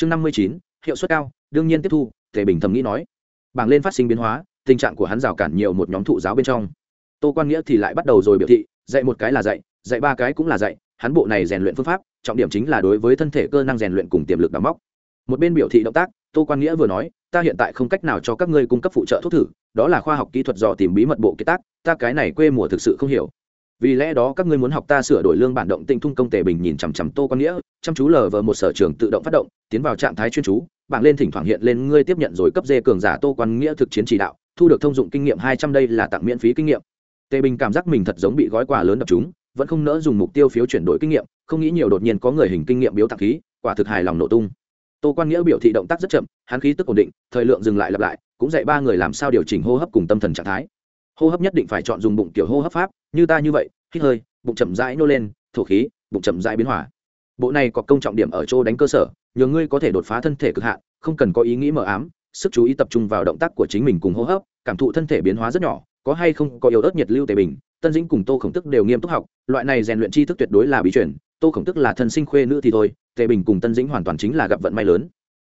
chương năm mươi chín, hiệu suất cao, đương nhiên tiếp thu, tề bình thầm nghĩ nói. Bảng lên phát sinh biến hóa, tình trạng của hắn rào cản nhiều một nhóm thụ giáo bên trong. Tô quan nghĩa thì lại bắt đầu rồi biểu thị, dạy một cái là dạy dạy ba cái cũng là dạy, hắn bộ này rèn luyện phương pháp, trọng điểm chính là đối với thân thể cơ năng rèn luyện cùng tiềm lực đóng móc. Một bên biểu thị động tác, tô quan nghĩa vừa nói, ta hiện tại không cách nào cho các ngươi cung cấp phụ trợ thuốc thử, đó là khoa học kỹ thuật dò tìm bí mật bộ kế tác, ta cái này quê mùa thực sự không hiểu vì lẽ đó các ngươi muốn học ta sửa đổi lương bản động tinh thung công tề bình nhìn chằm chằm tô quan nghĩa, chăm chú lờ vờ một sở trường tự động phát động, tiến vào trạng thái chuyên chú bảng lên thỉnh thoảng hiện lên ngươi tiếp nhận rồi cấp dê cường giả tô quan nghĩa thực chiến chỉ đạo, thu được thông dụng kinh nghiệm hai trăm đây là tặng miễn phí kinh nghiệm. Tề bình cảm giác mình thật giống bị gói quà lớn đập chúng, vẫn không nỡ dùng mục tiêu phiếu chuyển đổi kinh nghiệm, không nghĩ nhiều đột nhiên có người hình kinh nghiệm biếu tặng khí, quả thực hài lòng nổ tung. Tô quan nghĩa biểu thị động tác rất chậm, hắn khí tức ổn định, thời lượng dừng lại lặp lại, cũng dạy ba người làm sao điều chỉnh hô hấp cùng tâm thần trạng thái. Hô hấp nhất định phải chọn dùng bụng kiểu hô hấp pháp như ta như vậy, hít hơi, bụng chậm rãi nô lên, thổ khí, bụng chậm rãi biến hỏa bộ này có công trọng điểm ở chỗ đánh cơ sở, nhờ ngươi có thể đột phá thân thể cực hạn, không cần có ý nghĩ mờ ám, sức chú ý tập trung vào động tác của chính mình cùng hô hấp, cảm thụ thân thể biến hóa rất nhỏ, có hay không có yếu ớt nhiệt lưu tề bình, tân dĩnh cùng tô khổng tức đều nghiêm túc học, loại này rèn luyện tri thức tuyệt đối là bí chuyển tô khổng tức là thân sinh khuê nữ thì thôi, tề bình cùng tân dĩnh hoàn toàn chính là gặp vận may lớn.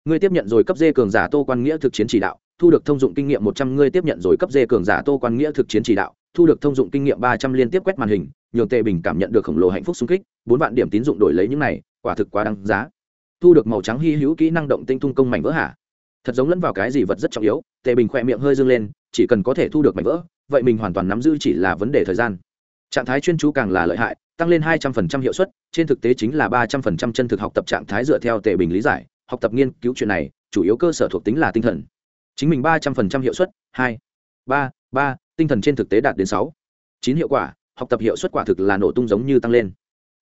Ngươi tiếp nhận rồi cấp dê cường giả tô quan nghĩa thực chiến chỉ đạo thu được thông dụng kinh nghiệm một trăm ngươi tiếp nhận rồi cấp dê cường giả tô quan nghĩa thực chiến chỉ đạo, thu được thông dụng kinh nghiệm ba trăm liên tiếp quét màn hình, nhường tề bình cảm nhận được khổng lồ hạnh phúc xung kích, bốn vạn điểm tín dụng đổi lấy những này, quả thực quá đáng giá. Thu được màu trắng hy hữu kỹ năng động tinh thung công mảnh vỡ hả. thật giống lẫn vào cái gì vật rất trọng yếu, tề bình khỏe miệng hơi dương lên, chỉ cần có thể thu được mảnh vỡ, vậy mình hoàn toàn nắm giữ chỉ là vấn đề thời gian. Trạng thái chuyên chú càng là lợi hại, tăng lên hai trăm phần trăm hiệu suất, trên thực tế chính là ba trăm phần trăm chân thực học tập trạng thái dựa theo tề bình lý giải, học tập nghiên cứu chuyện này, chủ yếu cơ sở thuộc tính là tinh thần chính mình ba trăm phần trăm hiệu suất, hai, ba ba, tinh thần trên thực tế đạt đến sáu. Chín hiệu quả, học tập hiệu suất quả thực là nổ tung giống như tăng lên.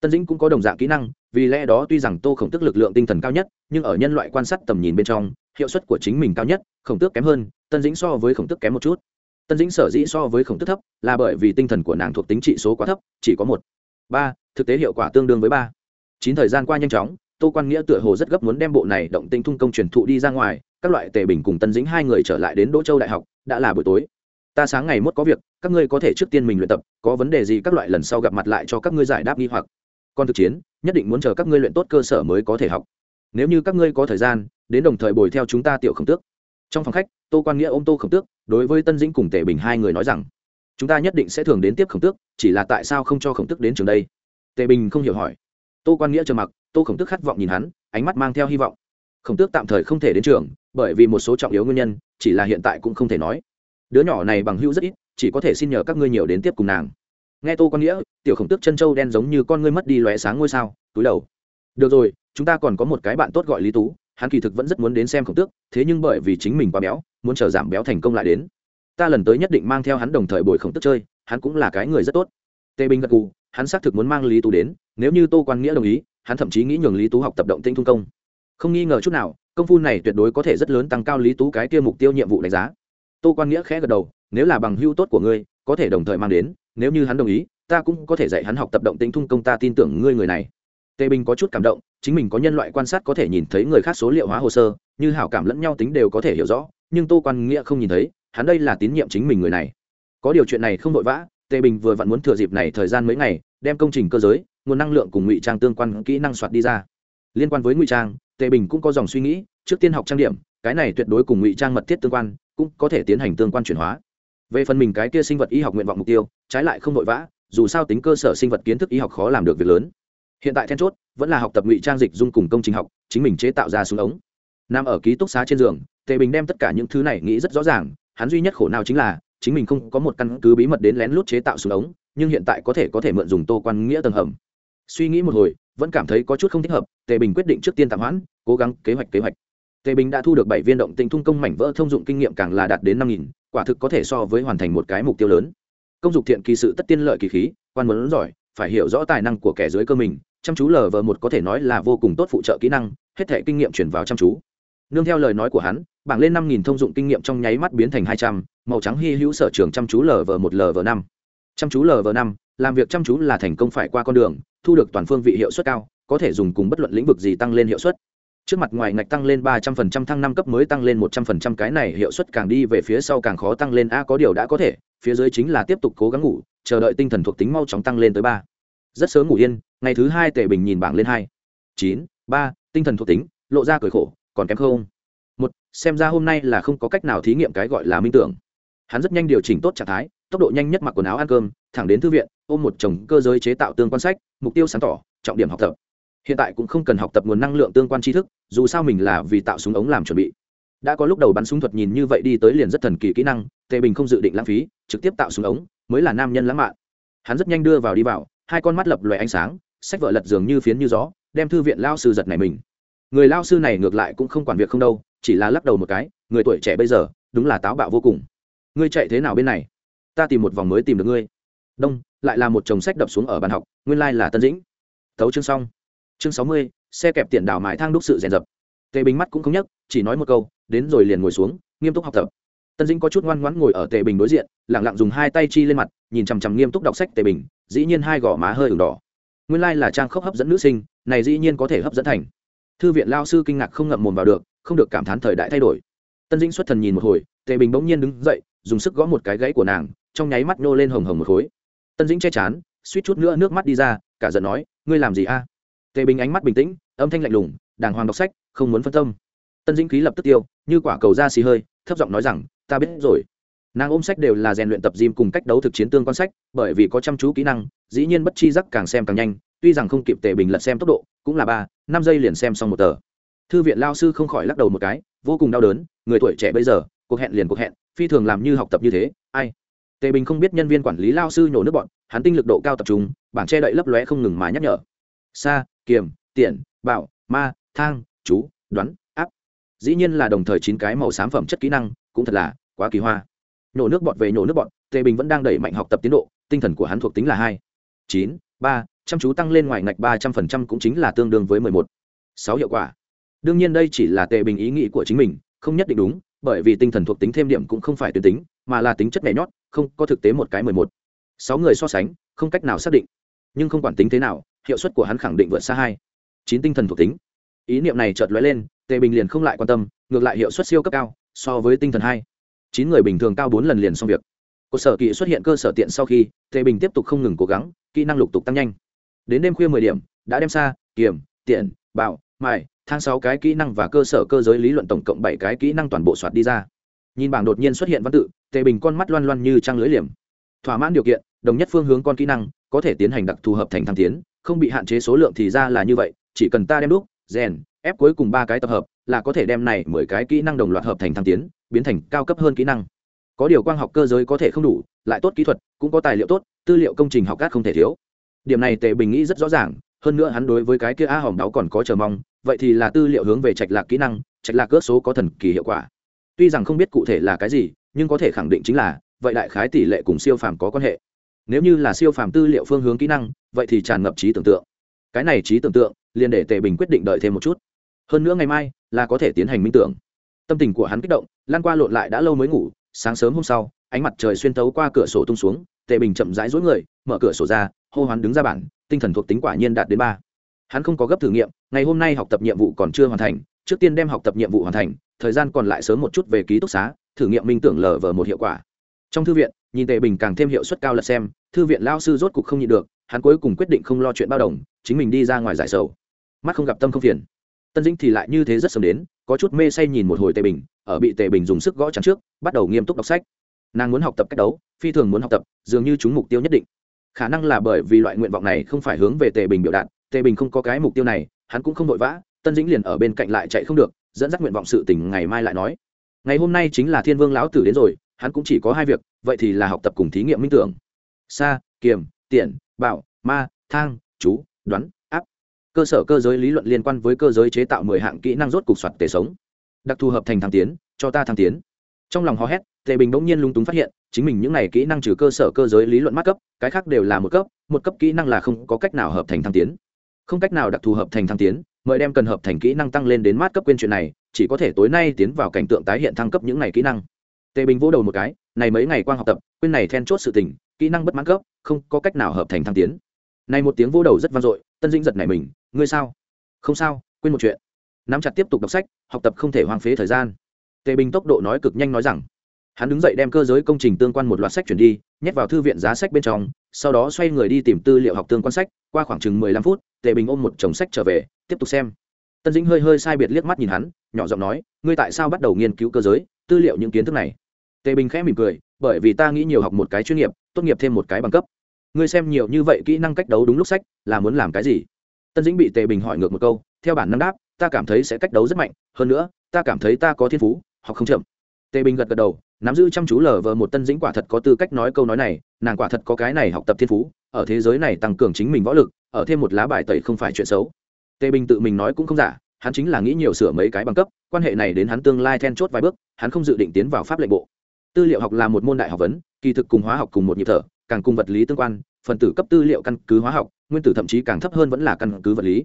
Tân dĩnh cũng có đồng dạng kỹ năng, vì lẽ đó tuy rằng tô khổng tức lực lượng tinh thần cao nhất, nhưng ở nhân loại quan sát tầm nhìn bên trong, hiệu suất của chính mình cao nhất, khổng tước kém hơn, tân dĩnh so với khổng tước kém một chút. Tân dĩnh sở dĩ so với khổng tức thấp, là bởi vì tinh thần của nàng thuộc tính trị số quá thấp, chỉ có một. Ba, thực tế hiệu quả tương đương với ba. Chín thời gian qua nhanh chóng, tô quan nghĩa tựa hồ rất gấp muốn đem bộ này động tinh thung công truyền thụ đi ra ngoài các loại tề bình cùng tân dĩnh hai người trở lại đến đỗ châu đại học, đã là buổi tối. Ta sáng ngày mốt có việc, các ngươi có thể trước tiên mình luyện tập, có vấn đề gì các loại lần sau gặp mặt lại cho các ngươi giải đáp nghi hoặc. Còn thực chiến, nhất định muốn chờ các ngươi luyện tốt cơ sở mới có thể học. Nếu như các ngươi có thời gian, đến đồng thời bồi theo chúng ta tiểu khổng tước. Trong phòng khách, tô quan nghĩa ôm tô khổng tước, đối với tân dĩnh cùng tề bình hai người nói rằng, chúng ta nhất định sẽ thường đến tiếp khổng tước, chỉ là tại sao không cho khổng tước đến trường đây? Tề bình không hiểu hỏi. Tô quan nghĩa trầm mặc, tô khổng tước khát vọng nhìn hắn, ánh mắt mang theo hy vọng. Khổng tước tạm thời không thể đến trường bởi vì một số trọng yếu nguyên nhân, chỉ là hiện tại cũng không thể nói. Đứa nhỏ này bằng hữu rất ít, chỉ có thể xin nhờ các ngươi nhiều đến tiếp cùng nàng. Nghe tô quan nghĩa, tiểu khổng tước chân châu đen giống như con ngươi mất đi lóe sáng ngôi sao, túi đầu. Được rồi, chúng ta còn có một cái bạn tốt gọi lý tú, hắn kỳ thực vẫn rất muốn đến xem khổng tước, thế nhưng bởi vì chính mình quá béo, muốn chờ giảm béo thành công lại đến. Ta lần tới nhất định mang theo hắn đồng thời bồi khổng tước chơi, hắn cũng là cái người rất tốt. Tề bình gật cù hắn xác thực muốn mang lý tú đến, nếu như tô quan nghĩa đồng ý, hắn thậm chí nghĩ nhường lý tú học tập động tinh thung công. Không nghi ngờ chút nào công phu này tuyệt đối có thể rất lớn tăng cao lý tú cái kia mục tiêu nhiệm vụ đánh giá. Tô quan nghĩa khẽ gật đầu, nếu là bằng hưu tốt của ngươi, có thể đồng thời mang đến, nếu như hắn đồng ý, ta cũng có thể dạy hắn học tập động tính thung công ta tin tưởng ngươi người này. Tề bình có chút cảm động, chính mình có nhân loại quan sát có thể nhìn thấy người khác số liệu hóa hồ sơ, như hảo cảm lẫn nhau tính đều có thể hiểu rõ, nhưng tô quan nghĩa không nhìn thấy, hắn đây là tín nhiệm chính mình người này. Có điều chuyện này không vội vã, tề bình vừa vặn muốn thừa dịp này thời gian mấy ngày, đem công trình cơ giới, nguồn năng lượng cùng ngụy trang tương quan kỹ năng soạt đi ra. Liên quan với ngụy trang, tề bình cũng có dòng suy nghĩ trước tiên học trang điểm, cái này tuyệt đối cùng ngụy trang mật thiết tương quan, cũng có thể tiến hành tương quan chuyển hóa. Về phần mình cái kia sinh vật y học nguyện vọng mục tiêu, trái lại không vội vã, dù sao tính cơ sở sinh vật kiến thức y học khó làm được việc lớn. Hiện tại then chốt, vẫn là học tập ngụy trang dịch dung cùng công trình học, chính mình chế tạo ra súng ống. Nằm ở ký túc xá trên giường, tề bình đem tất cả những thứ này nghĩ rất rõ ràng, hắn duy nhất khổ nào chính là, chính mình không có một căn cứ bí mật đến lén lút chế tạo súng ống, nhưng hiện tại có thể có thể mượn dùng tô quan nghĩa tầng hầm. Suy nghĩ một hồi, vẫn cảm thấy có chút không thích hợp, tề bình quyết định trước tiên tạm hoãn, cố gắng kế hoạch kế hoạch tề bình đã thu được bảy viên động tinh thung công mảnh vỡ thông dụng kinh nghiệm càng là đạt đến năm nghìn, quả thực có thể so với hoàn thành một cái mục tiêu lớn. Công dục thiện kỳ sự tất tiên lợi kỳ khí, quan muốn giỏi, phải hiểu rõ tài năng của kẻ dưới cơ mình, chăm chú lờ vờ một có thể nói là vô cùng tốt phụ trợ kỹ năng, hết thể kinh nghiệm chuyển vào chăm chú. Nương theo lời nói của hắn, bảng lên năm nghìn thông dụng kinh nghiệm trong nháy mắt biến thành hai trăm, màu trắng hy hữu sở trường chăm chú lờ vờ một lờ vờ năm. Chăm chú lờ vờ năm, làm việc chăm chú là thành công phải qua con đường, thu được toàn phương vị hiệu suất cao, có thể dùng cùng bất luận lĩnh vực gì tăng lên hiệu suất trước mặt ngoài ngạch tăng lên ba trăm phần trăm, thăng năm cấp mới tăng lên một trăm phần trăm, cái này hiệu suất càng đi về phía sau càng khó tăng lên. A, có điều đã có thể, phía dưới chính là tiếp tục cố gắng ngủ, chờ đợi tinh thần thuộc tính mau chóng tăng lên tới ba. Rất sớm ngủ yên, ngày thứ hai tề bình nhìn bảng lên hai. chín, ba, tinh thần thuộc tính, lộ ra cười khổ, còn kém không? Một, xem ra hôm nay là không có cách nào thí nghiệm cái gọi là minh tưởng. Hắn rất nhanh điều chỉnh tốt trạng thái, tốc độ nhanh nhất mặc quần áo ăn cơm, thẳng đến thư viện, ôm một chồng cơ giới chế tạo tương quan sách, mục tiêu sáng tỏ, trọng điểm học tập hiện tại cũng không cần học tập nguồn năng lượng tương quan tri thức, dù sao mình là vì tạo súng ống làm chuẩn bị. Đã có lúc đầu bắn súng thuật nhìn như vậy đi tới liền rất thần kỳ kỹ năng, tề bình không dự định lãng phí, trực tiếp tạo súng ống, mới là nam nhân lãng mạn. Hắn rất nhanh đưa vào đi vào, hai con mắt lập loè ánh sáng, sách vợ lật dường như phiến như gió, đem thư viện lao sư giật này mình. Người lao sư này ngược lại cũng không quản việc không đâu, chỉ là lắc đầu một cái, người tuổi trẻ bây giờ, đúng là táo bạo vô cùng. Ngươi chạy thế nào bên này? Ta tìm một vòng mới tìm được ngươi. Đông, lại là một chồng sách đập xuống ở bàn học, nguyên lai là tân dĩnh. Tấu chương xong chương sáu mươi, xe kẹp tiền đào mãi thang đúc sự rèn dập tề bình mắt cũng không nhấc, chỉ nói một câu, đến rồi liền ngồi xuống, nghiêm túc học tập. Tân dĩnh có chút ngoan ngoãn ngồi ở tề bình đối diện lẳng lặng dùng hai tay chi lên mặt, nhìn chằm chằm nghiêm túc đọc sách tề bình, dĩ nhiên hai gò má hơi ửng đỏ. Nguyên lai là trang khốc hấp dẫn nữ sinh, này dĩ nhiên có thể hấp dẫn thành. Thư viện lao sư kinh ngạc không ngậm mồm vào được, không được cảm thán thời đại thay đổi. Tân dĩnh xuất thần nhìn một hồi, tề bình bỗng nhiên đứng dậy, dùng sức gõ một cái gãy của nàng, trong nháy mắt nô lên hồng hồng một khối. Tân dĩnh che chán, suýt chút nữa nước mắt đi ra, cả giận nói, ngươi làm gì a? Tề bình ánh mắt bình tĩnh, âm thanh lạnh lùng, đàng hoàng đọc sách, không muốn phân tâm. Tân dĩnh khí lập tức tiêu, như quả cầu ra xì hơi, thấp giọng nói rằng, ta biết rồi. Nàng ôm sách đều là rèn luyện tập gym cùng cách đấu thực chiến tương quan sách, bởi vì có chăm chú kỹ năng, dĩ nhiên bất chi giác càng xem càng nhanh, tuy rằng không kịp tề bình lật xem tốc độ, cũng là ba, năm giây liền xem xong một tờ. Thư viện lao sư không khỏi lắc đầu một cái, vô cùng đau đớn, người tuổi trẻ bây giờ, cuộc hẹn liền cuộc hẹn, phi thường làm như học tập như thế, ai? Tề bình không biết nhân viên quản lý lao sư nhổ nước bọn, hắn tinh lực độ cao tập trung, bảng che đậy lấp lóe không ngừng mà nhắc nhở. Sa kiềm, tiện bảo ma, thang, chú, đoán, áp. Dĩ nhiên là đồng thời chín cái màu xám phẩm chất kỹ năng, cũng thật là quá kỳ hoa. Nhổ nước bọt về nhổ nước bọt, tề bình vẫn đang đẩy mạnh học tập tiến độ, tinh thần của hắn thuộc tính là hai, chín, ba, chăm chú tăng lên ngoài ngạch ba trăm phần trăm cũng chính là tương đương với mười một. Sáu hiệu quả. Đương nhiên đây chỉ là tề bình ý nghĩ của chính mình, không nhất định đúng, bởi vì tinh thần thuộc tính thêm điểm cũng không phải tuyến tính, mà là tính chất nhảy nhót, không có thực tế một cái mười một. Sáu người so sánh, không cách nào xác định. Nhưng không quản tính thế nào hiệu suất của hắn khẳng định vượt xa hai. Chín tinh thần thuộc tính. Ý niệm này chợt lóe lên, tề bình liền không lại quan tâm, ngược lại hiệu suất siêu cấp cao, so với tinh thần hai. Chín người bình thường cao bốn lần liền xong việc. Cơ sở kỹ xuất hiện cơ sở tiện sau khi, tề bình tiếp tục không ngừng cố gắng, kỹ năng lục tục tăng nhanh. Đến đêm khuya mười điểm, đã đem xa, kiểm, tiện bảo mài, thang sáu cái kỹ năng và cơ sở cơ giới lý luận tổng cộng bảy cái kỹ năng toàn bộ soạt đi ra. Nhìn bảng đột nhiên xuất hiện văn tự, tề bình con mắt loan loan như trăng lưới liềm. Thỏa mãn điều kiện, đồng nhất phương hướng con kỹ năng, có thể tiến hành đặc thù hợp thành thăng tiến không bị hạn chế số lượng thì ra là như vậy, chỉ cần ta đem đúc, rèn, ép cuối cùng ba cái tập hợp, là có thể đem này mười cái kỹ năng đồng loạt hợp thành thăng tiến, biến thành cao cấp hơn kỹ năng. Có điều quang học cơ giới có thể không đủ, lại tốt kỹ thuật, cũng có tài liệu tốt, tư liệu công trình học cát không thể thiếu. Điểm này tề bình nghĩ rất rõ ràng, hơn nữa hắn đối với cái kia a hỏng đáo còn có chờ mong, vậy thì là tư liệu hướng về trạch lạc kỹ năng, trạch lạc cướp số có thần kỳ hiệu quả. Tuy rằng không biết cụ thể là cái gì, nhưng có thể khẳng định chính là, vậy đại khái tỷ lệ cùng siêu phàm có quan hệ nếu như là siêu phàm tư liệu phương hướng kỹ năng, vậy thì tràn ngập trí tưởng tượng. Cái này trí tưởng tượng, liền để tề bình quyết định đợi thêm một chút. Hơn nữa ngày mai là có thể tiến hành minh tưởng. Tâm tình của hắn kích động lan qua lộn lại đã lâu mới ngủ, sáng sớm hôm sau, ánh mặt trời xuyên tấu qua cửa sổ tung xuống, tề bình chậm rãi rối người, mở cửa sổ ra, hô hoán đứng ra bản, tinh thần thuộc tính quả nhiên đạt đến ba. Hắn không có gấp thử nghiệm, ngày hôm nay học tập nhiệm vụ còn chưa hoàn thành, trước tiên đem học tập nhiệm vụ hoàn thành, thời gian còn lại sớm một chút về ký túc xá, thử nghiệm minh tưởng lờ vờ một hiệu quả. Trong thư viện, nhìn tề bình càng thêm hiệu suất cao lật xem thư viện lao sư rốt cục không nhịn được, hắn cuối cùng quyết định không lo chuyện bao đồng, chính mình đi ra ngoài giải sầu. Mắt không gặp tâm không phiền. Tân dĩnh thì lại như thế rất sớm đến, có chút mê say nhìn một hồi tề bình, ở bị tề bình dùng sức gõ chắn trước, bắt đầu nghiêm túc đọc sách. Nàng muốn học tập cách đấu, phi thường muốn học tập, dường như chúng mục tiêu nhất định. Khả năng là bởi vì loại nguyện vọng này không phải hướng về tề bình biểu đạt, tề bình không có cái mục tiêu này, hắn cũng không vội vã, tân dĩnh liền ở bên cạnh lại chạy không được, dẫn dắt nguyện vọng sự tình ngày mai lại nói. Ngày hôm nay chính là thiên vương lão tử đến rồi, hắn cũng chỉ có hai việc, vậy thì là học tập cùng thí nghiệm minh tưởng sa, kiềm, tiện bảo ma, thang, chú, đoán, áp. Cơ sở cơ giới lý luận liên quan với cơ giới chế tạo mười hạng kỹ năng rốt cục soạt tề sống. Đặc thù hợp thành thăng tiến, cho ta thăng tiến. Trong lòng hò hét, tề bình bỗng nhiên lung túng phát hiện, chính mình những này kỹ năng trừ cơ sở cơ giới lý luận mát cấp, cái khác đều là một cấp một cấp kỹ năng là không có cách nào hợp thành thăng tiến. Không cách nào đặc thù hợp thành thăng tiến, mời đem cần hợp thành kỹ năng tăng lên đến mát cấp quên chuyện này, chỉ có thể tối nay tiến vào cảnh tượng tái hiện thăng cấp những này kỹ năng. Tề bình vỗ đầu một cái, này mấy ngày quang học tập, quên này then chốt sự tình kỹ năng bất mãn cấp, không có cách nào hợp thành thăng tiến. Này một tiếng vô đầu rất vang dội, tân dĩnh giật này mình, ngươi sao? Không sao, quên một chuyện. Nắm chặt tiếp tục đọc sách, học tập không thể hoang phế thời gian. Tề bình tốc độ nói cực nhanh nói rằng, hắn đứng dậy đem cơ giới công trình tương quan một loạt sách chuyển đi, nhét vào thư viện giá sách bên trong, sau đó xoay người đi tìm tư liệu học tương quan sách, qua khoảng chừng mười lăm phút, tề bình ôm một chồng sách trở về, tiếp tục xem. Tân dĩnh hơi hơi sai biệt liếc mắt nhìn hắn, nhỏ giọng nói, ngươi tại sao bắt đầu nghiên cứu cơ giới, tư liệu những kiến thức này? Tề bình khẽ mỉm cười, bởi vì ta nghĩ nhiều học một cái chuyên nghiệp tốt nghiệp thêm một cái bằng cấp. Ngươi xem nhiều như vậy kỹ năng cách đấu đúng lúc sách, là muốn làm cái gì? Tân dĩnh bị tề bình hỏi ngược một câu, theo bản năng đáp, ta cảm thấy sẽ cách đấu rất mạnh, hơn nữa, ta cảm thấy ta có thiên phú, học không chậm. Tề bình gật gật đầu, nắm giữ chăm chú lờ vờ một tân dĩnh quả thật có tư cách nói câu nói này, nàng quả thật có cái này học tập thiên phú, ở thế giới này tăng cường chính mình võ lực, ở thêm một lá bài tẩy không phải chuyện xấu. Tề bình tự mình nói cũng không giả, hắn chính là nghĩ nhiều sửa mấy cái bằng cấp, quan hệ này đến hắn tương lai then chốt vài bước, hắn không dự định tiến vào pháp lệnh bộ tư liệu học là một môn đại học vấn, kỳ thực cùng hóa học cùng một nhịp thở, càng cùng vật lý tương quan, phần tử cấp tư liệu căn cứ hóa học, nguyên tử thậm chí càng thấp hơn vẫn là căn cứ vật lý.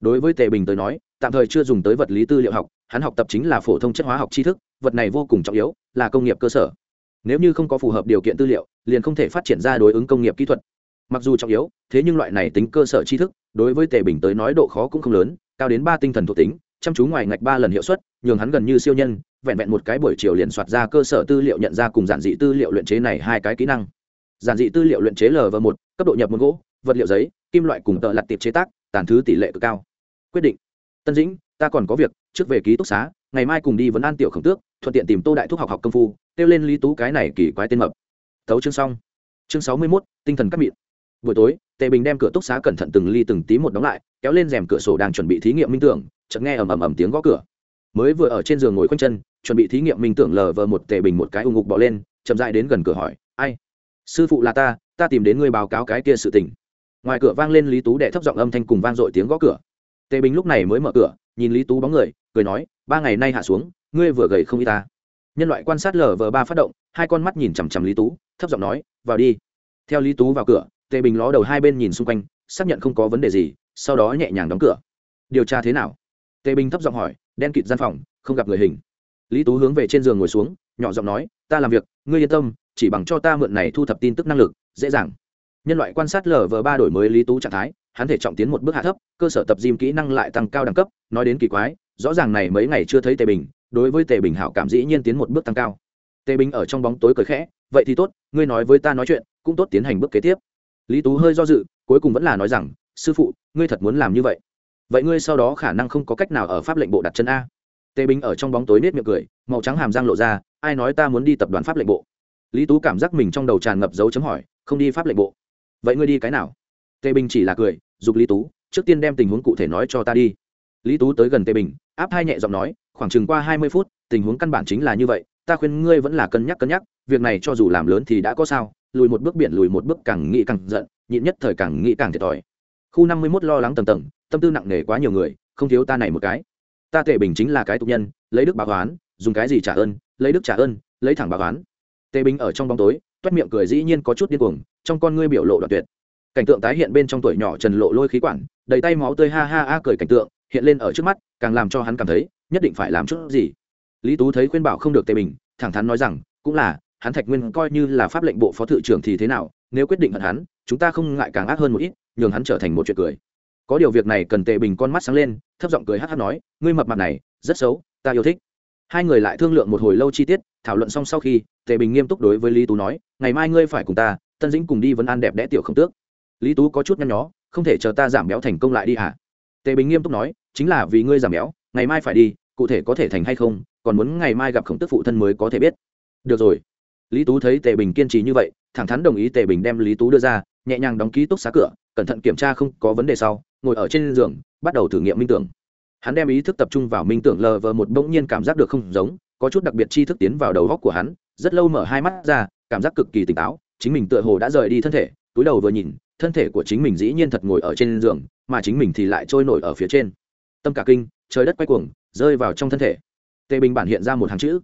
Đối với tề bình tới nói, tạm thời chưa dùng tới vật lý tư liệu học, hắn học tập chính là phổ thông chất hóa học tri thức, vật này vô cùng trọng yếu, là công nghiệp cơ sở. Nếu như không có phù hợp điều kiện tư liệu, liền không thể phát triển ra đối ứng công nghiệp kỹ thuật. Mặc dù trọng yếu, thế nhưng loại này tính cơ sở tri thức, đối với tề bình tới nói độ khó cũng không lớn, cao đến ba tinh thần thuộc tính, chăm chú ngoài ngạch ba lần hiệu suất nhường hắn gần như siêu nhân, vẹn vẹn một cái buổi chiều liền soạt ra cơ sở tư liệu nhận ra cùng giản dị tư liệu luyện chế này hai cái kỹ năng. Giản dị tư liệu luyện chế l và một, cấp độ nhập một gỗ, vật liệu giấy, kim loại cùng tợ lặt tiệp chế tác, tàn thứ tỷ lệ cực cao. Quyết định. Tân dĩnh, ta còn có việc, trước về ký túc xá, ngày mai cùng đi vấn an tiểu khổng tước, thuận tiện tìm tô đại thúc học học công phu, kêu lên lý tú cái này kỳ quái tên mập. Thấu chương xong. Chương sáu mươi mốt, tinh thần cắt mịn. Buổi tối, tề bình đem cửa túc xá cẩn thận từng ly từng tí một đóng lại, kéo lên rèm cửa sổ đang chuẩn bị thí nghiệm minh tưởng, chợt nghe ầm ầm ầm tiếng gõ cửa mới vừa ở trên giường ngồi khoanh chân, chuẩn bị thí nghiệm mình tưởng lờ vờ một tề bình một cái ung ngục bỏ lên, chậm dại đến gần cửa hỏi, ai? Sư phụ là ta ta tìm đến ngươi báo cáo cái kia sự tình. Ngoài cửa vang lên lý tú đệ thấp giọng âm thanh cùng vang dội tiếng gõ cửa. Tề bình lúc này mới mở cửa, nhìn lý tú bóng người, cười nói, ba ngày nay hạ xuống, ngươi vừa gầy không y ta. Nhân loại quan sát lờ vờ ba phát động, hai con mắt nhìn chằm chằm lý tú, thấp giọng nói, vào đi. Theo lý tú vào cửa, tề bình ló đầu hai bên nhìn xung quanh, xác nhận không có vấn đề gì, sau đó nhẹ nhàng đóng cửa. Điều tra thế nào? Tề bình thấp giọng hỏi đen kịt gian phòng, không gặp người hình. Lý tú hướng về trên giường ngồi xuống, nhỏ giọng nói, ta làm việc, ngươi yên tâm, chỉ bằng cho ta mượn này thu thập tin tức năng lực, dễ dàng. Nhân loại quan sát lờ vờ ba đổi mới lý tú trạng thái, hắn thể trọng tiến một bước hạ thấp, cơ sở tập gym kỹ năng lại tăng cao đẳng cấp, nói đến kỳ quái, rõ ràng này mấy ngày chưa thấy tề bình, đối với tề bình hảo cảm dĩ nhiên tiến một bước tăng cao. Tề bình ở trong bóng tối cười khẽ, vậy thì tốt, ngươi nói với ta nói chuyện, cũng tốt tiến hành bước kế tiếp. Lý tú hơi do dự, cuối cùng vẫn là nói rằng, sư phụ, ngươi thật muốn làm như vậy? Vậy ngươi sau đó khả năng không có cách nào ở pháp lệnh bộ đặt chân a. Tề bình ở trong bóng tối nết miệng cười, màu trắng hàm răng lộ ra, ai nói ta muốn đi tập đoàn pháp lệnh bộ? Lý tú cảm giác mình trong đầu tràn ngập dấu chấm hỏi, không đi pháp lệnh bộ. Vậy ngươi đi cái nào? Tề bình chỉ là cười giục lý tú, trước tiên đem tình huống cụ thể nói cho ta đi. Lý tú tới gần tề bình, áp hai nhẹ giọng nói, khoảng chừng qua hai mươi phút, tình huống căn bản chính là như vậy, ta khuyên ngươi vẫn là cân nhắc cân nhắc, việc này cho dù làm lớn thì đã có sao, lùi một bước biển lùi một bước càng nghĩ càng giận, nhịn nhất thời càng nghĩ càng thiệt thòi khu năm mươi mốt lo lắng tầng tầng, tâm tư nặng nề quá nhiều người, không thiếu ta này một cái. Ta tề bình chính là cái tục nhân, lấy đức báo oán, dùng cái gì trả ơn, lấy đức trả ơn, lấy thẳng báo oán. Tề bình ở trong bóng tối, toét miệng cười dĩ nhiên có chút điên cuồng, trong con ngươi biểu lộ đoạn tuyệt. Cảnh tượng tái hiện bên trong tuổi nhỏ trần lộ lôi khí quản, đầy tay máu tươi ha ha a cười cảnh tượng, hiện lên ở trước mắt, càng làm cho hắn cảm thấy, nhất định phải làm chút gì. Lý tú thấy khuyên bảo không được tề bình, thẳng thắn nói rằng, cũng là, hắn thạch nguyên coi như là pháp lệnh bộ phó thự trưởng thì thế nào, nếu quyết định hận hắn chúng ta không ngại càng ác hơn một ít, nhường hắn trở thành một chuyện cười. Có điều việc này cần tề bình con mắt sáng lên, thấp giọng cười hát hát nói, ngươi mập mặt này, rất xấu, ta yêu thích. Hai người lại thương lượng một hồi lâu chi tiết, thảo luận xong sau khi, tề bình nghiêm túc đối với lý tú nói, ngày mai ngươi phải cùng ta, tân dĩnh cùng đi vấn an đẹp đẽ tiểu không tước. Lý tú có chút nhăn nhó, không thể chờ ta giảm béo thành công lại đi hả? Tề bình nghiêm túc nói, chính là vì ngươi giảm béo, ngày mai phải đi, cụ thể có thể thành hay không, còn muốn ngày mai gặp khổng tức phụ thân mới có thể biết. Được rồi. Lý tú thấy tề bình kiên trì như vậy, thẳng thắn đồng ý tề bình đem lý tú đưa ra nhẹ nhàng đóng ký túc xá cửa, cẩn thận kiểm tra không có vấn đề sau, ngồi ở trên giường, bắt đầu thử nghiệm minh tưởng. Hắn đem ý thức tập trung vào minh tưởng lờ vờ một bỗng nhiên cảm giác được không giống, có chút đặc biệt chi thức tiến vào đầu góc của hắn, rất lâu mở hai mắt ra, cảm giác cực kỳ tỉnh táo, chính mình tựa hồ đã rời đi thân thể, túi đầu vừa nhìn, thân thể của chính mình dĩ nhiên thật ngồi ở trên giường, mà chính mình thì lại trôi nổi ở phía trên. Tâm cả kinh, trời đất quay cuồng, rơi vào trong thân thể. Tề bình bản hiện ra một hàng chữ.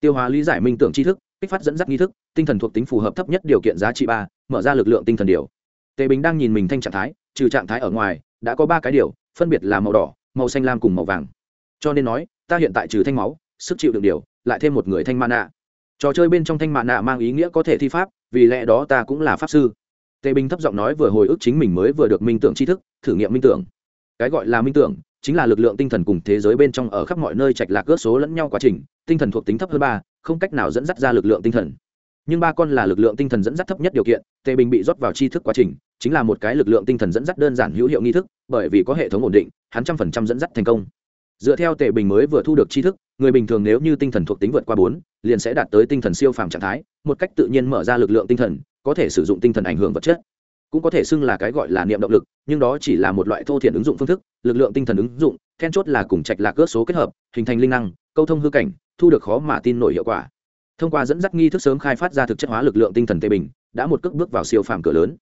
Tiêu hóa lý giải minh tưởng tri thức kích phát dẫn dắt nghi thức, tinh thần thuộc tính phù hợp thấp nhất điều kiện giá trị ba, mở ra lực lượng tinh thần điều. Tề bình đang nhìn mình thanh trạng thái, trừ trạng thái ở ngoài, đã có ba cái điều, phân biệt là màu đỏ, màu xanh lam cùng màu vàng. Cho nên nói, ta hiện tại trừ thanh máu, sức chịu được điều, lại thêm một người thanh mạ nạ trò chơi bên trong thanh mạ nạ mang ý nghĩa có thể thi pháp, vì lẽ đó ta cũng là pháp sư. Tề bình thấp giọng nói vừa hồi ức chính mình mới vừa được minh tưởng tri thức, thử nghiệm minh tưởng. Cái gọi là minh tưởng, chính là lực lượng tinh thần cùng thế giới bên trong ở khắp mọi nơi trạch lạc ước số lẫn nhau quá trình, tinh thần thuộc tính thấp hơn ba không cách nào dẫn dắt ra lực lượng tinh thần. Nhưng ba con là lực lượng tinh thần dẫn dắt thấp nhất điều kiện, tề bình bị rót vào tri thức quá trình, chính là một cái lực lượng tinh thần dẫn dắt đơn giản hữu hiệu nghi thức, bởi vì có hệ thống ổn định, hắn trăm phần trăm dẫn dắt thành công. Dựa theo tề bình mới vừa thu được tri thức, người bình thường nếu như tinh thần thuộc tính vượt qua bốn, liền sẽ đạt tới tinh thần siêu phàm trạng thái, một cách tự nhiên mở ra lực lượng tinh thần, có thể sử dụng tinh thần ảnh hưởng vật chất. Cũng có thể xưng là cái gọi là niệm động lực, nhưng đó chỉ là một loại thô thiện ứng dụng phương thức, lực lượng tinh thần ứng dụng, then chốt là cùng trạch lạc ước số kết hợp, hình thành linh năng, câu thông hư cảnh thu được khó mà tin nổi hiệu quả. Thông qua dẫn dắt nghi thức sớm khai phát ra thực chất hóa lực lượng tinh thần tề bình, đã một cước bước vào siêu phàm cửa lớn.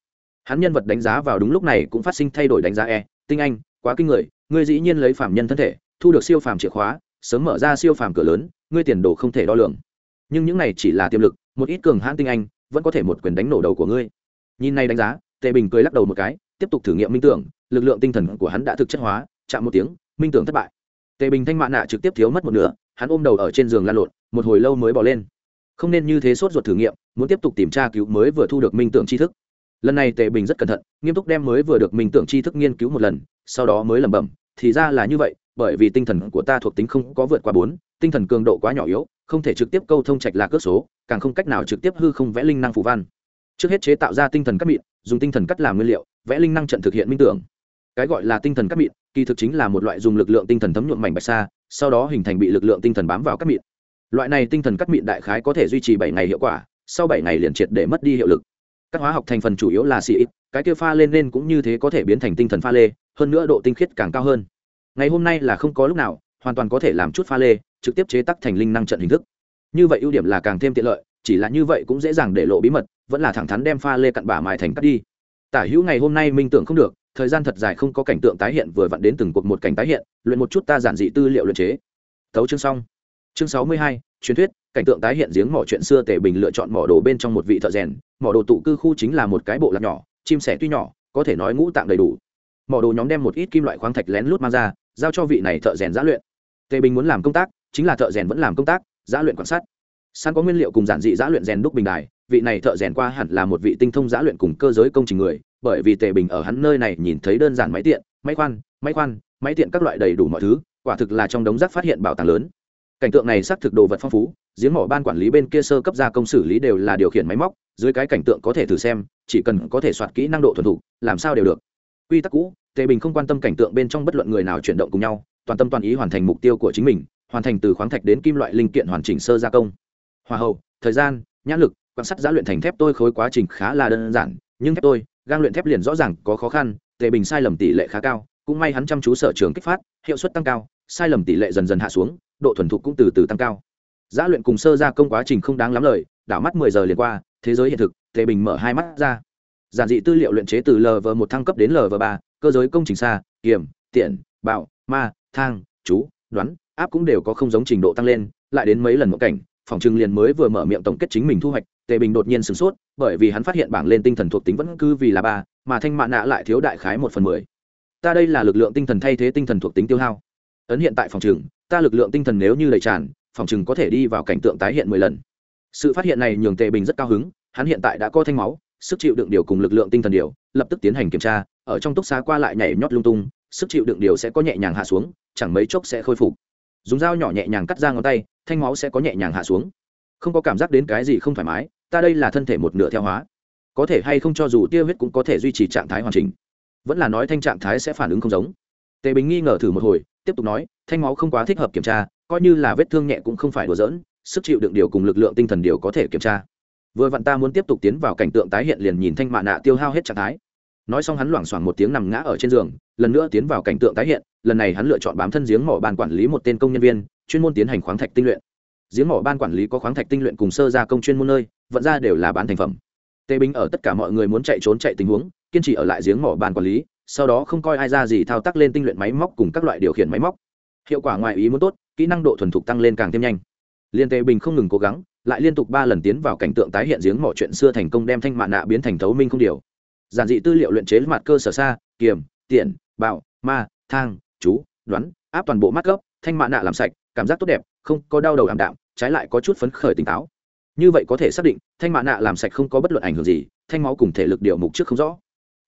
Hắn nhân vật đánh giá vào đúng lúc này cũng phát sinh thay đổi đánh giá e tinh anh, quá kinh người, ngươi dĩ nhiên lấy phạm nhân thân thể, thu được siêu phàm chìa khóa, sớm mở ra siêu phàm cửa lớn, ngươi tiền đồ không thể đo lường. Nhưng những này chỉ là tiềm lực, một ít cường hãn tinh anh vẫn có thể một quyền đánh nổ đầu của ngươi. Nhìn này đánh giá tề bình cười lắc đầu một cái, tiếp tục thử nghiệm minh tưởng, lực lượng tinh thần của hắn đã thực chất hóa, chạm một tiếng, minh tưởng thất bại. Tề bình thanh mạ nạ trực tiếp thiếu mất một nửa hắn ôm đầu ở trên giường lăn lộn, một hồi lâu mới bỏ lên. Không nên như thế sốt ruột thử nghiệm, muốn tiếp tục tìm tra cứu mới vừa thu được minh tưởng tri thức. Lần này tề bình rất cẩn thận, nghiêm túc đem mới vừa được minh tưởng tri thức nghiên cứu một lần, sau đó mới lẩm bẩm, thì ra là như vậy, bởi vì tinh thần của ta thuộc tính không có vượt qua bốn, tinh thần cường độ quá nhỏ yếu, không thể trực tiếp câu thông trạch là cước số, càng không cách nào trực tiếp hư không vẽ linh năng phù văn. Trước hết chế tạo ra tinh thần cắt mịn, dùng tinh thần cắt làm nguyên liệu, vẽ linh năng trận thực hiện minh tưởng. Cái gọi là tinh thần cắt mịn, kỳ thực chính là một loại dùng lực lượng tinh thần thấm nhuộm mảnh bạch sa sau đó hình thành bị lực lượng tinh thần bám vào cắt mịn. Loại này tinh thần cắt mịn đại khái có thể duy trì bảy ngày hiệu quả, sau bảy ngày liền triệt để mất đi hiệu lực. Các hóa học thành phần chủ yếu là xì ít, cái kia pha lên nên cũng như thế có thể biến thành tinh thần pha lê, hơn nữa độ tinh khiết càng cao hơn. Ngày hôm nay là không có lúc nào, hoàn toàn có thể làm chút pha lê, trực tiếp chế tắc thành linh năng trận hình thức. Như vậy ưu điểm là càng thêm tiện lợi, chỉ là như vậy cũng dễ dàng để lộ bí mật, vẫn là thẳng thắn đem pha lê cặn bả mài thành cắt đi. Tả hữu ngày hôm nay minh tưởng không được thời gian thật dài không có cảnh tượng tái hiện vừa vặn đến từng cuộc một cảnh tái hiện, luyện một chút ta giản dị tư liệu luyện chế. Thấu chương xong. Chương sáu mươi hai, truyền thuyết, cảnh tượng tái hiện giếng mỏ chuyện xưa tề bình lựa chọn mỏ đồ bên trong một vị thợ rèn. Mỏ đồ tụ cư khu chính là một cái bộ lạc nhỏ, chim sẻ tuy nhỏ, có thể nói ngũ tạng đầy đủ. Mỏ đồ nhóm đem một ít kim loại khoáng thạch lén lút mang ra, giao cho vị này thợ rèn giã luyện. Tề bình muốn làm công tác, chính là thợ rèn vẫn làm công tác, giã luyện quan sát. Sẵn có nguyên liệu cùng giản dị giã luyện rèn đúc bình đài, vị này thợ rèn qua hẳn là một vị tinh thông giã luyện cùng cơ giới công trình người bởi vì tề bình ở hắn nơi này nhìn thấy đơn giản máy tiện, máy khoan máy khoan, máy tiện các loại đầy đủ mọi thứ, quả thực là trong đống rác phát hiện bảo tàng lớn. Cảnh tượng này xác thực đồ vật phong phú, giếng mỏ ban quản lý bên kia sơ cấp gia công xử lý đều là điều khiển máy móc, dưới cái cảnh tượng có thể thử xem, chỉ cần có thể soạt kỹ năng độ thuần thục, làm sao đều được. Quy tắc cũ, tề bình không quan tâm cảnh tượng bên trong bất luận người nào chuyển động cùng nhau, toàn tâm toàn ý hoàn thành mục tiêu của chính mình, hoàn thành từ khoáng thạch đến kim loại linh kiện hoàn chỉnh sơ gia công. Hòa hậu, thời gian, nhãn lực, quan sát giá luyện thành thép tôi khối quá trình khá là đơn giản, nhưng thép tôi gang luyện thép liền rõ ràng có khó khăn, tề bình sai lầm tỷ lệ khá cao, cũng may hắn chăm chú sở trường kích phát, hiệu suất tăng cao, sai lầm tỷ lệ dần dần hạ xuống, độ thuần thục cũng từ từ tăng cao. Giá luyện cùng sơ gia công quá trình không đáng lắm lời, đảo mắt mười giờ liền qua, thế giới hiện thực, tề bình mở hai mắt ra. Giản dị tư liệu luyện chế từ lv một thăng cấp đến lv ba, cơ giới công trình xa kiểm tiện, bạo, ma, thang, chú, đoán, áp cũng đều có không giống trình độ tăng lên, lại đến mấy lần một cảnh, phòng trưng liền mới vừa mở miệng tổng kết chính mình thu hoạch tề bình đột nhiên sửng sốt, bởi vì hắn phát hiện bảng lên tinh thần thuộc tính vẫn cứ vì là ba, mà thanh mạ nạ lại thiếu đại khái một phần mười. Ta đây là lực lượng tinh thần thay thế tinh thần thuộc tính tiêu hao. Ấn hiện tại phòng trừng ta lực lượng tinh thần nếu như đầy tràn, phòng trừng có thể đi vào cảnh tượng tái hiện mười lần. Sự phát hiện này nhường tề bình rất cao hứng, hắn hiện tại đã có thanh máu, sức chịu đựng điều cùng lực lượng tinh thần điều, lập tức tiến hành kiểm tra, ở trong túc xá qua lại nhảy nhót lung tung, sức chịu đựng điều sẽ có nhẹ nhàng hạ xuống, chẳng mấy chốc sẽ khôi phục. Dùng dao nhỏ nhẹ nhàng cắt ra ngón tay, thanh máu sẽ có nhẹ nhàng hạ xuống. Không có cảm giác đến cái gì không thoải mái ta đây là thân thể một nửa theo hóa. Có thể hay không cho dù tia huyết cũng có thể duy trì trạng thái hoàn chỉnh. Vẫn là nói thanh trạng thái sẽ phản ứng không giống. Tề bình nghi ngờ thử một hồi, tiếp tục nói, thanh máu không quá thích hợp kiểm tra, coi như là vết thương nhẹ cũng không phải đùa dỡn sức chịu đựng điều cùng lực lượng tinh thần điều có thể kiểm tra. Vừa vặn ta muốn tiếp tục tiến vào cảnh tượng tái hiện liền nhìn thanh mạ nạ tiêu hao hết trạng thái. Nói xong hắn loảng xoảng một tiếng nằm ngã ở trên giường, lần nữa tiến vào cảnh tượng tái hiện, lần này hắn lựa chọn bám thân giếng mỏ bàn quản lý một tên công nhân viên, chuyên môn tiến hành khoáng thạch tinh luyện giếng mỏ ban quản lý có khoáng thạch tinh luyện cùng sơ gia công chuyên môn nơi, vận ra đều là bán thành phẩm. Tê binh ở tất cả mọi người muốn chạy trốn chạy tình huống, kiên trì ở lại giếng mỏ ban quản lý, sau đó không coi ai ra gì thao tác lên tinh luyện máy móc cùng các loại điều khiển máy móc. Hiệu quả ngoài ý muốn tốt, kỹ năng độ thuần thục tăng lên càng thêm nhanh. Liên tề bình không ngừng cố gắng, lại liên tục ba lần tiến vào cảnh tượng tái hiện giếng mỏ chuyện xưa thành công đem thanh mạ nạ biến thành thấu minh không điều. Giản dị tư liệu luyện chế mặt cơ sở xa, kiềm, tiện, bạo, ma, thang, chú, đoán, áp toàn bộ mắt gốc, thanh mạ nạ làm sạch cảm giác tốt đẹp, không có đau đầu ảm đạm, trái lại có chút phấn khởi tỉnh táo. Như vậy có thể xác định, thanh mạ nạ làm sạch không có bất luận ảnh hưởng gì, thanh máu cùng thể lực điều mục trước không rõ.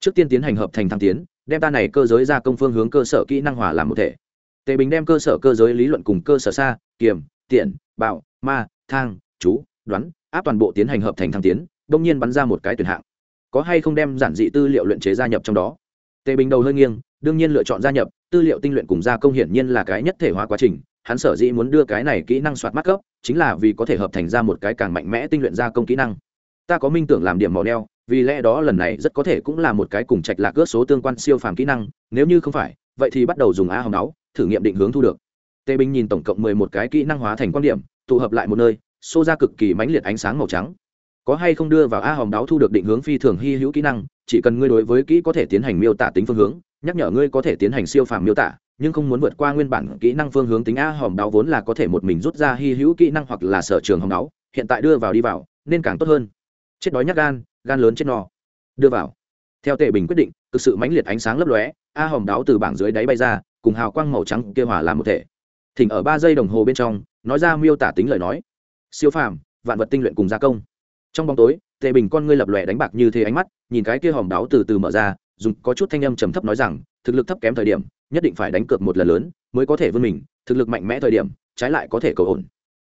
Trước tiên tiến hành hợp thành thăng tiến, đem ta này cơ giới ra công phương hướng cơ sở kỹ năng hòa làm một thể. Tề bình đem cơ sở cơ giới lý luận cùng cơ sở xa, kiềm, tiện, bạo, ma, thang, chú, đoán, áp toàn bộ tiến hành hợp thành thăng tiến, đông nhiên bắn ra một cái tuyển hạng. Có hay không đem giản dị tư liệu luyện chế gia nhập trong đó? Tề bình đầu hơi nghiêng, đương nhiên lựa chọn gia nhập, tư liệu tinh luyện cùng gia công hiển nhiên là cái nhất thể hóa quá trình hắn sở dĩ muốn đưa cái này kỹ năng soạt mắt cấp chính là vì có thể hợp thành ra một cái càng mạnh mẽ tinh luyện gia công kỹ năng. Ta có minh tưởng làm điểm mỏ đeo, vì lẽ đó lần này rất có thể cũng là một cái cùng trạch lạc ước số tương quan siêu phàm kỹ năng nếu như không phải vậy thì bắt đầu dùng a hồng náu thử nghiệm định hướng thu được. Tê binh nhìn tổng cộng mười một cái kỹ năng hóa thành quan điểm tụ hợp lại một nơi xô ra cực kỳ mãnh liệt ánh sáng màu trắng. Có hay không đưa vào a hồng đáo thu được định hướng phi thường hy hữu kỹ năng chỉ cần ngươi đối với kỹ có thể tiến hành miêu tả tính phương hướng nhắc nhở ngươi có thể tiến hành siêu phàm miêu tả nhưng không muốn vượt qua nguyên bản kỹ năng phương hướng tính a hòm đáo vốn là có thể một mình rút ra hy hữu kỹ năng hoặc là sở trường hòm đáo, hiện tại đưa vào đi vào, nên càng tốt hơn. Chết đói nhắc gan gan lớn chết no. Đưa vào. Theo tề bình quyết định, thực sự mãnh liệt ánh sáng lấp lóe, a hòm đáo từ bảng dưới đáy bay ra, cùng hào quang màu trắng kia hòa làm một thể. Thỉnh ở ba giây đồng hồ bên trong, nói ra miêu tả tính lời nói. Siêu phàm, vạn vật tinh luyện cùng gia công. Trong bóng tối tề bình con ngươi lập lòe đánh bạc như thế ánh mắt, nhìn cái kia hòm đáo từ từ mở ra, dùng có chút thanh âm trầm thấp nói rằng, thực lực thấp kém thời điểm nhất định phải đánh cược một lần lớn mới có thể vươn mình, thực lực mạnh mẽ thời điểm, trái lại có thể cầu ổn.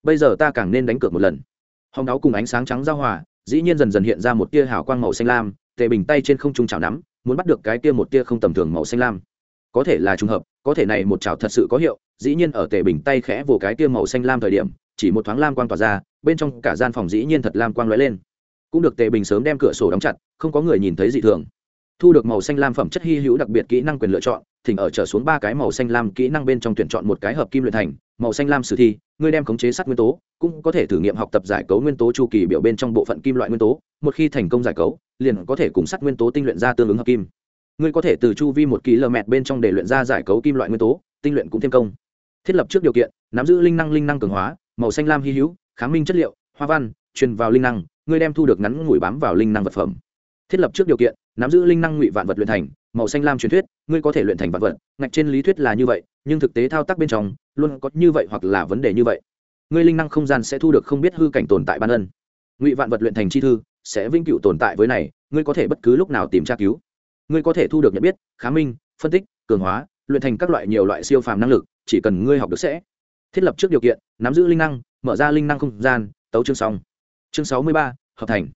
Bây giờ ta càng nên đánh cược một lần. Hồng đáo cùng ánh sáng trắng giao hòa, dĩ nhiên dần dần hiện ra một tia hào quang màu xanh lam, tề bình tay trên không trung chảo nắm, muốn bắt được cái tia một tia không tầm thường màu xanh lam. Có thể là trùng hợp, có thể này một chảo thật sự có hiệu, dĩ nhiên ở tề bình tay khẽ vồ cái tia màu xanh lam thời điểm, chỉ một thoáng lam quang tỏa ra, bên trong cả gian phòng dĩ nhiên thật lam quang lóe lên. Cũng được tề bình sớm đem cửa sổ đóng chặt, không có người nhìn thấy dị thường thu được màu xanh lam phẩm chất hy hữu đặc biệt kỹ năng quyền lựa chọn, thỉnh ở trở xuống ba cái màu xanh lam kỹ năng bên trong tuyển chọn một cái hợp kim luyện thành, màu xanh lam sử thi, ngươi đem khống chế sắt nguyên tố, cũng có thể thử nghiệm học tập giải cấu nguyên tố chu kỳ biểu bên trong bộ phận kim loại nguyên tố, một khi thành công giải cấu, liền có thể cùng sắt nguyên tố tinh luyện ra tương ứng hợp kim. Ngươi có thể từ chu vi một km bên trong để luyện ra giải cấu kim loại nguyên tố, tinh luyện cũng thêm công. Thiết lập trước điều kiện, nắm giữ linh năng linh năng cường hóa, màu xanh lam hy hữu, kháng minh chất liệu, hoa văn, truyền vào linh năng, ngươi đem thu được ngắn ngủi bám vào linh năng vật phẩm. Thiết lập trước điều kiện nắm giữ linh năng ngụy vạn vật luyện thành, màu xanh lam truyền thuyết, ngươi có thể luyện thành vạn vật, ngạch trên lý thuyết là như vậy, nhưng thực tế thao tác bên trong, luôn có như vậy hoặc là vấn đề như vậy. Ngươi linh năng không gian sẽ thu được không biết hư cảnh tồn tại ban ân. Ngụy vạn vật luyện thành chi thư, sẽ vĩnh cửu tồn tại với này, ngươi có thể bất cứ lúc nào tìm tra cứu. Ngươi có thể thu được nhận biết, khá minh, phân tích, cường hóa, luyện thành các loại nhiều loại siêu phàm năng lực, chỉ cần ngươi học được sẽ. Thiết lập trước điều kiện, nắm giữ linh năng, mở ra linh năng không gian, tấu chương xong. Chương sáu mươi ba, hợp thành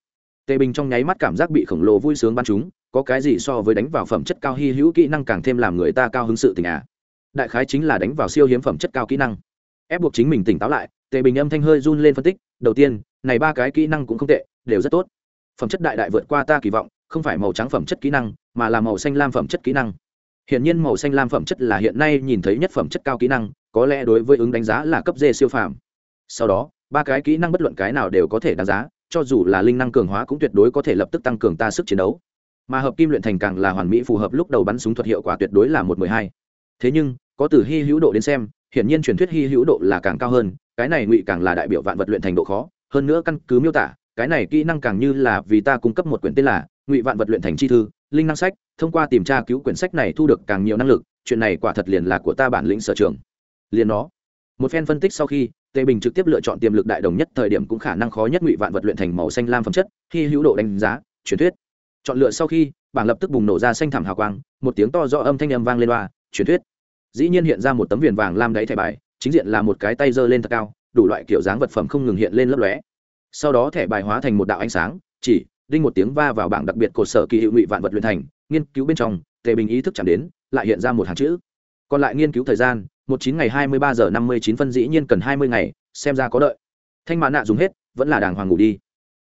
tề bình trong nháy mắt cảm giác bị khổng lồ vui sướng bắn chúng có cái gì so với đánh vào phẩm chất cao hy hữu kỹ năng càng thêm làm người ta cao hứng sự tình à? Đại khái chính là đánh vào siêu hiếm phẩm chất cao kỹ năng. Ép buộc chính mình tỉnh táo lại, tề bình âm thanh hơi run lên phân tích, đầu tiên, này ba cái kỹ năng cũng không tệ, đều rất tốt. Phẩm chất đại đại vượt qua ta kỳ vọng, không phải màu trắng phẩm chất kỹ năng, mà là màu xanh lam phẩm chất kỹ năng. Hiện nhiên màu xanh lam phẩm chất là hiện nay nhìn thấy nhất phẩm chất cao kỹ năng, có lẽ đối với ứng đánh giá là cấp d siêu phàm. Sau đó, ba cái kỹ năng bất luận cái nào đều có thể đáng giá cho dù là linh năng cường hóa cũng tuyệt đối có thể lập tức tăng cường ta sức chiến đấu. Mà hợp kim luyện thành càng là hoàn mỹ phù hợp lúc đầu bắn súng thuật hiệu quả tuyệt đối là một mười hai. Thế nhưng, có từ hy hữu độ đến xem, hiển nhiên truyền thuyết hy hữu độ là càng cao hơn, cái này ngụy càng là đại biểu vạn vật luyện thành độ khó, hơn nữa căn cứ miêu tả, cái này kỹ năng càng như là vì ta cung cấp một quyển tên là ngụy vạn vật luyện thành chi thư, linh năng sách, thông qua tìm tra cứu quyển sách này thu được càng nhiều năng lực, chuyện này quả thật liền là của ta bản lĩnh sở trường. Liền nó một phen phân tích sau khi, tề bình trực tiếp lựa chọn tiềm lực đại đồng nhất thời điểm cũng khả năng khó nhất ngụy vạn vật luyện thành màu xanh lam phẩm chất khi hữu độ đánh giá, truyền thuyết. Chọn lựa sau khi, bảng lập tức bùng nổ ra xanh thảm hào quang, một tiếng to do âm thanh âm vang lên loa, truyền thuyết. Dĩ nhiên hiện ra một tấm viền vàng lam đáy thẻ bài, chính diện là một cái tay giơ lên thật cao, đủ loại kiểu dáng vật phẩm không ngừng hiện lên lấp lóe. Sau đó thẻ bài hóa thành một đạo ánh sáng, chỉ, đinh một tiếng va vào bảng đặc biệt cột sở kỳ hiệu ngụy vạn vật luyện thành, nghiên cứu bên trong, tề bình ý thức chạm đến, lại hiện ra một hàng chữ. Còn lại nghiên cứu thời gian một chín ngày hai mươi ba giờ năm mươi chín phân dĩ nhiên cần hai mươi ngày, xem ra có đợi. Thanh mã nạ dùng hết, vẫn là đàng hoàng ngủ đi.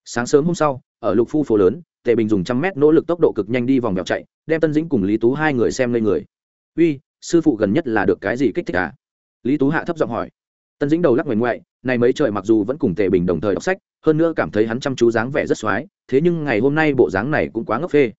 Sáng sớm hôm sau, ở lục phu phố lớn, tề bình dùng trăm mét nỗ lực tốc độ cực nhanh đi vòng mèo chạy, đem tân dĩnh cùng lý tú hai người xem lên người. Uy, sư phụ gần nhất là được cái gì kích thích à? Lý tú hạ thấp giọng hỏi. Tân dĩnh đầu lắc ngoảnh ngoại, này mấy trời mặc dù vẫn cùng tề bình đồng thời đọc sách, hơn nữa cảm thấy hắn chăm chú dáng vẻ rất x thế nhưng ngày hôm nay bộ dáng này cũng quá ngốc phê.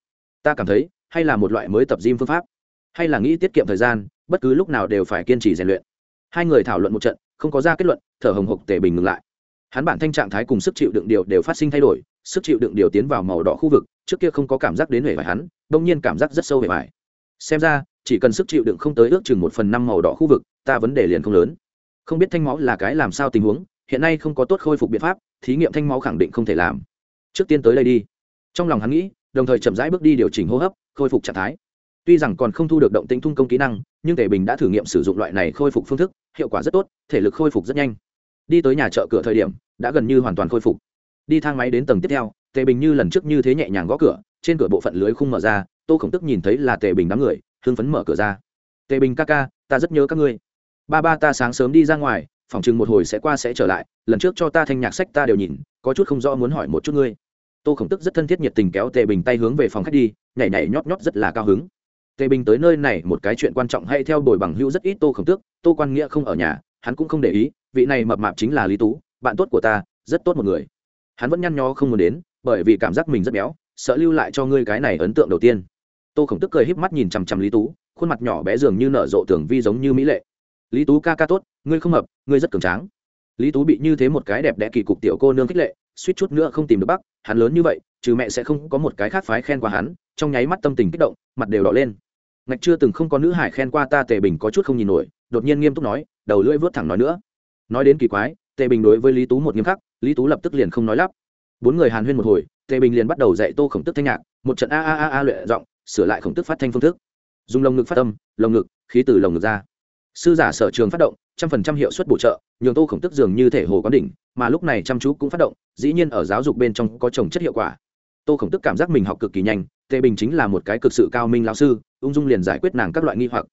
Ta cảm thấy, hay là một loại mới tập gym phương pháp, hay là nghĩ tiết kiệm thời gian bất cứ lúc nào đều phải kiên trì rèn luyện. Hai người thảo luận một trận, không có ra kết luận, thở hồng hộc tề bình ngừng lại. Hắn bản thanh trạng thái cùng sức chịu đựng điều đều phát sinh thay đổi, sức chịu đựng điều tiến vào màu đỏ khu vực, trước kia không có cảm giác đến hề vải hắn đông nhiên cảm giác rất sâu hề vải. Xem ra, chỉ cần sức chịu đựng không tới ước chừng một phần năm màu đỏ khu vực, ta vấn đề liền không lớn. Không biết thanh máu là cái làm sao tình huống, hiện nay không có tốt khôi phục biện pháp, thí nghiệm thanh máu khẳng định không thể làm. Trước tiên tới đây đi. Trong lòng hắn nghĩ, đồng thời chậm rãi bước đi điều chỉnh hô hấp, khôi phục trạng thái tuy rằng còn không thu được động tĩnh thung công kỹ năng, nhưng tề bình đã thử nghiệm sử dụng loại này khôi phục phương thức, hiệu quả rất tốt, thể lực khôi phục rất nhanh. Đi tới nhà chợ cửa thời điểm, đã gần như hoàn toàn khôi phục. Đi thang máy đến tầng tiếp theo, tề bình như lần trước như thế nhẹ nhàng gõ cửa, trên cửa bộ phận lưới khung mở ra, tô khổng tức nhìn thấy là tề bình đám người, hưng phấn mở cửa ra. Tề bình ca ca, ta rất nhớ các ngươi. Ba ba ta sáng sớm đi ra ngoài, phòng chừng một hồi sẽ qua sẽ trở lại, lần trước cho ta thanh nhạc sách ta đều nhìn, có chút không rõ muốn hỏi một chút ngươi. Tô khổng tức rất thân thiết nhiệt tình kéo tề bình tay hướng về phòng khách đi, nhảy nhảy nhót nhót rất là cao hứng tề bình tới nơi này một cái chuyện quan trọng hay theo đổi bằng hữu rất ít tô khổng tước, tô quan nghĩa không ở nhà, hắn cũng không để ý, vị này mập mạp chính là lý tú, bạn tốt của ta, rất tốt một người. Hắn vẫn nhăn nhó không muốn đến, bởi vì cảm giác mình rất béo, sợ lưu lại cho ngươi cái này ấn tượng đầu tiên. Tô khổng tức cười híp mắt nhìn chằm chằm lý tú, khuôn mặt nhỏ bé dường như nở rộ tưởng vi giống như mỹ lệ. Lý tú ca ca tốt, ngươi không hợp, ngươi rất cường tráng. Lý tú bị như thế một cái đẹp đẽ kỳ cục tiểu cô nương khích lệ, suýt chút nữa không tìm được bắc hắn lớn như vậy, trừ mẹ sẽ không có một cái khác phái khen qua hắn, trong nháy mắt tâm tình kích động, mặt đều đỏ lên ngạch chưa từng không có nữ hải khen qua ta tề bình có chút không nhìn nổi đột nhiên nghiêm túc nói đầu lưỡi vớt thẳng nói nữa. Nói đến kỳ quái tề bình đối với lý tú một nghiêm khắc lý tú lập tức liền không nói lắp. Bốn người hàn huyên một hồi tề bình liền bắt đầu dạy tô khổng tức thanh nhạc một trận a a a a luyện giọng sửa lại khổng tức phát thanh phương thức. Dùng lồng ngực phát âm, lồng ngực khí từ lồng ngực ra. Sư giả sở trường phát động trăm phần trăm hiệu suất bổ trợ nhường tô khổng tức dường như thể hồ quán đỉnh mà lúc này chăm chú cũng phát động dĩ nhiên ở giáo dục bên trong có trồng chất hiệu quả. Tô khổng tức cảm giác mình học cực kỳ nhanh tề bình chính là một cái cực sự cao minh lão sư ung dung liền giải quyết nàng các loại nghi hoặc.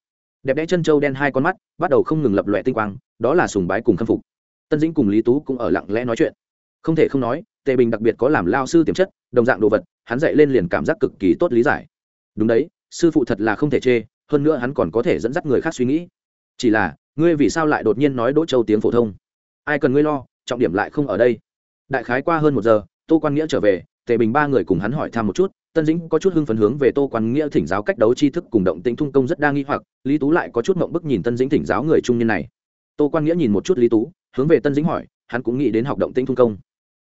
Đẹp đẽ chân trâu đen hai con mắt, bắt đầu không ngừng lập loại tinh quang, đó là sùng bái cùng khâm phục. Tân dĩnh cùng lý tú cũng ở lặng lẽ nói chuyện. Không thể không nói, tề bình đặc biệt có làm lao sư tiềm chất, đồng dạng đồ vật, hắn dạy lên liền cảm giác cực kỳ tốt lý giải. Đúng đấy, sư phụ thật là không thể chê, hơn nữa hắn còn có thể dẫn dắt người khác suy nghĩ. Chỉ là, ngươi vì sao lại đột nhiên nói đỗ châu tiếng phổ thông? Ai cần ngươi lo, trọng điểm lại không ở đây. Đại khái qua hơn một giờ, tô quan nghĩa trở về, tề bình ba người cùng hắn hỏi thăm một chút tân dĩnh có chút hưng phấn hướng về tô quan nghĩa thỉnh giáo cách đấu tri thức cùng động tĩnh thung công rất đa nghi hoặc, lý tú lại có chút mộng bức nhìn tân dĩnh thỉnh giáo người trung niên này. Tô quan nghĩa nhìn một chút lý tú, hướng về tân dĩnh hỏi, hắn cũng nghĩ đến học động tĩnh thung công.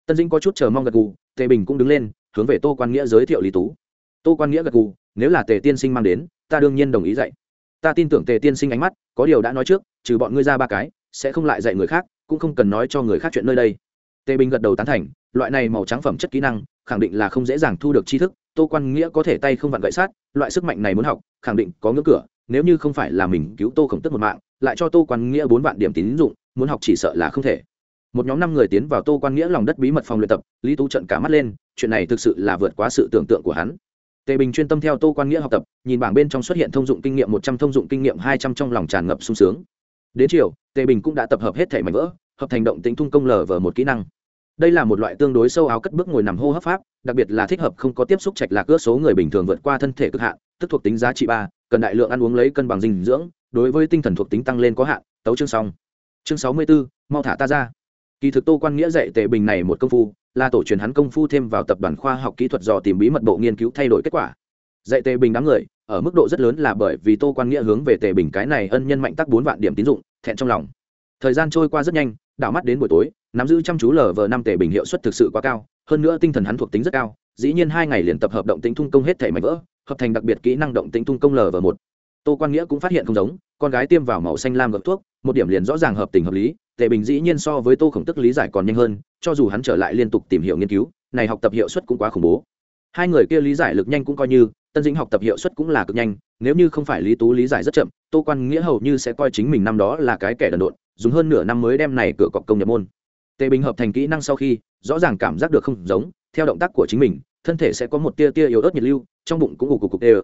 Tân dĩnh có chút chờ mong gật gù, tề bình cũng đứng lên, hướng về tô quan nghĩa giới thiệu lý tú. Tô quan nghĩa gật gù, nếu là tề tiên sinh mang đến, ta đương nhiên đồng ý dạy. Ta tin tưởng tề tiên sinh ánh mắt, có điều đã nói trước, trừ bọn ngươi ra ba cái, sẽ không lại dạy người khác, cũng không cần nói cho người khác chuyện nơi đây. Tề bình gật đầu tán thành, loại này màu trắng phẩm chất kỹ năng, khẳng định là không dễ dàng thu được tri thức tô quan nghĩa có thể tay không vặn gậy sát, loại sức mạnh này muốn học, khẳng định có ngưỡng cửa, nếu như không phải là mình cứu tô khổng tức một mạng, lại cho tô quan nghĩa bốn vạn điểm tín dụng, muốn học chỉ sợ là không thể. Một nhóm năm người tiến vào tô quan nghĩa lòng đất bí mật phòng luyện tập, lý tú trận cả mắt lên, chuyện này thực sự là vượt quá sự tưởng tượng của hắn. Tề bình chuyên tâm theo tô quan nghĩa học tập, nhìn bảng bên trong xuất hiện thông dụng kinh nghiệm một trăm, thông dụng kinh nghiệm hai trăm trong lòng tràn ngập sung sướng. Đến chiều, tề bình cũng đã tập hợp hết thể mảnh vỡ, hợp thành động tính thung công lờ vờ một kỹ năng đây là một loại tương đối sâu áo cất bước ngồi nằm hô hấp pháp, đặc biệt là thích hợp không có tiếp xúc trạch lạc ước số người bình thường vượt qua thân thể cực hạn, tức thuộc tính giá trị ba, cần đại lượng ăn uống lấy cân bằng dinh dưỡng, đối với tinh thần thuộc tính tăng lên có hạn, tấu chương xong. Chương sáu mươi bốn mau thả ta ra. Kỳ thực tô quan nghĩa dạy tề bình này một công phu, là tổ truyền hắn công phu thêm vào tập đoàn khoa học kỹ thuật dò tìm bí mật bộ nghiên cứu thay đổi kết quả. Dạy tề bình đám người, ở mức độ rất lớn là bởi vì tô quan nghĩa hướng về tề bình cái này ân nhân mạnh tắc bốn vạn điểm tín dụng, thẹn trong lòng. Thời gian trôi qua rất nhanh đảo mắt đến buổi tối, nắm giữ chăm chú lờ vờ năm tể bình hiệu suất thực sự quá cao, hơn nữa tinh thần hắn thuộc tính rất cao, dĩ nhiên hai ngày liền tập hợp động tính thung công hết thể mảnh vỡ, hợp thành đặc biệt kỹ năng động tính thung công lờ vờ một. Tô quan nghĩa cũng phát hiện không giống, con gái tiêm vào màu xanh lam gợp thuốc, một điểm liền rõ ràng hợp tình hợp lý, tề bình dĩ nhiên so với tô khổng tức lý giải còn nhanh hơn, cho dù hắn trở lại liên tục tìm hiểu nghiên cứu, này học tập hiệu suất cũng quá khủng bố. Hai người kia lý giải lực nhanh cũng coi như, tân dĩnh học tập hiệu suất cũng là cực nhanh nếu như không phải lý tú lý giải rất chậm, tô quan nghĩa hầu như sẽ coi chính mình năm đó là cái kẻ đần độn, dùng hơn nửa năm mới đem này cửa cọc công nhập môn. Tề bình hợp thành kỹ năng sau khi, rõ ràng cảm giác được không giống, theo động tác của chính mình, thân thể sẽ có một tia tia yếu ớt nhiệt lưu, trong bụng cũng ủ cục cục tê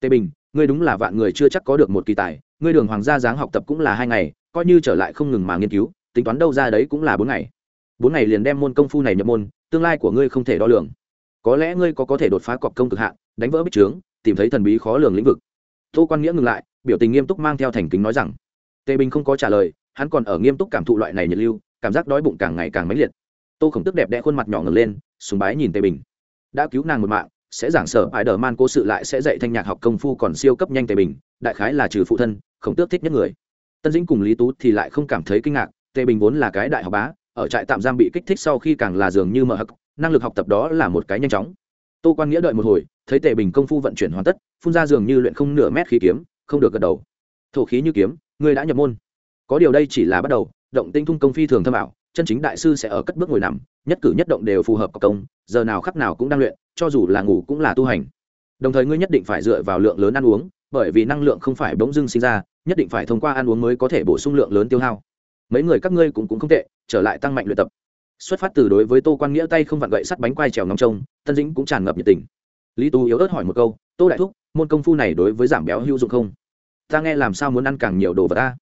tề bình, ngươi đúng là vạn người chưa chắc có được một kỳ tài, ngươi đường hoàng gia dáng học tập cũng là hai ngày, coi như trở lại không ngừng mà nghiên cứu, tính toán đâu ra đấy cũng là bốn ngày. Bốn ngày liền đem môn công phu này nhập môn, tương lai của ngươi không thể đo lường. Có lẽ ngươi có có thể đột phá cọc công cực hạn, đánh vỡ bích trướng, tìm thấy thần bí khó lường lĩnh vực tô quan nghĩa ngừng lại, biểu tình nghiêm túc mang theo thành kính nói rằng, tề bình không có trả lời, hắn còn ở nghiêm túc cảm thụ loại này nhiệt lưu, cảm giác đói bụng càng ngày càng mãnh liệt. Tô khổng tức đẹp đẽ khuôn mặt nhỏ ngừng lên, sùng bái nhìn tề bình. Đã cứu nàng một mạng, sẽ giảng sở ải đờ man cố sự lại sẽ dạy thanh nhạc học công phu còn siêu cấp nhanh tề bình, đại khái là trừ phụ thân, khổng tước thích nhất người. Tân dĩnh cùng lý tú thì lại không cảm thấy kinh ngạc, tề bình vốn là cái đại học bá, ở trại tạm giam bị kích thích sau khi càng là dường như mở hắc năng lực học tập đó là một cái nhanh chóng. Tô quan nghĩa đợi một hồi thấy tề bình công phu vận chuyển hoàn tất, phun ra dường như luyện không nửa mét khí kiếm, không được gật đầu. Thổ khí như kiếm người đã nhập môn. Có điều đây chỉ là bắt đầu, động tinh thung công phi thường thâm ảo, chân chính đại sư sẽ ở cất bước ngồi nằm, nhất cử nhất động đều phù hợp công, giờ nào khắc nào cũng đang luyện, cho dù là ngủ cũng là tu hành. Đồng thời ngươi nhất định phải dựa vào lượng lớn ăn uống, bởi vì năng lượng không phải bỗng dưng sinh ra, nhất định phải thông qua ăn uống mới có thể bổ sung lượng lớn tiêu hao. Mấy người các ngươi cũng cũng không tệ, trở lại tăng mạnh luyện tập. Xuất phát từ đối với tô quan nghĩa tay không vặn gậy sắt bánh quai trèo ngóng trông, tân dĩnh cũng tràn ngập nhiệt tình lý tú yếu ớt hỏi một câu, tô đại thúc, môn công phu này đối với giảm béo hữu dụng không? Ta nghe làm sao muốn ăn càng nhiều đồ vật ta?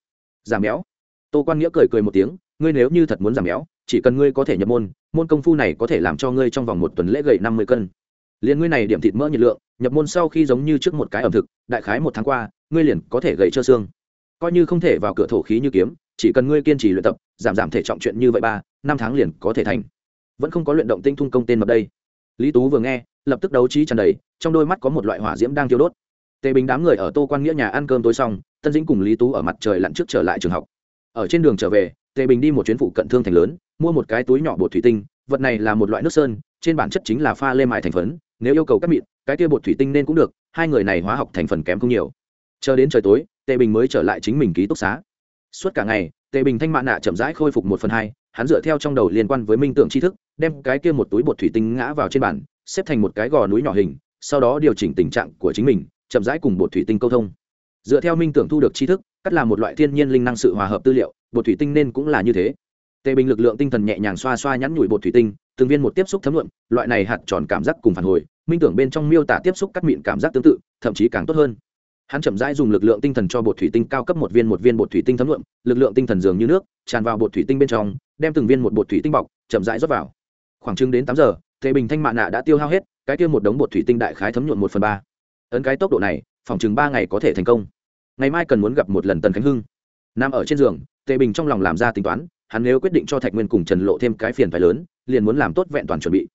Giảm béo? Tô quan nghĩa cười cười một tiếng, ngươi nếu như thật muốn giảm béo, chỉ cần ngươi có thể nhập môn môn công phu này có thể làm cho ngươi trong vòng một tuần lễ gầy năm mươi cân. Liền ngươi này điểm thịt mỡ nhiệt lượng, nhập môn sau khi giống như trước một cái ẩm thực, đại khái một tháng qua, ngươi liền có thể gầy trơ xương. Coi như không thể vào cửa thổ khí như kiếm, chỉ cần ngươi kiên trì luyện tập, giảm giảm thể trọng chuyện như vậy ba, năm tháng liền có thể thành. Vẫn không có luyện động tinh thung công tên mập đây lý tú vừa nghe, lập tức đấu trí tràn đầy, trong đôi mắt có một loại hỏa diễm đang thiêu đốt. Tề bình đám người ở tô quan nghĩa nhà ăn cơm tối xong, tân dĩnh cùng lý tú ở mặt trời lặn trước trở lại trường học. Ở trên đường trở về, tề bình đi một chuyến phụ cận thương thành lớn, mua một cái túi nhỏ bột thủy tinh, vật này là một loại nước sơn, trên bản chất chính là pha lê mài thành phấn, nếu yêu cầu cắt mịn, cái kia bột thủy tinh nên cũng được, hai người này hóa học thành phần kém không nhiều. Chờ đến trời tối, tề bình mới trở lại chính mình ký túc xá. Suốt cả ngày, tề bình thanh mạ nạ chậm rãi khôi phục một phần hai, hắn dựa theo trong đầu liên quan với minh tượng tri thức đem cái kia một túi bột thủy tinh ngã vào trên bàn, xếp thành một cái gò núi nhỏ hình, sau đó điều chỉnh tình trạng của chính mình, chậm rãi cùng bột thủy tinh câu thông. Dựa theo minh tưởng thu được tri thức, cắt là một loại thiên nhiên linh năng sự hòa hợp tư liệu, bột thủy tinh nên cũng là như thế. Tề bình lực lượng tinh thần nhẹ nhàng xoa xoa nhắn nhủi bột thủy tinh, từng viên một tiếp xúc thấm luận loại này hạt tròn cảm giác cùng phản hồi, minh tưởng bên trong miêu tả tiếp xúc cắt mịn cảm giác tương tự, thậm chí càng tốt hơn. Hắn chậm rãi dùng lực lượng tinh thần cho bột thủy tinh cao cấp một viên một viên bột thủy tinh thấm luận lực lượng tinh thần dường như nước, tràn vào bột thủy tinh bên trong, đem từng viên một bột thủy tinh bọc, chậm rãi rót vào khoảng chừng đến tám giờ tề bình thanh mạ nạ đã tiêu hao hết, cái kia một đống bột thủy tinh đại khái thấm nhuộn một phần ba. Ấn cái tốc độ này, phòng chừng ba ngày có thể thành công. Ngày mai cần muốn gặp một lần tần khánh hưng. Nằm ở trên giường, tề bình trong lòng làm ra tính toán, hắn nếu quyết định cho thạch nguyên cùng trần lộ thêm cái phiền phái lớn, liền muốn làm tốt vẹn toàn chuẩn bị.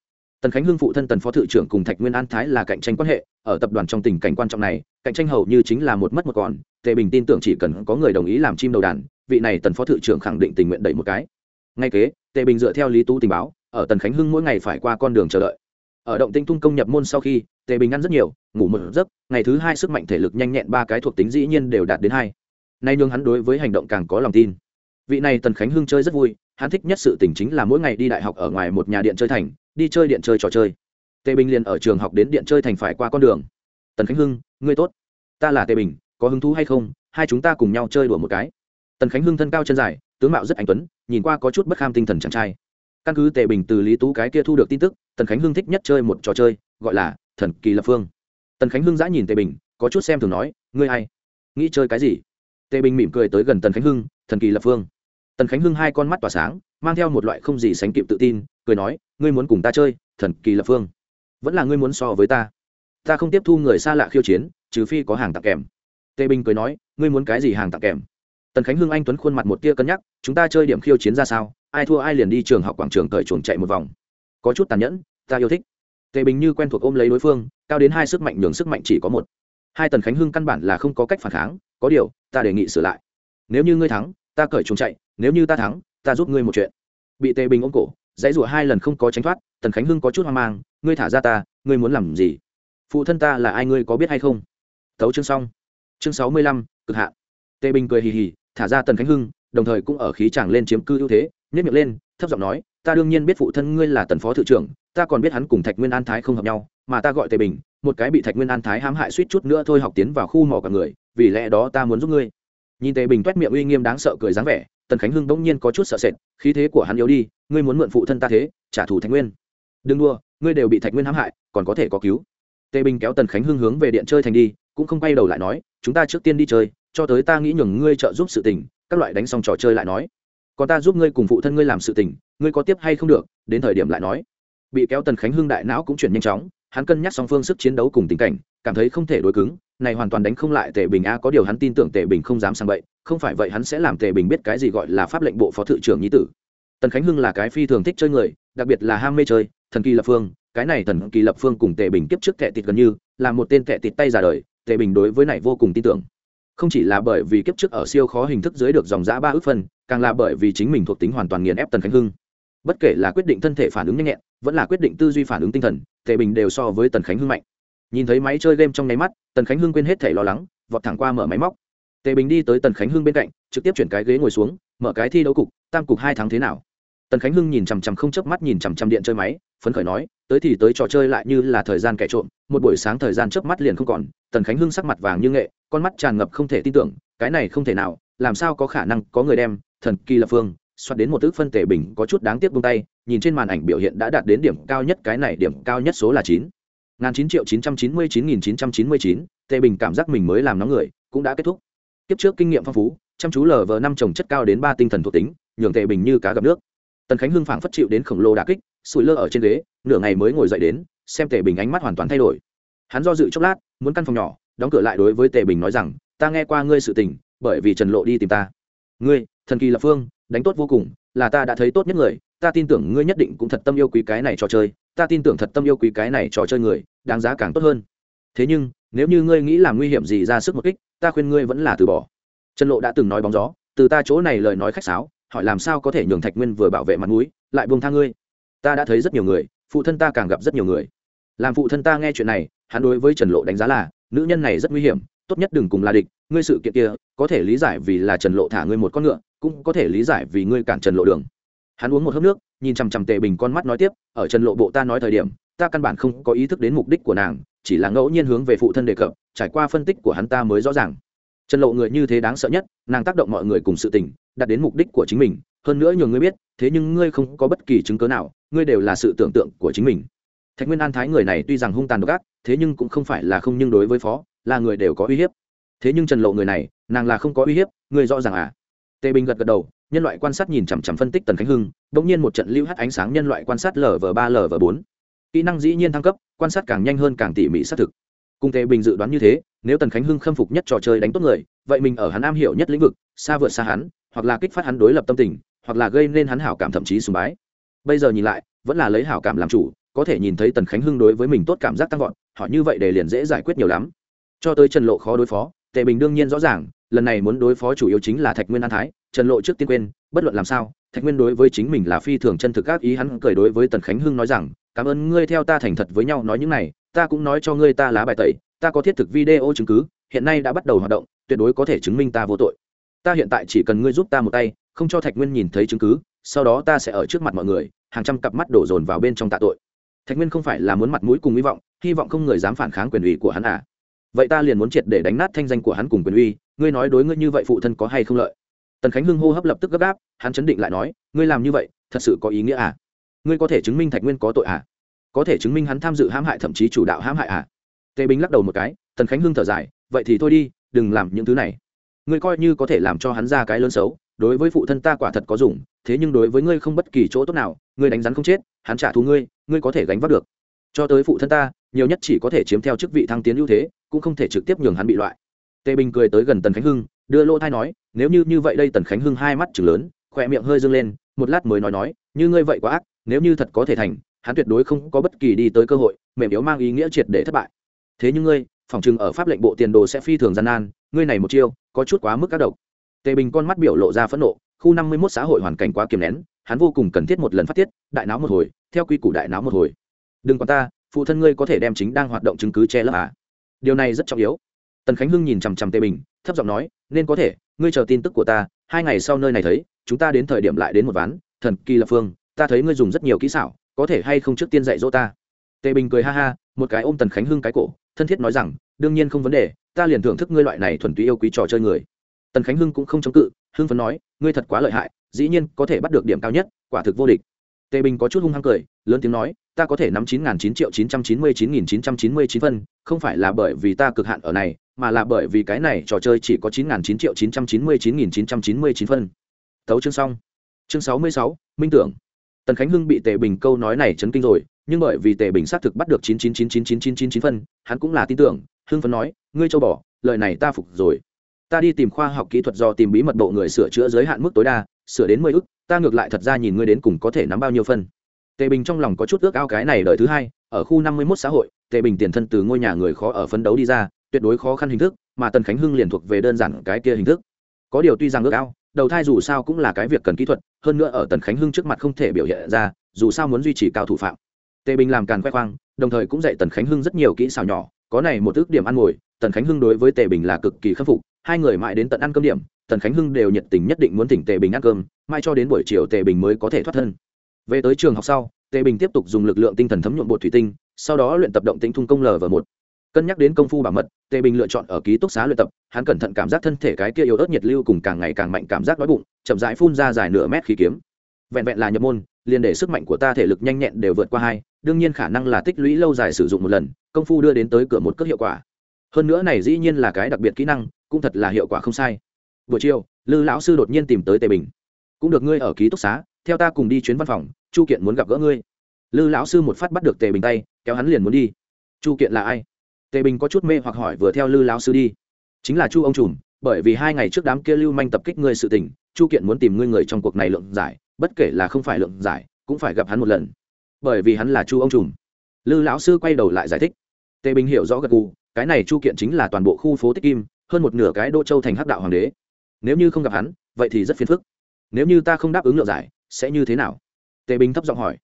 Tần khánh hưng phụ thân tần phó thự trưởng cùng thạch nguyên an thái là cạnh tranh quan hệ, ở tập đoàn trong tình cảnh quan trọng này, cạnh tranh hầu như chính là một mất một còn, tề bình tin tưởng chỉ cần có người đồng ý làm chim đầu đàn, vị này tần phó thự trưởng khẳng định tình nguyện đẩy một cái. Ngay kế, tề bình dựa theo lý tú tình báo ở tần khánh hưng mỗi ngày phải qua con đường chờ đợi. Ở động tinh tung công nhập môn sau khi, tề bình ăn rất nhiều, ngủ một giấc, ngày thứ hai sức mạnh thể lực nhanh nhẹn ba cái thuộc tính dĩ nhiên đều đạt đến hai. Nay nhường hắn đối với hành động càng có lòng tin. Vị này tần khánh hưng chơi rất vui, hắn thích nhất sự tình chính là mỗi ngày đi đại học ở ngoài một nhà điện chơi thành, đi chơi điện chơi trò chơi. Tề bình liền ở trường học đến điện chơi thành phải qua con đường. Tần khánh hưng, ngươi tốt. Ta là tề bình, có hứng thú hay không? Hai chúng ta cùng nhau chơi đùa một cái. Tần khánh hưng thân cao chân dài, tướng mạo rất anh tuấn, nhìn qua có chút bất kham tinh thần chàng trai căn cứ tề bình từ lý tú cái kia thu được tin tức, tần khánh hưng thích nhất chơi một trò chơi, gọi là thần kỳ lập phương. Tần khánh hưng giã nhìn tề bình, có chút xem thường nói, ngươi hay nghĩ chơi cái gì? Tề bình mỉm cười tới gần tần khánh hưng, thần kỳ lập phương. Tần khánh hưng hai con mắt tỏa sáng, mang theo một loại không gì sánh kịp tự tin, cười nói, ngươi muốn cùng ta chơi, thần kỳ lập phương? Vẫn là ngươi muốn so với ta? Ta không tiếp thu người xa lạ khiêu chiến, trừ phi có hàng tặng kèm. Tề bình cười nói, ngươi muốn cái gì hàng tặng kèm? Tần khánh hưng anh tuấn khuôn mặt một tia cân nhắc, chúng ta chơi điểm khiêu chiến ra sao? Ai thua ai liền đi trường học quảng trường cởi chuồng chạy một vòng. Có chút tàn nhẫn, ta yêu thích. Tề bình như quen thuộc ôm lấy đối phương, cao đến hai sức mạnh nhường sức mạnh chỉ có một. Hai tần khánh hưng căn bản là không có cách phản kháng, có điều, ta đề nghị sửa lại. Nếu như ngươi thắng, ta cởi chuồng chạy, nếu như ta thắng, ta giúp ngươi một chuyện. Bị tề bình ôm cổ, dãy rủa hai lần không có tránh thoát, tần khánh hưng có chút hoang mang, ngươi thả ra ta, ngươi muốn làm gì? Phụ thân ta là ai ngươi có biết hay không? Tấu chương xong. Chương sáu mươi lăm, cực hạn. Tề bình cười hì hì, thả ra tần khánh hưng, đồng thời cũng ở khí chàng lên chiếm cư ưu thế nhất miệng lên, thấp giọng nói, ta đương nhiên biết phụ thân ngươi là tần phó thự trưởng, ta còn biết hắn cùng thạch nguyên an thái không hợp nhau, mà ta gọi tề bình, một cái bị thạch nguyên an thái hãm hại suýt chút nữa thôi học tiến vào khu mỏ cả người, vì lẽ đó ta muốn giúp ngươi. Nhìn tề bình t miệng uy nghiêm đáng sợ cười dáng vẻ, tần khánh hưng bỗng nhiên có chút sợ sệt, khí thế của hắn yếu đi, ngươi muốn mượn phụ thân ta thế, trả thù thạch nguyên. Đừng đua ngươi đều bị thạch nguyên hãm hại, còn có thể có cứu. Tề bình kéo tần khánh hưng hướng về điện chơi thành đi, cũng không quay đầu lại nói, chúng ta trước tiên đi chơi, cho tới ta nghĩ nhường ngươi trợ giúp sự tình, các loại đánh xong trò chơi lại nói còn ta giúp ngươi cùng phụ thân ngươi làm sự tình, ngươi có tiếp hay không được, đến thời điểm lại nói. Bị kéo tần khánh hưng đại não cũng chuyển nhanh chóng, hắn cân nhắc song phương sức chiến đấu cùng tình cảnh, cảm thấy không thể đối cứng, này hoàn toàn đánh không lại tề bình a, có điều hắn tin tưởng tề bình không dám sang bậy, không phải vậy hắn sẽ làm tề bình biết cái gì gọi là pháp lệnh bộ phó thự trưởng nhí tử. Tần khánh hưng là cái phi thường thích chơi người, đặc biệt là ham mê chơi, thần kỳ lập phương, cái này thần kỳ lập phương cùng tề bình kiếp trước kẻ tịt gần như, là một tên kẻ tịt tay ra đời, tề bình đối với này vô cùng tin tưởng. Không chỉ là bởi vì kiếp trước ở siêu khó hình thức dưới được dòng giã ba ước phân càng là bởi vì chính mình thuộc tính hoàn toàn nghiền ép tần khánh hưng. Bất kể là quyết định thân thể phản ứng nhanh nhẹn, vẫn là quyết định tư duy phản ứng tinh thần, tề bình đều so với tần khánh hưng mạnh. Nhìn thấy máy chơi game trong nháy mắt, tần khánh hưng quên hết thể lo lắng, vọt thẳng qua mở máy móc. Tề bình đi tới tần khánh hưng bên cạnh, trực tiếp chuyển cái ghế ngồi xuống, mở cái thi đấu cục, tam cục hai tháng thế nào. Tần khánh hưng nhìn chằm chằm không chớp mắt nhìn chằm chằm điện chơi máy, phấn khởi nói, tới thì tới trò chơi lại như là thời gian kẻ trộm, một buổi sáng thời gian chớp mắt liền không còn. Tần khánh hưng sắc mặt vàng như nghệ, con mắt tràn ngập không thể tin tưởng, cái này không thể nào, làm sao có khả năng có người đem thần kỳ lập phương xoát đến một ước phân tể bình có chút đáng tiếc buông tay, nhìn trên màn ảnh biểu hiện đã đạt đến điểm cao nhất, cái này điểm cao nhất số là chín. Ngàn chín triệu chín trăm chín mươi chín nghìn chín trăm chín mươi chín tề bình cảm giác mình mới làm nóng người, cũng đã kết thúc. Kiếp trước kinh nghiệm phong phú, chăm chú lờ vờ năm trồng chất cao đến ba tinh thần thuộc tính, nhường tề bình như cá gặp nước. Tần khánh hưng phảng phất chịu đến khổng lồ đà kích, sủi lơ ở trên ghế, nửa ngày mới ngồi dậy đến, xem tề bình ánh mắt hoàn toàn thay đổi. Hắn do dự chốc lát, muốn căn phòng nhỏ, đóng cửa lại đối với tề bình nói rằng, ta nghe qua ngươi sự tình, bởi vì trần lộ đi tìm ta. Ngươi? Thần kỳ lập phương, đánh tốt vô cùng, là ta đã thấy tốt nhất người, ta tin tưởng ngươi nhất định cũng thật tâm yêu quý cái này trò chơi, ta tin tưởng thật tâm yêu quý cái này trò chơi người, đáng giá càng tốt hơn. Thế nhưng, nếu như ngươi nghĩ làm nguy hiểm gì ra sức một kích, ta khuyên ngươi vẫn là từ bỏ. Trần lộ đã từng nói bóng gió, từ ta chỗ này lời nói khách sáo, hỏi làm sao có thể nhường thạch nguyên vừa bảo vệ mặt mũi, lại buông tha ngươi. Ta đã thấy rất nhiều người, phụ thân ta càng gặp rất nhiều người. Làm phụ thân ta nghe chuyện này, hắn đối với trần lộ đánh giá là, nữ nhân này rất nguy hiểm, tốt nhất đừng cùng là địch, ngươi sự kiện kia, có thể lý giải vì là trần lộ thả ngươi một con ngựa cũng có thể lý giải vì ngươi cản trần lộ đường. Hắn uống một hớp nước, nhìn chằm chằm tề bình con mắt nói tiếp, ở trần lộ bộ ta nói thời điểm, ta căn bản không có ý thức đến mục đích của nàng, chỉ là ngẫu nhiên hướng về phụ thân đề cập, trải qua phân tích của hắn ta mới rõ ràng. Trần lộ người như thế đáng sợ nhất, nàng tác động mọi người cùng sự tình, đạt đến mục đích của chính mình. Hơn nữa nhường ngươi biết, thế nhưng ngươi không có bất kỳ chứng cớ nào, ngươi đều là sự tưởng tượng của chính mình. Thạch nguyên an thái người này tuy rằng hung tàn độc ác, thế nhưng cũng không phải là không nhưng đối với phó, là người đều có uy hiếp. Thế nhưng trần lộ người này, nàng là không có uy hiếp, ngươi rõ ràng à? Tề bình gật gật đầu, nhân loại quan sát nhìn chằm chằm phân tích tần khánh hưng đ ỗ n g nhiên một trận lưu hắt ánh sáng nhân loại quan sát lv ba lv bốn. Kỹ năng dĩ nhiên thăng cấp, quan sát càng nhanh hơn càng tỉ mỉ xác thực. Cùng tề bình dự đoán như thế, nếu tần khánh hưng khâm phục nhất trò chơi đánh tốt người, vậy mình ở hắn am hiểu nhất lĩnh vực, xa vượt xa hắn, hoặc là kích phát hắn đối lập tâm tình, hoặc là gây nên hắn hảo cảm thậm chí sùng bái. Bây giờ nhìn lại, vẫn là lấy hảo cảm làm chủ, có thể nhìn thấy tần khánh hưng đối với mình tốt cảm giác tăng vọt họ như vậy để liền dễ giải quyết nhiều lắm. Cho tới trần lộ khó đối phó, tề bình đương nhiên rõ ràng lần này muốn đối phó chủ yếu chính là thạch nguyên an thái, trần lộ trước tiên quên, bất luận làm sao, thạch nguyên đối với chính mình là phi thường chân thực các ý, hắn cười đối với tần khánh hưng nói rằng, cảm ơn ngươi theo ta thành thật với nhau nói những này, ta cũng nói cho ngươi ta lá bài tẩy, ta có thiết thực video chứng cứ, hiện nay đã bắt đầu hoạt động, tuyệt đối có thể chứng minh ta vô tội. Ta hiện tại chỉ cần ngươi giúp ta một tay, không cho thạch nguyên nhìn thấy chứng cứ, sau đó ta sẽ ở trước mặt mọi người, hàng trăm cặp mắt đổ dồn vào bên trong tạ tội. Thạch nguyên không phải là muốn mặt mũi cùng hy vọng hy vọng không người dám phản kháng quyền ủy của hắn à. Vậy ta liền muốn triệt để đánh nát thanh danh của hắn cùng quyền uy ngươi nói đối ngươi như vậy phụ thân có hay không lợi? Tần khánh hưng hô hấp lập tức gấp gáp, hắn chấn định lại nói, ngươi làm như vậy, thật sự có ý nghĩa à? Ngươi có thể chứng minh thạch nguyên có tội à? Có thể chứng minh hắn tham dự hãm hại thậm chí chủ đạo hãm hại à? Tề bình lắc đầu một cái, tần khánh hưng thở dài, vậy thì thôi đi, đừng làm những thứ này. Ngươi coi như có thể làm cho hắn ra cái lớn xấu, đối với phụ thân ta quả thật có dùng, thế nhưng đối với ngươi không bất kỳ chỗ tốt nào, ngươi đánh rắn không chết, hắn trả thù ngươi ngươi có thể gánh vác được. Cho tới phụ thân ta, nhiều nhất chỉ có thể chiếm theo chức vị thăng tiến ưu thế, cũng không thể trực tiếp nhường hắn bị loại tề bình cười tới gần tần khánh hưng, đưa lỗ thai nói, nếu như như vậy đây tần khánh hưng hai mắt chừng lớn, khỏe miệng hơi dâng lên, một lát mới nói nói, như ngươi vậy quá ác, nếu như thật có thể thành, hắn tuyệt đối không có bất kỳ đi tới cơ hội, mềm yếu mang ý nghĩa triệt để thất bại. Thế nhưng ngươi, phòng chừng ở pháp lệnh bộ tiền đồ sẽ phi thường gian nan, ngươi này một chiêu, có chút quá mức các độc. Tề bình con mắt biểu lộ ra phẫn nộ, khu năm mươi mốt xã hội hoàn cảnh quá kiềm nén, hắn vô cùng cần thiết một lần phát tiết, đại náo một hồi, theo quy củ đại náo một hồi. Đừng còn ta, phụ thân ngươi có thể đem chính đang hoạt động chứng cứ che lấp à? Điều này rất trọng yếu tần khánh hưng nhìn chằm chằm tề bình thấp giọng nói nên có thể ngươi chờ tin tức của ta hai ngày sau nơi này thấy chúng ta đến thời điểm lại đến một ván thần kỳ lập phương ta thấy ngươi dùng rất nhiều kỹ xảo có thể hay không trước tiên dạy dỗ ta tề bình cười ha ha một cái ôm tần khánh hưng cái cổ thân thiết nói rằng đương nhiên không vấn đề ta liền thưởng thức ngươi loại này thuần túy yêu quý trò chơi người tần khánh hưng cũng không chống cự hưng phấn nói ngươi thật quá lợi hại dĩ nhiên có thể bắt được điểm cao nhất quả thực vô địch tề bình có chút hung hăng cười lớn tiếng nói ta có thể nắm chín nghìn chín triệu chín trăm chín mươi chín nghìn chín trăm chín mươi chín phân không phải là bởi vì ta cực hạn ở này mà là bởi vì cái này trò chơi chỉ có 9.9 triệu 999.999 phân. Tấu chương xong. Chương 66, Minh Tưởng. Tần Khánh Hưng bị Tề Bình câu nói này chấn kinh rồi, nhưng bởi vì Tề Bình xác thực bắt được 9999999 phân, hắn cũng là tin tưởng, Hưng phấn nói, ngươi châu bỏ, lời này ta phục rồi. Ta đi tìm khoa học kỹ thuật do tìm bí mật bộ người sửa chữa giới hạn mức tối đa, sửa đến 10 ức, ta ngược lại thật ra nhìn ngươi đến cùng có thể nắm bao nhiêu phân. Tề Bình trong lòng có chút ước ao cái này đời thứ hai, ở khu 51 xã hội, Tề Bình tiền thân từ ngôi nhà người khó ở phấn đấu đi ra, tuyệt đối khó khăn hình thức, mà tần khánh hưng liền thuộc về đơn giản cái kia hình thức. Có điều tuy rằng ước ao, đầu thai dù sao cũng là cái việc cần kỹ thuật, hơn nữa ở tần khánh hưng trước mặt không thể biểu hiện ra, dù sao muốn duy trì cao thủ phạm. Tề bình làm càn khoe khoang, đồng thời cũng dạy tần khánh hưng rất nhiều kỹ xảo nhỏ, có này một ước điểm ăn ngồi, tần khánh hưng đối với tề bình là cực kỳ khâm phục, hai người mãi đến tận ăn cơm điểm, tần khánh hưng đều nhiệt tình nhất định muốn tỉnh tề bình ăn cơm, mai cho đến buổi chiều tề bình mới có thể thoát thân. Về tới trường học sau, tề bình tiếp tục dùng lực lượng tinh thần thấm nhuộm bột thủy tinh, sau đó luyện tập động tĩnh thung công l và một cân nhắc đến công phu bảo mật, tề bình lựa chọn ở ký túc xá luyện tập, hắn cẩn thận cảm giác thân thể cái kia yếu ớt nhiệt lưu cùng càng ngày càng mạnh cảm giác đói bụng, chậm rãi phun ra dài nửa mét khí kiếm. Vẹn vẹn là nhập môn, liền để sức mạnh của ta thể lực nhanh nhẹn đều vượt qua hai, đương nhiên khả năng là tích lũy lâu dài sử dụng một lần, công phu đưa đến tới cửa một cước hiệu quả. Hơn nữa này dĩ nhiên là cái đặc biệt kỹ năng, cũng thật là hiệu quả không sai. Buổi chiều, lư lão sư đột nhiên tìm tới tề bình. Cũng được ngươi ở ký túc xá, theo ta cùng đi chuyến văn phòng, chu kiện muốn gặp gỡ ngươi. Lư lão sư một phát bắt được tề bình tay, kéo hắn liền muốn đi. Chu kiện là ai? Tề bình có chút mê hoặc hỏi vừa theo lư lão sư đi. Chính là chu ông trùm, bởi vì hai ngày trước đám kia lưu manh tập kích ngươi sự tình, chu kiện muốn tìm ngươi người trong cuộc này lượng giải, bất kể là không phải lượng giải, cũng phải gặp hắn một lần. Bởi vì hắn là chu ông trùm. Lư lão sư quay đầu lại giải thích. Tề bình hiểu rõ gật gù, cái này chu kiện chính là toàn bộ khu phố tích kim, hơn một nửa cái đô châu thành hắc đạo hoàng đế. Nếu như không gặp hắn, vậy thì rất phiền phức. Nếu như ta không đáp ứng lượng giải, sẽ như thế nào? Tề bình thấp giọng hỏi.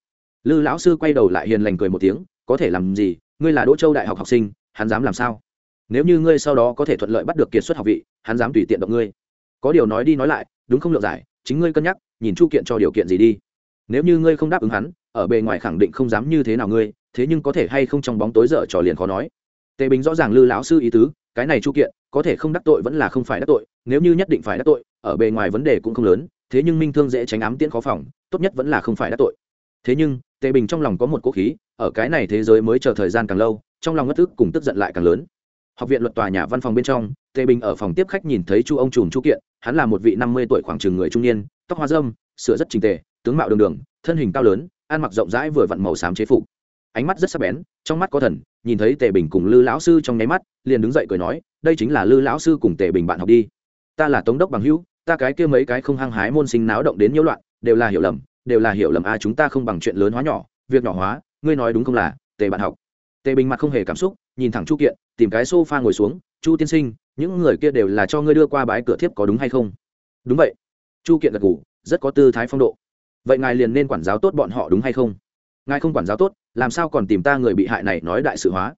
Lư lão sư quay đầu lại hiền lành cười một tiếng, có thể làm gì? Ngươi là đỗ châu đại học học sinh hắn dám làm sao? Nếu như ngươi sau đó có thể thuận lợi bắt được kiệt xuất học vị, hắn dám tùy tiện động ngươi. Có điều nói đi nói lại, đúng không lượng giải? Chính ngươi cân nhắc, nhìn chu kiện cho điều kiện gì đi. Nếu như ngươi không đáp ứng hắn, ở bề ngoài khẳng định không dám như thế nào ngươi, thế nhưng có thể hay không trong bóng tối dở trò liền khó nói. Tề bình rõ ràng lư lão sư ý tứ, cái này chu kiện, có thể không đắc tội vẫn là không phải đắc tội, nếu như nhất định phải đắc tội, ở bề ngoài vấn đề cũng không lớn, thế nhưng minh thương dễ tránh ám tiễn khó phòng, tốt nhất vẫn là không phải đắc tội. Thế nhưng, tề bình trong lòng có một cố khí, ở cái này thế giới mới chờ thời gian càng lâu trong lòng ngất tức cùng tức giận lại càng lớn. Học viện luật tòa nhà văn phòng bên trong, tề bình ở phòng tiếp khách nhìn thấy chu ông trùm chu kiện, hắn là một vị năm mươi tuổi khoảng chừng người trung niên, tóc hoa dâm sửa rất trình tề, tướng mạo đường đường, thân hình cao lớn, ăn mặc rộng rãi vừa vặn màu xám chế phục. Ánh mắt rất sắc bén, trong mắt có thần, nhìn thấy tề bình cùng lư lão sư trong nháy mắt, liền đứng dậy cười nói, đây chính là lư lão sư cùng tề bình bạn học đi. Ta là tống đốc bằng hữu, ta cái kia mấy cái không hăng hái môn sinh náo động đến nhiễu loạn, đều là hiểu lầm, đều là hiểu lầm a, chúng ta không bằng chuyện lớn hóa nhỏ, việc nhỏ hóa, ngươi nói đúng không là, tề bạn học tề bình mặt không hề cảm xúc, nhìn thẳng chu kiện, tìm cái sofa ngồi xuống, chu tiên sinh, những người kia đều là cho ngươi đưa qua bái cửa thiếp có đúng hay không? Đúng vậy. Chu kiện gật ngủ rất có tư thái phong độ. Vậy ngài liền nên quản giáo tốt bọn họ đúng hay không? Ngài không quản giáo tốt, làm sao còn tìm ta người bị hại này nói đại sự hóa?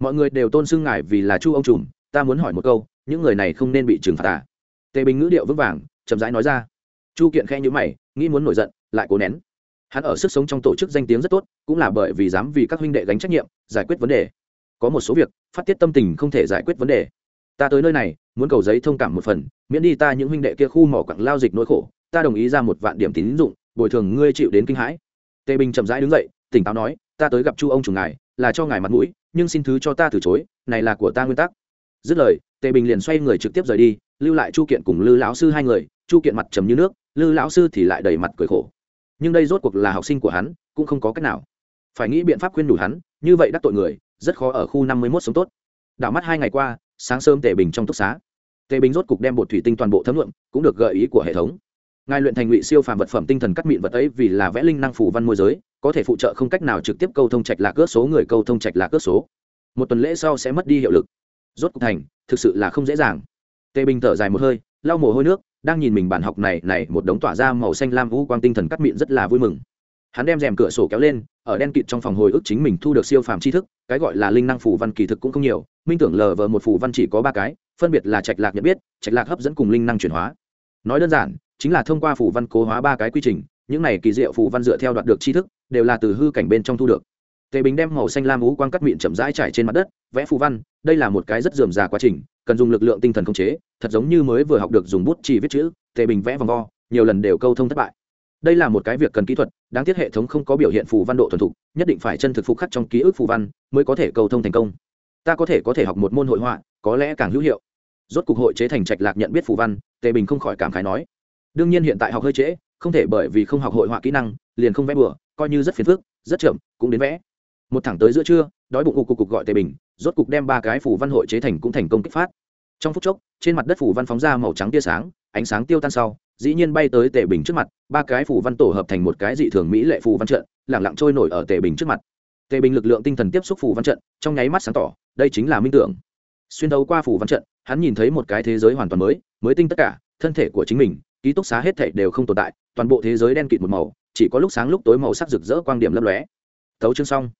Mọi người đều tôn xưng ngài vì là chu ông trùm, ta muốn hỏi một câu, những người này không nên bị trừng phạt à? Tề bình ngữ điệu vững vàng, chậm rãi nói ra. Chu kiện khe nhữ mày, nghĩ muốn nổi giận, lại cố nén hắn ở sức sống trong tổ chức danh tiếng rất tốt, cũng là bởi vì dám vì các huynh đệ gánh trách nhiệm, giải quyết vấn đề. Có một số việc, phát tiết tâm tình không thể giải quyết vấn đề. Ta tới nơi này, muốn cầu giấy thông cảm một phần, miễn đi ta những huynh đệ kia khu mỏ quặng lao dịch nỗi khổ, ta đồng ý ra một vạn điểm tín dụng, bồi thường ngươi chịu đến kinh hãi. Tề bình chậm rãi đứng dậy, tỉnh táo nói, ta tới gặp chu ông chủ ngài, là cho ngài mặt mũi, nhưng xin thứ cho ta từ chối, này là của ta nguyên tắc. Dứt lời, tề bình liền xoay người trực tiếp rời đi, lưu lại chu kiện cùng lư lão sư hai người, chu kiện mặt trầm như nước, lư lão sư thì lại đầy mặt cười khổ nhưng đây rốt cuộc là học sinh của hắn, cũng không có cách nào. Phải nghĩ biện pháp khuyên đủ hắn, như vậy đắc tội người, rất khó ở khu năm mươi mốt sống tốt. Đảo mắt hai ngày qua, sáng sớm tề bình trong túc xá. Tề bình rốt cục đem bột thủy tinh toàn bộ thấm luận cũng được gợi ý của hệ thống. Ngài luyện thành ngụy siêu phàm vật phẩm tinh thần cắt mịn vật ấy vì là vẽ linh năng phủ văn môi giới, có thể phụ trợ không cách nào trực tiếp câu thông trạch lạc cước số người câu thông trạch lạc cước số. Một tuần lễ sau sẽ mất đi hiệu lực. Rốt cục thành, thực sự là không dễ dàng. Tề bình thở dài một hơi, lau mồ hôi nước đang nhìn mình bản học này này, một đống tỏa ra màu xanh lam vũ quang tinh thần cắt mịn rất là vui mừng. Hắn đem rèm cửa sổ kéo lên, ở đen kịt trong phòng hồi ức chính mình thu được siêu phàm tri thức, cái gọi là linh năng phủ văn kỳ thực cũng không nhiều, minh tưởng lờ vờ một phủ văn chỉ có ba cái, phân biệt là trạch lạc nhận biết, trạch lạc hấp dẫn cùng linh năng chuyển hóa. Nói đơn giản, chính là thông qua phủ văn cố hóa ba cái quy trình, những này kỳ diệu phủ văn dựa theo đoạt được tri thức, đều là từ hư cảnh bên trong thu được tề bình đem màu xanh lam ú quang cắt miệng chậm rãi trải trên mặt đất, vẽ phù văn, đây là một cái rất dườm già quá trình, cần dùng lực lượng tinh thần khống chế, thật giống như mới vừa học được dùng bút chỉ viết chữ, tề bình vẽ vòng vo, nhiều lần đều câu thông thất bại. Đây là một cái việc cần kỹ thuật, đáng tiếc hệ thống không có biểu hiện phù văn độ thuần thục, nhất định phải chân thực phục khắc trong ký ức phù văn mới có thể câu thông thành công. Ta có thể có thể học một môn hội họa, có lẽ càng hữu hiệu. Rốt cục hội chế thành trạch lạc nhận biết phù văn, tề bình không khỏi cảm khái nói. Đương nhiên hiện tại học hơi trễ, không thể bởi vì không học hội họa kỹ năng, liền không vẽ bừa, coi như rất phiền phức, rất chậm, cũng đến vẽ một thẳng tới giữa trưa, đói bụng cục cục cục gọi tề bình, rốt cục đem ba cái phủ văn hội chế thành cũng thành công kích phát. Trong phút chốc, trên mặt đất phủ văn phóng ra màu trắng tia sáng, ánh sáng tiêu tan sau, dĩ nhiên bay tới tề bình trước mặt, ba cái phủ văn tổ hợp thành một cái dị thường mỹ lệ phủ văn trận lẳng lặng trôi nổi ở tề bình trước mặt. Tề bình lực lượng tinh thần tiếp xúc phủ văn trận, trong nháy mắt sáng tỏ, đây chính là minh tưởng. Xuyên đấu qua phủ văn trận, hắn nhìn thấy một cái thế giới hoàn toàn mới mới tinh tất cả, thân thể của chính mình, ký túc xá hết thảy đều không tồn tại, toàn bộ thế giới đen kịt một màu, chỉ có lúc sáng lúc tối màu sắc rực rỡ quang điểm lấp lóe. Tấu chương xong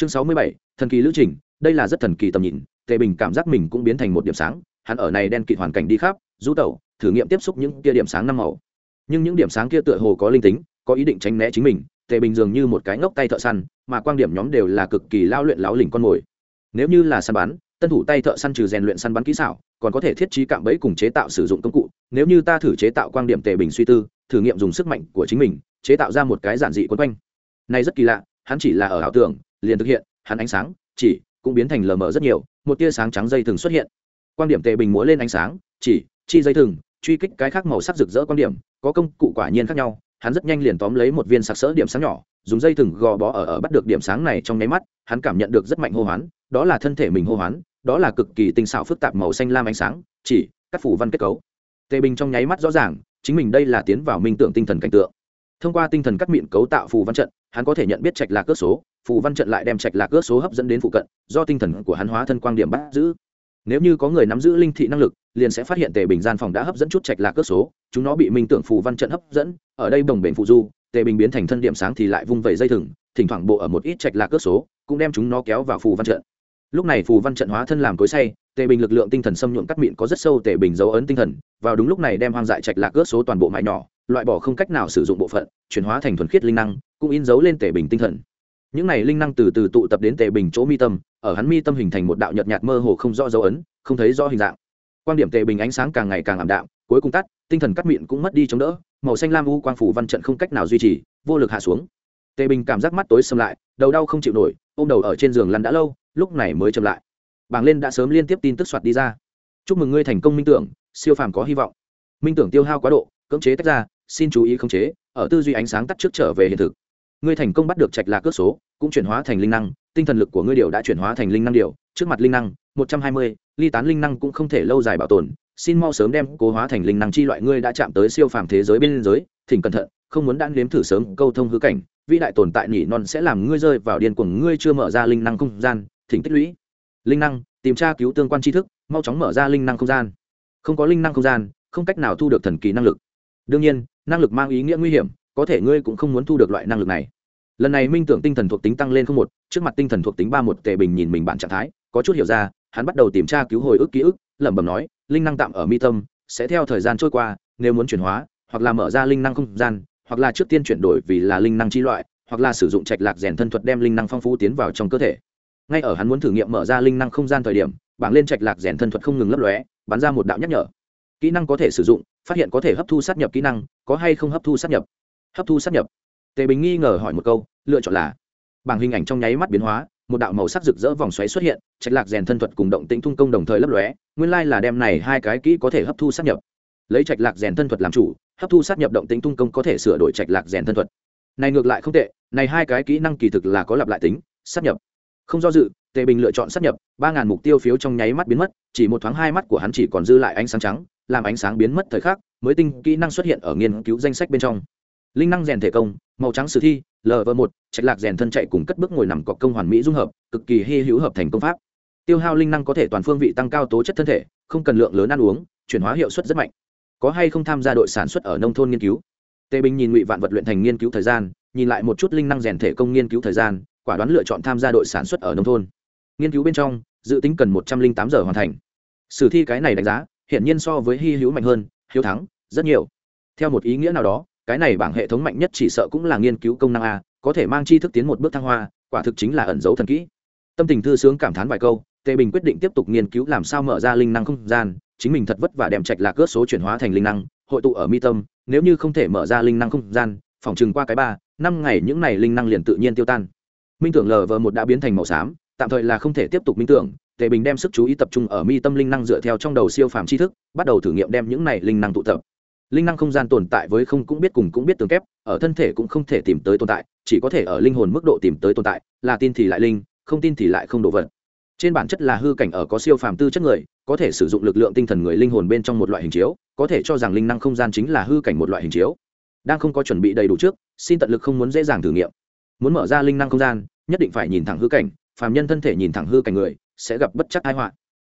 chương sáu mươi bảy, thần kỳ lữ trình, đây là rất thần kỳ tầm nhìn, tề bình cảm giác mình cũng biến thành một điểm sáng, hắn ở này đen kịt hoàn cảnh đi khắp, du tẩu, thử nghiệm tiếp xúc những kia điểm sáng năm màu. Nhưng những điểm sáng kia tựa hồ có linh tính, có ý định tránh né chính mình, tề bình dường như một cái ngốc tay thợ săn, mà quan điểm nhóm đều là cực kỳ lao luyện láo lỉnh con mồi. Nếu như là săn bắn, tân thủ tay thợ săn trừ rèn luyện săn bắn kỹ xảo, còn có thể thiết trí cạm bẫy cùng chế tạo sử dụng công cụ. Nếu như ta thử chế tạo quan điểm tề bình suy tư, thử nghiệm dùng sức mạnh của chính mình, chế tạo ra một cái giản dị quấn quanh. Này rất kỳ lạ, hắn chỉ là ở ảo tưởng liền thực hiện, hắn ánh sáng, chỉ, cũng biến thành lờ mờ rất nhiều, một tia sáng trắng dây thừng xuất hiện. Quan điểm tệ bình múa lên ánh sáng, chỉ, chi dây thừng, truy kích cái khác màu sắc rực rỡ quan điểm, có công cụ quả nhiên khác nhau, hắn rất nhanh liền tóm lấy một viên sặc sỡ điểm sáng nhỏ, dùng dây thừng gò bó ở ở bắt được điểm sáng này trong nháy mắt, hắn cảm nhận được rất mạnh hô hoán, đó là thân thể mình hô hoán, đó là cực kỳ tinh xảo phức tạp màu xanh lam ánh sáng, chỉ, các phủ văn kết cấu. Tề bình trong nháy mắt rõ ràng, chính mình đây là tiến vào minh tưởng tinh thần cảnh tượng. Thông qua tinh thần cắt miệng cấu tạo phù văn trận, hắn có thể nhận biết trạch lạc cước số phù văn trận lại đem trạch lạc cước số hấp dẫn đến phụ cận, do tinh thần của hắn hóa thân quang điểm bắt giữ. Nếu như có người nắm giữ linh thị năng lực, liền sẽ phát hiện tề bình gian phòng đã hấp dẫn chút trạch lạc cước số, chúng nó bị minh tưởng phù văn trận hấp dẫn, ở đây đồng bền phụ du, tề bình biến thành thân điểm sáng thì lại vung vẩy dây thừng, thỉnh thoảng bộ ở một ít trạch lạc cước số, cũng đem chúng nó kéo vào phù văn trận. Lúc này phù văn trận hóa thân làm cối say tề bình lực lượng tinh thần xâm nhuộm cắt mịn có rất sâu tề bình dấu ấn tinh thần, vào đúng lúc này đem hoang dại trạch lạc cước số toàn bộ mại nhỏ, loại bỏ không cách nào sử dụng bộ phận, chuyển hóa thành thuần khiết linh năng, cũng in dấu lên tề bình tinh thần những này linh năng từ từ tụ tập đến tề bình chỗ mi tâm, ở hắn mi tâm hình thành một đạo nhợt nhạt mơ hồ không rõ dấu ấn, không thấy rõ hình dạng. Quan điểm tề bình ánh sáng càng ngày càng ảm đạm, cuối cùng tắt, tinh thần cắt miệng cũng mất đi chống đỡ, màu xanh lam u quang phủ văn trận không cách nào duy trì, vô lực hạ xuống. Tề bình cảm giác mắt tối xâm lại, đầu đau không chịu nổi, ôm đầu ở trên giường lăn đã lâu, lúc này mới chậm lại. Bảng lên đã sớm liên tiếp tin tức soạt đi ra. Chúc mừng ngươi thành công, minh tưởng, siêu phàm có hy vọng. Minh tưởng tiêu hao quá độ, cưỡng chế tách ra, xin chú ý khống chế, ở tư duy ánh sáng tắt trước trở về hiện thực ngươi thành công bắt được trạch lạc cước số, cũng chuyển hóa thành linh năng, tinh thần lực của ngươi điều đã chuyển hóa thành linh năng điều, trước mặt linh năng, một trăm hai mươi, ly tán linh năng cũng không thể lâu dài bảo tồn. Xin mau sớm đem cố hóa thành linh năng chi loại ngươi đã chạm tới siêu phàm thế giới bên giới thỉnh cẩn thận, không muốn đã nếm thử sớm câu thông hư cảnh, vĩ đại tồn tại nhỉ non sẽ làm ngươi rơi vào điên cuồng, ngươi chưa mở ra linh năng không gian, thỉnh tích lũy. Linh năng, tìm tra cứu tương quan tri thức, mau chóng mở ra linh năng không gian. Không có linh năng không gian, không cách nào thu được thần kỳ năng lực. Đương nhiên, năng lực mang ý nghĩa nguy hiểm, có thể ngươi cũng không muốn thu được loại năng lực này lần này minh tưởng tinh thần thuộc tính tăng lên không một, trước mặt tinh thần thuộc tính ba một, tề bình nhìn mình bạn trạng thái, có chút hiểu ra, hắn bắt đầu tìm tra cứu hồi ức ký ức, lẩm bẩm nói, linh năng tạm ở mi tâm, sẽ theo thời gian trôi qua, nếu muốn chuyển hóa, hoặc là mở ra linh năng không gian, hoặc là trước tiên chuyển đổi vì là linh năng chi loại, hoặc là sử dụng trạch lạc rèn thân thuật đem linh năng phong phú tiến vào trong cơ thể. Ngay ở hắn muốn thử nghiệm mở ra linh năng không gian thời điểm, bảng lên trạch lạc rèn thân thuật không ngừng lấp lóe, bắn ra một đạo nhắc nhở. Kỹ năng có thể sử dụng, phát hiện có thể hấp thu sát nhập kỹ năng, có hay không hấp thu sát nhập? Hấp thu sát nhập tề bình nghi ngờ hỏi một câu, lựa chọn là? Bảng hình ảnh trong nháy mắt biến hóa, một đạo màu sắc rực rỡ vòng xoáy xuất hiện, trạch lạc rèn thân thuật cùng động tĩnh thung công đồng thời lấp lóe, nguyên lai là đem này hai cái kỹ có thể hấp thu sát nhập. Lấy trạch lạc rèn thân thuật làm chủ, hấp thu sát nhập động tĩnh tung công có thể sửa đổi trạch lạc rèn thân thuật. Này ngược lại không tệ, này hai cái kỹ năng kỳ thực là có lặp lại tính, sát nhập. Không do dự, tề bình lựa chọn sát nhập, ba ngàn mục tiêu phiếu trong nháy mắt biến mất, chỉ một thoáng hai mắt của hắn chỉ còn dư lại ánh sáng trắng, làm ánh sáng biến mất thời khắc, mới tinh kỹ năng xuất hiện ở nghiên cứu danh sách bên trong linh năng rèn thể công, màu trắng sử thi lv một, trạch lạc rèn thân chạy cùng cất bước ngồi nằm cọc công hoàn mỹ dung hợp, cực kỳ hy hữu hợp thành công pháp. Tiêu hao linh năng có thể toàn phương vị tăng cao tố chất thân thể, không cần lượng lớn ăn uống, chuyển hóa hiệu suất rất mạnh. Có hay không tham gia đội sản xuất ở nông thôn nghiên cứu? Tề bình nhìn ngụy vạn vật luyện thành nghiên cứu thời gian, nhìn lại một chút linh năng rèn thể công nghiên cứu thời gian, quả đoán lựa chọn tham gia đội sản xuất ở nông thôn. Nghiên cứu bên trong, dự tính cần một trăm linh tám giờ hoàn thành. Sử thi cái này đánh giá, hiển nhiên so với hy hữu mạnh hơn, hiếu thắng, rất nhiều. Theo một ý nghĩa nào đó cái này bảng hệ thống mạnh nhất chỉ sợ cũng là nghiên cứu công năng a, có thể mang tri thức tiến một bước thăng hoa, quả thực chính là ẩn dấu thần kỹ. Tâm tình thư sướng cảm thán vài câu, tề bình quyết định tiếp tục nghiên cứu làm sao mở ra linh năng không gian, chính mình thật vất vả đem trạch lạc ớt số chuyển hóa thành linh năng, hội tụ ở mi tâm, nếu như không thể mở ra linh năng không gian phòng chừng qua cái ba, năm ngày những này linh năng liền tự nhiên tiêu tan. Minh tưởng lờ vờ một đã biến thành màu xám, tạm thời là không thể tiếp tục minh tưởng, tề bình đem sức chú ý tập trung ở mi tâm linh năng dựa theo trong đầu siêu phàm tri thức, bắt đầu thử nghiệm đem những này linh năng tụ tập linh năng không gian tồn tại với không cũng biết cùng cũng biết tường kép, ở thân thể cũng không thể tìm tới tồn tại, chỉ có thể ở linh hồn mức độ tìm tới tồn tại, là tin thì lại linh, không tin thì lại không đồ vật. Trên bản chất là hư cảnh ở có siêu phàm tư chất người, có thể sử dụng lực lượng tinh thần người linh hồn bên trong một loại hình chiếu, có thể cho rằng linh năng không gian chính là hư cảnh một loại hình chiếu. Đang không có chuẩn bị đầy đủ trước, xin tận lực không muốn dễ dàng thử nghiệm. Muốn mở ra linh năng không gian, nhất định phải nhìn thẳng hư cảnh, phàm nhân thân thể nhìn thẳng hư cảnh người, sẽ gặp bất chắc tai họa.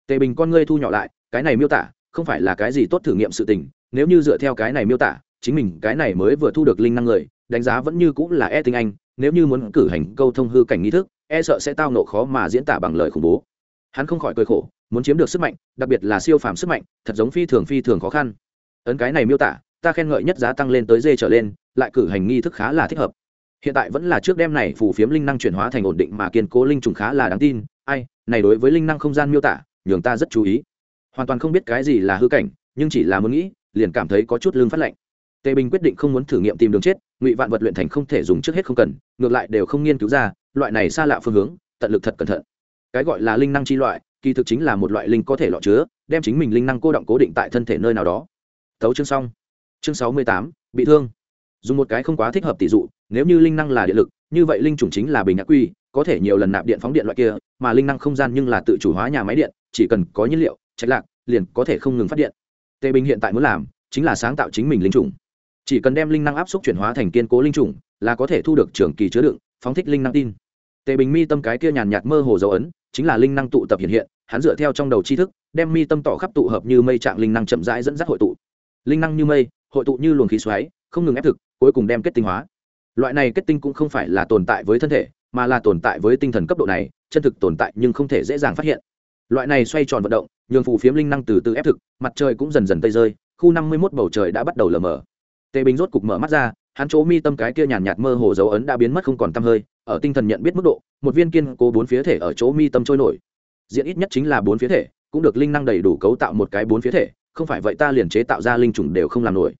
Tề bình con ngươi thu nhỏ lại, cái này miêu tả, không phải là cái gì tốt thử nghiệm sự tình nếu như dựa theo cái này miêu tả, chính mình cái này mới vừa thu được linh năng người, đánh giá vẫn như cũng là e tinh anh, nếu như muốn cử hành câu thông hư cảnh nghi thức e sợ sẽ tao nộ khó mà diễn tả bằng lời khủng bố. Hắn không khỏi cười khổ, muốn chiếm được sức mạnh, đặc biệt là siêu phàm sức mạnh, thật giống phi thường phi thường khó khăn. Ấn cái này miêu tả, ta khen ngợi nhất giá tăng lên tới dê trở lên, lại cử hành nghi thức khá là thích hợp. Hiện tại vẫn là trước đêm này phù phiếm linh năng chuyển hóa thành ổn định mà kiên cố linh trùng khá là đáng tin, ai, này đối với linh năng không gian miêu tả, nhường ta rất chú ý. Hoàn toàn không biết cái gì là hư cảnh, nhưng chỉ là muốn nghĩ liền cảm thấy có chút lương phát lạnh. Tề bình quyết định không muốn thử nghiệm tìm đường chết, ngụy vạn vật luyện thành không thể dùng trước hết không cần, ngược lại đều không nghiên cứu ra, loại này xa lạ phương hướng, tận lực thật cẩn thận. Cái gọi là linh năng chi loại, kỳ thực chính là một loại linh có thể lọ chứa, đem chính mình linh năng cô động cố định tại thân thể nơi nào đó. Thấu chương xong. Chương sáu mươi tám, bị thương. Dùng một cái không quá thích hợp tỷ dụ, nếu như linh năng là điện lực, như vậy linh chủng chính là bình ngã quy, có thể nhiều lần nạp điện phóng điện loại kia, mà linh năng không gian nhưng là tự chủ hóa nhà máy điện, chỉ cần có nhiên liệu, trạch lạc, liền có thể không ngừng phát điện tề bình hiện tại muốn làm chính là sáng tạo chính mình linh chủng chỉ cần đem linh năng áp suất chuyển hóa thành kiên cố linh chủng là có thể thu được trường kỳ chứa đựng, phóng thích linh năng tin. Tề bình mi tâm cái kia nhàn nhạt mơ hồ dấu ấn chính là linh năng tụ tập hiện hiện, hắn dựa theo trong đầu tri thức, đem mi tâm tỏ khắp tụ hợp như mây trạng linh năng chậm rãi dẫn dắt hội tụ. Linh năng như mây, hội tụ như luồng khí xoáy, không ngừng ép thực, cuối cùng đem kết tinh hóa. Loại này kết tinh cũng không phải là tồn tại với thân thể, mà là tồn tại với tinh thần cấp độ này, chân thực tồn tại nhưng không thể dễ dàng phát hiện loại này xoay tròn vận động, nhường phù phiếm linh năng từ từ ép thực, mặt trời cũng dần dần tây rơi, khu năm mươi mốt bầu trời đã bắt đầu lờ mờ. Tề bình rốt cục mở mắt ra, hắn chỗ mi tâm cái kia nhàn nhạt mơ hồ dấu ấn đã biến mất không còn t hơi, ở tinh thần nhận biết mức độ, một viên kiên cố bốn phía thể ở chỗ mi tâm trôi nổi. Diện ít nhất chính là bốn phía thể, cũng được linh năng đầy đủ cấu tạo một cái bốn phía thể, không phải vậy ta liền chế tạo ra linh chủng đều không làm nổi.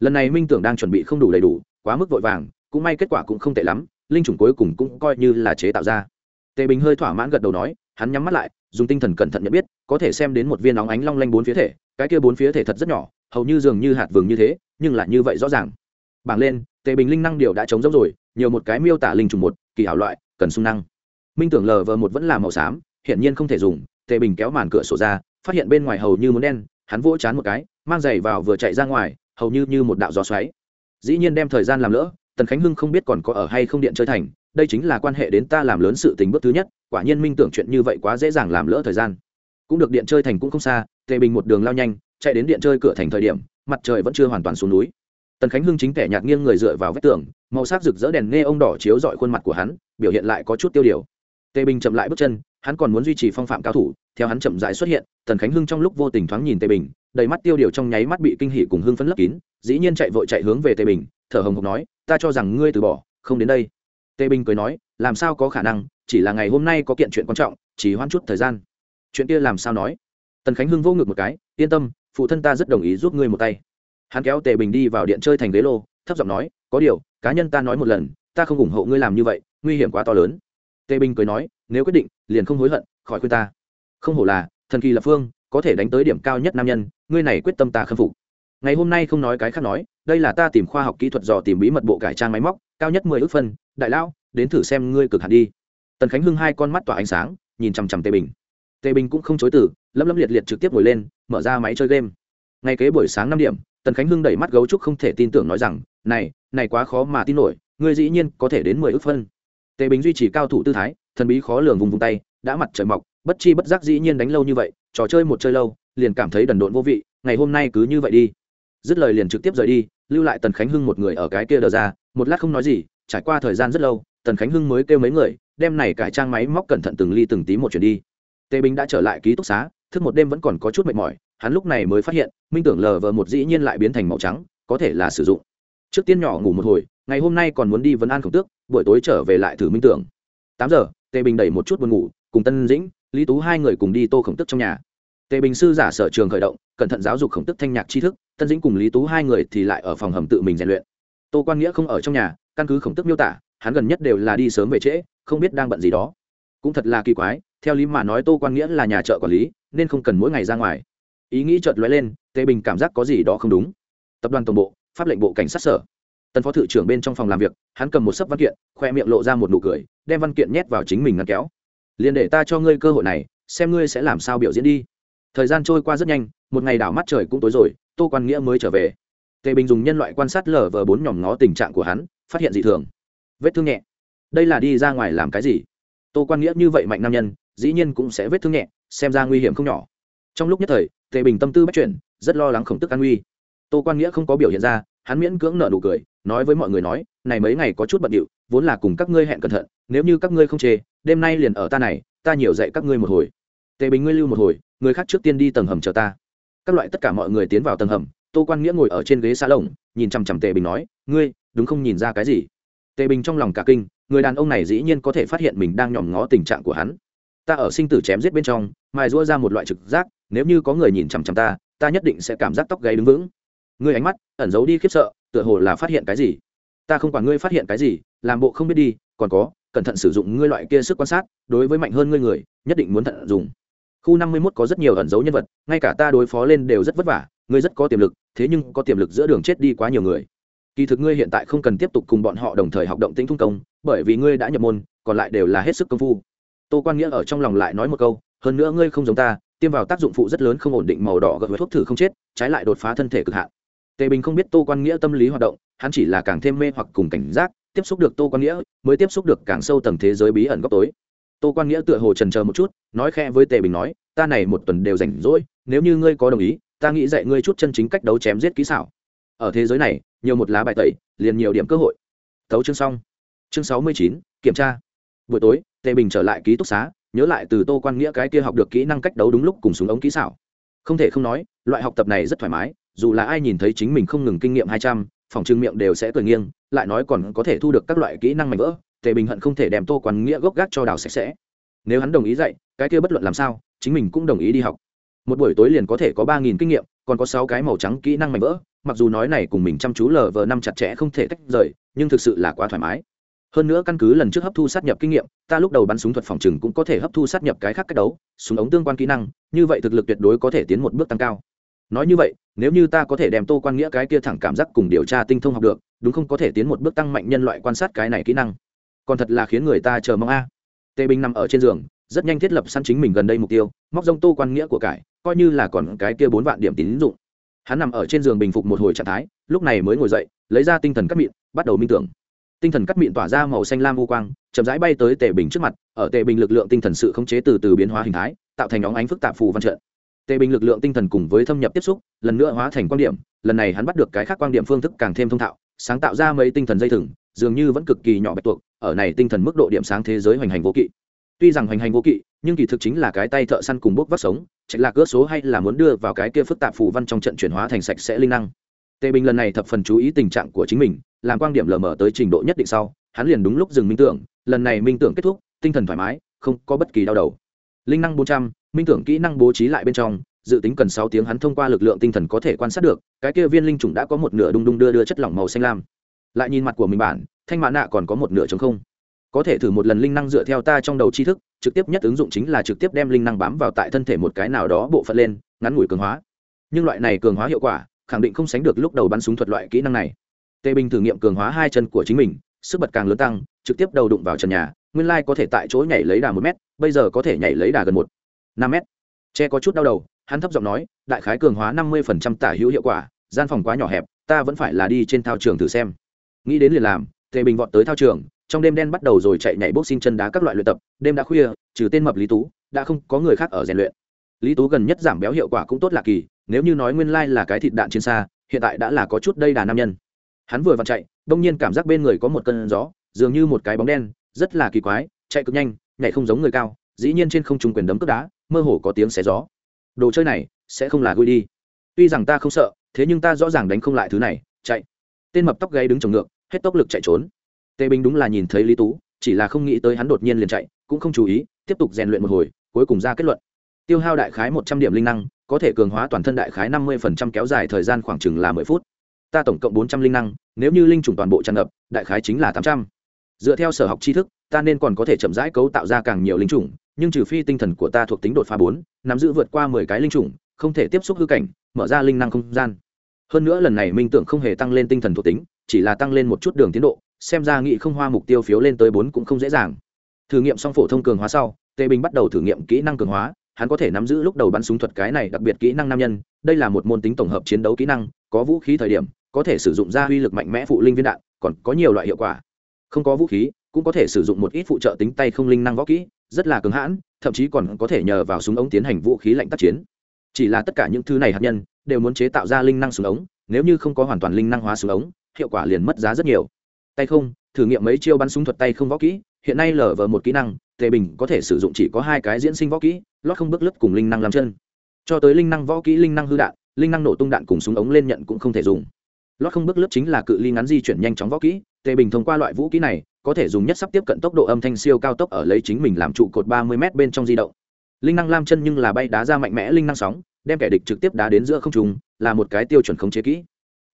Lần này minh tưởng đang chuẩn bị không đủ đầy đủ, quá mức vội vàng, cũng may kết quả cũng không tệ lắm, linh chủng cuối cùng cũng coi như là chế tạo ra. Tề bình hơi thỏa mãn gật đầu nói, hắn nhắm mắt lại dùng tinh thần cẩn thận nhận biết, có thể xem đến một viên óng ánh long lanh bốn phía thể, cái kia bốn phía thể thật rất nhỏ, hầu như dường như hạt vừng như thế, nhưng lại như vậy rõ ràng. Bảng lên, tề bình linh năng điều đã chống dốc rồi, nhiều một cái miêu tả linh trùng một, kỳ hảo loại, cần sung năng. Minh tưởng lờ vờ một vẫn là màu xám hiện nhiên không thể dùng, tề bình kéo màn cửa sổ ra, phát hiện bên ngoài hầu như muốn đen, hắn vỗ chán một cái, mang giày vào vừa chạy ra ngoài, hầu như như một đạo gió xoáy. Dĩ nhiên đem thời gian làm lỡ, tần khánh hưng không biết còn có ở hay không điện chơi thành, đây chính là quan hệ đến ta làm lớn sự tình bước thứ nhất quả nhiên minh tưởng chuyện như vậy quá dễ dàng làm lỡ thời gian. Cũng được điện chơi thành cũng không xa, tề bình một đường lao nhanh, chạy đến điện chơi cửa thành thời điểm, mặt trời vẫn chưa hoàn toàn xuống núi. Tần khánh hưng chính tẻ nhạt nghiêng người dựa vào vách tường, màu sắc rực rỡ đèn nghe ông đỏ chiếu dọi khuôn mặt của hắn, biểu hiện lại có chút tiêu điều. Tề bình chậm lại bước chân, hắn còn muốn duy trì phong phạm cao thủ, theo hắn chậm dại xuất hiện, tần khánh hưng trong lúc vô tình thoáng nhìn tề bình, đầy mắt tiêu điều trong nháy mắt bị kinh hỉ cùng hưng phấn lấp kín, dĩ nhiên chạy vội chạy hướng về tề bình, thở hồng hộc nói, ta cho rằng ngươi từ bỏ, không đến đây. Tề bình cười nói, làm sao có khả năng chỉ là ngày hôm nay có kiện chuyện quan trọng, chỉ hoãn chút thời gian. Chuyện kia làm sao nói? Tần khánh hưng vô ngực một cái, yên tâm, phụ thân ta rất đồng ý giúp ngươi một tay. Hắn kéo tề bình đi vào điện chơi thành ghế lô, thấp giọng nói, có điều, cá nhân ta nói một lần, ta không ủng hộ ngươi làm như vậy, nguy hiểm quá to lớn. Tề bình cười nói, nếu quyết định, liền không hối hận, khỏi khuyên ta. Không hổ là, thần kỳ lập phương, có thể đánh tới điểm cao nhất nam nhân, ngươi này quyết tâm ta khâm phục. Ngày hôm nay không nói cái khác nói, đây là ta tìm khoa học kỹ thuật dò tìm bí mật bộ cải trang máy móc, cao nhất mười ước phân, đại lao đến thử xem ngươi cực hẳn đi tần khánh hưng hai con mắt tỏa ánh sáng, nhìn chằm chằm tề bình. Tề bình cũng không chối từ lâm lâm liệt liệt trực tiếp ngồi lên, mở ra máy chơi game. Ngay kế buổi sáng năm điểm, tần khánh hưng đẩy mắt gấu trúc không thể tin tưởng nói rằng, này này quá khó mà tin nổi, ngươi dĩ nhiên có thể đến mười ước phân. Tề bình duy trì cao thủ tư thái, thần bí khó lường vùng vùng tay, đã mặt trời mọc, bất chi bất giác dĩ nhiên đánh lâu như vậy, trò chơi một chơi lâu, liền cảm thấy đần độn vô vị, ngày hôm nay cứ như vậy đi. Dứt lời liền trực tiếp rời đi, lưu lại tần khánh hưng một người ở cái kia đờ ra, một lát không nói gì, trải qua thời gian rất lâu, tần khánh hưng mới kêu mấy người đem này cải trang máy móc cẩn thận từng ly từng tí một chuyển đi. Tề bình đã trở lại ký túc xá, thức một đêm vẫn còn có chút mệt mỏi, hắn lúc này mới phát hiện, minh tưởng lờ vờ một dĩ nhiên lại biến thành màu trắng, có thể là sử dụng. Trước tiên nhỏ ngủ một hồi, ngày hôm nay còn muốn đi vấn an khổng tước, buổi tối trở về lại thử minh tưởng. Tám giờ, tề bình đẩy một chút buồn ngủ, cùng tân dĩnh, lý tú hai người cùng đi tô khổng tức trong nhà. Tề bình sư giả sở trường khởi động, cẩn thận giáo dục khổng tức thanh nhạc tri thức, tân dĩnh cùng lý tú hai người thì lại ở phòng hầm tự mình rèn luyện. Tô quan nghĩa không ở trong nhà, căn cứ khổng tức miêu tả hắn gần nhất đều là đi sớm về trễ, không biết đang bận gì đó. Cũng thật là kỳ quái, theo lý mà nói tô quan nghĩa là nhà chợ quản lý, nên không cần mỗi ngày ra ngoài. Ý nghĩ chợt lóe lên, tề bình cảm giác có gì đó không đúng. Tập đoàn tổng bộ, pháp lệnh bộ cảnh sát sở. Tân phó thự trưởng bên trong phòng làm việc, hắn cầm một sấp văn kiện, khoe miệng lộ ra một nụ cười, đem văn kiện nhét vào chính mình ngăn kéo. Liền để ta cho ngươi cơ hội này, xem ngươi sẽ làm sao biểu diễn đi. Thời gian trôi qua rất nhanh, một ngày đảo mắt trời cũng tối rồi, tô quan nghĩa mới trở về. Tề bình dùng nhân loại quan sát lờ vờ bốn nhòm ngó tình trạng của hắn, phát hiện dị thường vết thương nhẹ. Đây là đi ra ngoài làm cái gì? Tô quan nghĩa như vậy mạnh nam nhân, dĩ nhiên cũng sẽ vết thương nhẹ, xem ra nguy hiểm không nhỏ. Trong lúc nhất thời, tề bình tâm tư bắt chuyển, rất lo lắng khổng tức an nguy. Tô quan nghĩa không có biểu hiện ra, hắn miễn cưỡng nợ nụ cười, nói với mọi người nói, này mấy ngày có chút bận điệu, vốn là cùng các ngươi hẹn cẩn thận, nếu như các ngươi không chê, đêm nay liền ở ta này, ta nhiều dạy các ngươi một hồi. Tề bình ngươi lưu một hồi, người khác trước tiên đi tầng hầm chờ ta. Các loại tất cả mọi người tiến vào tầng hầm, tô quan nghĩa ngồi ở trên ghế xa lồng nhìn chằm chằm tề bình nói, ngươi, đúng không nhìn ra cái gì? Tề bình trong lòng cả kinh, người đàn ông này dĩ nhiên có thể phát hiện mình đang nhòm ngó tình trạng của hắn. Ta ở sinh tử chém giết bên trong, mài rũa ra một loại trực giác, nếu như có người nhìn chằm chằm ta ta nhất định sẽ cảm giác tóc gáy đứng vững. Ngươi ánh mắt, ẩn giấu đi khiếp sợ, tựa hồ là phát hiện cái gì? Ta không quản ngươi phát hiện cái gì, làm bộ không biết đi, còn có, cẩn thận sử dụng ngươi loại kia sức quan sát, đối với mạnh hơn ngươi người, nhất định muốn thận dùng. Khu năm mươi mốt có rất nhiều ẩn dấu nhân vật, ngay cả ta đối phó lên đều rất vất vả, ngươi rất có tiềm lực, thế nhưng có tiềm lực giữa đường chết đi quá nhiều người kỳ thực ngươi hiện tại không cần tiếp tục cùng bọn họ đồng thời học động tĩnh thung công, bởi vì ngươi đã nhập môn, còn lại đều là hết sức công phu. Tô quan nghĩa ở trong lòng lại nói một câu, hơn nữa ngươi không giống ta, tiêm vào tác dụng phụ rất lớn không ổn định màu đỏ gợi thuốc thử không chết, trái lại đột phá thân thể cực hạn. Tề bình không biết tô quan nghĩa tâm lý hoạt động, hắn chỉ là càng thêm mê hoặc cùng cảnh giác, tiếp xúc được tô quan nghĩa, mới tiếp xúc được càng sâu tầng thế giới bí ẩn góc tối. Tô quan nghĩa tựa hồ trần chờ một chút, nói khe với tề bình nói, ta này một tuần đều rảnh rỗi, nếu như ngươi có đồng ý, ta nghĩ dạy ngươi chút chân chính cách đấu chém giết kỹ xảo. Ở thế giới này nhiều một lá bài tẩy, liền nhiều điểm cơ hội. Thấu chương xong. Chương sáu mươi chín, kiểm tra. Buổi tối, tề bình trở lại ký túc xá, nhớ lại từ tô quan nghĩa cái kia học được kỹ năng cách đấu đúng lúc cùng súng ống kỹ xảo. Không thể không nói, loại học tập này rất thoải mái, dù là ai nhìn thấy chính mình không ngừng kinh nghiệm hai trăm, phòng trưng miệng đều sẽ cười nghiêng, lại nói còn có thể thu được các loại kỹ năng mạnh vỡ, tề bình hận không thể đem tô quan nghĩa gốc gác cho đào sạch sẽ. Nếu hắn đồng ý dạy, cái kia bất luận làm sao, chính mình cũng đồng ý đi học. Một buổi tối liền có thể có ba nghìn kinh nghiệm, còn có sáu cái màu trắng kỹ năng mạnh vỡ mặc dù nói này cùng mình chăm chú lờ vờ năm chặt chẽ không thể tách rời, nhưng thực sự là quá thoải mái. Hơn nữa căn cứ lần trước hấp thu sát nhập kinh nghiệm, ta lúc đầu bắn súng thuật phòng trừng cũng có thể hấp thu sát nhập cái khác cách đấu, súng ống tương quan kỹ năng, như vậy thực lực tuyệt đối có thể tiến một bước tăng cao. Nói như vậy, nếu như ta có thể đem tô quan nghĩa cái kia thẳng cảm giác cùng điều tra tinh thông học được, đúng không có thể tiến một bước tăng mạnh nhân loại quan sát cái này kỹ năng. Còn thật là khiến người ta chờ mong a. Tề bình nằm ở trên giường, rất nhanh thiết lập săn chính mình gần đây mục tiêu, móc rông tô quan nghĩa của cải, coi như là còn cái kia bốn vạn điểm tín dụng hắn nằm ở trên giường bình phục một hồi trạng thái, lúc này mới ngồi dậy, lấy ra tinh thần cắt mịn, bắt đầu minh tưởng. Tinh thần cắt mịn tỏa ra màu xanh lam vô quang, chậm rãi bay tới tề bình trước mặt, ở tề bình lực lượng tinh thần sự khống chế từ từ biến hóa hình thái, tạo thành óng ánh phức tạp phù văn trận. Tề bình lực lượng tinh thần cùng với thâm nhập tiếp xúc, lần nữa hóa thành quan điểm, lần này hắn bắt được cái khác quan điểm phương thức càng thêm thông thạo, sáng tạo ra mấy tinh thần dây thừng, dường như vẫn cực kỳ nhỏ bạch tuộc, ở này tinh thần mức độ điểm sáng thế giới hoành hành vô kỵ tuy rằng hoành hành vô kỵ, nhưng kỳ thực chính là cái tay thợ săn cùng bốc vác sống, trạch lạc ước số hay là muốn đưa vào cái kia phức tạp phù văn trong trận chuyển hóa thành sạch sẽ linh năng. Tề bình lần này thập phần chú ý tình trạng của chính mình, làm quan điểm lờ mờ tới trình độ nhất định sau, hắn liền đúng lúc dừng minh tưởng, lần này minh tưởng kết thúc, tinh thần thoải mái, không có bất kỳ đau đầu. Linh năng bốn trăm, minh tưởng kỹ năng bố trí lại bên trong, dự tính cần sáu tiếng hắn thông qua lực lượng tinh thần có thể quan sát được, cái kia viên linh trùng đã có một nửa đung đung đưa đưa chất lỏng màu xanh lam. Lại nhìn mặt của mình bản, thanh mã nạ còn có một nửa chống không có thể thử một lần linh năng dựa theo ta trong đầu tri thức, trực tiếp nhất ứng dụng chính là trực tiếp đem linh năng bám vào tại thân thể một cái nào đó bộ phận lên, ngắn ngủi cường hóa. Nhưng loại này cường hóa hiệu quả, khẳng định không sánh được lúc đầu bắn súng thuật loại kỹ năng này. Tề bình thử nghiệm cường hóa hai chân của chính mình, sức bật càng lớn tăng, trực tiếp đầu đụng vào trần nhà, nguyên lai có thể tại chỗ nhảy lấy đà một m bây giờ có thể nhảy lấy đà gần một, năm m che có chút đau đầu, hắn thấp giọng nói, đại khái cường hóa năm mươi phần trăm tả hữu hiệu quả, gian phòng quá nhỏ hẹp, ta vẫn phải là đi trên thao trường thử xem. Nghĩ đến liền làm tề bình vọt tới thao trường trong đêm đen bắt đầu rồi chạy nhảy bốc xin chân đá các loại luyện tập, đêm đã khuya, trừ tên mập lý tú, đã không có người khác ở rèn luyện. Lý tú gần nhất giảm béo hiệu quả cũng tốt lạ kỳ, nếu như nói nguyên lai là cái thịt đạn trên xa, hiện tại đã là có chút đây đà nam nhân. Hắn vừa vặn chạy, đông nhiên cảm giác bên người có một cơn gió, dường như một cái bóng đen, rất là kỳ quái, chạy cực nhanh, nhảy không giống người cao, dĩ nhiên trên không trung quyền đấm cướp đá, mơ hồ có tiếng xé gió. Đồ chơi này sẽ không là gui đi. Tuy rằng ta không sợ, thế nhưng ta rõ ràng đánh không lại thứ này, chạy. Tên mập tóc gáy đứng trồng ngược, hết tốc lực chạy trốn tề bình đúng là nhìn thấy lý tú, chỉ là không nghĩ tới hắn đột nhiên liền chạy, cũng không chú ý, tiếp tục rèn luyện một hồi, cuối cùng ra kết luận. Tiêu hao đại khái một trăm điểm linh năng, có thể cường hóa toàn thân đại khái năm mươi phần trăm kéo dài thời gian khoảng chừng là mười phút. Ta tổng cộng bốn trăm linh năng, nếu như linh chủng toàn bộ tràn ngập, đại khái chính là tám trăm. Dựa theo sở học tri thức, ta nên còn có thể chậm rãi cấu tạo ra càng nhiều linh chủng, nhưng trừ phi tinh thần của ta thuộc tính đột phá bốn, nắm giữ vượt qua mười cái linh chủng, không thể tiếp xúc hư cảnh, mở ra linh năng không gian. Hơn nữa lần này minh tưởng không hề tăng lên tinh thần thuộc tính chỉ là tăng lên một chút đường tiến độ, xem ra nghị không hoa mục tiêu phiếu lên tới bốn cũng không dễ dàng. Thử nghiệm xong phổ thông cường hóa sau tề bình bắt đầu thử nghiệm kỹ năng cường hóa, hắn có thể nắm giữ lúc đầu bắn súng thuật cái này đặc biệt kỹ năng nam nhân, đây là một môn tính tổng hợp chiến đấu kỹ năng, có vũ khí thời điểm, có thể sử dụng ra uy lực mạnh mẽ phụ linh viên đạn, còn có nhiều loại hiệu quả. Không có vũ khí, cũng có thể sử dụng một ít phụ trợ tính tay không linh năng võ kỹ, rất là cứng hãn, thậm chí còn có thể nhờ vào súng ống tiến hành vũ khí lạnh tác chiến. Chỉ là tất cả những thứ này hạt nhân, đều muốn chế tạo ra linh năng súng ống, nếu như không có hoàn toàn linh năng hóa súng ống hiệu quả liền mất giá rất nhiều. Tay không, thử nghiệm mấy chiêu bắn súng thuật tay không võ kỹ, hiện nay lở vờ một kỹ năng, tề bình có thể sử dụng chỉ có hai cái diễn sinh võ kỹ, lót không bước lướt cùng linh năng làm chân. Cho tới linh năng võ kỹ, linh năng hư đạn, linh năng nổ tung đạn cùng súng ống lên nhận cũng không thể dùng. Lót không bước lướt chính là cự ly ngắn di chuyển nhanh chóng võ kỹ, tề bình thông qua loại vũ kỹ này, có thể dùng nhất sắp tiếp cận tốc độ âm thanh siêu cao tốc ở lấy chính mình làm trụ cột ba mươi m bên trong di động. Linh năng lam chân nhưng là bay đá ra mạnh mẽ linh năng sóng, đem kẻ địch trực tiếp đá đến giữa không trùng là một cái tiêu chuẩn khống chế kỹ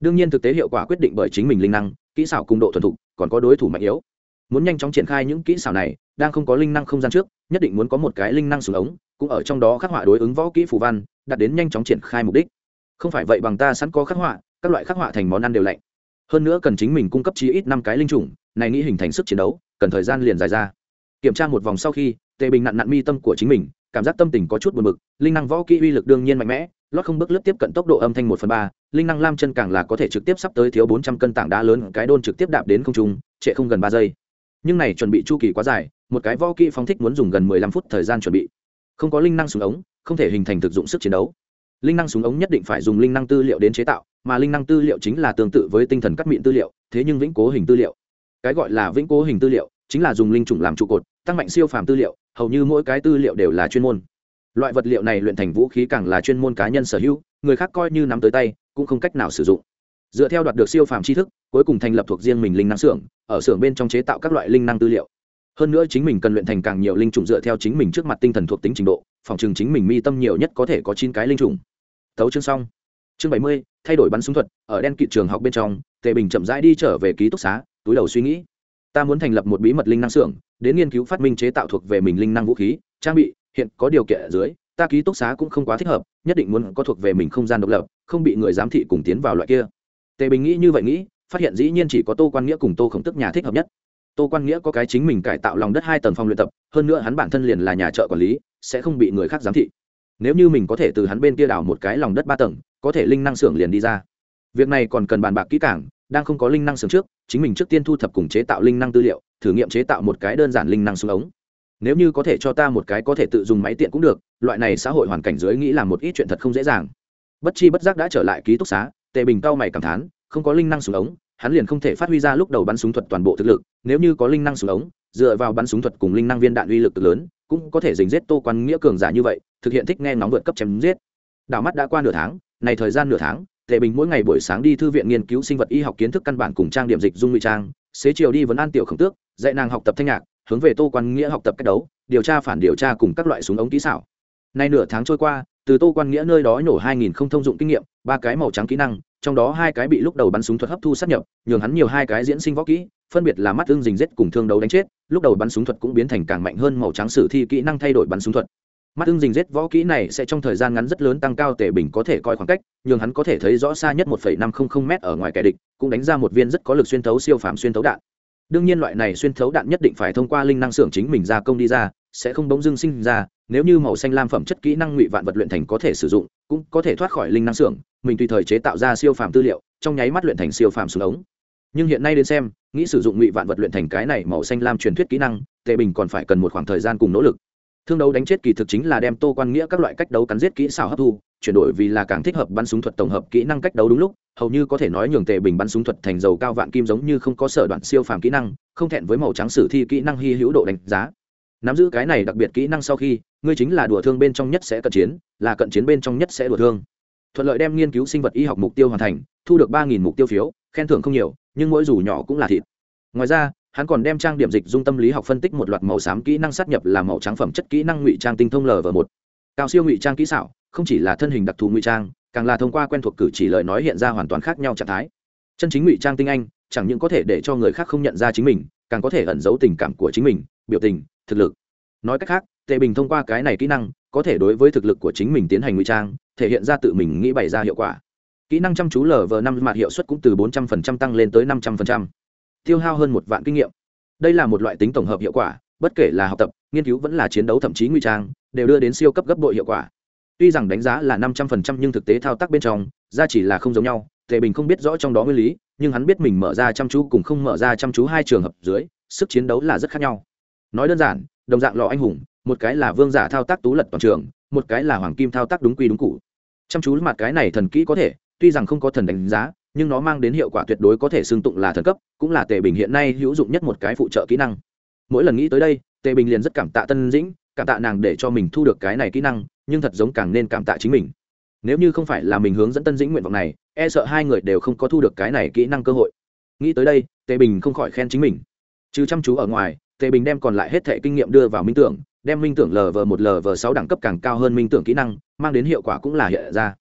đương nhiên thực tế hiệu quả quyết định bởi chính mình linh năng, kỹ xảo cùng độ thuần thục, còn có đối thủ mạnh yếu. Muốn nhanh chóng triển khai những kỹ xảo này, đang không có linh năng không gian trước, nhất định muốn có một cái linh năng súng ống, cũng ở trong đó khắc họa đối ứng võ kỹ phù văn đặt đến nhanh chóng triển khai mục đích. Không phải vậy bằng ta sẵn có khắc họa, các loại khắc họa thành món ăn đều lạnh. Hơn nữa cần chính mình cung cấp chí ít năm cái linh chủng này nghĩ hình thành sức chiến đấu, cần thời gian liền dài ra. Kiểm tra một vòng sau khi, tề bình nặn nặn mi tâm của chính mình cảm giác tâm tình có chút buồn bực, linh năng võ kỹ uy lực đương nhiên mạnh mẽ, lót không bước lướt tiếp cận tốc độ âm thanh một phần ba, linh năng lam chân càng là có thể trực tiếp sắp tới thiếu bốn trăm cân tảng đá lớn, cái đôn trực tiếp đạp đến không trung, trệ không gần ba giây. Nhưng này chuẩn bị chu kỳ quá dài, một cái võ kỹ phóng thích muốn dùng gần mười lăm phút thời gian chuẩn bị. Không có linh năng súng ống, không thể hình thành thực dụng sức chiến đấu. Linh năng súng ống nhất định phải dùng linh năng tư liệu đến chế tạo, mà linh năng tư liệu chính là tương tự với tinh thần cắt miệng tư liệu, thế nhưng vĩnh cố hình tư liệu. Cái gọi là vĩnh cố hình tư liệu, chính là dùng linh chủng làm trụ cột, tăng mạnh siêu phàm tư liệu hầu như mỗi cái tư liệu đều là chuyên môn. Loại vật liệu này luyện thành vũ khí càng là chuyên môn cá nhân sở hữu, người khác coi như nắm tới tay, cũng không cách nào sử dụng. Dựa theo đoạt được siêu phàm tri thức, cuối cùng thành lập thuộc riêng mình linh năng xưởng, ở xưởng bên trong chế tạo các loại linh năng tư liệu. Hơn nữa chính mình cần luyện thành càng nhiều linh trùng dựa theo chính mình trước mặt tinh thần thuộc tính trình độ, phòng trường chính mình mi tâm nhiều nhất có thể có chín cái linh trùng. Tấu chương xong. Chương bảy mươi, thay đổi bắn súng thuật, ở đen kỵ trường học bên trong, tề bình chậm rãi đi trở về ký túc xá, túi đầu suy nghĩ ta muốn thành lập một bí mật linh năng xưởng, đến nghiên cứu phát minh chế tạo thuộc về mình linh năng vũ khí, trang bị, hiện có điều kiện ở dưới, ta ký túc xá cũng không quá thích hợp, nhất định muốn có thuộc về mình không gian độc lập, không bị người giám thị cùng tiến vào loại kia. Tề bình nghĩ như vậy nghĩ, phát hiện dĩ nhiên chỉ có tô quan nghĩa cùng tô khổng tức nhà thích hợp nhất. Tô quan nghĩa có cái chính mình cải tạo lòng đất hai tầng phòng luyện tập, hơn nữa hắn bản thân liền là nhà chợ quản lý, sẽ không bị người khác giám thị. Nếu như mình có thể từ hắn bên kia đào một cái lòng đất ba tầng, có thể linh năng xưởng liền đi ra. Việc này còn cần bàn bạc kỹ càng đang không có linh năng sướng trước, chính mình trước tiên thu thập cùng chế tạo linh năng tư liệu, thử nghiệm chế tạo một cái đơn giản linh năng xuống ống. Nếu như có thể cho ta một cái có thể tự dùng máy tiện cũng được, loại này xã hội hoàn cảnh dưới nghĩ là một ít chuyện thật không dễ dàng. Bất chi bất giác đã trở lại ký túc xá, tề bình cao mày cảm thán, không có linh năng súng ống, hắn liền không thể phát huy ra lúc đầu bắn súng thuật toàn bộ thực lực, nếu như có linh năng súng ống, dựa vào bắn súng thuật cùng linh năng viên đạn uy lực lớn, cũng có thể dình giết tô quan nghĩa cường giả như vậy, thực hiện thích nghe nóng vượt cấp chém giết. Đảo mắt đã qua nửa tháng, này thời gian nửa tháng tề bình mỗi ngày buổi sáng đi thư viện nghiên cứu sinh vật y học kiến thức căn bản cùng trang điểm dịch dung ngụy trang, xế chiều đi vấn an tiểu khổng tước, dạy nàng học tập thanh nhạc, hướng về tô quan nghĩa học tập cách đấu, điều tra phản điều tra cùng các loại súng ống kỹ xảo. Nay nửa tháng trôi qua, từ tô quan nghĩa nơi đó nổ hai nghìn không thông dụng kinh nghiệm, ba cái màu trắng kỹ năng, trong đó hai cái bị lúc đầu bắn súng thuật hấp thu sát nhập, nhường hắn nhiều hai cái diễn sinh võ kỹ, phân biệt là mắt thương dình rết cùng thương đấu đánh chết, lúc đầu bắn súng thuật cũng biến thành càng mạnh hơn màu trắng sử thi kỹ năng thay đổi bắn súng thuật mắt ưng dình rết võ kỹ này sẽ trong thời gian ngắn rất lớn tăng cao tể bình có thể coi khoảng cách, nhường hắn có thể thấy rõ xa nhất một năm trăm linh m ở ngoài kẻ địch, cũng đánh ra một viên rất có lực xuyên thấu siêu phàm xuyên thấu đạn. Đương nhiên loại này xuyên thấu đạn nhất định phải thông qua linh năng xưởng chính mình gia công đi ra, sẽ không bỗng dưng sinh ra, nếu như màu xanh lam phẩm chất kỹ năng ngụy vạn vật luyện thành có thể sử dụng, cũng có thể thoát khỏi linh năng xưởng, mình tùy thời chế tạo ra siêu phàm tư liệu, trong nháy mắt luyện thành siêu phàm xuống ống. Nhưng hiện nay đến xem, nghĩ sử dụng ngụy vạn vật luyện thành cái này màu xanh lam truyền thuyết kỹ năng tề bình còn phải cần một khoảng thời gian cùng nỗ lực thương đấu đánh chết kỳ thực chính là đem tô quan nghĩa các loại cách đấu cắn giết kỹ xảo hấp thu, chuyển đổi vì là càng thích hợp bắn súng thuật tổng hợp kỹ năng cách đấu đúng lúc, hầu như có thể nói nhường tề bình bắn súng thuật thành dầu cao vạn kim giống như không có sở đoạn siêu phàm kỹ năng, không thẹn với màu trắng sử thi kỹ năng hy hữu độ đánh giá. Nắm giữ cái này đặc biệt kỹ năng sau khi, ngươi chính là đùa thương bên trong nhất sẽ cận chiến, là cận chiến bên trong nhất sẽ đùa thương. Thuận lợi đem nghiên cứu sinh vật y học mục tiêu hoàn thành, thu được ba mục tiêu phiếu, khen thưởng không nhiều, nhưng mỗi dù nhỏ cũng là thịt. Ngoài ra hắn còn đem trang điểm dịch dung tâm lý học phân tích một loạt màu xám kỹ năng sát nhập là màu trắng phẩm chất kỹ năng ngụy trang tinh thông lv một. Cao siêu ngụy trang kỹ xảo, không chỉ là thân hình đặc thù ngụy trang, càng là thông qua quen thuộc cử chỉ lời nói hiện ra hoàn toàn khác nhau trạng thái. Chân chính ngụy trang tinh anh, chẳng những có thể để cho người khác không nhận ra chính mình, càng có thể ẩn giấu tình cảm của chính mình, biểu tình, thực lực. Nói cách khác tệ bình thông qua cái này kỹ năng, có thể đối với thực lực của chính mình tiến hành ngụy trang, thể hiện ra tự mình nghĩ bày ra hiệu quả. Kỹ năng chăm chú lv năm mặt hiệu suất cũng từ bốn trăm linh tăng lên tới năm trăm linh tiêu hao hơn một vạn kinh nghiệm. Đây là một loại tính tổng hợp hiệu quả, bất kể là học tập, nghiên cứu vẫn là chiến đấu thậm chí nguy trang, đều đưa đến siêu cấp gấp bội hiệu quả. Tuy rằng đánh giá là năm trăm phần trăm nhưng thực tế thao tác bên trong, ra chỉ là không giống nhau, tề bình không biết rõ trong đó nguyên lý, nhưng hắn biết mình mở ra chăm chú cùng không mở ra chăm chú hai trường hợp dưới, sức chiến đấu là rất khác nhau. Nói đơn giản, đồng dạng lò anh hùng, một cái là vương giả thao tác tú lật toàn trường, một cái là hoàng kim thao tác đúng quy đúng cụ. Chăm chú mặt cái này thần kỹ có thể, tuy rằng không có thần đánh giá nhưng nó mang đến hiệu quả tuyệt đối có thể xưng tụng là thần cấp, cũng là tề bình hiện nay hữu dụng nhất một cái phụ trợ kỹ năng. Mỗi lần nghĩ tới đây, tề bình liền rất cảm tạ tân dĩnh, cảm tạ nàng để cho mình thu được cái này kỹ năng, nhưng thật giống càng nên cảm tạ chính mình. Nếu như không phải là mình hướng dẫn tân dĩnh nguyện vọng này e sợ hai người đều không có thu được cái này kỹ năng cơ hội. Nghĩ tới đây, tề bình không khỏi khen chính mình. Trừ chăm chú ở ngoài, tề bình đem còn lại hết thệ kinh nghiệm đưa vào minh tưởng, đem minh tưởng lv một lv sáu đẳng cấp càng cao hơn minh tưởng kỹ năng, mang đến hiệu quả cũng là hiện ra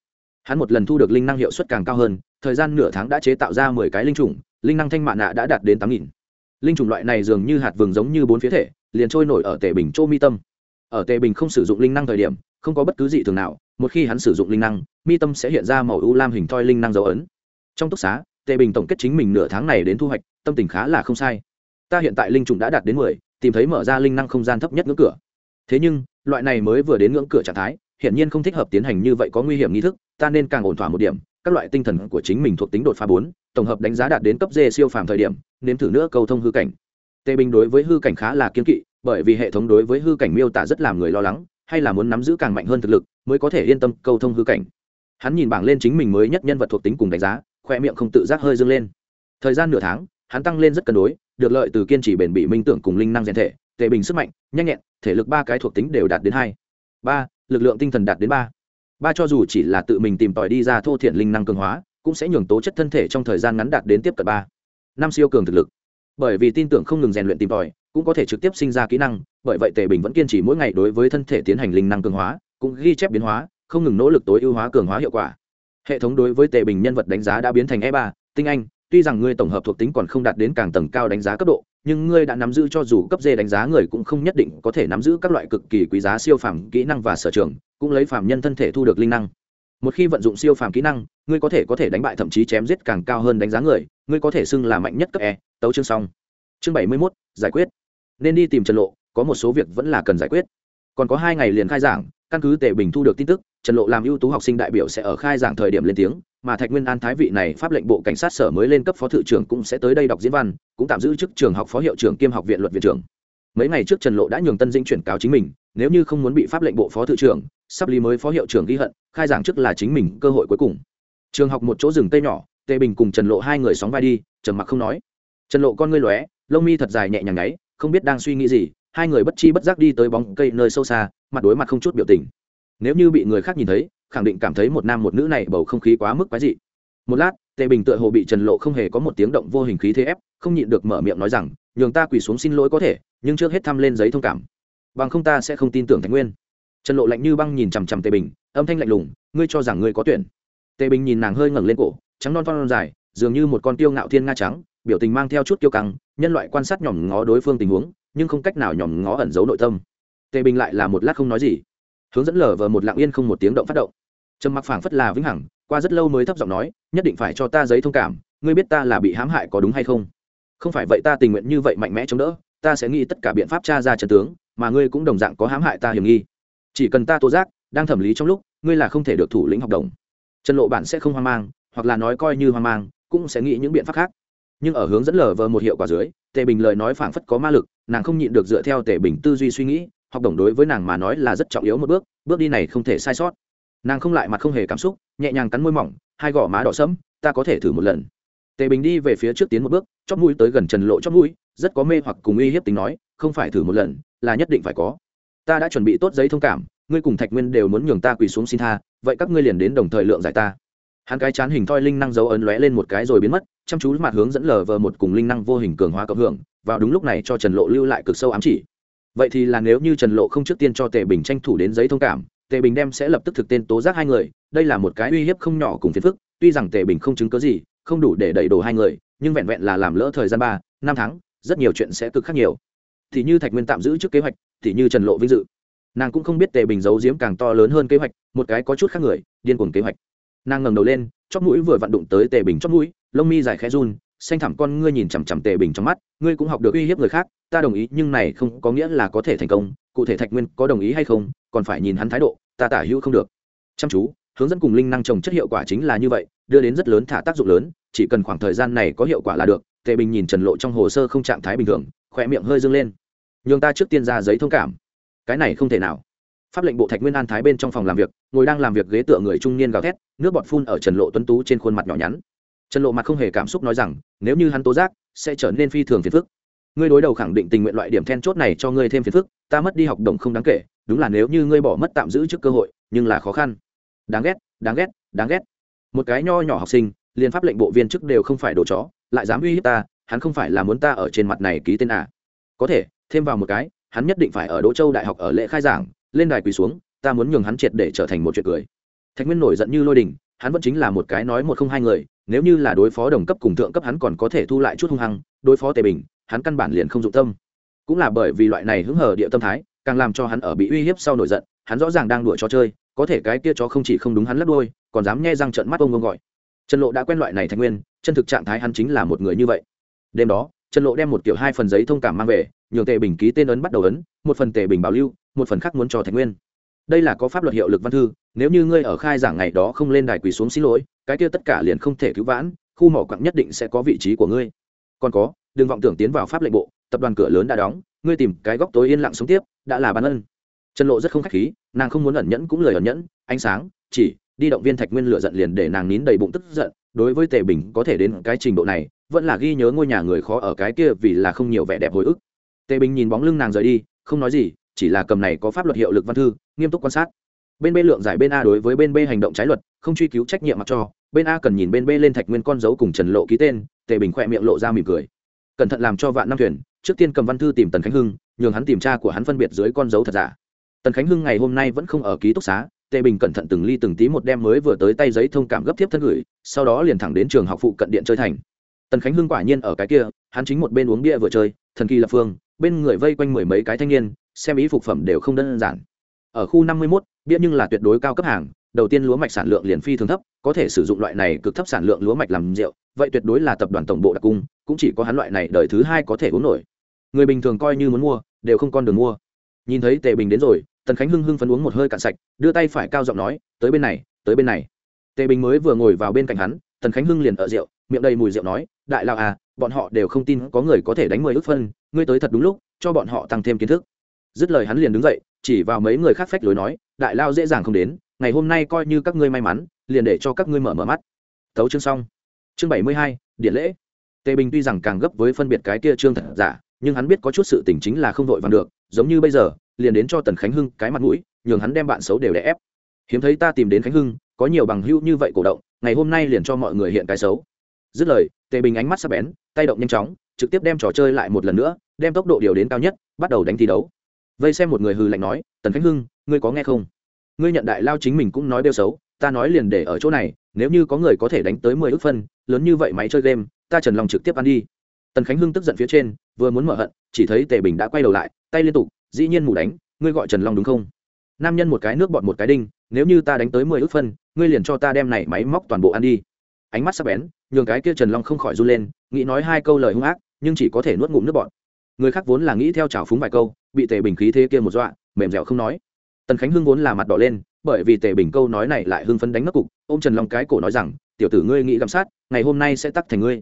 hắn một lần thu được linh năng hiệu suất càng cao hơn, thời gian nửa tháng đã chế tạo ra mười cái linh chủng linh năng thanh mạ nạ đã đạt đến tám nghìn. Linh chủng loại này dường như hạt vừng giống như bốn phía thể, liền trôi nổi ở tề bình châu mi tâm. Ở tề bình không sử dụng linh năng thời điểm, không có bất cứ gì thường nào, một khi hắn sử dụng linh năng, mi tâm sẽ hiện ra màu u lam hình thoi linh năng dấu ấn. Trong túc xá, tề bình tổng kết chính mình nửa tháng này đến thu hoạch, tâm tình khá là không sai. Ta hiện tại linh trùng đã đạt đến mười, tìm thấy mở ra linh năng không gian thấp nhất ngưỡng cửa. Thế nhưng, loại này mới vừa đến ngưỡng cửa trạng thái hiện nhiên không thích hợp tiến hành như vậy có nguy hiểm nghi thức ta nên càng ổn thỏa một điểm, các loại tinh thần của chính mình thuộc tính đột phá bốn, tổng hợp đánh giá đạt đến cấp d siêu phàm thời điểm, nếm thử nữa cầu thông hư cảnh. Tề bình đối với hư cảnh khá là kiên kỵ, bởi vì hệ thống đối với hư cảnh miêu tả rất làm người lo lắng, hay là muốn nắm giữ càng mạnh hơn thực lực mới có thể yên tâm cầu thông hư cảnh. Hắn nhìn bảng lên chính mình mới nhất nhân vật thuộc tính cùng đánh giá, khoe miệng không tự giác hơi dâng lên. Thời gian nửa tháng, hắn tăng lên rất cân đối, được lợi từ kiên trì bền bỉ minh tưởng cùng linh năng rèn thể, tề bình sức mạnh, nhanh nhẹn, thể lực ba cái thuộc tính đều đạt đến hai, ba, lực lượng tinh thần đạt đến ba ba cho dù chỉ là tự mình tìm tòi đi ra thô thiện linh năng cường hóa, cũng sẽ nhường tố chất thân thể trong thời gian ngắn đạt đến tiếp cận ba. Năm siêu cường thực lực. Bởi vì tin tưởng không ngừng rèn luyện tìm tòi, cũng có thể trực tiếp sinh ra kỹ năng, bởi vậy tề bình vẫn kiên trì mỗi ngày đối với thân thể tiến hành linh năng cường hóa, cũng ghi chép biến hóa, không ngừng nỗ lực tối ưu hóa cường hóa hiệu quả. Hệ thống đối với tề bình nhân vật đánh giá đã biến thành e ba, tinh anh, tuy rằng ngươi tổng hợp thuộc tính còn không đạt đến càng tầng cao đánh giá cấp độ, nhưng ngươi đã nắm giữ cho dù cấp d đánh giá người cũng không nhất định có thể nắm giữ các loại cực kỳ quý giá siêu phẩm kỹ năng và sở trường cũng lấy phàm nhân thân thể thu được linh năng. Một khi vận dụng siêu phàm kỹ năng, ngươi có thể có thể đánh bại thậm chí chém giết càng cao hơn đánh giá người, ngươi có thể xưng là mạnh nhất cấp e tấu chương xong. Chương bảy mươi mốt, giải quyết. Nên đi tìm trần lộ, có một số việc vẫn là cần giải quyết. Còn có hai ngày liền khai giảng, căn cứ tề bình thu được tin tức, trần lộ làm ưu tú học sinh đại biểu sẽ ở khai giảng thời điểm lên tiếng, mà thạch nguyên an thái vị này pháp lệnh bộ cảnh sát sở mới lên cấp phó thự trưởng cũng sẽ tới đây đọc diễn văn, cũng tạm giữ chức trường học phó hiệu trưởng kiêm học viện luật viện trưởng. Mấy ngày trước trần lộ đã nhường tân dĩnh chuyển cáo chính mình nếu như không muốn bị pháp lệnh bộ phó thự trưởng, sắp lý mới phó hiệu trưởng ghi hận, khai giảng trước là chính mình cơ hội cuối cùng. Trường học một chỗ rừng tây nhỏ, tề bình cùng trần lộ hai người sóng vai đi, trầm mặc không nói. Trần lộ con ngươi lóe, lông mi thật dài nhẹ nhàng ngáy không biết đang suy nghĩ gì, hai người bất chi bất giác đi tới bóng cây nơi sâu xa, mặt đối mặt không chút biểu tình. Nếu như bị người khác nhìn thấy, khẳng định cảm thấy một nam một nữ này bầu không khí quá mức quái dị. Một lát, tề bình tựa hồ bị trần lộ không hề có một tiếng động vô hình khí thế ép, không nhịn được mở miệng nói rằng, nhường ta quỳ xuống xin lỗi có thể, nhưng trước hết thăm lên giấy thông cảm bằng không ta sẽ không tin tưởng thánh nguyên. Trần lộ lạnh như băng nhìn chằm chằm tề bình, âm thanh lạnh lùng, ngươi cho rằng ngươi có tuyển. Tề bình nhìn nàng hơi ngẩng lên cổ, trắng non non dài, dường như một con tiêu ngạo thiên nga trắng, biểu tình mang theo chút kiêu căng, nhân loại quan sát nhòm ngó đối phương tình huống, nhưng không cách nào nhòm ngó ẩn giấu nội tâm. Tề bình lại là một lát không nói gì. Hướng dẫn lờ vờ một lặng yên không một tiếng động phát động. Trầm mặc phảng phất là vĩnh hằng, qua rất lâu mới thấp giọng nói, nhất định phải cho ta giấy thông cảm, ngươi biết ta là bị hãm hại có đúng hay không? Không phải vậy ta tình nguyện như vậy mạnh mẽ chống đỡ, ta sẽ nghĩ tất cả biện pháp tra ra trận tướng mà ngươi cũng đồng dạng có hãm hại ta hiểm nghi. Chỉ cần ta tố giác, đang thẩm lý trong lúc, ngươi là không thể được thủ lĩnh học đồng. Trần lộ bản sẽ không hoang mang, hoặc là nói coi như hoang mang, cũng sẽ nghĩ những biện pháp khác. Nhưng ở hướng dẫn lờ vờ một hiệu quả dưới, tề bình lời nói phảng phất có ma lực, nàng không nhịn được dựa theo tề bình tư duy suy nghĩ, học đồng đối với nàng mà nói là rất trọng yếu một bước bước đi này không thể sai sót. Nàng không lại mặt không hề cảm xúc, nhẹ nhàng cắn môi mỏng, hai gò má đỏ sẫm, ta có thể thử một lần tề bình đi về phía trước tiến một bước, chóp mũi tới gần trần lộ chóp mũi, rất có mê hoặc cùng uy hiếp tính nói, không phải thử một lần, là nhất định phải có. Ta đã chuẩn bị tốt giấy thông cảm, ngươi cùng thạch nguyên đều muốn nhường ta quỳ xuống xin tha, vậy các ngươi liền đến đồng thời lượng giải ta. Hắn cái chán hình thoi linh năng dấu ấn lóe lên một cái rồi biến mất, chăm chú mặt hướng dẫn lờ vờ một cùng linh năng vô hình cường hóa cộng hưởng, vào đúng lúc này cho trần lộ lưu lại cực sâu ám chỉ. Vậy thì là nếu như trần lộ không trước tiên cho tề bình tranh thủ đến giấy thông cảm, tề bình đem sẽ lập tức thực tên tố giác hai người, đây là một cái uy hiếp không nhỏ cùng phiền phức, tuy rằng tề bình không chứng cớ gì không đủ để đẩy đổ hai người, nhưng vẹn vẹn là làm lỡ thời gian ba, năm tháng, rất nhiều chuyện sẽ cực khác nhiều. Thì như thạch nguyên tạm giữ trước kế hoạch, thì như trần lộ vinh dự. Nàng cũng không biết tề bình giấu giếm càng to lớn hơn kế hoạch, một cái có chút khác người, điên cuồng kế hoạch. Nàng ngẩng đầu lên, chóp mũi vừa vặn đụng tới tề bình chóp mũi, lông mi dài khẽ run, xanh thẳm con ngươi nhìn chằm chằm tề bình trong mắt, ngươi cũng học được uy hiếp người khác, ta đồng ý, nhưng này không có nghĩa là có thể thành công, cụ thể thạch nguyên có đồng ý hay không, còn phải nhìn hắn thái độ, ta tả hữu không được. Chăm chú hướng dẫn cùng linh năng trồng chất hiệu quả chính là như vậy, đưa đến rất lớn thả tác dụng lớn, chỉ cần khoảng thời gian này có hiệu quả là được. Tề bình nhìn trần lộ trong hồ sơ không trạng thái bình thường khỏe miệng hơi dâng lên. Nhường ta trước tiên ra giấy thông cảm. Cái này không thể nào. Pháp lệnh bộ thạch nguyên an thái bên trong phòng làm việc, ngồi đang làm việc ghế tựa người trung niên gào thét, nước bọt phun ở trần lộ tuấn tú trên khuôn mặt nhỏ nhắn. Trần lộ mặt không hề cảm xúc nói rằng, nếu như hắn tố giác, sẽ trở nên phi thường phiền phức. Ngươi đối đầu khẳng định tình nguyện loại điểm then chốt này cho ngươi thêm phiền phức, ta mất đi học đồng không đáng kể, đúng là nếu như ngươi bỏ mất tạm giữ trước cơ hội, nhưng là khó khăn đáng ghét đáng ghét đáng ghét. Một cái nho nhỏ học sinh liên pháp lệnh bộ viên chức đều không phải đồ chó, lại dám uy hiếp ta, hắn không phải là muốn ta ở trên mặt này ký tên à. có thể, thêm vào một cái, hắn nhất định phải ở đỗ châu đại học ở lễ khai giảng, lên đài quỳ xuống, ta muốn nhường hắn triệt để trở thành một chuyện cười. Thạch nguyên nổi giận như lôi đình, hắn vẫn chính là một cái nói một không hai người, nếu như là đối phó đồng cấp cùng thượng cấp hắn còn có thể thu lại chút hung hăng, đối phó tề bình, hắn căn bản liền không dụng tâm. Cũng là bởi vì loại này hứng hở địa tâm thái, càng làm cho hắn ở bị uy hiếp sau nổi giận, hắn rõ ràng đang đuổi cho chơi có thể cái kia chó không chỉ không đúng hắn lắc đôi còn dám nghe răng trận mắt ông ông gọi. Trần lộ đã quen loại này thành nguyên, chân thực trạng thái hắn chính là một người như vậy. Đêm đó, trần lộ đem một kiểu hai phần giấy thông cảm mang về, nhường tề bình ký tên ấn bắt đầu ấn, một phần tề bình bảo lưu, một phần khác muốn cho thành nguyên. Đây là có pháp luật hiệu lực văn thư, nếu như ngươi ở khai giảng ngày đó không lên đài quỳ xuống xin lỗi, cái kia tất cả liền không thể cứu vãn, khu mỏ quặng nhất định sẽ có vị trí của ngươi. Còn có, đừng vọng tưởng tiến vào pháp lệnh bộ, tập đoàn cửa lớn đã đóng, ngươi tìm cái góc tối yên lặng sống tiếp, đã là ban ân trần lộ rất không khách khí, nàng không muốn ẩn nhẫn cũng lời ẩn nhẫn, ánh sáng, chỉ, đi động viên thạch nguyên lửa giận liền để nàng nín đầy bụng tức giận, đối với tề bình có thể đến cái trình độ này, vẫn là ghi nhớ ngôi nhà người khó ở cái kia vì là không nhiều vẻ đẹp hồi ức. Tề bình nhìn bóng lưng nàng rời đi, không nói gì, chỉ là cầm này có pháp luật hiệu lực văn thư, nghiêm túc quan sát. Bên b lượng giải bên a đối với bên b hành động trái luật, không truy cứu trách nhiệm mặc cho, bên a cần nhìn bên b lên thạch nguyên con dấu cùng trần lộ ký tên, tề bình khỏe miệng lộ ra mỉm cười. Cẩn thận làm cho vạn năm thuyền, trước tiên cầm văn thư tìm tần khánh hưng, nhường hắn tìm tra của hắn phân biệt dưới con dấu thật giả tần khánh hưng ngày hôm nay vẫn không ở ký túc xá tề bình cẩn thận từng ly từng tí một đem mới vừa tới tay giấy thông cảm gấp tiếp thân gửi sau đó liền thẳng đến trường học phụ cận điện chơi thành. Tần khánh hưng quả nhiên ở cái kia hắn chính một bên uống bia vừa chơi thần kỳ lập phương bên người vây quanh mười mấy cái thanh niên xem ý phục phẩm đều không đơn giản. Ở khu năm mươi 51, bia nhưng là tuyệt đối cao cấp hàng đầu tiên lúa mạch sản lượng liền phi thường thấp có thể sử dụng loại này cực thấp sản lượng lúa mạch làm rượu vậy tuyệt đối là tập đoàn tổng bộ đặc cung cũng chỉ có hắn loại này đời thứ hai có thể uống nổi. Người bình thường coi như muốn mua đều không con đường mua. Nhìn thấy tề bình đến rồi tần khánh hưng hưng phấn uống một hơi cạn sạch, đưa tay phải cao giọng nói, tới bên này, tới bên này. Tề bình mới vừa ngồi vào bên cạnh hắn, tần khánh hưng liền ở rượu, miệng đầy mùi rượu nói, đại lao à bọn họ đều không tin có người có thể đánh mười ước phân, ngươi tới thật đúng lúc, cho bọn họ tăng thêm kiến thức. Dứt lời hắn liền đứng dậy, chỉ vào mấy người khác phách lối nói, đại lao dễ dàng không đến, ngày hôm nay coi như các ngươi may mắn, liền để cho các ngươi mở mở mắt. Tấu chương xong. Chương bảy mươi hai điện lễ. Tề bình tuy rằng càng gấp với phân biệt cái kia trương thật giả, nhưng hắn biết có chút sự tình chính là không vội vàng được, giống như bây giờ liền đến cho tần khánh hưng cái mặt mũi, nhường hắn đem bạn xấu đều đè ép. Hiếm thấy ta tìm đến khánh hưng, có nhiều bằng hữu như vậy cổ động, ngày hôm nay liền cho mọi người hiện cái xấu. Dứt lời, tề bình ánh mắt sắc bén, tay động nhanh chóng, trực tiếp đem trò chơi lại một lần nữa, đem tốc độ điều đến cao nhất, bắt đầu đánh thi đấu. Vây xem một người hừ lạnh nói, tần khánh hưng, ngươi có nghe không? Ngươi nhận đại lao chính mình cũng nói đeo xấu, ta nói liền để ở chỗ này, nếu như có người có thể đánh tới mười ước phân, lớn như vậy máy chơi game, ta trần lòng trực tiếp ăn đi. Tần khánh hưng tức giận phía trên, vừa muốn mở hận, chỉ thấy tề bình đã quay đầu lại, tay liên tục dĩ nhiên mù đánh, ngươi gọi trần long đúng không? Nam nhân một cái nước bọt một cái đinh, nếu như ta đánh tới mười ước phân, ngươi liền cho ta đem này máy móc toàn bộ ăn đi. Ánh mắt sắc bén, nhường cái kia trần long không khỏi run lên, nghĩ nói hai câu lời hung ác, nhưng chỉ có thể nuốt ngụm nước bọt. Người khác vốn là nghĩ theo trào phúng vài câu, bị tề bình khí thế kia một dọa, mềm dẻo không nói. Tần khánh hưng vốn là mặt đỏ lên, bởi vì tề bình câu nói này lại hưng phấn đánh mất cục ô m trần long cái cổ nói rằng, tiểu tử ngươi nghĩ găm sát, ngày hôm nay sẽ tắc thành ngươi.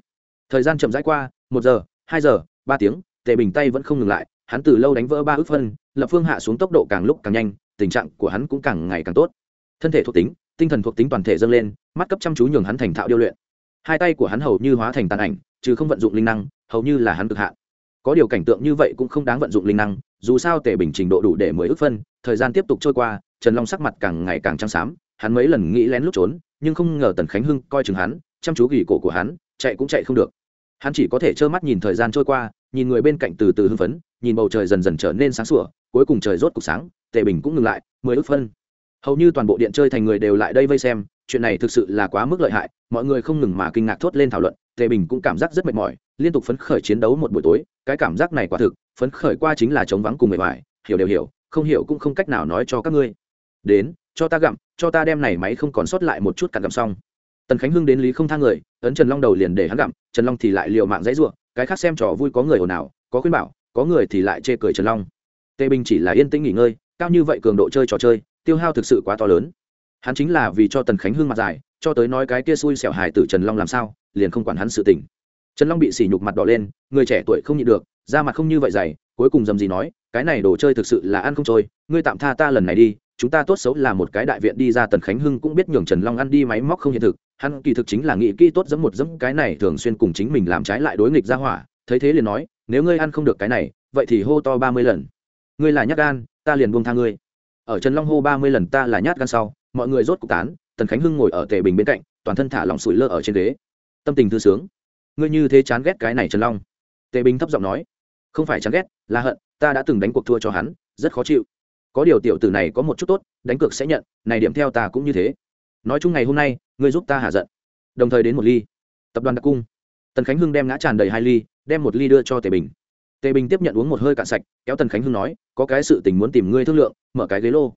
Thời gian chậm rãi qua, một giờ, hai giờ, ba tiếng, tề bình tay vẫn không ngừng lại hắn từ lâu đánh vỡ ba ước phân, lập phương hạ xuống tốc độ càng lúc càng nhanh, tình trạng của hắn cũng càng ngày càng tốt. Thân thể thuộc tính, tinh thần thuộc tính toàn thể dâng lên, mắt cấp chăm chú nhường hắn thành thạo điêu luyện. Hai tay của hắn hầu như hóa thành tàn ảnh, chứ không vận dụng linh năng, hầu như là hắn cực hạn. Có điều cảnh tượng như vậy cũng không đáng vận dụng linh năng, dù sao tề bình trình độ đủ để mười ước phân, thời gian tiếp tục trôi qua, trần long sắc mặt càng ngày càng trắng xám, hắn mấy lần nghĩ lén lúc trốn, nhưng không ngờ tần khánh hưng coi chừng hắn, chăm chú gỉ cổ của hắn, chạy cũng chạy không được hắn chỉ có thể trơ mắt nhìn thời gian trôi qua, nhìn người bên cạnh từ từ hưng phấn, nhìn bầu trời dần dần trở nên sáng sủa, cuối cùng trời rốt cục sáng, tề bình cũng ngừng lại, mười ước phân. Hầu như toàn bộ điện chơi thành người đều lại đây vây xem, chuyện này thực sự là quá mức lợi hại, mọi người không ngừng mà kinh ngạc thốt lên thảo luận, tề bình cũng cảm giác rất mệt mỏi, liên tục phấn khởi chiến đấu một buổi tối, cái cảm giác này quả thực, phấn khởi qua chính là chống vắng cùng mệt mỏi, hiểu đều hiểu, không hiểu cũng không cách nào nói cho các ngươi. Đến, cho ta gặm, cho ta đem này máy không còn sót lại một chút cặn gặm xong tần khánh hưng đến lý không thang người, ấn trần long đầu liền để hắn gặm, trần long thì lại liều mạng dãy ruộng, cái khác xem trò vui có người ồn ào, có khuyên bảo, có người thì lại chê cười trần long. Tề bình chỉ là yên tĩnh nghỉ ngơi, cao như vậy cường độ chơi trò chơi, tiêu hao thực sự quá to lớn. Hắn chính là vì cho tần khánh hưng mặt dài, cho tới nói cái kia xui xẻo hài tử trần long làm sao, liền không quản hắn sự tình. Trần long bị sỉ nhục mặt đỏ lên, người trẻ tuổi không nhịn được, da mặt không như vậy dày, cuối cùng dầm gì nói, cái này đồ chơi thực sự là ăn không trôi, ngươi tạm tha ta lần này đi, chúng ta tốt xấu là một cái đại viện đi ra tần khánh hưng cũng biết nhường trần long ăn đi máy móc không hiện thực hắn kỳ thực chính là nghĩ kỹ tốt dẫm một dẫm cái này thường xuyên cùng chính mình làm trái lại đối nghịch ra hỏa, thấy thế liền nói, nếu ngươi ăn không được cái này, vậy thì hô to ba mươi lần. Ngươi là nhát gan, ta liền buông tha ngươi. Ở trần long hô ba mươi lần ta là nhát gan sau, mọi người rốt cục tán, tần khánh hưng ngồi ở tề bình bên cạnh, toàn thân thả lỏng sủi lơ ở trên ghế. Tâm tình thư sướng. Ngươi như thế chán ghét cái này trần long. Tề bình thấp giọng nói. Không phải chán ghét, là hận, ta đã từng đánh cuộc thua cho hắn, rất khó chịu. Có điều tiểu tử này có một chút tốt, đánh cược sẽ nhận, này điểm theo ta cũng như thế nói chung ngày hôm nay, ngươi giúp ta hạ giận. Đồng thời đến một ly. Tập đoàn đặc cung. Tần khánh hưng đem ngã tràn đầy hai ly, đem một ly đưa cho tề bình. Tề bình tiếp nhận uống một hơi cạn sạch, kéo tần khánh hưng nói, có cái sự tình muốn tìm ngươi thương lượng, mở cái ghế lô.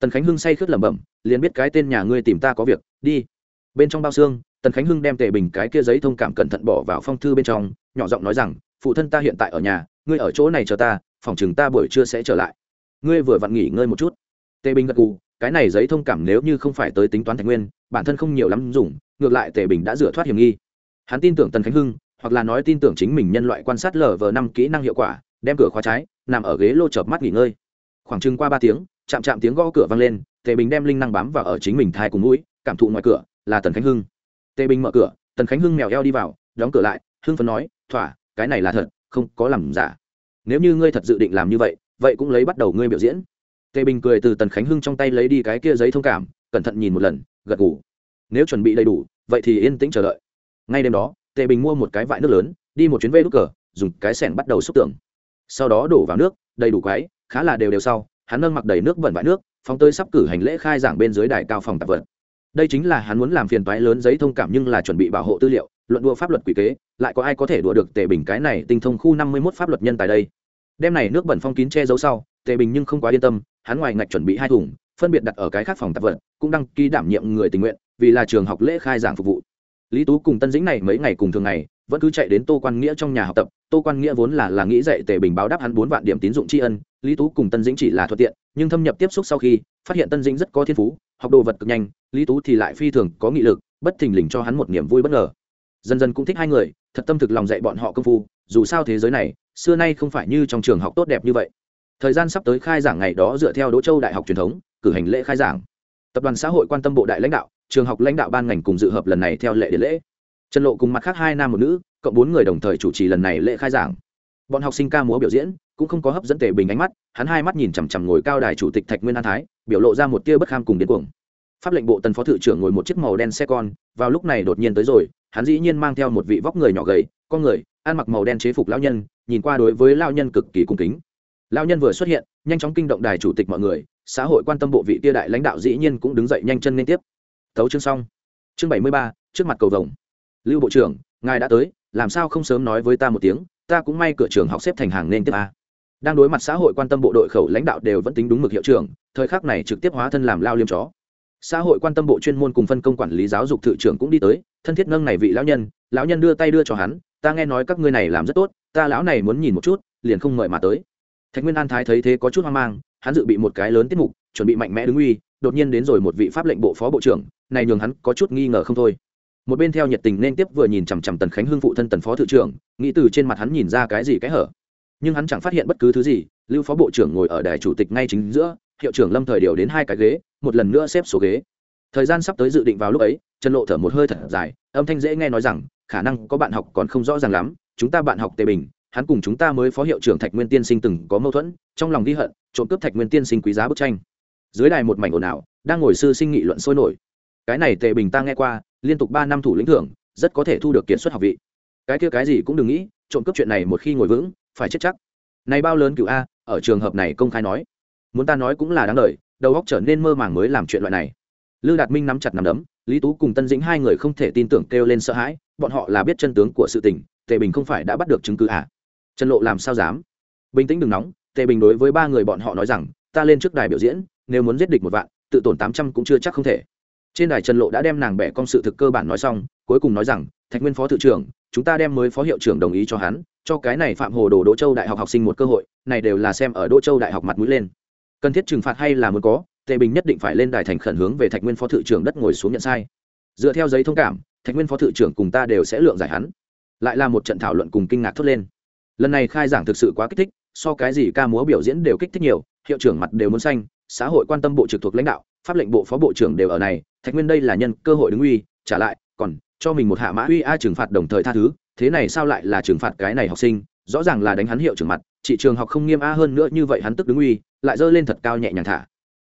Tần khánh hưng say khướt lẩm bẩm, liền biết cái tên nhà ngươi tìm ta có việc, đi. Bên trong bao xương, tần khánh hưng đem tề bình cái kia giấy thông cảm cẩn thận bỏ vào phong thư bên trong, nhỏ giọng nói rằng, phụ thân ta hiện tại ở nhà, ngươi ở chỗ này chờ ta, phòng chừng ta buổi trưa sẽ trở lại. Ngươi vừa vặn nghỉ ngơi một chút. Tề bình gật gù cái này giấy thông cảm nếu như không phải tới tính toán thành nguyên, bản thân không nhiều lắm dùng, ngược lại tề bình đã rửa thoát hiểm nghi. Hắn tin tưởng tần khánh hưng, hoặc là nói tin tưởng chính mình nhân loại quan sát lờ vờ năm kỹ năng hiệu quả, đem cửa khóa trái, nằm ở ghế lô chợp mắt nghỉ ngơi. Khoảng chừng qua ba tiếng, chạm chạm tiếng gõ cửa vang lên, tề bình đem linh năng bám vào ở chính mình thai cùng mũi, cảm thụ ngoài cửa, là tần khánh hưng. Tề bình mở cửa, tần khánh hưng mèo eo đi vào, đóng cửa lại, hưng phấn nói, thỏa, cái này là thật, không có làm giả. Nếu như ngươi thật dự định làm như vậy vậy cũng lấy bắt đầu ngươi biểu diễn tề bình cười từ tần khánh hưng trong tay lấy đi cái kia giấy thông cảm, cẩn thận nhìn một lần, gật ngủ nếu chuẩn bị đầy đủ, vậy thì yên tĩnh chờ đợi. Ngay đêm đó, tề bình mua một cái vại nước lớn, đi một chuyến vê đúc cờ, dùng cái sẻng bắt đầu xúc tưởng. Sau đó đổ vào nước, đầy đủ quái, khá là đều đều sau, hắn nâng mặc đầy nước vẩn vại nước, phóng tới sắp cử hành lễ khai giảng bên dưới đài cao phòng tạp vật. Đây chính là hắn muốn làm phiền toái lớn giấy thông cảm nhưng là chuẩn bị bảo hộ tư liệu, luận đua pháp luật quỷ kế, lại có ai có thể đùa được tề bình cái này tinh thông khu năm mươi mốt pháp luật nhân tại đây. Đem này nước bẩn phong kín che giấu sau tề bình nhưng không quá yên tâm, hắn ngoài ngạch chuẩn bị hai thùng, phân biệt đặt ở cái khác phòng tạp vật, cũng đăng ký đảm nhiệm người tình nguyện, vì là trường học lễ khai giảng phục vụ. Lý tú cùng tân dĩnh này mấy ngày cùng thường ngày, vẫn cứ chạy đến tô quan nghĩa trong nhà học tập. Tô quan nghĩa vốn là là nghĩ dạy tề bình báo đáp hắn bốn vạn điểm tín dụng tri ân, lý tú cùng tân dĩnh chỉ là thuận tiện, nhưng thâm nhập tiếp xúc sau khi, phát hiện tân dĩnh rất có thiên phú, học đồ vật cực nhanh, lý tú thì lại phi thường có nghị lực, bất thình lình cho hắn một niềm vui bất ngờ. Dần dần cũng thích hai người, thật tâm thực lòng dạy bọn họ công phu, dù sao thế giới này, xưa nay không phải như trong trường học tốt đẹp như vậy thời gian sắp tới khai giảng ngày đó dựa theo đỗ châu đại học truyền thống, cử hành lễ khai giảng. Tập đoàn xã hội quan tâm bộ đại lãnh đạo, trường học lãnh đạo ban ngành cùng dự hợp lần này theo lệ điện lễ. Trần lộ cùng mặt khác hai nam một nữ, cộng bốn người đồng thời chủ trì lần này lễ khai giảng. Bọn học sinh ca múa biểu diễn, cũng không có hấp dẫn tề bình ánh mắt, hắn hai mắt nhìn chằm chằm ngồi cao đài chủ tịch thạch nguyên an thái, biểu lộ ra một tia bất kham cùng điên cuồng. Pháp lệnh bộ tần phó thự trưởng ngồi một chiếc màu đen xe con, vào lúc này đột nhiên tới rồi, hắn dĩ nhiên mang theo một vị vóc người nhỏ gầy, con người, ăn mặc màu đen chế phục lão nhân, nhìn qua đối với lão nhân cực kỳ cung kính lão nhân vừa xuất hiện, nhanh chóng kinh động đài chủ tịch mọi người, xã hội quan tâm bộ vị tia đại lãnh đạo dĩ nhiên cũng đứng dậy nhanh chân liên tiếp. Thấu chương xong. Chương bảy mươi ba, trước mặt cầu vồng. Lưu bộ trưởng, ngài đã tới, làm sao không sớm nói với ta một tiếng, ta cũng may cửa trường học xếp thành hàng nên tiếp a. Đang đối mặt xã hội quan tâm bộ đội khẩu lãnh đạo đều vẫn tính đúng mực hiệu trưởng, thời khắc này trực tiếp hóa thân làm lao liêm chó. Xã hội quan tâm bộ chuyên môn cùng phân công quản lý giáo dục thự trưởng cũng đi tới, thân thiết nâng này vị lão nhân lão nhân đưa tay đưa cho hắn, ta nghe nói các ngươi này làm rất tốt, ta lão này muốn nhìn một chút, liền không mời mà tới thạch nguyên an thái thấy thế có chút hoang mang, hắn dự bị một cái lớn tiết mục, chuẩn bị mạnh mẽ đứng uy, đột nhiên đến rồi một vị pháp lệnh bộ phó bộ trưởng, này nhường hắn có chút nghi ngờ không thôi. Một bên theo nhiệt tình nên tiếp vừa nhìn chằm chằm tần khánh hưng phụ thân tần phó thự trưởng, nghĩ từ trên mặt hắn nhìn ra cái gì cái hở. Nhưng hắn chẳng phát hiện bất cứ thứ gì, lưu phó bộ trưởng ngồi ở đài chủ tịch ngay chính giữa, hiệu trưởng lâm thời điều đến hai cái ghế, một lần nữa xếp số ghế. Thời gian sắp tới dự định vào lúc ấy, trần lộ thở một hơi thật dài, âm thanh dễ nghe nói rằng, khả năng có bạn học còn không rõ ràng lắm, chúng ta bạn học tề bình hắn cùng chúng ta mới phó hiệu trưởng thạch nguyên tiên sinh từng có mâu thuẫn, trong lòng ghi hận, trộm cướp thạch nguyên tiên sinh quý giá bức tranh. Dưới đài một mảnh ồn ào, đang ngồi sư sinh nghị luận sôi nổi. Cái này tề bình ta nghe qua, liên tục ba năm thủ lĩnh thưởng, rất có thể thu được kiệt xuất học vị. Cái kia cái gì cũng đừng nghĩ, trộm cướp chuyện này một khi ngồi vững, phải chết chắc. Này bao lớn cựu a, ở trường hợp này công khai nói. Muốn ta nói cũng là đáng lời, đầu óc trở nên mơ màng mới làm chuyện loại này. Lư đạt minh nắm chặt nắm đấm, lý tú cùng tân dĩnh hai người không thể tin tưởng kêu lên sợ hãi, bọn họ là biết chân tướng của sự tình, tề bình không phải đã bắt được chứng cứ à? Trần lộ làm sao dám? Bình tĩnh đừng nóng, tề bình đối với ba người bọn họ nói rằng, ta lên trước đài biểu diễn, nếu muốn giết địch một vạn, tự tổn tám trăm cũng chưa chắc không thể. Trên đài trần lộ đã đem nàng bẻ công sự thực cơ bản nói xong, cuối cùng nói rằng, thạch nguyên phó thự trưởng, chúng ta đem mới phó hiệu trưởng đồng ý cho hắn, cho cái này phạm hồ đồ đỗ châu đại học học sinh một cơ hội, này đều là xem ở đỗ châu đại học mặt mũi lên. Cần thiết trừng phạt hay là muốn có, tề bình nhất định phải lên đài thành khẩn hướng về thạch nguyên phó thự trưởng đất ngồi xuống nhận sai. Dựa theo giấy thông cảm, thạch nguyên phó thự trưởng cùng ta đều sẽ lượng giải hắn. Lại là một trận thảo luận cùng kinh ngạc thốt lên lần này khai giảng thực sự quá kích thích, so cái gì ca múa biểu diễn đều kích thích nhiều, hiệu trưởng mặt đều muốn xanh, xã hội quan tâm bộ trực thuộc lãnh đạo, pháp lệnh bộ phó bộ trưởng đều ở này, thạch nguyên đây là nhân cơ hội đứng uy, trả lại, còn cho mình một hạ mã uy a trừng phạt đồng thời tha thứ, thế này sao lại là trừng phạt cái này học sinh, rõ ràng là đánh hắn hiệu trưởng mặt, chị trường học không nghiêm a hơn nữa như vậy hắn tức đứng uy, lại giơ lên thật cao nhẹ nhàng thả.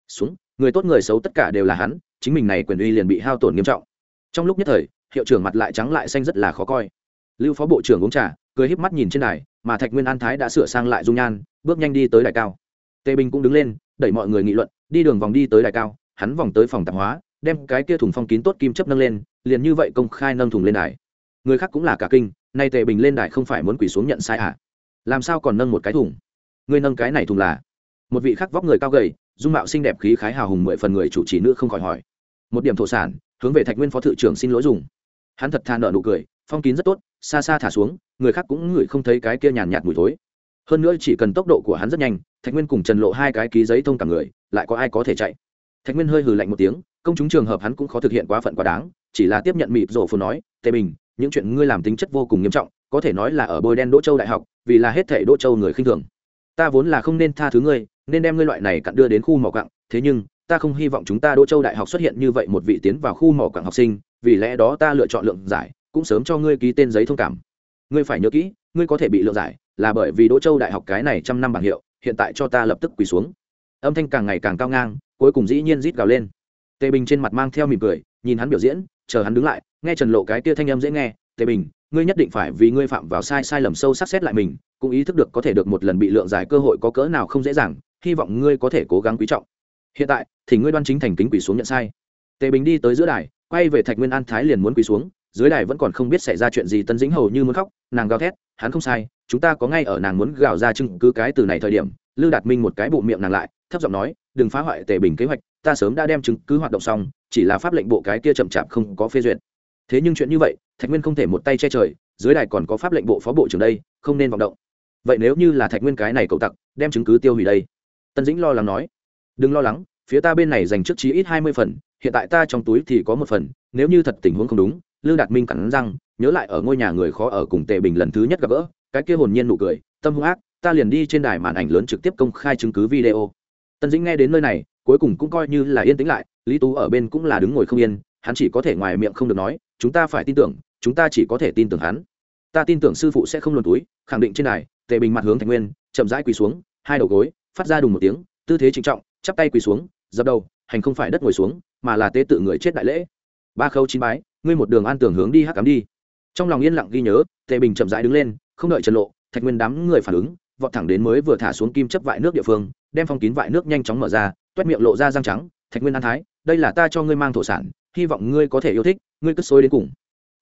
Xuống, người tốt người xấu tất cả đều là hắn, chính mình này quyền uy liền bị hao tổn nghiêm trọng. Trong lúc nhất thời, hiệu trưởng mặt lại trắng lại xanh rất là khó coi. Lưu phó bộ trưởng uống trà cười híp mắt nhìn trên đài, mà thạch nguyên an thái đã sửa sang lại dung nhan, bước nhanh đi tới đài cao. Tề bình cũng đứng lên, đẩy mọi người nghị luận, đi đường vòng đi tới đài cao, hắn vòng tới phòng tạp hóa, đem cái kia thùng phong kín tốt kim chấp nâng lên, liền như vậy công khai nâng thùng lên đài. Người khác cũng là cả kinh, nay tề bình lên đài không phải muốn quỳ xuống nhận sai à? Làm sao còn nâng một cái thùng? Người nâng cái này thùng là? Một vị khác vóc người cao gầy, dung mạo xinh đẹp khí khái hào hùng mười phần người chủ trì nữ không khỏi hỏi. Một điểm thổ sản, hướng về thạch nguyên phó thự trưởng xin lỗi dùng. Hắn thật than nợ nụ cười phong kín rất tốt, xa xa thả xuống, người khác cũng ngửi không thấy cái kia nhàn nhạt mùi thối. Hơn nữa chỉ cần tốc độ của hắn rất nhanh, thạch nguyên cùng trần lộ hai cái ký giấy thông cả người, lại có ai có thể chạy. Thạch nguyên hơi hừ lạnh một tiếng, công chúng trường hợp hắn cũng khó thực hiện quá phận quá đáng, chỉ là tiếp nhận mịp rổ phù nói, tề bình, những chuyện ngươi làm tính chất vô cùng nghiêm trọng, có thể nói là ở bôi đen đỗ châu đại học, vì là hết thể đỗ châu người khinh thường. Ta vốn là không nên tha thứ ngươi, nên đem ngươi loại này cặn đưa đến khu mỏ cặng thế nhưng, ta không hy vọng chúng ta đỗ châu đại học xuất hiện như vậy một vị tiến vào khu mỏ cặng học sinh, vì lẽ đó ta lựa chọn lượng giải cũng sớm cho ngươi ký tên giấy thông cảm. Ngươi phải nhớ kỹ, ngươi có thể bị lượng giải là bởi vì đỗ châu đại học cái này trăm năm bảng hiệu, hiện tại cho ta lập tức quỳ xuống. Âm thanh càng ngày càng cao ngang, cuối cùng dĩ nhiên rít gào lên. Tề bình trên mặt mang theo mỉm cười, nhìn hắn biểu diễn, chờ hắn đứng lại, nghe trần lộ cái kia thanh âm dễ nghe, tề bình, ngươi nhất định phải vì ngươi phạm vào sai sai lầm sâu sắc xét lại mình, cũng ý thức được có thể được một lần bị lượng giải cơ hội có cỡ nào không dễ dàng, hy vọng ngươi có thể cố gắng quý trọng. Hiện tại, thì ngươi đoan chính thành kính quỳ xuống nhận sai. Tề bình đi tới giữa đài, quay về thạch nguyên an thái liền muốn quỳ xuống dưới đài vẫn còn không biết xảy ra chuyện gì, tân dĩnh hầu như muốn khóc, nàng gào thét, hắn không sai, chúng ta có ngay ở nàng muốn gào ra chứng cứ cái từ này thời điểm lư đạt minh một cái bụng miệng nàng lại, thấp giọng nói, đừng phá hoại tề bình kế hoạch, ta sớm đã đem chứng cứ hoạt động xong, chỉ là pháp lệnh bộ cái kia chậm chạp không có phê duyệt. Thế nhưng chuyện như vậy, thạch nguyên không thể một tay che trời, dưới đài còn có pháp lệnh bộ phó bộ trưởng đây, không nên vọng động. Vậy nếu như là thạch nguyên cái này cậu tặc, đem chứng cứ tiêu hủy đây? Tân dĩnh lo lắng nói, đừng lo lắng, phía ta bên này dành trước chí ít hai mươi phần, hiện tại ta trong túi thì có một phần, nếu như thật tình huống không đúng lư đạt minh cắn răng, nhớ lại ở ngôi nhà người khó ở cùng tề bình lần thứ nhất gặp gỡ, cái kia hồn nhiên nụ cười, tâm hung ác, ta liền đi trên đài màn ảnh lớn trực tiếp công khai chứng cứ video. Tân dĩnh nghe đến nơi này, cuối cùng cũng coi như là yên tĩnh lại, lý tú ở bên cũng là đứng ngồi không yên, hắn chỉ có thể ngoài miệng không được nói, chúng ta phải tin tưởng, chúng ta chỉ có thể tin tưởng hắn. Ta tin tưởng sư phụ sẽ không luồn túi, khẳng định trên đài, tề bình mặt hướng thành nguyên, chậm rãi quỳ xuống, hai đầu gối, phát ra đùng một tiếng, tư thế trịnh trọng, chắp tay quỳ xuống, dập đầu, hành không phải đất ngồi xuống, mà là tế tự người chết đại lễ. Ba khâu chín bái ngươi một đường an tưởng hướng đi hắc cắm đi. Trong lòng yên lặng ghi nhớ, tề bình chậm rãi đứng lên, không đợi trần lộ, thạch nguyên đám người phản ứng, vọt thẳng đến mới vừa thả xuống kim chấp vại nước địa phương, đem phong kín vại nước nhanh chóng mở ra toét miệng lộ ra răng trắng, thạch nguyên an thái, đây là ta cho ngươi mang thổ sản, hy vọng ngươi có thể yêu thích, ngươi cất xối đến cùng.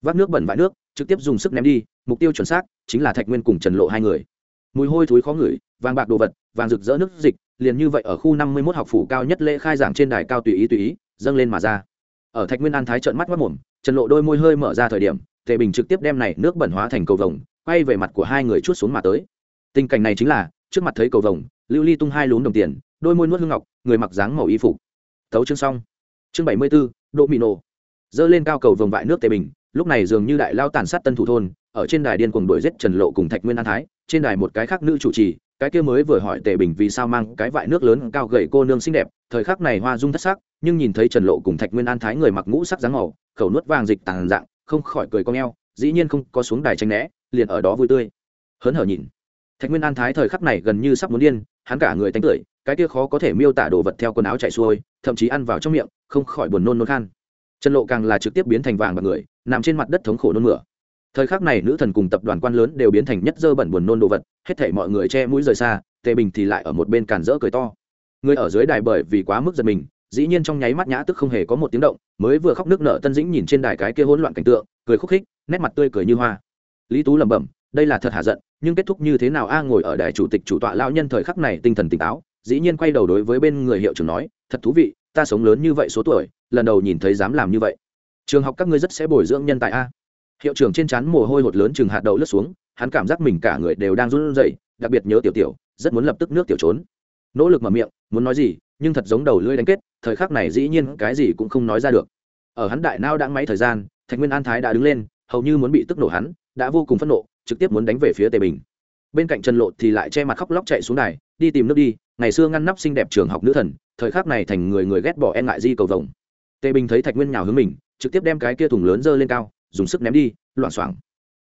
Vác nước bẩn vại nước, trực tiếp dùng sức ném đi, mục tiêu chuẩn xác chính là thạch nguyên cùng trần lộ hai người. Mùi hôi thối khó ngửi, vàng bạc đồ vật, vàng rực rỡ nước dịch, liền như vậy ở khu năm mươi mốt học phủ cao nhất lễ khai giảng trên đài cao tùy ý tùy ý, dâng lên mà ra. Ở thạch nguyên an thái trợn mắt mất mồm trần lộ đôi môi hơi mở ra thời điểm tề bình trực tiếp đem này nước bẩn hóa thành cầu vồng quay về mặt của hai người chút xuống mà tới. Tình cảnh này chính là trước mặt thấy cầu vồng lưu ly tung hai lún đồng tiền đôi môi nuốt hương ngọc người mặc dáng màu y phục. Tấu chương xong. Chương bảy mươi 74, độ mị nổ. Dơ lên cao cầu vồng vại nước tề bình lúc này dường như đại lao tàn sát tân thủ thôn ở trên đài điên cuồng đuổi giết trần lộ cùng thạch nguyên an thái trên đài một cái khác nữ chủ trì cái kia mới vừa hỏi tề bình vì sao mang cái vại nước lớn cao gầy cô nương xinh đẹp thời khắc này hoa dung thất sắc nhưng nhìn thấy trần lộ cùng thạch nguyên an thái người mặc ngũ sắc dáng màu, khẩu nuốt vàng dịch tàn dạng, không khỏi cười cong eo, dĩ nhiên không có xuống đài tranh né, liền ở đó vui tươi. Hớn hở nhìn. Thạch nguyên an thái thời khắc này gần như sắp muốn điên, hắn cả người tánh tưởi, cái kia khó có thể miêu tả đồ vật theo quần áo chạy xuôi, thậm chí ăn vào trong miệng, không khỏi buồn nôn nôn khan. Trần lộ càng là trực tiếp biến thành vàng bạc người, nằm trên mặt đất thống khổ nôn mửa. Thời khắc này nữ thần cùng tập đoàn quan lớn đều biến thành nhất dơ bẩn buồn nôn đồ vật, hết thể mọi người che mũi rời xa, tề bình thì lại ở một bên cản rỡ cười to. Người ở dưới đài bởi vì quá mức giật mình dĩ nhiên trong nháy mắt nhã tức không hề có một tiếng động, mới vừa khóc nước nở tân dĩnh nhìn trên đài cái kia hỗn loạn cảnh tượng, cười khúc khích, nét mặt tươi cười như hoa. Lý tú lẩm bẩm, đây là thật hạ giận, nhưng kết thúc như thế nào a ngồi ở đài chủ tịch chủ tọa lão nhân thời khắc này tinh thần tỉnh táo, dĩ nhiên quay đầu đối với bên người hiệu trưởng nói, thật thú vị, ta sống lớn như vậy số tuổi, lần đầu nhìn thấy dám làm như vậy. Trường học các ngươi rất sẽ bồi dưỡng nhân tài a. Hiệu trưởng trên trán mồ hôi hột lớn chừng hạt đậu lướt xuống, hắn cảm giác mình cả người đều đang run rẩy, đặc biệt nhớ tiểu tiểu, rất muốn lập tức nước tiểu trốn. Nỗ lực mở miệng, muốn nói gì nhưng thật giống đầu lưỡi đánh kết, thời khắc này dĩ nhiên cái gì cũng không nói ra được. Ở hắn đại nao đã máy thời gian, thạch nguyên an thái đã đứng lên, hầu như muốn bị tức nổ hắn, đã vô cùng phẫn nộ, trực tiếp muốn đánh về phía tề bình. Bên cạnh trần lộ thì lại che mặt khóc lóc chạy xuống này đi tìm nước đi, ngày xưa ngăn nắp xinh đẹp trường học nữ thần, thời khắc này thành người người ghét bỏ e ngại di cầu vồng. Tề bình thấy thạch nguyên nhào hướng mình, trực tiếp đem cái kia thùng lớn dơ lên cao, dùng sức ném đi loạn xoảng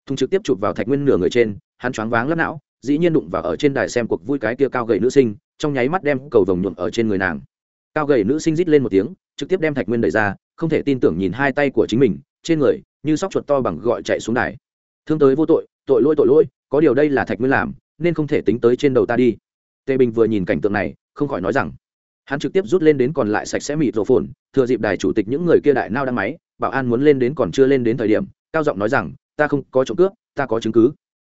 thùng trực tiếp chụp vào thạch nguyên nửa người trên, hắn choáng váng lắc não, dĩ nhiên đụng vào ở trên đài xem cuộc vui cái kia cao gầy nữ sinh trong nháy mắt đem cầu vồng nhuộm ở trên người nàng. Cao gầy nữ sinh rít lên một tiếng, trực tiếp đem thạch nguyên đẩy ra, không thể tin tưởng nhìn hai tay của chính mình, trên người, như sóc chuột to bằng gọi chạy xuống đài. Thương tới vô tội tội lỗi tội lỗi, có điều đây là thạch nguyên làm, nên không thể tính tới trên đầu ta đi. Tề bình vừa nhìn cảnh tượng này, không khỏi nói rằng, hắn trực tiếp rút lên đến còn lại sạch sẽ mịt rổ phồn, thừa dịp đài chủ tịch những người kia đại nao đang máy, bảo an muốn lên đến còn chưa lên đến thời điểm, cao giọng nói rằng, ta không có trộm cướp, ta có chứng cứ.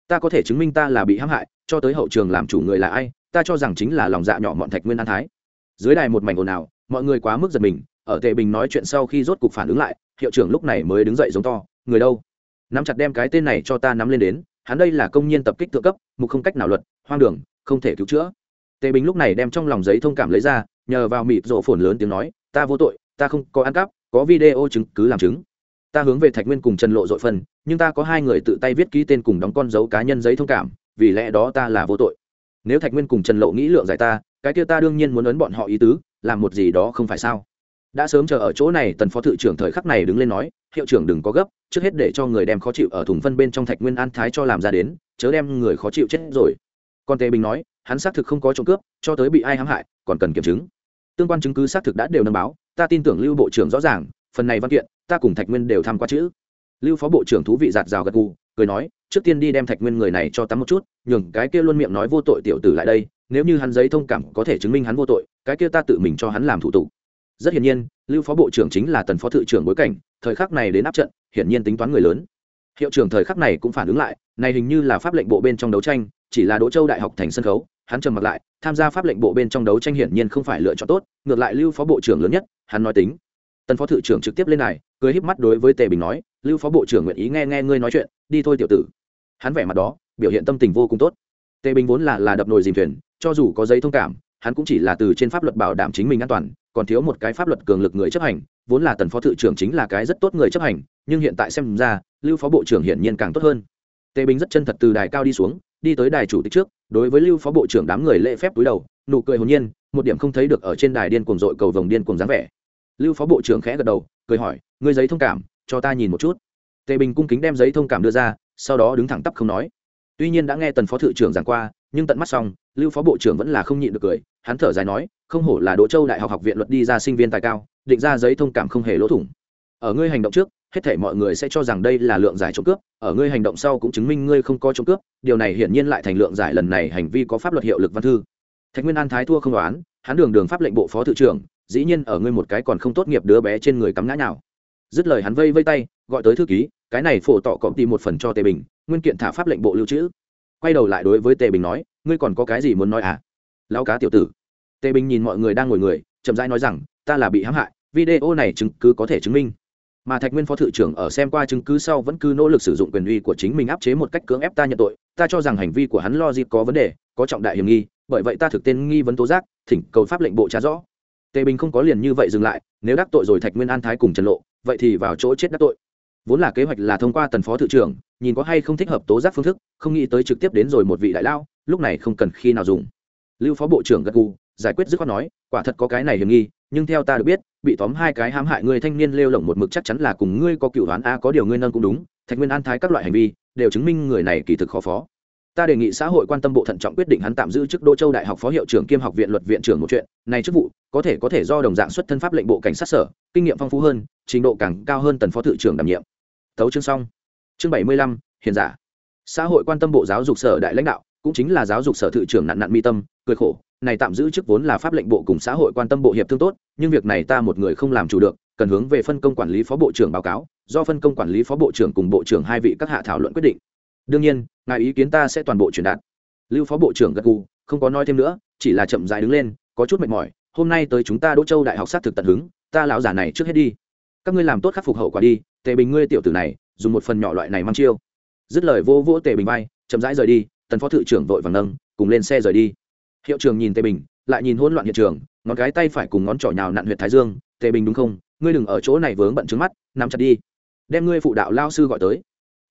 Ta có thể chứng minh ta là bị hãm hại, cho tới hậu trường làm chủ người là ai ta cho rằng chính là lòng dạ nhỏ mọn thạch nguyên an thái. Dưới đài một mảnh ồn ào, mọi người quá mức giật mình, ở tề bình nói chuyện sau khi rốt cục phản ứng lại, hiệu trưởng lúc này mới đứng dậy giống to, người đâu? Nắm chặt đem cái tên này cho ta nắm lên đến, hắn đây là công nhân tập kích thượng cấp, mục không cách nào luật, hoang đường, không thể cứu chữa. Tề bình lúc này đem trong lòng giấy thông cảm lấy ra, nhờ vào mịt rộ phồn lớn tiếng nói, ta vô tội, ta không có ăn cắp, có video chứng, cứ làm chứng. Ta hướng về thạch nguyên cùng trần lộ dội phần, nhưng ta có hai người tự tay viết ký tên cùng đóng con dấu cá nhân giấy thông cảm, vì lẽ đó ta là vô tội nếu thạch nguyên cùng trần lộ nghĩ lượng giải ta, cái kia ta đương nhiên muốn ấn bọn họ ý tứ, làm một gì đó không phải sao? Đã sớm chờ ở chỗ này, tần phó thự trưởng thời khắc này đứng lên nói, hiệu trưởng đừng có gấp, trước hết để cho người đem khó chịu ở thùng phân bên trong thạch nguyên an thái cho làm ra đến, chớ đem người khó chịu chết rồi. Còn tề bình nói, hắn xác thực không có trộm cướp, cho tới bị ai hãm hại, còn cần kiểm chứng. Tương quan chứng cứ xác thực đã đều nâng báo, ta tin tưởng lưu bộ trưởng rõ ràng, phần này văn kiện, ta cùng thạch nguyên đều tham qua chữ. Lưu phó bộ trưởng thú vị giạt rào gật gù cười nói, trước tiên đi đem thạch nguyên người này cho tắm một chút, nhường cái kia luôn miệng nói vô tội tiểu tử lại đây, nếu như hắn giấy thông cảm có thể chứng minh hắn vô tội, cái kia ta tự mình cho hắn làm thủ tục. Rất hiển nhiên, lưu phó bộ trưởng chính là tần phó thự trưởng bối cảnh, thời khắc này đến áp trận, hiển nhiên tính toán người lớn. Hiệu trưởng thời khắc này cũng phản ứng lại, này hình như là pháp lệnh bộ bên trong đấu tranh, chỉ là đỗ châu đại học thành sân khấu, hắn trầm mặt lại, tham gia pháp lệnh bộ bên trong đấu tranh hiển nhiên không phải lựa chọn tốt, ngược lại lưu phó bộ trưởng lớn nhất, hắn nói tính. Tần phó thự trưởng trực tiếp lên này, cười híp mắt đối với tề bình nói lưu phó bộ trưởng nguyện ý nghe nghe ngươi nói chuyện, đi thôi tiểu tử. Hắn vẻ mặt đó, biểu hiện tâm tình vô cùng tốt. Tề bình vốn là là đập nồi dìm thuyền, cho dù có giấy thông cảm, hắn cũng chỉ là từ trên pháp luật bảo đảm chính mình an toàn, còn thiếu một cái pháp luật cường lực người chấp hành, vốn là tần phó thự trưởng chính là cái rất tốt người chấp hành, nhưng hiện tại xem ra, lưu phó bộ trưởng hiển nhiên càng tốt hơn. Tề bình rất chân thật từ đài cao đi xuống, đi tới đài chủ tịch trước, đối với lưu phó bộ trưởng đám người lễ phép túi đầu, nụ cười hồn nhiên, một điểm không thấy được ở trên đài điên cuồng dội cầu vồng điên cuồng dáng vẻ. Lưu phó bộ trưởng khẽ gật đầu, cười hỏi, ngươi giấy thông cảm cho ta nhìn một chút. Tề bình cung kính đem giấy thông cảm đưa ra, sau đó đứng thẳng tắp không nói. Tuy nhiên đã nghe tần phó thự trưởng giảng qua, nhưng tận mắt xong, lưu phó bộ trưởng vẫn là không nhịn được cười, hắn thở dài nói, không hổ là đỗ châu đại học học viện luật đi ra sinh viên tài cao, định ra giấy thông cảm không hề lỗ thủng. Ở ngươi hành động trước, hết thể mọi người sẽ cho rằng đây là lượng giải trộm cướp, ở ngươi hành động sau cũng chứng minh ngươi không có trộm cướp, điều này hiển nhiên lại thành lượng giải lần này hành vi có pháp luật hiệu lực văn thư. Thạch nguyên an thái thua không đoán, hắn đường đường pháp lệnh bộ phó thự trưởng, dĩ nhiên ở ngươi một cái còn không tốt nghiệp đứa bé trên người cắm ngã nào dứt lời hắn vây vây tay, gọi tới thư ký, cái này phổ tọ cộng tìm một phần cho tề bình, nguyên kiện thả pháp lệnh bộ lưu trữ. Quay đầu lại đối với tề bình nói, ngươi còn có cái gì muốn nói à? Lao cá tiểu tử. Tề bình nhìn mọi người đang ngồi người, chậm rãi nói rằng, ta là bị hãm hại, video này chứng cứ có thể chứng minh. Mà thạch nguyên phó thự trưởng ở xem qua chứng cứ sau vẫn cứ nỗ lực sử dụng quyền uy của chính mình áp chế một cách cưỡng ép ta nhận tội, ta cho rằng hành vi của hắn lo dịp có vấn đề, có trọng đại hiểm nghi, bởi vậy ta thực tên nghi vấn tố giác, thỉnh cầu pháp lệnh bộ trả rõ. Tề bình không có liền như vậy dừng lại, nếu đắc tội rồi thạch nguyên an thái cùng trần lộ vậy thì vào chỗ chết đắc tội. Vốn là kế hoạch là thông qua tần phó thự trưởng, nhìn có hay không thích hợp tố giác phương thức, không nghĩ tới trực tiếp đến rồi một vị đại lao lúc này không cần khi nào dùng. Lưu phó bộ trưởng gật gù, giải quyết dứt khoát nói, quả thật có cái này hiểm nghi, nhưng theo ta được biết, bị tóm hai cái hãm hại người thanh niên lêu lỏng một mực chắc chắn là cùng ngươi có cựu đoán a có điều ngươi nâng cũng đúng, thạch nguyên an thái các loại hành vi, đều chứng minh người này kỳ thực khó phó ta đề nghị xã hội quan tâm bộ thận trọng quyết định hắn tạm giữ chức đô châu đại học phó hiệu trưởng kiêm học viện luật viện trưởng một chuyện. Này chức vụ, có thể có thể do đồng dạng xuất thân pháp lệnh bộ cảnh sát sở, kinh nghiệm phong phú hơn, trình độ càng cao hơn tần phó thự trưởng đảm nhiệm. Thấu chương xong. Chương bảy mươi lăm, hiền giả. Xã hội quan tâm bộ giáo dục sở đại lãnh đạo, cũng chính là giáo dục sở thự trưởng nạn nạn mi tâm, cười khổ. Này tạm giữ chức vốn là pháp lệnh bộ cùng xã hội quan tâm bộ hiệp thương tốt, nhưng việc này ta một người không làm chủ được, cần hướng về phân công quản lý phó bộ trưởng báo cáo, do phân công quản lý phó bộ trưởng cùng bộ trưởng hai vị các hạ thảo luận quyết định đương nhiên, ngài ý kiến ta sẽ toàn bộ truyền đạt. Lưu phó bộ trưởng gật gù, không có nói thêm nữa, chỉ là chậm dài đứng lên, có chút mệt mỏi. Hôm nay tới chúng ta đỗ châu đại học sát thực tận hứng, ta lão giả này trước hết đi. Các ngươi làm tốt khắc phục hậu quả đi, tề bình ngươi tiểu tử này, dùng một phần nhỏ loại này mang chiêu. Dứt lời vô vỗ tề bình bay chậm rãi rời đi, tần phó thự trưởng vội vàng nâng, cùng lên xe rời đi. Hiệu trưởng nhìn tề bình, lại nhìn hỗn loạn hiện trường, ngón cái tay phải cùng ngón trỏ nhào nặn huyện thái dương, tề bình đúng không? Ngươi đừng ở chỗ này vướng bận trứng mắt, nắm chặt đi. Đem ngươi phụ đạo lao sư gọi tới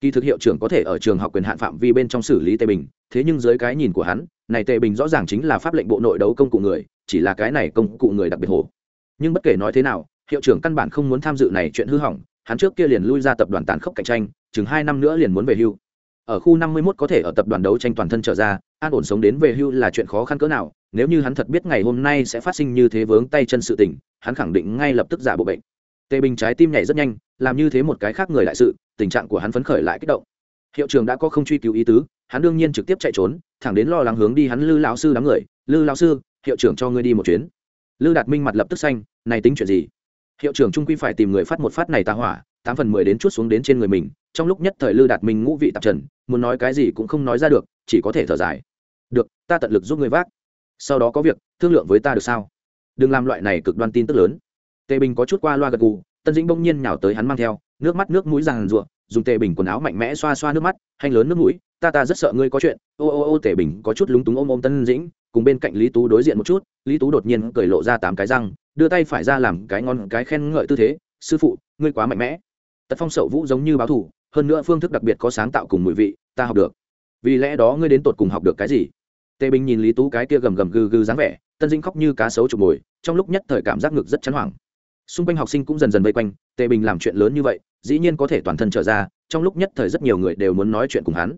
kỳ thực hiệu trưởng có thể ở trường học quyền hạn phạm vi bên trong xử lý tề bình, thế nhưng dưới cái nhìn của hắn, này tề bình rõ ràng chính là pháp lệnh bộ nội đấu công cụ người, chỉ là cái này công cụ người đặc biệt hồ. Nhưng bất kể nói thế nào, hiệu trưởng căn bản không muốn tham dự này chuyện hư hỏng, hắn trước kia liền lui ra tập đoàn tàn khốc cạnh tranh, chừng hai năm nữa liền muốn về hưu. Ở khu năm mươi 51 có thể ở tập đoàn đấu tranh toàn thân trở ra, an ổn sống đến về hưu là chuyện khó khăn cỡ nào, nếu như hắn thật biết ngày hôm nay sẽ phát sinh như thế vướng tay chân sự tình, hắn khẳng định ngay lập tức giả bộ bệnh tề bình trái tim nhảy rất nhanh, làm như thế một cái khác người đại sự, tình trạng của hắn phấn khởi lại kích động. Hiệu trưởng đã có không truy cứu ý tứ, hắn đương nhiên trực tiếp chạy trốn, thẳng đến lo lắng hướng đi hắn lư lão sư đám người. Lư lão sư, hiệu trưởng cho ngươi đi một chuyến. Lư đạt minh mặt lập tức xanh, này tính chuyện gì? Hiệu trưởng trung quy phải tìm người phát một phát này ta hỏa, tám phần mười đến chút xuống đến trên người mình, trong lúc nhất thời lư đạt minh ngũ vị tạp trần, muốn nói cái gì cũng không nói ra được, chỉ có thể thở dài. Được, ta tận lực giúp ngươi vác. Sau đó có việc, thương lượng với ta được sao? Đừng làm loại này cực đoan tin tức lớn tề bình có chút qua loa gật gù, tân dĩnh bỗng nhiên nhào tới hắn mang theo, nước mắt nước mũi ràng rụa dùng tề bình quần áo mạnh mẽ xoa xoa nước mắt hành lớn nước mũi, ta ta rất sợ ngươi có chuyện. Ô ô ô, tề bình có chút lúng túng ôm ôm tân dĩnh, cùng bên cạnh lý tú đối diện một chút, lý tú đột nhiên cười lộ ra tám cái răng, đưa tay phải ra làm cái ngon, cái khen ngợi tư thế, sư phụ, ngươi quá mạnh mẽ. Tật phong sậu vũ giống như báo thủ, hơn nữa phương thức đặc biệt có sáng tạo cùng mùi vị, ta học được. Vì lẽ đó ngươi đến tột cùng học được cái gì? Tề bình nhìn lý tú cái kia gầm gầm gừ gừ dáng vẻ, tân dĩnh khóc như cá sấu chụp mồi, trong lúc nhất thời cảm giác ngực rất chán hoảng xung quanh học sinh cũng dần dần vây quanh, tề bình làm chuyện lớn như vậy, dĩ nhiên có thể toàn thân trở ra, trong lúc nhất thời rất nhiều người đều muốn nói chuyện cùng hắn.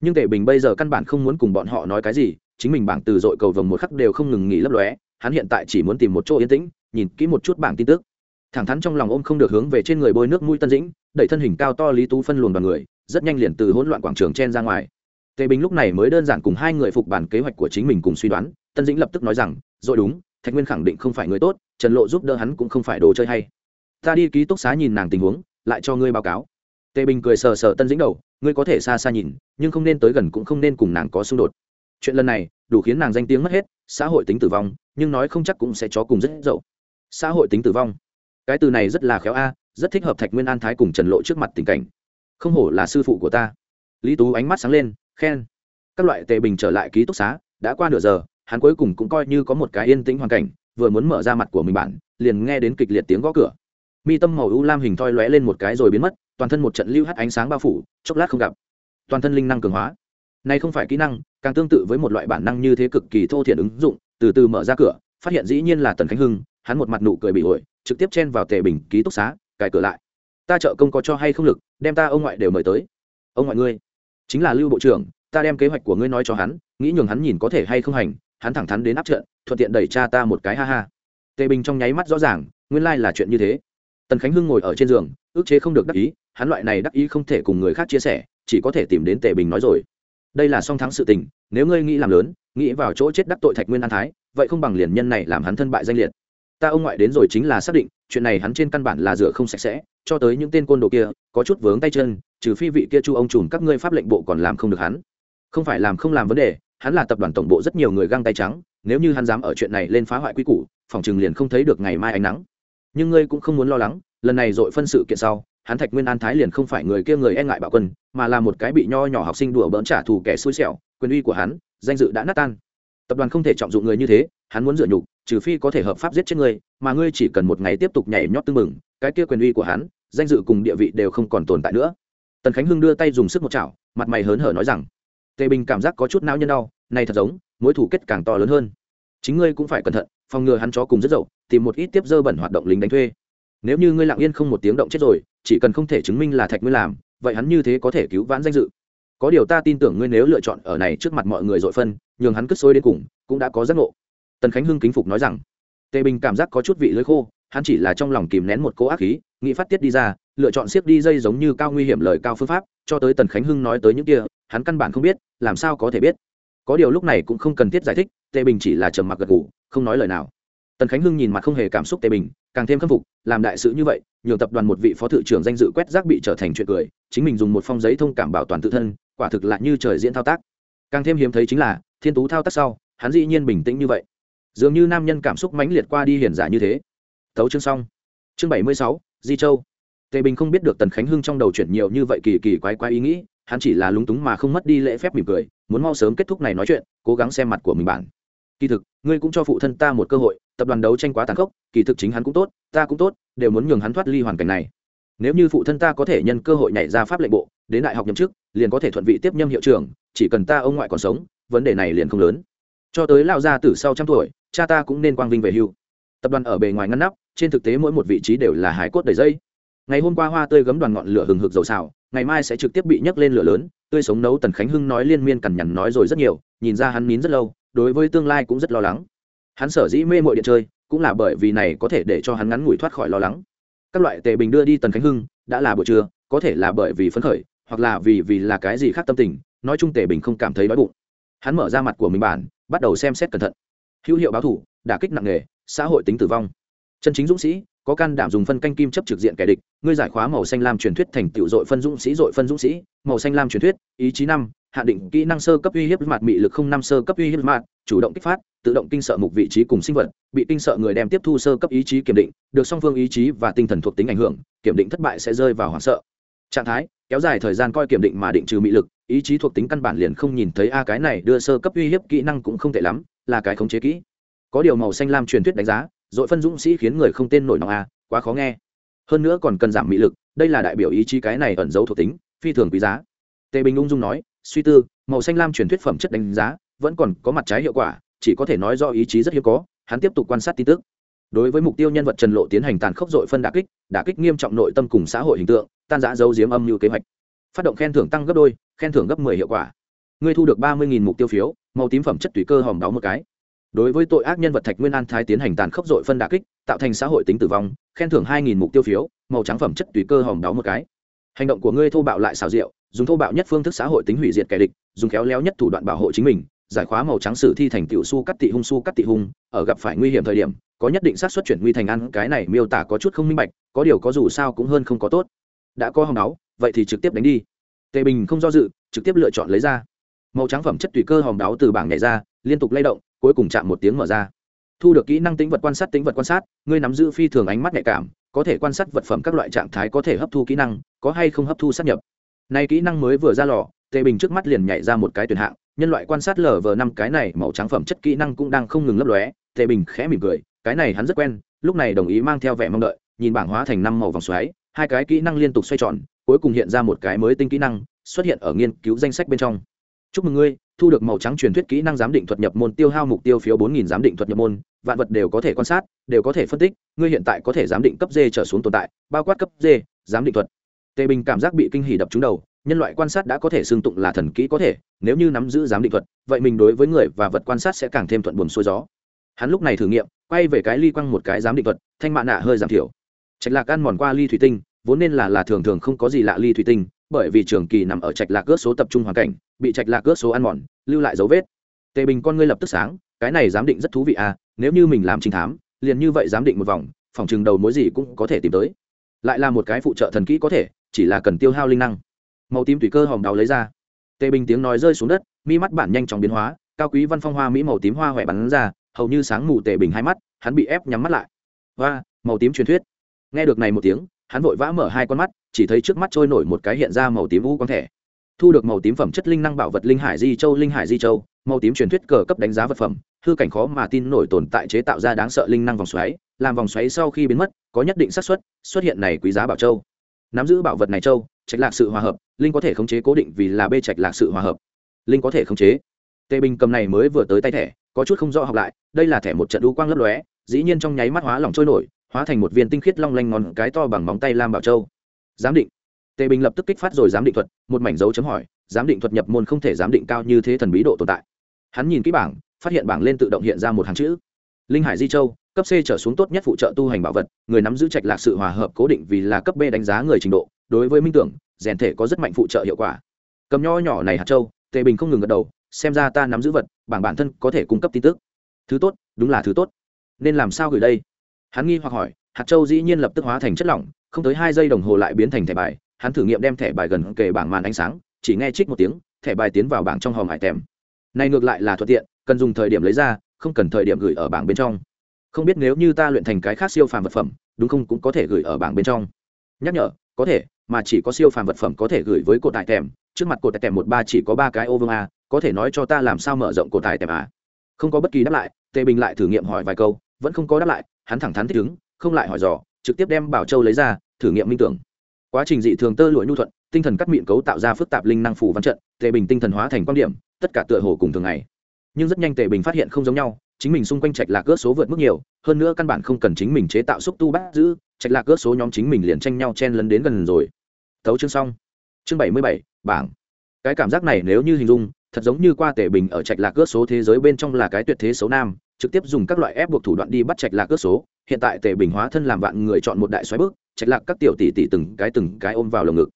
Nhưng tề bình bây giờ căn bản không muốn cùng bọn họ nói cái gì, chính mình bảng từ dội cầu vồng một khắc đều không ngừng nghỉ lấp lóe, hắn hiện tại chỉ muốn tìm một chỗ yên tĩnh, nhìn kỹ một chút bảng tin tức. Thẳng thắn trong lòng ôm không được hướng về trên người bôi nước mũi tân dĩnh, đẩy thân hình cao to lý tú phân luồn đoàn người, rất nhanh liền từ hỗn loạn quảng trường chen ra ngoài. Tề bình lúc này mới đơn giản cùng hai người phục bản kế hoạch của chính mình cùng suy đoán, tân dĩnh lập tức nói rằng, dội đúng thạch nguyên khẳng định không phải người tốt, trần lộ giúp đỡ hắn cũng không phải đồ chơi hay. Ta đi ký túc xá nhìn nàng tình huống, lại cho ngươi báo cáo. Tề bình cười sờ sờ tân dĩnh đầu, ngươi có thể xa xa nhìn, nhưng không nên tới gần cũng không nên cùng nàng có xung đột. Chuyện lần này, đủ khiến nàng danh tiếng mất hết, xã hội tính tử vong, nhưng nói không chắc cũng sẽ chó cùng rất dậu. Xã hội tính tử vong. Cái từ này rất là khéo a, rất thích hợp thạch nguyên an thái cùng trần lộ trước mặt tình cảnh. Không hổ là sư phụ của ta. Lý tú ánh mắt sáng lên, khen. Các loại tề bình trở lại ký túc xá, đã qua nửa giờ hắn cuối cùng cũng coi như có một cái yên tĩnh hoàn cảnh, vừa muốn mở ra mặt của mình bản, liền nghe đến kịch liệt tiếng gõ cửa. Mi tâm màu u lam hình thoi lóe lên một cái rồi biến mất, toàn thân một trận lưu hắt ánh sáng bao phủ, chốc lát không gặp. Toàn thân linh năng cường hóa. Này không phải kỹ năng, càng tương tự với một loại bản năng như thế cực kỳ thô thiển ứng dụng, từ từ mở ra cửa, phát hiện dĩ nhiên là tần khánh hưng, hắn một mặt nụ cười bị ổi, trực tiếp chen vào tề bình ký túc xá, cài cửa lại. Ta trợ công có cho hay không lực, đem ta ông ngoại đều mời tới. Ông ngoại ngươi, chính là lưu bộ trưởng, ta đem kế hoạch của ngươi nói cho hắn, nghĩ nhường hắn nhìn có thể hay không hành hắn thẳng thắn đến áp trận, thuận tiện đẩy cha ta một cái, ha ha. Tề bình trong nháy mắt rõ ràng, nguyên lai là chuyện như thế. Tần khánh hưng ngồi ở trên giường, ước chế không được đắc ý, hắn loại này đắc ý không thể cùng người khác chia sẻ, chỉ có thể tìm đến tề bình nói rồi. Đây là song thắng sự tình, nếu ngươi nghĩ làm lớn, nghĩ vào chỗ chết đắc tội thạch nguyên an thái, vậy không bằng liền nhân này làm hắn thân bại danh liệt. Ta ông ngoại đến rồi chính là xác định, chuyện này hắn trên căn bản là rửa không sạch sẽ, cho tới những tên côn đồ kia, có chút vướng tay chân, trừ phi vị kia chu ông trùm các ngươi pháp lệnh bộ còn làm không được hắn. Không phải làm không làm vấn đề hắn là tập đoàn tổng bộ rất nhiều người găng tay trắng, nếu như hắn dám ở chuyện này lên phá hoại quy củ, phòng chừng liền không thấy được ngày mai ánh nắng. Nhưng ngươi cũng không muốn lo lắng, lần này dội phân sự kiện sau, hắn thạch nguyên an thái liền không phải người kia người e ngại bạo quân, mà là một cái bị nho nhỏ học sinh đùa bỡn trả thù kẻ xui xẻo, quyền uy của hắn, danh dự đã nát tan. Tập đoàn không thể trọng dụng người như thế, hắn muốn dựa nhục, trừ phi có thể hợp pháp giết chết ngươi mà ngươi chỉ cần một ngày tiếp tục nhảy nhót tưng mừng cái kia quyền uy của hắn, danh dự cùng địa vị đều không còn tồn tại nữa. Tần khánh hưng đưa tay dùng sức một chảo, mặt mày hớn hở nói rằng tề bình cảm giác có chút não nhân đau, này thật giống, mối thủ kết càng to lớn hơn. Chính ngươi cũng phải cẩn thận, phòng ngừa hắn chó cùng rất dậu, tìm một ít tiếp dơ bẩn hoạt động lính đánh thuê. Nếu như ngươi lặng yên không một tiếng động chết rồi, chỉ cần không thể chứng minh là thạch ngươi làm, vậy hắn như thế có thể cứu vãn danh dự. Có điều ta tin tưởng ngươi nếu lựa chọn ở này trước mặt mọi người dội phân, nhường hắn cất xôi đến cùng, cũng đã có giác ngộ. Tần khánh hưng kính phục nói rằng, tề bình cảm giác có chút vị lưới khô, hắn chỉ là trong lòng kìm nén một cô ác khí nghĩ phát tiết đi ra, lựa chọn siết đi dây giống như cao nguy hiểm lời cao phương pháp, cho tới tần khánh hưng nói tới những kia, hắn căn bản không biết, làm sao có thể biết. Có điều lúc này cũng không cần thiết giải thích, tề bình chỉ là trầm mặc gật ngủ không nói lời nào. Tần khánh hưng nhìn mặt không hề cảm xúc tề bình, càng thêm khâm phục, làm đại sự như vậy, nhiều tập đoàn một vị phó thự trưởng danh dự quét rác bị trở thành chuyện cười, chính mình dùng một phong giấy thông cảm bảo toàn tự thân, quả thực lại như trời diễn thao tác. Càng thêm hiếm thấy chính là, thiên tú thao tác sau, hắn dĩ nhiên bình tĩnh như vậy. Dường như nam nhân cảm xúc mãnh liệt qua đi hiển giả như thế. Tấu chương xong. Chương bảy mươi sáu di châu. Tề bình không biết được tần khánh hưng trong đầu chuyển nhiều như vậy kỳ kỳ quái quái ý nghĩ, hắn chỉ là lúng túng mà không mất đi lễ phép mỉm cười, muốn mau sớm kết thúc này nói chuyện, cố gắng xem mặt của mình bản kỳ thực, ngươi cũng cho phụ thân ta một cơ hội, tập đoàn đấu tranh quá tàn khốc, kỳ thực chính hắn cũng tốt, ta cũng tốt, đều muốn nhường hắn thoát ly hoàn cảnh này. Nếu như phụ thân ta có thể nhân cơ hội nhảy ra pháp lệnh bộ, đến đại học nhậm chức, liền có thể thuận vị tiếp nhâm hiệu trưởng, chỉ cần ta ông ngoại còn sống, vấn đề này liền không lớn. Cho tới lao ra từ sau trăm tuổi, cha ta cũng nên quang vinh về hưu. Tập đoàn ở bề ngoài ngăn nắp trên thực tế mỗi một vị trí đều là hải cốt đầy dây. Ngày hôm qua hoa tươi gấm đoàn ngọn lửa hừng hực dầu xào, ngày mai sẽ trực tiếp bị nhấc lên lửa lớn, tươi sống nấu tần khánh hưng nói liên miên cằn nhằn nói rồi rất nhiều, nhìn ra hắn nín rất lâu, đối với tương lai cũng rất lo lắng. Hắn sở dĩ mê mội điện chơi, cũng là bởi vì này có thể để cho hắn ngắn ngủi thoát khỏi lo lắng. Các loại tệ bình đưa đi tần khánh hưng, đã là buổi trưa, có thể là bởi vì phấn khởi, hoặc là vì vì là cái gì khác tâm tình, nói chung tề bình không cảm thấy đói bụng. Hắn mở ra mặt của mình bản, bắt đầu xem xét cẩn thận. Hữu hiệu báo thủ, đả kích nặng nề, xã hội tính tử vong chân chính dũng sĩ, có can đảm dùng phân canh kim chấp trực diện kẻ địch, ngươi giải khóa màu xanh lam truyền thuyết thành tựu dội phân dũng sĩ dội phân dũng sĩ, màu xanh lam truyền thuyết, ý chí năm, hạ định kỹ năng sơ cấp uy hiếp mặt mị lực không năm sơ cấp uy hiếp mặt, chủ động kích phát, tự động kinh sợ mục vị trí cùng sinh vật, bị kinh sợ người đem tiếp thu sơ cấp ý chí kiểm định, được song phương ý chí và tinh thần thuộc tính ảnh hưởng, kiểm định thất bại sẽ rơi vào hoảng sợ. Trạng thái, kéo dài thời gian coi kiểm định mà định trừ mị lực, ý chí thuộc tính căn bản liền không nhìn thấy, a, cái này đưa sơ cấp uy hiếp kỹ năng cũng không tệ lắm, là cái khống chế kỹ. Có điều màu xanh lam truyền thuyết đánh giá dội phân dũng sĩ khiến người không tên nổi nòng a, quá khó nghe. Hơn nữa còn cần giảm mị lực, đây là đại biểu ý chí cái này ẩn giấu thuộc tính, phi thường quý giá. Tề bình ung dung nói, suy tư, màu xanh lam truyền thuyết phẩm chất đánh giá, vẫn còn có mặt trái hiệu quả, chỉ có thể nói do ý chí rất hiếm có, hắn tiếp tục quan sát tin tức. Đối với mục tiêu nhân vật trần lộ tiến hành tàn khốc dội phân đà kích đà kích nghiêm trọng nội tâm cùng xã hội hình tượng, tan giã dấu diếm âm như kế hoạch. Phát động khen thưởng tăng gấp đôi, khen thưởng gấp mười hiệu quả. Ngươi thu được ba mươi mục tiêu phiếu, màu tím phẩm chất tùy cơ hòm đáo một cái đối với tội ác nhân vật thạch nguyên an thái tiến hành tàn khốc dội phân đà kích, tạo thành xã hội tính tử vong, khen thưởng hai mục tiêu phiếu, màu trắng phẩm chất tùy cơ hòm đáo một cái. Hành động của ngươi thô bạo lại xào rượu dùng thô bạo nhất phương thức xã hội tính hủy diệt kẻ địch, dùng khéo léo nhất thủ đoạn bảo hộ chính mình, giải khóa màu trắng sử thi thành tiểu su cắt tị hung su cắt tị hung, ở gặp phải nguy hiểm thời điểm, có nhất định xác suất chuyển nguy thành ăn, cái này miêu tả có chút không minh bạch, có điều có dù sao cũng hơn không có tốt. Đã có hòng đáo, vậy thì trực tiếp đánh đi. Tề bình không do dự, trực tiếp lựa chọn lấy ra. Màu trắng phẩm chất tùy cơ hòm đáo từ bảng nhảy ra, liên tục lay động cuối cùng chạm một tiếng mở ra. Thu được kỹ năng tính vật quan sát tính vật quan sát, ngươi nắm giữ phi thường ánh mắt nhạy cảm, có thể quan sát vật phẩm các loại trạng thái có thể hấp thu kỹ năng, có hay không hấp thu sát nhập. Nay kỹ năng mới vừa ra lò, tề bình trước mắt liền nhảy ra một cái tuyển hạng, nhân loại quan sát lờ vờ năm cái này màu trắng phẩm chất kỹ năng cũng đang không ngừng lấp lóe, tề bình khẽ mỉm cười, cái này hắn rất quen, lúc này đồng ý mang theo vẻ mong đợi, nhìn bảng hóa thành năm màu vòng xoáy, hai cái kỹ năng liên tục xoay tròn, cuối cùng hiện ra một cái mới tinh kỹ năng, xuất hiện ở nghiên cứu danh sách bên trong chúc mừng ngươi, thu được màu trắng truyền thuyết kỹ năng giám định thuật nhập môn tiêu hao mục tiêu phiếu bốn nghìn giám định thuật nhập môn, vạn vật đều có thể quan sát, đều có thể phân tích, ngươi hiện tại có thể giám định cấp d trở xuống tồn tại, bao quát cấp d giám định thuật. Tề bình cảm giác bị kinh hỉ đập trúng đầu, nhân loại quan sát đã có thể xương tụng là thần kỹ có thể, nếu như nắm giữ giám định thuật, vậy mình đối với người và vật quan sát sẽ càng thêm thuận buồm xuôi gió. Hắn lúc này thử nghiệm, quay về cái ly quăng một cái giám định thuật, thanh mạ nạ hơi giảm thiểu. Trạch lạc ăn mòn qua ly thủy tinh, vốn nên là là thường thường không có gì lạ ly thủy tinh, bởi vì trường kỳ nằm ở trạch lạc cướp số tập trung hoàn cảnh bị trạch lạc cướp số ăn mòn, lưu lại dấu vết. Tề bình con ngươi lập tức sáng, cái này giám định rất thú vị à nếu như mình làm trình thám, liền như vậy giám định một vòng, phòng chừng đầu mối gì cũng có thể tìm tới. Lại là một cái phụ trợ thần kỹ có thể, chỉ là cần tiêu hao linh năng. Màu tím tùy cơ hòm đào lấy ra. Tề bình tiếng nói rơi xuống đất, mi mắt bản nhanh chóng biến hóa, cao quý văn phong hoa mỹ màu tím hoa huệ bắn ra, hầu như sáng mù tề bình hai mắt, hắn bị ép nhắm mắt lại. Hoa, màu tím truyền thuyết. Nghe được này một tiếng, hắn vội vã mở hai con mắt, chỉ thấy trước mắt trôi nổi một cái hiện ra màu tím u quang thẻ thu được màu tím phẩm chất linh năng bảo vật linh hải di châu, linh hải di châu, màu tím truyền thuyết cờ cấp đánh giá vật phẩm. Hư cảnh khó mà tin nổi tồn tại chế tạo ra đáng sợ linh năng vòng xoáy, làm vòng xoáy sau khi biến mất, có nhất định xác suất, xuất hiện này quý giá bảo châu. Nắm giữ bảo vật này châu, trạch lạc sự hòa hợp, linh có thể khống chế cố định vì là bê trạch lạc sự hòa hợp. Linh có thể khống chế. Tề bình cầm này mới vừa tới tay thẻ, có chút không rõ học lại, đây là thẻ một trận đu quang lấp lóe, dĩ nhiên trong nháy mắt hóa lỏng trôi nổi, hóa thành một viên tinh khiết long lanh ngón cái to bằng móng tay lam bảo châu. Giám định tề bình lập tức kích phát rồi giám định thuật, một mảnh dấu chấm hỏi, giám định thuật nhập môn không thể giám định cao như thế thần bí độ tồn tại. Hắn nhìn kỹ bảng, phát hiện bảng lên tự động hiện ra một hàng chữ. Linh hải di châu, cấp c trở xuống tốt nhất phụ trợ tu hành bảo vật, người nắm giữ trạch lạc sự hòa hợp cố định vì là cấp b đánh giá người trình độ, đối với minh tưởng, rèn thể có rất mạnh phụ trợ hiệu quả. Cầm nho nhỏ này hạt châu, tề bình không ngừng gật đầu, xem ra ta nắm giữ vật, bảng bản thân có thể cung cấp tin tức. Thứ tốt, đúng là thứ tốt. Nên làm sao gửi đây? Hắn nghi hoặc hỏi, hạt châu dĩ nhiên lập tức hóa thành chất lỏng, không tới hai giây đồng hồ lại biến thành thẻ bài hắn thử nghiệm đem thẻ bài gần kề bảng màn ánh sáng, chỉ nghe trích một tiếng, thẻ bài tiến vào bảng trong hòm hải tèm. Này ngược lại là thuận tiện, cần dùng thời điểm lấy ra, không cần thời điểm gửi ở bảng bên trong. Không biết nếu như ta luyện thành cái khác siêu phàm vật phẩm, đúng không cũng có thể gửi ở bảng bên trong. Nhắc nhở, có thể, mà chỉ có siêu phàm vật phẩm có thể gửi với cột tài tèm. Trước mặt cột tài tèm một ba chỉ có ba cái ô vương a, có thể nói cho ta làm sao mở rộng cột tài tèm a? Không có bất kỳ đáp lại, tề bình lại thử nghiệm hỏi vài câu, vẫn không có đáp lại, hắn thẳng thắn thích ứng, không lại hỏi dò, trực tiếp đem bảo châu lấy ra, thử nghiệm minh tưởng quá trình dị thường tơ lụa nhu thuận, tinh thần cắt miệng cấu tạo ra phức tạp linh năng phủ văn trận, tề bình tinh thần hóa thành quan điểm, tất cả tựa hồ cùng thường ngày. Nhưng rất nhanh tề bình phát hiện không giống nhau, chính mình xung quanh trạch lạc cướp số vượt mức nhiều, hơn nữa căn bản không cần chính mình chế tạo xúc tu bắt giữ, trạch lạc cướp số nhóm chính mình liền tranh nhau chen lấn đến gần rồi. Tấu chương xong. Chương bảy mươi bảy, bảng. Cái cảm giác này nếu như hình dung, thật giống như qua tề bình ở trạch lạc cướp số thế giới bên trong là cái tuyệt thế xấu nam, trực tiếp dùng các loại ép buộc thủ đoạn đi bắt trạch lạc cướp số. Hiện tại tề bình hóa thân làm vạn người chọn một đại xoáy bước trạch lạc các tiểu tỷ tỷ từng cái từng cái ôm vào lồng ngực.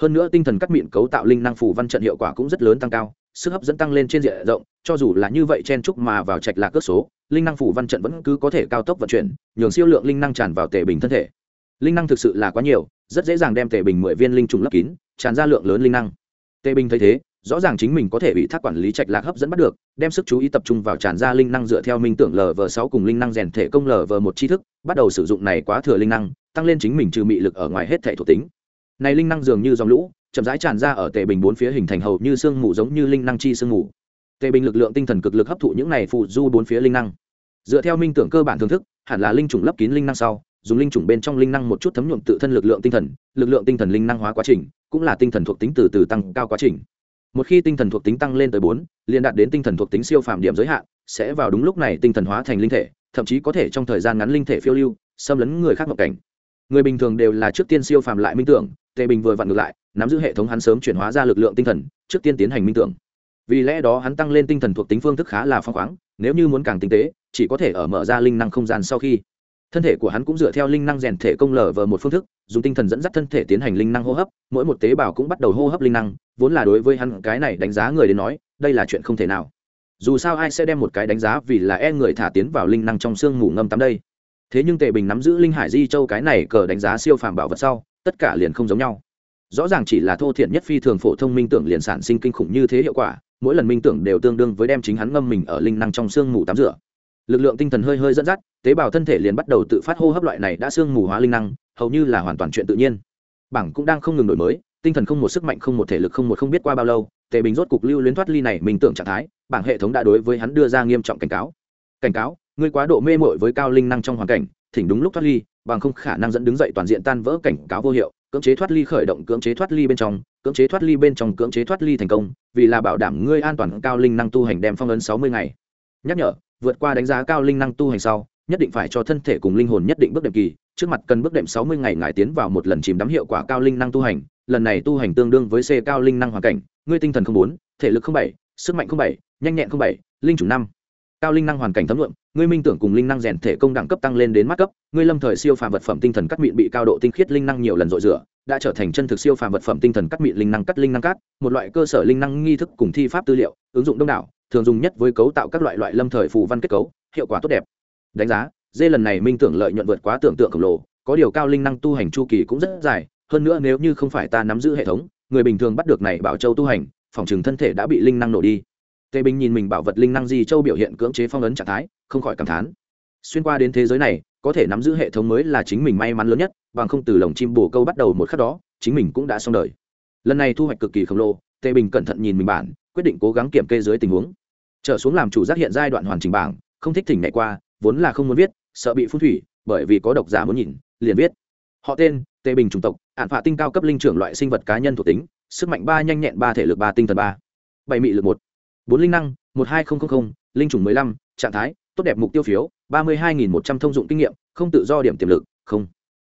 Hơn nữa tinh thần cắt miệng cấu tạo linh năng phù văn trận hiệu quả cũng rất lớn tăng cao, sức hấp dẫn tăng lên trên diện rộng, cho dù là như vậy chen trúc mà vào trạch lạc cước số, linh năng phủ văn trận vẫn cứ có thể cao tốc vận chuyển, nhường siêu lượng linh năng tràn vào tể bình thân thể. Linh năng thực sự là quá nhiều, rất dễ dàng đem tể bình mười viên linh trùng lấp kín, tràn ra lượng lớn linh năng. Tề bình thấy thế, rõ ràng chính mình có thể bị thác quản lý trạch lạc hấp dẫn bắt được, đem sức chú ý tập trung vào tràn ra linh năng dựa theo minh tưởng lv sáu cùng linh năng rèn thể công lv một tri thức, bắt đầu sử dụng này quá thừa linh năng tăng lên chính mình trừ mị lực ở ngoài hết thể thuộc tính. Này linh năng dường như dòng lũ, chậm rãi tràn ra ở tề bình bốn phía hình thành hầu như sương mù giống như linh năng chi sương mù. Tề bình lực lượng tinh thần cực lực hấp thụ những này phụ du bốn phía linh năng. Dựa theo minh tưởng cơ bản thưởng thức, hẳn là linh chủng lấp kín linh năng sau, dùng linh chủng bên trong linh năng một chút thấm nhuộm tự thân lực lượng tinh thần, lực lượng tinh thần linh năng hóa quá trình, cũng là tinh thần thuộc tính từ từ tăng cao quá trình. Một khi tinh thần thuộc tính tăng lên tới bốn, liền đạt đến tinh thần thuộc tính siêu phạm điểm giới hạn, sẽ vào đúng lúc này tinh thần hóa thành linh thể, thậm chí có thể trong thời gian ngắn linh thể phiêu lưu, xâm lấn người khác ngộ cảnh người bình thường đều là trước tiên siêu phàm lại minh tưởng, tề bình vừa vặn ngược lại, nắm giữ hệ thống hắn sớm chuyển hóa ra lực lượng tinh thần, trước tiên tiến hành minh tưởng. Vì lẽ đó hắn tăng lên tinh thần thuộc tính phương thức khá là phong khoáng, nếu như muốn càng tinh tế, chỉ có thể ở mở ra linh năng không gian sau khi. Thân thể của hắn cũng dựa theo linh năng rèn thể công lở vờ một phương thức, dùng tinh thần dẫn dắt thân thể tiến hành linh năng hô hấp, mỗi một tế bào cũng bắt đầu hô hấp linh năng, vốn là đối với hắn cái này đánh giá người đến nói, đây là chuyện không thể nào. Dù sao ai sẽ đem một cái đánh giá vì là e người thả tiến vào linh năng trong xương ngủ ngâm tắm đây? Thế nhưng tề bình nắm giữ linh hải di châu cái này cờ đánh giá siêu phàm bảo vật sau, tất cả liền không giống nhau. Rõ ràng chỉ là thô thiện nhất phi thường phổ thông minh tưởng liền sản sinh kinh khủng như thế hiệu quả, mỗi lần minh tưởng đều tương đương với đem chính hắn ngâm mình ở linh năng trong xương mù tắm rửa. Lực lượng tinh thần hơi hơi dẫn dắt, tế bào thân thể liền bắt đầu tự phát hô hấp loại này đã xương mù hóa linh năng, hầu như là hoàn toàn chuyện tự nhiên. Bảng cũng đang không ngừng đổi mới, tinh thần không một sức mạnh, không một thể lực, không một không biết qua bao lâu, tề bình rốt cục lưu luyến thoát ly này minh tưởng trạng thái, bảng hệ thống đã đối với hắn đưa ra nghiêm trọng cảnh cáo. Cảnh cáo ngươi quá độ mê mội với cao linh năng trong hoàn cảnh, thỉnh đúng lúc thoát ly, bằng không khả năng dẫn đứng dậy toàn diện tan vỡ cảnh cáo vô hiệu, cưỡng chế thoát ly khởi động, cưỡng chế thoát ly bên trong, cưỡng chế thoát ly bên trong, cưỡng chế thoát ly thành công, vì là bảo đảm ngươi an toàn, cao linh năng tu hành đem phong ấn sáu mươi ngày. Nhắc nhở, vượt qua đánh giá cao linh năng tu hành sau, nhất định phải cho thân thể cùng linh hồn nhất định bước đệm kỳ, trước mặt cần bước đệm sáu mươi ngày ngài tiến vào một lần chìm đắm hiệu quả cao linh năng tu hành, lần này tu hành tương đương với c cao linh năng hoàn cảnh, ngươi tinh thần không bốn, thể lực không bảy, sức mạnh không bảy, nhanh nhẹn không bảy, linh chủ năm cao linh năng hoàn cảnh thấm luận ngươi minh tưởng cùng linh năng rèn thể công đẳng cấp tăng lên đến mắt cấp, ngươi lâm thời siêu phàm vật phẩm tinh thần cắt mịn bị cao độ tinh khiết linh năng nhiều lần dội rửa, đã trở thành chân thực siêu phàm vật phẩm tinh thần cắt mịn linh năng cắt linh năng cắt một loại cơ sở linh năng nghi thức cùng thi pháp tư liệu, ứng dụng đông đảo, thường dùng nhất với cấu tạo các loại loại lâm thời phù văn kết cấu, hiệu quả tốt đẹp. Đánh giá, dê lần này minh tưởng lợi nhuận vượt quá tưởng tượng khổng lồ, có điều cao linh năng tu hành chu kỳ cũng rất dài, hơn nữa nếu như không phải ta nắm giữ hệ thống, người bình thường bắt được này bảo châu tu hành, phòng trường thân thể đã bị linh năng nổ đi tề bình nhìn mình bảo vật linh năng di châu biểu hiện cưỡng chế phong ấn trạng thái, không khỏi cảm thán. Xuyên qua đến thế giới này, có thể nắm giữ hệ thống mới là chính mình may mắn lớn nhất, bằng không từ lồng chim bồ câu bắt đầu một khắc đó, chính mình cũng đã xong đời. Lần này thu hoạch cực kỳ khổng lồ, tề bình cẩn thận nhìn mình bản, quyết định cố gắng kiểm kê dưới tình huống. Trở xuống làm chủ giác hiện giai đoạn hoàn chỉnh bảng, không thích thỉnh ngày qua, vốn là không muốn viết, sợ bị phun thủy, bởi vì có độc giả muốn nhìn, liền viết. Họ tên, tề bình chủng tộc ạn phạ tinh cao cấp linh trưởng loại sinh vật cá nhân thuộc tính, sức mạnh ba nhanh nhẹn ba thể lực ba tinh thần ba. Bảy mị lực một bốn linh năng, một hai nghìn linh chủng mười lăm, trạng thái, tốt đẹp mục tiêu phiếu, ba mươi hai nghìn một trăm thông dụng kinh nghiệm, không tự do điểm tiềm lực, không.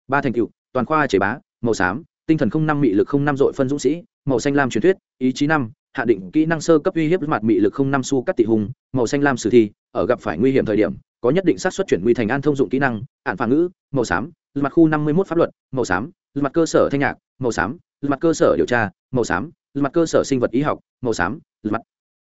Ba thành tựu, toàn khoa chế bá, màu xám, tinh thần không năm mị lực không năm dội phân dũng sĩ, màu xanh lam truyền thuyết, ý chí năm, hạ định kỹ năng sơ cấp uy hiếp mặt mị lực không năm su cắt tị hùng, màu xanh lam sử thi, ở gặp phải nguy hiểm thời điểm, có nhất định xác suất chuyển nguy thành an thông dụng kỹ năng ạn phản ngữ, màu xám mặt khu năm mươi một pháp luật, màu xám mặt cơ sở thanh nhạc, màu xám mặt cơ sở điều tra, màu xám mặt cơ sở sinh vật y học, màu xám mặt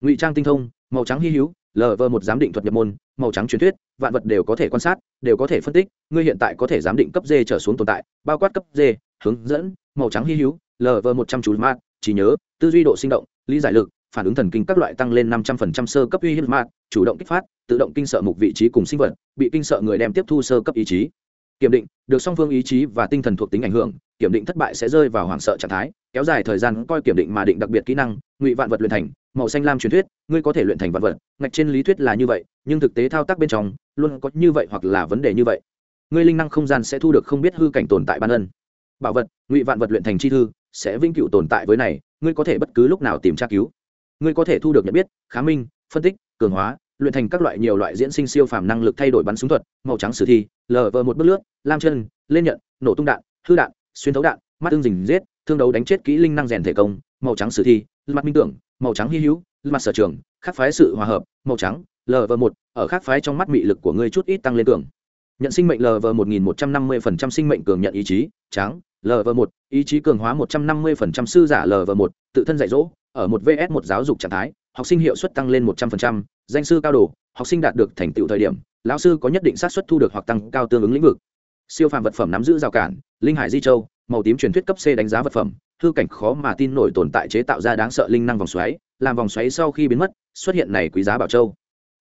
ngụy trang tinh thông, màu trắng hy hữu, lờ vờ một giám định thuật nhập môn, màu trắng truyền thuyết, vạn vật đều có thể quan sát, đều có thể phân tích, ngươi hiện tại có thể giám định cấp d trở xuống tồn tại, bao quát cấp d hướng dẫn, màu trắng hy hữu lv một trăm chú mát, trí nhớ, tư duy độ sinh động, lý giải lực, phản ứng thần kinh các loại tăng lên năm trăm phần trăm sơ cấp uy hiếp mát, chủ động kích phát, tự động kinh sợ mục vị trí cùng sinh vật, bị kinh sợ người đem tiếp thu sơ cấp ý chí. Kiểm định, được song phương ý chí và tinh thần thuộc tính ảnh hưởng, kiểm định thất bại sẽ rơi vào hoảng sợ trạng thái, kéo dài thời gian coi kiểm định mà định đặc biệt kỹ năng, ngụy vạn vật luyện thành màu xanh lam truyền thuyết, ngươi có thể luyện thành vạn vật, ngạch trên lý thuyết là như vậy, nhưng thực tế thao tác bên trong, luôn có như vậy hoặc là vấn đề như vậy. Ngươi linh năng không gian sẽ thu được không biết hư cảnh tồn tại ban ân. Bảo vật, ngụy vạn vật luyện thành chi thư, sẽ vĩnh cửu tồn tại với này, ngươi có thể bất cứ lúc nào tìm tra cứu. Ngươi có thể thu được nhận biết, khá minh, phân tích, cường hóa, luyện thành các loại nhiều loại diễn sinh siêu phàm năng lực thay đổi bắn súng thuật, màu trắng sử thi, lờ vờ một bước lướt, lam chân, lên nhận, nổ tung đạn, hư đạn, xuyên thấu đạn, mắt tương dình giết thương đấu đánh chết kỹ linh năng rèn thể công, màu trắng sử thi, mặt minh tưởng màu trắng hy hữu, mặt sở trường, khắc phái sự hòa hợp, màu trắng lv một, ở khắc phái trong mắt mị lực của ngươi chút ít tăng lên cường. Nhận sinh mệnh lv một nghìn một trăm năm mươi phần trăm sinh mệnh cường nhận ý chí, trắng lv một, ý chí cường hóa một trăm năm mươi phần trăm sư giả lv một, tự thân dạy dỗ, ở một vs một giáo dục trạng thái, học sinh hiệu suất tăng lên một trăm phần trăm, danh sư cao đồ, học sinh đạt được thành tựu thời điểm, lão sư có nhất định sát suất thu được hoặc tăng cao tương ứng lĩnh vực. Siêu phàm vật phẩm nắm giữ rào cản, linh hải di châu, màu tím truyền thuyết cấp c đánh giá vật phẩm hư cảnh khó mà tin nổi tồn tại chế tạo ra đáng sợ linh năng vòng xoáy, làm vòng xoáy sau khi biến mất, xuất hiện này quý giá bảo châu.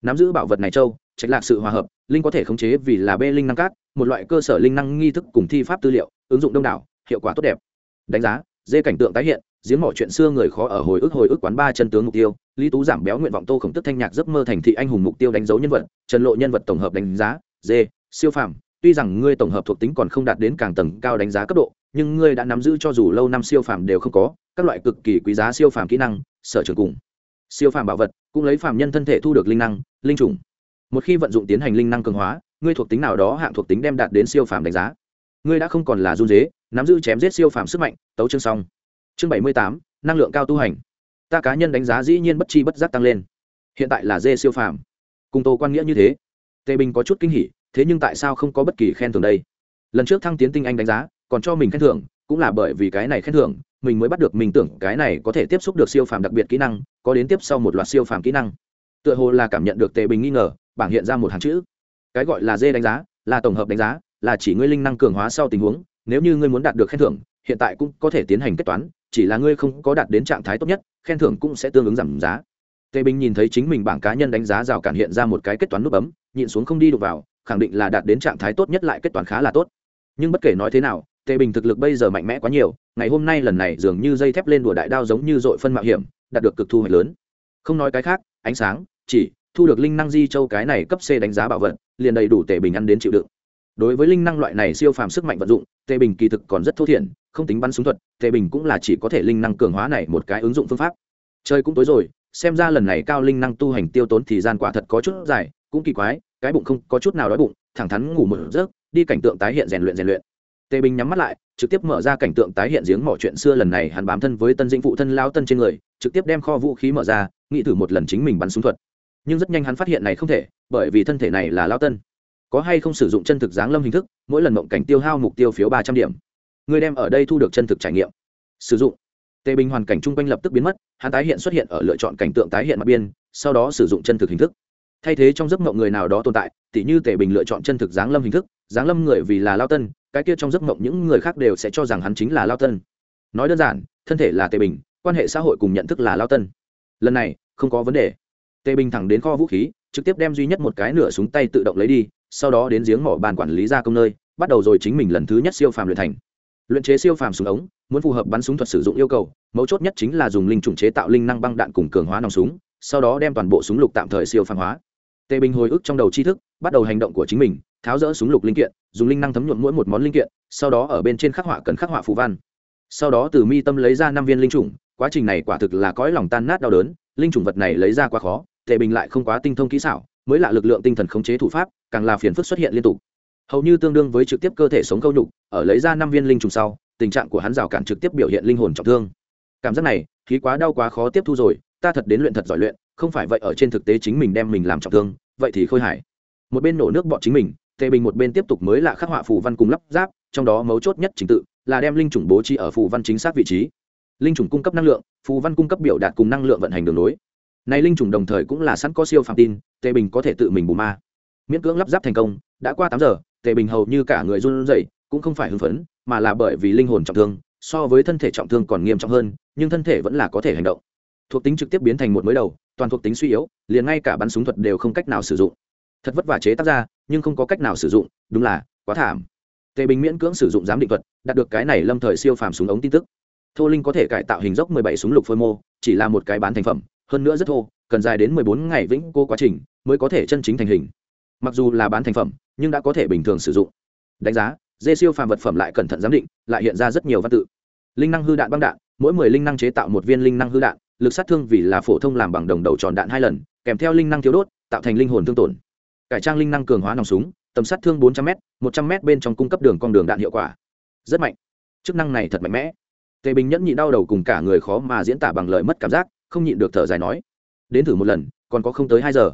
Nắm giữ bảo vật này châu, trạch lạc sự hòa hợp, linh có thể khống chế vì là b linh năng cát, một loại cơ sở linh năng nghi thức cùng thi pháp tư liệu, ứng dụng đông đảo, hiệu quả tốt đẹp. Đánh giá, dê cảnh tượng tái hiện, giếng mỏ chuyện xưa người khó ở hồi ức hồi ức quán ba chân tướng mục tiêu, lý tú giảm béo nguyện vọng tô khổng tức thanh nhạc giấc mơ thành thị anh hùng mục tiêu đánh dấu nhân vật, trần lộ nhân vật tổng hợp đánh giá, dê, siêu phàm tuy rằng ngươi tổng hợp thuộc tính còn không đạt đến càng tầng cao đánh giá cấp độ, nhưng ngươi đã nắm giữ cho dù lâu năm siêu phàm đều không có, các loại cực kỳ quý giá siêu phàm kỹ năng, sở trường cùng siêu phàm bảo vật, cũng lấy phàm nhân thân thể thu được linh năng, linh chủng. Một khi vận dụng tiến hành linh năng cường hóa, ngươi thuộc tính nào đó hạng thuộc tính đem đạt đến siêu phàm đánh giá. Ngươi đã không còn là run dế, nắm giữ chém giết siêu phàm sức mạnh, tấu chương xong. Chương bảy mươi tám, năng lượng cao tu hành. Ta cá nhân đánh giá dĩ nhiên bất chi bất giác tăng lên. Hiện tại là dê siêu phàm. Cùng tô quan nghĩa như thế. Tề bình có chút kinh hỉ thế nhưng tại sao không có bất kỳ khen thưởng đây? Lần trước thăng tiến tinh anh đánh giá, còn cho mình khen thưởng, cũng là bởi vì cái này khen thưởng, mình mới bắt được mình tưởng cái này có thể tiếp xúc được siêu phàm đặc biệt kỹ năng, có đến tiếp sau một loạt siêu phàm kỹ năng. Tựa hồ là cảm nhận được tề bình nghi ngờ, bảng hiện ra một hàng chữ. Cái gọi là dê đánh giá, là tổng hợp đánh giá, là chỉ ngươi linh năng cường hóa sau tình huống, nếu như ngươi muốn đạt được khen thưởng, hiện tại cũng có thể tiến hành kết toán, chỉ là ngươi không có đạt đến trạng thái tốt nhất, khen thưởng cũng sẽ tương ứng giảm giá. Tề bình nhìn thấy chính mình bảng cá nhân đánh giá rào cản hiện ra một cái kết toán nút bấm, nhịn xuống không đi được vào khẳng định là đạt đến trạng thái tốt nhất lại kết toán khá là tốt. Nhưng bất kể nói thế nào, tề bình thực lực bây giờ mạnh mẽ quá nhiều, ngày hôm nay lần này dường như dây thép lên đùa đại đao giống như dội phân mạo hiểm, đạt được cực thu hoạch lớn. Không nói cái khác, ánh sáng, chỉ, thu được linh năng di châu cái này cấp c đánh giá bảo vật, liền đầy đủ tề bình ăn đến chịu đựng. Đối với linh năng loại này siêu phàm sức mạnh vận dụng, tề bình kỳ thực còn rất thô thiển, không tính bắn súng thuật, tề bình cũng là chỉ có thể linh năng cường hóa này một cái ứng dụng phương pháp. Chơi cũng tối rồi, xem ra lần này cao linh năng tu hành tiêu tốn thì gian quả thật có chút dài, cũng kỳ quái cái bụng không có chút nào đói bụng, thẳng thắn ngủ một giấc, đi cảnh tượng tái hiện rèn luyện rèn luyện. Tề bình nhắm mắt lại, trực tiếp mở ra cảnh tượng tái hiện giếng mỏ chuyện xưa lần này, hắn bám thân với tân dinh phụ thân lao tân trên người, trực tiếp đem kho vũ khí mở ra, nghĩ thử một lần chính mình bắn súng thuật. Nhưng rất nhanh hắn phát hiện này không thể, bởi vì thân thể này là lao tân. Có hay không sử dụng chân thực giáng lâm hình thức, mỗi lần mộng cảnh tiêu hao mục tiêu phiếu ba trăm điểm. Người đem ở đây thu được chân thực trải nghiệm. Sử dụng. Tề bình hoàn cảnh chung quanh lập tức biến mất, hắn tái hiện xuất hiện ở lựa chọn cảnh tượng tái hiện mặt biên, sau đó sử dụng chân thực hình thức thay thế trong giấc mộng người nào đó tồn tại, tỉ như tề bình lựa chọn chân thực giáng lâm hình thức, giáng lâm người vì là lao tân, cái kia trong giấc mộng những người khác đều sẽ cho rằng hắn chính là lao tân. Nói đơn giản, thân thể là tề bình, quan hệ xã hội cùng nhận thức là lao tân. Lần này, không có vấn đề. Tề bình thẳng đến kho vũ khí, trực tiếp đem duy nhất một cái nửa súng tay tự động lấy đi, sau đó đến giếng mỏ bàn quản lý gia công nơi, bắt đầu rồi chính mình lần thứ nhất siêu phàm luyện thành. Luyện chế siêu phàm súng ống, muốn phù hợp bắn súng thuật sử dụng yêu cầu, mấu chốt nhất chính là dùng linh trùng chế tạo linh năng băng đạn cùng cường hóa nòng súng, sau đó đem toàn bộ súng lục tạm thời siêu phàm hóa tề bình hồi ức trong đầu tri thức, bắt đầu hành động của chính mình, tháo rỡ súng lục linh kiện, dùng linh năng thấm nhuộm mỗi một món linh kiện, sau đó ở bên trên khắc họa cần khắc họa phù văn. Sau đó từ mi tâm lấy ra năm viên linh trùng, quá trình này quả thực là cõi lòng tan nát đau đớn, linh trùng vật này lấy ra quá khó, tề bình lại không quá tinh thông kỹ xảo, mới là lực lượng tinh thần khống chế thủ pháp, càng là phiền phức xuất hiện liên tục. Hầu như tương đương với trực tiếp cơ thể sống câu nhục, ở lấy ra năm viên linh trùng sau, tình trạng của hắn rào cản trực tiếp biểu hiện linh hồn trọng thương. Cảm giác này, khí quá đau quá khó tiếp thu rồi ta thật đến luyện thật giỏi luyện, không phải vậy ở trên thực tế chính mình đem mình làm trọng thương, vậy thì khôi hài. Một bên nổ nước bọn chính mình, tề bình một bên tiếp tục mới là khắc họa phù văn cùng lắp ráp, trong đó mấu chốt nhất trình tự là đem linh chủng bố trí ở phù văn chính xác vị trí. Linh chủng cung cấp năng lượng, phù văn cung cấp biểu đạt cùng năng lượng vận hành đường nối này linh chủng đồng thời cũng là sẵn có siêu phạm tin, tề bình có thể tự mình bù ma. Miễn cưỡng lắp ráp thành công, đã qua tám giờ, tề bình hầu như cả người run rẩy, cũng không phải hưng phấn, mà là bởi vì linh hồn trọng thương, so với thân thể trọng thương còn nghiêm trọng hơn, nhưng thân thể vẫn là có thể hành động thuộc tính trực tiếp biến thành một mới đầu, toàn thuộc tính suy yếu, liền ngay cả bắn súng thuật đều không cách nào sử dụng. Thật vất vả chế tác ra, nhưng không có cách nào sử dụng, đúng là quá thảm. Tề bình miễn cưỡng sử dụng giám định thuật, đạt được cái này lâm thời siêu phàm súng ống tin tức. Thô linh có thể cải tạo hình dốc 17 súng lục phôi mô, chỉ là một cái bán thành phẩm, hơn nữa rất thô, cần dài đến 14 ngày vĩnh cô quá trình mới có thể chân chính thành hình. Mặc dù là bán thành phẩm, nhưng đã có thể bình thường sử dụng. Đánh giá, dê siêu phàm vật phẩm lại cẩn thận giám định, lại hiện ra rất nhiều văn tự. Linh năng hư đạn băng đạn, mỗi mười linh năng chế tạo một viên linh năng hư đạn lực sát thương vì là phổ thông làm bằng đồng đầu tròn đạn hai lần, kèm theo linh năng thiếu đốt, tạo thành linh hồn thương tổn. Cải trang linh năng cường hóa nòng súng, tầm sát thương bốn trăm m một trăm m bên trong cung cấp đường con đường đạn hiệu quả. Rất mạnh. Chức năng này thật mạnh mẽ. Tề bình nhẫn nhịn đau đầu cùng cả người khó mà diễn tả bằng lời mất cảm giác, không nhịn được thở dài nói, đến thử một lần, còn có không tới hai giờ.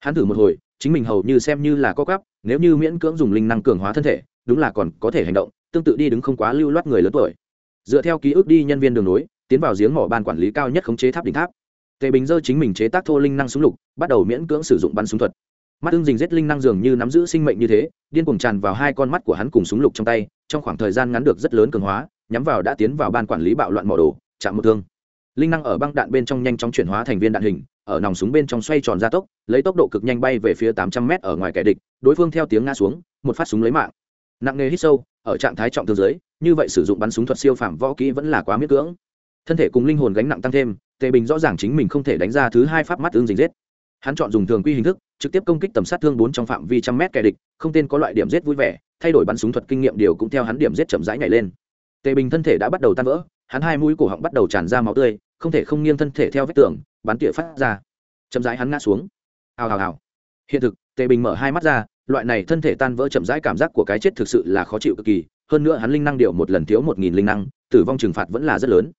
Hắn thử một hồi, chính mình hầu như xem như là co cắp nếu như miễn cưỡng dùng linh năng cường hóa thân thể, đúng là còn có thể hành động, tương tự đi đứng không quá lưu loát người lớn tuổi. Dựa theo ký ức đi nhân viên đường nối tiến vào giếng mỏ ban quản lý cao nhất khống chế tháp đỉnh tháp. Tề bình dơ chính mình chế tác thô linh năng súng lục, bắt đầu miễn cưỡng sử dụng bắn súng thuật. Mắt ưng dình giết linh năng dường như nắm giữ sinh mệnh như thế, điên cuồng tràn vào hai con mắt của hắn cùng súng lục trong tay, trong khoảng thời gian ngắn được rất lớn cường hóa, nhắm vào đã tiến vào ban quản lý bạo loạn mỏ đồ, chạm một thương. Linh năng ở băng đạn bên trong nhanh chóng chuyển hóa thành viên đạn hình, ở nòng súng bên trong xoay tròn gia tốc, lấy tốc độ cực nhanh bay về phía tám trăm m ở ngoài kẻ địch, đối phương theo tiếng ngã xuống, một phát súng lấy mạng. Nặng nghề hít sâu, ở trạng thái trọng thương giới như vậy sử dụng bắn súng thuật siêu phạm võ kỹ vẫn là quá miễn cưỡng thân thể cùng linh hồn gánh nặng tăng thêm, tề bình rõ ràng chính mình không thể đánh ra thứ hai pháp mắt ứng dình giết. Hắn chọn dùng thường quy hình thức, trực tiếp công kích tầm sát thương bốn trong phạm vi trăm mét kẻ địch, không tên có loại điểm giết vui vẻ, thay đổi bắn súng thuật kinh nghiệm điều cũng theo hắn điểm giết chậm rãi nhảy lên. Tề bình thân thể đã bắt đầu tan vỡ, hắn hai mũi cổ họng bắt đầu tràn ra máu tươi, không thể không nghiêng thân thể theo vết tường, bắn tỉa phát ra. Chậm rãi hắn ngã xuống. Hào hào hào. Hiện thực, tề bình mở hai mắt ra, loại này thân thể tan vỡ chậm rãi cảm giác của cái chết thực sự là khó chịu cực kỳ, hơn nữa hắn linh năng điều một lần thiếu một nghìn linh năng, tử vong trừng phạt vẫn là rất lớn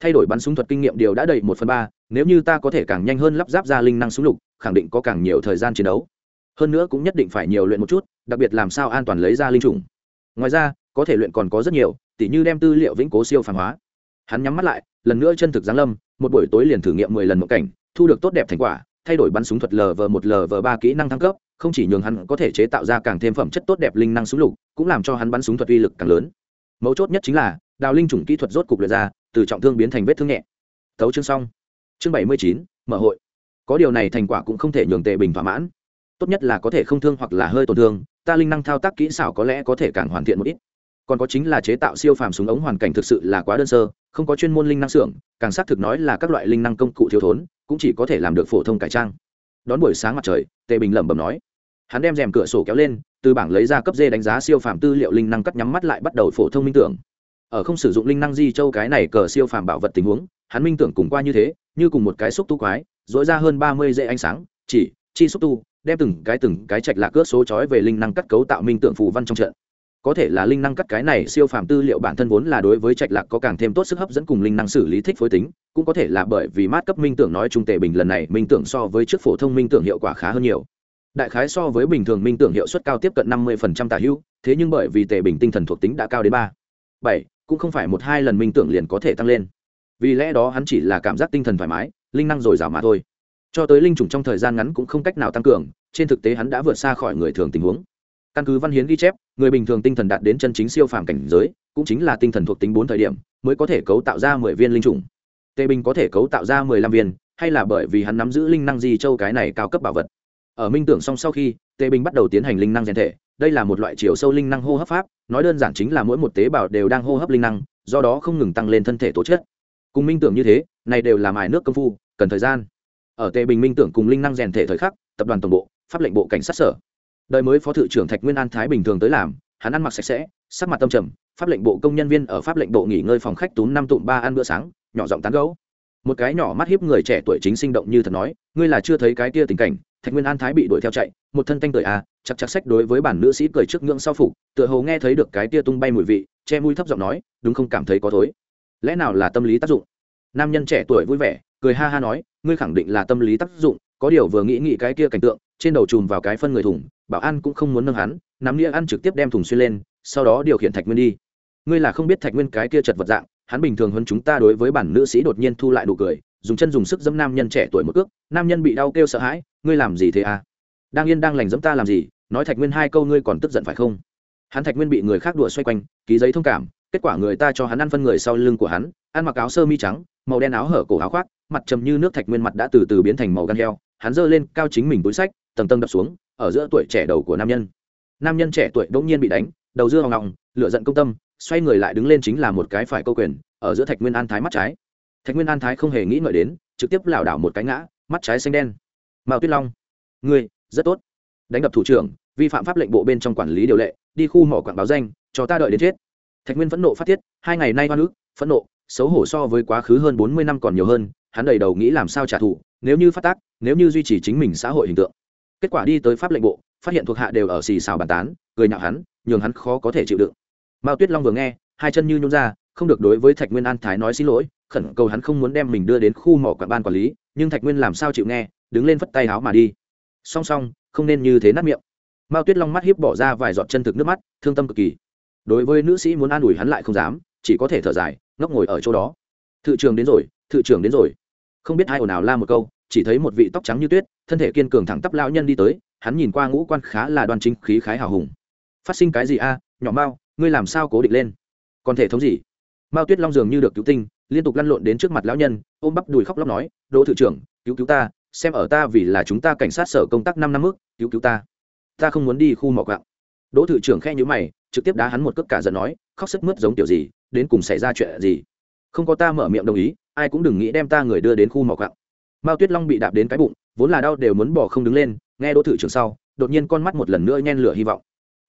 thay đổi bắn súng thuật kinh nghiệm điều đã đầy một phần ba, nếu như ta có thể càng nhanh hơn lắp ráp ra linh năng súng lục, khẳng định có càng nhiều thời gian chiến đấu. Hơn nữa cũng nhất định phải nhiều luyện một chút, đặc biệt làm sao an toàn lấy ra linh trùng. Ngoài ra, có thể luyện còn có rất nhiều, tỉ như đem tư liệu vĩnh cố siêu phản hóa. Hắn nhắm mắt lại, lần nữa chân thực giáng lâm, một buổi tối liền thử nghiệm mười lần một cảnh, thu được tốt đẹp thành quả, thay đổi bắn súng thuật lv một lv ba kỹ năng thăng cấp, không chỉ nhường hắn có thể chế tạo ra càng thêm phẩm chất tốt đẹp linh năng súng lục, cũng làm cho hắn bắn súng thuật uy lực càng lớn. Mấu chốt nhất chính là, đào linh chủng kỹ thuật rốt cục luyện ra từ trọng thương biến thành vết thương nhẹ. Thấu chương xong. Chương bảy mươi chín, mở hội. Có điều này thành quả cũng không thể nhường tề bình thỏa mãn. Tốt nhất là có thể không thương hoặc là hơi tổn thương, ta linh năng thao tác kỹ xảo có lẽ có thể càng hoàn thiện một ít. Còn có chính là chế tạo siêu phàm súng ống hoàn cảnh thực sự là quá đơn sơ, không có chuyên môn linh năng xưởng, càng xác thực nói là các loại linh năng công cụ thiếu thốn, cũng chỉ có thể làm được phổ thông cải trang. Đón buổi sáng mặt trời, tề bình lẩm bẩm nói. Hắn đem rèm cửa sổ kéo lên, từ bảng lấy ra cấp dê đánh giá siêu phàm tư liệu linh năng cắt nhắm mắt lại bắt đầu phổ thông minh tưởng ở không sử dụng linh năng di châu cái này cờ siêu phàm bảo vật tình huống, hắn minh tưởng cùng qua như thế, như cùng một cái xúc tu quái dỗi ra hơn ba mươi dễ ánh sáng, chỉ, chi xúc tu, đem từng cái từng cái chạch lạc cướp số chói về linh năng cắt cấu tạo minh tượng phù văn trong trận. Có thể là linh năng cắt cái này siêu phàm tư liệu bản thân vốn là đối với trạch lạc có càng thêm tốt sức hấp dẫn cùng linh năng xử lý thích phối tính, cũng có thể là bởi vì mát cấp minh tưởng nói trung tề bình lần này minh tưởng so với trước phổ thông minh tưởng hiệu quả khá hơn nhiều. Đại khái so với bình thường minh tưởng hiệu suất cao tiếp cận năm mươi tả hữu, thế nhưng bởi vì tề bình tinh thần thuộc tính đã cao đến ba, bảy cũng không phải một hai lần minh tưởng liền có thể tăng lên. Vì lẽ đó hắn chỉ là cảm giác tinh thần thoải mái, linh năng dồi dào mà thôi. Cho tới linh trùng trong thời gian ngắn cũng không cách nào tăng cường, trên thực tế hắn đã vượt xa khỏi người thường tình huống. Căn cứ văn hiến ghi chép, người bình thường tinh thần đạt đến chân chính siêu phàm cảnh giới, cũng chính là tinh thần thuộc tính bốn thời điểm, mới có thể cấu tạo ra mười viên linh trùng. Tề bình có thể cấu tạo ra mười lăm viên, hay là bởi vì hắn nắm giữ linh năng di châu cái này cao cấp bảo vật ở minh tưởng xong sau khi, tề bình bắt đầu tiến hành linh năng rèn thể. Đây là một loại chiều sâu linh năng hô hấp pháp, nói đơn giản chính là mỗi một tế bào đều đang hô hấp linh năng, do đó không ngừng tăng lên thân thể tố chất. Cùng minh tưởng như thế, này đều là mài nước công phu, cần thời gian. Ở tề bình minh tưởng cùng linh năng rèn thể thời khắc, tập đoàn tổng bộ, pháp lệnh bộ cảnh sát sở. Đời mới phó thự trưởng thạch nguyên an thái bình thường tới làm, hắn ăn mặc sạch sẽ, sắc mặt tâm trầm, pháp lệnh bộ công nhân viên ở pháp lệnh bộ nghỉ ngơi phòng khách túm năm tụm ba ăn bữa sáng, nhỏ giọng tán gấu một cái nhỏ mắt hiếp người trẻ tuổi chính sinh động như thật nói, ngươi là chưa thấy cái kia tình cảnh thạch nguyên an thái bị đuổi theo chạy, một thân canh cười à chắc chắc sách đối với bản nữ sĩ cười trước ngưỡng sau phục, tựa hồ nghe thấy được cái tia tung bay mùi vị, che mũi thấp giọng nói, đúng không cảm thấy có thối. Lẽ nào là tâm lý tác dụng? Nam nhân trẻ tuổi vui vẻ, cười ha ha nói, ngươi khẳng định là tâm lý tác dụng, có điều vừa nghĩ nghĩ cái kia cảnh tượng, trên đầu chùm vào cái phân người thùng bảo an cũng không muốn nâng hắn, nắm nghĩa ăn trực tiếp đem thùng xuyên lên, sau đó điều khiển thạch nguyên đi. Ngươi là không biết thạch nguyên cái kia chật vật dạng, hắn bình thường hơn chúng ta đối với bản nữ sĩ đột nhiên thu lại nụ cười dùng chân dùng sức dẫm nam nhân trẻ tuổi một cước, nam nhân bị đau kêu sợ hãi, ngươi làm gì thế à? Đang yên đang lành dẫm ta làm gì? Nói thạch nguyên hai câu ngươi còn tức giận phải không? Hắn thạch nguyên bị người khác đùa xoay quanh, ký giấy thông cảm, kết quả người ta cho hắn ăn phân người sau lưng của hắn, ăn mặc áo sơ mi trắng, màu đen áo hở cổ áo khoác, mặt trầm như nước thạch nguyên mặt đã từ từ biến thành màu gan heo. Hắn giơ lên cao chính mình túi sách, tầng tầng đập xuống, ở giữa tuổi trẻ đầu của nam nhân. Nam nhân trẻ tuổi đỗng nhiên bị đánh, đầu dưa hòng ngọng lựa giận công tâm, xoay người lại đứng lên chính là một cái phải câu quyền, ở giữa thạch nguyên an thái mắt trái thạch nguyên an thái không hề nghĩ ngợi đến trực tiếp lảo đảo một cái ngã mắt trái xanh đen. Mao tuyết long ngươi rất tốt. Đánh đập thủ trưởng vi phạm pháp lệnh bộ bên trong quản lý điều lệ đi khu mỏ quảng báo danh cho ta đợi đến chết. Thạch nguyên phẫn nộ phát tiết hai ngày nay oan ức, phẫn nộ xấu hổ so với quá khứ hơn bốn mươi năm còn nhiều hơn hắn đầy đầu nghĩ làm sao trả thù nếu như phát tác nếu như duy trì chính mình xã hội hình tượng. Kết quả đi tới pháp lệnh bộ phát hiện thuộc hạ đều ở xì xào bàn tán cười nhạo hắn nhường hắn khó có thể chịu đựng. Mao tuyết long vừa nghe hai chân như nhún ra không được đối với thạch nguyên an thái nói xin lỗi khẩn cầu hắn không muốn đem mình đưa đến khu mỏ quản ban quản lý, nhưng thạch nguyên làm sao chịu nghe, đứng lên phất tay áo mà đi. Song song, không nên như thế nát miệng. Mao tuyết long mắt hiếp bỏ ra vài giọt chân thực nước mắt, thương tâm cực kỳ. Đối với nữ sĩ muốn an ủi hắn lại không dám, chỉ có thể thở dài, ngốc ngồi ở chỗ đó. Thự trường đến rồi, thự trường đến rồi. Không biết ai ồn ào la một câu, chỉ thấy một vị tóc trắng như tuyết, thân thể kiên cường thẳng tắp lão nhân đi tới, hắn nhìn qua ngũ quan khá là đoan chính, khí khái hào hùng. Phát sinh cái gì a? Nhỏ mao, ngươi làm sao cố định lên? Còn thể thống gì? Mao tuyết long dường như được cứu tinh liên tục lăn lộn đến trước mặt lão nhân, ôm bắp đùi khóc lóc nói, đỗ thự trưởng, cứu cứu ta, xem ở ta vì là chúng ta cảnh sát sở công tác năm năm mức cứu cứu ta ta không muốn đi khu mỏ gạo. đỗ thự trưởng khe nhữ mày, trực tiếp đá hắn một cước cả giận nói, khóc sức mướt giống kiểu gì, đến cùng xảy ra chuyện gì không có ta mở miệng đồng ý, ai cũng đừng nghĩ đem ta người đưa đến khu mỏ gạo. mao tuyết long bị đạp đến cái bụng, vốn là đau đều muốn bỏ không đứng lên, nghe đỗ thự trưởng sau, đột nhiên con mắt một lần nữa nhen lửa hy vọng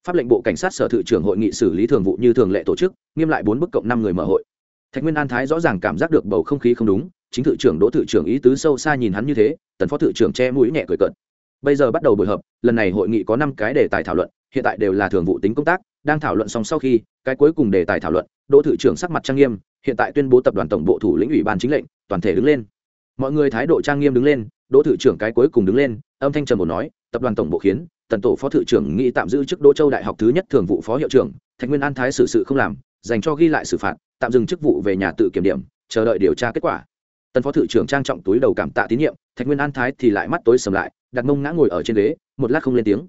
pháp lệnh bộ cảnh sát sở thự trưởng hội nghị xử lý thường vụ như thường lệ tổ chức, nghiêm lại bốn bức cộng năm người mở hội thạch nguyên an thái rõ ràng cảm giác được bầu không khí không đúng, chính thự trưởng đỗ thự trưởng ý tứ sâu xa nhìn hắn như thế, tần phó thự trưởng che mũi nhẹ cười cợt. Bây giờ bắt đầu buổi họp, lần này hội nghị có năm cái đề tài thảo luận, hiện tại đều là thường vụ tính công tác, đang thảo luận xong sau khi, cái cuối cùng đề tài thảo luận, đỗ thự trưởng sắc mặt trang nghiêm, hiện tại tuyên bố tập đoàn tổng bộ thủ lĩnh ủy ban chính lệnh, toàn thể đứng lên. Mọi người thái độ trang nghiêm đứng lên, đỗ thự trưởng cái cuối cùng đứng lên, âm thanh trầm một nói, tập đoàn tổng bộ khiến, tần tổ phó thự trưởng nghĩ tạm giữ chức đỗ châu đại học thứ nhất thường vụ phó hiệu trưởng, thạch nguyên an thái xử sự không làm dành cho ghi lại xử phạt, tạm dừng chức vụ về nhà tự kiểm điểm, chờ đợi điều tra kết quả. Tân phó thự trưởng trang trọng túi đầu cảm tạ tín nhiệm, thạch nguyên an thái thì lại mắt tối sầm lại, đặt mông ngã ngồi ở trên ghế, một lát không lên tiếng.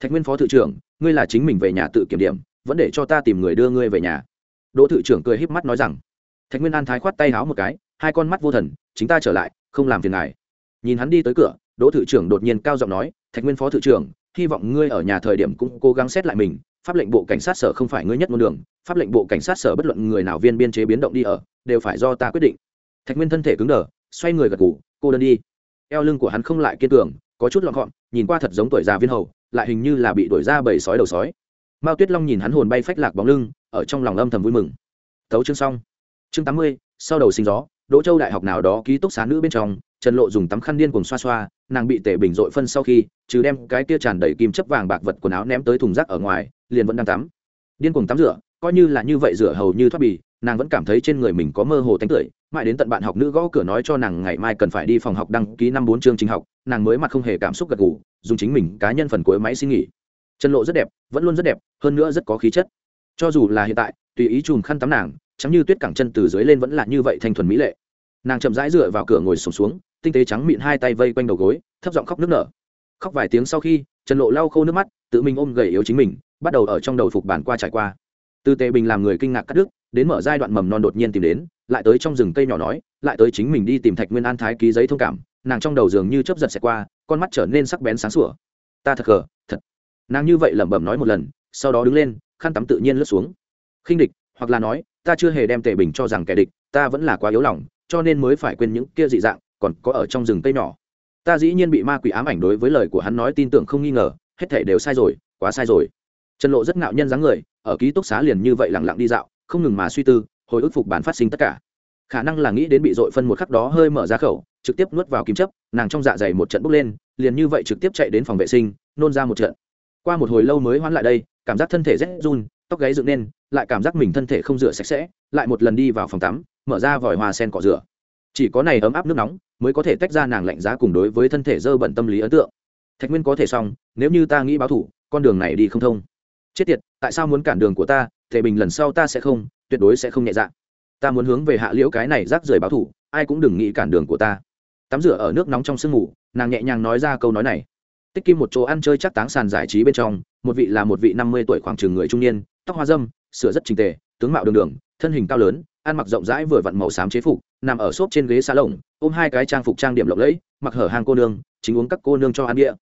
Thạch nguyên phó thự trưởng, ngươi là chính mình về nhà tự kiểm điểm, vẫn để cho ta tìm người đưa ngươi về nhà. Đỗ thự trưởng cười híp mắt nói rằng. Thạch nguyên an thái khoát tay háo một cái, hai con mắt vô thần, chính ta trở lại, không làm phiền ngài. Nhìn hắn đi tới cửa, đỗ thự trưởng đột nhiên cao giọng nói, thạch nguyên phó thự trưởng, hy vọng ngươi ở nhà thời điểm cũng cố gắng xét lại mình pháp lệnh bộ cảnh sát sở không phải ngươi nhất ngôn đường, pháp lệnh bộ cảnh sát sở bất luận người nào viên biên chế biến động đi ở, đều phải do ta quyết định. Thạch nguyên thân thể cứng đờ, xoay người gật ngủ cô đơn đi. Eo lưng của hắn không lại kiên cường, có chút lọn gọn, nhìn qua thật giống tuổi già viên hầu, lại hình như là bị đổi ra bầy sói đầu sói. Mao tuyết long nhìn hắn hồn bay phách lạc bóng lưng, ở trong lòng âm thầm vui mừng. Tấu chương xong. Chương tám mươi, sau đầu sinh gió, đỗ châu đại học nào đó ký túc xá nữ bên trong, trần lộ dùng tắm khăn điên cùng xoa xoa, nàng bị tể bình dội phân sau khi, trừ đem cái kia tràn đầy kim chấp vàng bạc vật quần áo ném tới thùng rác ở ngoài liền vẫn đang tắm. Điên cuồng tắm rửa coi như là như vậy rửa hầu như thoát bì nàng vẫn cảm thấy trên người mình có mơ hồ tánh tưởi. Mãi đến tận bạn học nữ gõ cửa nói cho nàng ngày mai cần phải đi phòng học đăng ký năm bốn chương trình học nàng mới mặt không hề cảm xúc gật gù dùng chính mình cá nhân phần cuối máy xin nghỉ chân lộ rất đẹp vẫn luôn rất đẹp hơn nữa rất có khí chất. Cho dù là hiện tại tùy ý chùm khăn tắm nàng chẳng như tuyết cẳng chân từ dưới lên vẫn là như vậy thanh thuần mỹ lệ. Nàng chậm rãi dựa vào cửa ngồi sùng xuống, xuống tinh tế trắng mịn hai tay vây quanh đầu gối thấp giọng khóc nước nở. Khóc vài tiếng sau khi trần lộ lau khô nước mắt tự mình ôm gầy yếu chính mình bắt đầu ở trong đầu phục bản qua trải qua. Từ tề bình làm người kinh ngạc cắt đứt, đến mở giai đoạn mầm non đột nhiên tìm đến, lại tới trong rừng cây nhỏ nói, lại tới chính mình đi tìm thạch nguyên an thái ký giấy thông cảm, nàng trong đầu dường như chớp giật xẹt qua, con mắt trở nên sắc bén sáng sủa. Ta thật gờ thật. Nàng như vậy lẩm bẩm nói một lần, sau đó đứng lên, khăn tắm tự nhiên lướt xuống. Khinh địch, hoặc là nói, ta chưa hề đem tề bình cho rằng kẻ địch, ta vẫn là quá yếu lòng, cho nên mới phải quên những kia dị dạng, còn có ở trong rừng cây nhỏ. Ta dĩ nhiên bị ma quỷ ám ảnh đối với lời của hắn nói tin tưởng không nghi ngờ, hết thể đều sai rồi, quá sai rồi trần lộ rất ngạo nhân dáng người, ở ký túc xá liền như vậy lẳng lặng đi dạo, không ngừng mà suy tư, hồi ức phục bản phát sinh tất cả. Khả năng là nghĩ đến bị dội phân một khắc đó hơi mở ra khẩu, trực tiếp nuốt vào kim chấp nàng trong dạ dày một trận bốc lên, liền như vậy trực tiếp chạy đến phòng vệ sinh, nôn ra một trận. Qua một hồi lâu mới hoán lại đây, cảm giác thân thể rét run, tóc gáy dựng lên lại cảm giác mình thân thể không rửa sạch sẽ, lại một lần đi vào phòng tắm, mở ra vòi hoa sen cọ rửa. Chỉ có này ấm áp nước nóng, mới có thể tách ra nàng lạnh giá cùng đối với thân thể dơ bẩn tâm lý ấn tượng. Thạch nguyên có thể xong, nếu như ta nghĩ báo thủ, con đường này đi không thông chết tiệt, tại sao muốn cản đường của ta thể bình lần sau ta sẽ không, tuyệt đối sẽ không nhẹ dạ. Ta muốn hướng về hạ liễu cái này rác rưởi báo thủ, ai cũng đừng nghĩ cản đường của ta. Tắm rửa ở nước nóng trong sương ngủ nàng nhẹ nhàng nói ra câu nói này. Tích kim một chỗ ăn chơi chắc táng sàn giải trí bên trong, một vị là một vị năm mươi tuổi khoảng chừng người trung niên, tóc hoa dâm, sửa rất trình tề, tướng mạo đường đường, thân hình cao lớn, ăn mặc rộng rãi vừa vặn màu xám chế phục, nằm ở xốp trên ghế xa lồng, ôm hai cái trang phục trang điểm lộng lẫy, mặc hở hang cô nương, chính uống các cô nương cho ăn đĩa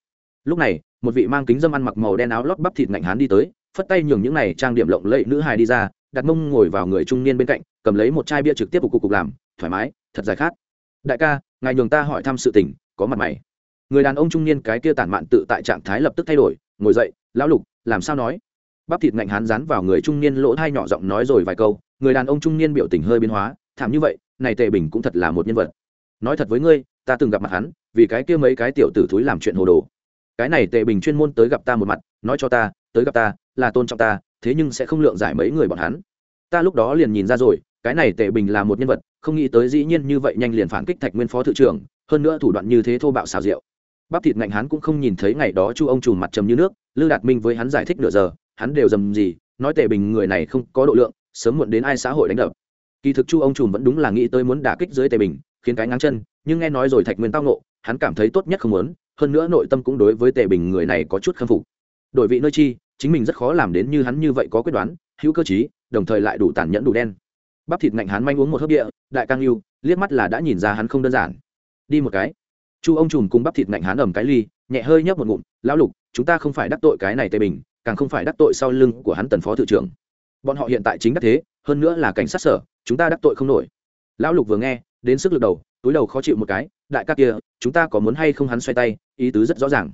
lúc này, một vị mang kính dâm ăn mặc màu đen áo lót bắp thịt ngạnh hán đi tới phất tay nhường những này trang điểm lộng lẫy nữ hài đi ra, đặt mông ngồi vào người trung niên bên cạnh, cầm lấy một chai bia trực tiếp của cục cục làm, thoải mái, thật dài khát. Đại ca, ngài nhường ta hỏi thăm sự tình, có mặt mày. Người đàn ông trung niên cái kia tản mạn tự tại trạng thái lập tức thay đổi, ngồi dậy, lão lục, làm sao nói? Bắp thịt ngạnh hán dán vào người trung niên lỗ hai nhỏ giọng nói rồi vài câu, người đàn ông trung niên biểu tình hơi biến hóa, thảm như vậy, này tề bình cũng thật là một nhân vật. Nói thật với ngươi, ta từng gặp mặt hắn, vì cái kia mấy cái tiểu tử thúi làm chuyện hồ đồ. Cái này tề bình chuyên môn tới gặp ta một mặt, nói cho ta, tới gặp ta là tôn trọng ta, thế nhưng sẽ không lượng giải mấy người bọn hắn. Ta lúc đó liền nhìn ra rồi, cái này tề bình là một nhân vật, không nghĩ tới dĩ nhiên như vậy nhanh liền phản kích thạch nguyên phó thự trưởng, hơn nữa thủ đoạn như thế thô bạo xào rượu bắp thịt ngạnh hắn cũng không nhìn thấy ngày đó chu ông trùm mặt trầm như nước, lư đạt minh với hắn giải thích nửa giờ, hắn đều dầm gì, nói tề bình người này không có độ lượng, sớm muộn đến ai xã hội đánh đập. Kỳ thực chu ông trùm vẫn đúng là nghĩ tới muốn đả kích dưới tề bình, khiến cái ngang chân, nhưng nghe nói rồi thạch nguyên tao nộ hắn cảm thấy tốt nhất không muốn, hơn nữa nội tâm cũng đối với tề bình người này có chút khâm phục. Đổi vị nơi chi chính mình rất khó làm đến như hắn như vậy có quyết đoán, hữu cơ chí đồng thời lại đủ tàn nhẫn đủ đen. Bắp thịt ngạnh hắn manh uống một hớp địa, đại cang yêu liếc mắt là đã nhìn ra hắn không đơn giản. Đi một cái. Chu ông trùm cùng bắp thịt ngạnh hắn ẩm cái ly, nhẹ hơi nhấp một ngụm, lão lục, chúng ta không phải đắc tội cái này tề bình, càng không phải đắc tội sau lưng của hắn tần phó thự trưởng. Bọn họ hiện tại chính đắc thế, hơn nữa là cảnh sát sở, chúng ta đắc tội không nổi. Lão lục vừa nghe, đến sức lực đầu, túi đầu khó chịu một cái, đại ca kia, chúng ta có muốn hay không hắn xoay tay, ý tứ rất rõ ràng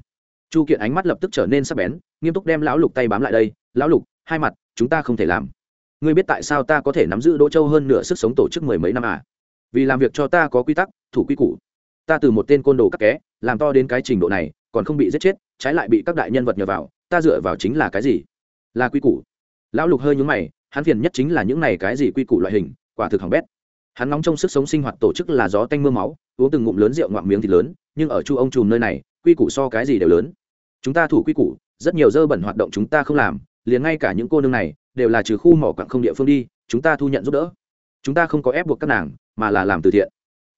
chu kiện ánh mắt lập tức trở nên sắc bén, nghiêm túc đem lão lục tay bám lại đây, lão lục, hai mặt, chúng ta không thể làm. Ngươi biết tại sao ta có thể nắm giữ đỗ châu hơn nửa sức sống tổ chức mười mấy năm à? Vì làm việc cho ta có quy tắc, thủ quy củ. Ta từ một tên côn đồ cắt ké, làm to đến cái trình độ này, còn không bị giết chết, trái lại bị các đại nhân vật nhờ vào, ta dựa vào chính là cái gì? Là quy củ. Lão lục hơi nhúng mày, hắn phiền nhất chính là những này cái gì quy củ loại hình, quả thực hỏng bét. Hắn nóng trong sức sống sinh hoạt tổ chức là gió tanh m ư a máu, uống từng ngụm lớn rượu ngoạm miếng thịt lớn, nhưng ở chu ông Trùm nơi này quy củ so cái gì đều lớn. Chúng ta thủ quy củ, rất nhiều dơ bẩn hoạt động chúng ta không làm, liền ngay cả những cô nương này, đều là trừ khu mỏ quặng không địa phương đi, chúng ta thu nhận giúp đỡ. Chúng ta không có ép buộc các nàng, mà là làm từ thiện.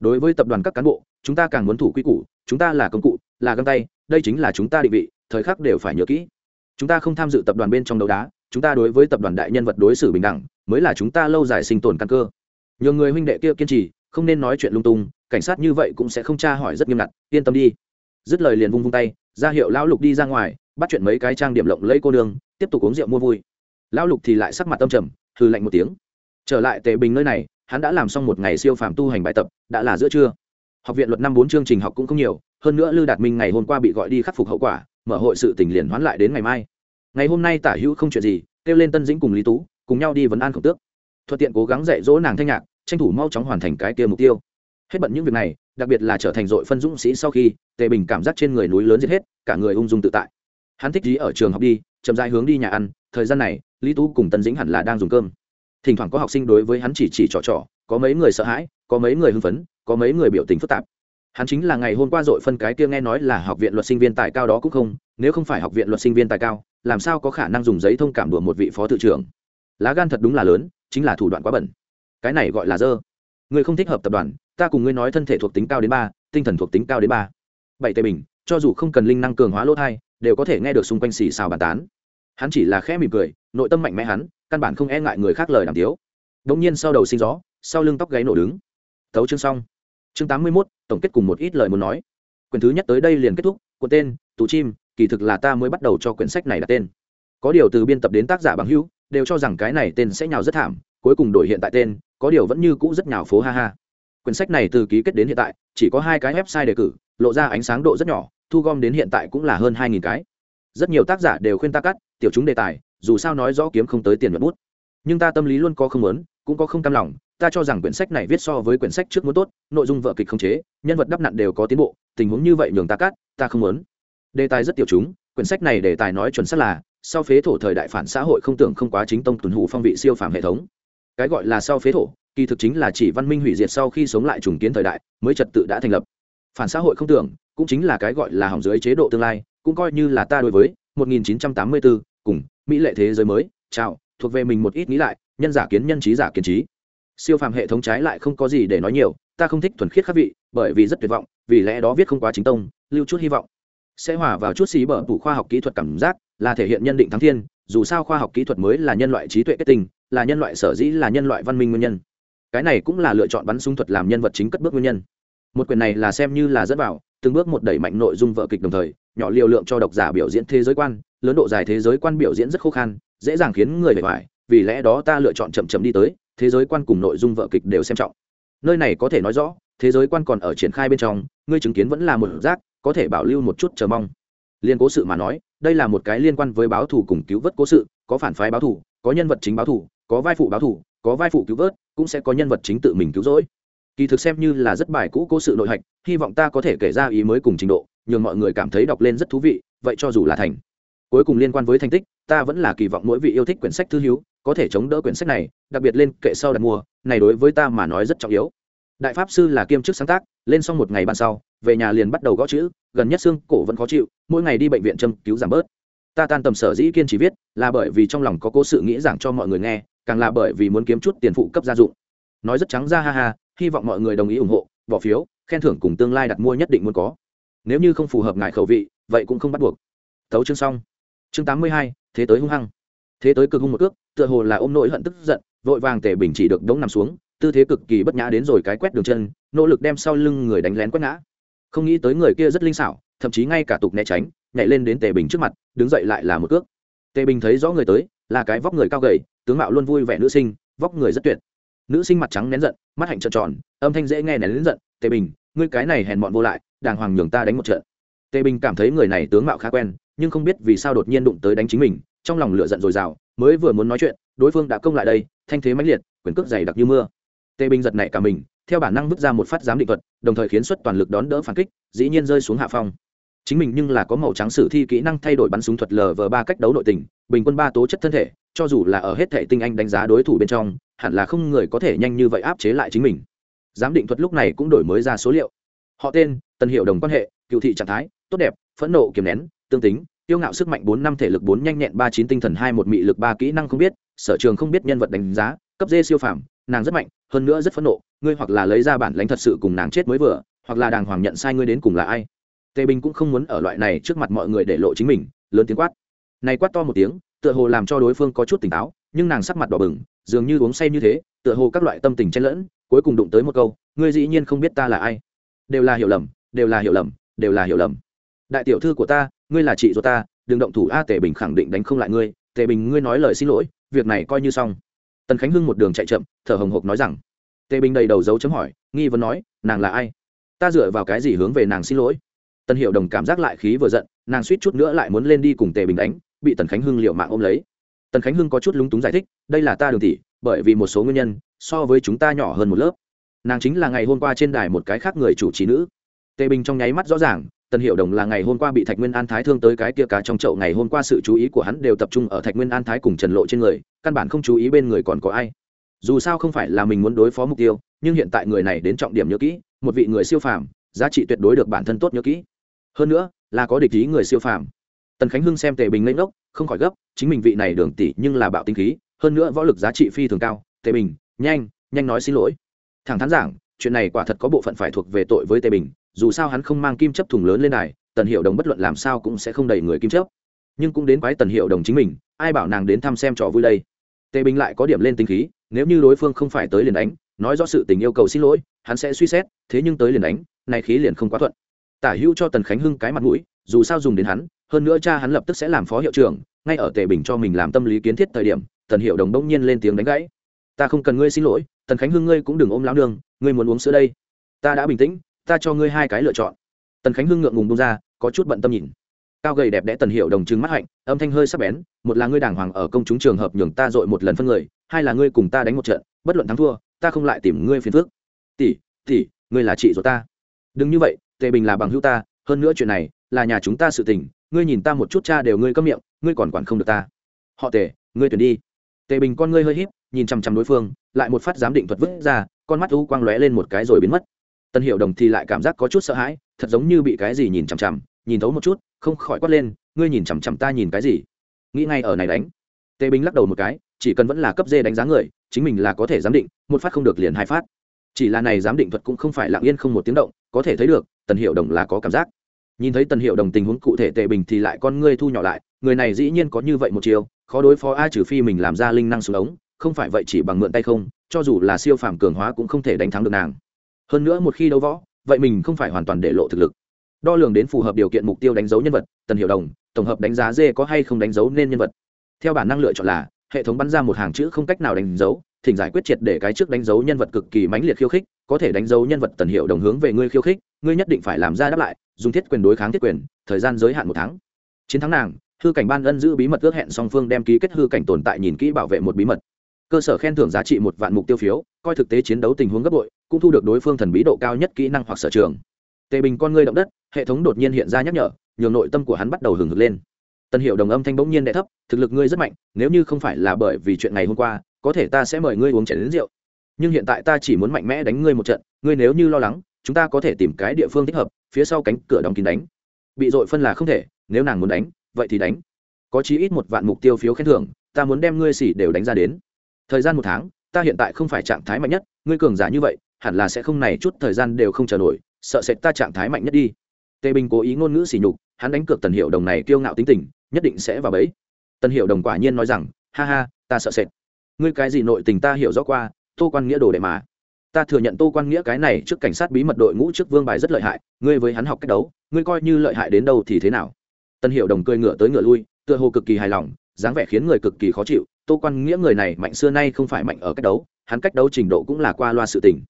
Đối với tập đoàn các cán bộ, chúng ta càng muốn thủ quy củ, chúng ta là công cụ, là găng tay, đây chính là chúng ta định vị, thời khắc đều phải nhớ kỹ. Chúng ta không tham dự tập đoàn bên trong đấu đá, chúng ta đối với tập đoàn đại nhân vật đối xử bình đẳng, mới là chúng ta lâu dài sinh tồn căn cơ. Nhiều người huynh đệ kia kiên trì, không nên nói chuyện lung tung, cảnh sát như vậy cũng sẽ không tra hỏi rất nghiêm ngặt, yên tâm đi dứt lời liền vung vung tay, ra hiệu lão lục đi ra ngoài, bắt chuyện mấy cái trang điểm lộng lấy cô đường tiếp tục uống rượu mua vui. Lão lục thì lại sắc mặt tâm trầm hư lạnh một tiếng. Trở lại tề bình nơi này, hắn đã làm xong một ngày siêu phàm tu hành bài tập, đã là giữa trưa. Học viện luật năm bốn chương trình học cũng không nhiều, hơn nữa lư đạt minh ngày hôm qua bị gọi đi khắc phục hậu quả, mở hội sự tình liền hoán lại đến ngày mai. Ngày hôm nay tả hữu không chuyện gì, kêu lên tân dĩnh cùng lý tú, cùng nhau đi vấn an khổng tước. Thuận tiện cố gắng dạy dỗ nàng thanh nhạc, tranh thủ mau chóng hoàn thành cái kia mục tiêu. Hết bận những việc này đặc biệt là trở thành dội phân dũng sĩ sau khi tề bình cảm giác trên người núi lớn giết hết, cả người ung dung tự tại. Hắn thích gì ở trường học đi, chậm dài hướng đi nhà ăn, thời gian này, lý tú cùng tân dĩnh hẳn là đang dùng cơm. Thỉnh thoảng có học sinh đối với hắn chỉ chỉ trò trò, có mấy người sợ hãi, có mấy người hưng phấn, có mấy người biểu tình phức tạp. Hắn chính là ngày hôm qua dội phân cái kia nghe nói là học viện luật sinh viên tài cao đó cũng không, nếu không phải học viện luật sinh viên tài cao, làm sao có khả năng dùng giấy thông cảm đùa một vị phó tự trưởng? Lá gan thật đúng là lớn, chính là thủ đoạn quá bẩn. Cái này gọi là dơ. Người không thích hợp tập đoàn ta cùng ngươi nói thân thể thuộc tính cao đến ba, tinh thần thuộc tính cao đến ba. Bảy tề bình, cho dù không cần linh năng cường hóa lỗ thai, đều có thể nghe được xung quanh xì xào bàn tán. Hắn chỉ là khẽ mỉm cười, nội tâm mạnh mẽ hắn, căn bản không e ngại người khác lời đàm tiếu. Đ ỗ n g nhiên sau đầu sinh gió, sau lưng tóc gáy nổ đứng. Tấu chương xong. Chương tám mươi mốt, tổng kết cùng một ít lời muốn nói. Quyển thứ nhất tới đây liền kết thúc cuốn tên tù chim, kỳ thực là ta mới bắt đầu cho quyển sách này đặt tên. Có điều từ biên tập đến tác giả bằng hữu, đều cho rằng cái này tên sẽ nhào rất thảm, cuối cùng đổi hiện tại tên, có điều vẫn như cũ rất nhào phố ha ha quyển sách này từ ký kết đến hiện tại, chỉ có hai cái website đề cử, lộ ra ánh sáng độ rất nhỏ, thu gom đến hiện tại cũng là hơn hai nghìn cái. Rất nhiều tác giả đều khuyên ta cắt, tiểu chúng đề tài, dù sao nói rõ kiếm không tới tiền nhuận bút. Nhưng ta tâm lý luôn có không muốn, cũng có không cam lòng, ta cho rằng quyển sách này viết so với quyển sách trước muốn tốt, nội dung vợ kịch không chế, nhân vật đắp nặn đều có tiến bộ, tình huống như vậy nhường ta cắt, ta không muốn. Đề tài rất tiểu chúng, quyển sách này đề tài nói chuẩn xác là, sau phế thổ thời đại phản xã hội không tưởng không quá chính tông tuần hủ phong vị siêu phàm hệ thống. Cái gọi là sau phế thổ kỳ thực chính là chỉ văn minh hủy diệt sau khi sống lại trùng kiến thời đại mới trật tự đã thành lập. Phản xã hội không tưởng cũng chính là cái gọi là hỏng dưới chế độ tương lai cũng coi như là ta đối với 1984, cùng mỹ lệ thế giới mới chào thuộc về mình một ít nghĩ lại nhân giả kiến nhân trí giả kiến trí. Siêu phàm hệ thống trái lại không có gì để nói nhiều ta không thích thuần khiết khắc vị bởi vì rất tuyệt vọng vì lẽ đó viết không quá chính tông lưu chút hy vọng. Sẽ hòa vào chút xí bở tủ khoa học kỹ thuật cảm giác là thể hiện nhân định thắng thiên dù sao khoa học kỹ thuật mới là nhân loại trí tuệ kết tinh là nhân loại sở dĩ là nhân loại văn minh nguyên nhân cái này cũng là lựa chọn bắn súng thuật làm nhân vật chính cất bước nguyên nhân. Một quyền này là xem như là dẫn vào, từng bước một đẩy mạnh nội dung vợ kịch đồng thời, nhỏ liều lượng cho độc giả biểu diễn thế giới quan, lớn độ dài thế giới quan biểu diễn rất khô khan, dễ dàng khiến người bề ngoài, vì lẽ đó ta lựa chọn chậm chậm đi tới, thế giới quan cùng nội dung vợ kịch đều xem trọng. Nơi này có thể nói rõ, thế giới quan còn ở triển khai bên trong, ngươi chứng kiến vẫn là một giác có thể bảo lưu một chút chờ mong. Liên cố sự mà nói, đây là một cái liên quan với báo thù cùng cứu vớt cố sự, có phản phái báo thù, có nhân vật chính báo thù, có vai phụ báo thù có vai phụ cứu vớt, cũng sẽ có nhân vật chính tự mình cứu rỗi. Kỳ thực xem như là rất bài cũ cố sự nội hạch, hy vọng ta có thể kể ra ý mới cùng trình độ, nhường mọi người cảm thấy đọc lên rất thú vị, vậy cho dù là thành. Cuối cùng liên quan với thành tích, ta vẫn là kỳ vọng mỗi vị yêu thích quyển sách thư hiếu có thể chống đỡ quyển sách này, đặc biệt lên kệ sau đặt mua, này đối với ta mà nói rất trọng yếu. Đại pháp sư là kiêm chức sáng tác, lên xong một ngày ban sau, về nhà liền bắt đầu gõ chữ, gần nhất xương cổ vẫn khó chịu, mỗi ngày đi bệnh viện châm cứu giảm bớt. Ta tan tầm sở dĩ kiên trì viết, là bởi vì trong lòng có cố sự nghĩ giảng cho mọi người nghe càng là bởi vì muốn kiếm chút tiền phụ cấp gia dụng. Nói rất trắng ra, ha ha, hy vọng mọi người đồng ý ủng hộ, bỏ phiếu, khen thưởng cùng tương lai đặt mua nhất định muốn có. Nếu như không phù hợp ngài khẩu vị, vậy cũng không bắt buộc. Thấu chương xong. Chương tám mươi hai, thế tới hung hăng. Thế tới cực hung một cước, tựa hồ là ôm nỗi hận tức giận, vội vàng tề bình chỉ được đống nằm xuống, tư thế cực kỳ bất nhã đến rồi cái quét đường chân, nỗ lực đem sau lưng người đánh lén quét ngã. Không nghĩ tới người kia rất linh xảo, thậm chí ngay cả tục né tránh, nhảy lên đến tề bình trước mặt, đứng dậy lại là một cước. Tề bình thấy rõ người tới, là cái vóc người cao gầy tướng mạo luôn vui vẻ nữ sinh, vóc người rất tuyệt. Nữ sinh mặt trắng nén giận, mắt hạnh trợn tròn, âm thanh dễ nghe nén đến giận, tề bình, ngươi cái này hèn bọn vô lại, đàng hoàng nhường ta đánh một trận. Tề bình cảm thấy người này tướng mạo khá quen, nhưng không biết vì sao đột nhiên đụng tới đánh chính mình, trong lòng lửa giận dồi dào, mới vừa muốn nói chuyện, đối phương đã công lại đây, thanh thế mãnh liệt, quyền cước dày đặc như mưa. Tề bình giật nảy cả mình, theo bản năng vứt ra một phát giám định thuật, đồng thời khiến xuất toàn lực đón đỡ phản kích, dĩ nhiên rơi xuống hạ phong chính mình nhưng là có màu trắng sử thi kỹ năng thay đổi bắn súng thuật lờ vờ ba cách đấu nội tình, bình quân ba tố chất thân thể, cho dù là ở hết thể tinh anh đánh giá đối thủ bên trong, hẳn là không người có thể nhanh như vậy áp chế lại chính mình. Giám định thuật lúc này cũng đổi mới ra số liệu. Họ tên tân hiệu đồng quan hệ, cựu thị trạng thái, tốt đẹp, phẫn nộ, kiềm nén, tương tính, tiêu ngạo sức mạnh bốn năm thể lực bốn, nhanh nhẹn ba chín tinh thần hai một mị lực ba kỹ năng không biết, sở trường không biết nhân vật đánh giá, cấp dê siêu phàm, nàng rất mạnh, hơn nữa rất phẫn nộ, ngươi hoặc là lấy ra bản lãnh thật sự cùng nàng chết mới vừa, hoặc là đàng hoàng nhận sai ngươi đến cùng là ai tề bình cũng không muốn ở loại này trước mặt mọi người để lộ chính mình, lớn tiếng quát. Này quát to một tiếng, tựa hồ làm cho đối phương có chút tỉnh táo, nhưng nàng sắc mặt đỏ bừng, dường như uống say như thế, tựa hồ các loại tâm tình chen lẫn, cuối cùng đụng tới một câu, ngươi dĩ nhiên không biết ta là ai. Đều là hiểu lầm, đều là hiểu lầm, đều là hiểu lầm. Đại tiểu thư của ta, ngươi là chị ruột ta, đừng động thủ a, tề bình khẳng định đánh không lại ngươi. Tề bình, ngươi nói lời xin lỗi, việc này coi như xong. Tần khánh hưng một đường chạy chậm, thở hồng hộc nói rằng, tề bình đầy đầu dấu chấm hỏi, nghi vấn nói, nàng là ai? Ta dựa vào cái gì hướng về nàng xin lỗi? Tần hiệu đồng cảm giác lại khí vừa giận, nàng suýt chút nữa lại muốn lên đi cùng tề bình đánh, bị tần khánh hưng liệu mạng ôm lấy. Tần khánh hưng có chút lúng túng giải thích, đây là ta đường tỷ, bởi vì một số nguyên nhân, so với chúng ta nhỏ hơn một lớp. Nàng chính là ngày hôm qua trên đài một cái khác người chủ trì nữ. Tề bình trong nháy mắt rõ ràng, tần hiệu đồng là ngày hôm qua bị thạch nguyên an thái thương tới cái kia cá trong chậu, ngày hôm qua sự chú ý của hắn đều tập trung ở thạch nguyên an thái cùng trần lộ trên người, căn bản không chú ý bên người còn có ai. Dù sao không phải là mình muốn đối phó mục tiêu, nhưng hiện tại người này đến trọng điểm nhớ kỹ, một vị người siêu phàm, giá trị tuyệt đối được bản thân tốt nhớ kỹ hơn nữa, là có địch ý người siêu phàm. Tần khánh hưng xem tề bình lên ngốc, không khỏi gấp, chính mình vị này đường tỷ nhưng là bạo tinh khí, hơn nữa võ lực giá trị phi thường cao. Tề bình, nhanh nhanh nói xin lỗi. Thẳng thắn giảng, chuyện này quả thật có bộ phận phải thuộc về tội với tề bình, dù sao hắn không mang kim chấp thùng lớn lên này, tần hiệu đồng bất luận làm sao cũng sẽ không đẩy người kim chấp. Nhưng cũng đến quái tần hiệu đồng chính mình, ai bảo nàng đến thăm xem trò vui đây? Tề bình lại có điểm lên tinh khí, nếu như đối phương không phải tới liền đánh, nói rõ sự tình yêu cầu xin lỗi, hắn sẽ suy xét, thế nhưng tới liền đánh nay khí liền không quá thuận tả hữu cho tần khánh hưng cái mặt mũi, dù sao dùng đến hắn, hơn nữa cha hắn lập tức sẽ làm phó hiệu trưởng, ngay ở tề bình cho mình làm tâm lý kiến thiết thời điểm, tần hiệu đồng đông nhiên lên tiếng đánh gãy. Ta không cần ngươi xin lỗi, tần khánh hưng ngươi cũng đừng ôm lão nương, ngươi muốn uống sữa đây. Ta đã bình tĩnh, ta cho ngươi hai cái lựa chọn. Tần khánh hưng ngượng ngùng bông ra, có chút bận tâm nhìn. Cao gầy đẹp đẽ tần hiệu đồng chứng mắt hạnh, âm thanh hơi sắc bén, một là ngươi đàng hoàng ở công chúng trường hợp nhường ta dội một lần phân người, hai là ngươi cùng ta đánh một trận, bất luận thắng thua, ta không lại tìm ngươi phiền phước tỷ tỷ, ngươi là chị ruột ta. Đừng như vậy tề bình là bằng hữu ta, hơn nữa chuyện này là nhà chúng ta sự tình, ngươi nhìn ta một chút cha đều ngươi câm miệng, ngươi còn quản không được ta. Họ tề, ngươi tuyển đi. Tề bình con ngươi hơi híp, nhìn chằm chằm đối phương, lại một phát giám định thuật vứt ra, con mắt u quang lóe lên một cái rồi biến mất. Tân hiệu đồng thì lại cảm giác có chút sợ hãi, thật giống như bị cái gì nhìn chằm chằm, nhìn thấu một chút, không khỏi quát lên, ngươi nhìn chằm chằm ta nhìn cái gì? Nghĩ ngay ở này đánh. Tề bình lắc đầu một cái, chỉ cần vẫn là cấp dê đánh giá người, chính mình là có thể giám định, một phát không được liền hai phát. Chỉ là này giám định thuật cũng không phải lặng yên không một tiếng động, có thể thấy được tần hiệu đồng là có cảm giác. Nhìn thấy tần hiệu đồng tình huống cụ thể tệ bình thì lại con ngươi thu nhỏ lại, người này dĩ nhiên có như vậy một chiều khó đối phó ai trừ phi mình làm ra linh năng xuống ống, không phải vậy chỉ bằng mượn tay không, cho dù là siêu phàm cường hóa cũng không thể đánh thắng được nàng. Hơn nữa một khi đấu võ, vậy mình không phải hoàn toàn để lộ thực lực. Đo lường đến phù hợp điều kiện mục tiêu đánh dấu nhân vật, tần hiệu đồng, tổng hợp đánh giá dê có hay không đánh dấu nên nhân vật. Theo bản năng lựa chọn là, hệ thống bắn ra một hàng chữ không cách nào đánh dấu, thỉnh giải quyết triệt để cái trước đánh dấu nhân vật cực kỳ mãnh liệt khiêu khích có thể đánh dấu nhân vật tần hiệu đồng hướng về ngươi khiêu khích, ngươi nhất định phải làm ra đáp lại, dùng thiết quyền đối kháng thiết quyền, thời gian giới hạn một tháng. Chiến thắng nàng, hư cảnh ban ân giữ bí mật ước hẹn song phương đem ký kết hư cảnh tồn tại nhìn kỹ bảo vệ một bí mật. Cơ sở khen thưởng giá trị một vạn mục tiêu phiếu, coi thực tế chiến đấu tình huống gấp bội, cũng thu được đối phương thần bí độ cao nhất kỹ năng hoặc sở trường. Tề bình con ngươi động đất, hệ thống đột nhiên hiện ra nhắc nhở, nhường nội tâm của hắn bắt đầu hừng hực lên. Tân hiệu đồng âm thanh bỗng nhiên đ thấp, thực lực ngươi rất mạnh, nếu như không phải là bởi vì chuyện ngày hôm qua, có thể ta sẽ mời ngươi uống chén đến rượu nhưng hiện tại ta chỉ muốn mạnh mẽ đánh ngươi một trận, ngươi nếu như lo lắng, chúng ta có thể tìm cái địa phương thích hợp, phía sau cánh cửa đóng kín đánh. Bị dội phân là không thể, nếu nàng muốn đánh, vậy thì đánh. Có chí ít một vạn mục tiêu phiếu khen thưởng, ta muốn đem ngươi xỉ đều đánh ra đến. Thời gian một tháng, ta hiện tại không phải trạng thái mạnh nhất, ngươi cường giả như vậy, hẳn là sẽ không này chút thời gian đều không chờ nổi, sợ sệt ta trạng thái mạnh nhất đi. Tề bình cố ý ngôn ngữ sỉ nhục, hắn đánh cược tần hiệu đồng này kiêu ngạo tính tình, nhất định sẽ vào bẫy. Tần hiệu đồng quả nhiên nói rằng, ha ha, ta sợ sệt. Ngươi cái gì nội tình ta hiểu rõ qua tô quan nghĩa đồ đệ mà. Ta thừa nhận tô quan nghĩa cái này trước cảnh sát bí mật đội ngũ trước vương bài rất lợi hại, ngươi với hắn học cách đấu, ngươi coi như lợi hại đến đâu thì thế nào? Tân hiệu đồng cười ngựa tới ngựa lui, tựa hồ cực kỳ hài lòng, dáng vẻ khiến người cực kỳ khó chịu. Tô quan nghĩa người này mạnh xưa nay không phải mạnh ở cách đấu, hắn cách đấu trình độ cũng là qua loa sự tình.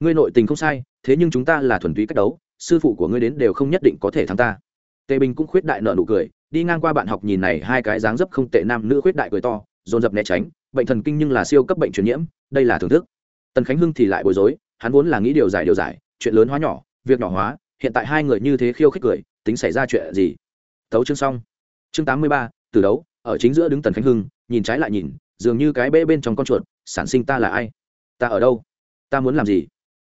Ngươi nội tình không sai, thế nhưng chúng ta là thuần túy cách đấu, sư phụ của ngươi đến đều không nhất định có thể thắng ta. Tề bình cũng khuyết đại nợ nụ cười, đi ngang qua bạn học nhìn này hai cái dáng dấp không tệ nam nữ khuyết đại cười to, dồn dập né tránh bệnh thần kinh nhưng là siêu cấp bệnh truyền nhiễm, đây là thưởng thức. Tần khánh hưng thì lại bối rối, hắn vốn là nghĩ điều giải điều giải, chuyện lớn hóa nhỏ, việc nhỏ hóa, hiện tại hai người như thế khiêu khích cười, tính xảy ra chuyện gì? Tấu chương xong. Chương tám mươi ba, từ đấu, ở chính giữa đứng tần khánh hưng, nhìn trái lại nhìn, dường như cái bê bên trong con chuột, sản sinh ta là ai? Ta ở đâu? Ta muốn làm gì?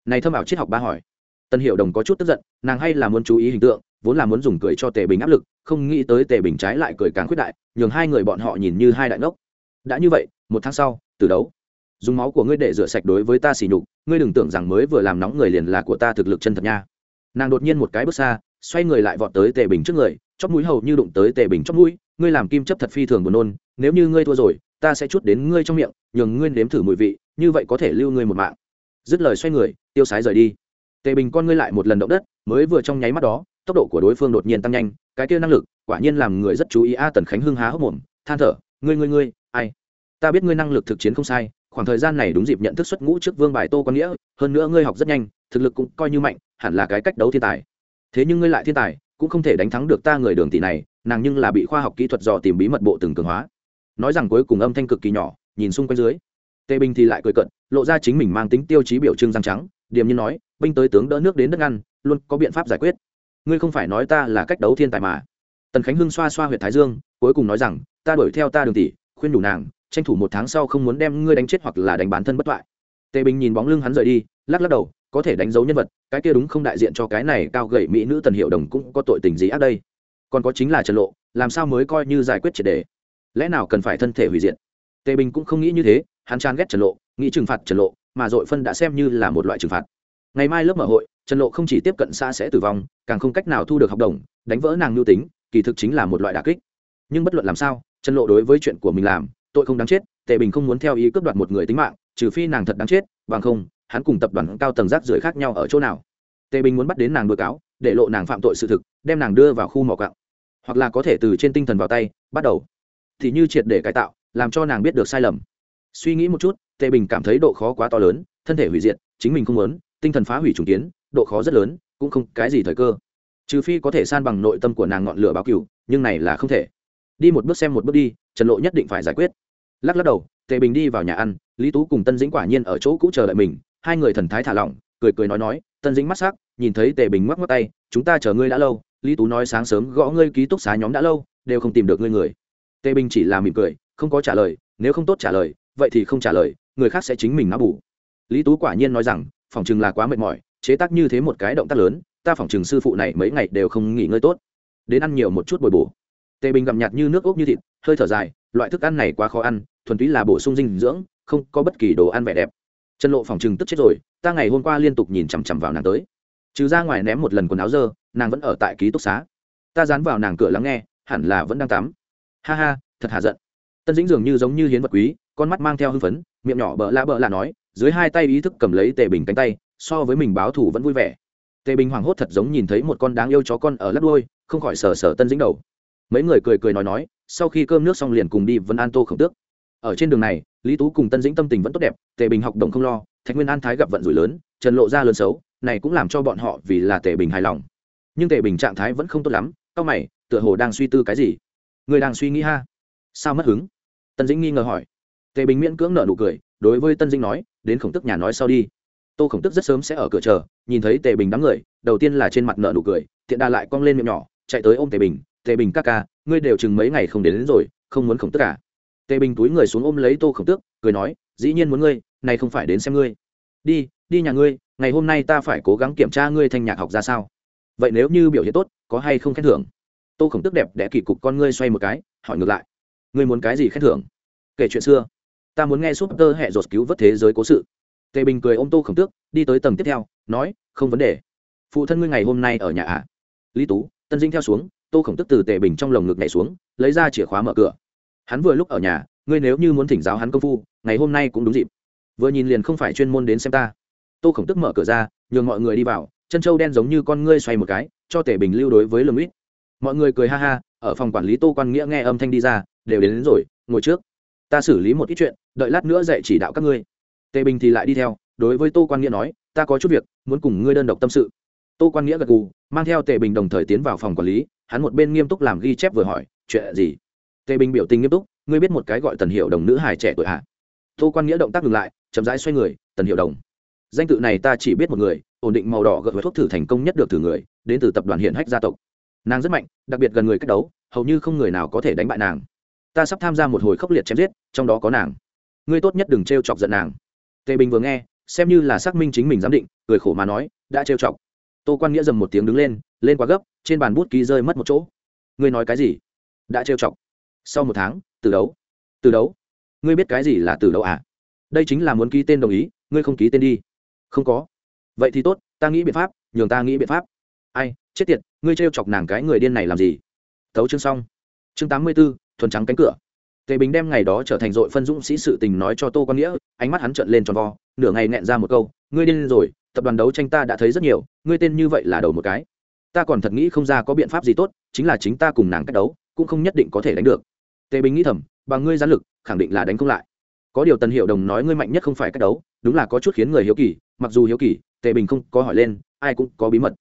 Này thâm ảo triết học ba hỏi. Tân hiệu đồng có chút tức giận, nàng hay là muốn chú ý hình tượng, vốn là muốn dùng cười cho tề bình áp lực, không nghĩ tới tề bình trái lại cười càng khuyết đại, nhường hai người bọn họ nhìn như hai đại ngốc đã như vậy, một tháng sau, từ đấu. Dùng máu của ngươi để rửa sạch đối với ta xỉ nhục, ngươi đừng tưởng rằng mới vừa làm nóng người liền là của ta thực lực chân thật nha. Nàng đột nhiên một cái bước xa, xoay người lại vọt tới tề bình trước người, chóp mũi hầu như đụng tới tề bình chóp mũi, ngươi làm kim chấp thật phi thường buồn nôn, nếu như ngươi thua rồi, ta sẽ chút đến ngươi trong miệng, nhường ngươi nếm thử mùi vị, như vậy có thể lưu ngươi một mạng. Dứt lời xoay người, tiêu sái rời đi. Tề bình con ngươi lại một lần động đất, mới vừa trong nháy mắt đó, tốc độ của đối phương đột nhiên tăng nhanh, cái kia năng lực quả nhiên làm người rất chú ý a tần khánh hưng há hốc mồm, than thở, ngươi ngươi ngươi ai? Ta biết ngươi năng lực thực chiến không sai, khoảng thời gian này đúng dịp nhận thức xuất ngũ trước vương bài tô quan nghĩa, hơn nữa ngươi học rất nhanh, thực lực cũng coi như mạnh, hẳn là cái cách đấu thiên tài. Thế nhưng ngươi lại thiên tài, cũng không thể đánh thắng được ta người đường tỷ này, nàng nhưng là bị khoa học kỹ thuật dò tìm bí mật bộ từng cường hóa. Nói rằng cuối cùng âm thanh cực kỳ nhỏ, nhìn xung quanh dưới. Tề bình thì lại cười cận, lộ ra chính mình mang tính tiêu chí biểu trưng răng trắng, điềm như nói, binh tới tướng đỡ nước đến đất ngăn, luôn có biện pháp giải quyết. Ngươi không phải nói ta là cách đấu thiên tài mà. Tần khánh hưng xoa xoa huyện thái dương, cuối cùng nói rằng, ta đuổi theo ta đường tỷ khuyên đủ nàng, tranh thủ một tháng sau không muốn đem ngươi đánh chết hoặc là đánh bán thân bất toại tề bình nhìn bóng lưng hắn rời đi, lắc lắc đầu, có thể đánh dấu nhân vật, cái kia đúng không đại diện cho cái này cao gậy mỹ nữ tần hiệu đồng cũng có tội tình gì ác đây. Còn có chính là trần lộ, làm sao mới coi như giải quyết triệt đề? Lẽ nào cần phải thân thể hủy diệt? Tề bình cũng không nghĩ như thế, hắn chán ghét trần lộ, nghĩ trừng phạt trần lộ, mà dội phân đã xem như là một loại trừng phạt. Ngày mai lớp mở hội, trần lộ không chỉ tiếp cận xã sẽ tử vong, càng không cách nào thu được học đồng, đánh vỡ nàng mưu tính, kỳ thực chính là một loại đà kích. Nhưng bất luận làm sao trần lộ đối với chuyện của mình làm, tội không đáng chết, tề bình không muốn theo ý cướp đoạt một người tính mạng, trừ phi nàng thật đáng chết, bằng không, hắn cùng tập đoàn cao tầng rác rưởi khác nhau ở chỗ nào. Tề bình muốn bắt đến nàng đôi cáo, để lộ nàng phạm tội sự thực, đem nàng đưa vào khu mỏ cạo hoặc là có thể từ trên tinh thần vào tay, bắt đầu. Thì như triệt để cải tạo, làm cho nàng biết được sai lầm. Suy nghĩ một chút, tề bình cảm thấy độ khó quá to lớn, thân thể hủy diệt, chính mình không muốn, tinh thần phá hủy trùng kiến, độ khó rất lớn, cũng không cái gì thời cơ. Trừ phi có thể san bằng nội tâm của nàng ngọn lửa báo cửu nhưng này là không thể đi một bước xem một bước đi, trần lộ nhất định phải giải quyết. Lắc lắc đầu, tề bình đi vào nhà ăn, lý tú cùng tân dĩnh quả nhiên ở chỗ cũ chờ đợi mình, hai người thần thái thả lỏng, cười cười nói nói, tân dĩnh mắt s ắ c nhìn thấy tề bình ngoắc ngoắc tay, chúng ta chờ ngươi đã lâu, lý tú nói sáng sớm gõ ngươi ký túc xá nhóm đã lâu, đều không tìm được ngươi người. Tề bình chỉ là mỉm cười, không có trả lời, nếu không tốt trả lời, vậy thì không trả lời, người khác sẽ chính mình ngã bù. Lý tú quả nhiên nói rằng, phòng chừng là quá mệt mỏi, chế tác như thế một cái động tác lớn, ta phòng chừng sư phụ này mấy ngày đều không nghỉ ngơi tốt, đến ăn nhiều một chút bồi bổ tề bình gặm nhạt như nước ốc như thịt, hơi thở dài, loại thức ăn này quá khó ăn, thuần túy là bổ sung dinh dưỡng, không có bất kỳ đồ ăn vẻ đẹp. Trần lộ phòng chừng tức chết rồi, ta ngày hôm qua liên tục nhìn chằm chằm vào nàng tới. Trừ ra ngoài ném một lần quần áo dơ, nàng vẫn ở tại ký túc xá. Ta dán vào nàng cửa lắng nghe, hẳn là vẫn đang tắm. Ha ha, thật hạ giận. Tân dĩnh dường như giống như hiến vật quý, con mắt mang theo hưng phấn, miệng nhỏ bợ lạ bợ lạ nói, dưới hai tay ý thức cầm lấy tề bình cánh tay, so với mình báo thủ vẫn vui vẻ. Tề bình hoảng hốt thật giống nhìn thấy một con đáng yêu chó con ở lắp đôi không khỏi sờ sờ tân dĩnh đầu mấy người cười cười nói nói, sau khi cơm nước xong liền cùng đi Vân an tô khổng tước. Ở trên đường này, lý tú cùng tân dĩnh tâm tình vẫn tốt đẹp, tề bình học đồng không lo, thạch nguyên an thái gặp vận rủi lớn, trần lộ ra lớn xấu, này cũng làm cho bọn họ vì là tề bình hài lòng. Nhưng tề bình trạng thái vẫn không tốt lắm c mày, tựa hồ đang suy tư cái gì? Người đang suy nghĩ ha? Sao mất hứng? Tân dĩnh nghi ngờ hỏi. Tề bình miễn cưỡng nợ nụ cười, đối với tân dĩnh nói, đến khổng tức nhà nói sau đi. Tô khổng tức rất sớm sẽ ở cửa chờ, nhìn thấy tề bình đám người, đầu tiên là trên mặt nợ nụ cười thiện đà lại cong lên miệng nhỏ, chạy tới ôm tề bình tề bình ca ca ngươi đều chừng mấy ngày không đến, đến rồi không muốn khổng tức cả tề bình túi người xuống ôm lấy tô khổng tước cười nói dĩ nhiên muốn ngươi này không phải đến xem ngươi. Đi đi nhà ngươi ngày hôm nay ta phải cố gắng kiểm tra ngươi thanh nhạc học ra sao. Vậy nếu như biểu hiện tốt có hay không khen thưởng? Tô khổng tước đẹp đẽ kỳ cục con ngươi xoay một cái hỏi ngược lại. Ngươi muốn cái gì khen thưởng? Kể chuyện xưa ta muốn nghe súp tơ hẹ rột cứu vớt thế giới cố sự. Tề bình cười ôm tô khổng tước đi tới tầng tiếp theo nói không vấn đề. Phụ thân ngươi ngày hôm nay ở nhà ạ à? lý tú tân dinh theo xuống tô khổng tức từ tề bình trong lồng ngực nhảy xuống lấy ra chìa khóa mở cửa. Hắn vừa lúc ở nhà ngươi nếu như muốn thỉnh giáo hắn công phu ngày hôm nay cũng đúng dịp. Vừa nhìn liền không phải chuyên môn đến xem ta. Tô khổng tức mở cửa ra nhường mọi người đi vào chân trâu đen giống như con ngươi xoay một cái cho tề bình lưu đối với lâm ít mọi người cười ha ha ở phòng quản lý tô quan nghĩa nghe âm thanh đi ra đều đến, đến rồi ngồi trước. Ta xử lý một ít chuyện đợi lát nữa dạy chỉ đạo các ngươi. Tề bình thì lại đi theo đối với tô quan nghĩa nói ta có chút việc muốn cùng ngươi đơn độc tâm sự. Tô quan nghĩa gật gù mang theo tề bình đồng thời tiến vào phòng quản lý hắn một bên nghiêm túc làm ghi chép vừa hỏi, chuyện gì? Tề bình biểu tình nghiêm túc, ngươi biết một cái gọi tần hiệu đồng nữ hài trẻ tuổi hạ tô quan nghĩa động tác ngừng lại, chậm rãi xoay người, tần hiệu đồng. Danh tự này ta chỉ biết một người, ổn định màu đỏ gợi thuốc thử thành công nhất được thử người, đến từ tập đoàn hiện hách gia tộc. Nàng rất mạnh, đặc biệt gần người cách đấu, hầu như không người nào có thể đánh bại nàng. Ta sắp tham gia một hồi khốc liệt chém giết, trong đó có nàng. Ngươi tốt nhất đừng t r e o chọc giận nàng. Tề bình vừa nghe, xem như là xác minh chính mình giám định, cười khổ mà nói, đã t r e o chọc. Tô quan nghĩa dầm một tiếng đứng lên lên quá gấp trên bàn bút ký rơi mất một chỗ. Ngươi nói cái gì? Đã trêu chọc. Sau một tháng, từ đấu. Từ đấu. Ngươi biết cái gì là từ đấu à? Đây chính là muốn ký tên đồng ý, ngươi không ký tên đi. Không có. Vậy thì tốt, ta nghĩ biện pháp, nhường ta nghĩ biện pháp. Ai, chết tiệt, ngươi trêu chọc nàng cái người điên này làm gì? Thấu chương xong. Chương tám mươi b ố thuần trắng cánh cửa. Tề bình đem ngày đó trở thành dội phân dũng sĩ sự tình nói cho tô quan nghĩa, ánh mắt hắn trợn lên tròn vo, nửa ngày nghẹn ra một câu, ngươi điên rồi, tập đoàn đấu tranh ta đã thấy rất nhiều, ngươi tên như vậy là đầu một cái ta còn thật nghĩ không ra có biện pháp gì tốt, chính là chính ta cùng nàng cách đấu, cũng không nhất định có thể đánh được. Tề bình nghĩ thầm, bằng ngươi gián lực, khẳng định là đánh không lại. Có điều tần hiệu đồng nói ngươi mạnh nhất không phải cách đấu, đúng là có chút khiến người hiếu kỳ, mặc dù hiếu kỳ, tề bình không có hỏi lên, ai cũng có bí mật.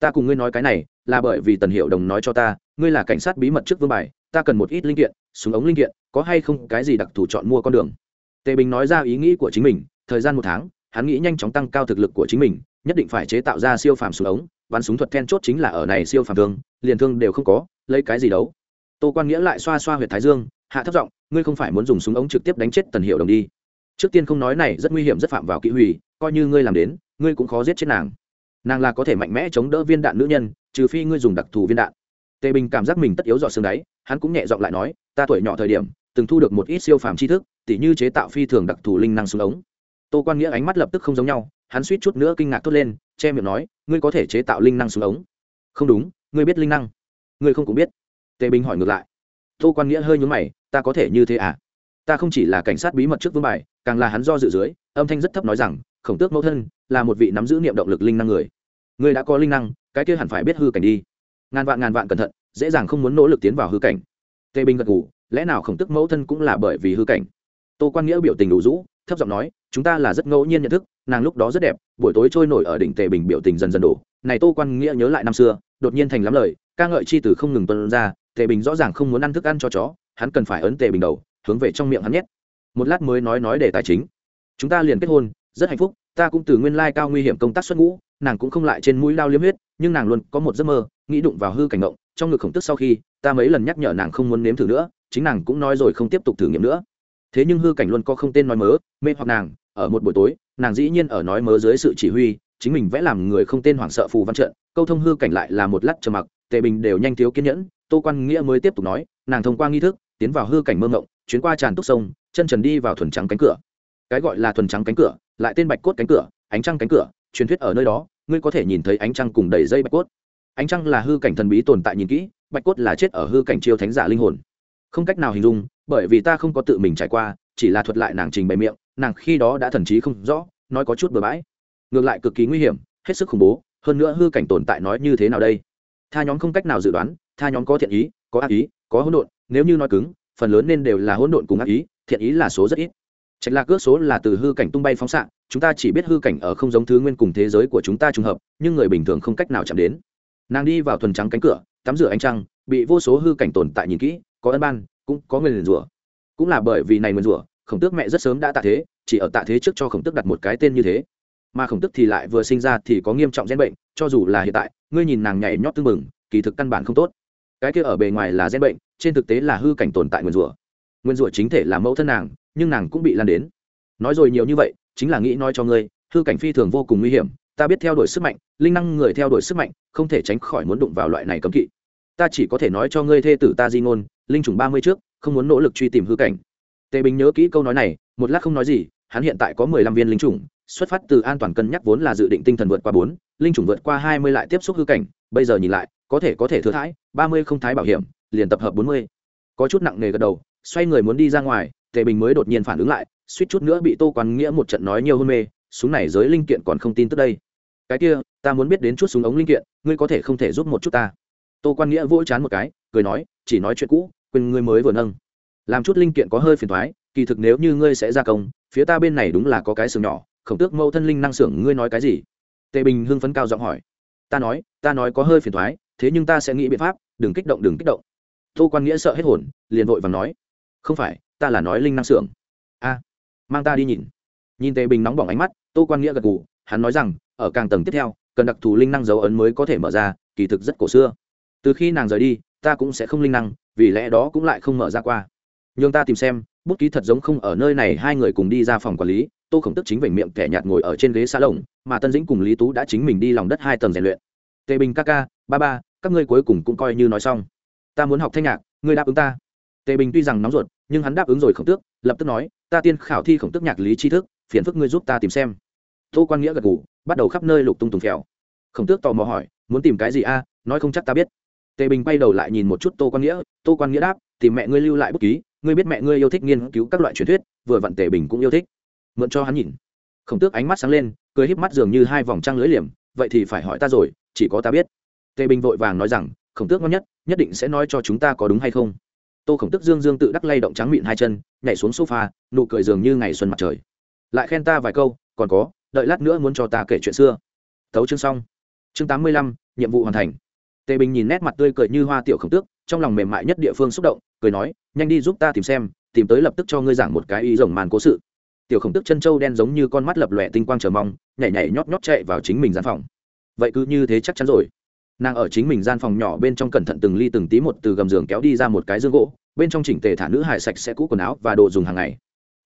Ta cùng ngươi nói cái này, là bởi vì tần hiệu đồng nói cho ta, ngươi là cảnh sát bí mật trước vương bài, ta cần một ít linh kiện, súng ống linh kiện, có hay không cái gì đặc thù chọn mua con đường? Tề bình nói ra ý nghĩ của chính mình, thời gian một tháng, hắn nghĩ nhanh chóng tăng cao thực lực của chính mình, nhất định phải chế tạo ra siêu phàm súng ống bắn súng thuật then chốt chính là ở này siêu phàm thương, liền thương đều không có, lấy cái gì đấu? Tô quan nghĩa lại xoa xoa huyệt thái dương, hạ thấp giọng, ngươi không phải muốn dùng súng ống trực tiếp đánh chết tần hiệu đồng đi. Trước tiên không nói này, rất nguy hiểm, rất phạm vào kỹ hủy, coi như ngươi làm đến, ngươi cũng khó giết chết nàng. Nàng là có thể mạnh mẽ chống đỡ viên đạn nữ nhân, trừ phi ngươi dùng đặc thù viên đạn. Tề bình cảm giác mình tất yếu dọ xương đáy, hắn cũng nhẹ giọng lại nói, ta tuổi nhỏ thời điểm, từng thu được một ít siêu phàm tri thức, tỉ như chế tạo phi thường đặc thù linh năng súng ống. Tô quan nghĩa ánh mắt lập tức không giống nhau, hắn suýt chút nữa kinh ngạc thốt lên che miệng nói, ngươi có thể chế tạo linh năng súng ống. Không đúng, ngươi biết linh năng. Ngươi không cũng biết. Tề bình hỏi ngược lại. Tô quan nghĩa hơi nhúng mày, ta có thể như thế à? Ta không chỉ là cảnh sát bí mật trước vương bài, càng là hắn do dự dưới, âm thanh rất thấp nói rằng, khổng tước mẫu thân là một vị nắm giữ niệm động lực linh năng người. Người đã có linh năng, cái kia hẳn phải biết hư cảnh đi. Ngàn vạn ngàn vạn cẩn thận, dễ dàng không muốn nỗ lực tiến vào hư cảnh. Tề bình gật ngủ lẽ nào khổng tước mẫu thân cũng là bởi vì hư cảnh? Tô quan nghĩa biểu tình đủ rũ, thấp giọng nói, chúng ta là rất ngẫu nhiên nhận thức, nàng lúc đó rất đẹp, buổi tối trôi nổi ở đỉnh tề bình biểu tình dần dần đổ. Này tô quan nghĩa nhớ lại năm xưa, đột nhiên thành lắm lời, ca ngợi chi từ không ngừng tuân ra, tề bình rõ ràng không muốn ăn thức ăn cho chó, hắn cần phải ấn tề bình đầu, hướng về trong miệng hắn nhét. Một lát mới nói nói để tài chính. Chúng ta liền kết hôn, rất hạnh phúc, ta cũng từ nguyên lai cao nguy hiểm công tác xuất ngũ, nàng cũng không lại trên mũi lao liếm huyết, nhưng nàng luôn có một giấc mơ, nghĩ đụng vào hư cảnh ngộng, trong ngực khổng tức sau khi, ta mấy lần nhắc nhở nàng không muốn nếm thử nữa, chính nàng cũng nói rồi không tiếp tục thử nghiệm nữa thế nhưng hư cảnh luôn có không tên nói mớ, mê hoặc nàng, ở một buổi tối, nàng dĩ nhiên ở nói mớ dưới sự chỉ huy, chính mình vẽ làm người không tên hoảng sợ phù văn trận, câu thông hư cảnh lại là một lát trầm mặc, tề bình đều nhanh thiếu kiên nhẫn, tô quan nghĩa mới tiếp tục nói, nàng thông qua nghi thức, tiến vào hư cảnh mơ ngộng chuyến qua tràn túc sông, chân trần đi vào thuần trắng cánh cửa. Cái gọi là thuần trắng cánh cửa, lại tên bạch cốt cánh cửa, ánh trăng cánh cửa, truyền thuyết ở nơi đó, ngươi có thể nhìn thấy ánh trăng cùng đầy dây bạch cốt. Ánh trăng là hư cảnh thần bí tồn tại nhìn kỹ, bạch cốt là chết ở hư cảnh chiêu thánh giả linh hồn. Không cách nào hình dung bởi vì ta không có tự mình trải qua, chỉ là thuật lại nàng trình bày miệng, nàng khi đó đã thần trí không rõ, nói có chút bừa bãi. Ngược lại cực kỳ nguy hiểm, hết sức khủng bố, hơn nữa hư cảnh tồn tại nói như thế nào đây? Tha nhóm không cách nào dự đoán, tha nhóm có thiện ý, có ác ý, có hỗn độn, nếu như nói cứng, phần lớn nên đều là hỗn độn cùng ác ý, thiện ý là số rất ít. Trạch lạc ước số là từ hư cảnh tung bay phóng xạ, chúng ta chỉ biết hư cảnh ở không giống thứ nguyên cùng thế giới của chúng ta trùng hợp, nhưng người bình thường không cách nào chạm đến. Nàng đi vào thuần trắng cánh cửa, tắm rửa ánh trăng, bị vô số hư cảnh tồn tại nhìn kỹ, có ân ban cũng có người liền rủa. Cũng là bởi vì này nguyên rủa, khổng tước mẹ rất sớm đã tạ thế, chỉ ở tạ thế trước cho khổng tước đặt một cái tên như thế. Mà khổng tước thì lại vừa sinh ra thì có nghiêm trọng gen bệnh, cho dù là hiện tại, ngươi nhìn nàng nhảy nhót tưng mừng kỳ thực căn bản không tốt. Cái kia ở bề ngoài là gen bệnh, trên thực tế là hư cảnh tồn tại nguyên rủa. Nguyên rủa chính thể là mẫu thân nàng, nhưng nàng cũng bị lan đến. Nói rồi nhiều như vậy, chính là nghĩ nói cho ngươi, hư cảnh phi thường vô cùng nguy hiểm, ta biết theo đuổi sức mạnh, linh năng người theo đuổi sức mạnh, không thể tránh khỏi muốn đụng vào loại này cấm kỵ. Ta chỉ có thể nói cho ngươi thê tử ta di ngôn linh trùng ba mươi trước, không muốn nỗ lực truy tìm hư cảnh. Tề bình nhớ kỹ câu nói này, một lát không nói gì, hắn hiện tại có mười lăm viên linh trùng, xuất phát từ an toàn cân nhắc vốn là dự định tinh thần vượt qua bốn, linh chủng vượt qua hai mươi lại tiếp xúc hư cảnh, bây giờ nhìn lại, có thể có thể thừa thãi, ba mươi không thái bảo hiểm, liền tập hợp bốn mươi. Có chút nặng nề gật đầu, xoay người muốn đi ra ngoài, tề bình mới đột nhiên phản ứng lại, suýt chút nữa bị tô quan nghĩa một trận nói nhiều hôn mê, súng này giới linh kiện còn không tin tức đây. Cái kia, ta muốn biết đến chút súng ống linh kiện, ngươi có thể không thể giúp một chút ta? Tô quan nghĩa vỗ chán một cái, cười nói, chỉ nói chuyện cũ quên ngươi mới vừa nâng. Làm chút linh kiện có hơi phiền thoái, kỳ thực nếu như ngươi sẽ ra công, phía ta bên này đúng là có cái xưởng nhỏ, khổng tước mâu thân linh năng xưởng, ngươi nói cái gì? Tề bình hưng phấn cao giọng hỏi. Ta nói ta nói có hơi phiền thoái, thế nhưng ta sẽ nghĩ biện pháp, đừng kích động, đừng kích động. Tô quan nghĩa sợ hết hồn, liền vội và nói. Không phải, ta là nói linh năng xưởng. A, mang ta đi nhìn. Nhìn tề bình nóng bỏng ánh mắt, tô quan nghĩa gật gù, hắn nói rằng, ở càng tầng tiếp theo, cần đặc thù linh năng dấu ấn mới có thể mở ra, kỳ thực rất cổ xưa. Từ khi nàng rời đi, ta cũng sẽ không linh năng vì lẽ đó cũng lại không mở ra qua. Nhưng ta tìm xem, bút ký thật giống không ở nơi này, hai người cùng đi ra phòng quản lý, tô khổng tức chính vểnh miệng kẻ nhạt ngồi ở trên ghế xa lồng mà tân dĩnh cùng lý tú đã chính mình đi lòng đất hai tầng rèn luyện. Tề bình ca ca, ba ba, các ngươi cuối cùng cũng coi như nói xong. Ta muốn học thanh nhạc, ngươi đáp ứng ta. Tề bình tuy rằng nóng ruột, nhưng hắn đáp ứng rồi khổng tước, lập tức nói, ta tiên khảo thi khổng tước nhạc lý tri thức, phiền phức ngươi giúp ta tìm xem. Tô quan nghĩa gật ngủ bắt đầu khắp nơi lục tung tùng phèo. Khổng tước tò mò hỏi, muốn tìm cái gì a? Nói không chắc ta biết tề bình quay đầu lại nhìn một chút tô quan nghĩa. Tô quan nghĩa đáp, tìm mẹ ngươi lưu lại bút ký, ngươi biết mẹ ngươi yêu thích nghiên cứu các loại truyền thuyết, vừa vặn tề bình cũng yêu thích. Mượn cho hắn nhìn. Khổng tước ánh mắt sáng lên, cười híp mắt dường như hai vòng trăng lưỡi liềm, vậy thì phải hỏi ta rồi, chỉ có ta biết. Tề bình vội vàng nói rằng, khổng tước ngon nhất nhất định sẽ nói cho chúng ta có đúng hay không. Tô khổng tước dương dương tự đắc lay động trắng miệng hai chân, nhảy xuống sofa, nụ cười dường như ngày xuân mặt trời. Lại khen ta vài câu, còn có, đợi lát nữa muốn cho ta kể chuyện xưa. Thấu chương xong. Chương tám mươi lăm, nhiệm vụ hoàn thành tề bình nhìn nét mặt tươi cười như hoa tiểu khổng tước, trong lòng mềm mại nhất địa phương xúc động, cười nói, nhanh đi giúp ta tìm xem, tìm tới lập tức cho ngươi giảng một cái y rồng màn cố sự. Tiểu khổng tước chân trâu đen giống như con mắt lập lòe tinh quang chờ mong, nhảy nhảy nhót nhót chạy vào chính mình gian phòng. Vậy cứ như thế chắc chắn rồi. Nàng ở chính mình gian phòng nhỏ bên trong cẩn thận từng ly từng tí một từ gầm giường kéo đi ra một cái dương gỗ, bên trong chỉnh tề thả nữ hải sạch sẽ cũ quần áo và đồ dùng hàng ngày.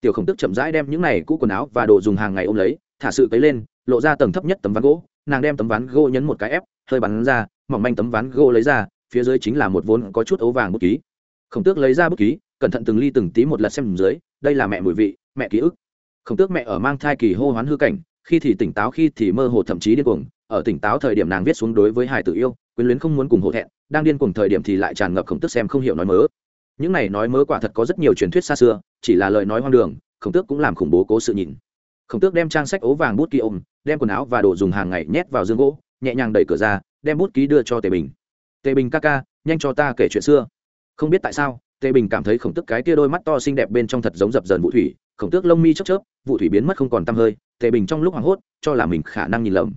Tiểu khổng tức chậm rãi đem những này cũ quần áo và đồ dùng hàng ngày ôm lấy, thả sự cấy lên, lộ ra tầng thấp nhất tấm ván gỗ, nàng đem tấm ván gỗ nhấn một cái ép hơi bắn ra mỏng manh tấm ván gỗ lấy ra, phía dưới chính là một vốn có chút ấu vàng bút ký. Khổng tước lấy ra bút ký, cẩn thận từng ly từng tí một lật xem dưới, đây là mẹ mùi vị, mẹ ký ức. Khổng tước mẹ ở mang thai kỳ hô hoán hư cảnh, khi thì tỉnh táo, khi thì mơ hồ thậm chí điên cuồng, ở tỉnh táo thời điểm nàng viết xuống đối với hải tử yêu, quyến luyến không muốn cùng hổ thẹn, đang điên cuồng thời điểm thì lại tràn ngập khổng tước xem không hiểu nói mớ. Những này nói mớ quả thật có rất nhiều truyền thuyết xa xưa, chỉ là lời nói hoang đường, khổng tước cũng làm khủng bố cố sự nhìn. Khổng tước đem trang sách ố vàng bút ký ôm, đem quần áo và đồ dùng hàng ngày nhét vào dương gỗ, nhẹ nhàng đẩy cửa ra đem bút ký đưa cho tề bình. Tề bình ca ca, nhanh cho ta kể chuyện xưa. Không biết tại sao, tề bình cảm thấy khổng tước cái kia đôi mắt to xinh đẹp bên trong thật giống dập dần vụ thủy, khổng tước lông mi chớp chớp vụ thủy biến mất không còn tăm hơi, tề bình trong lúc hoảng hốt, cho là mình khả năng nhìn lầm.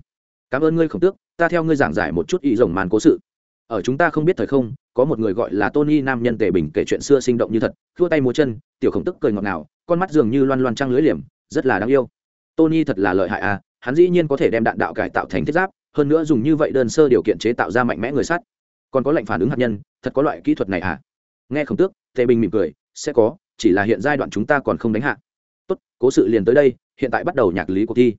Cảm ơn ngươi, khổng tước, ta theo ngươi giảng giải một chút ý rồng màn cố sự. Ở chúng ta không biết thời không, có một người gọi là tony, nam nhân tề bình kể chuyện xưa sinh động như thật, thua tay múa chân, tiểu khổng tức cười ngọt ngào, con mắt dường như loan loan trăng lưới liềm, rất là đáng yêu. Tony thật là lợi hại à hắn dĩ nhiên có thể đem đạn đạo cải tạo thành thiết giáp hơn nữa dùng như vậy đơn sơ điều kiện chế tạo ra mạnh mẽ người sắt. Còn có lệnh phản ứng hạt nhân, thật có loại kỹ thuật này à nghe khổng tước, tề bình mỉm cười, sẽ có, chỉ là hiện giai đoạn chúng ta còn không đánh hạ. Tốt, cố sự liền tới đây, hiện tại bắt đầu nhạc lý cuộc thi.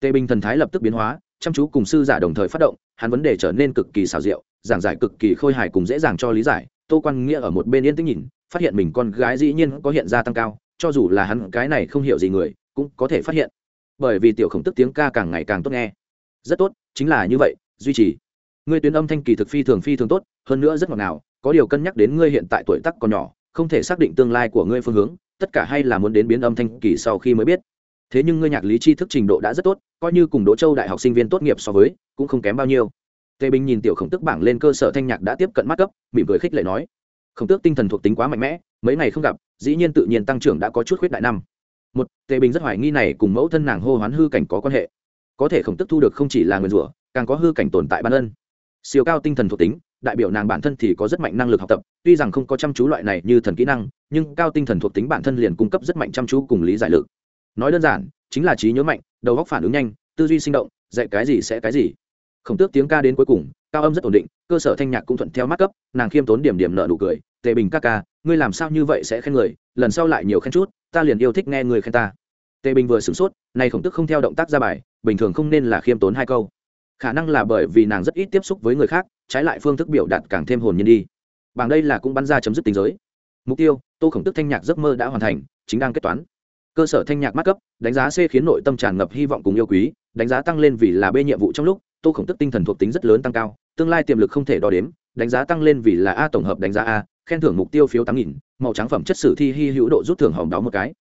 Tề bình thần thái lập tức biến hóa, chăm chú cùng sư giả đồng thời phát động, hắn vấn đề trở nên cực kỳ xảo diệu, giảng giải cực kỳ khôi hài cùng dễ dàng cho lý giải, tô quan nghĩa ở một bên yên tĩnh nhìn, phát hiện mình con gái dĩ nhiên có hiện ra tăng cao, cho dù là hắn cái này không hiểu gì người, cũng có thể phát hiện. Bởi vì tiểu khổng tức tiếng ca càng ngày càng tốt nghe rất tốt, chính là như vậy, duy trì. Ngươi tuyến âm thanh kỳ thực phi thường phi thường tốt, hơn nữa rất ngọt ngào, có điều cân nhắc đến ngươi hiện tại tuổi tác còn nhỏ, không thể xác định tương lai của ngươi phương hướng, tất cả hay là muốn đến biến âm thanh kỳ sau khi mới biết. Thế nhưng ngươi nhạc lý tri thức trình độ đã rất tốt, coi như cùng đỗ châu đại học sinh viên tốt nghiệp so với, cũng không kém bao nhiêu. Tề bình nhìn tiểu khổng tức bảng lên cơ sở thanh nhạc đã tiếp cận mắt cấp, mỉm cười khích lệ nói, khổng tước tinh thần thuộc tính quá mạnh mẽ, mấy ngày không gặp, dĩ nhiên tự nhiên tăng trưởng đã có chút khuyết đại năm. Một, tề bình rất hoài nghi này cùng mẫu thân nàng hô hoán hư cảnh có quan hệ có thể khổng tức thu được không chỉ là nguyên rủa, càng có hư cảnh tồn tại ban ân. Siêu cao tinh thần thuộc tính, đại biểu nàng bản thân thì có rất mạnh năng lực học tập, tuy rằng không có chăm chú loại này như thần kỹ năng, nhưng cao tinh thần thuộc tính bản thân liền cung cấp rất mạnh chăm chú cùng lý giải lực. Nói đơn giản, chính là trí nhớ mạnh, đầu góc phản ứng nhanh, tư duy sinh động, dạy cái gì sẽ cái gì. Khổng tước tiếng ca đến cuối cùng, cao âm rất ổn định, cơ sở thanh nhạc cũng thuận theo mắt cấp, nàng khiêm tốn điểm điểm nợ nụ cười, tề bình ca ca, ngươi làm sao như vậy sẽ khen người, lần sau lại nhiều khen chút, ta liền yêu thích nghe người khen ta tề bình vừa sửng sốt, nay khổng tức không theo động tác ra bài, bình thường không nên là khiêm tốn hai câu. Khả năng là bởi vì nàng rất ít tiếp xúc với người khác, trái lại phương thức biểu đạt càng thêm hồn nhiên đi. Bằng đây là cũng bắn ra chấm dứt tình giới. Mục tiêu, tô khổng tức thanh nhạc giấc mơ đã hoàn thành, chính đang kết toán. Cơ sở thanh nhạc mắt cấp, đánh giá c khiến nội tâm tràn ngập hy vọng cùng yêu quý, đánh giá tăng lên vì là b nhiệm vụ trong lúc, tô khổng tức tinh thần thuộc tính rất lớn tăng cao, tương lai tiềm lực không thể đo đếm, đánh giá tăng lên vì là a tổng hợp đánh giá a, khen thưởng mục tiêu phiếu tám nghìn, màu trắng phẩm chất sử thi hy hữu độ rút thưởng hòm đáo một cái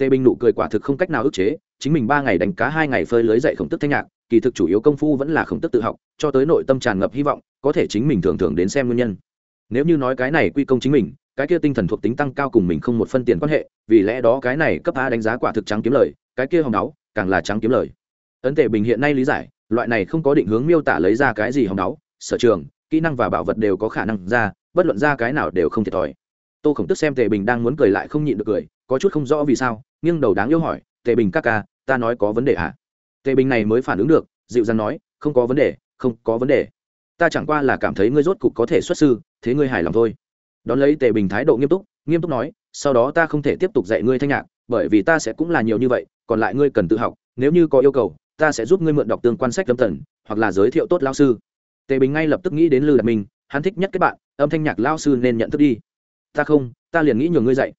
tề bình nụ cười quả thực không cách nào ức chế, chính mình ba ngày đánh cá hai ngày phơi lưới dạy khổng tức thanh nhạc, kỳ thực chủ yếu công phu vẫn là khổng tức tự học, cho tới nội tâm tràn ngập hy vọng, có thể chính mình thường thường đến xem nguyên nhân. Nếu như nói cái này quy công chính mình, cái kia tinh thần thuộc tính tăng cao cùng mình không một phân tiền quan hệ, vì lẽ đó cái này cấp a đánh giá quả thực trắng kiếm lời, cái kia hồng đáo, càng là trắng kiếm lời. Ấn Tề bình hiện nay lý giải, loại này không có định hướng miêu tả lấy ra cái gì hồng đáo, sở trường, kỹ năng và bảo vật đều có khả năng ra, bất luận ra cái nào đều không thiệt thòi. Tô khổng tức xem tề bình đang muốn cười lại không nhịn được cười có chút không rõ vì sao, nghiêng đầu đáng yêu hỏi, tề bình các ca, ta nói có vấn đề à? Tề bình này mới phản ứng được, dịu dàng nói, không có vấn đề, không có vấn đề. Ta chẳng qua là cảm thấy ngươi rốt cục có thể xuất sư, thế ngươi hài lòng thôi. Đón lấy tề bình thái độ nghiêm túc nghiêm túc nói, sau đó ta không thể tiếp tục dạy ngươi thanh nhạc, bởi vì ta sẽ cũng là nhiều như vậy, còn lại ngươi cần tự học, nếu như có yêu cầu, ta sẽ giúp ngươi mượn đọc tương quan sách lâm tần, hoặc là giới thiệu tốt lao sư. Tề bình ngay lập tức nghĩ đến lư đạt minh, hắn thích nhất các bạn, âm thanh nhạc lao sư nên nhận thức đi. Ta không, ta liền nghĩ nhường ngươi dạy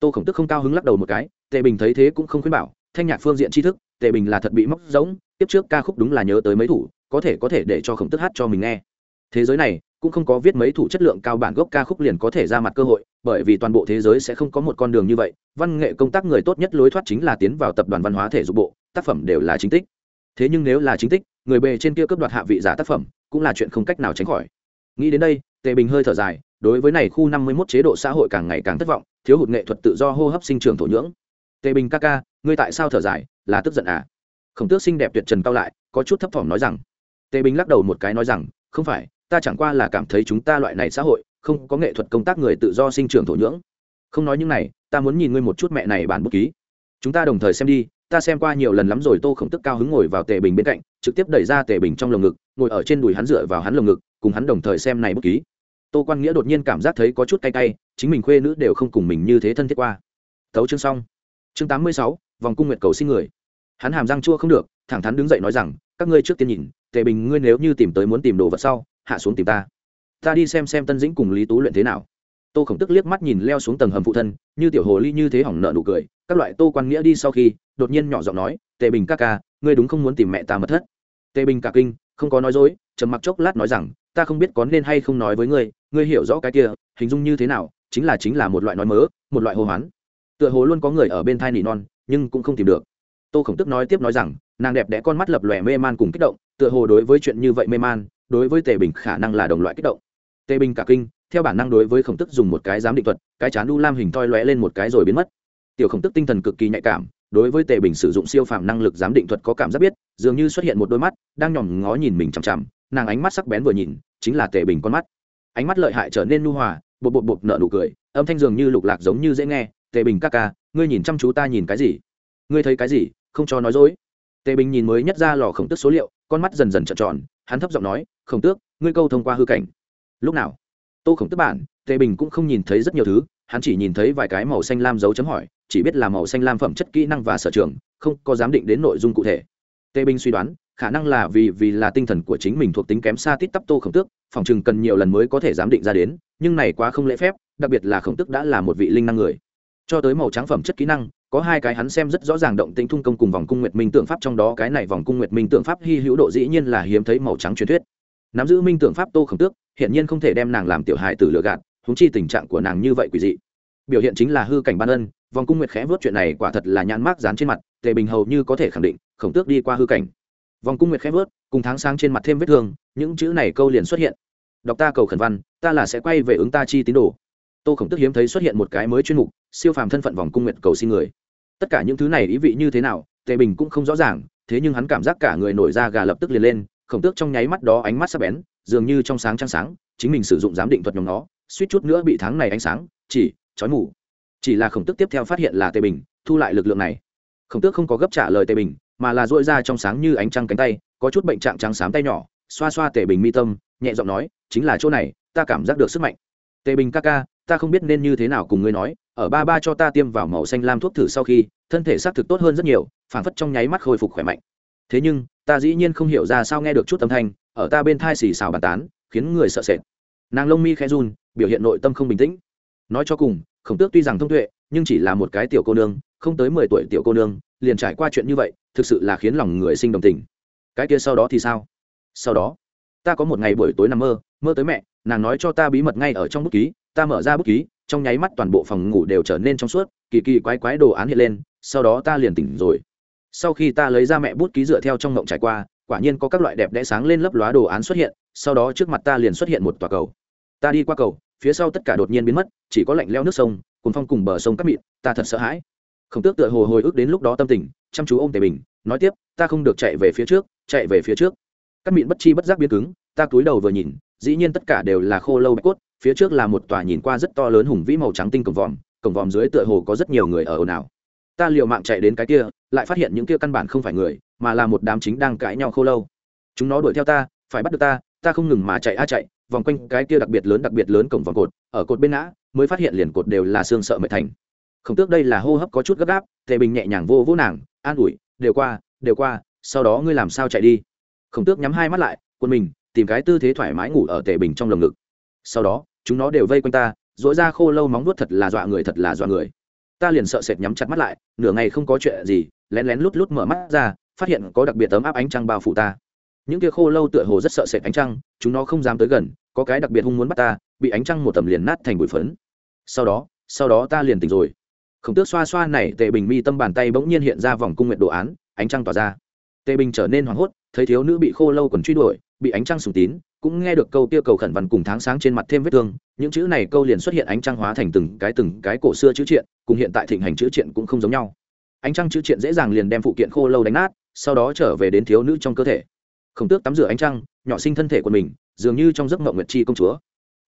tô khổng tức không cao hứng lắc đầu một cái, tề bình thấy thế cũng không khuyên bảo, thanh nhạc phương diện tri thức, tề bình là thật bị móc giống tiếp trước ca khúc đúng là nhớ tới mấy thủ, có thể có thể để cho khổng tức hát cho mình nghe. Thế giới này cũng không có viết mấy thủ chất lượng cao bản gốc ca khúc liền có thể ra mặt cơ hội, bởi vì toàn bộ thế giới sẽ không có một con đường như vậy, văn nghệ công tác người tốt nhất lối thoát chính là tiến vào tập đoàn văn hóa thể dục bộ, tác phẩm đều là chính tích. Thế nhưng nếu là chính tích, người bề trên kia cướp đoạt hạ vị giả tác phẩm, cũng là chuyện không cách nào tránh khỏi. Nghĩ đến đây, tề bình hơi thở dài đối với này khu năm mươi 51 chế độ xã hội càng ngày càng thất vọng, thiếu hụt nghệ thuật tự do hô hấp sinh trưởng thổ nhưỡng. Tề bình ca ca, ngươi tại sao thở dài? Là tức giận à? Khổng tước xinh đẹp tuyệt trần cao lại, có chút thấp thỏm nói rằng. Tề bình lắc đầu một cái nói rằng, không phải, ta chẳng qua là cảm thấy chúng ta loại này xã hội, không có nghệ thuật công tác người tự do sinh trưởng thổ nhưỡng. Không nói những này, ta muốn nhìn ngươi một chút mẹ này bản bút ký. Chúng ta đồng thời xem đi, ta xem qua nhiều lần lắm rồi, tô khổng tức cao hứng ngồi vào tề bình bên cạnh, trực tiếp đẩy ra tề bình trong lồng ngực, ngồi ở trên đùi hắn dựa vào hắn lồng ngực, cùng hắn đồng thời xem này bút ký tô quan nghĩa đột nhiên cảm giác thấy có chút cay cay, chính mình khuê nữ đều không cùng mình như thế thân thiết qua. Tấu chương xong. Chương tám mươi sáu, vòng cung nguyệt cầu xin người. Hắn hàm răng chua không được, thẳng thắn đứng dậy nói rằng, các ngươi trước tiên nhìn, tề bình ngươi nếu như tìm tới muốn tìm đồ vật sau, hạ xuống tìm ta. Ta đi xem xem tân dĩnh cùng lý tú luyện thế nào. Tô khổng tức liếc mắt nhìn leo xuống tầng hầm phụ thân, như tiểu hồ ly như thế hỏng nợ nụ cười. Các loại tô quan nghĩa đi sau khi, đột nhiên nhỏ giọng nói, tề bình ca ca, ngươi đúng không muốn tìm mẹ ta mất thất? Tề bình cả kinh, không có nói dối, trầm mặc chốc lát nói rằng, ta không biết có nên hay không nói với ngươi ngươi hiểu rõ cái kia, hình dung như thế nào, chính là chính là một loại nói mớ, một loại hô hoán. Tựa hồ luôn có người ở bên thai nỉ non, nhưng cũng không tìm được. Tô khổng tức nói tiếp nói rằng, nàng đẹp đẽ con mắt lập lòe mê man cùng kích động, tựa hồ đối với chuyện như vậy mê man, đối với tề bình khả năng là đồng loại kích động. Tề bình cả kinh, theo bản năng đối với khổng tức dùng một cái giám định thuật, cái chán u lam hình toi lóe lên một cái rồi biến mất. Tiểu khổng tức tinh thần cực kỳ nhạy cảm, đối với tề bình sử dụng siêu phàm năng lực giám định thuật có cảm giác biết, dường như xuất hiện một đôi mắt, đang nhòm ngó nhìn mình chằm chằm, nàng ánh mắt sắc bén vừa nhìn, chính là tề bình con mắt ánh mắt lợi hại trở nên nu hòa bột bột bột nợ nụ cười, âm thanh dường như lục lạc giống như dễ nghe, tề bình ca ca, ngươi nhìn chăm chú ta nhìn cái gì? Ngươi thấy cái gì? Không cho nói dối. Tề bình nhìn mới nhất ra lò khổng tức số liệu, con mắt dần dần trợn tròn, hắn thấp giọng nói, khổng tước, ngươi câu thông qua hư cảnh. Lúc nào? Tô khổng tước bản, tề bình cũng không nhìn thấy rất nhiều thứ, hắn chỉ nhìn thấy vài cái màu xanh lam dấu chấm hỏi, chỉ biết là màu xanh lam phẩm chất kỹ năng và sở trường, không có giám định đến nội dung cụ thể. Tề bình suy đoán khả năng là vì vì là tinh thần của chính mình thuộc tính kém xa tít tắp tô khổng tước, phòng chừng cần nhiều lần mới có thể giám định ra đến, nhưng này quá không lễ phép, đặc biệt là khổng tước đã là một vị linh năng người. Cho tới màu trắng phẩm chất kỹ năng, có hai cái hắn xem rất rõ ràng động tính thung công cùng vòng cung nguyệt minh tượng pháp, trong đó cái này vòng cung nguyệt minh tượng pháp hy hữu độ dĩ nhiên là hiếm thấy màu trắng truyền thuyết. Nắm giữ minh tượng pháp tô khổng tước hiện nhiên không thể đem nàng làm tiểu hại tử lựa gạt húng chi tình trạng của nàng như vậy quỷ dị. Biểu hiện chính là hư cảnh ban ân, vòng cung nguyệt khẽ vớt chuyện này quả thật là nhãn mác dán trên mặt, tề bình hầu như có thể khẳng định, khổng tước đi qua hư cảnh vòng cung nguyệt khép vớt, cùng tháng sáng trên mặt thêm vết thương, những chữ này câu liền xuất hiện. Đọc ta cầu khẩn văn, ta là sẽ quay về ứng ta chi tín đồ. Tô khổng tức hiếm thấy xuất hiện một cái mới chuyên mục, siêu phàm thân phận vòng cung nguyệt cầu xin người. Tất cả những thứ này ý vị như thế nào, tề bình cũng không rõ ràng, thế nhưng hắn cảm giác cả người nổi ra gà lập tức liền lên, khổng tước trong nháy mắt đó ánh mắt sắc bén, dường như trong sáng trăng sáng, chính mình sử dụng giám định thuật nhóm nó, suýt chút nữa bị tháng này ánh sáng, chỉ, chói mù. Chỉ là khổng tước tiếp theo phát hiện là tề bình, thu lại lực lượng này. Khổng tước không có gấp trả lời tề bình mà là dội ra trong sáng như ánh trăng cánh tay, có chút bệnh trạng trắng xám tay nhỏ, xoa xoa tề bình mi tâm, nhẹ giọng nói, chính là chỗ này, ta cảm giác được sức mạnh. Tề bình ca ca, ta không biết nên như thế nào cùng ngươi nói, ở ba ba cho ta tiêm vào màu xanh lam thuốc thử sau khi, thân thể xác thực tốt hơn rất nhiều phản phất trong nháy mắt khôi phục khỏe mạnh. Thế nhưng, ta dĩ nhiên không hiểu ra sao nghe được chút âm thanh, ở ta bên thai xì xào bàn tán, khiến người sợ sệt. Nàng lông mi khẽ run, biểu hiện nội tâm không bình tĩnh. Nói cho cùng, khổng tước tuy rằng thông tuệ, nhưng chỉ là một cái tiểu cô nương, không tới mười tuổi tiểu cô nương, liền trải qua chuyện như vậy thực sự là khiến lòng người sinh đồng tình. Cái kia sau đó thì sao? Sau đó, ta có một ngày buổi tối nằm mơ mơ tới mẹ, nàng nói cho ta bí mật ngay ở trong bút ký, ta mở ra bút ký, trong nháy mắt toàn bộ phòng ngủ đều trở nên trong suốt, kỳ kỳ quái quái đồ án hiện lên, sau đó ta liền tỉnh rồi. Sau khi ta lấy ra mẹ bút ký dựa theo trong ngộng trải qua, quả nhiên có các loại đẹp đẽ sáng lên lấp lóa đồ án xuất hiện, sau đó trước mặt ta liền xuất hiện một tòa cầu. Ta đi qua cầu, phía sau tất cả đột nhiên biến mất, chỉ có lạnh leo nước sông cùng phong cùng bờ sông cắt mịn, ta thật sợ hãi. Khổng tước tựa hồ hồi ức đến lúc đó tâm tình chăm chú ôm tề bình, nói tiếp, ta không được chạy về phía trước, chạy về phía trước. Cắt mịn bất chi bất giác biến cứng, ta cúi đầu vừa nhìn, dĩ nhiên tất cả đều là khô lâu bạch cốt, phía trước là một tòa nhìn qua rất to lớn hùng vĩ màu trắng tinh cổng vòm cổng vòm dưới tựa hồ có rất nhiều người ở ồn ào. Ta liều mạng chạy đến cái kia, lại phát hiện những kia căn bản không phải người, mà là một đám chính đang cãi nhau khô lâu. Chúng nó đuổi theo ta, phải bắt được ta ta không ngừng mà chạy a chạy, vòng quanh cái kia đặc biệt lớn đặc biệt lớn cổng vòng cột, ở cột bên ngã, mới phát hiện liền cột đều là xương sợ mệt thành. Khổng tước đây là hô hấp có chút gấp gáp, tề bình nhẹ nhàng vô vô nàng an ủi, đều qua đều qua, sau đó ngươi làm sao chạy đi? Khổng tước nhắm hai mắt lại quân mình, tìm cái tư thế thoải mái ngủ ở tề bình trong lồng ngực. Sau đó, chúng nó đều vây quanh ta dỗi ra khô lâu móng nuốt thật là dọa người, thật là dọa người. Ta liền sợ sệt nhắm chặt mắt lại, nửa ngày không có chuyện gì, lén lén lút lút mở mắt ra, phát hiện có đặc biệt ấm áp ánh trăng bao phủ ta. Những kia khô lâu tựa hồ rất sợ sệt ánh trăng, chúng nó không dám tới gần, có cái đặc biệt hung muốn bắt ta, bị ánh trăng một tầm liền nát thành bụi phấn. Sau đó sau đó ta liền tỉnh rồi khổng tước xoa xoa này, tề bình mi tâm bàn tay bỗng nhiên hiện ra vòng cung nguyện đồ án, ánh trăng tỏa ra. Tề bình trở nên hoảng hốt, thấy thiếu nữ bị khô lâu còn truy đuổi, bị ánh trăng sùng tín, cũng nghe được câu tiêu cầu khẩn văn cùng tháng sáng trên mặt thêm vết thương, những chữ này câu liền xuất hiện ánh trăng hóa thành từng cái từng cái cổ xưa chữ triện, cùng hiện tại thịnh hành chữ triện cũng không giống nhau. Ánh trăng chữ triện dễ dàng liền đem phụ kiện khô lâu đánh nát, sau đó trở về đến thiếu nữ trong cơ thể. Khổng tước tắm rửa ánh trăng, nhỏ sinh thân thể của mình, dường như trong giấc mộng nguyệt chi công chúa.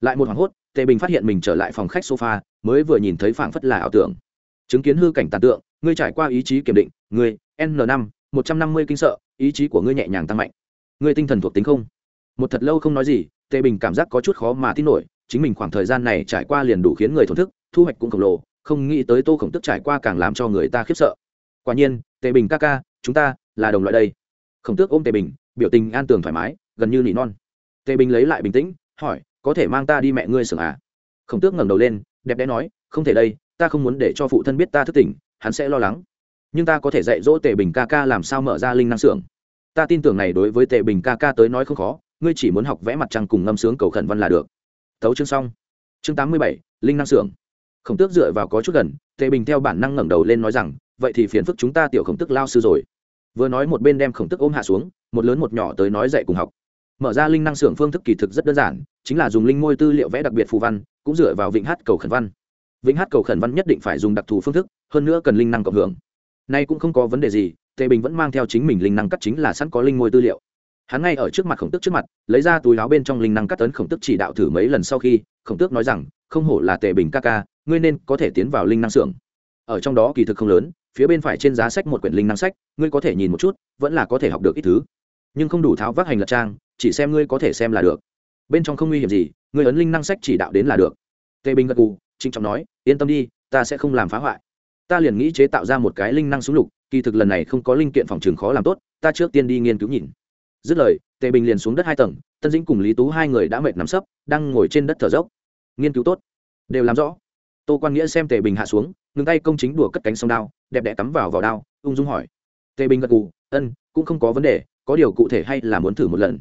Lại một hoảng hốt, tề bình phát hiện mình trở lại phòng khách sofa, mới vừa nhìn thấy phảng phất là ảo tưởng chứng kiến hư cảnh tàn tượng, ngươi trải qua ý chí kiểm định, ngươi, n năm, một trăm năm mươi kinh sợ, ý chí của ngươi nhẹ nhàng tăng mạnh. Ngươi tinh thần thuộc tính không? Một thật lâu không nói gì, tề bình cảm giác có chút khó mà tin nổi, chính mình khoảng thời gian này trải qua liền đủ khiến người thổn thức, thu hoạch cũng khổng lồ, không nghĩ tới tô khổng tức trải qua càng làm cho người ta khiếp sợ. Quả nhiên, tề bình ca ca, chúng ta là đồng loại đây. Khổng tước ôm tề bình, biểu tình an tường thoải mái, gần như nỉ non. Tề bình lấy lại bình tĩnh, hỏi, có thể mang ta đi mẹ ngươi sưởng à? Khổng tước ngẩng đầu lên, đẹp đẽ nói, không thể đây ta không muốn để cho phụ thân biết ta thức tỉnh, hắn sẽ lo lắng. Nhưng ta có thể dạy dỗ tề bình ca ca làm sao mở ra linh năng xưởng. Ta tin tưởng này đối với tề bình ca ca tới nói không khó, ngươi chỉ muốn học vẽ mặt trăng cùng ngâm sướng cầu khẩn văn là được. Thấu chương xong. Chương tám mươi bảy, linh năng xưởng. Khổng tước dựa vào có chút gần, tề bình theo bản năng ngẩng đầu lên nói rằng, vậy thì phiền phức chúng ta tiểu khổng tước lao sư rồi. Vừa nói một bên đem khổng tước ôm hạ xuống, một lớn một nhỏ tới nói dạy cùng học. Mở ra linh năng xưởng phương thức kỳ thực rất đơn giản, chính là dùng linh môi tư liệu vẽ đặc biệt phù văn, cũng dựa vào vịnh hát cầu khẩn văn. Vĩnh hát cầu khẩn văn nhất định phải dùng đặc thù phương thức, hơn nữa cần linh năng cộng hưởng. Nay cũng không có vấn đề gì, tề bình vẫn mang theo chính mình linh năng cắt chính là sẵn có linh ngôi tư liệu. Hắn ngay ở trước mặt khổng tước trước mặt, lấy ra túi áo bên trong linh năng cắt tấn khổng tước chỉ đạo thử mấy lần sau khi, khổng tước nói rằng, không hổ là tề bình ca ca, ngươi nên có thể tiến vào linh năng xưởng. Ở trong đó kỳ thực không lớn, phía bên phải trên giá sách một quyển linh năng sách, ngươi có thể nhìn một chút, vẫn là có thể học được ít thứ. Nhưng không đủ tháo vác hành lật trang, chỉ xem ngươi có thể xem là được. Bên trong không nguy hiểm gì, ngươi ấn linh năng sách chỉ đạo đến là được. Tề bình gật cù trinh trọng nói, yên tâm đi, ta sẽ không làm phá hoại. Ta liền nghĩ chế tạo ra một cái linh năng súng lục, kỳ thực lần này không có linh kiện phòng trường khó làm tốt, ta trước tiên đi nghiên cứu nhìn. Dứt lời, tề bình liền xuống đất hai tầng, tân dĩnh cùng lý tú hai người đã mệt nắm sấp, đang ngồi trên đất thở dốc. Nghiên cứu tốt. Đều làm rõ. Tô quan nghĩa xem tề bình hạ xuống, ngừng tay công chính đùa cất cánh sông đao, đẹp đẽ cắm vào vào đao, ung dung hỏi. Tề bình gật gù, ân, cũng không có vấn đề, có điều cụ thể hay là muốn thử một lần?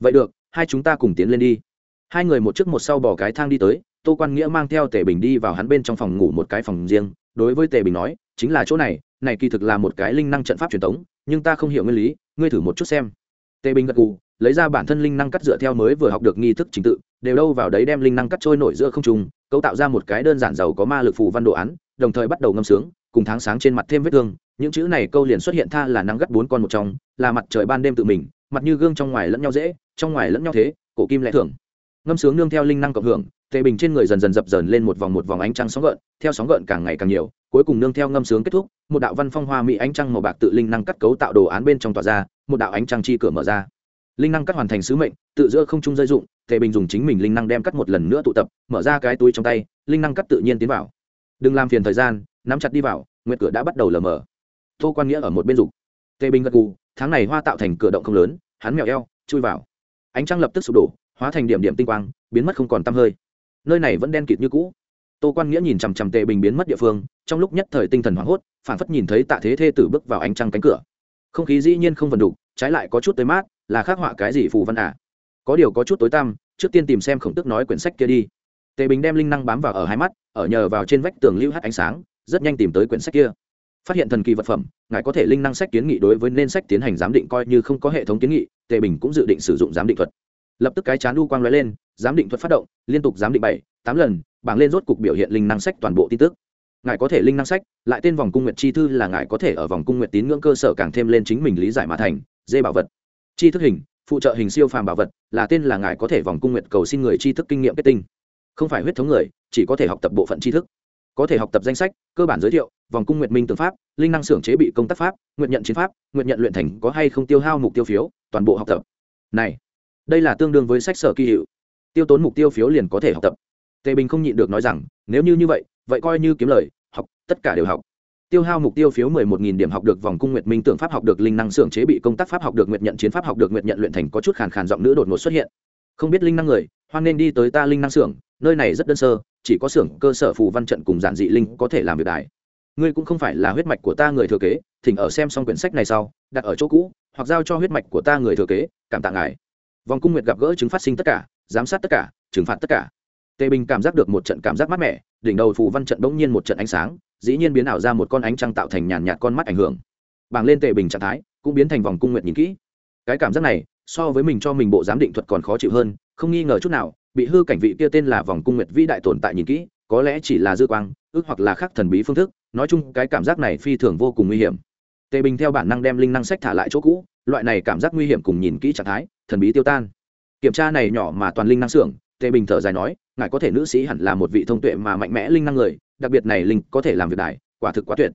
Vậy được, hai chúng ta cùng tiến lên đi. Hai người một trước một sau bỏ cái thang đi tới tô quan nghĩa mang theo tề bình đi vào hắn bên trong phòng ngủ một cái phòng riêng. Đối với tề bình nói, chính là chỗ này này kỳ thực là một cái linh năng trận pháp truyền thống nhưng ta không hiểu nguyên lý, ngươi thử một chút xem. Tề bình gật gù, lấy ra bản thân linh năng cắt dựa theo mới vừa học được nghi thức trình tự, đều đâu vào đấy đem linh năng cắt trôi nổi giữa không trung, cấu tạo ra một cái đơn giản giàu có ma lực phù văn đồ án, đồng thời bắt đầu ngâm sướng, cùng tháng sáng trên mặt thêm vết thương. Những chữ này câu liền xuất hiện tha là nắng gắt bốn con một trong, là mặt trời ban đêm tự mình, mặt như gương trong ngoài lẫn nhau dễ, trong ngoài lẫn nhau thế, cổ kim lẽ thường ngâm sướng nương theo linh năng cộng hưởng, tề bình trên người dần dần dập dần lên một vòng một vòng ánh trăng sóng gợn, theo sóng gợn càng ngày càng nhiều, cuối cùng nương theo ngâm sướng kết thúc, một đạo văn phong hoa mỹ ánh trăng màu bạc tự linh năng cắt cấu tạo đồ án bên trong tỏa ra, một đạo ánh trăng chi cửa mở ra. Linh năng cắt hoàn thành sứ mệnh, tự giữa không trung rơi dụng, tề bình dùng chính mình linh năng đem cắt một lần nữa tụ tập, mở ra cái túi trong tay, linh năng cắt tự nhiên tiến vào. Đừng làm phiền thời gian, nắm chặt đi vào Nguyện cửa đã bắt đầu lờ mờ. Tô quan nghĩa ở một bên dục. Tề bình gật gù, tháng này hoa tạo thành cửa động không lớn, hắn mèo eo, chui vào. Ánh trăng lập tức sụp đổ hóa thành điểm điểm tinh quang, biến mất không còn tăm hơi. Nơi này vẫn đen kịt như cũ. Tô quan nghĩa nhìn chằm chằm tề bình biến mất địa phương, trong lúc nhất thời tinh thần hoảng hốt, phản phất nhìn thấy tạ thế thê tử bước vào ánh trăng cánh cửa. Không khí dĩ nhiên không vần đục, trái lại có chút tới mát, là khắc họa cái gì phù văn à? Có điều có chút tối tăm, trước tiên tìm xem khổng tức nói quyển sách kia đi. Tề bình đem linh năng bám vào ở hai mắt, ở nhờ vào trên vách tường lưu hát ánh sáng, rất nhanh tìm tới quyển sách kia. Phát hiện thần kỳ vật phẩm, ngài có thể linh năng sách kiến nghị đối với nên sách tiến hành giám định coi như không có hệ thống kiến nghị, tề bình cũng dự định sử dụng giám định thuật lập tức cái chán đu quang lóe lên, giám định thuật phát động, liên tục giám định bảy, tám lần, bảng lên rốt cục biểu hiện linh năng sách toàn bộ tin tức. Ngài có thể linh năng sách, lại tên vòng cung nguyện chi thư là ngài có thể ở vòng cung nguyện tín ngưỡng cơ sở càng thêm lên chính mình lý giải mà thành, dê bảo vật. Chi thức hình, phụ trợ hình siêu phàm bảo vật, là tên là ngài có thể vòng cung nguyện cầu xin người chi thức kinh nghiệm kết tinh. Không phải huyết thống người, chỉ có thể học tập bộ phận tri thức. Có thể học tập danh sách, cơ bản giới thiệu, vòng cung nguyện minh tương pháp, linh năng xưởng chế bị công tác pháp nguyện nhận chiến pháp nguyện nhận luyện thành có hay không tiêu hao mục tiêu phiếu, toàn bộ học tập. Này đây là tương đương với sách sở kỳ hiệu. Tiêu tốn mục tiêu phiếu liền có thể học tập. Tề bình không nhịn được nói rằng, nếu như như vậy vậy coi như kiếm lời, học, tất cả đều học. Tiêu hao mục tiêu phiếu mười một nghìn điểm học được vòng cung nguyệt minh tưởng pháp học được linh năng xưởng chế bị công tác pháp học được nguyệt nhận chiến pháp học được nguyệt nhận luyện thành có chút khàn khàn giọng nữ đột ngột xuất hiện. Không biết linh năng người, hoan nên đi tới ta linh năng xưởng, nơi này rất đơn sơ, chỉ có xưởng, cơ sở phù văn trận cùng giản dị linh có thể làm việc đài. Ngươi cũng không phải là huyết mạch của ta người thừa kế, thỉnh ở xem xong quyển sách này sau, đặt ở chỗ cũ, hoặc giao cho huyết mạch của ta người thừa kế, cảm tạ ngài vòng cung nguyệt gặp gỡ chứng phát sinh tất cả, giám sát tất cả, trừng phạt tất cả. Tề bình cảm giác được một trận cảm giác mát mẻ, đỉnh đầu phù văn trận bỗng nhiên một trận ánh sáng, dĩ nhiên biến ảo ra một con ánh trăng tạo thành nhàn nhạt con mắt ảnh hưởng. Bảng lên tề bình trạng thái, cũng biến thành vòng cung nguyệt nhìn kỹ. Cái cảm giác này, so với mình cho mình bộ giám định thuật còn khó chịu hơn, không nghi ngờ chút nào, bị hư cảnh vị kia tên là vòng cung nguyệt vĩ đại tồn tại nhìn kỹ, có lẽ chỉ là dư quang, ước hoặc là khác thần bí phương thức, nói chung cái cảm giác này phi thường vô cùng nguy hiểm. Tề bình theo bản năng đem linh năng sách thả lại chỗ cũ, loại này cảm giác nguy hiểm cùng nhìn kỹ trạng thái thần bí tiêu tan. Kiểm tra này nhỏ mà toàn linh năng xưởng, tề bình thở dài nói, ngài có thể nữ sĩ hẳn là một vị thông tuệ mà mạnh mẽ linh năng người, đặc biệt này linh có thể làm việc đại, quả thực quá tuyệt.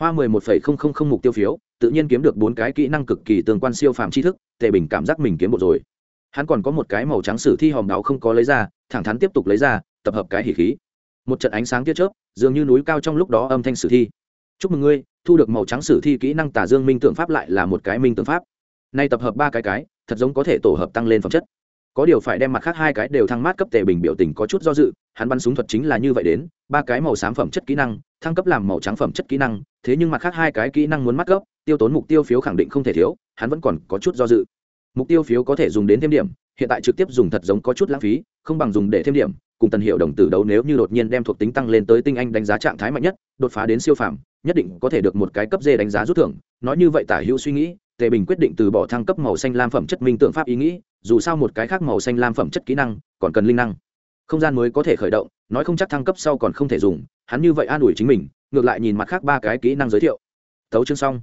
Hoa mười một phẩy không không không mục tiêu phiếu, tự nhiên kiếm được bốn cái kỹ năng cực kỳ tương quan siêu phàm tri thức, tề bình cảm giác mình kiếm một rồi. Hắn còn có một cái màu trắng sử thi hòm đáo không có lấy ra, thẳng thắn tiếp tục lấy ra, tập hợp cái hỉ khí. Một trận ánh sáng tiết chớp, dường như núi cao trong lúc đó âm thanh sử thi. Chúc mừng ngươi, thu được màu trắng sử thi kỹ năng tả dương minh tượng pháp lại là một cái minh tượng pháp. Nay tập hợp ba cái cái thật giống có thể tổ hợp tăng lên phẩm chất. Có điều phải đem mặt khác hai cái đều thăng mát cấp tề bình biểu tình có chút do dự, hắn bắn súng thuật chính là như vậy đến, ba cái màu xám phẩm chất kỹ năng, thăng cấp làm màu trắng phẩm chất kỹ năng, thế nhưng mặt khác hai cái kỹ năng muốn mắt cấp, tiêu tốn mục tiêu phiếu khẳng định không thể thiếu, hắn vẫn còn có chút do dự. Mục tiêu phiếu có thể dùng đến thêm điểm, hiện tại trực tiếp dùng thật giống có chút lãng phí, không bằng dùng để thêm điểm, cùng tần hiệu đồng tử đấu nếu như đột nhiên đem thuộc tính tăng lên tới tinh anh đánh giá trạng thái mạnh nhất, đột phá đến siêu phàm, nhất định có thể được một cái cấp dê đánh giá rút thưởng, nói như vậy tả hữu suy nghĩ tề bình quyết định từ bỏ thăng cấp màu xanh lam phẩm chất minh tượng pháp ý nghĩ, dù sao một cái khác màu xanh lam phẩm chất kỹ năng, còn cần linh năng. Không gian mới có thể khởi động, nói không chắc thăng cấp sau còn không thể dùng, hắn như vậy an ủi chính mình, ngược lại nhìn mặt khác ba cái kỹ năng giới thiệu. Thấu chương xong.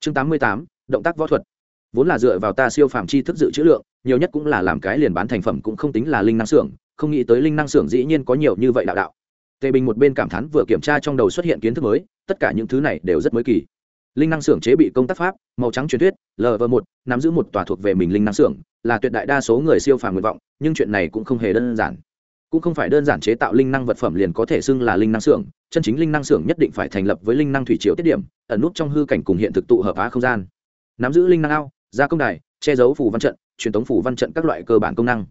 Chương tám mươi tám, động tác võ thuật. Vốn là dựa vào ta siêu phạm chi thức dự trữ lượng, nhiều nhất cũng là làm cái liền bán thành phẩm cũng không tính là linh năng xưởng, không nghĩ tới linh năng xưởng dĩ nhiên có nhiều như vậy đạo đạo. Tề bình một bên cảm thán vừa kiểm tra trong đầu xuất hiện kiến thức mới, tất cả những thứ này đều rất mới kỳ linh năng xưởng chế bị công tác pháp, màu trắng truyền thuyết lv một, nắm giữ một tòa thuộc về mình linh năng xưởng, là tuyệt đại đa số người siêu phàm nguyện vọng, nhưng chuyện này cũng không hề đơn giản. Cũng không phải đơn giản chế tạo linh năng vật phẩm liền có thể xưng là linh năng xưởng, chân chính linh năng xưởng nhất định phải thành lập với linh năng thủy triều tiết điểm, ẩn nút trong hư cảnh cùng hiện thực tụ hợp á không gian. Nắm giữ linh năng ao, gia công đài, che giấu phủ văn trận, truyền thống phủ văn trận các loại cơ bản công năng.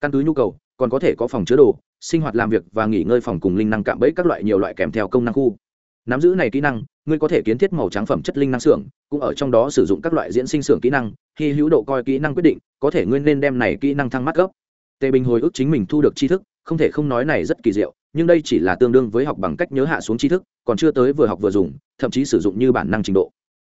Căn cứ nhu cầu, còn có thể có phòng chứa đồ, sinh hoạt làm việc và nghỉ ngơi phòng cùng linh năng cạm bẫy các loại nhiều loại kèm theo công năng khu nắm giữ này kỹ năng, ngươi có thể kiến thiết màu trắng phẩm chất linh năng xưởng, cũng ở trong đó sử dụng các loại diễn sinh xưởng kỹ năng khi hữu độ coi kỹ năng quyết định, có thể ngươi nên đem này kỹ năng thăng mắt gấp. tề bình hồi ức chính mình thu được tri thức, không thể không nói này rất kỳ diệu, nhưng đây chỉ là tương đương với học bằng cách nhớ hạ xuống tri thức, còn chưa tới vừa học vừa dùng, thậm chí sử dụng như bản năng trình độ.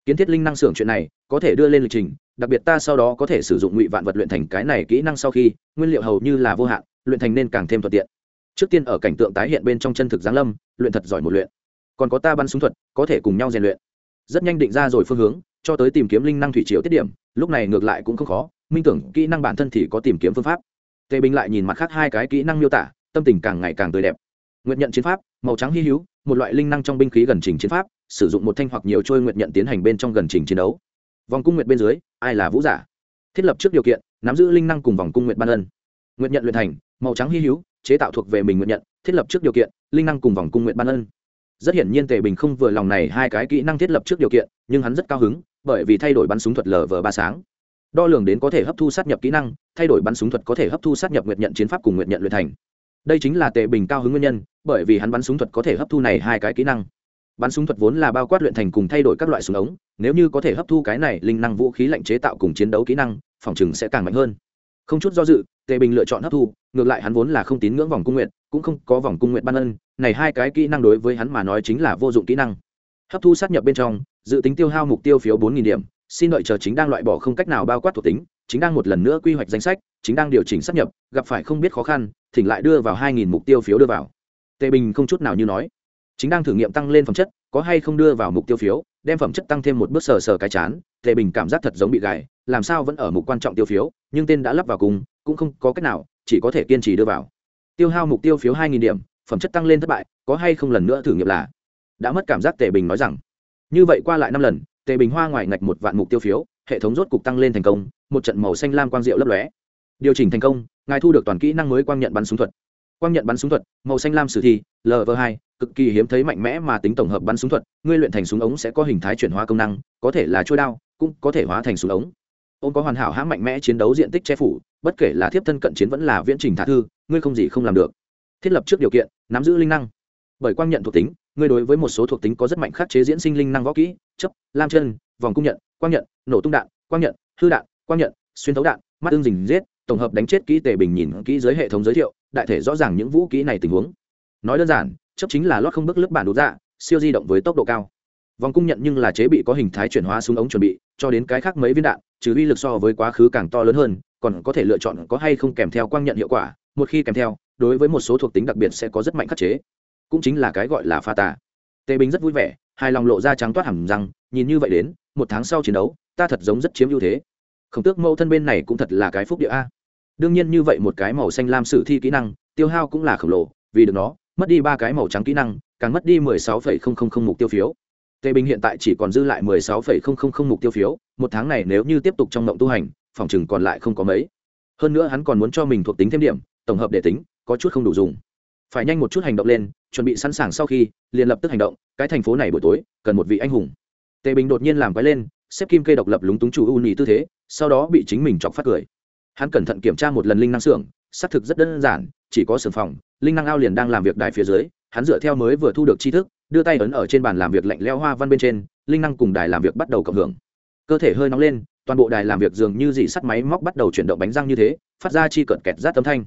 Kiến thiết linh năng xưởng chuyện này, có thể đưa lên lịch trình, đặc biệt ta sau đó có thể sử dụng ngụy vạn vật luyện thành cái này kỹ năng sau khi, nguyên liệu hầu như là vô hạn, luyện thành nên càng thêm thuận tiện. Trước tiên ở cảnh tượng tái hiện bên trong chân thực giáng lâm, luyện thật giỏi một luyện còn có ta bắn súng thuật, có thể cùng nhau rèn luyện. Rất nhanh định ra rồi phương hướng, cho tới tìm kiếm linh năng thủy triều tiết điểm, lúc này ngược lại cũng không khó, minh tưởng kỹ năng bản thân thì có tìm kiếm phương pháp. Tề bình lại nhìn mặt khác hai cái kỹ năng miêu tả, tâm tình càng ngày càng tươi đẹp. Nguyện nhận chiến pháp, màu trắng hy hữu, một loại linh năng trong binh khí gần trình chiến pháp, sử dụng một thanh hoặc nhiều trôi nguyện nhận tiến hành bên trong gần trình chiến đấu. Vòng cung nguyện bên dưới, ai là vũ giả? Thiết lập trước điều kiện, nắm giữ linh năng cùng vòng cung nguyện ban ân. Nguyện nhận luyện thành, màu trắng hy hữu, chế tạo thuộc về mình nguyện nhận, thiết lập trước điều kiện, linh năng cùng vòng cung nguyện ban ân rất hiển nhiên tề bình không vừa lòng này hai cái kỹ năng thiết lập trước điều kiện, nhưng hắn rất cao hứng, bởi vì thay đổi bắn súng thuật lờ vờ ba sáng. Đo lường đến có thể hấp thu sát nhập kỹ năng, thay đổi bắn súng thuật có thể hấp thu sát nhập nguyện nhận chiến pháp cùng nguyện nhận luyện thành. Đây chính là tề bình cao hứng nguyên nhân, bởi vì hắn bắn súng thuật có thể hấp thu này hai cái kỹ năng. Bắn súng thuật vốn là bao quát luyện thành cùng thay đổi các loại súng ống, nếu như có thể hấp thu cái này linh năng vũ khí lạnh chế tạo cùng chiến đấu kỹ năng, phòng chừng sẽ càng mạnh hơn. Không chút do dự, tề bình lựa chọn hấp thu, ngược lại hắn vốn là không tín ngưỡng vòng cung nguyện cũng không có vòng cung nguyện ban ân, này hai cái kỹ năng đối với hắn mà nói chính là vô dụng kỹ năng. Hấp thu sát nhập bên trong, dự tính tiêu hao mục tiêu phiếu bốn điểm, xin đợi chờ chính đang loại bỏ không cách nào bao quát thuộc tính, chính đang một lần nữa quy hoạch danh sách, chính đang điều chỉnh sát nhập, gặp phải không biết khó khăn, thỉnh lại đưa vào hai nghìn mục tiêu phiếu đưa vào. Tề bình không chút nào như nói. Chính đang thử nghiệm tăng lên phẩm chất, có hay không đưa vào mục tiêu phiếu, đem phẩm chất tăng thêm một bước sờ sờ cái chán, tề bình cảm giác thật giống bị gài, làm sao vẫn ở mục quan trọng tiêu phiếu, nhưng tên đã lắp vào cùng, cũng không có cách nào, chỉ có thể kiên trì đưa vào tiêu hao mục tiêu phiếu hai nghìn điểm, phẩm chất tăng lên thất bại, có hay không lần nữa thử nghiệm là? Đã mất cảm giác tề bình nói rằng. Như vậy qua lại năm lần, tề bình hoa ngoài ngạch một vạn mục tiêu phiếu, hệ thống rốt cục tăng lên thành công, một trận màu xanh lam quang diệu lấp lóe. Điều chỉnh thành công, ngài thu được toàn kỹ năng mới quang nhận bắn súng thuật. Quang nhận bắn súng thuật, màu xanh lam sử thi lv hai, cực kỳ hiếm thấy mạnh mẽ mà tính tổng hợp bắn súng thuật, ngươi luyện thành súng ống sẽ có hình thái chuyển hóa công năng, có thể là trôi đao, cũng có thể hóa thành súng ống. Ông có hoàn hảo hãng mạnh mẽ chiến đấu diện tích che phủ, bất kể là thiếp thân cận chiến vẫn là viễn trình thả thư ngươi không gì không làm được. Thiết lập trước điều kiện, nắm giữ linh năng. Bởi quang nhận thuộc tính, ngươi đối với một số thuộc tính có rất mạnh khắc chế diễn sinh linh năng võ kỹ, chấp, lam chân, vòng cung nhận, quang nhận, nổ tung đạn, quang nhận, hư đạn, quang nhận, xuyên thấu đạn, mắt tương dình giết tổng hợp đánh chết kỹ tề bình nhìn kỹ dưới hệ thống giới thiệu, đại thể rõ ràng những vũ kỹ này tình huống. Nói đơn giản, chấp chính là lót không bước lớp bản đột dạ siêu di động với tốc độ cao. Vòng cung nhận nhưng là chế bị có hình thái chuyển hóa xuống ống chuẩn bị, cho đến cái khác mấy viên đạn, trừ uy lực so với quá khứ càng to lớn hơn, còn có thể lựa chọn có hay không kèm theo quang nhận hiệu quả một khi kèm theo, đối với một số thuộc tính đặc biệt sẽ có rất mạnh khắc chế. Cũng chính là cái gọi là pha tà. Tề bình rất vui vẻ, hài lòng lộ ra trắng toát hẳn rằng, nhìn như vậy đến, một tháng sau chiến đấu, ta thật giống rất chiếm ưu thế. Khổng tước mẫu thân bên này cũng thật là cái phúc địa a. Đương nhiên như vậy một cái màu xanh lam sử thi kỹ năng, tiêu hao cũng là khổng lồ, vì được nó, mất đi ba cái màu trắng kỹ năng, càng mất đi mười sáu phẩy không không không mục tiêu phiếu. Tề bình hiện tại chỉ còn dư lại mười sáu phẩy không không không mục tiêu phiếu, một tháng này nếu như tiếp tục trong mộng tu hành, phòng chừng còn lại không có mấy. Hơn nữa hắn còn muốn cho mình thuộc tính thêm điểm tổng hợp để tính, có chút không đủ dùng. Phải nhanh một chút hành động lên, chuẩn bị sẵn sàng sau khi, liền lập tức hành động, cái thành phố này buổi tối, cần một vị anh hùng. Tề bình đột nhiên làm quái lên, xếp kim kê độc lập lúng túng chủ ưu nhì tư thế, sau đó bị chính mình chọc phát cười. Hắn cẩn thận kiểm tra một lần linh năng xưởng, xác thực rất đơn giản, chỉ có xưởng phòng, linh năng ao liền đang làm việc đài phía dưới, hắn dựa theo mới vừa thu được tri thức, đưa tay ấn ở trên bàn làm việc lạnh leo hoa văn bên trên, linh năng cùng đài làm việc bắt đầu cộng hưởng. Cơ thể hơi nóng lên, toàn bộ đài làm việc dường như dị sắt máy móc bắt đầu chuyển động bánh răng như thế, phát ra chi cợt kẹt rát âm thanh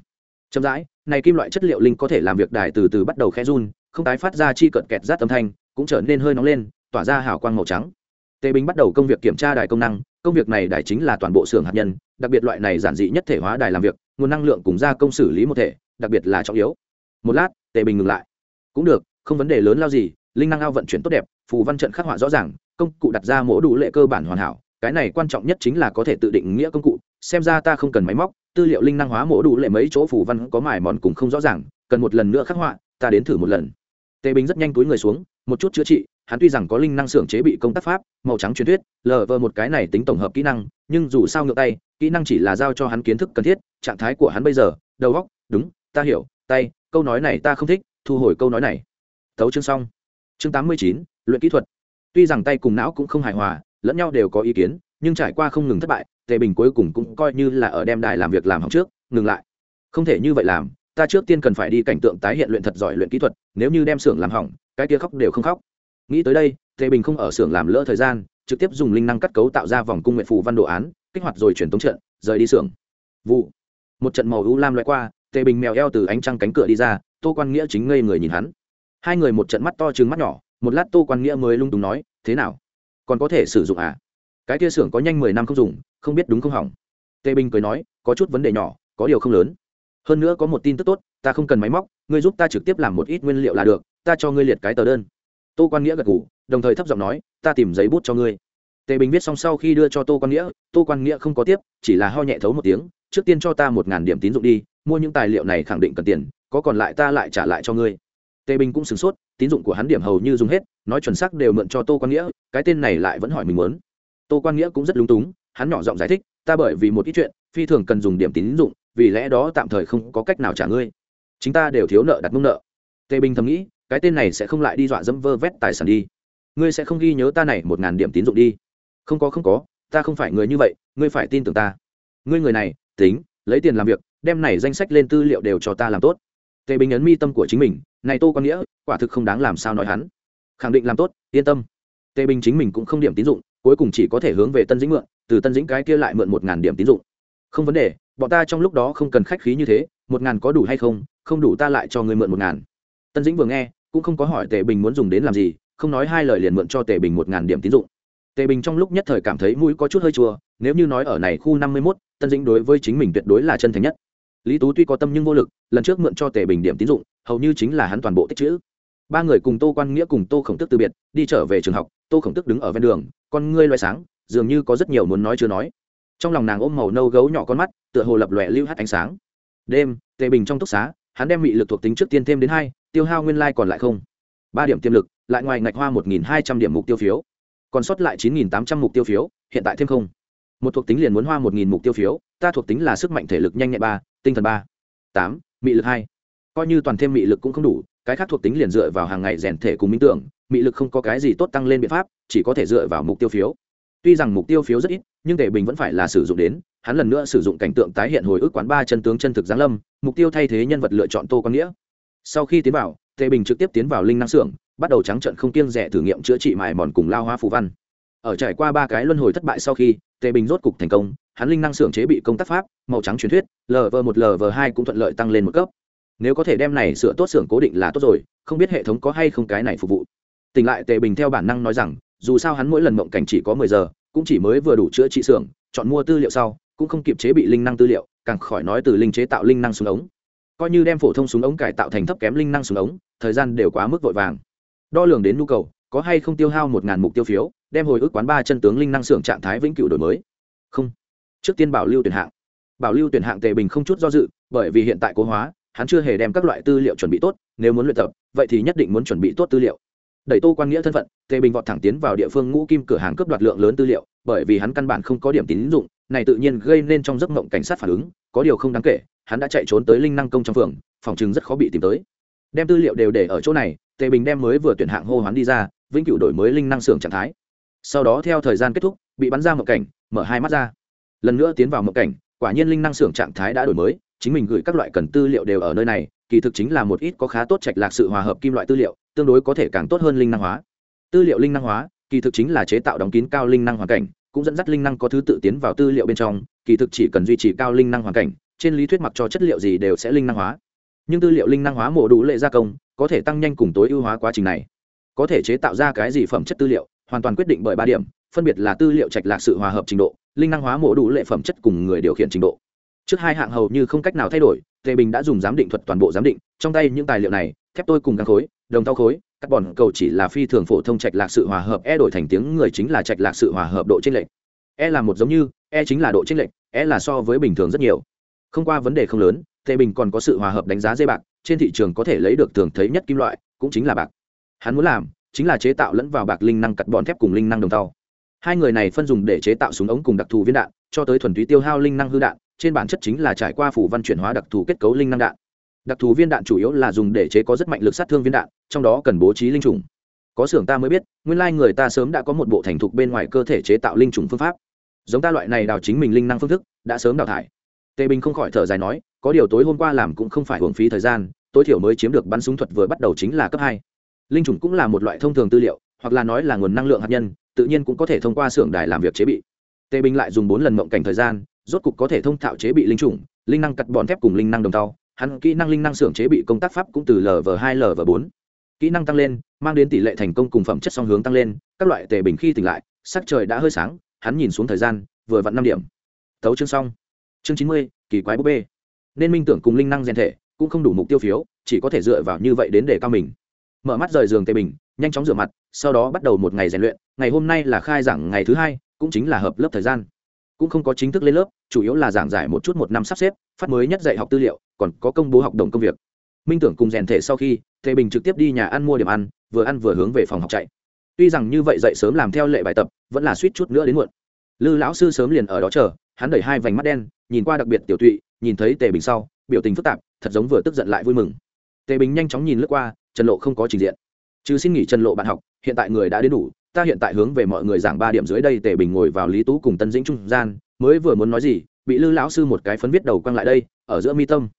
chậm rãi, này kim loại chất liệu linh có thể làm việc đài từ từ bắt đầu khe run, không tái phát ra chi cận kẹt rát âm thanh, cũng trở nên hơi nóng lên, tỏa ra hào quang màu trắng. Tề binh bắt đầu công việc kiểm tra đài công năng, công việc này đài chính là toàn bộ xưởng hạt nhân, đặc biệt loại này giản dị nhất thể hóa đài làm việc, nguồn năng lượng cùng gia công xử lý một thể, đặc biệt là trọng yếu. Một lát, tề bình ngừng lại. Cũng được, không vấn đề lớn lao gì, linh năng ao vận chuyển tốt đẹp, phù văn trận khắc họa rõ ràng, công cụ đặt ra mỗ đủ lệ cơ bản hoàn hảo, cái này quan trọng nhất chính là có thể tự định nghĩa công cụ, xem ra ta không cần máy móc tư liệu linh năng hóa mổ đủ lệ mấy chỗ phù văn có mài mòn cùng không rõ ràng, cần một lần nữa khắc họa, ta đến thử một lần. Tề bình rất nhanh túi người xuống, một chút chữa trị, hắn tuy rằng có linh năng xưởng chế bị công tác pháp, màu trắng truyền thuyết, lờ vờ một cái này tính tổng hợp kỹ năng, nhưng dù sao ngược tay, kỹ năng chỉ là giao cho hắn kiến thức cần thiết, trạng thái của hắn bây giờ, đầu góc đúng, ta hiểu, tay, câu nói này ta không thích, thu hồi câu nói này. Tấu chương xong. Chương tám mươi chín, luyện kỹ thuật. Tuy rằng tay cùng não cũng không hài hòa, lẫn nhau đều có ý kiến nhưng trải qua không ngừng thất bại, tề bình cuối cùng cũng coi như là ở đem đài làm việc làm học trước, ngừng lại. Không thể như vậy làm, ta trước tiên cần phải đi cảnh tượng tái hiện luyện thật giỏi luyện kỹ thuật, nếu như đem xưởng làm hỏng, cái kia khóc đều không khóc. Nghĩ tới đây, tề bình không ở xưởng làm lỡ thời gian, trực tiếp dùng linh năng cắt cấu tạo ra vòng cung nguyện phù văn đồ án, kích hoạt rồi chuyển tống trận, rời đi xưởng. Vụ. Một trận màu u lam loại qua, tề bình mèo eo từ ánh trăng cánh cửa đi ra, tô quan nghĩa chính ngây người nhìn hắn. Hai người một trận mắt to chừng mắt nhỏ, một lát tô quan nghĩa mới lung túng nói, thế nào? Còn có thể sử dụng à? Cái kia xưởng có nhanh mười năm không dùng, không biết đúng không hỏng. Tề bình cười nói, có chút vấn đề nhỏ, có điều không lớn. Hơn nữa có một tin tức tốt, ta không cần máy móc, ngươi giúp ta trực tiếp làm một ít nguyên liệu là được, ta cho ngươi liệt cái tờ đơn. Tô quan nghĩa gật g ủ đồng thời thấp giọng nói, ta tìm giấy bút cho ngươi. Tề bình viết xong sau khi đưa cho tô quan nghĩa, tô quan nghĩa không có tiếp, chỉ là ho nhẹ thấu một tiếng, trước tiên cho ta một ngàn điểm tín dụng đi, mua những tài liệu này khẳng định cần tiền, có còn lại ta lại trả lại cho ngươi. Tề bình cũng sửng sốt, tín dụng của hắn điểm hầu như dùng hết, nói chuẩn xác đều mượn cho tô quan nghĩa, cái tên này lại vẫn hỏi mình muốn tô quan nghĩa cũng rất lúng túng, hắn nhỏ giọng giải thích, ta bởi vì một ít chuyện, phi thường cần dùng điểm tín dụng, vì lẽ đó tạm thời không có cách nào trả ngươi. Chúng ta đều thiếu nợ đặt mông nợ. Tề bình thầm nghĩ, cái tên này sẽ không lại đi dọa dẫm vơ vét tài sản đi. Ngươi sẽ không ghi nhớ ta này một ngàn điểm tín dụng đi. Không có không có, ta không phải người như vậy, ngươi phải tin tưởng ta. Ngươi người này, tính, lấy tiền làm việc, đem này danh sách lên tư liệu đều cho ta làm tốt. Tề bình ấn mi tâm của chính mình, này tô Quan nghĩa, quả thực không đáng làm sao nói hắn. Khẳng định làm tốt, yên tâm. Tề bình chính mình cũng không điểm tín dụng cuối cùng chỉ có thể hướng về tân dĩnh mượn, từ tân dĩnh cái kia lại mượn một ngàn điểm tín dụng. Không vấn đề, bọn ta trong lúc đó không cần khách khí như thế, một ngàn có đủ hay không không đủ ta lại cho người mượn một ngàn. Tân dĩnh vừa nghe, cũng không có hỏi tề bình muốn dùng đến làm gì, không nói hai lời liền mượn cho tề bình một ngàn điểm tín dụng. Tề bình trong lúc nhất thời cảm thấy mũi có chút hơi chua, nếu như nói ở này khu năm mươi mốt, tân dĩnh đối với chính mình tuyệt đối là chân thành nhất. Lý tú tuy có tâm nhưng vô lực, lần trước mượn cho tề bình điểm tín dụng, hầu như chính là hắn toàn bộ tích chữ. Ba người cùng tô quan nghĩa cùng tô khổng tức từ biệt, đi trở về trường học, tô khổng tức đứng ở ven đường con ngươi loay sáng, dường như có rất nhiều muốn nói chưa nói. Trong lòng nàng ôm màu nâu gấu nhỏ con mắt, tựa hồ lập lòe lưu hát ánh sáng. Đêm, tề bình trong túc xá, hắn đem bị lực thuộc tính trước tiên thêm đến hai, tiêu hao nguyên lai còn lại không. Ba điểm tiềm lực, lại ngoài ngạch hoa một nghìn hai trăm điểm mục tiêu phiếu. Còn sót lại chín nghìn tám trăm mục tiêu phiếu, hiện tại thêm không. Một thuộc tính liền muốn hoa một nghìn mục tiêu phiếu, ta thuộc tính là sức mạnh thể lực nhanh nhẹn ba, tinh thần ba, tám, mị lực hai. Coi như toàn thêm mị lực cũng không đủ cái khác thuộc tính liền dựa vào hàng ngày rèn thể cùng minh tưởng, mị lực không có cái gì tốt tăng lên biện pháp, chỉ có thể dựa vào mục tiêu phiếu. Tuy rằng mục tiêu phiếu rất ít, nhưng tề bình vẫn phải là sử dụng đến, hắn lần nữa sử dụng cảnh tượng tái hiện hồi ức quán ba chân tướng chân thực giáng lâm, mục tiêu thay thế nhân vật lựa chọn tô Quan nghĩa. Sau khi tiến vào, tề bình trực tiếp tiến vào linh năng xưởng, bắt đầu trắng trận không kiêng rẻ thử nghiệm chữa trị mài mòn cùng lao hoa phù văn. Ở trải qua ba cái luân hồi thất bại sau khi, tề bình rốt cục thành công, hắn linh năng xưởng chế bị công tác pháp, màu trắng truyền thuyết lv một lv hai cũng thuận lợi tăng lên một cấp nếu có thể đem này sửa tốt xưởng cố định là tốt rồi, không biết hệ thống có hay không cái này phục vụ. Tỉnh lại tề bình theo bản năng nói rằng, dù sao hắn mỗi lần mộng cảnh chỉ có mười giờ, cũng chỉ mới vừa đủ chữa trị xưởng, chọn mua tư liệu sau, cũng không kịp chế bị linh năng tư liệu, càng khỏi nói từ linh chế tạo linh năng súng ống. Coi như đem phổ thông súng ống cải tạo thành thấp kém linh năng súng ống, thời gian đều quá mức vội vàng. Đo lường đến nhu cầu, có hay không tiêu hao một ngàn mục tiêu phiếu, đem hồi ức quán ba chân tướng linh năng xưởng trạng thái vĩnh cửu đổi mới. Không. Trước tiên bảo lưu tuyển hạng. Bảo lưu tuyển hạng tề bình không chút do dự, bởi vì hiện tại cố hóa hắn chưa hề đem các loại tư liệu chuẩn bị tốt, nếu muốn luyện tập, vậy thì nhất định muốn chuẩn bị tốt tư liệu. Đẩy tô quan nghĩa thân phận, tề bình vọt thẳng tiến vào địa phương ngũ kim cửa hàng cướp đoạt lượng lớn tư liệu, bởi vì hắn căn bản không có điểm tín dụng, này tự nhiên gây nên trong giấc mộng cảnh sát phản ứng, có điều không đáng kể, hắn đã chạy trốn tới linh năng công trong phường, phòng chừng rất khó bị tìm tới. Đem tư liệu đều để ở chỗ này, tề bình đem mới vừa tuyển hạng hô hoán đi ra, vĩnh cửu đổi mới linh năng xưởng trạng thái. Sau đó theo thời gian kết thúc, bị bắn ra mộng cảnh, mở hai mắt ra. Lần nữa tiến vào mộng cảnh, quả nhiên linh năng xưởng trạng thái đã đổi mới chính mình gửi các loại cần tư liệu đều ở nơi này, kỳ thực chính là một ít có khá tốt trạch lạc sự hòa hợp kim loại tư liệu, tương đối có thể càng tốt hơn linh năng hóa. Tư liệu linh năng hóa, kỳ thực chính là chế tạo đóng kín cao linh năng hoàn cảnh, cũng dẫn dắt linh năng có thứ tự tiến vào tư liệu bên trong, kỳ thực chỉ cần duy trì cao linh năng hoàn cảnh, trên lý thuyết mặc cho chất liệu gì đều sẽ linh năng hóa. Nhưng tư liệu linh năng hóa mổ đủ lệ gia công, có thể tăng nhanh cùng tối ưu hóa quá trình này. Có thể chế tạo ra cái gì phẩm chất tư liệu, hoàn toàn quyết định bởi ba điểm, phân biệt là tư liệu trạch lạc sự hòa hợp trình độ, linh năng hóa mổ đủ lệ phẩm chất cùng người điều khiển trình độ trước hai hạng hầu như không cách nào thay đổi, tề bình đã dùng giám định thuật toàn bộ giám định, trong tay những tài liệu này, thép tôi cùng găng khối, đồng thau khối các bọn cầu chỉ là phi thường phổ thông trạch lạc sự hòa hợp e đổi thành tiếng người chính là trạch lạc sự hòa hợp độ t r ê n lệch. E là một giống như e chính là độ t r ê n lệch e là so với bình thường rất nhiều. Không qua vấn đề không lớn, tề bình còn có sự hòa hợp đánh giá dây bạc, trên thị trường có thể lấy được thường thấy nhất kim loại, cũng chính là bạc. Hắn muốn làm, chính là chế tạo lẫn vào bạc linh năng cắt bọn thép cùng linh năng đồng tàu hai người này phân dùng để chế tạo súng ống cùng đặc thù viên đạn, cho tới thuần túy tiêu hao linh năng hư đạn trên bản chất chính là trải qua phủ văn chuyển hóa đặc thù kết cấu linh năng đạn. Đặc thù viên đạn chủ yếu là dùng để chế có rất mạnh lực sát thương viên đạn, trong đó cần bố trí linh trùng. Có xưởng ta mới biết, nguyên lai người ta sớm đã có một bộ thành thục bên ngoài cơ thể chế tạo linh trùng phương pháp. Giống ta loại này đào chính mình linh năng phương thức, đã sớm đào thải. Tề bình không khỏi thở dài nói, có điều tối hôm qua làm cũng không phải hưởng phí thời gian, tối thiểu mới chiếm được bắn súng thuật vừa bắt đầu chính là cấp hai. Linh trùng cũng là một loại thông thường tư liệu, hoặc là nói là nguồn năng lượng hạt nhân, tự nhiên cũng có thể thông qua xưởng đài làm việc chế bị. Tề bình lại dùng bốn lần mộng cảnh thời gian rốt cục có thể thông thạo chế bị linh trùng linh năng cắt bọn thép cùng linh năng đồng tàu hắn kỹ năng linh năng xưởng chế bị công tác pháp cũng từ lv hai lv bốn. Kỹ năng tăng lên, mang đến tỷ lệ thành công cùng phẩm chất song hướng tăng lên, các loại tề bình khi tỉnh lại, sắc trời đã hơi sáng, hắn nhìn xuống thời gian, vừa vặn năm điểm. Thấu chương xong. Chương chín mươi, kỳ quái búp bê. Nên minh tưởng cùng linh năng rèn thể cũng không đủ mục tiêu phiếu, chỉ có thể dựa vào như vậy đến để cao mình. Mở mắt rời giường tề bình, nhanh chóng rửa mặt, sau đó bắt đầu một ngày rèn luyện, ngày hôm nay là khai giảng ngày thứ hai, cũng chính là hợp lớp thời gian cũng không có chính thức lên lớp, chủ yếu là giảng giải một chút một năm sắp xếp, phát mới nhất dạy học tư liệu, còn có công bố học đồng công việc. Minh tưởng cùng rèn thể sau khi tề bình trực tiếp đi nhà ăn mua điểm ăn, vừa ăn vừa hướng về phòng học chạy. Tuy rằng như vậy dậy sớm làm theo lệ bài tập, vẫn là suýt chút nữa đến muộn. Lư lão sư sớm liền ở đó chờ, hắn đẩy hai vành mắt đen, nhìn qua đặc biệt tiểu tụy, nhìn thấy tề bình sau, biểu tình phức tạp, thật giống vừa tức giận lại vui mừng. Tề bình nhanh chóng nhìn lướt qua, trần lộ không có trình diện. Chứ xin nghỉ trần lộ bạn học hiện tại người đã đến đủ, ta hiện tại hướng về mọi người giảng ba điểm dưới đây, tề bình ngồi vào lý tú cùng tân dĩnh trung gian, mới vừa muốn nói gì, bị lư lão sư một cái phấn viết đầu quăng lại đây, ở giữa mi tâm.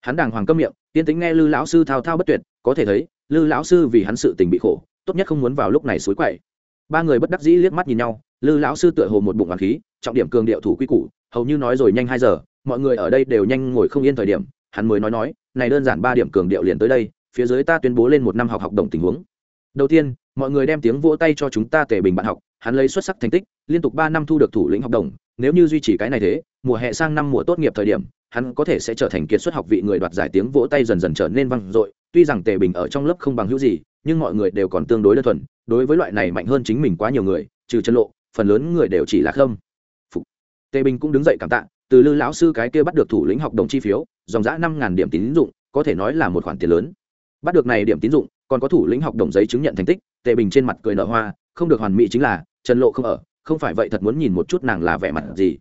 Hắn đàng hoàng câm miệng, tiên tính nghe lư lão sư thao thao bất tuyệt, có thể thấy, lư lão sư vì hắn sự tình bị khổ, tốt nhất không muốn vào lúc này xối quậy. Ba người bất đắc dĩ liếc mắt nhìn nhau, lư lão sư tựa hồ một bụng hoàng khí, trọng điểm cường điệu thủ quy củ, hầu như nói rồi nhanh hai giờ, mọi người ở đây đều nhanh ngồi không yên thời điểm, hắn mới nói nói, này đơn giản ba điểm cường điệu liền tới đây, phía dưới ta tuyên bố lên một năm học học đồng tình huống. Đầu tiên mọi người đem tiếng vỗ tay cho chúng ta tề bình bạn học, hắn lấy xuất sắc thành tích, liên tục ba năm thu được thủ lĩnh học đồng, nếu như duy trì cái này thế, mùa hè sang năm mùa tốt nghiệp thời điểm, hắn có thể sẽ trở thành kiệt xuất học vị người đoạt giải tiếng vỗ tay dần dần trở nên vang dội. Tuy rằng tề bình ở trong lớp không bằng hữu gì, nhưng mọi người đều còn tương đối đơn thuần, đối với loại này mạnh hơn chính mình quá nhiều người, trừ chân lộ, phần lớn người đều chỉ là không Phục. tề bình cũng đứng dậy cảm tạ, từ lư lão sư cái kia bắt được thủ lĩnh học đồng chi phiếu, dòng giã năm ngàn điểm tín dụng, có thể nói là một khoản tiền lớn. Bắt được này điểm tín dụng, còn có thủ lĩnh học đồng giấy chứng nhận thành tích tề bình trên mặt cười nở hoa, không được hoàn mỹ chính là, trần lộ không ở, không phải vậy thật muốn nhìn một chút nàng là vẻ mặt gì.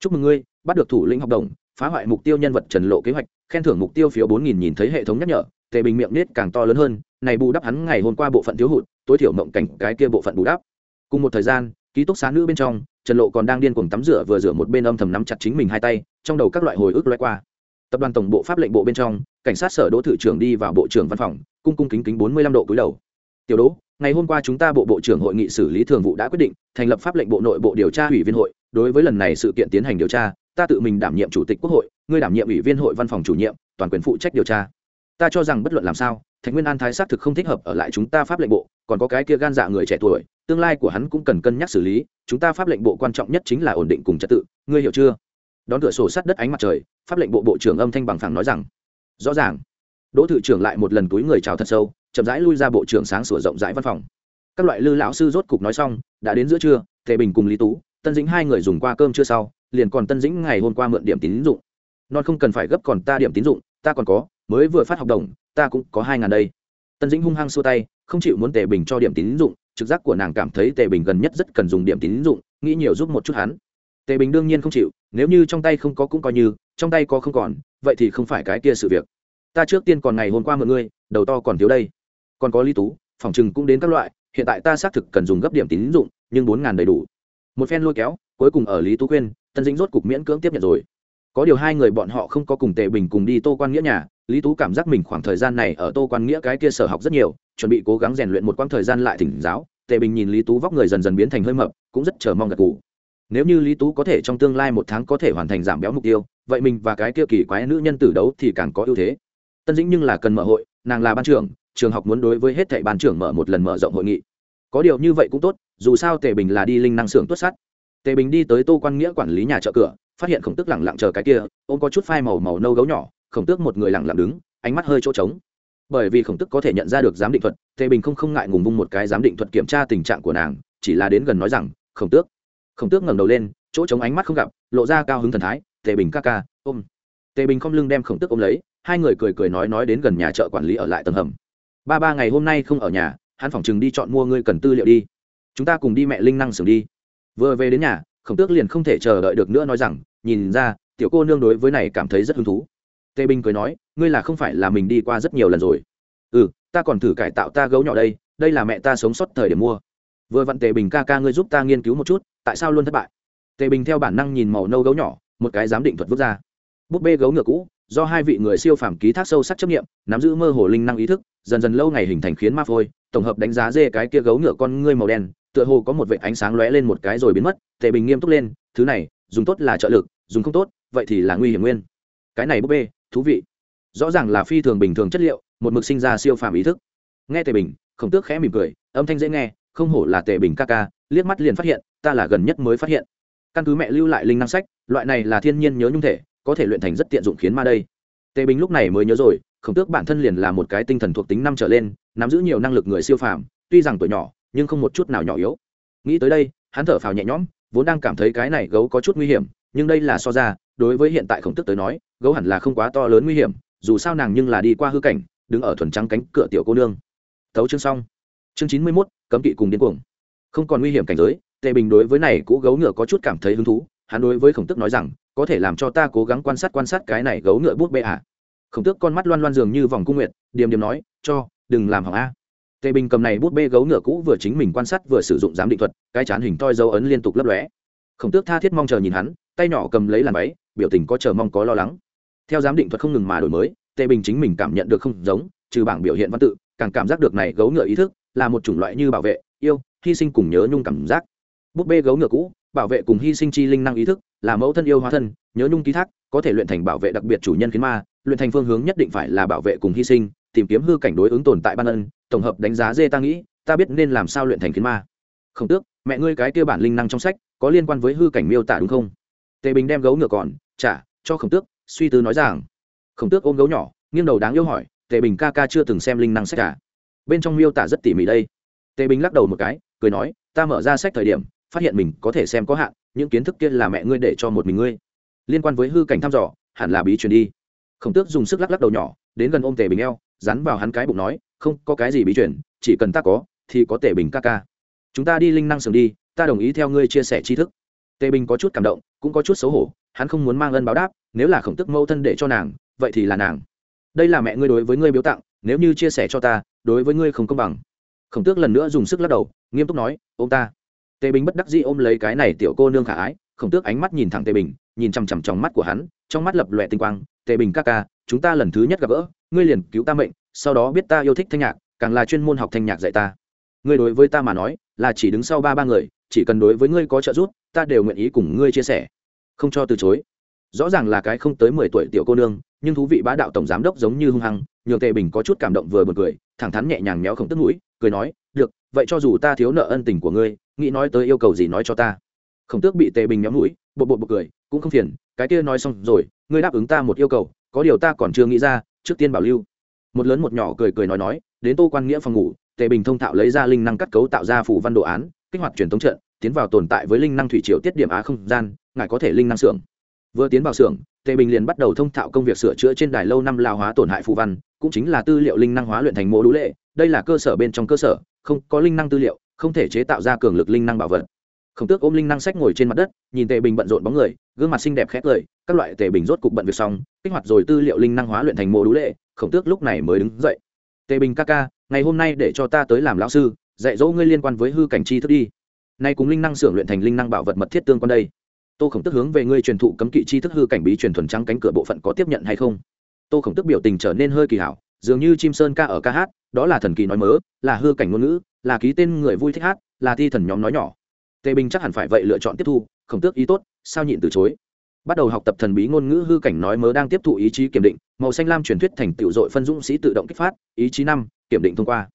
Chúc mừng ngươi, bắt được thủ lĩnh học đồng, phá hoại mục tiêu nhân vật trần lộ kế hoạch, khen thưởng mục tiêu phiếu bốn nghìn nhìn thấy hệ thống nhắc nhở, tề bình miệng nết càng to lớn hơn, này bù đắp hắn ngày hôm qua bộ phận thiếu hụt, tối thiểu mộng cảnh cái kia bộ phận bù đắp. Cùng một thời gian, ký túc xá nữ bên trong, trần lộ còn đang điên cuồng tắm rửa vừa rửa một bên âm thầm nắm chặt chính mình hai tay, trong đầu các loại hồi ức loay qua. Tập đoàn tổng bộ pháp lệnh bộ bên trong, cảnh sát sở đỗ thự trưởng đi vào bộ trưởng văn phòng, cung cung kính kính bốn mươi lăm độ cúi đầu tiểu đỗ, ngày hôm qua chúng ta bộ bộ trưởng hội nghị xử lý thường vụ đã quyết định, thành lập pháp lệnh bộ nội bộ điều tra ủy viên hội. Đối với lần này sự kiện tiến hành điều tra, ta tự mình đảm nhiệm chủ tịch quốc hội, ngươi đảm nhiệm ủy viên hội văn phòng chủ nhiệm, toàn quyền phụ trách điều tra. Ta cho rằng bất luận làm sao, thạch nguyên an thái xác thực không thích hợp ở lại chúng ta pháp lệnh bộ, còn có cái kia gan dạ người trẻ tuổi, tương lai của hắn cũng cần cân nhắc xử lý, chúng ta pháp lệnh bộ quan trọng nhất chính là ổn định cùng trật tự, ngươi hiểu chưa? Đón cửa sổ sát đất ánh mặt trời, pháp lệnh bộ bộ trưởng âm thanh bằng phẳng nói rằng, rõ ràng. Đỗ thự trưởng lại một lần túi người chào thật sâu chậm rãi lui ra bộ trưởng sáng sủa rộng rãi văn phòng. Các loại lư lão sư rốt cục nói xong, đã đến giữa trưa, tề bình cùng lý tú, tân dĩnh hai người dùng qua cơm trưa sau, liền còn tân dĩnh ngày hôm qua mượn điểm tín dụng. Non không cần phải gấp còn ta điểm tín dụng, ta còn có, mới vừa phát học đồng, ta cũng có hai ngàn đây. Tân dĩnh hung hăng xua tay, không chịu muốn tề bình cho điểm tín dụng, trực giác của nàng cảm thấy tề bình gần nhất rất cần dùng điểm tín dụng, nghĩ nhiều giúp một chút hắn. Tề bình đương nhiên không chịu, nếu như trong tay không có cũng coi như, trong tay có không còn, vậy thì không phải cái kia sự việc. Ta trước tiên còn ngày hôm qua mượn ngươi, đầu to còn thiếu đây còn có lý tú, phòng chừng cũng đến các loại, hiện tại ta xác thực cần dùng gấp điểm tín dụng, nhưng bốn ngàn đầy đủ. Một phen lôi kéo, cuối cùng ở lý tú khuyên tân dĩnh rốt cục miễn cưỡng tiếp nhận rồi. Có điều hai người bọn họ không có cùng tề bình cùng đi tô quan nghĩa nhà, lý tú cảm giác mình khoảng thời gian này ở tô quan nghĩa cái kia sở học rất nhiều, chuẩn bị cố gắng rèn luyện một quãng thời gian lại thỉnh giáo, tề bình nhìn lý tú vóc người dần dần biến thành hơi mập, cũng rất chờ mong gật cụ nếu như lý tú có thể trong tương lai một tháng có thể hoàn thành giảm béo mục tiêu, vậy mình và cái kia kỳ quái nữ nhân tử đấu thì càng có ưu thế. Tân dĩnh nhưng là cần mở hội, nàng là ban trưởng trường học muốn đối với hết thảy ban trưởng mở một lần mở rộng hội nghị. Có điều như vậy cũng tốt, dù sao tề bình là đi linh năng xưởng tuất sắt. Tề bình đi tới tô quan nghĩa quản lý nhà chợ cửa, phát hiện khổng tước lẳng lặng chờ cái kia, ôm có chút phai màu màu nâu gấu nhỏ, khổng tước một người lẳng lặng đứng, ánh mắt hơi chỗ trống. Bởi vì khổng tước có thể nhận ra được giám định thuật, tề bình không không ngại ngùng vung một cái giám định thuật kiểm tra tình trạng của nàng, chỉ là đến gần nói rằng, khổng tước. Khổng tước ngẩng đầu lên, chỗ trống ánh mắt không gặp, lộ ra cao hứng thần thái, tề bình ca ca, ôm. Tề bình không lưng đem khổng tước ôm lấy, hai người cười cười nói nói đến gần nhà chợ quản lý ở lại tầng hầm ba ba ngày hôm nay không ở nhà, hắn phỏng chừng đi chọn mua ngươi cần tư liệu đi. Chúng ta cùng đi mẹ linh năng xưởng đi. Vừa về đến nhà, khổng tước liền không thể chờ đợi được nữa nói rằng, nhìn ra, tiểu cô nương đối với này cảm thấy rất hứng thú. Tề bình cười nói, ngươi là không phải là mình đi qua rất nhiều lần rồi. Ừ ta còn thử cải tạo ta gấu nhỏ đây đây là mẹ ta sống sót thời điểm mua. Vừa vặn tề bình ca ca ngươi giúp ta nghiên cứu một chút, tại sao luôn thất bại? Tề bình theo bản năng nhìn màu nâu gấu nhỏ, một cái giám định thuật vút ra. Búp bê gấu ngựa cũ, do hai vị người siêu phàm ký thác sâu sắc chấp nghiệm, nắm giữ mơ hồ linh năng ý thức dần dần lâu ngày hình thành khiến ma phôi, tổng hợp đánh giá dê cái kia gấu ngựa con ngươi màu đen, tựa hồ có một vệ ánh sáng lóe lên một cái rồi biến mất, tề bình nghiêm túc lên, thứ này, dùng tốt là trợ lực, dùng không tốt, vậy thì là nguy hiểm nguyên. Cái này búp bê, thú vị. Rõ ràng là phi thường bình thường chất liệu, một mực sinh ra siêu phàm ý thức. Nghe tề bình, khổng tước khẽ mỉm cười, âm thanh dễ nghe, không hổ là tề bình ca ca, liếc mắt liền phát hiện, ta là gần nhất mới phát hiện. Căn cứ mẹ lưu lại linh năng sách, loại này là thiên nhiên nhớ nhung thể, có thể luyện thành rất tiện dụng khiến ma đây. Tề bình lúc này mới nhớ rồi khổng tước bản thân liền là một cái tinh thần thuộc tính năm trở lên, nắm giữ nhiều năng lực người siêu phàm, tuy rằng tuổi nhỏ, nhưng không một chút nào nhỏ yếu. Nghĩ tới đây, hắn thở phào nhẹ nhõm, vốn đang cảm thấy cái này gấu có chút nguy hiểm, nhưng đây là so ra, đối với hiện tại khổng tước tới nói, gấu hẳn là không quá to lớn nguy hiểm, dù sao nàng nhưng là đi qua hư cảnh, đứng ở thuần trắng cánh cửa tiểu cô nương. Thấu chương xong. Chương chín mươi mốt, cấm kỵ cùng điên cuồng. Không còn nguy hiểm cảnh giới, tề bình đối với này cũ gấu ngựa có chút cảm thấy hứng thú, hắn đối với khổng tức nói rằng, có thể làm cho ta cố gắng quan sát quan sát cái này gấu ngựa bút bê à khổng tước con mắt loan loan dường như vòng cung nguyệt, điềm điềm nói, cho, đừng làm hỏng a. Tề bình cầm này bút bê gấu ngựa cũ vừa chính mình quan sát vừa sử dụng giám định thuật, cái chán hình toi dấu ấn liên tục lấp lóe. Khổng tước tha thiết mong chờ nhìn hắn, tay nhỏ cầm lấy làn váy, biểu tình có chờ mong có lo lắng. Theo giám định thuật không ngừng mà đổi mới, tề bình chính mình cảm nhận được không giống, trừ bảng biểu hiện văn tự, càng cảm giác được này gấu ngựa ý thức là một chủng loại như bảo vệ, yêu, hy sinh cùng nhớ nhung cảm giác. Búp bê gấu ngựa cũ, bảo vệ cùng hy sinh chi linh năng ý thức, là mẫu thân yêu hóa thân, nhớ nhung ký thác, có thể luyện thành bảo vệ đặc biệt chủ nhân khiến ma luyện thành phương hướng nhất định phải là bảo vệ cùng hy sinh, tìm kiếm hư cảnh đối ứng tồn tại ban ân, tổng hợp đánh giá dê ta nghĩ, ta biết nên làm sao luyện thành kiến ma. Không tước, mẹ ngươi cái kia bản linh năng trong sách, có liên quan với hư cảnh miêu tả đúng không? Tề bình đem gấu ngựa còn trả cho khổng tước, suy tư nói rằng. Khổng tước ôm gấu nhỏ, nghiêng đầu đáng yêu hỏi, tề bình ca ca chưa từng xem linh năng sách cả bên trong miêu tả rất tỉ mỉ đây. Tề bình lắc đầu một cái, cười nói, ta mở ra sách thời điểm, phát hiện mình có thể xem có hạn, những kiến thức kia là mẹ ngươi để cho một mình ngươi. Liên quan với hư cảnh thăm dò, hẳn là bí truyền đi khổng tước dùng sức lắc lắc đầu nhỏ, đến gần ôm tề bình eo, dán vào hắn cái bụng nói, không, có cái gì bí truyền, chỉ cần ta có, thì có tề bình ca ca. Chúng ta đi linh năng sừng đi, ta đồng ý theo ngươi chia sẻ tri thức. Tề bình có chút cảm động, cũng có chút xấu hổ, hắn không muốn mang ân báo đáp, nếu là khổng tức mâu thân để cho nàng, vậy thì là nàng. Đây là mẹ ngươi đối với ngươi biếu tặng, nếu như chia sẻ cho ta, đối với ngươi không công bằng. Khổng tước lần nữa dùng sức lắc đầu, nghiêm túc nói ô m ta. Tề bình bất đắc dĩ ôm lấy cái này tiểu cô nương khả ái khổng tước ánh mắt nhìn thẳng tề bình, nhìn chằm chằm trong mắt của hắn, trong mắt lập lòe tinh quang, tề bình ca ca, chúng ta lần thứ nhất gặp gỡ, ngươi liền cứu ta mệnh, sau đó biết ta yêu thích thanh nhạc, càng là chuyên môn học thanh nhạc dạy ta. Ngươi đối với ta mà nói, là chỉ đứng sau ba ba người, chỉ cần đối với ngươi có trợ giúp, ta đều nguyện ý cùng ngươi chia sẻ. Không cho từ chối. Rõ ràng là cái không tới mười tuổi tiểu cô nương, nhưng thú vị bá đạo tổng giám đốc giống như hung hăng, nhường tề bình có chút cảm động vừa b u ồ n cười, thẳng thắn nhẹ nhàng méo không tức mũi, cười nói, được, vậy cho dù ta thiếu nợ ân tình của ngươi, nghĩ nói tới yêu cầu gì nói cho ta khổng tước bị tề bình méo mũi bộ bộ bộ cười, cũng không phiền, cái kia nói xong rồi, ngươi đáp ứng ta một yêu cầu, có điều ta còn chưa nghĩ ra, trước tiên bảo lưu. Một lớn một nhỏ cười cười nói nói, đến tô quan nghĩa phòng ngủ, tề bình thông thạo lấy ra linh năng cắt cấu tạo ra phủ văn đồ án, kích hoạt truyền thống trận, tiến vào tồn tại với linh năng thủy triều tiết điểm á không gian, ngài có thể linh năng xưởng. Vừa tiến vào xưởng, tề bình liền bắt đầu thông thạo công việc sửa chữa trên đài lâu năm lao hóa tổn hại phù văn, cũng chính là tư liệu linh năng hóa luyện thành mô đũ lệ, đây là cơ sở bên trong cơ sở, không có linh năng tư liệu, không thể chế tạo ra cường lực linh năng bảo vật khổng tước ôm linh năng sách ngồi trên mặt đất, nhìn tề bình bận rộn bóng người, gương mặt xinh đẹp khét lời các loại tề bình rốt cục bận việc xong, kích hoạt rồi tư liệu linh năng hóa luyện thành mô đũ lệ, khổng tước lúc này mới đứng dậy. Tề bình ca ca, ngày hôm nay để cho ta tới làm lão sư, dạy dỗ ngươi liên quan với hư cảnh chi thức đi. Nay cùng linh năng xưởng luyện thành linh năng bảo vật mật thiết tương quan đây. Tô khổng tức hướng về ngươi truyền thụ cấm kỵ chi thức hư cảnh bí truyền thuần trắng cánh cửa bộ phận có tiếp nhận hay không? Tô khổng tức biểu tình trở nên hơi kỳ hảo, dường như chim sơn ca ở ca hát, đó là thần kỳ nói mớ, là hư cảnh ngôn ngữ, là ký tên người vui thích hát, là thi thần nhóm nói nhỏ tề bình chắc hẳn phải vậy lựa chọn tiếp thu, khổng tước ý tốt, sao nhịn từ chối. Bắt đầu học tập thần bí ngôn ngữ hư cảnh nói mớ đang tiếp thụ ý chí kiểm định, màu xanh lam truyền thuyết thành tựu dội phân dũng sĩ tự động kích phát, ý chí năm, kiểm định thông qua.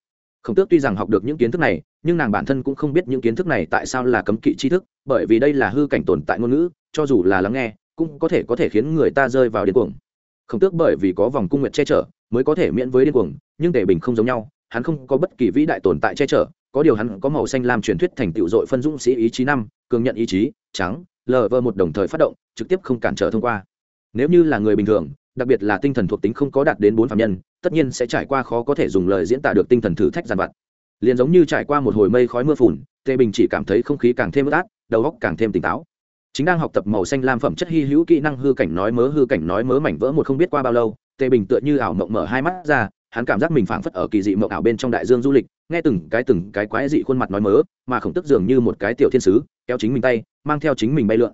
Khổng tước tuy rằng học được những kiến thức này, nhưng nàng bản thân cũng không biết những kiến thức này tại sao là cấm kỵ tri thức, bởi vì đây là hư cảnh tồn tại ngôn ngữ, cho dù là lắng nghe, cũng có thể có thể khiến người ta rơi vào điên cuồng. Khổng tước bởi vì có vòng cung nguyệt che chở, mới có thể miễn với điên cuồng, nhưng tề bình không giống nhau, hắn không có bất kỳ vĩ đại tồn tại che chở có điều hắn có màu xanh làm truyền thuyết thành tựu dội phân dũng sĩ ý chí năm, cường nhận ý chí, trắng lờ vơ một đồng thời phát động, trực tiếp không cản trở thông qua. Nếu như là người bình thường, đặc biệt là tinh thần thuộc tính không có đạt đến bốn phạm nhân, tất nhiên sẽ trải qua khó có thể dùng lời diễn tả được tinh thần thử thách giàn vặt. Liền giống như trải qua một hồi mây khói mưa phùn tề bình chỉ cảm thấy không khí càng thêm ướt át, đầu óc càng thêm tỉnh táo. Chính đang học tập màu xanh lam phẩm chất hy hữu kỹ năng hư cảnh nói mớ hư cảnh nói mớ mảnh vỡ một không biết qua bao lâu tề bình tựa như ảo mộng mở hai mắt ra hắn cảm giác mình phảng phất ở kỳ dị mộng ảo bên trong đại dương du lịch, nghe từng cái từng cái quái dị khuôn mặt nói mớ, mà khổng tức dường như một cái tiểu thiên sứ, kéo chính mình tay, mang theo chính mình bay lượn.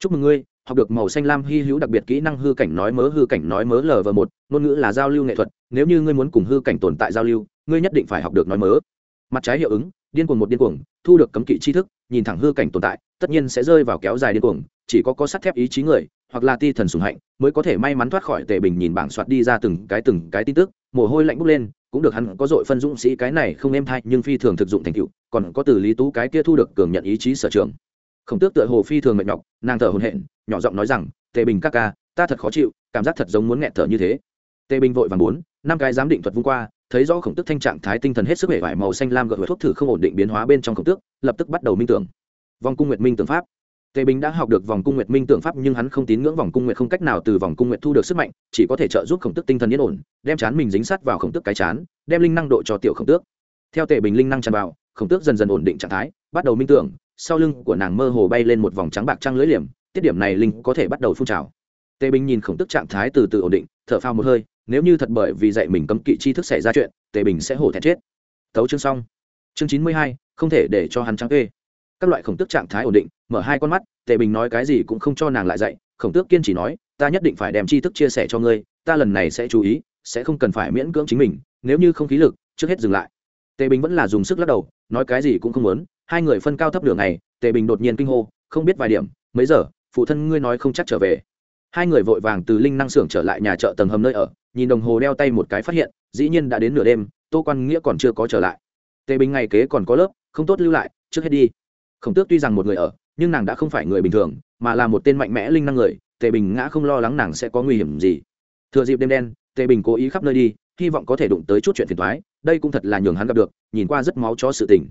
Chúc mừng ngươi, học được màu xanh lam hy hữu đặc biệt kỹ năng hư cảnh nói mớ, hư cảnh nói mớ lv một, ngôn ngữ là giao lưu nghệ thuật, nếu như ngươi muốn cùng hư cảnh tồn tại giao lưu, ngươi nhất định phải học được nói mớ. Mặt trái hiệu ứng, điên cuồng một điên cuồng, thu được cấm kỵ tri thức, nhìn thẳng hư cảnh tồn tại, tất nhiên sẽ rơi vào kéo dài điên cuồng, chỉ có có sắt thép ý chí người, hoặc là ti thần sùng hạnh, mới có thể may mắn thoát khỏi tệ bình nhìn bảng soạt đi ra từng cái từng cái tin tức mồ hôi lạnh bốc lên, cũng được hắn có dội phân dũng sĩ cái này không êm thay nhưng phi thường thực dụng thành tựu, còn có từ lý tú cái kia thu được cường nhận ý chí sở trường. Khổng tước tựa hồ phi thường mệt nhọc, nàng thở hồn hện nhỏ giọng nói rằng, tề bình các ca, ta thật khó chịu, cảm giác thật giống muốn nghẹt thở như thế. Tề bình vội vàng bốn năm cái giám định thuật vung qua, thấy rõ khổng tước thanh trạng thái tinh thần hết sức hệ vải màu xanh lam gợi thuốc thử không ổn định biến hóa bên trong khổng tước, lập tức bắt đầu minh tưởng. Vong cung nguyệt minh tưởng pháp tề bình đã học được vòng cung nguyệt minh tưởng pháp nhưng hắn không tín ngưỡng vòng cung nguyệt không cách nào từ vòng cung nguyệt thu được sức mạnh, chỉ có thể trợ giúp khổng tức tinh thần yên ổn, đem chán mình dính sát vào khổng tức cái chán, đem linh năng độ cho tiểu khổng tước. Theo tề bình linh năng tràn vào, khổng tước dần dần ổn định trạng thái, bắt đầu minh tưởng, sau lưng của nàng mơ hồ bay lên một vòng trắng bạc trăng lưỡi liềm, tiết điểm này linh có thể bắt đầu phun trào. Tề bình nhìn khổng tức trạng thái từ từ ổn định, thở phào một hơi, nếu như thật bởi vì dạy mình cấm kỵ chi thức xảy ra chuyện, tề bình sẽ hổ thẹn chết. Tấu chương xong. Chương chín mươi hai, không thể để cho hắn trắng kê các loại khổng tức trạng thái ổn định, mở hai con mắt, tề bình nói cái gì cũng không cho nàng lại dạy, khổng tước kiên chỉ nói, ta nhất định phải đem tri thức chia sẻ cho ngươi, ta lần này sẽ chú ý, sẽ không cần phải miễn cưỡng chính mình, nếu như không khí lực, trước hết dừng lại. Tề bình vẫn là dùng sức lắc đầu, nói cái gì cũng không muốn, hai người phân cao thấp đường này, tề bình đột nhiên kinh hô, không biết vài điểm, mấy giờ, phụ thân ngươi nói không chắc trở về. Hai người vội vàng từ linh năng xưởng trở lại nhà chợ tầng hầm nơi ở, nhìn đồng hồ đeo tay một cái phát hiện, dĩ nhiên đã đến nửa đêm, tô quan nghĩa còn chưa có trở lại. Tề bình ngày kế còn có lớp, không tốt lưu lại, trước hết đi khổng tước tuy rằng một người ở, nhưng nàng đã không phải người bình thường, mà là một tên mạnh mẽ linh năng người, tề bình ngã không lo lắng nàng sẽ có nguy hiểm gì. Thừa dịp đêm đen, tề bình cố ý khắp nơi đi, hy vọng có thể đụng tới chút chuyện phiền thoái đây cũng thật là nhường hắn gặp được, nhìn qua rất máu cho sự tình.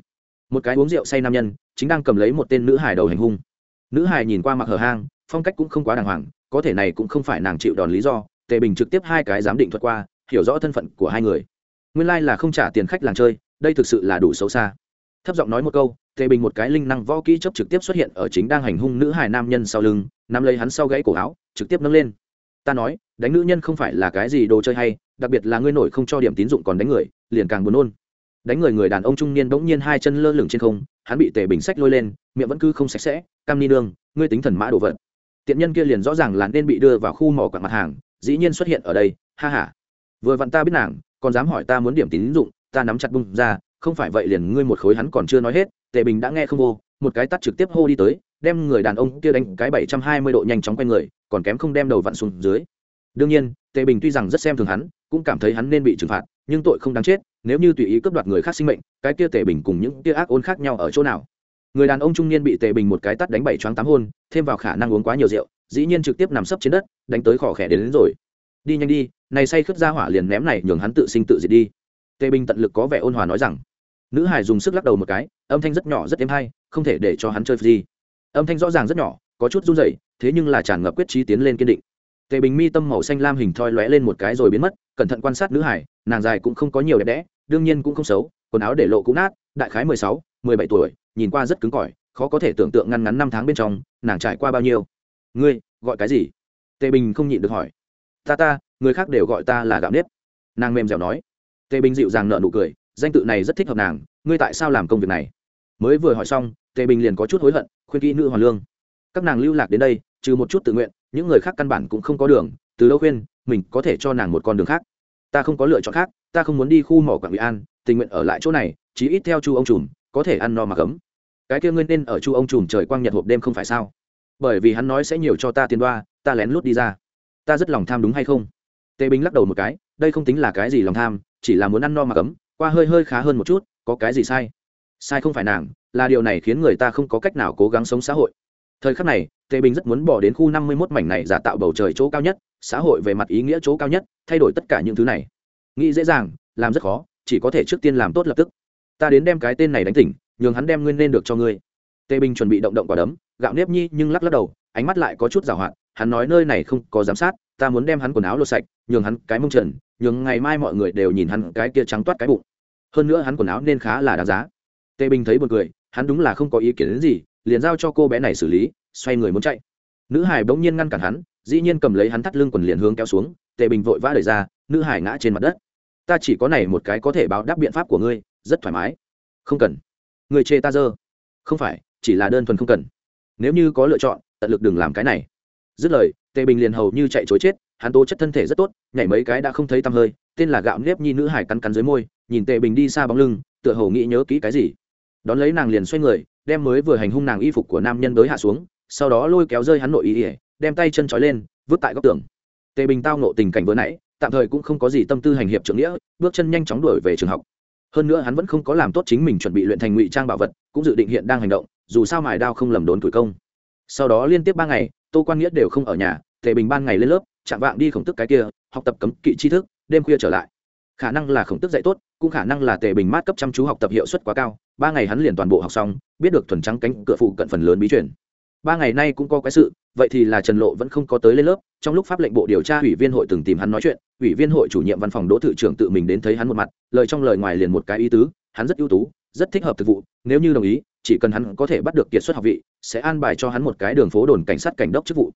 Một cái uống rượu say nam nhân, chính đang cầm lấy một tên nữ hài đầu hành hung. Nữ hài nhìn qua mặc hở hang, phong cách cũng không quá đàng hoàng, có thể này cũng không phải nàng chịu đòn lý do, tề bình trực tiếp hai cái giám định thuật qua, hiểu rõ thân phận của hai người. Nguyên lai、like、là không trả tiền khách làng chơi, đây thực sự là đủ xấu xa. Thấp giọng nói một câu tề bình một cái linh năng võ kỹ chấp trực tiếp xuất hiện ở chính đang hành hung nữ hài nam nhân sau lưng, nắm lấy hắn sau gãy cổ áo, trực tiếp nâng lên. Ta nói, đánh nữ nhân không phải là cái gì đồ chơi hay, đặc biệt là ngươi nổi không cho điểm tín dụng còn đánh người, liền càng buồn nôn. Đánh người người đàn ông trung niên bỗng nhiên hai chân lơ lửng trên không, hắn bị tề bình sách lôi lên, miệng vẫn cứ không sạch sẽ, cam ni đương ngươi tính thần mã đồ vật. Tiện nhân kia liền rõ ràng là nên bị đưa vào khu mỏ quạng mặt hàng, dĩ nhiên xuất hiện ở đây, ha ha. Vừa vặn ta biết nàng, còn dám hỏi ta muốn điểm tín dụng, ta nắm chặt bung ra không phải vậy liền ngươi một khối hắn còn chưa nói hết tề bình đã nghe không vô một cái tắt trực tiếp hô đi tới đem người đàn ông kia đánh cái bảy trăm hai mươi độ nhanh chóng quay người còn kém không đem đầu vặn xuống dưới. Đương nhiên tề bình tuy rằng rất xem thường hắn cũng cảm thấy hắn nên bị trừng phạt nhưng tội không đáng chết nếu như tùy ý cướp đoạt người khác sinh mệnh cái kia tề bình cùng những kia ác ôn khác nhau ở chỗ nào? Người đàn ông trung niên bị tề bình một cái tắt đánh bảy choáng tám hôn thêm vào khả năng uống quá nhiều rượu dĩ nhiên trực tiếp nằm sấp trên đất đánh tới khỏ khẽ đến, đến rồi. Đi nhanh đi này say khướt ra hỏa liền ném này nhường hắn tự sinh tự diệt đi. Tề bình tận lực có vẻ ôn hòa nói rằng nữ hải dùng sức lắc đầu một cái, âm thanh rất nhỏ rất êm hay, không thể để cho hắn chơi gì. Âm thanh rõ ràng rất nhỏ, có chút run rẩy, thế nhưng là tràn ngập quyết trí tiến lên kiên định. Tề bình mi tâm màu xanh lam hình thoi lóe lên một cái rồi biến mất, cẩn thận quan sát nữ hải nàng dài cũng không có nhiều đẹp đẽ, đương nhiên cũng không xấu, quần áo để lộ cũng nát, đại khái mười sáu, mười bảy tuổi, nhìn qua rất cứng cỏi, khó có thể tưởng tượng ngăn ngắn năm tháng bên trong, nàng trải qua bao nhiêu. Ngươi, gọi cái gì? Tề bình không nhịn được hỏi. Ta ta, người khác đều gọi ta là gạo nếp. Nàng mềm dẻo nói. Tề bình dịu dàng nợ nụ cười danh tự này rất thích hợp nàng, ngươi tại sao làm công việc này? Mới vừa hỏi xong, tề bình liền có chút hối hận, khuyên kỹ nữ hoàn lương. Các nàng lưu lạc đến đây, trừ một chút tự nguyện, những người khác căn bản cũng không có đường, từ đâu khuyên, mình có thể cho nàng một con đường khác. Ta không có lựa chọn khác, ta không muốn đi khu mỏ quảng bị an, tình nguyện ở lại chỗ này, chí ít theo chu ông trùm có thể ăn no mà cấm. Cái kia ngươi nên ở chu ông trùm trời quang nhật hộp đêm không phải sao? Bởi vì hắn nói sẽ nhiều cho ta tiền đoa, ta lén lút đi ra. Ta rất lòng tham đúng hay không? Tề bình lắc đầu một cái, đây không tính là cái gì lòng tham, chỉ là muốn ăn no mà cấm qua hơi hơi khá hơn một chút, có cái gì sai? Sai không phải nàng, là điều này khiến người ta không có cách nào cố gắng sống xã hội. Thời khắc này, tề bình rất muốn bỏ đến khu năm mươi mốt mảnh này giả tạo bầu trời chỗ cao nhất, xã hội về mặt ý nghĩa chỗ cao nhất, thay đổi tất cả những thứ này. Nghĩ dễ dàng, làm rất khó, chỉ có thể trước tiên làm tốt lập tức. Ta đến đem cái tên này đánh tỉnh, nhường hắn đem nguyên lên được cho ngươi. Tề bình chuẩn bị động động quả đấm, gạo nếp nhi nhưng lắc lắc đầu, ánh mắt lại có chút giảo hoạt, hắn nói nơi này không có giám sát, ta muốn đem hắn quần áo lột sạch, nhường hắn cái mông trần, nhường ngày mai mọi người đều nhìn hắn cái kia trắng toát cái bụng hơn nữa hắn quần áo nên khá là đáng giá. Tề bình thấy b u ồ n cười, hắn đúng là không có ý kiến đến gì, liền giao cho cô bé này xử lý, xoay người muốn chạy. Nữ hải bỗng nhiên ngăn cản hắn, dĩ nhiên cầm lấy hắn thắt lưng quần liền hướng kéo xuống, tề bình vội vã đẩy ra, nữ hải ngã trên mặt đất. Ta chỉ có này một cái có thể báo đáp biện pháp của ngươi, rất thoải mái. Không cần. Người chê ta dơ. Không phải, chỉ là đơn thuần không cần. Nếu như có lựa chọn, tận lực đừng làm cái này. Dứt lời, tề bình liền hầu như chạy chối chết, hắn tố chất thân thể rất tốt, nhảy mấy cái đã không thấy tăm hơi, tên là gạo nếp nhi nữ hải cắn cắn dưới môi nhìn tề bình đi xa bóng lưng, tựa hồ nghĩ nhớ kỹ cái gì. Đón lấy nàng liền xoay người, đem mới vừa hành hung nàng y phục của nam nhân đới hạ xuống, sau đó lôi kéo rơi hắn nội ý ỉa đem tay chân trói lên, vứt tại góc tường. Tề bình tao nộ tình cảnh vừa nãy, tạm thời cũng không có gì tâm tư hành hiệp trưởng nghĩa, bước chân nhanh chóng đuổi về trường học. Hơn nữa hắn vẫn không có làm tốt chính mình chuẩn bị luyện thành ngụy trang bảo vật, cũng dự định hiện đang hành động, dù sao mài đao không lầm đốn tuổi công. Sau đó liên tiếp ba ngày, tô quan nghĩa đều không ở nhà, tề bình ban ngày lên lớp, chạm vạng đi khổng tức cái kia, học tập cấm kỵ tri thức, đêm khuya trở lại khả năng là khổng tức dạy tốt, cũng khả năng là tề bình mát cấp chăm chú học tập hiệu suất quá cao, ba ngày hắn liền toàn bộ học xong, biết được thuần trắng cánh cửa phụ cận phần lớn bí truyền. Ba ngày nay cũng có cái sự, vậy thì là trần lộ vẫn không có tới lên lớp, trong lúc pháp lệnh bộ điều tra ủy viên hội từng tìm hắn nói chuyện, ủy viên hội chủ nhiệm văn phòng đỗ thự trưởng tự mình đến thấy hắn một mặt, lời trong lời ngoài liền một cái ý tứ, hắn rất ưu tú, rất thích hợp thực vụ, nếu như đồng ý, chỉ cần hắn có thể bắt được kiệt xuất học vị, sẽ an bài cho hắn một cái đường phố đồn cảnh sát cảnh đốc chức vụ.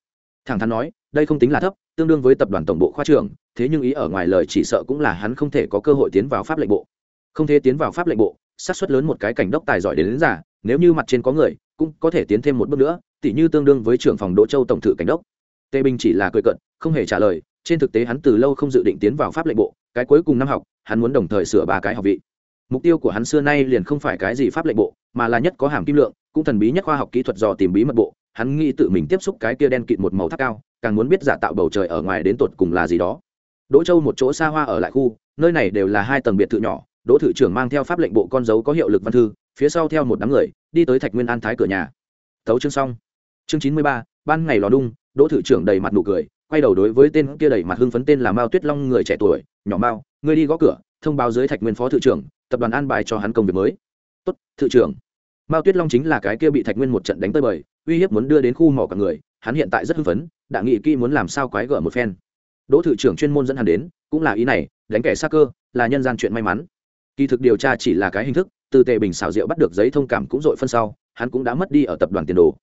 Thẳng thắn nói, đây không tính là thấp, tương đương với tập đoàn tổng bộ khoa trưởng thế nhưng ý ở ngoài lời chỉ sợ cũng là hắn không thể có cơ hội tiến vào pháp lệnh bộ. Không thể tiến vào pháp lệnh bộ sát xuất lớn một cái cảnh đốc tài giỏi đến, đến giả nếu như mặt trên có người cũng có thể tiến thêm một bước nữa tỉ như tương đương với trưởng phòng đỗ châu tổng thự cảnh đốc. Tề bình chỉ là cười cận không hề trả lời trên thực tế hắn từ lâu không dự định tiến vào pháp lệnh bộ cái cuối cùng năm học hắn muốn đồng thời sửa ba cái học vị. Mục tiêu của hắn xưa nay liền không phải cái gì pháp lệnh bộ mà là nhất có hàm kim lượng cũng thần bí nhất khoa học kỹ thuật dò tìm bí mật bộ. Hắn nghĩ tự mình tiếp xúc cái kia đen kịt một màu tháp cao càng muốn biết giả tạo bầu trời ở ngoài đến tột cùng là gì đó đỗ châu một chỗ xa hoa ở lại khu, nơi này đều là hai tầng biệt thự nhỏ, đỗ thự trưởng mang theo pháp lệnh bộ con dấu có hiệu lực văn thư, phía sau theo một đám người, đi tới thạch nguyên an thái cửa nhà. Tấu chương xong. Chương chín mươi ba, ban ngày lò đung, đỗ thự trưởng đầy mặt nụ cười, quay đầu đối với tên kia đầy mặt hưng phấn tên là mao tuyết long người trẻ tuổi, nhỏ mao, ngươi đi gõ cửa, thông báo dưới thạch nguyên phó thự trưởng, tập đoàn an bài cho hắn công việc mới. Tốt, thự trưởng. Mao tuyết long chính là cái kia bị thạch nguyên một trận đánh tơi bời, uy hiếp muốn đưa đến khu mỏ cả người, hắn hiện tại rất hưng phấn, đã nghĩ kỹ muốn làm sao quái gở một phen đỗ thự trưởng chuyên môn dẫn hắn đến, cũng là ý này, đánh kẻ xa cơ, là nhân gian chuyện may mắn. Kỳ thực điều tra chỉ là cái hình thức, từ tề bình xảo diệu bắt được giấy thông cảm cũng dội phân sau, hắn cũng đã mất đi ở tập đoàn tiền đồ.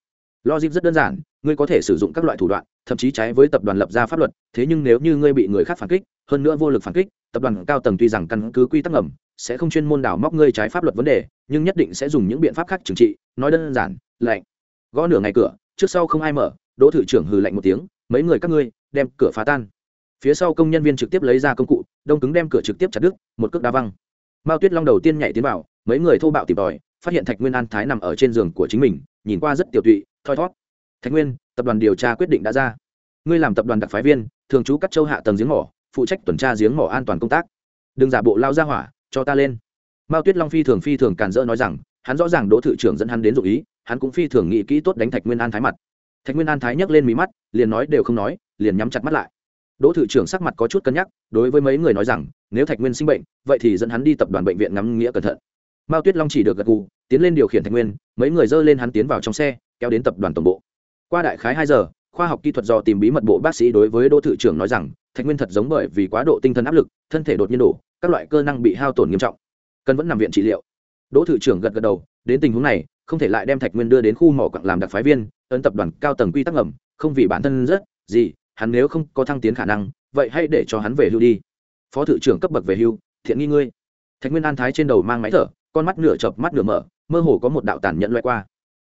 Logic rất đơn giản, ngươi có thể sử dụng các loại thủ đoạn, thậm chí trái với tập đoàn lập ra pháp luật, thế nhưng nếu như ngươi bị người khác phản kích, hơn nữa vô lực phản kích, tập đoàn cao tầng tuy rằng căn cứ quy tắc ngầm, sẽ không chuyên môn đào móc ngươi trái pháp luật vấn đề, nhưng nhất định sẽ dùng những biện pháp khác trừng trị, nói đơn giản lạnh gõ nửa ngày cửa, trước sau không ai mở, đỗ thự trưởng hừ lạnh một tiếng, mấy người các ngươi, đem cửa phá tan phía sau công nhân viên trực tiếp lấy ra công cụ, đông cứng đem cửa trực tiếp chặt đứt, một cước đá văng. Mao tuyết long đầu tiên nhảy tiến vào, mấy người thô bạo tìm tòi, phát hiện thạch nguyên an thái nằm ở trên giường của chính mình, nhìn qua rất tiểu tụy, thoi thót. Thạch nguyên, tập đoàn điều tra quyết định đã ra. Ngươi làm tập đoàn đặc phái viên, thường trú cắt châu hạ tầng giếng mỏ, phụ trách tuần tra giếng mỏ an toàn công tác. Đừng giả bộ lao ra hỏa, cho ta lên. Mao tuyết long phi thường phi thường càn rỡ nói rằng, hắn rõ ràng đỗ thự trưởng dẫn hắn đến dụ ý, hắn cũng phi thường nghĩ kỹ tốt đánh thạch nguyên an thái mặt. Thạch nguyên an thái nhấc lên mí mắt, liền nói đều không nói, liền nhắm chặt mắt lại đỗ thự trưởng sắc mặt có chút cân nhắc, đối với mấy người nói rằng, nếu thạch nguyên sinh bệnh, vậy thì dẫn hắn đi tập đoàn bệnh viện ngắm nghĩa cẩn thận. Mao tuyết long chỉ được gật gù, tiến lên điều khiển thạch nguyên, mấy người dơ lên hắn tiến vào trong xe, kéo đến tập đoàn tổng bộ. Qua đại khái hai giờ, khoa học kỹ thuật do tìm bí mật bộ bác sĩ đối với đỗ thự trưởng nói rằng, thạch nguyên thật giống bởi vì quá độ tinh thần áp lực, thân thể đột nhiên đổ, các loại cơ năng bị hao tổn nghiêm trọng. Cần vẫn nằm viện trị liệu. Đỗ thự trưởng gật gật đầu, đến tình huống này, không thể lại đem thạch nguyên đưa đến khu mỏ quặng làm đặc phái viên, ấn tập đoàn cao tầng quy tắc ngầm, không vì bản thân rất, gì hắn nếu không có thăng tiến khả năng, vậy hãy để cho hắn về hưu đi. Phó thự trưởng cấp bậc về hưu, thiện nghi ngươi. Thạch nguyên an thái trên đầu mang máy thở, con mắt nửa chợp mắt nửa mở, mơ hồ có một đạo tàn nhận loại qua.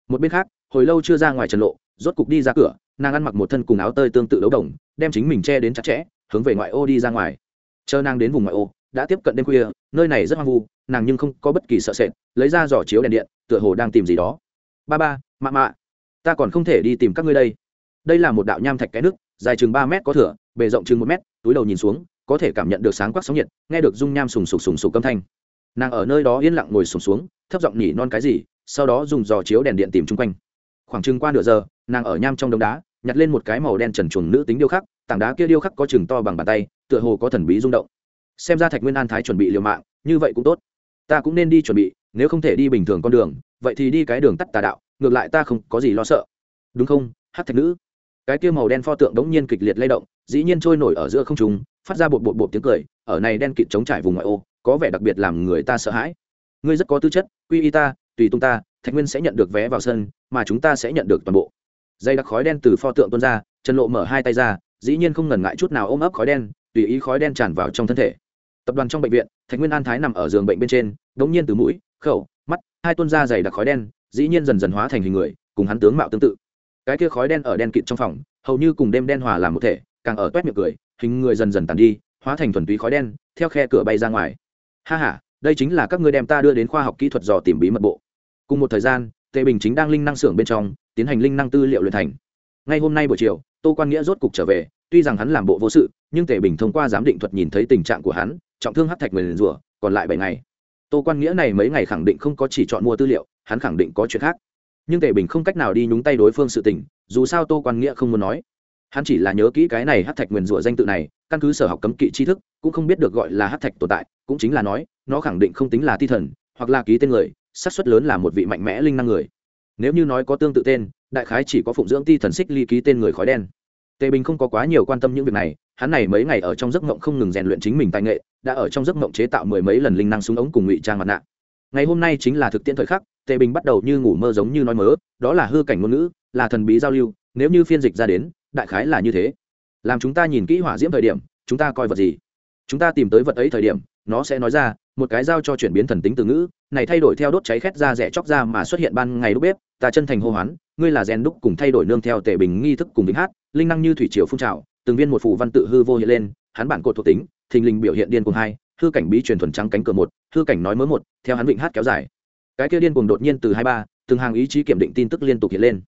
Một bên khác, hồi lâu chưa ra ngoài trần lộ, rốt cục đi ra cửa, nàng ăn mặc một thân cùng áo tơi tương tự đấu đồng, đem chính mình che đến chặt chẽ, hướng về ngoại ô đi ra ngoài. Chờ nàng đến vùng ngoại ô, đã tiếp cận đêm khuya, nơi này rất hoang vu, nàng nhưng không có bất kỳ sợ sệt, lấy ra giỏ chiếu đèn điện, tựa hồ đang tìm gì đó. Ba ba, mạ mạ, ta còn không thể đi tìm các ngươi đây. Đây là một đạo nham thạch cái nước dài chừng ba mét có thửa, bề rộng chừng một mét, túi đầu nhìn xuống, có thể cảm nhận được sáng quắc sóng nhiệt, nghe được dung nham sùng sục sùng sục âm thanh. Nàng ở nơi đó yên lặng ngồi sùng xuống, thấp giọng nhỉ non cái gì, sau đó dùng giò chiếu đèn điện tìm chung quanh. Khoảng chừng qua nửa giờ, nàng ở nham trong đống đá, nhặt lên một cái màu đen trần chuồng nữ tính điêu khắc, tảng đá kia điêu khắc có chừng to bằng bàn tay, tựa hồ có thần bí rung động. Xem ra thạch nguyên an thái chuẩn bị liều mạng, như vậy cũng tốt. Ta cũng nên đi chuẩn bị, nếu không thể đi bình thường con đường, vậy thì đi cái đường tắt tà đạo, ngược lại ta không có gì lo sợ. Đúng không hát thạch nữ? Cái kia màu đen pho tượng đống nhiên kịch liệt lay động, dĩ nhiên trôi nổi ở giữa không trung, phát ra bột bột bột tiếng cười, ở này đen kịt chống trải vùng ngoại ô, có vẻ đặc biệt làm người ta sợ hãi. Ngươi rất có tư chất, quy y ta, tùy tung ta, thạch nguyên sẽ nhận được vé vào sân, mà chúng ta sẽ nhận được toàn bộ. Dây đặc khói đen từ pho tượng tuôn ra, trần lộ mở hai tay ra, dĩ nhiên không ngần ngại chút nào ôm ấp khói đen, tùy ý khói đen tràn vào trong thân thể. Tập đoàn trong bệnh viện, thạch nguyên an thái nằm ở giường bệnh bên trên, đống nhiên từ mũi, khẩu, mắt, hai tuôn ra dày đặc khói đen, dĩ nhiên dần dần hóa thành hình người, cùng hắn tướng mạo tương tự cái kia khói đen ở đen kịt trong phòng, hầu như cùng đêm đen hòa làm một thể, càng ở toét miệng cười, hình người dần dần tàn đi, hóa thành thuần túy khói đen, theo khe cửa bay ra ngoài. Ha ha, đây chính là các ngươi đem ta đưa đến khoa học kỹ thuật dò tìm bí mật bộ. Cùng một thời gian, tề bình chính đang linh năng xưởng bên trong, tiến hành linh năng tư liệu luyện thành. Ngay hôm nay buổi chiều, tô quan nghĩa rốt cục trở về, tuy rằng hắn làm bộ vô sự, nhưng tề bình thông qua giám định thuật nhìn thấy tình trạng của hắn, trọng thương hát thạch người liền rủa còn lại bảy ngày. Tô quan nghĩa này mấy ngày khẳng định không có chỉ chọn mua tư liệu, hắn khẳng định có chuyện khác nhưng tề bình không cách nào đi nhúng tay đối phương sự tình, dù sao tô quan nghĩa không muốn nói. Hắn chỉ là nhớ kỹ cái này hát thạch nguyền rủa danh tự này, căn cứ sở học cấm kỵ tri thức, cũng không biết được gọi là hát thạch tồn tại, cũng chính là nói, nó khẳng định không tính là ti thần, hoặc là ký tên người, xác suất lớn là một vị mạnh mẽ linh năng người. Nếu như nói có tương tự tên, đại khái chỉ có phụng dưỡng ti thần xích ly ký tên người khói đen. Tề bình không có quá nhiều quan tâm những việc này, hắn này mấy ngày ở trong giấc mộng không ngừng rèn luyện chính mình tài nghệ, đã ở trong giấc mộng chế tạo mười mấy lần linh năng súng ống cùng ngụy trang mặt nạ ngày hôm nay chính là thực tiễn thời khắc, tề bình bắt đầu như ngủ mơ giống như nói mớ, đó là hư cảnh ngôn ngữ, là thần bí giao lưu, nếu như phiên dịch ra đến, đại khái là như thế. Làm chúng ta nhìn kỹ hỏa diễm thời điểm, chúng ta coi vật gì? Chúng ta tìm tới vật ấy thời điểm, nó sẽ nói ra, một cái giao cho chuyển biến thần tính từ ngữ, này thay đổi theo đốt cháy khét ra rẻ chóc ra mà xuất hiện ban ngày đúc bếp, ta chân thành hô hoán, ngươi là rèn đúc cùng thay đổi nương theo tề bình nghi thức cùng vĩnh hát, linh năng như thủy triều phun trào, từng viên một phù văn tự hư vô hiện lên, hắn bản cột thuộc tính, thình lình biểu hiện điên cùng hai hư cảnh bí truyền thuần trắng cánh cửa một, hư cảnh nói mớ một, theo hắn vịnh hát kéo dài. Cái kia điên cuồng đột nhiên từ hai ba, từng hàng ý chí kiểm định tin tức liên tục hiện lên.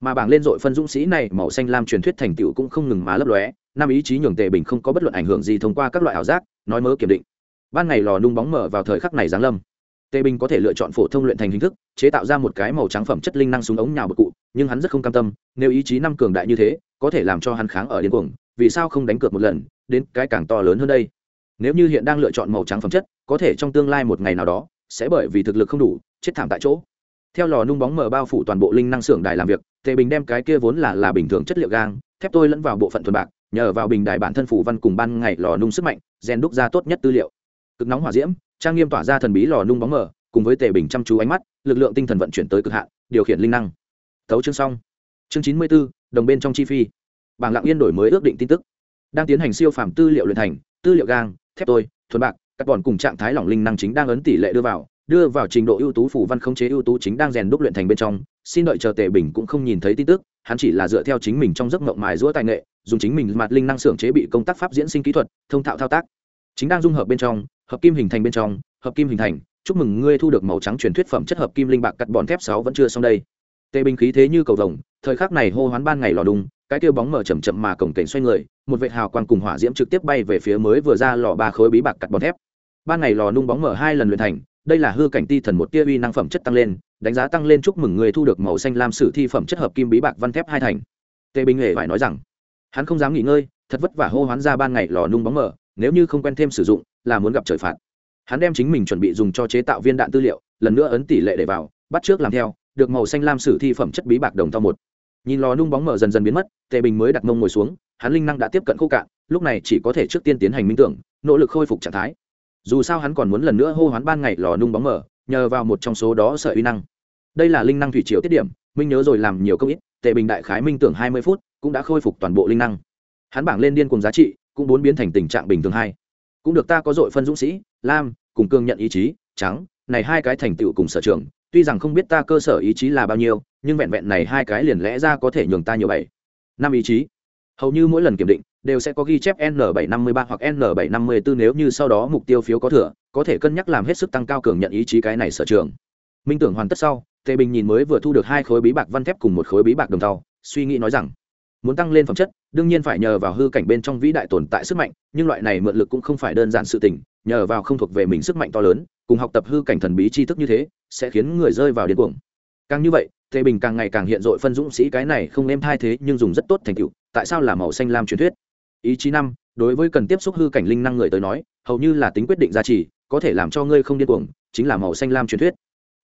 Mà bảng lên dội phân dũng sĩ này, màu xanh lam truyền thuyết thành tựu cũng không ngừng mà lấp lóe, năm ý chí nhường tề bình không có bất luận ảnh hưởng gì thông qua các loại ảo giác, nói mớ kiểm định. Ban ngày lò nung bóng mở vào thời khắc này giáng lâm. Tề bình có thể lựa chọn phổ thông luyện thành hình thức, chế tạo ra một cái màu trắng phẩm chất linh năng súng ống nhào bực cụ, nhưng hắn rất không cam tâm, nếu ý chí năm cường đại như thế, có thể làm cho hắn kháng ở điên cuồng, vì sao không đánh cược một lần, đến cái càng to lớn hơn đây? Nếu như hiện đang lựa chọn màu trắng phẩm chất, có thể trong tương lai một ngày nào đó, sẽ bởi vì thực lực không đủ, chết thảm tại chỗ. Theo lò nung bóng mở bao phủ toàn bộ linh năng xưởng đài làm việc, tề bình đem cái kia vốn là là bình thường chất liệu gang, thép tôi lẫn vào bộ phận thuần bạc, nhờ vào bình đài bản thân phủ văn cùng ban ngày lò nung sức mạnh, rèn đúc ra tốt nhất tư liệu. Cực nóng hỏa diễm, trang nghiêm tỏa ra thần bí lò nung bóng mở cùng với tề bình chăm chú ánh mắt, lực lượng tinh thần vận chuyển tới cực hạn, điều khiển linh năng. Thấu chương xong. Chương chín mươi b ố đồng bên trong chi phi. Bảng lặng yên đổi mới ước định tin tức. Đang tiến hành siêu phàm tư liệu luyện thành, tư liệu gang thép tôi, thuần bạc các bọn cùng trạng thái lỏng linh năng chính đang ấn tỷ lệ đưa vào đưa vào trình độ ưu tú phủ văn khống chế ưu tú chính đang rèn đúc luyện thành bên trong. Xin đợi chờ tề bình cũng không nhìn thấy tin tức, hắn chỉ là dựa theo chính mình trong giấc mộng mài giũa tài nghệ, dùng chính mình mặt linh năng xưởng chế bị công tác pháp diễn sinh kỹ thuật, thông thạo thao tác. Chính đang dung hợp bên trong, hợp kim hình thành bên trong, hợp kim hình thành, chúc mừng ngươi thu được màu trắng truyền thuyết phẩm chất hợp kim linh bạc cắt bọn thép sáu vẫn chưa xong đây. Tề bình khí thế như cầu vồng, thời khắc này hô hoán ban ngày lò đùng cái kia bóng mở chậm chậm mà cổng cảnh xoay người, một vệ hào quang cùng hỏa diễm trực tiếp bay về phía mới vừa ra lò ba khối bí bạc cắt bòn thép. Ban ngày lò nung bóng mở hai lần luyện thành, đây là hư cảnh ti thần một tia uy năng phẩm chất tăng lên, đánh giá tăng lên chúc mừng người thu được màu xanh lam sử thi phẩm chất hợp kim bí bạc văn thép hai thành. Tề bình hề phải nói rằng, hắn không dám nghỉ ngơi, thật vất vả hô hoán ra ban ngày lò nung bóng mở, nếu như không quen thêm sử dụng, là muốn gặp trời phạt. Hắn đem chính mình chuẩn bị dùng cho chế tạo viên đạn tư liệu, lần nữa ấn tỷ lệ để vào, bắt trước làm theo, được màu xanh lam sử thi phẩm chất bí bạc đồng thau một nhìn lò nung bóng mở dần dần biến mất, tề bình mới đặt mông ngồi xuống, hắn linh năng đã tiếp cận khô cạn, lúc này chỉ có thể trước tiên tiến hành minh tưởng, nỗ lực khôi phục trạng thái. Dù sao hắn còn muốn lần nữa hô hoán ban ngày lò nung bóng mở nhờ vào một trong số đó sợi uy năng. Đây là linh năng thủy triều tiết điểm minh nhớ rồi làm nhiều công ít, tề bình đại khái minh tưởng hai mươi phút, cũng đã khôi phục toàn bộ linh năng. Hắn bảng lên điên cùng giá trị, cũng muốn biến thành tình trạng bình thường hai. Cũng được ta có dội phân dũng sĩ, lam, cùng cương nhận ý chí, trắng, này hai cái thành tựu cùng sở trường tuy rằng không biết ta cơ sở ý chí là bao nhiêu, nhưng vẹn vẹn này hai cái liền lẽ ra có thể nhường ta nhiều bảy, năm ý chí. Hầu như mỗi lần kiểm định, đều sẽ có ghi chép n 753 hoặc n 754 nếu như sau đó mục tiêu phiếu có thừa, có thể cân nhắc làm hết sức tăng cao cường nhận ý chí cái này sở trường. Minh tưởng hoàn tất sau, tề bình nhìn mới vừa thu được hai khối bí bạc văn thép cùng một khối bí bạc đồng tàu suy nghĩ nói rằng, muốn tăng lên phẩm chất, đương nhiên phải nhờ vào hư cảnh bên trong vĩ đại tồn tại sức mạnh, nhưng loại này mượn lực cũng không phải đơn giản sự tình, nhờ vào không thuộc về mình sức mạnh to lớn, cùng học tập hư cảnh thần bí tri thức như thế sẽ khiến người rơi vào điên cuồng. Càng như vậy, tề bình càng ngày càng hiện dội phân dũng sĩ cái này không em thay thế nhưng dùng rất tốt thành tựu, tại sao là màu xanh lam truyền thuyết? Ý chí năm, đối với cần tiếp xúc hư cảnh linh năng người tới nói, hầu như là tính quyết định giá trị có thể làm cho ngươi không điên cuồng, chính là màu xanh lam truyền thuyết.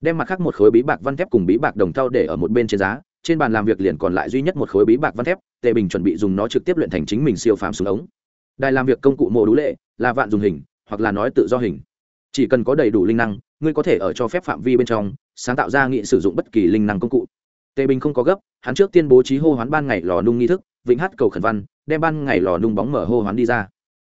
Đem mặt khác một khối bí bạc văn thép cùng bí bạc đồng thau để ở một bên trên giá, trên bàn làm việc liền còn lại duy nhất một khối bí bạc văn thép, tề bình chuẩn bị dùng nó trực tiếp luyện thành chính mình siêu phàm xuống ống. Đài làm việc công cụ mộ đũ lệ, là vạn dùng hình, hoặc là nói tự do hình. Chỉ cần có đầy đủ linh năng ngươi có thể ở cho phép phạm vi bên trong, sáng tạo ra nghị sử dụng bất kỳ linh năng công cụ. Tề bình không có gấp, hắn trước tiên bố trí hô hoán ban ngày lò nung nghi thức vĩnh hát cầu khẩn văn, đem ban ngày lò nung bóng mở hô hoán đi ra.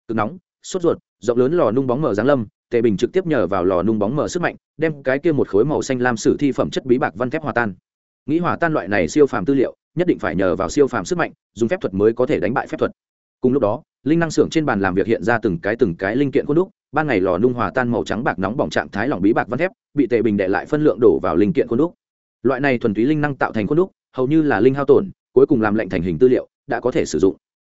Cực nóng, sốt ruột, rộng lớn lò nung bóng mở giáng lâm, tề bình trực tiếp nhờ vào lò nung bóng mở sức mạnh, đem cái kia một khối màu xanh lam sử thi phẩm chất bí bạc văn thép hòa tan. Nghĩ hòa tan loại này siêu phàm tư liệu, nhất định phải nhờ vào siêu phàm sức mạnh, dùng phép thuật mới có thể đánh bại phép thuật. Cùng lúc đó linh năng xưởng trên bàn làm việc hiện ra từng cái từng cái linh kiện khuôn đúc, ban ngày lò nung hòa tan màu trắng bạc nóng bỏng trạng thái lỏng bí bạc văn thép, bị tệ bình đệ lại phân lượng đổ vào linh kiện khuôn đúc. Loại này thuần túy linh năng tạo thành khuôn đúc, hầu như là linh hao tổn, cuối cùng làm lệnh thành hình tư liệu, đã có thể sử dụng.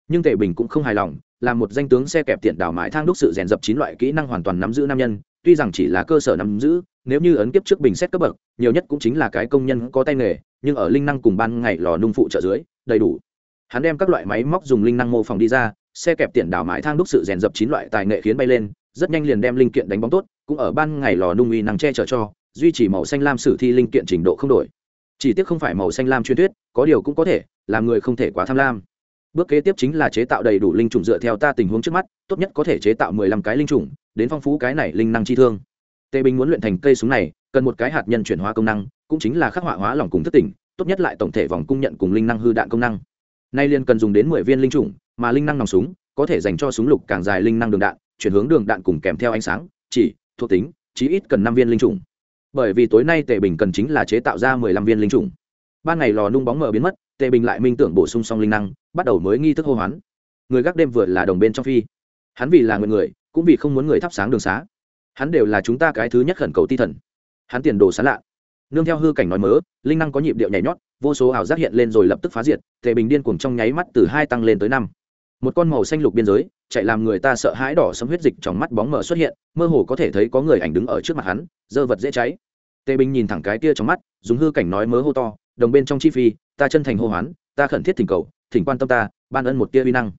Nhưng tệ bình cũng không hài lòng, là một danh tướng xe kẹp tiện đào mãi thang đúc sự rèn dập chín loại kỹ năng hoàn toàn nắm giữ nam nhân, tuy rằng chỉ là cơ sở nắm giữ, nếu như ấn kiếp trước bình xét cấp bậc, nhiều nhất cũng chính là cái công nhân có tay nghề, nhưng ở linh năng cùng ban ngày lò nung phụ trợ dưới, đầy đủ. Hắn đem các loại máy móc dùng linh năng mô phỏng đi ra xe kẹp tiện đào mãi thang đúc sự rèn dập chín loại tài nghệ khiến bay lên, rất nhanh liền đem linh kiện đánh bóng tốt, cũng ở ban ngày lò nung uy năng che chở cho, duy trì màu xanh lam sử thi linh kiện trình độ không đổi. Chỉ tiếc không phải màu xanh lam truyền thuyết, có điều cũng có thể, làm người không thể quá tham lam. Bước kế tiếp chính là chế tạo đầy đủ linh trùng dựa theo ta tình huống trước mắt, tốt nhất có thể chế tạo mười lăm cái linh trùng, đến phong phú cái này linh năng chi thương. Tề bình muốn luyện thành cây súng này, cần một cái hạt nhân chuyển hóa công năng, cũng chính là khắc họa hóa lòng cùng thất tỉnh, tốt nhất lại tổng thể vòng cung nhận cùng linh năng hư đạn công năng. Nay liền cần dùng đến mười viên linh trùng mà linh năng nòng súng có thể dành cho súng lục càng dài linh năng đường đạn, chuyển hướng đường đạn cùng kèm theo ánh sáng, chỉ, thuộc tính, chí ít cần năm viên linh trùng. Bởi vì tối nay tề bình cần chính là chế tạo ra mười lăm viên linh trùng. Ban ngày lò nung bóng mờ biến mất, tề bình lại minh tưởng bổ sung xong linh năng, bắt đầu mới nghi thức hô hoán. Người gác đêm vừa là đồng bên trong phi. Hắn vì là người người, cũng vì không muốn người thắp sáng đường xá. Hắn đều là chúng ta cái thứ nhất khẩn cầu ti thần. Hắn tiền đồ sán lạ. Nương theo hư cảnh nói mớ, linh năng có nhịp điệu nhảy nhót, vô số ảo giác hiện lên rồi lập tức phá diệt, tề bình điên cuồng trong nháy mắt từ hai tăng lên tới năm một con màu xanh lục biên giới, chạy làm người ta sợ hãi đỏ sấm huyết dịch trong mắt bóng mờ xuất hiện, mơ hồ có thể thấy có người ảnh đứng ở trước mặt hắn, dơ vật dễ cháy. Tề bình nhìn thẳng cái kia trong mắt, dùng hư cảnh nói mớ hô to, đồng bên trong chi phi, ta chân thành hô hoán, ta khẩn thiết thỉnh cầu, thỉnh quan tâm ta, ban ân một tia uy năng.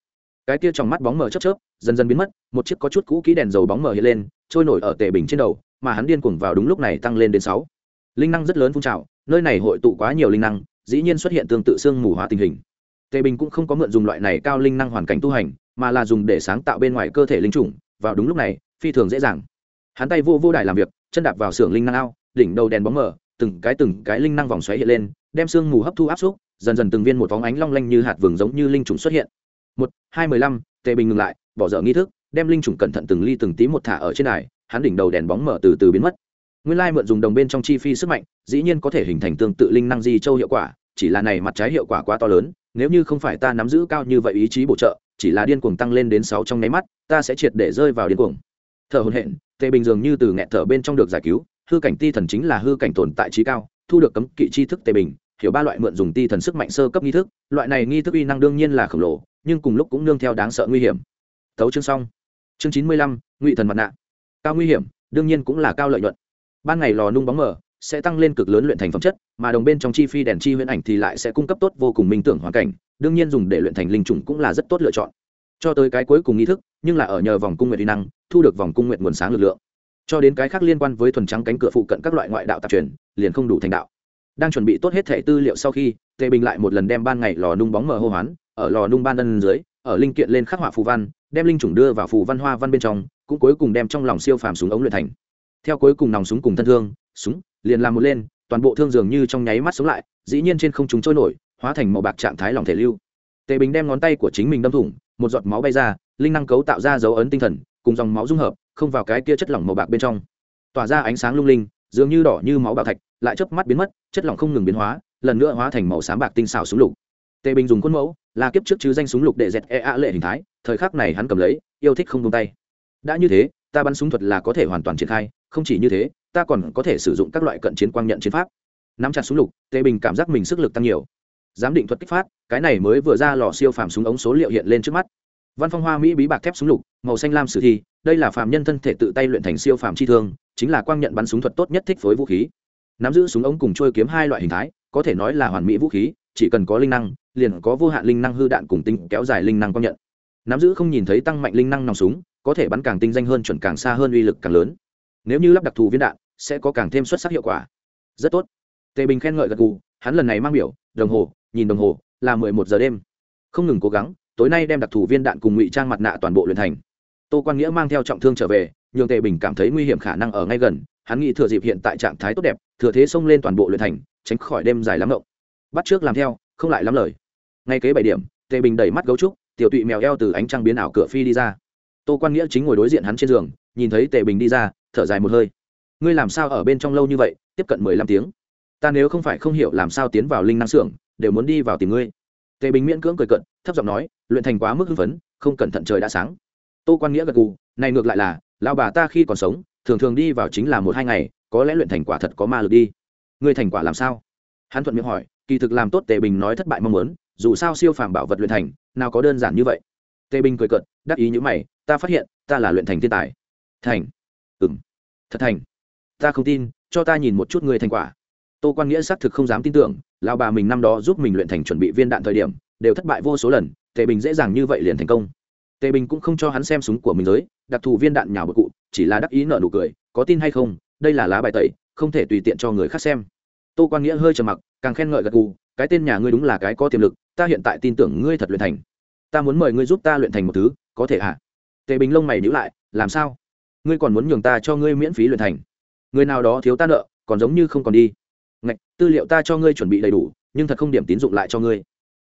Cái kia trong mắt bóng mờ chớp chớp, dần dần biến mất, một chiếc có chút cũ kỹ đèn dầu bóng mờ hiện lên, trôi nổi ở tề bình trên đầu, mà hắn điên cuồng vào đúng lúc này tăng lên đến sáu. Linh năng rất lớn phun trào, nơi này hội tụ quá nhiều linh năng, dĩ nhiên xuất hiện tương tự xương mù hóa tình hình tề bình cũng không có mượn dùng loại này cao linh năng hoàn cảnh tu hành, mà là dùng để sáng tạo bên ngoài cơ thể linh chủng, vào đúng lúc này, phi thường dễ dàng. Hắn tay vô vô đài làm việc, chân đạp vào xưởng linh năng ao, đỉnh đầu đèn bóng mở từng cái từng cái linh năng vòng xoáy hiện lên, đem xương mù hấp thu áp xúc, dần dần từng viên một vóng ánh long lanh như hạt vừng giống như linh trùng xuất hiện. Một, hai mười lăm, tề bình ngừng lại, bỏ dở nghi thức, đem linh trùng cẩn thận từng ly từng tí một thả ở trên đài, hắn đỉnh đầu đèn bóng mở từ từ biến mất. Nguyên lai mượn dùng đồng bên trong chi phi sức mạnh, dĩ nhiên có thể hình thành tương tự linh năng di châu hiệu quả chỉ là này mặt trái hiệu quả quá to lớn, nếu như không phải ta nắm giữ cao như vậy ý chí bổ trợ, chỉ là điên cuồng tăng lên đến sáu trong nháy mắt, ta sẽ triệt để rơi vào điên cuồng. Thở hồn hện tề bình dường như từ nghẹt thở bên trong được giải cứu, hư cảnh ti thần chính là hư cảnh tồn tại trí cao, thu được cấm kỵ chi thức tề bình, hiểu ba loại mượn dùng ti thần sức mạnh sơ cấp nghi thức, loại này nghi thức uy năng đương nhiên là khổng lồ, nhưng cùng lúc cũng nương theo đáng sợ nguy hiểm. Tấu chương xong. Chương chín mươi lăm, ngụy thần mặt nạ. Cao nguy hiểm, đương nhiên cũng là cao lợi nhuận. Ban ngày lò nung bóng mở sẽ tăng lên cực lớn luyện thành phẩm chất, mà đồng bên trong chi phi đèn chi huyễn ảnh thì lại sẽ cung cấp tốt vô cùng minh tưởng hoàn cảnh, đương nhiên dùng để luyện thành linh trùng cũng là rất tốt lựa chọn. Cho tới cái cuối cùng nghi thức, nhưng là ở nhờ vòng cung nguyện uy năng, thu được vòng cung nguyện nguồn sáng lực lượng. Cho đến cái khác liên quan với thuần trắng cánh cửa phụ cận các loại ngoại đạo tạp truyền, liền không đủ thành đạo. Đang chuẩn bị tốt hết thẻ tư liệu sau khi, tề bình lại một lần đem ban ngày lò nung bóng mờ hô hoán, ở lò nung ban ân dưới, ở linh kiện lên khắc họa phù văn, đem linh chủng đưa vào phù văn hoa văn bên trong, cũng cuối cùng đem trong lòng siêu phàm súng ống luyện thành. Theo cuối cùng nòng súng cùng thân thương, súng liền làm một lên, toàn bộ thương dường như trong nháy mắt sống lại, dĩ nhiên trên không chúng trôi nổi, hóa thành màu bạc trạng thái lòng thể lưu. Tề bình đem ngón tay của chính mình đâm thủng, một giọt máu bay ra, linh năng cấu tạo ra dấu ấn tinh thần, cùng dòng máu dung hợp, không vào cái kia chất lỏng màu bạc bên trong. Tỏa ra ánh sáng lung linh, dường như đỏ như máu bạc thạch, lại chớp mắt biến mất, chất lỏng không ngừng biến hóa, lần nữa hóa thành màu xám bạc tinh xảo súng lục. Tề bình dùng khuôn mẫu, là kiếp trước chứ danh súng lục để dẹt e a lệ hình thái, thời khắc này hắn cầm lấy, yêu thích không tung tay. Đã như thế, ta bắn súng thuật là có thể hoàn toàn triển khai, không chỉ như thế ta còn có thể sử dụng các loại cận chiến quang nhận chiến pháp. Nắm chặt súng lục tề bình cảm giác mình sức lực tăng nhiều. Giám định thuật kích phát, cái này mới vừa ra lò siêu phàm súng ống số liệu hiện lên trước mắt. Văn phong hoa mỹ bí bạc thép súng lục, màu xanh lam sử thi, đây là phàm nhân thân thể tự tay luyện thành siêu phàm chi thương, chính là quang nhận bắn súng thuật tốt nhất thích phối vũ khí. Nắm giữ súng ống cùng trôi kiếm hai loại hình thái, có thể nói là hoàn mỹ vũ khí, chỉ cần có linh năng, liền có vô hạn linh năng hư đạn cùng tinh kéo dài linh năng quang nhận. Nắm giữ không nhìn thấy tăng mạnh linh năng nòng súng, có thể bắn càng tinh danh hơn, chuẩn càng xa hơn uy lực càng lớn nếu như lắp đặc thù viên đạn, sẽ có càng thêm xuất sắc hiệu quả. Rất tốt. Tề bình khen ngợi gật gù, hắn lần này mang biểu, đồng hồ, nhìn đồng hồ, là mười một giờ đêm. Không ngừng cố gắng, tối nay đem đặc thù viên đạn cùng ngụy trang mặt nạ toàn bộ luyện thành. Tô quan nghĩa mang theo trọng thương trở về, nhường tề bình cảm thấy nguy hiểm khả năng ở ngay gần, hắn nghĩ thừa dịp hiện tại trạng thái tốt đẹp, thừa thế xông lên toàn bộ luyện thành, tránh khỏi đêm dài lắm rộng bắt trước làm theo, không lại lắm lời. Ngay kế bảy điểm, tề bình đẩy mắt gấu trúc, tiểu tụy mèo eo từ ánh trăng biến ảo cửa phi đi ra. Tô quan nghĩa chính ngồi đối diện hắn trên giường, nhìn thấy tề bình đi ra thở dài một hơi. Ngươi làm sao ở bên trong lâu như vậy, tiếp cận mười lăm tiếng? Ta nếu không phải không hiểu làm sao tiến vào linh năng xưởng, đều muốn đi vào tìm ngươi. Tề bình miễn cưỡng cười cận thấp giọng nói, luyện thành quá mức hưng phấn, không cẩn thận trời đã sáng. Tô quan nghĩa gật gù, này ngược lại là lao bà ta khi còn sống, thường thường đi vào chính là một hai ngày, có lẽ luyện thành quả thật có ma lực đi. Ngươi thành quả làm sao? Hắn thuận miệng hỏi, kỳ thực làm tốt tề bình nói thất bại mong muốn, dù sao siêu phàm bảo vật luyện thành, nào có đơn giản như vậy. Tề bình cười cợt, đắc ý như mày, ta phát hiện, ta là luyện thành thiên tài. Thành ừng thật thành. Ta không tin, cho ta nhìn một chút người thành quả. Tô quan nghĩa xác thực không dám tin tưởng lao bà mình năm đó giúp mình luyện thành chuẩn bị viên đạn thời điểm, đều thất bại vô số lần, tề bình dễ dàng như vậy liền thành công. Tề bình cũng không cho hắn xem súng của mình giới, đặc thù viên đạn nhào bột cụ, chỉ là đắc ý nợ nụ cười, có tin hay không, đây là lá bài tẩy, không thể tùy tiện cho người khác xem. Tô quan nghĩa hơi trầm mặc, càng khen ngợi gật gù, cái tên nhà ngươi đúng là cái có tiềm lực, ta hiện tại tin tưởng ngươi thật luyện thành. Ta muốn mời ngươi giúp ta luyện thành một thứ, có thể ạ à? tề bình lông mày nhữ lại, làm sao? Ngươi còn muốn nhường ta cho ngươi miễn phí luyện thành. Người nào đó thiếu ta nợ, còn giống như không còn đi. Ngạch, tư liệu ta cho ngươi chuẩn bị đầy đủ, nhưng thật không điểm tín dụng lại cho ngươi.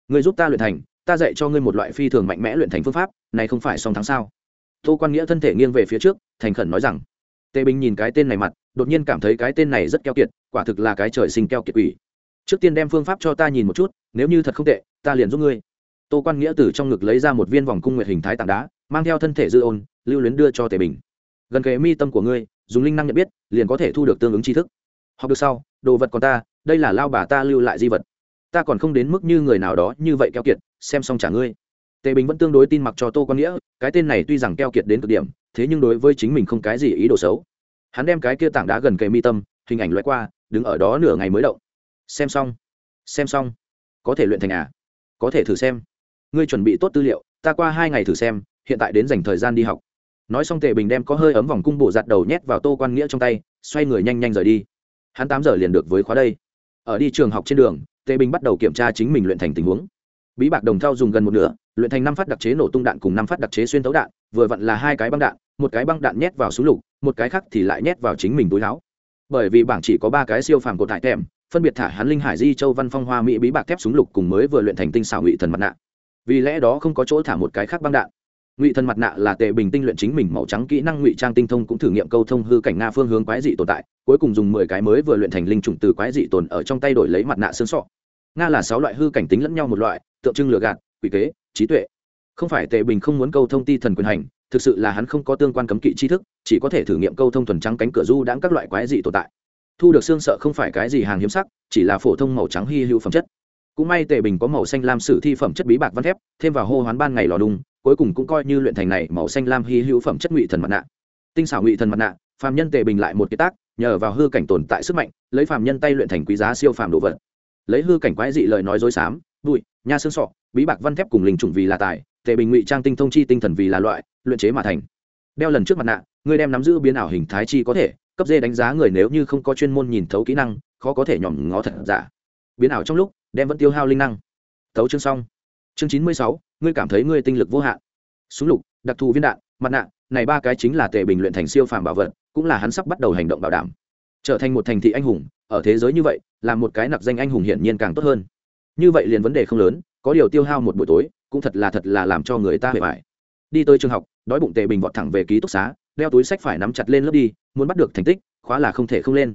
Ngươi giúp ta luyện thành, ta dạy cho ngươi một loại phi thường mạnh mẽ luyện thành phương pháp, này không phải song tháng sao? Tô quan nghĩa thân thể nghiêng về phía trước, thành khẩn nói rằng, tề bình nhìn cái tên này mặt, đột nhiên cảm thấy cái tên này rất keo kiệt, quả thực là cái trời sinh keo kiệt quỷ. Trước tiên đem phương pháp cho ta nhìn một chút, nếu như thật không tệ, ta liền giúp ngươi. Tô quan nghĩa từ trong ngực lấy ra một viên vòng cung nguyệt hình thái tảng đá, mang theo thân thể dư ôn, lưu luyến đưa cho tề bình gần kề mi tâm của ngươi, dùng linh năng nhận biết, liền có thể thu được tương ứng tri thức. Học được sau, đồ vật còn ta, đây là lao bà ta lưu lại di vật. Ta còn không đến mức như người nào đó như vậy keo kiệt, xem xong trả ngươi. Tề bình vẫn tương đối tin mặc cho tô quan nghĩa, cái tên này tuy rằng keo kiệt đến cực điểm, thế nhưng đối với chính mình không cái gì ý đồ xấu. Hắn đem cái kia tảng đá gần kề mi tâm, hình ảnh loại qua, đứng ở đó nửa ngày mới động. Xem xong xem xong. Có thể luyện thành à? Có thể thử xem. Ngươi chuẩn bị tốt tư liệu, ta qua hai ngày thử xem, hiện tại đến dành thời gian đi học nói xong tề bình đem có hơi ấm vòng cung bộ giặt đầu nhét vào tô quan nghĩa trong tay, xoay người nhanh nhanh rời đi. Hắn tám giờ liền được với khóa đây. Ở đi trường học trên đường, tề bình bắt đầu kiểm tra chính mình luyện thành tình huống. Bí bạc đồng thau dùng gần một nửa, luyện thành năm phát đặc chế nổ tung đạn cùng năm phát đặc chế xuyên tấu đạn, vừa vặn là hai cái băng đạn, một cái băng đạn nhét vào súng lục, một cái khác thì lại nhét vào chính mình túi láo bởi vì bảng chỉ có ba cái siêu phàm cột thải thèm phân biệt thả hắn linh hải di châu văn phong hoa mỹ bí bạc thép súng lục cùng mới vừa luyện thành tinh xảo ngụy thần mặt nạ. Vì lẽ đó không có chỗ thả một cái khác băng đạn ngụy thần mặt nạ là tệ bình tinh luyện chính mình màu trắng kỹ năng ngụy trang tinh thông cũng thử nghiệm câu thông hư cảnh nga phương hướng quái dị tồn tại, cuối cùng dùng mười cái mới vừa luyện thành linh trùng từ quái dị tồn ở trong tay đổi lấy mặt nạ xương sọ. Nga là sáu loại hư cảnh tính lẫn nhau một loại, tượng trưng lừa gạt, quỷ kế, trí tuệ. Không phải tệ bình không muốn câu thông ti thần quyền hành, thực sự là hắn không có tương quan cấm kỵ tri thức, chỉ có thể thử nghiệm câu thông thuần trắng cánh cửa du đãng các loại quái dị tồn tại. Thu được xương sợ không phải cái gì hàng hiếm sắc, chỉ là phổ thông màu trắng hy hữu phẩm chất. Cũng may tề bình có màu xanh lam sử thi phẩm chất bí bạc văn thép, thêm vào hô hoán ban ngày lò đùng cuối cùng cũng coi như luyện thành này màu xanh lam hy hữu phẩm chất ngụy thần mặt nạ. Tinh xảo ngụy thần mặt nạ, phàm nhân tề bình lại một cái tác, nhờ vào hư cảnh tồn tại sức mạnh, lấy phàm nhân tay luyện thành quý giá siêu phàm đồ vật. Lấy hư cảnh quái dị lời nói dối xám, bụi, nha xương sọ, bí bạc văn thép cùng linh chủng vì là tài, tề bình ngụy trang tinh thông chi tinh thần vì là loại, luyện chế mà thành. Đeo lần trước mặt nạ, người đem nắm giữ biến ảo hình thái chi có thể, cấp dê đánh giá người nếu như không có chuyên môn nhìn thấu kỹ năng, khó có thể nhòm ngó thật giả. Biến ảo trong lúc, đem vẫn tiêu hao linh năng. Tấu chương xong. Chương chín mươi sáu ngươi cảm thấy ngươi tinh lực vô hạn. Súng lục, đặc thù viên đạn, mặt nạ, này ba cái chính là tề bình luyện thành siêu phàm bảo vật, cũng là hắn sắp bắt đầu hành động bảo đảm. Trở thành một thành thị anh hùng, ở thế giới như vậy, là một cái nặc danh anh hùng hiển nhiên càng tốt hơn. Như vậy liền vấn đề không lớn, có điều tiêu hao một buổi tối, cũng thật là thật là làm cho người ta hề bại đi tới trường học, đói bụng tề bình vọt thẳng về ký túc xá, đeo túi sách phải nắm chặt lên lớp đi, muốn bắt được thành tích, khóa là không thể không lên.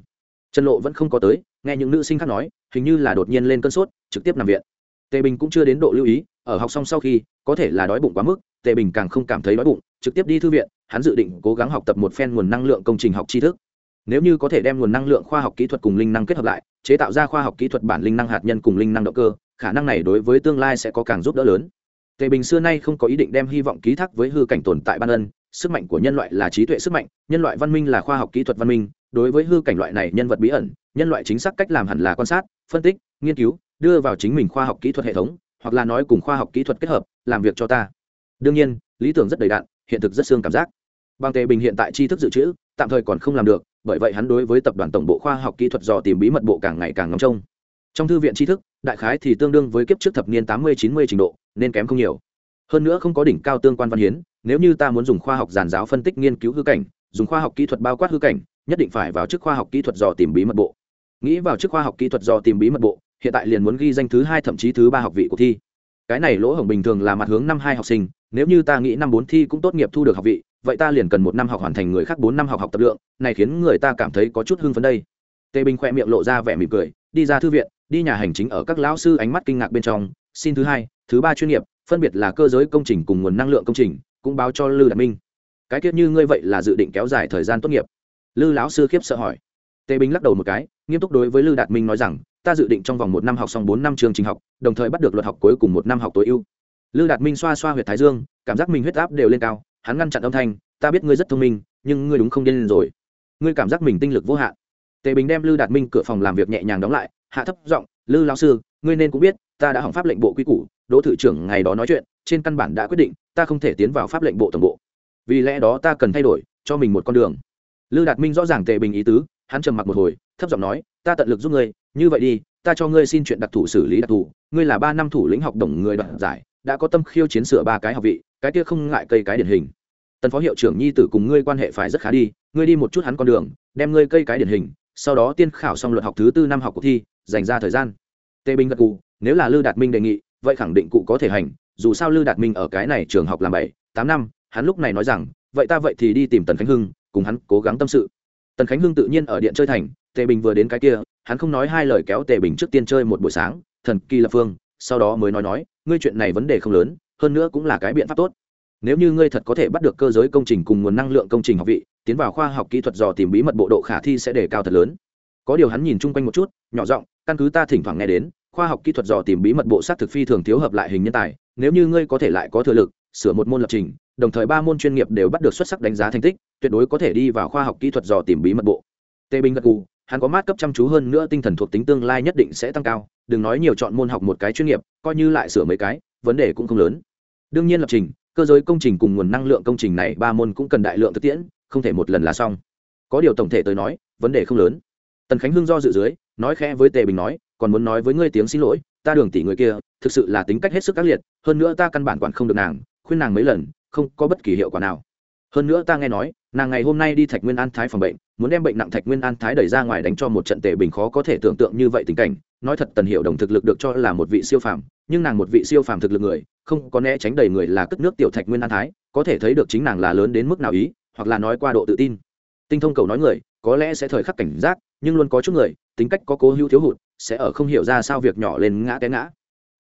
Trần lộ vẫn không có tới, nghe những nữ sinh khác nói, hình như là đột nhiên lên cơn sốt, trực tiếp nằm viện. Tề bình cũng chưa đến độ lưu ý ở học xong sau khi, có thể là đói bụng quá mức, tề bình càng không cảm thấy đói bụng, trực tiếp đi thư viện, hắn dự định cố gắng học tập một phen nguồn năng lượng công trình học tri thức. Nếu như có thể đem nguồn năng lượng khoa học kỹ thuật cùng linh năng kết hợp lại, chế tạo ra khoa học kỹ thuật bản linh năng hạt nhân cùng linh năng động cơ, khả năng này đối với tương lai sẽ có càng giúp đỡ lớn. Tề bình xưa nay không có ý định đem hy vọng ký thác với hư cảnh tồn tại ban ân, sức mạnh của nhân loại là trí tuệ sức mạnh, nhân loại văn minh là khoa học kỹ thuật văn minh, đối với hư cảnh loại này nhân vật bí ẩn, nhân loại chính xác cách làm hẳn là quan sát, phân tích, nghiên cứu, đưa vào chính mình khoa học kỹ thuật hệ thống hoặc là nói cùng khoa học kỹ thuật kết hợp, làm việc cho ta. Đương nhiên, lý tưởng rất đầy đạn hiện thực rất xương cảm giác. Bằng tề bình hiện tại tri thức dự trữ, tạm thời còn không làm được, bởi vậy hắn đối với tập đoàn tổng bộ khoa học kỹ thuật dò tìm bí mật bộ càng ngày càng ngóng trông. Trong thư viện tri thức, đại khái thì tương đương với kiếp trước thập niên tám mươi, chín mươi trình độ, nên kém không nhiều. Hơn nữa không có đỉnh cao tương quan văn hiến, nếu như ta muốn dùng khoa học giàn giáo phân tích nghiên cứu hư cảnh, dùng khoa học kỹ thuật bao quát hư cảnh, nhất định phải vào chức khoa học kỹ thuật dò tìm bí mật bộ. Nghĩ vào chức khoa học kỹ thuật dò tìm bí mật bộ hiện tại liền muốn ghi danh thứ hai thậm chí thứ ba học vị của thi. Cái này lỗ hổng bình thường là mặt hướng năm hai học sinh, nếu như ta nghĩ năm bốn thi cũng tốt nghiệp thu được học vị, vậy ta liền cần một năm học hoàn thành người khác bốn năm học học tập lượng, này khiến người ta cảm thấy có chút hưng phấn đây. Tề bình khoe miệng lộ ra vẻ mỉm cười, đi ra thư viện, đi nhà hành chính ở các lão sư ánh mắt kinh ngạc bên trong, xin thứ hai, thứ ba chuyên nghiệp, phân biệt là cơ giới công trình cùng nguồn năng lượng công trình, cũng báo cho lư đạt minh. Cái tiết như ngươi vậy là dự định kéo dài thời gian tốt nghiệp? Lư lão sư khiếp sợ hỏi. Tề bình lắc đầu một cái, nghiêm túc đối với lư đạt minh nói rằng ta dự định trong vòng một năm học xong bốn năm chương trình học, đồng thời bắt được luật học cuối cùng một năm học tối ưu. Lư đạt minh xoa xoa huyệt thái dương, cảm giác mình huyết áp đều lên cao, hắn ngăn chặn âm thanh, ta biết ngươi rất thông minh, nhưng ngươi đúng không điên rồi. Ngươi cảm giác mình tinh lực vô hạn. Tề bình đem lư đạt minh cửa phòng làm việc nhẹ nhàng đóng lại, hạ thấp giọng, lư lão sư, ngươi nên cũng biết, ta đã hỏng pháp lệnh bộ quy củ, đỗ thự trưởng ngày đó nói chuyện, trên căn bản đã quyết định, ta không thể tiến vào pháp lệnh bộ tổng bộ. Vì lẽ đó ta cần thay đổi, cho mình một con đường. Lư đạt minh rõ ràng tề bình ý tứ hắn trầm mặc một hồi, thấp giọng nói, ta tận lực giúp ngươi, như vậy đi, ta cho ngươi xin chuyện đặc thù xử lý đặc thù. Ngươi là ba năm thủ lĩnh học đồng người đoạt giải, đã có tâm khiêu chiến sửa ba cái học vị, cái kia không ngại cây cái điển hình. Tần phó hiệu trưởng nhi tử cùng ngươi quan hệ phải rất khá đi, ngươi đi một chút hắn con đường, đem ngươi cây cái điển hình, sau đó tiên khảo xong luật học thứ tư năm học cuộc thi, dành ra thời gian. Tề binh gật cụ nếu là lư đạt minh đề nghị, vậy khẳng định cụ có thể hành, dù sao lư đạt minh ở cái này trường học làm bảy, tám năm, hắn lúc này nói rằng, vậy ta vậy thì đi tìm tần khánh hưng, cùng hắn cố gắng tâm sự tần khánh hưng tự nhiên ở điện chơi thành, tề bình vừa đến cái kia, hắn không nói hai lời kéo tề bình trước tiên chơi một buổi sáng, thần kỳ lập phương, sau đó mới nói nói, ngươi chuyện này vấn đề không lớn, hơn nữa cũng là cái biện pháp tốt. Nếu như ngươi thật có thể bắt được cơ giới công trình cùng nguồn năng lượng công trình học vị, tiến vào khoa học kỹ thuật dò tìm bí mật bộ độ khả thi sẽ đề cao thật lớn. Có điều hắn nhìn chung quanh một chút, nhỏ giọng, căn cứ ta thỉnh thoảng nghe đến, khoa học kỹ thuật dò tìm bí mật bộ sát thực phi thường thiếu hợp lại hình nhân tài, nếu như ngươi có thể lại có thừa lực, sửa một môn lập trình đồng thời ba môn chuyên nghiệp đều bắt được xuất sắc đánh giá thành tích, tuyệt đối có thể đi vào khoa học kỹ thuật dò tìm bí mật bộ. Tê binh gật gù, hắn có mát cấp chăm chú hơn nữa tinh thần thuộc tính tương lai nhất định sẽ tăng cao, đừng nói nhiều chọn môn học một cái chuyên nghiệp, coi như lại sửa mấy cái, vấn đề cũng không lớn. Đương nhiên lập trình, cơ giới công trình cùng nguồn năng lượng công trình này ba môn cũng cần đại lượng thực tiễn, không thể một lần là xong. Có điều tổng thể tới nói, vấn đề không lớn. Tần khánh hưng do dự dưới, nói khẽ với tề bình nói, còn muốn nói với ngươi tiếng xin lỗi, ta đường tỷ người kia, thực sự là tính cách hết sức ác liệt, hơn nữa ta căn bản quản không được nàng, khuyên nàng mấy lần không có bất kỳ hiệu quả nào. Hơn nữa ta nghe nói, nàng ngày hôm nay đi thạch nguyên an thái phòng bệnh, muốn đem bệnh nặng thạch nguyên an thái đẩy ra ngoài đánh cho một trận tệ bình khó có thể tưởng tượng như vậy tình cảnh. Nói thật tần hiệu đồng thực lực được cho là một vị siêu phàm, nhưng nàng một vị siêu phàm thực lực người, không có né tránh đầy người là cất nước tiểu thạch nguyên an thái, có thể thấy được chính nàng là lớn đến mức nào ý, hoặc là nói qua độ tự tin. Tinh thông cầu nói người, có lẽ sẽ thời khắc cảnh giác, nhưng luôn có chút người, tính cách có cố hữu thiếu hụt, sẽ ở không hiểu ra sao việc nhỏ lên ngã té ngã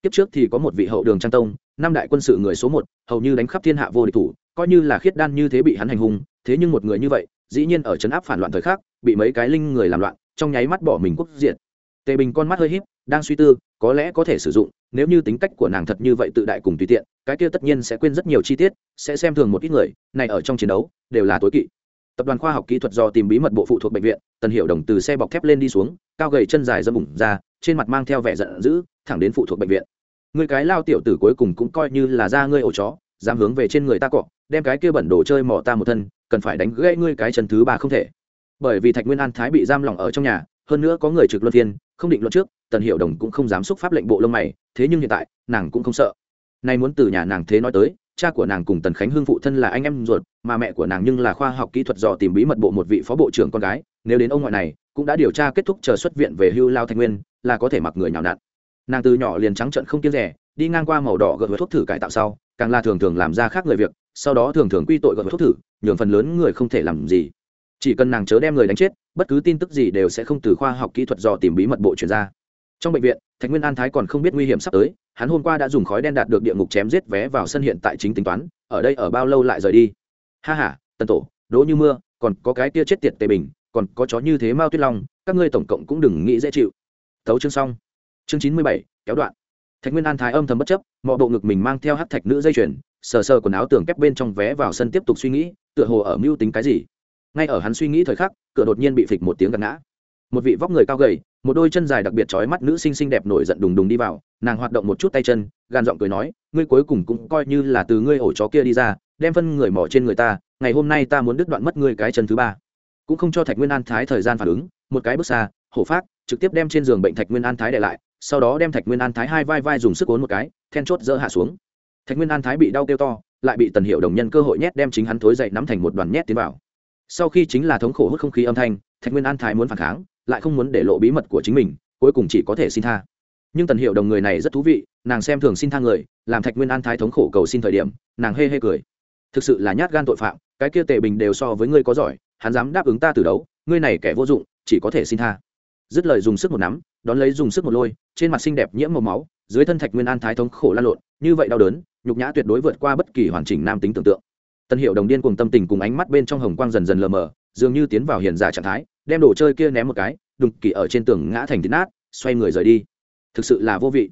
kiếp trước thì có một vị hậu đường trang tông, năm đại quân sự người số một, hầu như đánh khắp thiên hạ vô địch thủ, coi như là khiết đan như thế bị hắn hành hung, thế nhưng một người như vậy, dĩ nhiên ở trấn áp phản loạn thời khắc, bị mấy cái linh người làm loạn, trong nháy mắt bỏ mình quốc diện tề bình con mắt hơi híp, đang suy tư, có lẽ có thể sử dụng, nếu như tính cách của nàng thật như vậy tự đại cùng tùy tiện, cái kia tất nhiên sẽ quên rất nhiều chi tiết, sẽ xem thường một ít người, này ở trong chiến đấu, đều là tối kỵ. Tập đoàn khoa học kỹ thuật do tìm bí mật bộ phụ thuộc bệnh viện, tần hiệu đồng từ xe bọc thép lên đi xuống, cao gầy chân dài dâm bụng ra, trên mặt mang theo vẻ giận dữ, thẳng đến phụ thuộc bệnh viện người cái lao tiểu tử cuối cùng cũng coi như là ra ngươi ổ chó dám hướng về trên người ta cọ đem cái kia bẩn đồ chơi mỏ ta một thân cần phải đánh gãy ngươi cái chân thứ ba không thể. Bởi vì thạch nguyên an thái bị giam lỏng ở trong nhà hơn nữa có người trực luân thiên, không định luận trước tần hiệu đồng cũng không dám xúc pháp lệnh bộ lông mày thế nhưng hiện tại nàng cũng không sợ. Nay muốn từ nhà nàng thế nói tới cha của nàng cùng tần khánh hương phụ thân là anh em ruột mà mẹ của nàng nhưng là khoa học kỹ thuật dò tìm bí mật bộ một vị phó bộ trưởng con gái nếu đến ông ngoại này cũng đã điều tra kết thúc chờ xuất viện về hưu lao Thạch nguyên là có thể mặc người nhào nặn nàng từ nhỏ liền trắng trận không kiêng rẻ, đi ngang qua màu đỏ gợt thuốc thử cải tạo sau, càng là thường thường làm ra khác người việc, sau đó thường thường quy tội gợt thuốc thử, nhường phần lớn người không thể làm gì. Chỉ cần nàng chớ đem người đánh chết, bất cứ tin tức gì đều sẽ không từ khoa học kỹ thuật dò tìm bí mật bộ chuyển ra. Trong bệnh viện, thạch nguyên an thái còn không biết nguy hiểm sắp tới, hắn hôm qua đã dùng khói đen đạt được địa ngục chém giết vé vào sân hiện tại chính tính toán, ở đây ở bao lâu lại rời đi? Ha h a tần tổ đỗ như mưa, còn có cái tia chết tiệt tề bình, còn có chó như thế mao tuyết long, các ngươi tổng cộng cũng đừng nghĩ dễ chịu. Thấu chương xong chương chín mươi bảy, kéo đoạn. Thạch nguyên an thái âm thầm bất chấp mọi bộ ngực mình mang theo hát thạch nữ dây chuyền, sờ sờ quần áo tường kép bên trong vé vào sân tiếp tục suy nghĩ, tựa hồ ở mưu tính cái gì. Ngay ở hắn suy nghĩ thời khắc, cửa đột nhiên bị phịch một tiếng gạt ngã. Một vị vóc người cao gầy, một đôi chân dài đặc biệt trói mắt nữ sinh xinh đẹp nổi giận đùng đùng đi vào, nàng hoạt động một chút tay chân gan giọng cười nói, ngươi cuối cùng cũng coi như là từ ngươi ổ chó kia đi ra, đem phân người mỏ trên người ta, ngày hôm nay ta muốn đứt đoạn mất ngươi cái chân thứ ba. Cũng không cho thạch nguyên an thái thời gian phản ứng, một cái bước xa, hổ phát, trực tiếp đem trên giường bệnh thạch nguyên an thái để lại sau đó đem thạch nguyên an thái hai vai vai dùng sức ốn một cái, then chốt dỡ hạ xuống. Thạch nguyên an thái bị đau kêu to, lại bị tần hiệu đồng nhân cơ hội nhét đem chính hắn thối dậy nắm thành một đoàn nhét tiến vào. Sau khi chính là thống khổ hút không khí âm thanh, thạch nguyên an thái muốn phản kháng, lại không muốn để lộ bí mật của chính mình, cuối cùng chỉ có thể xin tha. Nhưng tần hiệu đồng người này rất thú vị, nàng xem thường xin tha người, làm thạch nguyên an thái thống khổ cầu xin thời điểm, nàng hê hê cười. Thực sự là nhát gan tội phạm, cái kia tệ bình đều so với ngươi có giỏi, hắn dám đáp ứng ta từ đấu, ngươi này kẻ vô dụng, chỉ có thể xin tha dứt lời dùng sức một nắm, đón lấy dùng sức một lôi, trên mặt xinh đẹp nhiễm màu máu, dưới thân thạch nguyên an thái thống khổ lan lộn, như vậy đau đớn, nhục nhã tuyệt đối vượt qua bất kỳ hoàn chỉnh nam tính tưởng tượng. Tân hiệu đồng điên cùng tâm tình cùng ánh mắt bên trong hồng quang dần dần lờ mờ, dường như tiến vào hiền giả trạng thái, đem đồ chơi kia ném một cái, đùng kỳ ở trên tường ngã thành thịt nát, xoay người rời đi. Thực sự là vô vị.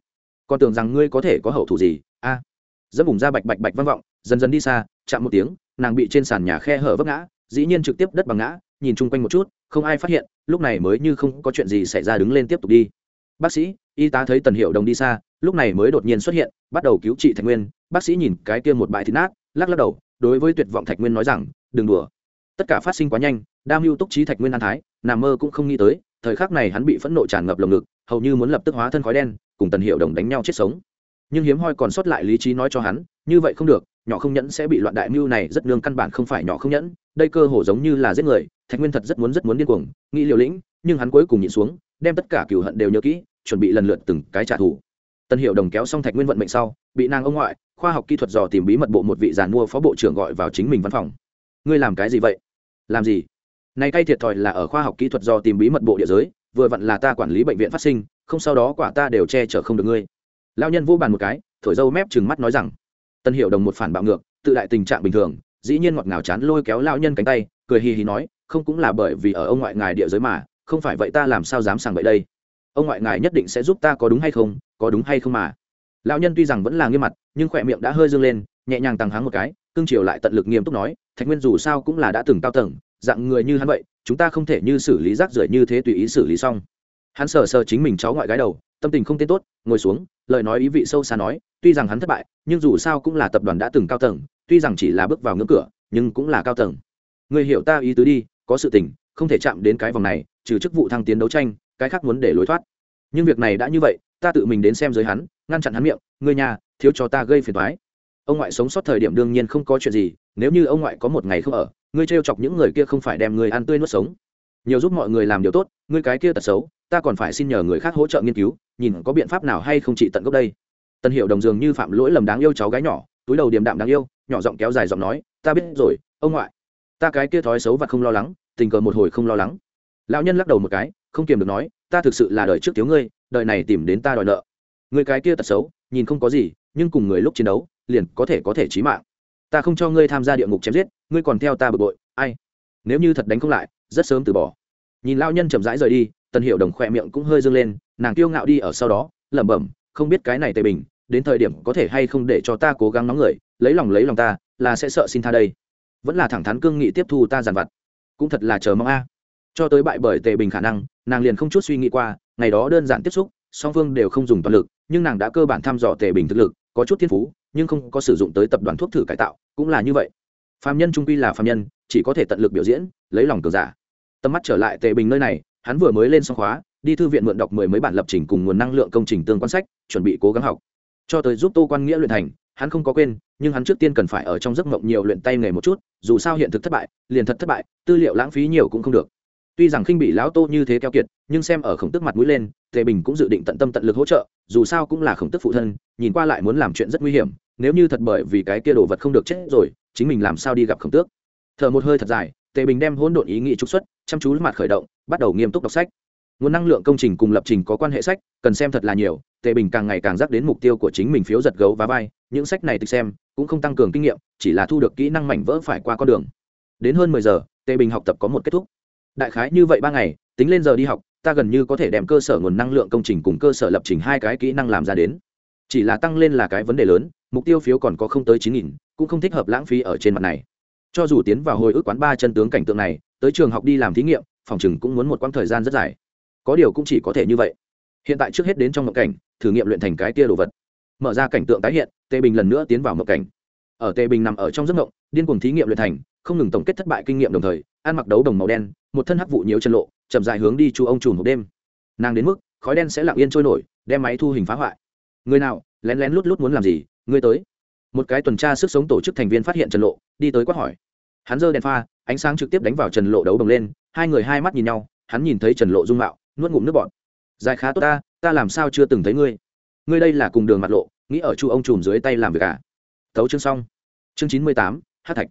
Con tưởng rằng ngươi có thể có hậu thủ gì? A. À. dẫm vùng ra bạch bạch bạch vang vọng, dần dần đi xa, chạm một tiếng, nàng bị trên sàn nhà khe hở vấp ngã, dĩ nhiên trực tiếp đất bằng ngã nhìn chung quanh một chút, không ai phát hiện, lúc này mới như không có chuyện gì xảy ra đứng lên tiếp tục đi. Bác sĩ, y tá thấy tần hiệu đồng đi xa, lúc này mới đột nhiên xuất hiện, bắt đầu cứu trị thạch nguyên. Bác sĩ nhìn cái kia một bãi thịt nát, lắc lắc đầu, đối với tuyệt vọng thạch nguyên nói rằng, đừng đùa. Tất cả phát sinh quá nhanh, đam mưu túc trí thạch nguyên an thái, nằm mơ cũng không nghĩ tới, thời khắc này hắn bị phẫn nộ tràn ngập lồng ngực, hầu như muốn lập tức hóa thân khói đen, cùng tần hiệu đồng đánh nhau chết sống. Nhưng hiếm hoi còn sót lại lý trí nói cho hắn, như vậy không được, nhỏ không nhẫn sẽ bị loạn đại mưu này rất nương căn bản không phải nhỏ không nhẫn, đây cơ hồ giống như là giết người thạch nguyên thật rất muốn rất muốn điên cuồng, nghĩ liều lĩnh, nhưng hắn cuối cùng nhịn xuống, đem tất cả cửu hận đều nhớ kỹ, chuẩn bị lần lượt từng cái trả thù. Tân hiệu đồng kéo xong thạch nguyên vận mệnh sau, bị nàng ông ngoại, khoa học kỹ thuật dò tìm bí mật bộ một vị giàn mua phó bộ trưởng gọi vào chính mình văn phòng. Ngươi làm cái gì vậy? Làm gì? Này cay thiệt thòi là ở khoa học kỹ thuật do tìm bí mật bộ địa giới, vừa vặn là ta quản lý bệnh viện phát sinh, không sau đó quả ta đều che chở không được ngươi. Lao nhân vô bàn một cái, thổi dâu mép chừng mắt nói rằng. Tân hiệu đồng một phản bạo ngược, tự đại tình trạng bình thường, dĩ nhiên ngọt ngào chán lôi kéo lao nhân cánh tay, cười hì hì nói không cũng là bởi vì ở ông ngoại ngài địa giới mà, không phải vậy ta làm sao dám sàng vậy đây? Ông ngoại ngài nhất định sẽ giúp ta có đúng hay không, có đúng hay không mà. Lão nhân tuy rằng vẫn là nghiêm mặt, nhưng khỏe miệng đã hơi dương lên, nhẹ nhàng tăng háng một cái, cương triều lại tận lực nghiêm túc nói, thạch nguyên dù sao cũng là đã từng cao tầng, dạng người như hắn vậy, chúng ta không thể như xử lý rác rưởi như thế tùy ý xử lý xong. Hắn sờ sờ chính mình cháu ngoại gái đầu, tâm tình không tên tốt, ngồi xuống, lời nói ý vị sâu xa nói, tuy rằng hắn thất bại, nhưng dù sao cũng là tập đoàn đã từng cao tầng, tuy rằng chỉ là bước vào ngưỡng cửa, nhưng cũng là cao tầng. Người hiểu ta ý tứ đi có sự tình, không thể chạm đến cái vòng này, trừ chức vụ thăng tiến đấu tranh, cái khác muốn để lối thoát. Nhưng việc này đã như vậy, ta tự mình đến xem giới hắn, ngăn chặn hắn miệng người nhà, thiếu cho ta gây phiền thoái ông ngoại sống sót thời điểm đương nhiên không có chuyện gì, nếu như ông ngoại có một ngày không ở, ngươi trêu chọc những người kia không phải đem người ăn tươi nuốt sống. Nhiều giúp mọi người làm điều tốt, ngươi cái kia tật xấu, ta còn phải xin nhờ người khác hỗ trợ nghiên cứu, nhìn có biện pháp nào hay không trị tận gốc đây. Tân hiệu đồng dường như phạm lỗi lầm đáng yêu cháu gái nhỏ, túi đầu điềm đạm đáng yêu, nhỏ giọng kéo dài giọng nói, ta biết rồi, ông ngoại ta cái kia thói xấu và không lo lắng, tình cờ một hồi không lo lắng. Lão nhân lắc đầu một cái, không kiềm được nói, ta thực sự là đời trước thiếu ngươi, đời này tìm đến ta đòi nợ. Người cái kia tật xấu, nhìn không có gì, nhưng cùng người lúc chiến đấu, liền có thể có thể chí mạng. Ta không cho ngươi tham gia địa ngục chém giết, ngươi còn theo ta bực bội, ai? Nếu như thật đánh không lại, rất sớm từ bỏ. Nhìn lão nhân chậm rãi rời đi, tần hiệu đồng khỏe miệng cũng hơi dâng lên, nàng kiêu ngạo đi ở sau đó, lẩm bẩm, không biết cái này tề bình, đến thời điểm có thể hay không để cho ta cố gắng nóng người, lấy lòng lấy lòng ta, là sẽ sợ xin tha đây vẫn là thẳng thắn cương nghị tiếp thu ta giàn vặt. Cũng thật là chờ mong a. Cho tới bại bởi tề bình khả năng, nàng liền không chút suy nghĩ qua, ngày đó đơn giản tiếp xúc, song phương đều không dùng toàn lực, nhưng nàng đã cơ bản thăm dò tề bình thực lực, có chút thiên phú, nhưng không có sử dụng tới tập đoàn thuốc thử cải tạo, cũng là như vậy. Phạm nhân trung quy là phạm nhân, chỉ có thể tận lực biểu diễn, lấy lòng cường giả. Tầm mắt trở lại tề bình nơi này, hắn vừa mới lên xong khóa, đi thư viện mượn đọc mười mấy bản lập trình cùng nguồn năng lượng công trình tương quan sách, chuẩn bị cố gắng học. Cho tới giúp tô quan nghĩa luyện thành, hắn không có quên nhưng hắn trước tiên cần phải ở trong giấc mộng nhiều luyện tay nghề một chút, dù sao hiện thực thất bại, liền thật thất bại, tư liệu lãng phí nhiều cũng không được. Tuy rằng khinh bị lão tô như thế keo kiệt, nhưng xem ở khổng tức mặt mũi lên, tề bình cũng dự định tận tâm tận lực hỗ trợ, dù sao cũng là khổng tức phụ thân, nhìn qua lại muốn làm chuyện rất nguy hiểm, nếu như thật bởi vì cái kia đồ vật không được chết rồi, chính mình làm sao đi gặp khổng tước. Thở một hơi thật dài, tề bình đem hỗn độn ý nghĩ trục xuất, chăm chú mặt khởi động, bắt đầu nghiêm túc đọc sách nguồn năng lượng công trình cùng lập trình có quan hệ sách, cần xem thật là nhiều, tề bình càng ngày càng dắt đến mục tiêu của chính mình phiếu giật gấu và vai, những sách này tịch xem, cũng không tăng cường kinh nghiệm, chỉ là thu được kỹ năng mảnh vỡ phải qua con đường. Đến hơn mười giờ, tề bình học tập có một kết thúc. Đại khái như vậy ba ngày, tính lên giờ đi học, ta gần như có thể đem cơ sở nguồn năng lượng công trình cùng cơ sở lập trình hai cái kỹ năng làm ra đến. Chỉ là tăng lên là cái vấn đề lớn, mục tiêu phiếu còn có không tới chín nghìn, cũng không thích hợp lãng phí ở trên mặt này. Cho dù tiến vào hồi ức quán ba chân tướng cảnh tượng này, tới trường học đi làm thí nghiệm, phòng chừng cũng muốn một quãng thời gian rất dài có điều cũng chỉ có thể như vậy. Hiện tại trước hết đến trong mộng cảnh, thử nghiệm luyện thành cái tia đồ vật. Mở ra cảnh tượng tái hiện tề bình lần nữa tiến vào mộng cảnh. Ở tề bình nằm ở trong giấc mộng, điên cuồng thí nghiệm luyện thành, không ngừng tổng kết thất bại kinh nghiệm đồng thời, ăn mặc đấu đồng màu đen, một thân hắc vụ nhiều chân lộ, chậm dài hướng đi chu ông trùm hộp đêm. Nàng đến mức, khói đen sẽ lặng yên trôi nổi, đem máy thu hình phá hoại. Người nào, lén lén lút lút muốn làm gì, ngươi tới. Một cái tuần tra sức sống tổ chức thành viên phát hiện trần lộ, đi tới quát hỏi. Hắn giơ đèn pha, ánh sáng trực tiếp đánh vào trần lộ đấu đồng lên, hai người hai mắt nhìn nhau, hắn nhìn thấy trần lộ dung mạo nuốt ngụm nước bọt. Dài khá tốt ta ta làm sao chưa từng thấy ngươi. Ngươi đây là cùng đường mặt lộ, nghĩ ở chu ông trùm dưới tay làm việc à? Thấu chương xong. Chương chín mươi tám, hát thạch.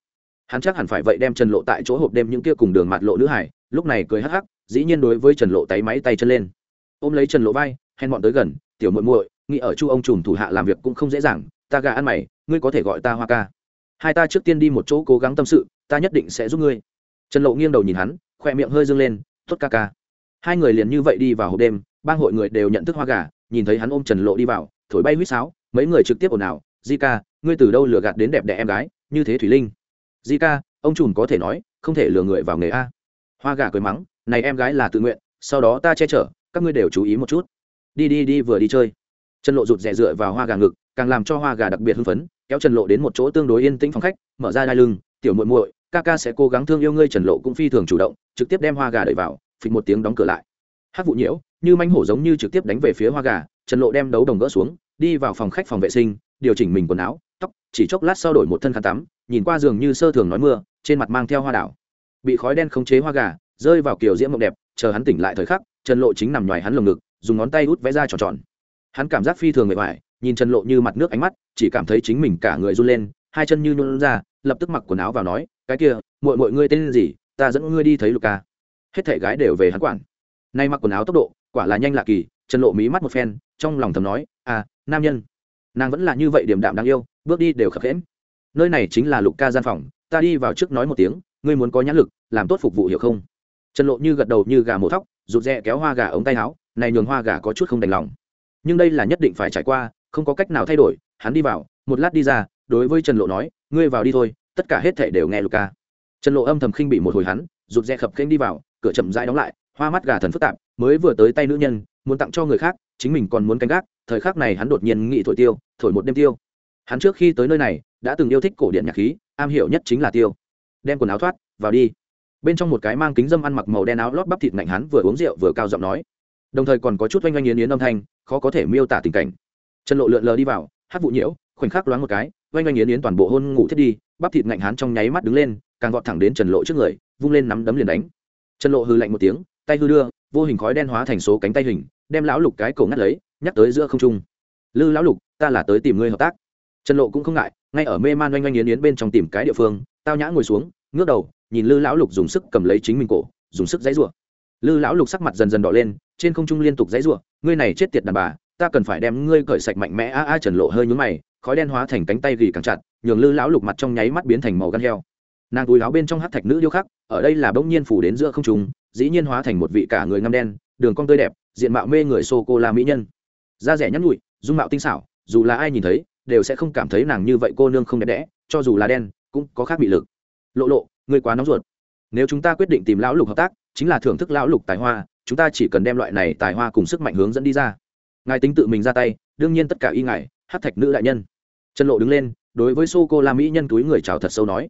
Hắn chắc hẳn phải vậy đem trần lộ tại chỗ hộp đêm những kia cùng đường mặt lộ nữ hải, lúc này cười hắc hắc, dĩ nhiên đối với trần lộ tay máy tay chân lên. Ôm lấy trần lộ vai hèn bọn tới gần, tiểu muội muội, nghĩ ở chu ông trùm thủ hạ làm việc cũng không dễ dàng, ta gà ăn mày, ngươi có thể gọi ta hoa ca. Hai ta trước tiên đi một chỗ cố gắng tâm sự, ta nhất định sẽ giúp ngươi. Trần lộ nghiêng đầu nhìn hắn, khoe miệng hơi dâng lên, tốt ca ca hai người liền như vậy đi vào hộp đêm, bang hội người đều nhận thức hoa gà, nhìn thấy hắn ôm trần lộ đi vào, thổi bay huýt sáo, mấy người trực tiếp ồn ào, di ca, ngươi từ đâu lừa gạt đến đẹp đẽ em gái, như thế thủy linh? Di ca, ông trùm có thể nói, không thể lừa người vào nghề a. Hoa gà cười mắng, này em gái là tự nguyện, sau đó ta che chở, các ngươi đều chú ý một chút. Đi đi đi, vừa đi chơi. Trần lộ rụt rè dựa vào hoa gà ngực, càng làm cho hoa gà đặc biệt hưng phấn, kéo trần lộ đến một chỗ tương đối yên tĩnh phòng khách, mở ra đai lưng, tiểu muội muội, ca ca sẽ cố gắng thương yêu ngươi. Trần lộ cũng phi thường chủ động, trực tiếp đem hoa gà đẩy vào phịch một tiếng đóng cửa lại. Hát vụ nhiễu, như manh hổ giống như trực tiếp đánh về phía hoa gà, trần lộ đem đấu đồng gỡ xuống, đi vào phòng khách phòng vệ sinh, điều chỉnh mình quần áo, tóc, chỉ chốc lát sau đổi một thân khăn tắm, nhìn qua giường như sơ thường nói mưa, trên mặt mang theo hoa đảo. Bị khói đen khống chế hoa gà, rơi vào kiểu diễm mộng đẹp, chờ hắn tỉnh lại thời khắc, trần lộ chính nằm ngoài hắn lồng ngực, dùng ngón tay út vẽ ra tròn tròn. Hắn cảm giác phi thường mệt mỏi, nhìn trần lộ như mặt nước ánh mắt, chỉ cảm thấy chính mình cả người run lên, hai chân như nhún ra, lập tức mặc quần áo vào nói, cái kia mọi mọi ngươi tên gì? Ta dẫn ngươi đi thấy luka hết thể gái đều về hắn quản. Nay mặc quần áo tốc độ, quả là nhanh lạ kỳ, trần lộ mí mắt một phen, trong lòng thầm nói à nam nhân, nàng vẫn là như vậy điểm đạm đáng yêu, bước đi đều khập khẽm nơi này chính là lục ca gian phòng, ta đi vào trước nói một tiếng, ngươi muốn có nhãn lực, làm tốt phục vụ hiểu không? Trần lộ như gật đầu như gà mổ thóc, rụt rè kéo hoa gà ống tay áo, này nhường hoa gà có chút không đành lòng. Nhưng đây là nhất định phải trải qua, không có cách nào thay đổi, hắn đi vào, một lát đi ra, đối với trần lộ nói, ngươi vào đi thôi, tất cả hết thảy đều nghe luka trần lộ âm thầm khinh bị một hồi hắn, rụt rè khập khênh đi vào cửa chậm rãi đóng lại, hoa mắt gà thần phức tạp, mới vừa tới tay nữ nhân, muốn tặng cho người khác, chính mình còn muốn canh gác, thời khắc này hắn đột nhiên nghĩ thổi tiêu, thổi một đêm tiêu. Hắn trước khi tới nơi này, đã từng yêu thích cổ điện nhạc khí, am hiểu nhất chính là tiêu. Đem quần áo thoát, vào đi. Bên trong một cái mang kính dâm ăn mặc màu đen áo lót bắp thịt ngạnh hắn vừa uống rượu vừa cao giọng nói. Đồng thời còn có chút oanh oanh yến yến âm thanh, khó có thể miêu tả tình cảnh. Trần lộ lượn lờ đi vào, hát vụ nhiễu, khoảnh khắc loáng một cái, oanh oanh yến yến toàn bộ hôn ngủ thiết đi, bắp thịt ngạnh hắn trong nháy mắt đứng lên, càng gọt thẳng đến trần lộ trước người, vung lên nắm đấm liền đánh trần lộ hư lạnh một tiếng, tay hư đưa, vô hình khói đen hóa thành số cánh tay hình, đem lão lục cái cổ ngắt lấy, nhắc tới giữa không trung. Lư lão lục, ta là tới tìm ngươi hợp tác. Trần lộ cũng không ngại, ngay ở mê man oanh oanh yến yến bên trong tìm cái địa phương, tao nhã ngồi xuống, ngước đầu, nhìn lư lão lục dùng sức cầm lấy chính mình cổ, dùng sức dãy rủa lư lão lục sắc mặt dần dần đỏ lên, trên không trung liên tục dãy rủa ngươi này chết tiệt đàn bà, ta cần phải đem ngươi cởi sạch mạnh mẽ. A a trần lộ hơi nhún mày, khói đen hóa thành cánh tay gỉ càng chặt, nhường lư lão lục mặt trong nháy mắt biến thành màu gan heo nàng túi áo bên trong hát thạch nữ điêu khắc, ở đây là bỗng nhiên phủ đến giữa không trung, dĩ nhiên hóa thành một vị cả người ngăm đen, đường cong tươi đẹp, diện mạo mê người sô cô la mỹ nhân. Da rẻ nhắn nhụi, dung mạo tinh xảo, dù là ai nhìn thấy, đều sẽ không cảm thấy nàng như vậy cô nương không đẹp đẽ, cho dù là đen, cũng có khác bị lực. Lộ lộ người quá nóng ruột. Nếu chúng ta quyết định tìm lão lục hợp tác, chính là thưởng thức lão lục tài hoa, chúng ta chỉ cần đem loại này tài hoa cùng sức mạnh hướng dẫn đi ra. Ngài tính tự mình ra tay, đương nhiên tất cả y ngài hát thạch nữ đại nhân. Trần lộ đứng lên, đối với sô cô la mỹ nhân túi người chào thật sâu nói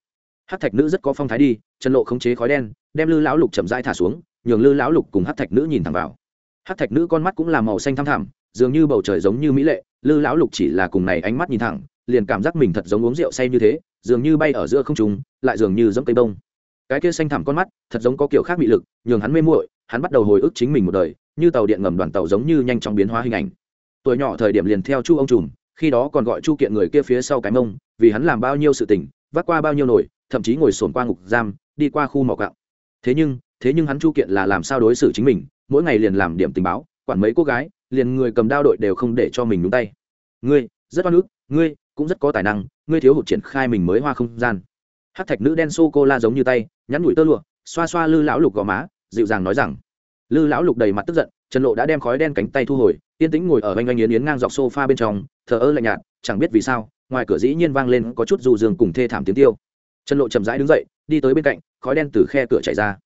hát thạch nữ rất có phong thái đi chân lộ khống chế khói đen, đem lư lão lục chậm rãi thả xuống, nhường lư lão lục cùng hát thạch nữ nhìn thẳng vào. Hát thạch nữ con mắt cũng là màu xanh thăm thẳm, dường như bầu trời giống như mỹ lệ, lư lão lục chỉ là cùng này ánh mắt nhìn thẳng, liền cảm giác mình thật giống uống rượu say như thế, dường như bay ở giữa không trung, lại dường như giống cây bông. Cái kia xanh thẳm con mắt, thật giống có kiểu khác bị lực, nhường hắn mê muội, hắn bắt đầu hồi ức chính mình một đời, như tàu điện ngầm đoàn tàu giống như nhanh chóng biến hóa hình ảnh. Tuổi nhỏ thời điểm liền theo chu ông trùm, khi đó còn gọi chu kiện người kia phía sau cái mông, vì hắn làm bao nhiêu sự tình, vác qua bao nhiêu nổi thậm chí ngồi sồn qua ngục giam, đi qua khu mỏ cạo thế nhưng thế nhưng hắn chu kiện là làm sao đối xử chính mình, mỗi ngày liền làm điểm tình báo, quản mấy cô gái, liền người cầm đao đội đều không để cho mình đúng tay. Ngươi, rất oan ức, ngươi cũng rất có tài năng, ngươi thiếu hụt triển khai mình mới hoa không gian. Hát thạch nữ đen sô cô la giống như tay, nhắn nhủi tơ lụa, xoa xoa lư lão lục gò má, dịu dàng nói rằng, lư lão lục đầy mặt tức giận, trần lộ đã đem khói đen cánh tay thu hồi, yên tĩnh ngồi ở oanh oanh yến yến ngang dọc sofa bên trong, thờ ơ lạnh nhạt, chẳng biết vì sao, ngoài cửa dĩ nhiên vang lên có chút dù giường cùng thê thảm tiếng tiêu trần lộ chậm rãi đứng dậy, đi tới bên cạnh, khói đen từ khe cửa chạy ra.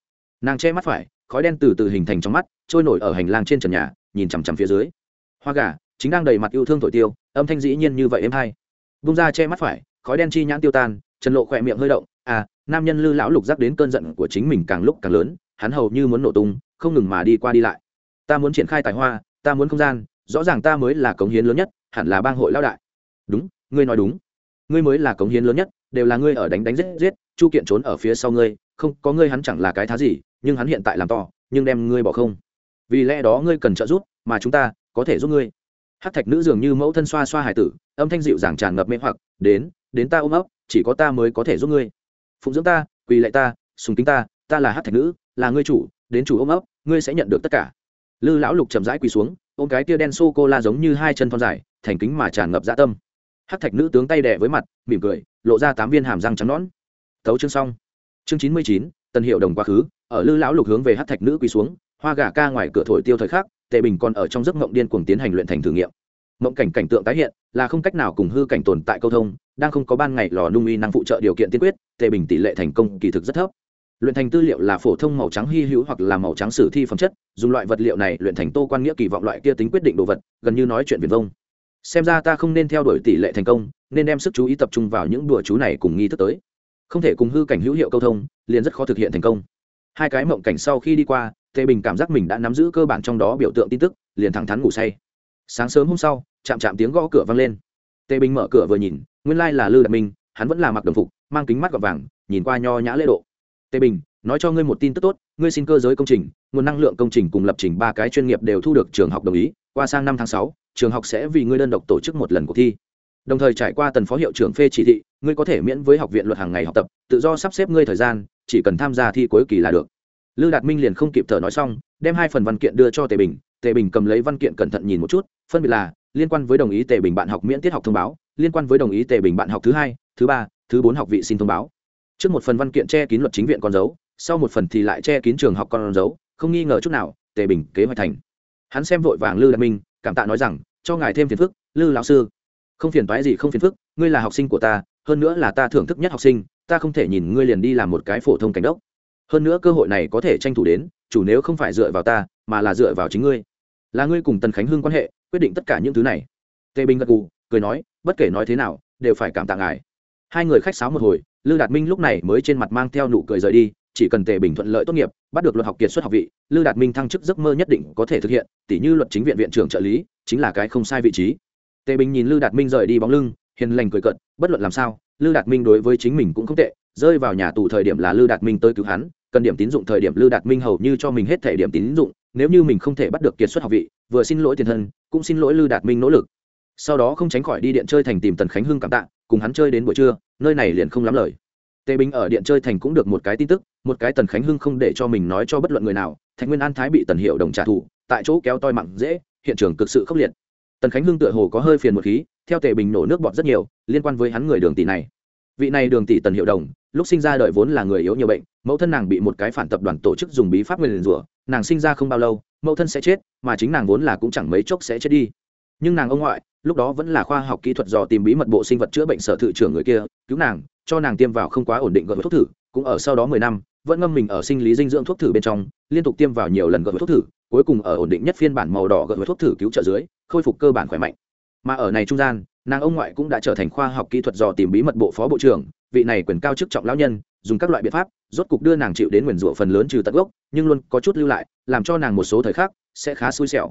Nàng che mắt phải, khói đen từ từ hình thành trong mắt, trôi nổi ở hành lang trên trần nhà, nhìn chằm chằm phía dưới. Hoa gà, chính đang đầy mặt yêu thương thổi tiêu, âm thanh dĩ nhiên như vậy êm hay. Bung ra che mắt phải, khói đen chi nhãn tiêu tan, trần lộ khỏe miệng hơi động à nam nhân lư lão lục giác đến cơn giận của chính mình càng lúc càng lớn, hắn hầu như muốn nổ tung, không ngừng mà đi qua đi lại. Ta muốn triển khai tài hoa, ta muốn không gian, rõ ràng ta mới là cống hiến lớn nhất, hẳn là bang hội lão đại. Đúng, ngươi nói đúng. Ngươi mới là cống hiến lớn nhất đều là ngươi ở đánh đánh giết giết, chu kiện trốn ở phía sau ngươi, không, có ngươi hắn chẳng là cái thá gì, nhưng hắn hiện tại làm to, nhưng đem ngươi bỏ không. Vì lẽ đó ngươi cần trợ giúp, mà chúng ta có thể giúp ngươi. Hát thạch nữ dường như mẫu thân xoa xoa hải tử, âm thanh dịu dàng tràn ngập mê hoặc, đến đến ta ôm ấp, chỉ có ta mới có thể giúp ngươi. Phụng dưỡng ta, quỳ lạy ta, sùng kính ta ta là hát thạch nữ, là ngươi chủ, đến chủ ôm ấp, ngươi sẽ nhận được tất cả. Lư lão lục chậm rãi quỳ xuống, ôm cái tia đen sô cô la giống như hai chân thon dài, thành kính mà tràn ngập dã tâm. Hát thạch nữ tướng tay đẻ với mặt, mỉm cười lộ ra tám viên hàm răng trắng nón thấu chương xong. Chương chín mươi chín, tần hiệu đồng quá khứ, ở lư lão lục hướng về hát thạch nữ quỳ xuống, hoa gà ca ngoài cửa thổi tiêu thời khắc, tề bình còn ở trong giấc mộng điên cuồng tiến hành luyện thành thử nghiệm. Mộng cảnh cảnh tượng tái hiện, là không cách nào cùng hư cảnh tồn tại câu thông, đang không có ban ngày lò nung y năng phụ trợ điều kiện tiên quyết, tề bình tỷ lệ thành công kỳ thực rất thấp. Luyện thành tư liệu là phổ thông màu trắng hy hữu hoặc là màu trắng sử thi phẩm chất, dùng loại vật liệu này luyện thành tô quan nghĩa kỳ vọng loại kia tính quyết định đồ vật, gần như nói chuyện viền vông xem ra ta không nên theo đuổi tỷ lệ thành công, nên đem sức chú ý tập trung vào những đùa chú này cùng nghi thức tới. Không thể cùng hư cảnh hữu hiệu câu thông, liền rất khó thực hiện thành công. Hai cái mộng cảnh sau khi đi qua tề bình cảm giác mình đã nắm giữ cơ bản trong đó biểu tượng tin tức, liền thẳng thắn ngủ say. Sáng sớm hôm sau, chạm chạm tiếng gõ cửa vang lên. Tề bình mở cửa vừa nhìn, nguyên lai là lư đạt minh, hắn vẫn là mặc đồng phục, mang kính mắt gọt vàng, nhìn qua nho nhã lễ độ. Tề bình, nói cho ngươi một tin tức tốt, ngươi xin cơ giới công trình, nguồn năng lượng công trình cùng lập trình ba cái chuyên nghiệp đều thu được trường học đồng ý, qua sang năm tháng sáu trường học sẽ vì ngươi đơn độc tổ chức một lần cuộc thi. Đồng thời trải qua tần phó hiệu trưởng phê chỉ thị, ngươi có thể miễn với học viện luật hàng ngày học tập, tự do sắp xếp ngươi thời gian, chỉ cần tham gia thi cuối kỳ là được. Lư đạt minh liền không kịp thở nói xong, đem hai phần văn kiện đưa cho tề bình. Tề bình cầm lấy văn kiện cẩn thận nhìn một chút, phân biệt là, liên quan với đồng ý tề bình bạn học miễn tiết học thông báo, liên quan với đồng ý tề bình bạn học thứ hai, thứ ba, thứ bốn học vị xin thông báo. Trước một phần văn kiện che kín luật chính viện con dấu, sau một phần thì lại che kín trường học con dấu, không nghi ngờ chút nào, tề bình kế hoạch thành. Hắn xem vội vàng lư đạt minh cảm tạ nói rằng, cho ngài thêm phiền phức, lư lão sư. Không phiền toái gì, không phiền phức, ngươi là học sinh của ta, hơn nữa là ta thưởng thức nhất học sinh, ta không thể nhìn ngươi liền đi làm một cái phổ thông cảnh đốc. Hơn nữa cơ hội này có thể tranh thủ đến, chủ nếu không phải dựa vào ta, mà là dựa vào chính ngươi. Là ngươi cùng tần khánh hưng quan hệ, quyết định tất cả những thứ này. Tề bình gật gù, cười nói, bất kể nói thế nào, đều phải cảm tạ ngài. Hai người khách sáo một hồi, lư đạt minh lúc này mới trên mặt mang theo nụ cười rời đi chỉ cần tề bình thuận lợi tốt nghiệp, bắt được luật học kiệt xuất học vị, lư đạt minh thăng chức giấc mơ nhất định có thể thực hiện tỷ như luật chính viện viện trưởng trợ lý, chính là cái không sai vị trí. Tề bình nhìn lư đạt minh rời đi bóng lưng, hiền lành cười cận bất luận làm sao, lư đạt minh đối với chính mình cũng không tệ, rơi vào nhà tù thời điểm là lư đạt minh tới cứu hắn, cần điểm tín dụng thời điểm lư đạt minh hầu như cho mình hết thể điểm tín dụng, nếu như mình không thể bắt được kiệt xuất học vị, vừa xin lỗi tiền thân, cũng xin lỗi lư đạt minh nỗ lực. Sau đó không tránh khỏi đi điện chơi thành tìm tần khánh hưng cảm tạ, cùng hắn chơi đến buổi trưa, nơi này liền không lắm lời tề bình ở điện chơi thành cũng được một cái tin tức, một cái tần khánh hưng không để cho mình nói cho bất luận người nào, thạch nguyên an thái bị tần hiệu đồng trả thù, tại chỗ kéo toi mặn dễ, hiện trường cực sự khốc liệt. Tần khánh hưng tựa hồ có hơi phiền một khí, theo tề bình nổ nước bọt rất nhiều, liên quan với hắn người đường tỷ này. Vị này đường tỷ tần hiệu đồng, lúc sinh ra đời vốn là người yếu nhiều bệnh, mẫu thân nàng bị một cái phản tập đoàn tổ chức dùng bí pháp nguyền rủa, nàng sinh ra không bao lâu, mẫu thân sẽ chết, mà chính nàng vốn là cũng chẳng mấy chốc sẽ chết đi. Nhưng nàng ông ngoại, lúc đó vẫn là khoa học kỹ thuật dò tìm bí mật bộ sinh vật chữa bệnh sở thự trưởng người kia, cứu nàng cho nàng tiêm vào không quá ổn định gợi thuốc thử, cũng ở sau đó mười năm, vẫn ngâm mình ở sinh lý dinh dưỡng thuốc thử bên trong, liên tục tiêm vào nhiều lần gợi thuốc thử, cuối cùng ở ổn định nhất phiên bản màu đỏ gợi thuốc thử cứu trợ dưới, khôi phục cơ bản khỏe mạnh. Mà ở này trung gian, nàng ông ngoại cũng đã trở thành khoa học kỹ thuật dò tìm bí mật bộ phó bộ trưởng, vị này quyền cao chức trọng lão nhân, dùng các loại biện pháp, rốt cục đưa nàng chịu đến nguyền rủa phần lớn trừ tận gốc, nhưng luôn có chút lưu lại, làm cho nàng một số thời khắc sẽ khá xui xẻo.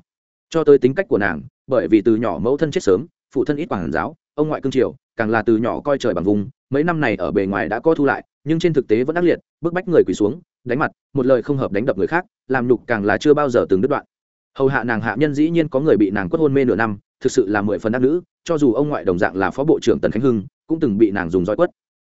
Cho tới tính cách của nàng, bởi vì từ nhỏ mẫu thân chết sớm, phụ thân ít quản giáo, ông ngoại cương triều, càng là từ nhỏ coi trời bằng vùng mấy năm này ở bề ngoài đã có thu lại, nhưng trên thực tế vẫn ác liệt, bức bách người quỳ xuống, đánh mặt, một lời không hợp đánh đập người khác, làm nhục càng là chưa bao giờ từng đứt đoạn. Hầu hạ nàng hạ nhân dĩ nhiên có người bị nàng quất hôn mê nửa năm, thực sự là mười phần ác nữ, cho dù ông ngoại đồng dạng là phó bộ trưởng tần khánh hưng, cũng từng bị nàng dùng roi quất.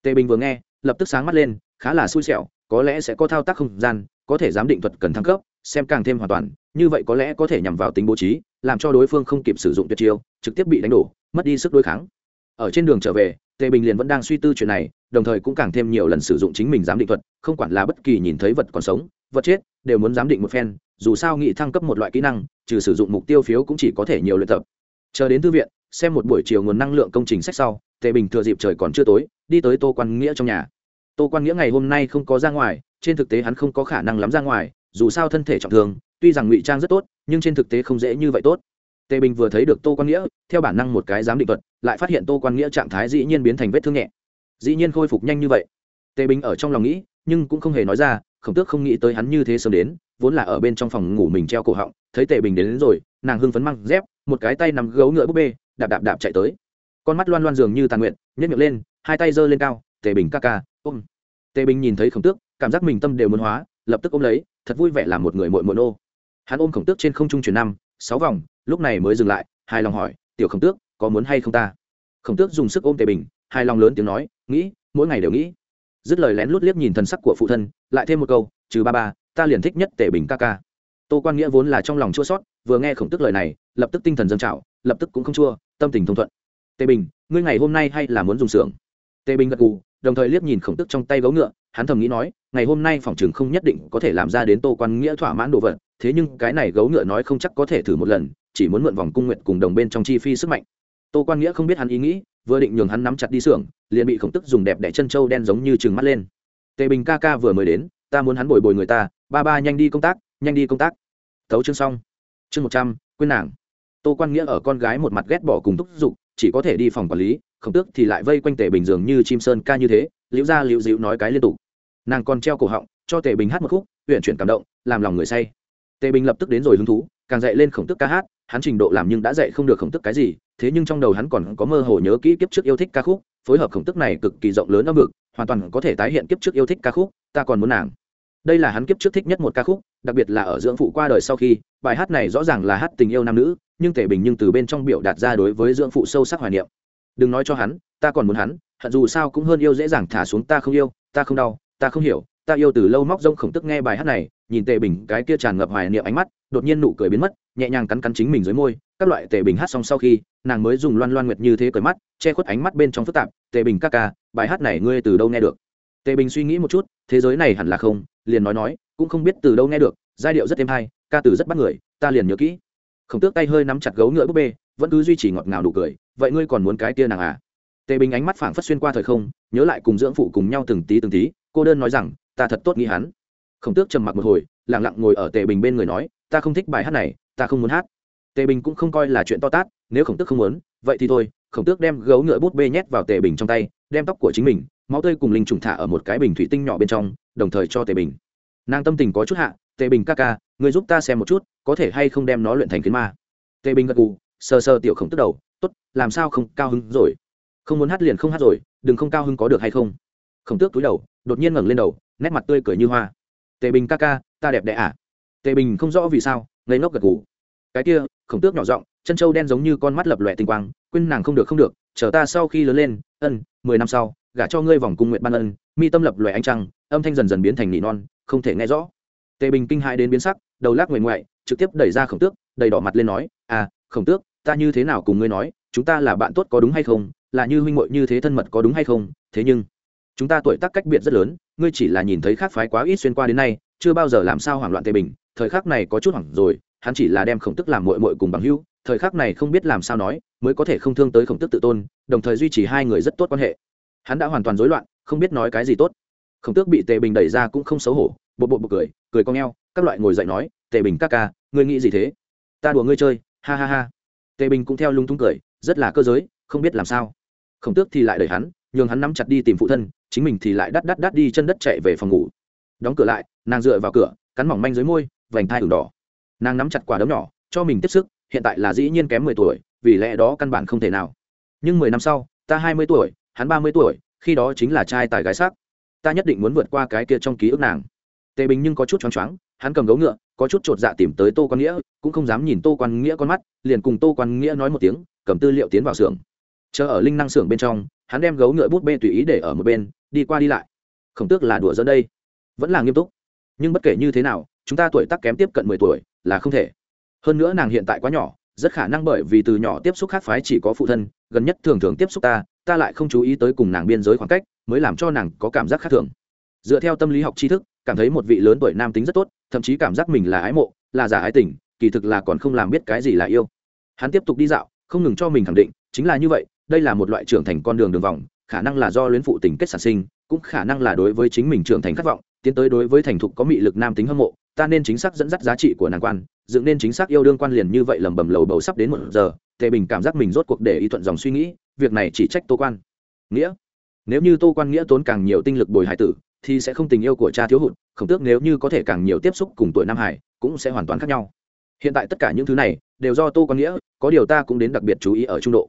Tề bình vừa nghe, lập tức sáng mắt lên, khá là xui xẻo, có lẽ sẽ có thao tác không gian, có thể giám định thuật cần thăng cấp, xem càng thêm hoàn toàn, như vậy có lẽ có thể nhằm vào tính bố trí, làm cho đối phương không kịp sử dụng tuyệt chiêu, trực tiếp bị đánh đổ, mất đi sức đối kháng ở trên đường trở về, tề bình liền vẫn đang suy tư chuyện này, đồng thời cũng càng thêm nhiều lần sử dụng chính mình giám định thuật, không quản là bất kỳ nhìn thấy vật còn sống, vật chết, đều muốn giám định một phen, dù sao nghị thăng cấp một loại kỹ năng, trừ sử dụng mục tiêu phiếu cũng chỉ có thể nhiều luyện tập. Chờ đến thư viện, xem một buổi chiều nguồn năng lượng công trình sách sau, tề bình thừa dịp trời còn chưa tối, đi tới tô quan nghĩa trong nhà. Tô quan nghĩa ngày hôm nay không có ra ngoài, trên thực tế hắn không có khả năng lắm ra ngoài, dù sao thân thể trọng thương, tuy rằng ngụy trang rất tốt, nhưng trên thực tế không dễ như vậy tốt. Tề bình vừa thấy được tô quan nghĩa, theo bản năng một cái giám định thuật lại phát hiện tô quan nghĩa trạng thái dĩ nhiên biến thành vết thương nhẹ. Dĩ nhiên khôi phục nhanh như vậy. Tề bình ở trong lòng nghĩ nhưng cũng không hề nói ra khổng tước không nghĩ tới hắn như thế sớm đến vốn là ở bên trong phòng ngủ mình treo cổ họng thấy tề bình đến, đến rồi nàng hưng phấn măng dép một cái tay nằm gấu ngựa búp bê đạp đạp đạp chạy tới. Con mắt loan loan dường như tàn nguyện nhét miệng lên hai tay giơ lên cao tề bình ca ca ôm. Tề bình nhìn thấy khổng tước cảm giác mình tâm đều muốn hóa lập tức ôm lấy thật vui vẻ làm một người mội mội nô. Hắn ôm khổng tước trên không trung chuyển năm sáu vòng lúc này mới dừng lại hài lòng hỏi tiểu khổng tước có muốn hay không ta? Khổng tước dùng sức ôm tề bình, hài lòng lớn tiếng nói, nghĩ, mỗi ngày đều nghĩ. Dứt lời lén lút liếc nhìn thần sắc của phụ thân, lại thêm một câu, trừ ba ba, ta liền thích nhất tề bình ca ca. Tô quan nghĩa vốn là trong lòng chua sót vừa nghe khổng tước lời này, lập tức tinh thần dâng trào, lập tức cũng không chua, tâm tình thông thuận. Tề bình, ngươi ngày hôm nay hay là muốn dùng xưởng? Tề bình gật gù, đồng thời liếc nhìn khổng tước trong tay gấu ngựa, hắn thầm nghĩ nói, ngày hôm nay phòng trường không nhất định có thể làm ra đến tô quan nghĩa thỏa mãn đồ vật, thế nhưng cái này gấu ngựa nói không chắc có thể thử một lần, chỉ muốn mượn vòng cung nguyện cùng đồng bên trong chi phi sức mạnh tô quan nghĩa không biết hắn ý nghĩ, vừa định nhường hắn nắm chặt đi xưởng, liền bị khổng tức dùng đẹp đẽ chân trâu đen giống như trừng mắt lên. Tề bình ca ca vừa mới đến, ta muốn hắn bồi bồi người ta, ba ba nhanh đi công tác, nhanh đi công tác. Thấu chương xong. Chương một trăm, quên nàng. Tô quan nghĩa ở con gái một mặt ghét bỏ cùng thúc giục, chỉ có thể đi phòng quản lý, khổng tước thì lại vây quanh tề bình dường như chim sơn ca như thế, liễu ra liễu dịu nói cái liên tục. Nàng còn treo cổ họng, cho tề bình hát một khúc huyện chuyển cảm động, làm lòng người say. Tề bình lập tức đến rồi hứng thú, càng dạy lên khổng tức ca hát hắn trình độ làm nhưng đã dạy không được khổng tức cái gì, thế nhưng trong đầu hắn còn có mơ hồ nhớ kỹ kiếp trước yêu thích ca khúc, phối hợp khổng tức này cực kỳ rộng lớn âm vực, hoàn toàn có thể tái hiện kiếp trước yêu thích ca khúc, ta còn muốn nàng. Đây là hắn kiếp trước thích nhất một ca khúc, đặc biệt là ở dưỡng phụ qua đời sau khi, bài hát này rõ ràng là hát tình yêu nam nữ, nhưng tề bình nhưng từ bên trong biểu đạt ra đối với dưỡng phụ sâu sắc hoài niệm. Đừng nói cho hắn, ta còn muốn hắn, hận dù sao cũng hơn yêu dễ dàng thả xuống ta không yêu, ta không đau, ta không hiểu, ta yêu từ lâu móc rông khổng tức nghe bài hát này, nhìn tề bình cái kia tràn ngập hoài niệm ánh mắt, đột nhiên nụ cười biến mất nhẹ nhàng cắn cắn chính mình dưới môi, các loại tề bình hát xong sau khi, nàng mới dùng loan loan nguyệt như thế cởi mắt, che khuất ánh mắt bên trong phức tạp, tề bình ca ca, bài hát này ngươi từ đâu nghe được? Tề bình suy nghĩ một chút, thế giới này hẳn là không, liền nói nói, cũng không biết từ đâu nghe được, giai điệu rất êm hay, ca từ rất bắt người, ta liền nhớ kỹ. Khổng tước tay hơi nắm chặt gấu ngựa búp bê, vẫn cứ duy trì ngọt ngào đủ cười, vậy ngươi còn muốn cái kia nàng à? Tề bình ánh mắt phảng phất xuyên qua thời không, nhớ lại cùng dưỡng phụ cùng nhau từng tí từng tí, cô đơn nói rằng, ta thật tốt nghĩ hắn. Khổng tước trầm mặc một hồi lẳng lặng ngồi ở tề bình bên người nói, ta không thích bài hát này ta không muốn hát. Tề bình cũng không coi là chuyện to tát, nếu khổng tước không muốn, vậy thì thôi. Khổng tước đem gấu ngựa bút bê nhét vào tề bình trong tay, đem tóc của chính mình, máu tươi cùng linh trùng thả ở một cái bình thủy tinh nhỏ bên trong, đồng thời cho tề bình. Nàng tâm tình có chút hạ, tề bình ca ca người giúp ta xem một chút, có thể hay không đem nó luyện thành kiến ma? Tề bình gật gù, sờ sờ tiểu khổng tức đầu, tốt, làm sao không cao hứng rồi? Không muốn hát liền không hát rồi, đừng không cao hứng có được hay không? Khổng tước túi đầu, đột nhiên ngẩng lên đầu, nét mặt tươi cười như hoa. Tề bình ca ca, ta đẹp đẽ à? Tề bình không rõ vì sao ngây ngốc gật gù. Cái kia, khổng tước nhỏ giọng, chân trâu đen giống như con mắt lập lòe tinh quang, quên nàng không được không được, chờ ta sau khi lớn lên, ân, mười năm sau, gả cho ngươi vòng cung nguyện ban ân, mi tâm lập lòe ánh trăng, âm thanh dần dần biến thành nỉ non, không thể nghe rõ. Tề bình kinh hãi đến biến sắc, đầu lắc ngoại ngoại, trực tiếp đẩy ra khổng tước, đầy đỏ mặt lên nói à khổng tước, ta như thế nào cùng ngươi nói, chúng ta là bạn tốt có đúng hay không, là như huynh muội như thế thân mật có đúng hay không, thế nhưng, chúng ta tuổi tác cách biệt rất lớn, ngươi chỉ là nhìn thấy khác phái quá ít xuyên qua đến nay chưa bao giờ làm sao hoảng loạn tề bình, thời khắc này có chút hoảng rồi, hắn chỉ là đem khổng tức làm muội muội cùng bằng hữu, thời khắc này không biết làm sao nói, mới có thể không thương tới khổng tức tự tôn, đồng thời duy trì hai người rất tốt quan hệ. Hắn đã hoàn toàn rối loạn, không biết nói cái gì tốt. Khổng tước bị tề bình đẩy ra cũng không xấu hổ bộ bộ bộ cười cười cong eo các loại ngồi dậy nói, tề bình các ca, ngươi nghĩ gì thế? Ta đùa ngươi chơi, ha ha ha. Tề bình cũng theo lung tung cười, rất là cơ giới, không biết làm sao. Khổng tước thì lại đẩy hắn, nhường hắn nắm chặt đi tìm phụ thân, chính mình thì lại đắt đắt đắt đi chân đất chạy về phòng ngủ đóng cửa lại, nàng dựa vào cửa, cắn mỏng manh dưới môi, vành thai ửng đỏ. Nàng nắm chặt quả đấm nhỏ, cho mình tiếp sức, hiện tại là dĩ nhiên kém mười tuổi, vì lẽ đó căn bản không thể nào. Nhưng mười năm sau, ta hai mươi tuổi, hắn ba mươi tuổi, khi đó chính là trai tài gái sắc. Ta nhất định muốn vượt qua cái kia trong ký ức nàng. Tề bình nhưng có chút choáng choáng, hắn cầm gấu ngựa, có chút chột dạ tìm tới tô quan nghĩa, cũng không dám nhìn tô quan nghĩa con mắt, liền cùng tô quan nghĩa nói một tiếng, cầm tư liệu tiến vào xưởng. Chờ ở linh năng xưởng bên trong, hắn đem gấu ngựa bút bê tùy ý để ở một bên, đi qua đi lại. Khổng tước là đùa dẫn đây vẫn là nghiêm túc. Nhưng bất kể như thế nào, chúng ta tuổi tác kém tiếp cận mười tuổi là không thể. Hơn nữa nàng hiện tại quá nhỏ, rất khả năng bởi vì từ nhỏ tiếp xúc khác phái chỉ có phụ thân, gần nhất thường thường tiếp xúc ta ta lại không chú ý tới cùng nàng biên giới khoảng cách, mới làm cho nàng có cảm giác khác thường. Dựa theo tâm lý học tri thức, cảm thấy một vị lớn tuổi nam tính rất tốt, thậm chí cảm giác mình là ái mộ, là giả ái tình, kỳ thực là còn không làm biết cái gì là yêu. Hắn tiếp tục đi dạo, không ngừng cho mình khẳng định, chính là như vậy, đây là một loại trưởng thành con đường đường vòng, khả năng là do luyến phụ tình kết sản sinh, cũng khả năng là đối với chính mình trưởng thành khát vọng tiến tới đối với thành thục có mị lực nam tính hâm mộ, ta nên chính xác dẫn dắt giá trị của nàng quan, dựng nên chính xác yêu đương quan liền như vậy lầm bầm lầu bầu sắp đến một giờ, tề bình cảm giác mình rốt cuộc để ý thuận dòng suy nghĩ, việc này chỉ trách tô quan. Nghĩa. Nếu như tô quan nghĩa tốn càng nhiều tinh lực bồi hải tử, thì sẽ không tình yêu của cha thiếu hụt khổng tước nếu như có thể càng nhiều tiếp xúc cùng tuổi nam hải, cũng sẽ hoàn toàn khác nhau. Hiện tại tất cả những thứ này, đều do tô quan nghĩa, có điều ta cũng đến đặc biệt chú ý ở trung độ.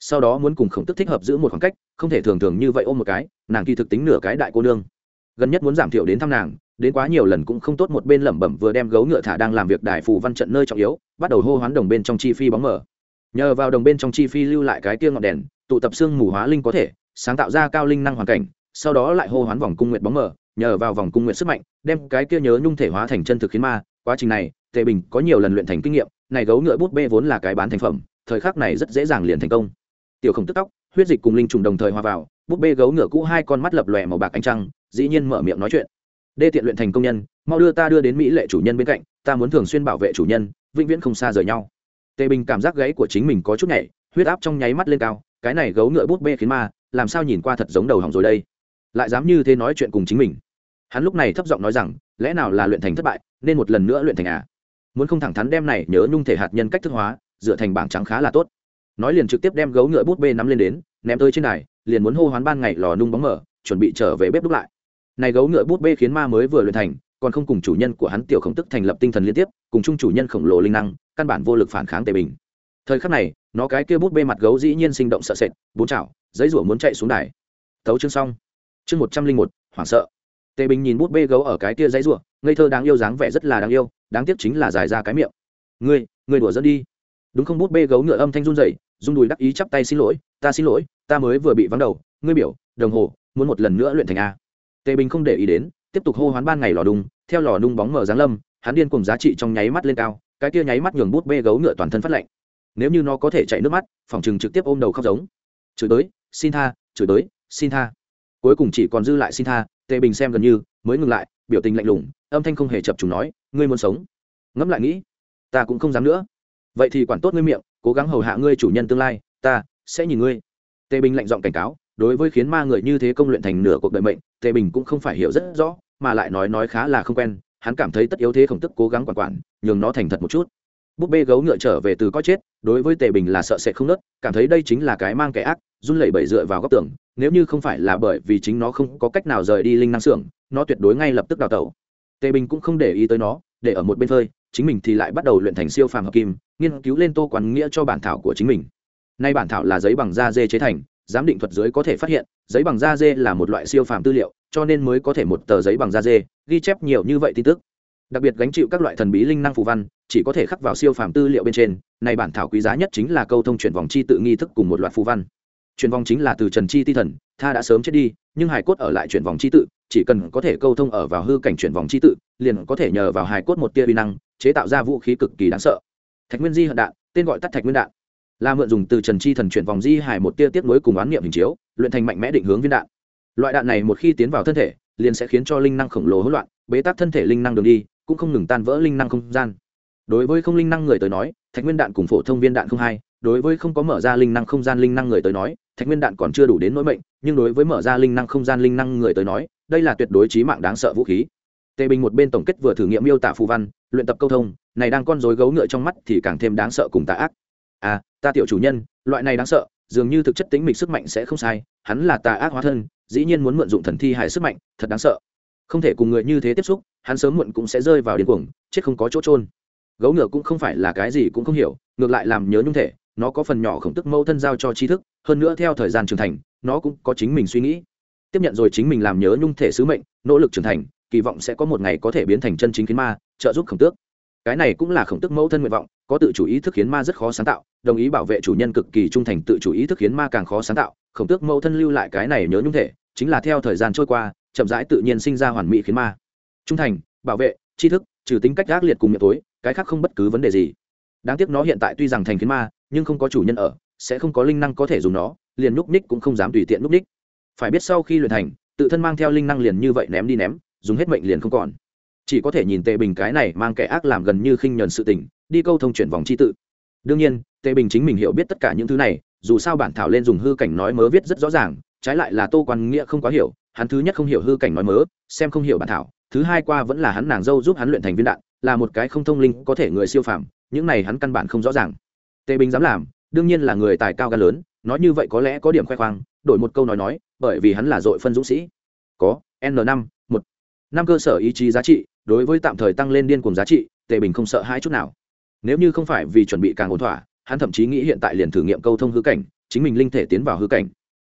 Sau đó muốn cùng khổng tức thích hợp giữ một khoảng cách, không thể thường thường như vậy ôm một cái, nàng kỳ thực tính nửa cái đại cô nương gần nhất muốn giảm thiểu đến thăm nàng, đến quá nhiều lần cũng không tốt một bên lẩm bẩm vừa đem gấu ngựa thả đang làm việc đài phù văn trận nơi trọng yếu, bắt đầu hô hoán đồng bên trong chi phi bóng mở. Nhờ vào đồng bên trong chi phi lưu lại cái kia ngọn đèn, tụ tập xương mù hóa linh có thể, sáng tạo ra cao linh năng hoàn cảnh, sau đó lại hô hoán vòng cung nguyện bóng mở, nhờ vào vòng cung nguyện sức mạnh, đem cái kia nhớ nhung thể hóa thành chân thực khiến ma, quá trình này, tề bình có nhiều lần luyện thành kinh nghiệm, này gấu ngựa bút bê vốn là cái bán thành phẩm, thời khắc này rất dễ dàng liền thành công. Tiểu khổng tức tóc, huyết dịch cùng linh trùng đồng thời hòa vào, bút bê gấu ngựa cũ hai con mắt lập lòe màu bạc ánh trăng dĩ nhiên mở miệng nói chuyện. Đê tiện luyện thành công nhân, mau đưa ta đưa đến mỹ lệ chủ nhân bên cạnh, ta muốn thường xuyên bảo vệ chủ nhân, vĩnh viễn không xa rời nhau. Tề bình cảm giác gáy của chính mình có chút nhảy huyết áp trong nháy mắt lên cao, cái này gấu ngựa bút bê khiến ma, làm sao nhìn qua thật giống đầu hỏng rồi đây? Lại dám như thế nói chuyện cùng chính mình. Hắn lúc này thấp giọng nói rằng, lẽ nào là luyện thành thất bại, nên một lần nữa luyện thành à? Muốn không thẳng thắn đem này nhớ nhung thể hạt nhân cách thức hóa, dựa thành bảng trắng khá là tốt. Nói liền trực tiếp đem gấu ngựa bút bê nắm lên đến, ném tới trên đài, liền muốn hô hoán ban ngày lò nung bóng mở, chuẩn bị trở về bếp đúc lại này gấu ngựa bút bê khiến ma mới vừa luyện thành, còn không cùng chủ nhân của hắn tiểu khổng tức thành lập tinh thần liên tiếp, cùng chung chủ nhân khổng lồ linh năng, căn bản vô lực phản kháng tề bình. Thời khắc này, nó cái kia bút bê mặt gấu dĩ nhiên sinh động sợ sệt, bốn chảo, giấy rủa muốn chạy xuống đài. Tấu chương xong. Chương một trăm linh một, hoảng sợ. Tề bình nhìn bút bê gấu ở cái kia giấy rủa, ngây thơ đáng yêu dáng vẻ rất là đáng yêu, đáng tiếc chính là dài ra cái miệng. Ngươi ngươi đùa dẫn đi. Đúng không bút bê gấu ngựa âm thanh run rẩy, rung đùi đắc ý chắp tay xin lỗi, ta xin lỗi, ta mới vừa bị vắng đầu, ngươi biểu, đồng hồ, muốn một lần nữa luyện thành a tề bình không để ý đến, tiếp tục hô hoán ban ngày lò đùng, theo lò nung bóng mở giáng lâm, hắn điên cùng giá trị trong nháy mắt lên cao, cái kia nháy mắt nhường bút bê gấu ngựa toàn thân phát lạnh. Nếu như nó có thể chạy nước mắt, phòng chừng trực tiếp ôm đầu khóc giống. Chửi tới, xin tha, chửi tới, xin tha. Cuối cùng chỉ còn dư lại xin tha, tề bình xem gần như, mới ngừng lại, biểu tình lạnh lùng, âm thanh không hề chập trùng nói, ngươi muốn sống? Ngẫm lại nghĩ, ta cũng không dám nữa. Vậy thì quản tốt ngươi miệng, cố gắng hầu hạ ngươi chủ nhân tương lai, ta sẽ nhìn ngươi. Tề bình lạnh giọng cảnh cáo đối với khiến ma người như thế công luyện thành nửa cuộc đời mệnh, tề bình cũng không phải hiểu rất rõ, mà lại nói nói khá là không quen, hắn cảm thấy tất yếu thế khổng tức cố gắng quản quản, nhường nó thành thật một chút. Búp bê gấu ngựa trở về từ có chết, đối với tề bình là sợ sẽ không nớt, cảm thấy đây chính là cái mang kẻ ác, run lẩy bẩy dựa vào góc tường, nếu như không phải là bởi vì chính nó không có cách nào rời đi linh năng xưởng, nó tuyệt đối ngay lập tức đào tẩu. Tề bình cũng không để ý tới nó, để ở một bên phơi, chính mình thì lại bắt đầu luyện thành siêu phàm hợp kim, nghiên cứu lên tô quán nghĩa cho bản thảo của chính mình. Nay bản thảo là giấy bằng da dê chế thành giám định thuật dưới có thể phát hiện, giấy bằng da dê là một loại siêu phàm tư liệu, cho nên mới có thể một tờ giấy bằng da dê, ghi chép nhiều như vậy tin tức. Đặc biệt gánh chịu các loại thần bí linh năng phù văn, chỉ có thể khắc vào siêu phàm tư liệu bên trên, này bản thảo quý giá nhất chính là câu thông chuyển vòng chi tự nghi thức cùng một loạt phù văn. Chuyển vòng chính là từ trần chi ti thần, tha đã sớm chết đi, nhưng hải cốt ở lại chuyển vòng chi tự, chỉ cần có thể câu thông ở vào hư cảnh chuyển vòng chi tự, liền có thể nhờ vào hải cốt một tia vi năng, chế tạo ra vũ khí cực kỳ đáng sợ. Thạch nguyên di hận đạn, tên gọi tắt thạch nguyên đạn là mượn dùng từ trần chi thần chuyển vòng di hải một tia tiếp nối cùng oán niệm hình chiếu, luyện thành mạnh mẽ định hướng viên đạn. Loại đạn này một khi tiến vào thân thể, liền sẽ khiến cho linh năng khổng lồ hỗn loạn, bế tắc thân thể linh năng đường đi, cũng không ngừng tan vỡ linh năng không gian. Đối với không linh năng người tới nói, thạch nguyên đạn cùng phổ thông viên đạn không hai đối với không có mở ra linh năng không gian linh năng người tới nói, thạch nguyên đạn còn chưa đủ đến nỗi mệnh nhưng đối với mở ra linh năng không gian linh năng người tới nói, đây là tuyệt đối trí mạng đáng sợ vũ khí. Tề bình một bên tổng kết vừa thử nghiệm miêu tả phù văn, luyện tập câu thông, này đang con rối gấu ngựa trong mắt thì càng thêm đáng sợ cùng tà ác à ta tiểu chủ nhân, loại này đáng sợ, dường như thực chất tính mịch sức mạnh sẽ không sai, hắn là tà ác hóa thân, dĩ nhiên muốn mượn dụng thần thi hải sức mạnh, thật đáng sợ. Không thể cùng người như thế tiếp xúc, hắn sớm muộn cũng sẽ rơi vào điên cuồng, chết không có chỗ trôn gấu ngựa cũng không phải là cái gì cũng không hiểu, ngược lại làm nhớ nhung thể, nó có phần nhỏ khổng tức mâu thân giao cho tri thức, hơn nữa theo thời gian trưởng thành, nó cũng có chính mình suy nghĩ. Tiếp nhận rồi chính mình làm nhớ nhung thể sứ mệnh, nỗ lực trưởng thành, kỳ vọng sẽ có một ngày có thể biến thành chân chính khiến ma, trợ giúp khổng tước. Cái này cũng là khổng tức mẫu thân nguyện vọng, có tự chủ ý thức khiến ma rất khó sáng tạo đồng ý bảo vệ chủ nhân cực kỳ trung thành tự chủ ý thức khiến ma càng khó sáng tạo, khổng tước mẫu thân lưu lại cái này nhớ nhung thể, chính là theo thời gian trôi qua, chậm rãi tự nhiên sinh ra hoàn mỹ khiến ma. Trung thành, bảo vệ, tri thức, trừ tính cách gác liệt cùng miệng tối, cái khác không bất cứ vấn đề gì. Đáng tiếc nó hiện tại tuy rằng thành khiến ma, nhưng không có chủ nhân ở, sẽ không có linh năng có thể dùng nó, liền núp ních cũng không dám tùy tiện núp ních. Phải biết sau khi luyện thành, tự thân mang theo linh năng liền như vậy ném đi ném, dùng hết mệnh liền không còn. Chỉ có thể nhìn tệ bình cái này mang kẻ ác làm gần như khinh nhờn sự tình, đi câu thông chuyển vòng chi tự đương nhiên, tề bình chính mình hiểu biết tất cả những thứ này, dù sao bản thảo lên dùng hư cảnh nói mớ viết rất rõ ràng, trái lại là tô quan nghĩa không quá hiểu, hắn thứ nhất không hiểu hư cảnh nói mớ, xem không hiểu bản thảo, thứ hai qua vẫn là hắn nàng dâu giúp hắn luyện thành viên đạn, là một cái không thông linh có thể người siêu phàm, những này hắn căn bản không rõ ràng. Tề bình dám làm, đương nhiên là người tài cao gan lớn, nói như vậy có lẽ có điểm khoe khoang, đổi một câu nói nói, bởi vì hắn là dội phân dũng sĩ. Có, n năm, một. Năm cơ sở ý chí giá trị, đối với tạm thời tăng lên điên cùng giá trị, tề bình không sợ hai chút nào nếu như không phải vì chuẩn bị càng ổn thỏa, hắn thậm chí nghĩ hiện tại liền thử nghiệm câu thông hư cảnh, chính mình linh thể tiến vào hư cảnh.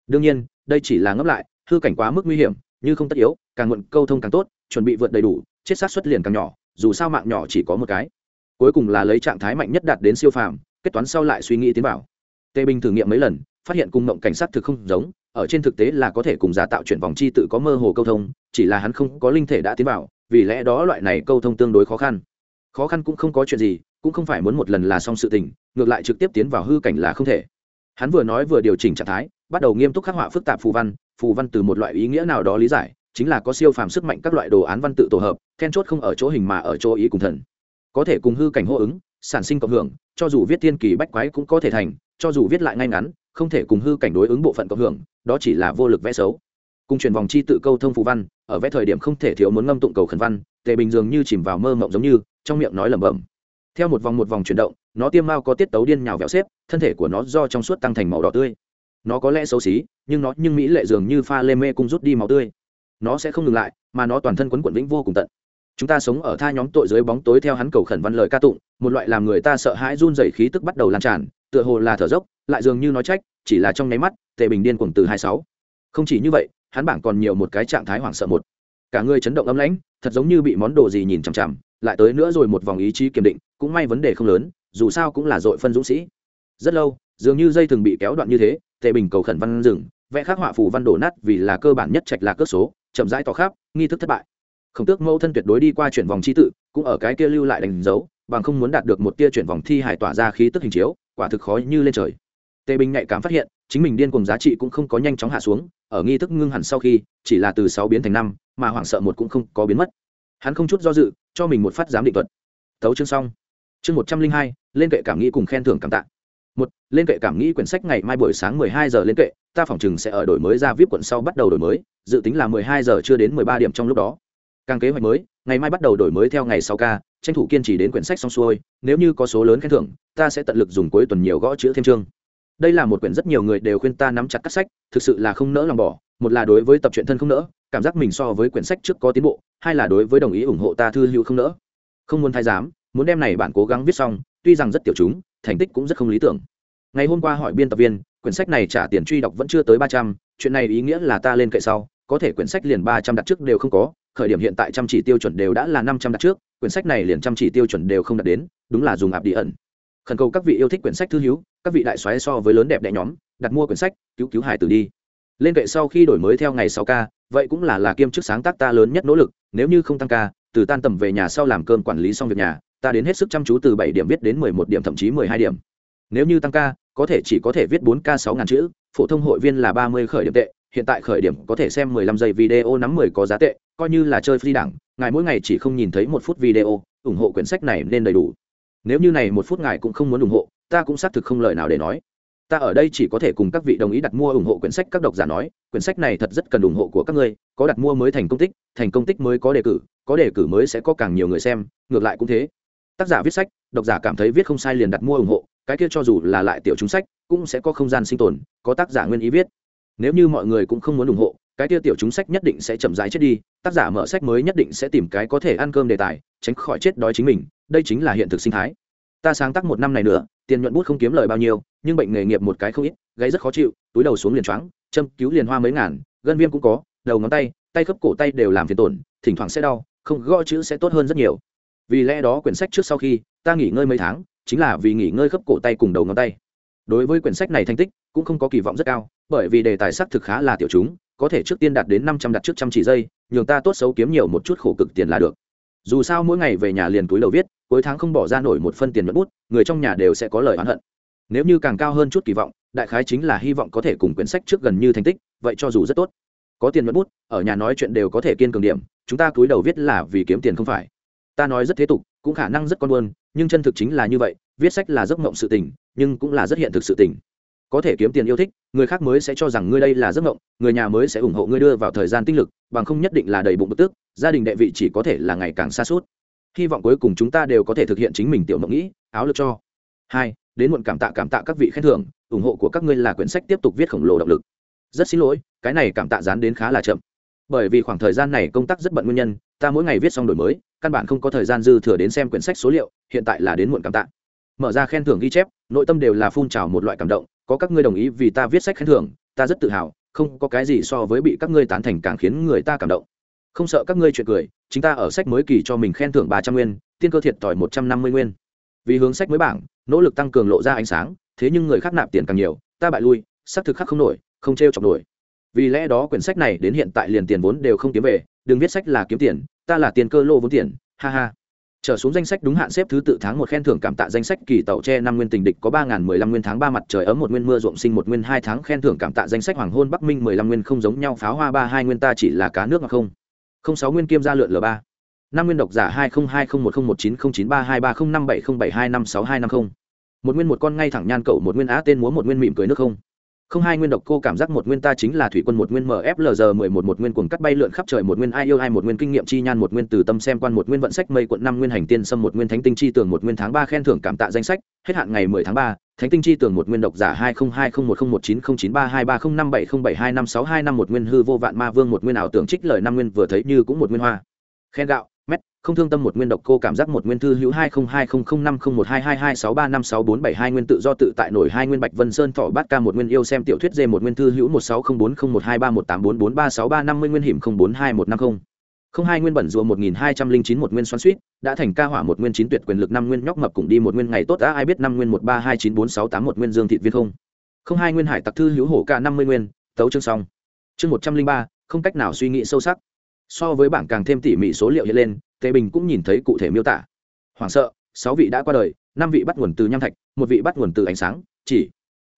Đương nhiên, đây chỉ là ngấp lại, hư cảnh quá mức nguy hiểm, như không tất yếu, càng muộn câu thông càng tốt, chuẩn bị vượt đầy đủ, chết sát xuất liền càng nhỏ, dù sao mạng nhỏ chỉ có một cái. Cuối cùng là lấy trạng thái mạnh nhất đạt đến siêu phàm, kết toán sau lại suy nghĩ tiến vào. Tê bình thử nghiệm mấy lần, phát hiện cùng mộng cảnh sát thực không giống, ở trên thực tế là có thể cùng giả tạo chuyển vòng chi tự có mơ hồ câu thông, chỉ là hắn không có linh thể đã tiến vào, vì lẽ đó loại này câu thông tương đối khó khăn. Khó khăn cũng không có chuyện gì cũng không phải muốn một lần là xong sự tình, ngược lại trực tiếp tiến vào hư cảnh là không thể. Hắn vừa nói vừa điều chỉnh trạng thái, bắt đầu nghiêm túc khắc họa phức tạp phù văn phù văn từ một loại ý nghĩa nào đó lý giải, chính là có siêu phàm sức mạnh các loại đồ án văn tự tổ hợp, then chốt không ở chỗ hình mà ở chỗ ý cùng thần. Có thể cùng hư cảnh hô ứng, sản sinh cộng hưởng, cho dù viết thiên kỳ bách quái cũng có thể thành, cho dù viết lại ngay ngắn, không thể cùng hư cảnh đối ứng bộ phận cộng hưởng, đó chỉ là vô lực vẽ xấu. Cùng truyền vòng chi tự câu thông phù văn, ở vẽ thời điểm không thể thiếu muốn ngâm tụng cầu khẩn văn, tề bình dường như chìm vào mơ mộng giống như, trong miệng nói lẩm bẩm theo một vòng một vòng chuyển động, nó tiêm mao có tiết tấu điên nhào vẹo xếp, thân thể của nó do trong suốt tăng thành màu đỏ tươi. Nó có lẽ xấu xí, nhưng nó, nhưng mỹ lệ dường như pha lê mê cung rút đi màu tươi. Nó sẽ không ngừng lại, mà nó toàn thân quấn quẩn vĩnh vô cùng tận. Chúng ta sống ở tha nhóm tội dưới bóng tối theo hắn cầu khẩn văn lời ca tụng, một loại làm người ta sợ hãi run dày khí tức bắt đầu lan tràn, tựa hồ là thở dốc, lại dường như nói trách, chỉ là trong nháy mắt, tề bình điên cuồng từ hai sáu. Không chỉ như vậy, hắn bảng còn nhiều một cái trạng thái hoảng sợ một. Cả người chấn động âm lãnh, thật giống như bị món đồ gì nhìn chằm chằm lại tới nữa rồi một vòng ý chí kiểm định, cũng may vấn đề không lớn, dù sao cũng là dội phân dũng sĩ. Rất lâu, dường như dây thường bị kéo đoạn như thế, tề bình cầu khẩn văn rừng vẽ khắc họa phù văn đổ nát vì là cơ bản nhất trạch là cước số, chậm rãi tỏ khắp, nghi thức thất bại. Khổng tước mẫu thân tuyệt đối đi qua chuyển vòng chi tự, cũng ở cái kia lưu lại đánh dấu, bằng không muốn đạt được một tia chuyển vòng thi hải tỏa ra khí tức hình chiếu, quả thực khó như lên trời. Tề bình nhạy cảm phát hiện, chính mình điên cùng giá trị cũng không có nhanh chóng hạ xuống, ở nghi thức ngưng hẳn sau khi, chỉ là từ sáu biến thành năm, mà hoảng sợ một cũng không có biến mất hắn không chút do dự, cho mình một phát giám định thuật. Tấu chương xong. Chương một trăm linh hai, lên kệ cảm nghĩ cùng khen thưởng cảm tạ. Một, lên kệ cảm nghĩ quyển sách ngày mai buổi sáng mười hai giờ lên kệ, ta phỏng chừng sẽ ở đổi mới ra vip quận sau bắt đầu đổi mới, dự tính là mười hai giờ chưa đến mười ba điểm trong lúc đó. Càng kế hoạch mới, ngày mai bắt đầu đổi mới theo ngày sau ca, tranh thủ kiên trì đến quyển sách xong xuôi, nếu như có số lớn khen thưởng, ta sẽ tận lực dùng cuối tuần nhiều gõ chữ thêm chương. Đây là một quyển rất nhiều người đều khuyên ta nắm chặt các sách, thực sự là không nỡ lòng bỏ một là đối với tập truyện thân không nỡ, cảm giác mình so với quyển sách trước có tiến bộ, hai là đối với đồng ý ủng hộ ta thư hữu không nỡ. Không muốn thái giám, muốn đem này bạn cố gắng viết xong, tuy rằng rất tiểu chúng, thành tích cũng rất không lý tưởng. Ngày hôm qua hỏi biên tập viên, quyển sách này trả tiền truy đọc vẫn chưa tới ba trăm, chuyện này ý nghĩa là ta lên kệ sau, có thể quyển sách liền ba trăm đặt trước đều không có, khởi điểm hiện tại trăm chỉ tiêu chuẩn đều đã là năm trăm đặt trước, quyển sách này liền trăm chỉ tiêu chuẩn đều không đạt đến, đúng là dùng ạp đi ẩn. Khẩn cầu các vị yêu thích quyển sách thư hữu, các vị đại soái so với lớn đẹp đẽ nhóm, đặt mua quyển sách, cứu cứu hải tử đi lên kệ sau khi đổi mới theo ngày sáu ca, vậy cũng là là kiêm chức sáng tác ta lớn nhất nỗ lực, nếu như không tăng ca, từ tan tầm về nhà sau làm cơm quản lý xong việc nhà, ta đến hết sức chăm chú từ bảy điểm viết đến mười một điểm, thậm chí mười hai điểm. Nếu như tăng ca, có thể chỉ có thể viết bốn k sáu ngàn chữ, phổ thông hội viên là ba mươi khởi điểm tệ, hiện tại khởi điểm có thể xem mười lăm giây video nắm mười có giá tệ, coi như là chơi free đẳng, ngài mỗi ngày chỉ không nhìn thấy một phút video, ủng hộ quyển sách này nên đầy đủ. Nếu như này một phút ngài cũng không muốn ủng hộ, ta cũng xác thực không lời nào để nói ta ở đây chỉ có thể cùng các vị đồng ý đặt mua ủng hộ quyển sách các độc giả nói, quyển sách này thật rất cần ủng hộ của các ngươi, có đặt mua mới thành công tích, thành công tích mới có đề cử, có đề cử mới sẽ có càng nhiều người xem, ngược lại cũng thế. Tác giả viết sách, độc giả cảm thấy viết không sai liền đặt mua ủng hộ, cái kia cho dù là lại tiểu chúng sách, cũng sẽ có không gian sinh tồn, có tác giả nguyên ý viết. Nếu như mọi người cũng không muốn ủng hộ, cái kia tiểu chúng sách nhất định sẽ chậm rãi chết đi, tác giả mở sách mới nhất định sẽ tìm cái có thể ăn cơm đề tài, tránh khỏi chết đói chính mình, đây chính là hiện thực sinh thái. Ta sáng tác một năm này nữa tiền nhuận bút không kiếm lời bao nhiêu, nhưng bệnh nghề nghiệp một cái không ít, gáy rất khó chịu, túi đầu xuống liền choáng, châm cứu liền hoa mấy ngàn, gân viêm cũng có, đầu ngón tay tay khớp cổ tay đều làm phiền tổn, thỉnh thoảng sẽ đau, không gõ chữ sẽ tốt hơn rất nhiều. Vì lẽ đó quyển sách trước sau khi, ta nghỉ ngơi mấy tháng, chính là vì nghỉ ngơi khớp cổ tay cùng đầu ngón tay. Đối với quyển sách này thành tích, cũng không có kỳ vọng rất cao, bởi vì đề tài sắc thực khá là tiểu chúng, có thể trước tiên đạt đến năm trăm đặt trước trăm chỉ giây, nhường ta tốt xấu kiếm nhiều một chút khổ cực tiền là được dù sao mỗi ngày về nhà liền túi đầu viết, cuối tháng không bỏ ra nổi một phân tiền mất bút, người trong nhà đều sẽ có lời oán hận. Nếu như càng cao hơn chút kỳ vọng, đại khái chính là hy vọng có thể cùng quyển sách trước gần như thành tích, vậy cho dù rất tốt. Có tiền mất bút, ở nhà nói chuyện đều có thể kiên cường điểm, chúng ta túi đầu viết là vì kiếm tiền không phải. Ta nói rất thế tục, cũng khả năng rất con buôn nhưng chân thực chính là như vậy, viết sách là giấc mộng sự tình, nhưng cũng là rất hiện thực sự tình có thể kiếm tiền yêu thích, người khác mới sẽ cho rằng ngươi đây là giấc mộng, người nhà mới sẽ ủng hộ ngươi đưa vào thời gian tinh lực, bằng không nhất định là đầy bụng bức tức, gia đình đệ vị chỉ có thể là ngày càng xa suốt. Hy vọng cuối cùng chúng ta đều có thể thực hiện chính mình tiểu mộng nghĩ, áo lực cho. Hai, đến muộn cảm tạ cảm tạ các vị khen thưởng, ủng hộ của các ngươi là quyển sách tiếp tục viết khổng lồ động lực. Rất xin lỗi, cái này cảm tạ dán đến khá là chậm. Bởi vì khoảng thời gian này công tác rất bận nguyên nhân, ta mỗi ngày viết xong đổi mới, căn bản không có thời gian dư thừa đến xem quyển sách số liệu, hiện tại là đến muộn cảm tạ mở ra khen thưởng ghi chép, nội tâm đều là phun trào một loại cảm động, có các ngươi đồng ý vì ta viết sách khen thưởng, ta rất tự hào, không có cái gì so với bị các ngươi tán thành càng khiến người ta cảm động. Không sợ các ngươi chuyện cười, chính ta ở sách mới kỳ cho mình khen thưởng ba trăm nguyên, tiên cơ thiệt tỏi một trăm năm mươi nguyên. Vì hướng sách mới bảng, nỗ lực tăng cường lộ ra ánh sáng, thế nhưng người khác nạp tiền càng nhiều, ta bại lui, xác thực khắc không nổi, không t r e o chọc nổi. Vì lẽ đó quyển sách này đến hiện tại liền tiền vốn đều không kiếm về, đừng viết sách là kiếm tiền, ta là tiền cơ lô vốn tiền, ha ha trở xuống danh sách đúng hạn xếp thứ tự tháng một khen thưởng cảm tạ danh sách kỳ tàu tre năm nguyên tình địch có ba n mười lăm nguyên tháng ba mặt trời ấm một nguyên mưa ruộng sinh một nguyên hai tháng khen thưởng cảm tạ danh sách hoàng hôn bắc minh mười lăm nguyên không giống nhau pháo hoa ba hai nguyên ta chỉ là cá nước mà không. Không sáu nguyên kim gia lượn l ba. Năm nguyên độc giả hai không hai không một không một chín không chín ba hai ba không năm bảy không bảy hai năm sáu hai năm không. Một nguyên một con ngay thẳng nhan cậu một nguyên á tên múa một nguyên mỉm cười nước không không hai nguyên độc cô cảm giác một nguyên ta chính là thủy quân một nguyên mflg mười một một nguyên cuồng cắt bay lượn khắp trời một nguyên ai yêu ai một nguyên kinh nghiệm chi nhan một nguyên từ tâm xem quan một nguyên vận sách mây quận năm nguyên hành tiên sâm một nguyên thánh tinh chi tường một nguyên tháng ba khen thưởng cảm tạ danh sách hết hạn ngày mười tháng ba thánh tinh chi tường một nguyên độc giả hai không hai không một không một chín không chín ba hai ba không năm bảy không bảy hai năm sáu hai năm một nguyên hư vô vạn ma vương một nguyên ảo tưởng trích lời năm nguyên vừa thấy như cũng một nguyên hoa khen gạo không thương tâm một nguyên độc, cô cảm giác một nguyên thư hữu hai không hai không không năm không một hai hai hai sáu ba năm sáu bốn bảy hai nguyên tự do tự tại nổi hai nguyên bạch vân sơn thọ bát ca một nguyên yêu xem tiểu thuyết dê một nguyên thư hữu một sáu không bốn không một hai ba một tám bốn bốn ba sáu ba năm mươi nguyên hiểm không bốn hai một năm không. Không hai nguyên bẩn rùa một nghìn hai trăm linh chín một nguyên xoắn suýt đã thành ca hỏa một nguyên chín tuyệt quyền lực năm nguyên nhóc mập cùng đi một nguyên ngày tốt đã ai biết năm nguyên một ba hai chín bốn sáu tám một nguyên dương thị viên không. Không hai nguyên hải tặc thư hữu hổ ca năm mươi nguyên, tấu chương xong. Chương một trăm linh ba, không cách nào suy nghĩ sâu sắc. So với bảng càng thêm tỉ mỉ số liệu hiện lên tề bình cũng nhìn thấy cụ thể miêu tả. Hoảng sợ, sáu vị đã qua đời, năm vị bắt nguồn từ nham thạch, một vị bắt nguồn từ ánh sáng, chỉ.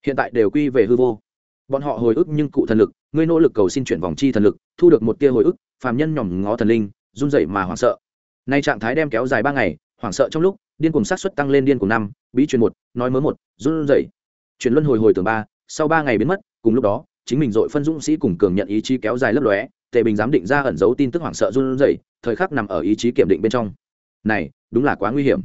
Hiện tại đều quy về hư vô. Bọn họ hồi ức nhưng cụ thần lực, ngươi nỗ lực cầu xin chuyển vòng chi thần lực, thu được một tia hồi ức, phàm nhân nhòm ngó thần linh, run rẩy mà hoảng sợ. Nay trạng thái đem kéo dài ba ngày, hoảng sợ trong lúc, điên cùng sát xuất tăng lên điên cùng năm, bí truyền một, nói mớ một, run rẩy. Chuyển luân hồi hồi tường ba, sau ba ngày biến mất, cùng lúc đó, chính mình dội phân dũng sĩ cùng cường nhận ý chí kéo dài lấp lóe tề bình giám định ra ẩn dấu tin tức hoảng sợ run rẩy, thời khắc nằm ở ý chí kiểm định bên trong. Này, đúng là quá nguy hiểm.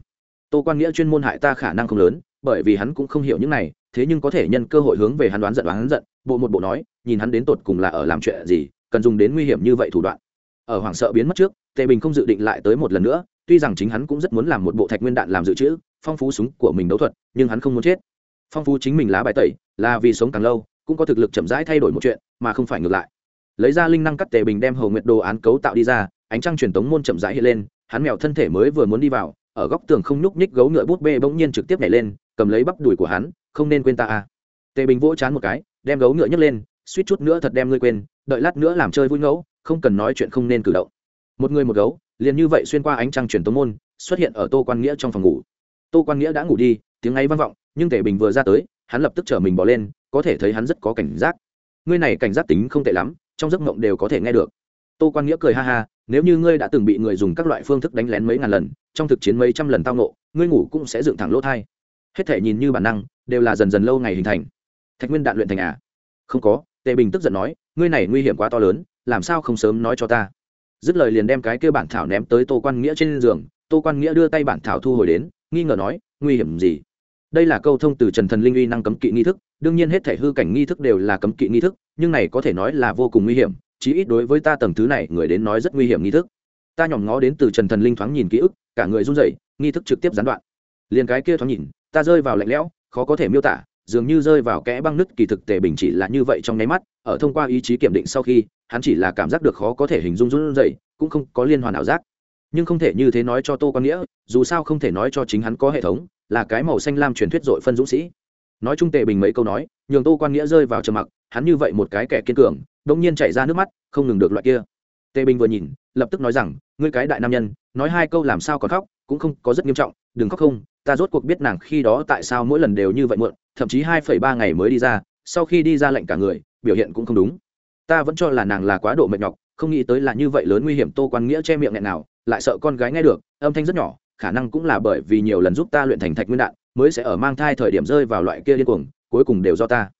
Tô quan nghĩa chuyên môn hại ta khả năng không lớn, bởi vì hắn cũng không hiểu những này, thế nhưng có thể nhân cơ hội hướng về hắn đoán giận đoán giận, bộ một bộ nói, nhìn hắn đến tột cùng là ở làm chuyện gì, cần dùng đến nguy hiểm như vậy thủ đoạn. Ở hoảng sợ biến mất trước, tề bình không dự định lại tới một lần nữa, tuy rằng chính hắn cũng rất muốn làm một bộ thạch nguyên đạn làm dự trữ, phong phú súng của mình đấu thuật, nhưng hắn không muốn chết. Phong phú chính mình lá bài tẩy, là vì sống càng lâu, cũng có thực lực chậm rãi thay đổi một chuyện, mà không phải ngược lại lấy ra linh năng cắt tề bình đem hầu nguyệt đồ án cấu tạo đi ra, ánh trăng truyền tống môn chậm rãi hiện lên, hắn mèo thân thể mới vừa muốn đi vào, ở góc tường không nhúc nhích gấu ngựa bút bê bỗng nhiên trực tiếp nhảy lên, cầm lấy bắp đùi của hắn, không nên quên ta à. Tề bình vỗ chán một cái, đem gấu ngựa nhấc lên, suýt chút nữa thật đem ngươi quên, đợi lát nữa làm chơi vui ngẫu, không cần nói chuyện không nên cử động. Một người một gấu, liền như vậy xuyên qua ánh trăng truyền tống môn, xuất hiện ở tô quan nghĩa trong phòng ngủ. Tô quan nghĩa đã ngủ đi, tiếng ấy vang vọng, nhưng tề bình vừa ra tới, hắn lập tức chở mình bỏ lên, có thể thấy hắn rất có cảnh giác. Ngươi này cảnh giác tính không tệ lắm trong giấc mộng đều có thể nghe được. Tô quan nghĩa cười ha ha, nếu như ngươi đã từng bị người dùng các loại phương thức đánh lén mấy ngàn lần, trong thực chiến mấy trăm lần tao nộ ngươi ngủ cũng sẽ dựng thẳng lỗ thai. Hết thể nhìn như bản năng, đều là dần dần lâu ngày hình thành. Thạch nguyên đạn luyện thành à? Không có, tề bình tức giận nói, ngươi này nguy hiểm quá to lớn, làm sao không sớm nói cho ta? Dứt lời liền đem cái kêu bản thảo ném tới tô quan nghĩa trên giường, tô quan nghĩa đưa tay bản thảo thu hồi đến, nghi ngờ nói, nguy hiểm gì? Đây là câu thông từ trần thần linh uy năng cấm kỵ nghi thức, đương nhiên hết thể hư cảnh nghi thức đều là cấm kỵ nghi thức nhưng này có thể nói là vô cùng nguy hiểm, chí ít đối với ta tầng thứ này, người đến nói rất nguy hiểm nghi thức. Ta nhòm ngó đến từ trần thần linh thoáng nhìn ký ức, cả người run rẩy, nghi thức trực tiếp gián đoạn. Liền cái kia thoáng nhìn, ta rơi vào lạnh lẽo, khó có thể miêu tả, dường như rơi vào kẽ băng nứt, kỳ thực tề bình chỉ là như vậy trong nháy mắt, ở thông qua ý chí kiểm định sau khi, hắn chỉ là cảm giác được khó có thể hình dung run rẩy, cũng không có liên hoàn ảo giác. Nhưng không thể như thế nói cho tô quan nghĩa, dù sao không thể nói cho chính hắn có hệ thống, là cái màu xanh lam truyền thuyết dội phân dũng sĩ nói chung tề bình mấy câu nói, nhường tô quan nghĩa rơi vào trầm mặc, hắn như vậy một cái kẻ kiên cường đông nhiên chảy ra nước mắt, không ngừng được loại kia. Tề bình vừa nhìn, lập tức nói rằng, ngươi cái đại nam nhân, nói hai câu làm sao còn khóc, cũng không có rất nghiêm trọng, đừng khóc không, ta rốt cuộc biết nàng khi đó tại sao mỗi lần đều như vậy muộn, thậm chí hai phẩy ba ngày mới đi ra, sau khi đi ra lệnh cả người, biểu hiện cũng không đúng. Ta vẫn cho là nàng là quá độ mệt nhọc, không nghĩ tới là như vậy lớn nguy hiểm. Tô quan nghĩa che miệng nghẹn nào, lại sợ con gái nghe được, âm thanh rất nhỏ, khả năng cũng là bởi vì nhiều lần giúp ta luyện thành thạch nguyên đạn mới sẽ ở mang thai thời điểm rơi vào loại kia điên cuồng, cuối cùng đều do ta.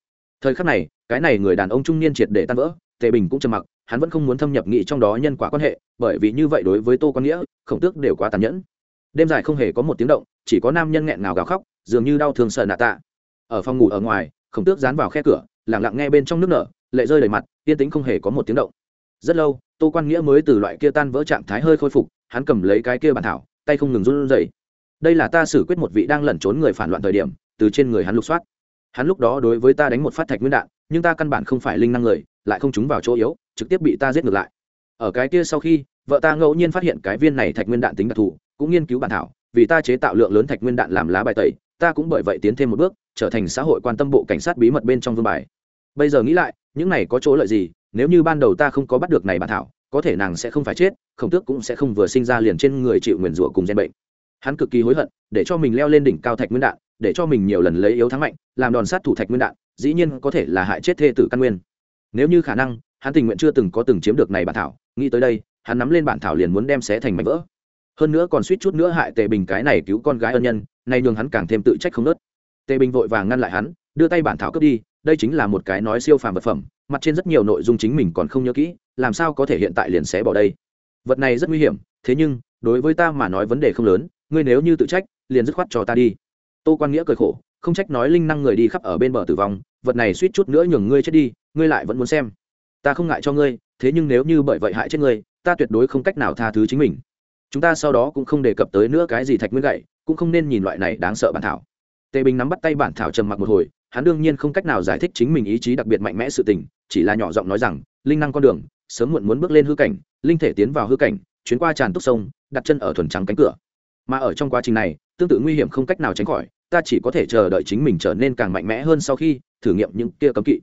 Thời khắc này, cái này người đàn ông trung niên triệt để tan vỡ, tề bình cũng trầm mặc, hắn vẫn không muốn thâm nhập nghị trong đó nhân quả quan hệ, bởi vì như vậy đối với tô quan nghĩa, khổng tước đều quá tàn nhẫn. Đêm dài không hề có một tiếng động, chỉ có nam nhân nghẹn ngào gào khóc, dường như đau thương sợ nạ tạ. Ở phòng ngủ ở ngoài, khổng tước dán vào khe cửa lẳng lặng nghe bên trong nước nở, lệ rơi đầy mặt, yên tính không hề có một tiếng động. Rất lâu, tô quan nghĩa mới từ loại kia tan vỡ trạng thái hơi khôi phục, hắn cầm lấy cái kia bàn thảo, tay không ngừng run rẩy đây là ta xử quyết một vị đang lẩn trốn người phản loạn thời điểm, từ trên người hắn lục soát. Hắn lúc đó đối với ta đánh một phát thạch nguyên đạn, nhưng ta căn bản không phải linh năng người, lại không trúng vào chỗ yếu, trực tiếp bị ta giết ngược lại. Ở cái kia sau khi, vợ ta ngẫu nhiên phát hiện cái viên này thạch nguyên đạn tính đặc thù, cũng nghiên cứu bản thảo, vì ta chế tạo lượng lớn thạch nguyên đạn làm lá bài tẩy, ta cũng bởi vậy tiến thêm một bước, trở thành xã hội quan tâm bộ cảnh sát bí mật bên trong vương bài. Bây giờ nghĩ lại, những này có chỗ lợi gì, nếu như ban đầu ta không có bắt được này bản thảo, có thể nàng sẽ không phải chết, khổng tước cũng sẽ không vừa sinh ra liền trên người chịu nguyền rủa cùng gen bệnh hắn cực kỳ hối hận, để cho mình leo lên đỉnh cao thạch nguyên đạn, để cho mình nhiều lần lấy yếu thắng mạnh, làm đòn sát thủ thạch nguyên đạn, dĩ nhiên có thể là hại chết thê tử căn nguyên. Nếu như khả năng, hắn tình nguyện chưa từng có từng chiếm được này bản thảo, nghĩ tới đây, hắn nắm lên bản thảo liền muốn đem xé thành mảnh vỡ. Hơn nữa còn suýt chút nữa hại tề bình cái này cứu con gái ân nhân, nay nhường hắn càng thêm tự trách không nớt. Tề bình vội vàng ngăn lại hắn, đưa tay bản thảo cướp đi, đây chính là một cái nói siêu phàm vật phẩm, mặt trên rất nhiều nội dung chính mình còn không nhớ kỹ, làm sao có thể hiện tại liền xé bỏ đây? Vật này rất nguy hiểm, thế nhưng, đối với ta mà nói vấn đề không lớn ngươi nếu như tự trách, liền dứt khoát cho ta đi. Tô quan nghĩa cười khổ, không trách nói linh năng người đi khắp ở bên bờ tử vong, vật này suýt chút nữa nhường ngươi chết đi, ngươi lại vẫn muốn xem. Ta không ngại cho ngươi, thế nhưng nếu như bởi vậy hại chết ngươi, ta tuyệt đối không cách nào tha thứ chính mình. Chúng ta sau đó cũng không đề cập tới nữa cái gì thạch nguyên gậy, cũng không nên nhìn loại này đáng sợ bản thảo. Tề bình nắm bắt tay bản thảo trầm mặc một hồi, hắn đương nhiên không cách nào giải thích chính mình ý chí đặc biệt mạnh mẽ sự tình, chỉ là nhỏ giọng nói rằng, linh năng con đường, sớm muộn muốn bước lên hư cảnh, linh thể tiến vào hư cảnh, chuyến qua tràn túc sông, đặt chân ở thuần trắng cánh cửa mà ở trong quá trình này, tương tự nguy hiểm không cách nào tránh khỏi, ta chỉ có thể chờ đợi chính mình trở nên càng mạnh mẽ hơn sau khi thử nghiệm những kia cấm kỵ.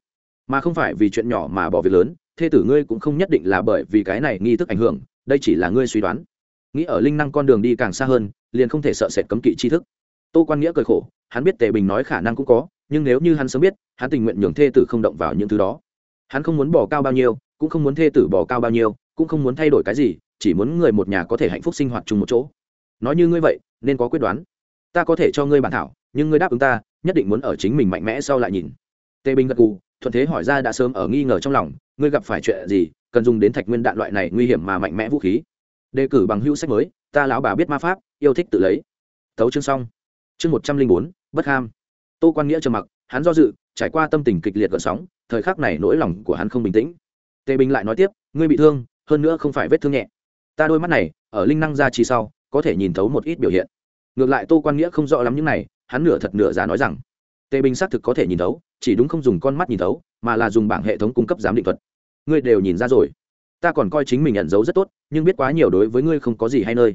Mà không phải vì chuyện nhỏ mà bỏ việc lớn, thê tử ngươi cũng không nhất định là bởi vì cái này nghi thức ảnh hưởng, đây chỉ là ngươi suy đoán. Nghĩ ở linh năng con đường đi càng xa hơn, liền không thể sợ sệt cấm kỵ tri thức. Tô quan nghĩa cười khổ, hắn biết tề bình nói khả năng cũng có, nhưng nếu như hắn sớm biết, hắn tình nguyện nhường thê tử không động vào những thứ đó. Hắn không muốn bỏ cao bao nhiêu, cũng không muốn thê tử bỏ cao bao nhiêu, cũng không muốn thay đổi cái gì, chỉ muốn người một nhà có thể hạnh phúc sinh hoạt chung một chỗ nói như ngươi vậy, nên có quyết đoán. Ta có thể cho ngươi bản thảo, nhưng ngươi đáp ứng ta, nhất định muốn ở chính mình mạnh mẽ sau lại nhìn. Tề bình gật gù, thuận thế hỏi ra đã sớm ở nghi ngờ trong lòng, ngươi gặp phải chuyện gì, cần dùng đến thạch nguyên đạn loại này nguy hiểm mà mạnh mẽ vũ khí. Đề cử bằng hữu sách mới, ta lão bà biết ma pháp, yêu thích tự lấy. Thấu chương xong. Chương một trăm linh bốn, bất ham. Tô quan nghĩa trầm mặc, hắn do dự, trải qua tâm tình kịch liệt gợn sóng, thời khắc này nỗi lòng của hắn không bình tĩnh. Tề bình lại nói tiếp, ngươi bị thương, hơn nữa không phải vết thương nhẹ. Ta đôi mắt này, ở linh năng ra trì sau có thể nhìn thấu một ít biểu hiện. Ngược lại tô quan nghĩa không rõ lắm những này, hắn nửa thật nửa giả nói rằng, tề bình xác thực có thể nhìn thấu, chỉ đúng không dùng con mắt nhìn thấu, mà là dùng bảng hệ thống cung cấp giám định thuật. Ngươi đều nhìn ra rồi. Ta còn coi chính mình nhận dấu rất tốt, nhưng biết quá nhiều đối với ngươi không có gì hay nơi.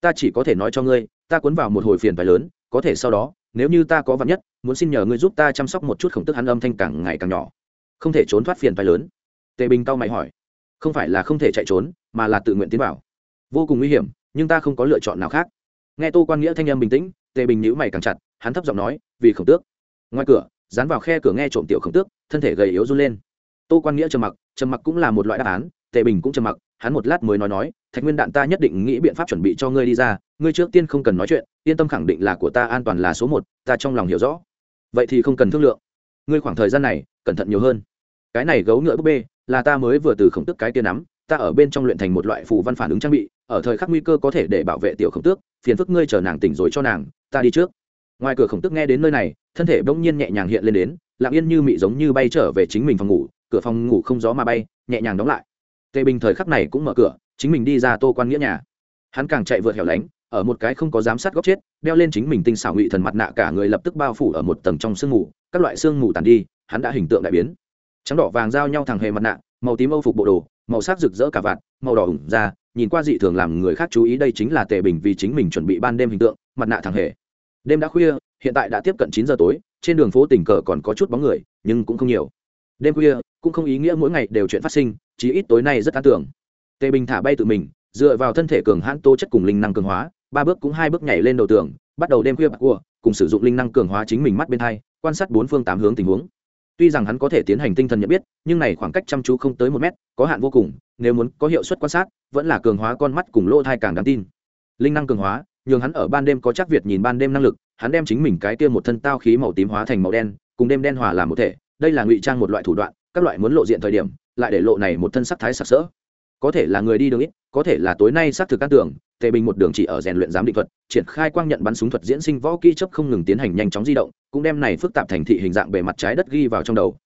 Ta chỉ có thể nói cho ngươi, ta cuốn vào một hồi phiền phải lớn, có thể sau đó, nếu như ta có vắn nhất, muốn xin nhờ ngươi giúp ta chăm sóc một chút khổng tức hắn âm thanh càng ngày càng nhỏ. Không thể trốn thoát phiền phải lớn. Tề bình tao mày hỏi. Không phải là không thể chạy trốn, mà là tự nguyện tiến vào. Vô cùng nguy hiểm nhưng ta không có lựa chọn nào khác. Nghe tô quan nghĩa thanh âm bình tĩnh, tề bình nhữ mày càng chặt, hắn thấp giọng nói, vì khổng tước. Ngoài cửa, dán vào khe cửa nghe trộm tiểu khổng tước, thân thể gầy yếu run lên. Tô quan nghĩa trầm mặc trầm mặc cũng là một loại đáp án, tề bình cũng trầm mặc, hắn một lát mới nói nói, thạch nguyên đạn ta nhất định nghĩ biện pháp chuẩn bị cho ngươi đi ra, ngươi trước tiên không cần nói chuyện, yên tâm khẳng định là của ta an toàn là số một, ta trong lòng hiểu rõ. Vậy thì không cần thương lượng. Ngươi khoảng thời gian này, cẩn thận nhiều hơn. Cái này gấu ngựa búp bê, là ta mới vừa từ khổng tức cái tiên nắm, ta ở bên trong luyện thành một loại phù văn phản ứng trang bị ở thời khắc nguy cơ có thể để bảo vệ tiểu khổng tước, phiền phức ngươi chờ nàng tỉnh rồi cho nàng, ta đi trước. Ngoài cửa khổng tước nghe đến nơi này, thân thể bỗng nhiên nhẹ nhàng hiện lên đến, lặng yên như mị giống như bay trở về chính mình phòng ngủ, cửa phòng ngủ không gió mà bay, nhẹ nhàng đóng lại. Tề bình thời khắc này cũng mở cửa, chính mình đi ra tô quan nghĩa nhà. Hắn càng chạy vượt hẻo lánh, ở một cái không có giám sát góc chết, đeo lên chính mình tinh xảo ngụy thần mặt nạ cả người lập tức bao phủ ở một tầng trong sương mù, các loại sương mù tàn đi, hắn đã hình tượng đại biến. Trắng đỏ vàng giao nhau thẳng hề mặt nạ, màu tím âu phục bộ đồ màu sắc rực rỡ cả vạt, màu đỏ ủng ra, nhìn qua dị thường làm người khác chú ý đây chính là tề bình vì chính mình chuẩn bị ban đêm hình tượng, mặt nạ thẳng hề. Đêm đã khuya, hiện tại đã tiếp cận chín giờ tối, trên đường phố tình cờ còn có chút bóng người, nhưng cũng không nhiều. Đêm khuya, cũng không ý nghĩa mỗi ngày đều chuyện phát sinh, chí ít tối nay rất an tưởng. Tề bình thả bay tự mình, dựa vào thân thể cường hãn tô chất cùng linh năng cường hóa, ba bước cũng hai bước nhảy lên đầu tường, bắt đầu đêm khuya bạc cua, cùng sử dụng linh năng cường hóa chính mình mắt bên hai, quan sát bốn phương tám hướng tình huống tuy rằng hắn có thể tiến hành tinh thần nhận biết, nhưng này khoảng cách chăm chú không tới một mét, có hạn vô cùng, nếu muốn có hiệu suất quan sát, vẫn là cường hóa con mắt cùng lỗ thai càng đáng tin. Linh năng cường hóa, nhường hắn ở ban đêm có chắc việt nhìn ban đêm năng lực, hắn đem chính mình cái kia một thân tao khí màu tím hóa thành màu đen, cùng đêm đen hòa làm một thể. Đây là ngụy trang một loại thủ đoạn, các loại muốn lộ diện thời điểm, lại để lộ này một thân sắc thái sặc sỡ. Có thể là người đi đường ít có thể là tối nay xác thực căn tưởng, tề bình một đường chỉ ở rèn luyện giám định thuật, triển khai quang nhận bắn súng thuật diễn sinh võ kỹ chấp không ngừng tiến hành nhanh chóng di động, cũng đem này phức tạp thành thị hình dạng bề mặt trái đất ghi vào trong đầu.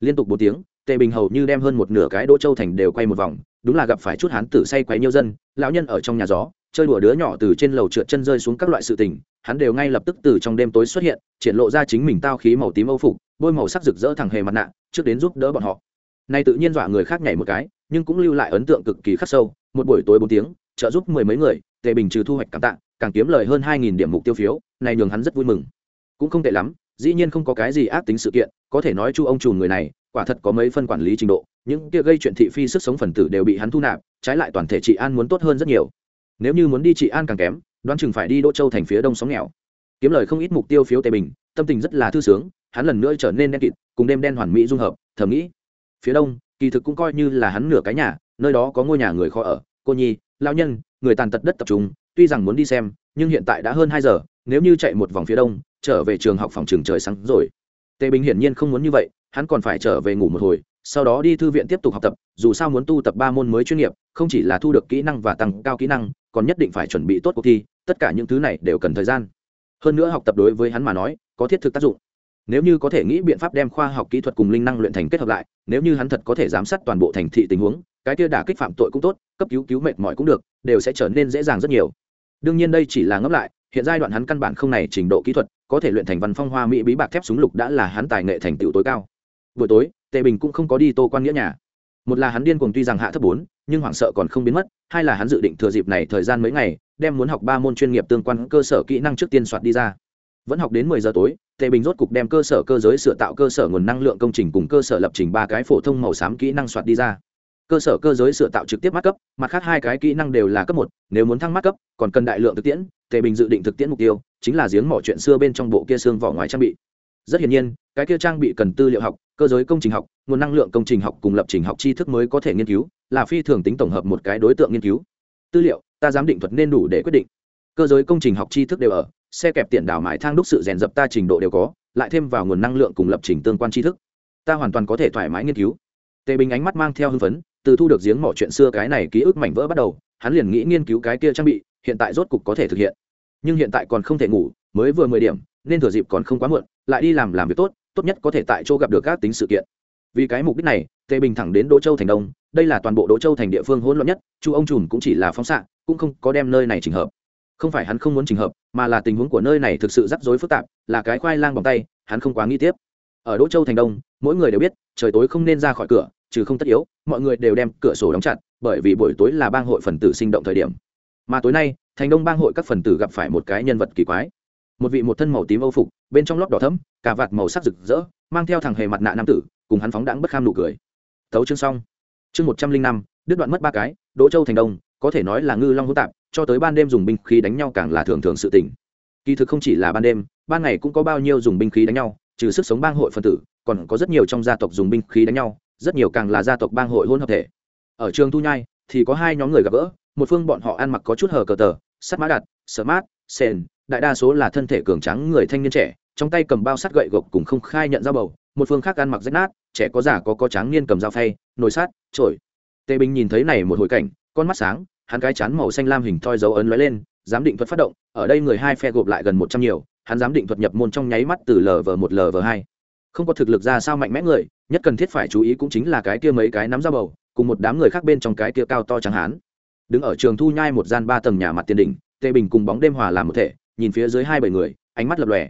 Liên tục bốn tiếng, tề bình hầu như đem hơn một nửa cái đỗ châu thành đều quay một vòng, đúng là gặp phải chút hán tử say quấy nhiêu dân, lão nhân ở trong nhà gió, chơi đùa đứa nhỏ từ trên lầu trượt chân rơi xuống các loại sự tình, hắn đều ngay lập tức từ trong đêm tối xuất hiện, triển lộ ra chính mình tao khí màu tím âu phục, bôi màu sắc rực rỡ thẳng hề mặt nạ, trước đến giúp đỡ bọn họ. Nay tự nhiên dọa người khác nhảy một cái, nhưng cũng lưu lại ấn tượng cực kỳ khắc sâu một buổi tối bốn tiếng, trợ giúp mười mấy người, tề bình trừ thu hoạch cảm tạ, càng kiếm lời hơn hai nghìn điểm mục tiêu phiếu, này nhường hắn rất vui mừng. Cũng không tệ lắm, dĩ nhiên không có cái gì ác tính sự kiện, có thể nói chu ông trùn người này, quả thật có mấy phân quản lý trình độ, những kia gây chuyện thị phi sức sống phần tử đều bị hắn thu nạp, trái lại toàn thể trị an muốn tốt hơn rất nhiều. Nếu như muốn đi trị an càng kém, đoán chừng phải đi đỗ châu thành phía đông sóng nghèo. Kiếm lời không ít mục tiêu phiếu tề bình, tâm tình rất là thư sướng, hắn lần nữa trở nên đen kịt, cùng đêm đen hoàn mỹ dung hợp, thầm nghĩ. Phía đông, kỳ thực cũng coi như là hắn nửa cái nhà nơi đó có ngôi nhà người khó ở, cô nhi lao nhân, người tàn tật đất tập trung, tuy rằng muốn đi xem, nhưng hiện tại đã hơn hai giờ, nếu như chạy một vòng phía đông, trở về trường học phòng trường trời sáng rồi. Tề bình hiển nhiên không muốn như vậy, hắn còn phải trở về ngủ một hồi, sau đó đi thư viện tiếp tục học tập, dù sao muốn tu tập ba môn mới chuyên nghiệp, không chỉ là thu được kỹ năng và tăng cao kỹ năng, còn nhất định phải chuẩn bị tốt cuộc thi, tất cả những thứ này đều cần thời gian. Hơn nữa học tập đối với hắn mà nói, có thiết thực tác dụng. Nếu như có thể nghĩ biện pháp đem khoa học kỹ thuật cùng linh năng luyện thành kết hợp lại, nếu như hắn thật có thể giám sát toàn bộ thành thị tình huống cái kia đả kích phạm tội cũng tốt, cấp cứu cứu mệt mỏi cũng được, đều sẽ trở nên dễ dàng rất nhiều. Đương nhiên đây chỉ là ngấp lại, hiện giai đoạn hắn căn bản không này trình độ kỹ thuật, có thể luyện thành văn phong hoa mỹ bí bạc thép súng lục đã là hắn tài nghệ thành tựu tối cao. Buổi tối, tề bình cũng không có đi tô quan nghĩa nhà. Một là hắn điên cuồng tuy rằng hạ thấp bốn, nhưng hoảng sợ còn không biến mất, hai là hắn dự định thừa dịp này thời gian mấy ngày, đem muốn học ba môn chuyên nghiệp tương quan cơ sở kỹ năng trước tiên soạt đi ra. Vẫn học đến mười giờ tối, tề bình rốt cục đem cơ sở cơ giới sửa tạo cơ sở nguồn năng lượng công trình cùng cơ sở lập trình ba cái phổ thông màu xám kỹ năng soạt đi ra cơ sở cơ giới sửa tạo trực tiếp mắt cấp, mặt khác hai cái kỹ năng đều là cấp một, nếu muốn thăng mắt cấp, còn cần đại lượng thực tiễn, tề bình dự định thực tiễn mục tiêu, chính là giếng mỏ chuyện xưa bên trong bộ kia xương vỏ ngoài trang bị. Rất hiển nhiên, cái kia trang bị cần tư liệu học, cơ giới công trình học, nguồn năng lượng công trình học cùng lập trình học tri thức mới có thể nghiên cứu, là phi thường tính tổng hợp một cái đối tượng nghiên cứu. Tư liệu, ta giám định thuật nên đủ để quyết định. Cơ giới công trình học tri thức đều ở, xe kẹp tiền đào mãi thang đúc sự rèn dập ta trình độ đều có, lại thêm vào nguồn năng lượng cùng lập trình tương quan tri thức. Ta hoàn toàn có thể thoải mái nghiên cứu. Tề bình ánh mắt mang theo hưng phấn từ thu được giếng mỏ chuyện xưa cái này ký ức mảnh vỡ bắt đầu, hắn liền nghĩ nghiên cứu cái kia trang bị, hiện tại rốt cục có thể thực hiện. Nhưng hiện tại còn không thể ngủ, mới vừa mười điểm, nên thừa dịp còn không quá muộn, lại đi làm làm việc tốt tốt nhất có thể tại chỗ gặp được các tính sự kiện. Vì cái mục đích này, tề bình thẳng đến đỗ châu thành đông, đây là toàn bộ đỗ châu thành địa phương hỗn loạn nhất, chu ông trùm cũng chỉ là phóng xạ, cũng không có đem nơi này trình hợp. Không phải hắn không muốn trình hợp, mà là tình huống của nơi này thực sự rắc rối phức tạp, là cái khoai lang bằng tay, hắn không quá nghĩ tiếp. Ở đỗ châu thành đông, mỗi người đều biết, trời tối không nên ra khỏi cửa trừ không tất yếu, mọi người đều đem cửa sổ đóng chặt, bởi vì buổi tối là bang hội phần tử sinh động thời điểm. Mà tối nay, thành đông bang hội các phần tử gặp phải một cái nhân vật kỳ quái. Một vị một thân màu tím âu phục, bên trong lót đỏ thấm cả vạt màu sắc rực rỡ, mang theo thằng hề mặt nạ nam tử, cùng hắn phóng đãng bất kham nụ cười. Thấu chương xong. Chương một trăm linh năm, đứt đoạn mất ba cái, đỗ châu thành đông, có thể nói là ngư long hỗn tạp, cho tới ban đêm dùng binh khí đánh nhau càng là thường thường sự tình. Kỳ thực không chỉ là ban đêm, ban ngày cũng có bao nhiêu dùng binh khí đánh nhau, trừ sức sống bang hội phân tử, còn có rất nhiều trong gia tộc dùng binh khí đánh nhau rất nhiều càng là gia tộc bang hội hôn hợp thể. Ở trường thu nhai thì có hai nhóm người gặp gỡ, một phương bọn họ ăn mặc có chút hờ cờ tờ, sắt mã đặt sợ mát, sền, đại đa số là thân thể cường trắng người thanh niên trẻ, trong tay cầm bao sắt gậy gộc cùng không khai nhận dao bầu, một phương khác ăn mặc rách nát, trẻ có già có có tráng niên cầm dao phay, nồi sát trổi tề bình nhìn thấy này một hồi cảnh, con mắt sáng, hắn cái chán màu xanh lam hình thoi dấu ấn lóe lên, giám định thuật phát động, ở đây người hai phe gộp lại gần một trăm nhiều, hắn giám định thuật nhập môn trong nháy mắt từ lv một lv hai. Không có thực lực ra sao mạnh mẽ người nhất cần thiết phải chú ý cũng chính là cái kia mấy cái nắm dao bầu, cùng một đám người khác bên trong cái kia cao to trắng hán. Đứng ở trường thu nhai một gian ba tầng nhà mặt tiền đỉnh, tề bình cùng bóng đêm hòa làm một thể, nhìn phía dưới hai bảy người, ánh mắt lập lòe.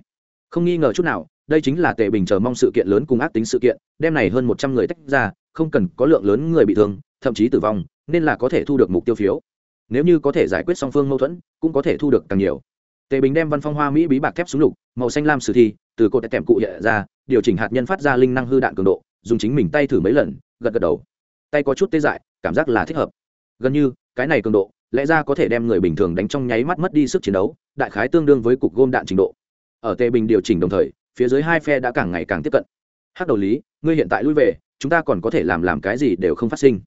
Không nghi ngờ chút nào, đây chính là tề bình chờ mong sự kiện lớn cùng ác tính sự kiện đem này hơn một trăm người tách ra, không cần có lượng lớn người bị thương, thậm chí tử vong, nên là có thể thu được mục tiêu phiếu. Nếu như có thể giải quyết song phương mâu thuẫn, cũng có thể thu được càng nhiều. Tề bình đem văn phong hoa mỹ bí bạc thép xuống lục, màu xanh lam sử thi, từ cột kèm cụ hiện ra, điều chỉnh hạt nhân phát ra linh năng hư đạn cường độ dùng chính mình tay thử mấy lần, gật gật đầu. Tay có chút tê dại, cảm giác là thích hợp. Gần như, cái này cường độ, lẽ ra có thể đem người bình thường đánh trong nháy mắt mất đi sức chiến đấu, đại khái tương đương với cục gôm đạn trình độ. Ở tề bình điều chỉnh đồng thời, phía dưới hai phe đã càng ngày càng tiếp cận. Hắc đầu lý, ngươi hiện tại lui về, chúng ta còn có thể làm làm cái gì đều không phát sinh.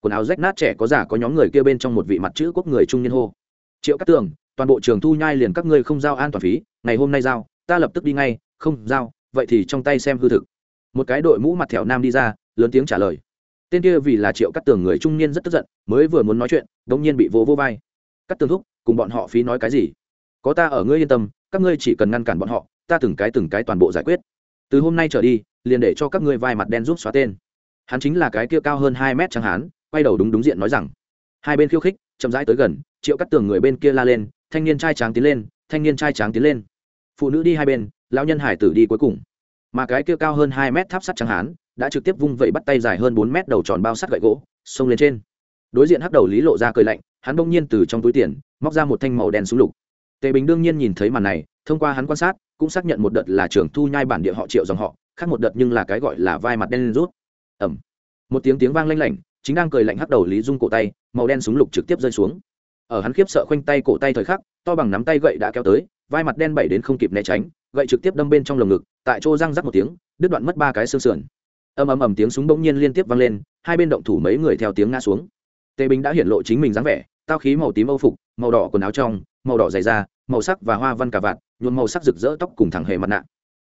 Quần áo rách nát trẻ có giả có nhóm người kia bên trong một vị mặt chữ quốc người trung niên hô. Triệu cát tường, toàn bộ trường thu nhai liền các ngươi không giao an toàn phí, ngày hôm nay giao, ta lập tức đi ngay, không giao, vậy thì trong tay xem hư thực một cái đội mũ mặt thẹo nam đi ra, lớn tiếng trả lời. Tên kia vì là triệu cắt tường người trung niên rất tức giận, mới vừa muốn nói chuyện đ ỗ n g nhiên bị vỗ vô vai. Cắt tường thúc, cùng bọn họ phí nói cái gì? Có ta ở ngươi yên tâm, các ngươi chỉ cần ngăn cản bọn họ, ta từng cái từng cái toàn bộ giải quyết. Từ hôm nay trở đi, liền để cho các ngươi vai mặt đen giúp xóa tên. Hắn chính là cái kia cao hơn hai mét chẳng hán, quay đầu đúng đúng diện nói rằng. Hai bên khiêu khích, chậm rãi tới gần, triệu cắt tường người bên kia la lên, thanh niên trai tráng tiến lên, thanh niên trai tráng tiến lên. Phụ nữ đi hai bên, lão nhân hải tử đi cuối cùng mà cái kia cao hơn hai mét tháp sắt trắng hán đã trực tiếp vung vẩy bắt tay dài hơn bốn mét đầu tròn bao sắt gậy gỗ, xông lên trên. Đối diện hắc đầu lý lộ ra cười lạnh, hắn bỗng nhiên từ trong túi tiền, móc ra một thanh màu đen súng lục. Tề bình đương nhiên nhìn thấy màn này, thông qua hắn quan sát, cũng xác nhận một đợt là trưởng thu nhai bản địa họ triệu dòng họ, khác một đợt nhưng là cái gọi là vai mặt đen rút. Ẩm một tiếng tiếng vang lanh lảnh, chính đang cười lạnh hắc đầu lý dung cổ tay, màu đen súng lục trực tiếp rơi xuống. Ở hắn khiếp sợ khoanh tay cổ tay thời khắc, to bằng nắm tay gậy đã kéo tới, vai mặt đen bảy đến không kịp né tránh gậy trực tiếp đâm bên trong lồng ngực, tại chỗ răng rắc một tiếng, đứt đoạn mất ba cái xương sườn. Ầm ầm ầm tiếng súng bỗng nhiên liên tiếp vang lên, hai bên động thủ mấy người theo tiếng ngã xuống. Tề bình đã hiển lộ chính mình dáng vẻ, tao khí màu tím âu phục, màu đỏ quần áo trong, màu đỏ dày da, màu sắc và hoa văn cà vạt, nhuộm màu sắc rực rỡ tóc cùng thẳng hề mặt nạ.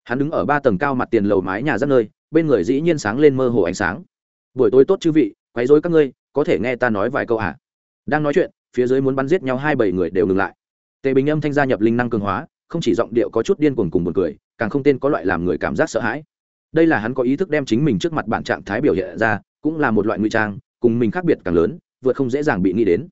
Hắn đứng ở ba tầng cao mặt tiền lầu mái nhà rất nơi, bên người dĩ nhiên sáng lên mơ hồ ánh sáng. Buổi tối tốt chư vị, quấy rối các ngươi, có thể nghe ta nói vài câu à? Đang nói chuyện, phía dưới muốn bắn giết nhau hai bảy người đều ngừng lại. Tề bình âm thanh gia nhập linh năng cường hóa không chỉ giọng điệu có chút điên cuồng cùng buồn cười, càng không tên có loại làm người cảm giác sợ hãi. Đây là hắn có ý thức đem chính mình trước mặt bản trạng thái biểu hiện ra, cũng là một loại nguy trang, cùng mình khác biệt càng lớn, vượt không dễ dàng bị nghĩ đến.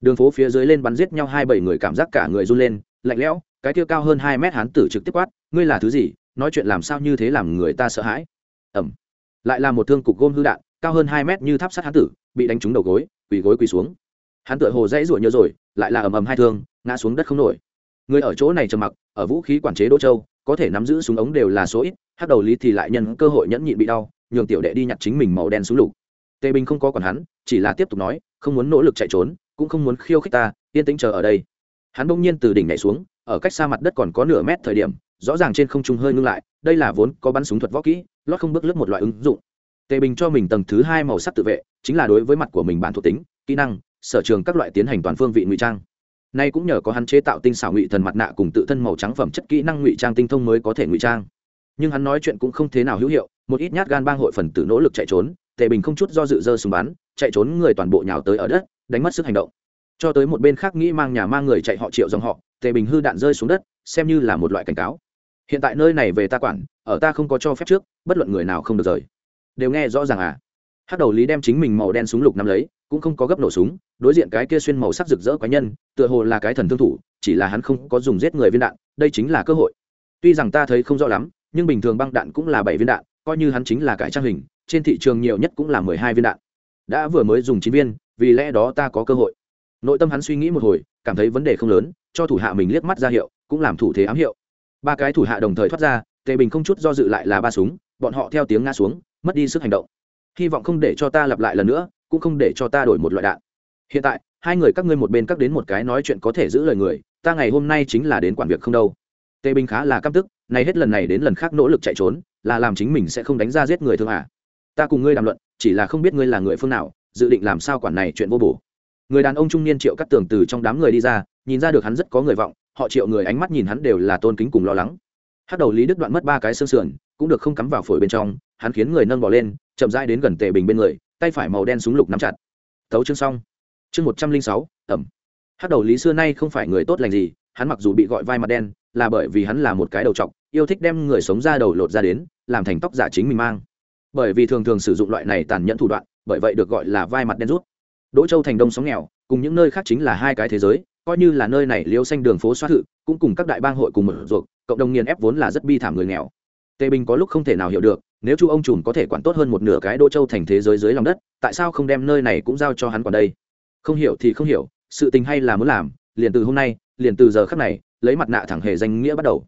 Đường phố phía dưới lên bắn giết nhau hai bảy người cảm giác cả người run lên, lạnh lẽo, cái kia cao hơn hai mét hắn tử trực tiếp quát, ngươi là thứ gì? Nói chuyện làm sao như thế làm người ta sợ hãi? Ẩm. Lại là một thương cục gôm hư đạn, cao hơn hai mét như tháp sắt hắn tử, bị đánh trúng đầu gối, quỳ gối quỳ xuống. Hắn tựa hồ dãy ruổi nhớ rồi, lại là ầm ầm hai thương, ngã xuống đất không nổi người ở chỗ này trầm mặc, ở vũ khí quản chế đỗ châu, có thể nắm giữ súng ống đều là số ít hát đầu lý thì lại nhân cơ hội nhẫn nhịn bị đau, nhường tiểu đệ đi nhặt chính mình màu đen xuống lục. Tề bình không có còn hắn, chỉ là tiếp tục nói, không muốn nỗ lực chạy trốn, cũng không muốn khiêu khích ta, yên tĩnh chờ ở đây. Hắn bỗng nhiên từ đỉnh nhảy xuống, ở cách xa mặt đất còn có nửa mét thời điểm, rõ ràng trên không trung hơi ngưng lại, đây là vốn có bắn súng thuật võ kỹ, lót không bước lướt một loại ứng dụng. Tề bình cho mình tầng thứ hai màu sắc tự vệ, chính là đối với mặt của mình bản thuộc tính, kỹ năng, sở trường các loại tiến hành toàn phương vị ngụy trang nay cũng nhờ có hắn chế tạo tinh xảo ngụy thần mặt nạ cùng tự thân màu trắng phẩm chất kỹ năng ngụy trang tinh thông mới có thể ngụy trang. Nhưng hắn nói chuyện cũng không thế nào hữu hiệu, một ít nhát gan bang hội phần tử nỗ lực chạy trốn, tề bình không chút do dự dơ súng bắn, chạy trốn người toàn bộ nhào tới ở đất, đánh mất sức hành động. Cho tới một bên khác nghĩ mang nhà mang người chạy họ triệu dòng họ, tề bình hư đạn rơi xuống đất, xem như là một loại cảnh cáo. Hiện tại nơi này về ta quản, ở ta không có cho phép trước, bất luận người nào không được rời. Đều nghe rõ ràng à? Hát đầu lý đem chính mình màu đen súng lục nắm lấy, cũng không có gấp nổ súng, đối diện cái kia xuyên màu sắc rực rỡ quái nhân, tựa hồ là cái thần thương thủ, chỉ là hắn không có dùng giết người viên đạn, đây chính là cơ hội. Tuy rằng ta thấy không rõ lắm, nhưng bình thường băng đạn cũng là bảy viên đạn, coi như hắn chính là cải trang hình, trên thị trường nhiều nhất cũng là mười hai viên đạn. Đã vừa mới dùng chín viên, vì lẽ đó ta có cơ hội. Nội tâm hắn suy nghĩ một hồi, cảm thấy vấn đề không lớn, cho thủ hạ mình liếc mắt ra hiệu, cũng làm thủ thế ám hiệu. Ba cái thủ hạ đồng thời thoát ra, tề bình không chút do dự lại là ba súng, bọn họ theo tiếng nga xuống, mất đi sức hành động hy vọng không để cho ta lặp lại lần nữa, cũng không để cho ta đổi một loại đạn. Hiện tại, hai người các ngươi một bên các đến một cái nói chuyện có thể giữ lời người, ta ngày hôm nay chính là đến quản việc không đâu. Tề bình khá là căm tức, nay hết lần này đến lần khác nỗ lực chạy trốn, là làm chính mình sẽ không đánh ra giết người thương à. ta cùng ngươi đàm luận, chỉ là không biết ngươi là người phương nào, dự định làm sao quản này chuyện vô bổ. Người đàn ông trung niên triệu cắt tường từ trong đám người đi ra, nhìn ra được hắn rất có người vọng, họ triệu người ánh mắt nhìn hắn đều là tôn kính cùng lo lắng. Hát đầu lý đức đoạn mất ba cái xương sườn, cũng được không cắm vào phổi bên trong, hắn khiến người nâng bỏ lên chậm rãi đến gần tề bình bên người, tay phải màu đen súng lục nắm chặt. Thấu chương xong. Chương một trăm linh sáu, ẩm. Hát đầu lý xưa nay không phải người tốt lành gì, hắn mặc dù bị gọi vai mặt đen, là bởi vì hắn là một cái đầu t yêu thích đem người sống ra đầu lột ra đến, làm thành tóc giả chính mình mang. Bởi vì thường thường sử dụng loại này tàn nhẫn thủ đoạn, bởi vậy được gọi là vai mặt đen rút. Đỗ châu thành đông sóng nghèo, cùng những nơi khác chính là hai cái thế giới, coi như là nơi này liêu xanh đường phố xoát thự, cũng cùng các đại bang hội cùng một ruột cộng đồng nghiền ép vốn là rất bi thảm người nghèo. Tề bình có lúc không thể nào hiểu được nếu chu ông trùm có thể quản tốt hơn một nửa cái Đô châu thành thế giới dưới lòng đất, tại sao không đem nơi này cũng giao cho hắn còn đây? Không hiểu thì không hiểu, sự tình hay là muốn làm, liền từ hôm nay, liền từ giờ khắc này, lấy mặt nạ thẳng hề danh nghĩa bắt đầu.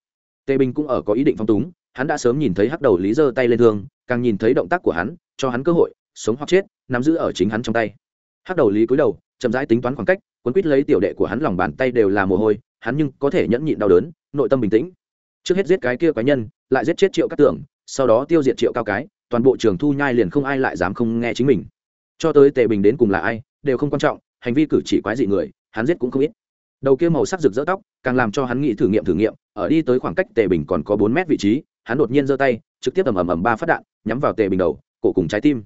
Tề bình cũng ở có ý định phong túng, hắn đã sớm nhìn thấy hắc đầu lý giơ tay lên thương, càng nhìn thấy động tác của hắn, cho hắn cơ hội, sống hoặc chết, nắm giữ ở chính hắn trong tay. Hắc đầu lý cúi đầu, chậm rãi tính toán khoảng cách quấn quýt lấy tiểu đệ của hắn lòng bàn tay đều là mồ hôi, hắn nhưng có thể nhẫn nhịn đau đớn, nội tâm bình tĩnh. Trước hết giết cái kia cá nhân, lại giết chết triệu các tưởng sau đó tiêu diệt triệu cao cái, toàn bộ trường thu nhai liền không ai lại dám không nghe chính mình. Cho tới tề bình đến cùng là ai, đều không quan trọng, hành vi cử chỉ quái dị người, hắn giết cũng không ít. Đầu kia màu sắc rực rỡ tóc, càng làm cho hắn nghĩ thử nghiệm thử nghiệm, ở đi tới khoảng cách tề bình còn có bốn mét vị trí, hắn đột nhiên giơ tay, trực tiếp ầm ầm ầm ba phát đạn, nhắm vào tề bình đầu, cổ cùng trái tim.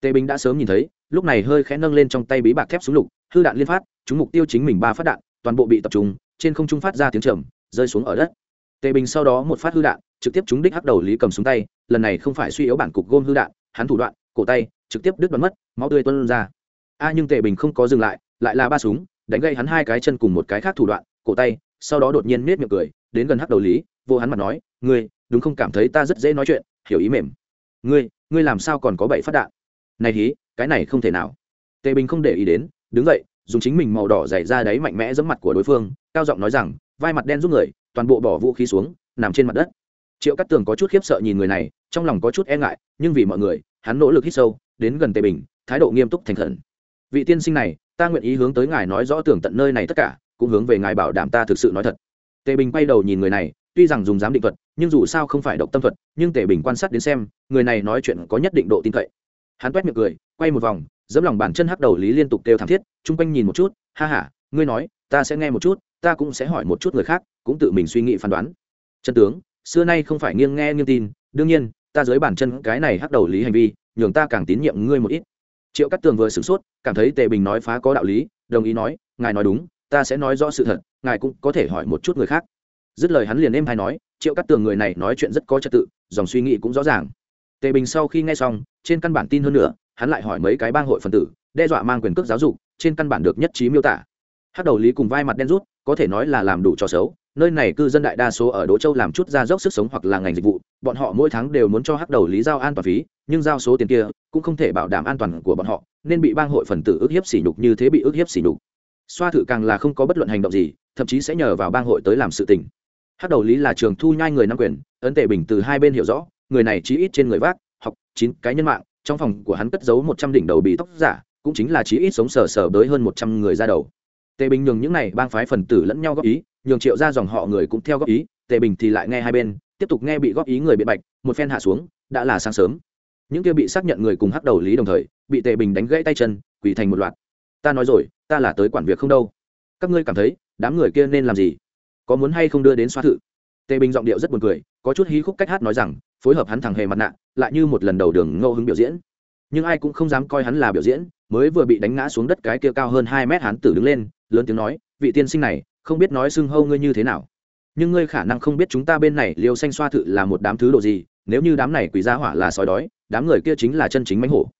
Tề bình đã sớm nhìn thấy, lúc này hơi khẽ nâng lên trong tay bí bạc thép súng lục, hư đạn liên phát chúng mục tiêu chính mình ba phát đạn, toàn bộ bị tập trung, trên không trung phát ra tiếng trầm, rơi xuống ở đất tề bình sau đó một phát hư đạn, trực tiếp trúng đích hắc đầu lý cầm súng tay, lần này không phải suy yếu bản cục gôm hư đạn, hắn thủ đoạn, cổ tay, trực tiếp đứt đoán mất, máu tươi tuôn ra. A, nhưng tề bình không có dừng lại lại là ba súng, đánh gây hắn hai cái chân cùng một cái khác thủ đoạn, cổ tay, sau đó đột nhiên nết miệng cười, đến gần hắc đầu lý, vô hắn mặt nói, ngươi, đúng không cảm thấy ta rất dễ nói chuyện, hiểu ý mềm. Ngươi ngươi làm sao còn có bảy phát đạn? Này hí, cái này không thể nào. Tề bình không để ý đến, đứng dậy, dùng chính mình màu đỏ dày ra đấy mạnh mẽ giẫm mặt của đối phương, cao giọng nói rằng, vai mặt đen giúp người toàn bộ bỏ vũ khí xuống, nằm trên mặt đất. Triệu cắt tường có chút khiếp sợ nhìn người này, trong lòng có chút e ngại, nhưng vì mọi người, hắn nỗ lực hít sâu, đến gần tề bình, thái độ nghiêm túc thành khẩn. Vị tiên sinh này, ta nguyện ý hướng tới ngài nói rõ tưởng tận nơi này tất cả, cũng hướng về ngài bảo đảm ta thực sự nói thật. Tề bình quay đầu nhìn người này, tuy rằng dùng giám định thuật, nhưng dù sao không phải độc tâm thuật, nhưng tề bình quan sát đến xem, người này nói chuyện có nhất định độ tin cậy. Hắn quét miệng cười, quay một vòng, dẫm lòng bàn chân hắc đầu lý liên tục kêu thảm thiết, chung quanh nhìn một chút, ha ha, ngươi nói, ta sẽ nghe một chút ta cũng sẽ hỏi một chút người khác, cũng tự mình suy nghĩ phán đoán. Chân tướng, xưa nay không phải nghiêng nghe nghiêng tin, đương nhiên, ta dưới bản chân cái này hắc đầu lý hành vi, nhường ta càng tín nhiệm ngươi một ít. Triệu cắt tường vừa sửng sốt, cảm thấy tề bình nói phá có đạo lý, đồng ý nói, ngài nói đúng, ta sẽ nói rõ sự thật, ngài cũng có thể hỏi một chút người khác. Dứt lời hắn liền êm hay nói, triệu cắt tường người này nói chuyện rất có trật tự, dòng suy nghĩ cũng rõ ràng. Tề bình sau khi nghe xong, trên căn bản tin hơn nữa, hắn lại hỏi mấy cái bang hội phần tử, đe dọa mang quyền cước giáo dục, trên căn bản được nhất trí miêu tả hát đầu lý cùng vai mặt đen rút, có thể nói là làm đủ trò xấu. Nơi này cư dân đại đa số ở đỗ châu làm chút ra dốc sức sống hoặc là ngành dịch vụ, bọn họ mỗi tháng đều muốn cho hắc đầu lý giao an toàn phí, nhưng giao số tiền kia cũng không thể bảo đảm an toàn của bọn họ, nên bị bang hội phần tử ức hiếp sỉ nhục như thế bị ức hiếp sỉ nhục. Xoa thử càng là không có bất luận hành động gì, thậm chí sẽ nhờ vào bang hội tới làm sự tình. Hắc đầu lý là trường thu nhai người nắm quyền, ấn tệ bình từ hai bên hiểu rõ, người này chí ít trên người vác, học chín cái nhân mạng, trong phòng của hắn cất giấu một trăm đỉnh đầu bị tóc giả, cũng chính là chí ít sống sờ sờ tới hơn một trăm người ra đầu tề bình nhường những này bang phái phần tử lẫn nhau góp ý, nhường triệu ra dòng họ người cũng theo góp ý, tề bình thì lại nghe hai bên, tiếp tục nghe bị góp ý người bị bạch, một phen hạ xuống, đã là sáng sớm. Những kia bị xác nhận người cùng hắc đầu lý đồng thời, bị tề bình đánh gãy tay chân, quỳ thành một loạt. Ta nói rồi, ta là tới quản việc không đâu. Các ngươi cảm thấy, đám người kia nên làm gì? Có muốn hay không đưa đến xoa thử tề bình giọng điệu rất buồn cười, có chút hí khúc cách hát nói rằng, phối hợp hắn thằng hề mặt nạ, lại như một lần đầu đường ngẫu hứng biểu diễn. Nhưng ai cũng không dám coi hắn là biểu diễn, mới vừa bị đánh ngã xuống đất cái kia cao hơn hai mét hắn tử đứng lên lớn tiếng nói, vị tiên sinh này, không biết nói xưng hâu ngươi như thế nào. Nhưng ngươi khả năng không biết chúng ta bên này liều xanh xoa thự là một đám thứ đồ gì, nếu như đám này quỷ gia hỏa là sói đói, đám người kia chính là chân chính mánh hổ.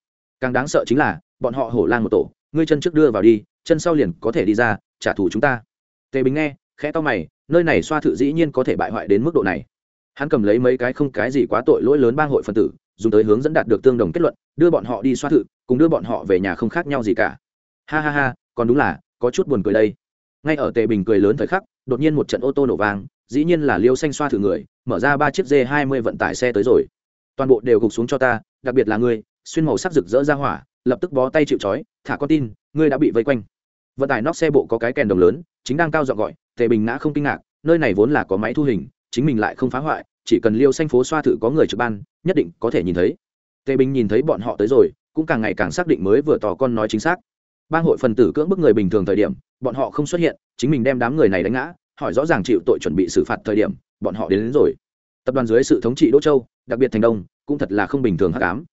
Càng đáng sợ chính là, bọn họ hổ lang một tổ, ngươi chân trước đưa vào đi, chân sau liền có thể đi ra, trả thù chúng ta. Tề bình nghe, khẽ to mày, nơi này xoa thự dĩ nhiên có thể bại hoại đến mức độ này. Hắn cầm lấy mấy cái không cái gì quá tội lỗi lớn bang hội phân tử, dùng tới hướng dẫn đạt được tương đồng kết luận, đưa bọn họ đi xoa thự, cùng đưa bọn họ về nhà không khác nhau gì cả. Ha ha ha, còn đúng là có chút buồn cười đây. Ngay ở tề bình cười lớn thời khắc, đột nhiên một trận ô tô nổ vang, dĩ nhiên là liêu xanh xoa thử người, mở ra ba chiếc d hai mươi vận tải xe tới rồi. Toàn bộ đều gục xuống cho ta, đặc biệt là ngươi, xuyên màu sắc rực rỡ ra hỏa, lập tức bó tay chịu trói, thả con tin, ngươi đã bị vây quanh. Vận tải nóc xe bộ có cái kèn đồng lớn, chính đang cao dọn gọi, tề bình ngã không kinh ngạc, nơi này vốn là có máy thu hình, chính mình lại không phá hoại, chỉ cần liêu xanh phố xoa thử có người trực ban, nhất định có thể nhìn thấy. Tề bình nhìn thấy bọn họ tới rồi, cũng càng ngày càng xác định mới vừa tỏ con nói chính xác bang hội phần tử cưỡng bức người bình thường thời điểm bọn họ không xuất hiện chính mình đem đám người này đánh ngã hỏi rõ ràng chịu tội chuẩn bị xử phạt thời điểm bọn họ đến, đến rồi. Tập đoàn dưới sự thống trị đỗ châu đặc biệt thành đông cũng thật là không bình thường hắc ám.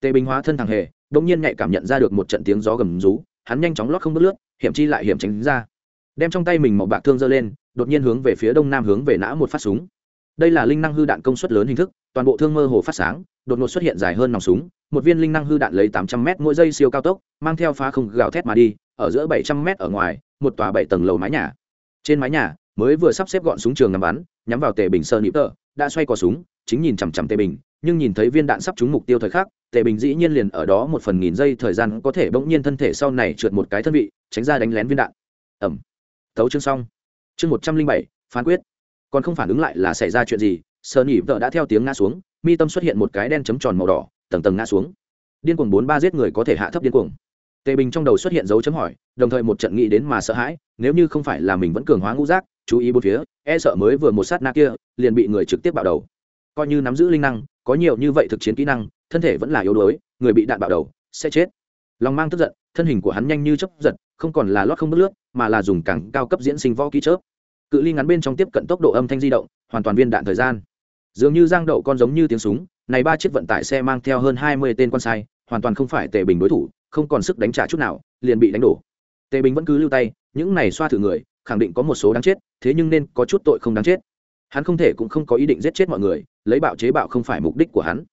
Tề bình hóa thân thằng hề đông nhiên nhạy cảm nhận ra được một trận tiếng gió gầm rú hắn nhanh chóng lót không bước lướt hiểm chi lại hiểm tránh ra. Đem trong tay mình một bạc thương giơ lên đột nhiên hướng về phía đông nam hướng về nã một phát súng. Đây là linh năng hư đạn công suất lớn hình thức toàn bộ thương mơ hồ phát sáng đột ngột xuất hiện dài hơn nòng súng một viên linh năng hư đạn lấy tám trăm m mỗi giây siêu cao tốc, mang theo phá không gào thét mà đi, ở giữa bảy trăm m ở ngoài, một tòa bảy tầng lầu mái nhà. Trên mái nhà, mới vừa sắp xếp gọn súng trường ngắm bắn, nhắm vào tề bình sơ nhịp tợ đã xoay cò súng, chính nhìn chằm chằm tề bình, nhưng nhìn thấy viên đạn sắp trúng mục tiêu thời khắc, tề bình dĩ nhiên liền ở đó một phần nghìn giây thời gian có thể bỗng nhiên thân thể sau này trượt một cái thân vị, tránh ra đánh lén viên đạn. Ẩm. Thấu chương xong. Chương một trăm linh bảy, phán quyết. Còn không phản ứng lại là xảy ra chuyện gì, sơ nhị vợ đã theo tiếng ngã xuống, mi tâm xuất hiện một cái đen chấm tròn màu đỏ tầng tầng ngã xuống. Điên cuồng bốn ba giết người có thể hạ thấp điên cuồng. Tề bình trong đầu xuất hiện dấu chấm hỏi, đồng thời một trận nghĩ đến mà sợ hãi, nếu như không phải là mình vẫn cường hóa ngũ giác, chú ý bốn phía e sợ mới vừa một sát na kia, liền bị người trực tiếp bạo đầu. Coi như nắm giữ linh năng, có nhiều như vậy thực chiến kỹ năng, thân thể vẫn là yếu đuối, người bị đạn bạo đầu, sẽ chết. Lòng mang tức giận, thân hình của hắn nhanh như chấp giật, không còn là lót không bước lướt, mà là dùng càng cao cấp diễn sinh võ kỹ chớp. Cự ly ngắn bên trong tiếp cận tốc độ âm thanh di động, hoàn toàn viên đạn thời gian. Dường như giang đậu con giống như tiếng súng này ba chiếc vận tải xe mang theo hơn hai mươi tên quan sai, hoàn toàn không phải tề bình đối thủ, không còn sức đánh trả chút nào, liền bị đánh đổ. Tề bình vẫn cứ lưu tay, những này xoa thử người, khẳng định có một số đáng chết, thế nhưng nên có chút tội không đáng chết. Hắn không thể cũng không có ý định giết chết mọi người, lấy bạo chế bạo không phải mục đích của hắn.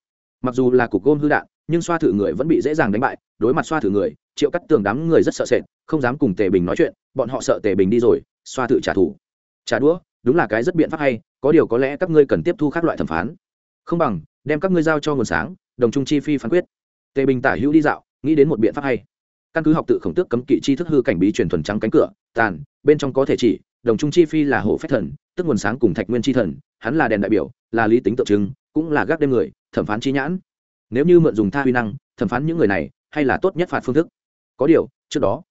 Mặc dù là cục gôn hư đạn, nhưng xoa thử người vẫn bị dễ dàng đánh bại, đối mặt xoa thử người, triệu cắt tường đám người rất sợ sệt, không dám cùng tề bình nói chuyện, bọn họ sợ tề bình đi rồi, xoa thử trả thù. Trả đũa, đúng là cái rất biện pháp hay, có điều có lẽ các ngươi cần tiếp thu các loại thẩm phán không bằng, đem các ngươi giao cho nguồn sáng, đồng trung chi phi phán quyết. Tề bình tả hữu đi dạo, nghĩ đến một biện pháp hay. Căn cứ học tự khổng tước cấm kỵ chi thức hư cảnh bí truyền thuần trắng cánh cửa, tàn, bên trong có thể chỉ, đồng trung chi phi là hộ phép thần, tức nguồn sáng cùng thạch nguyên chi thần, hắn là đèn đại biểu, là lý tính tượng trưng, cũng là gác đêm người, thẩm phán chi nhãn. Nếu như mượn dùng tha huy năng, thẩm phán những người này, hay là tốt nhất phạt phương thức. Có điều, trước đó,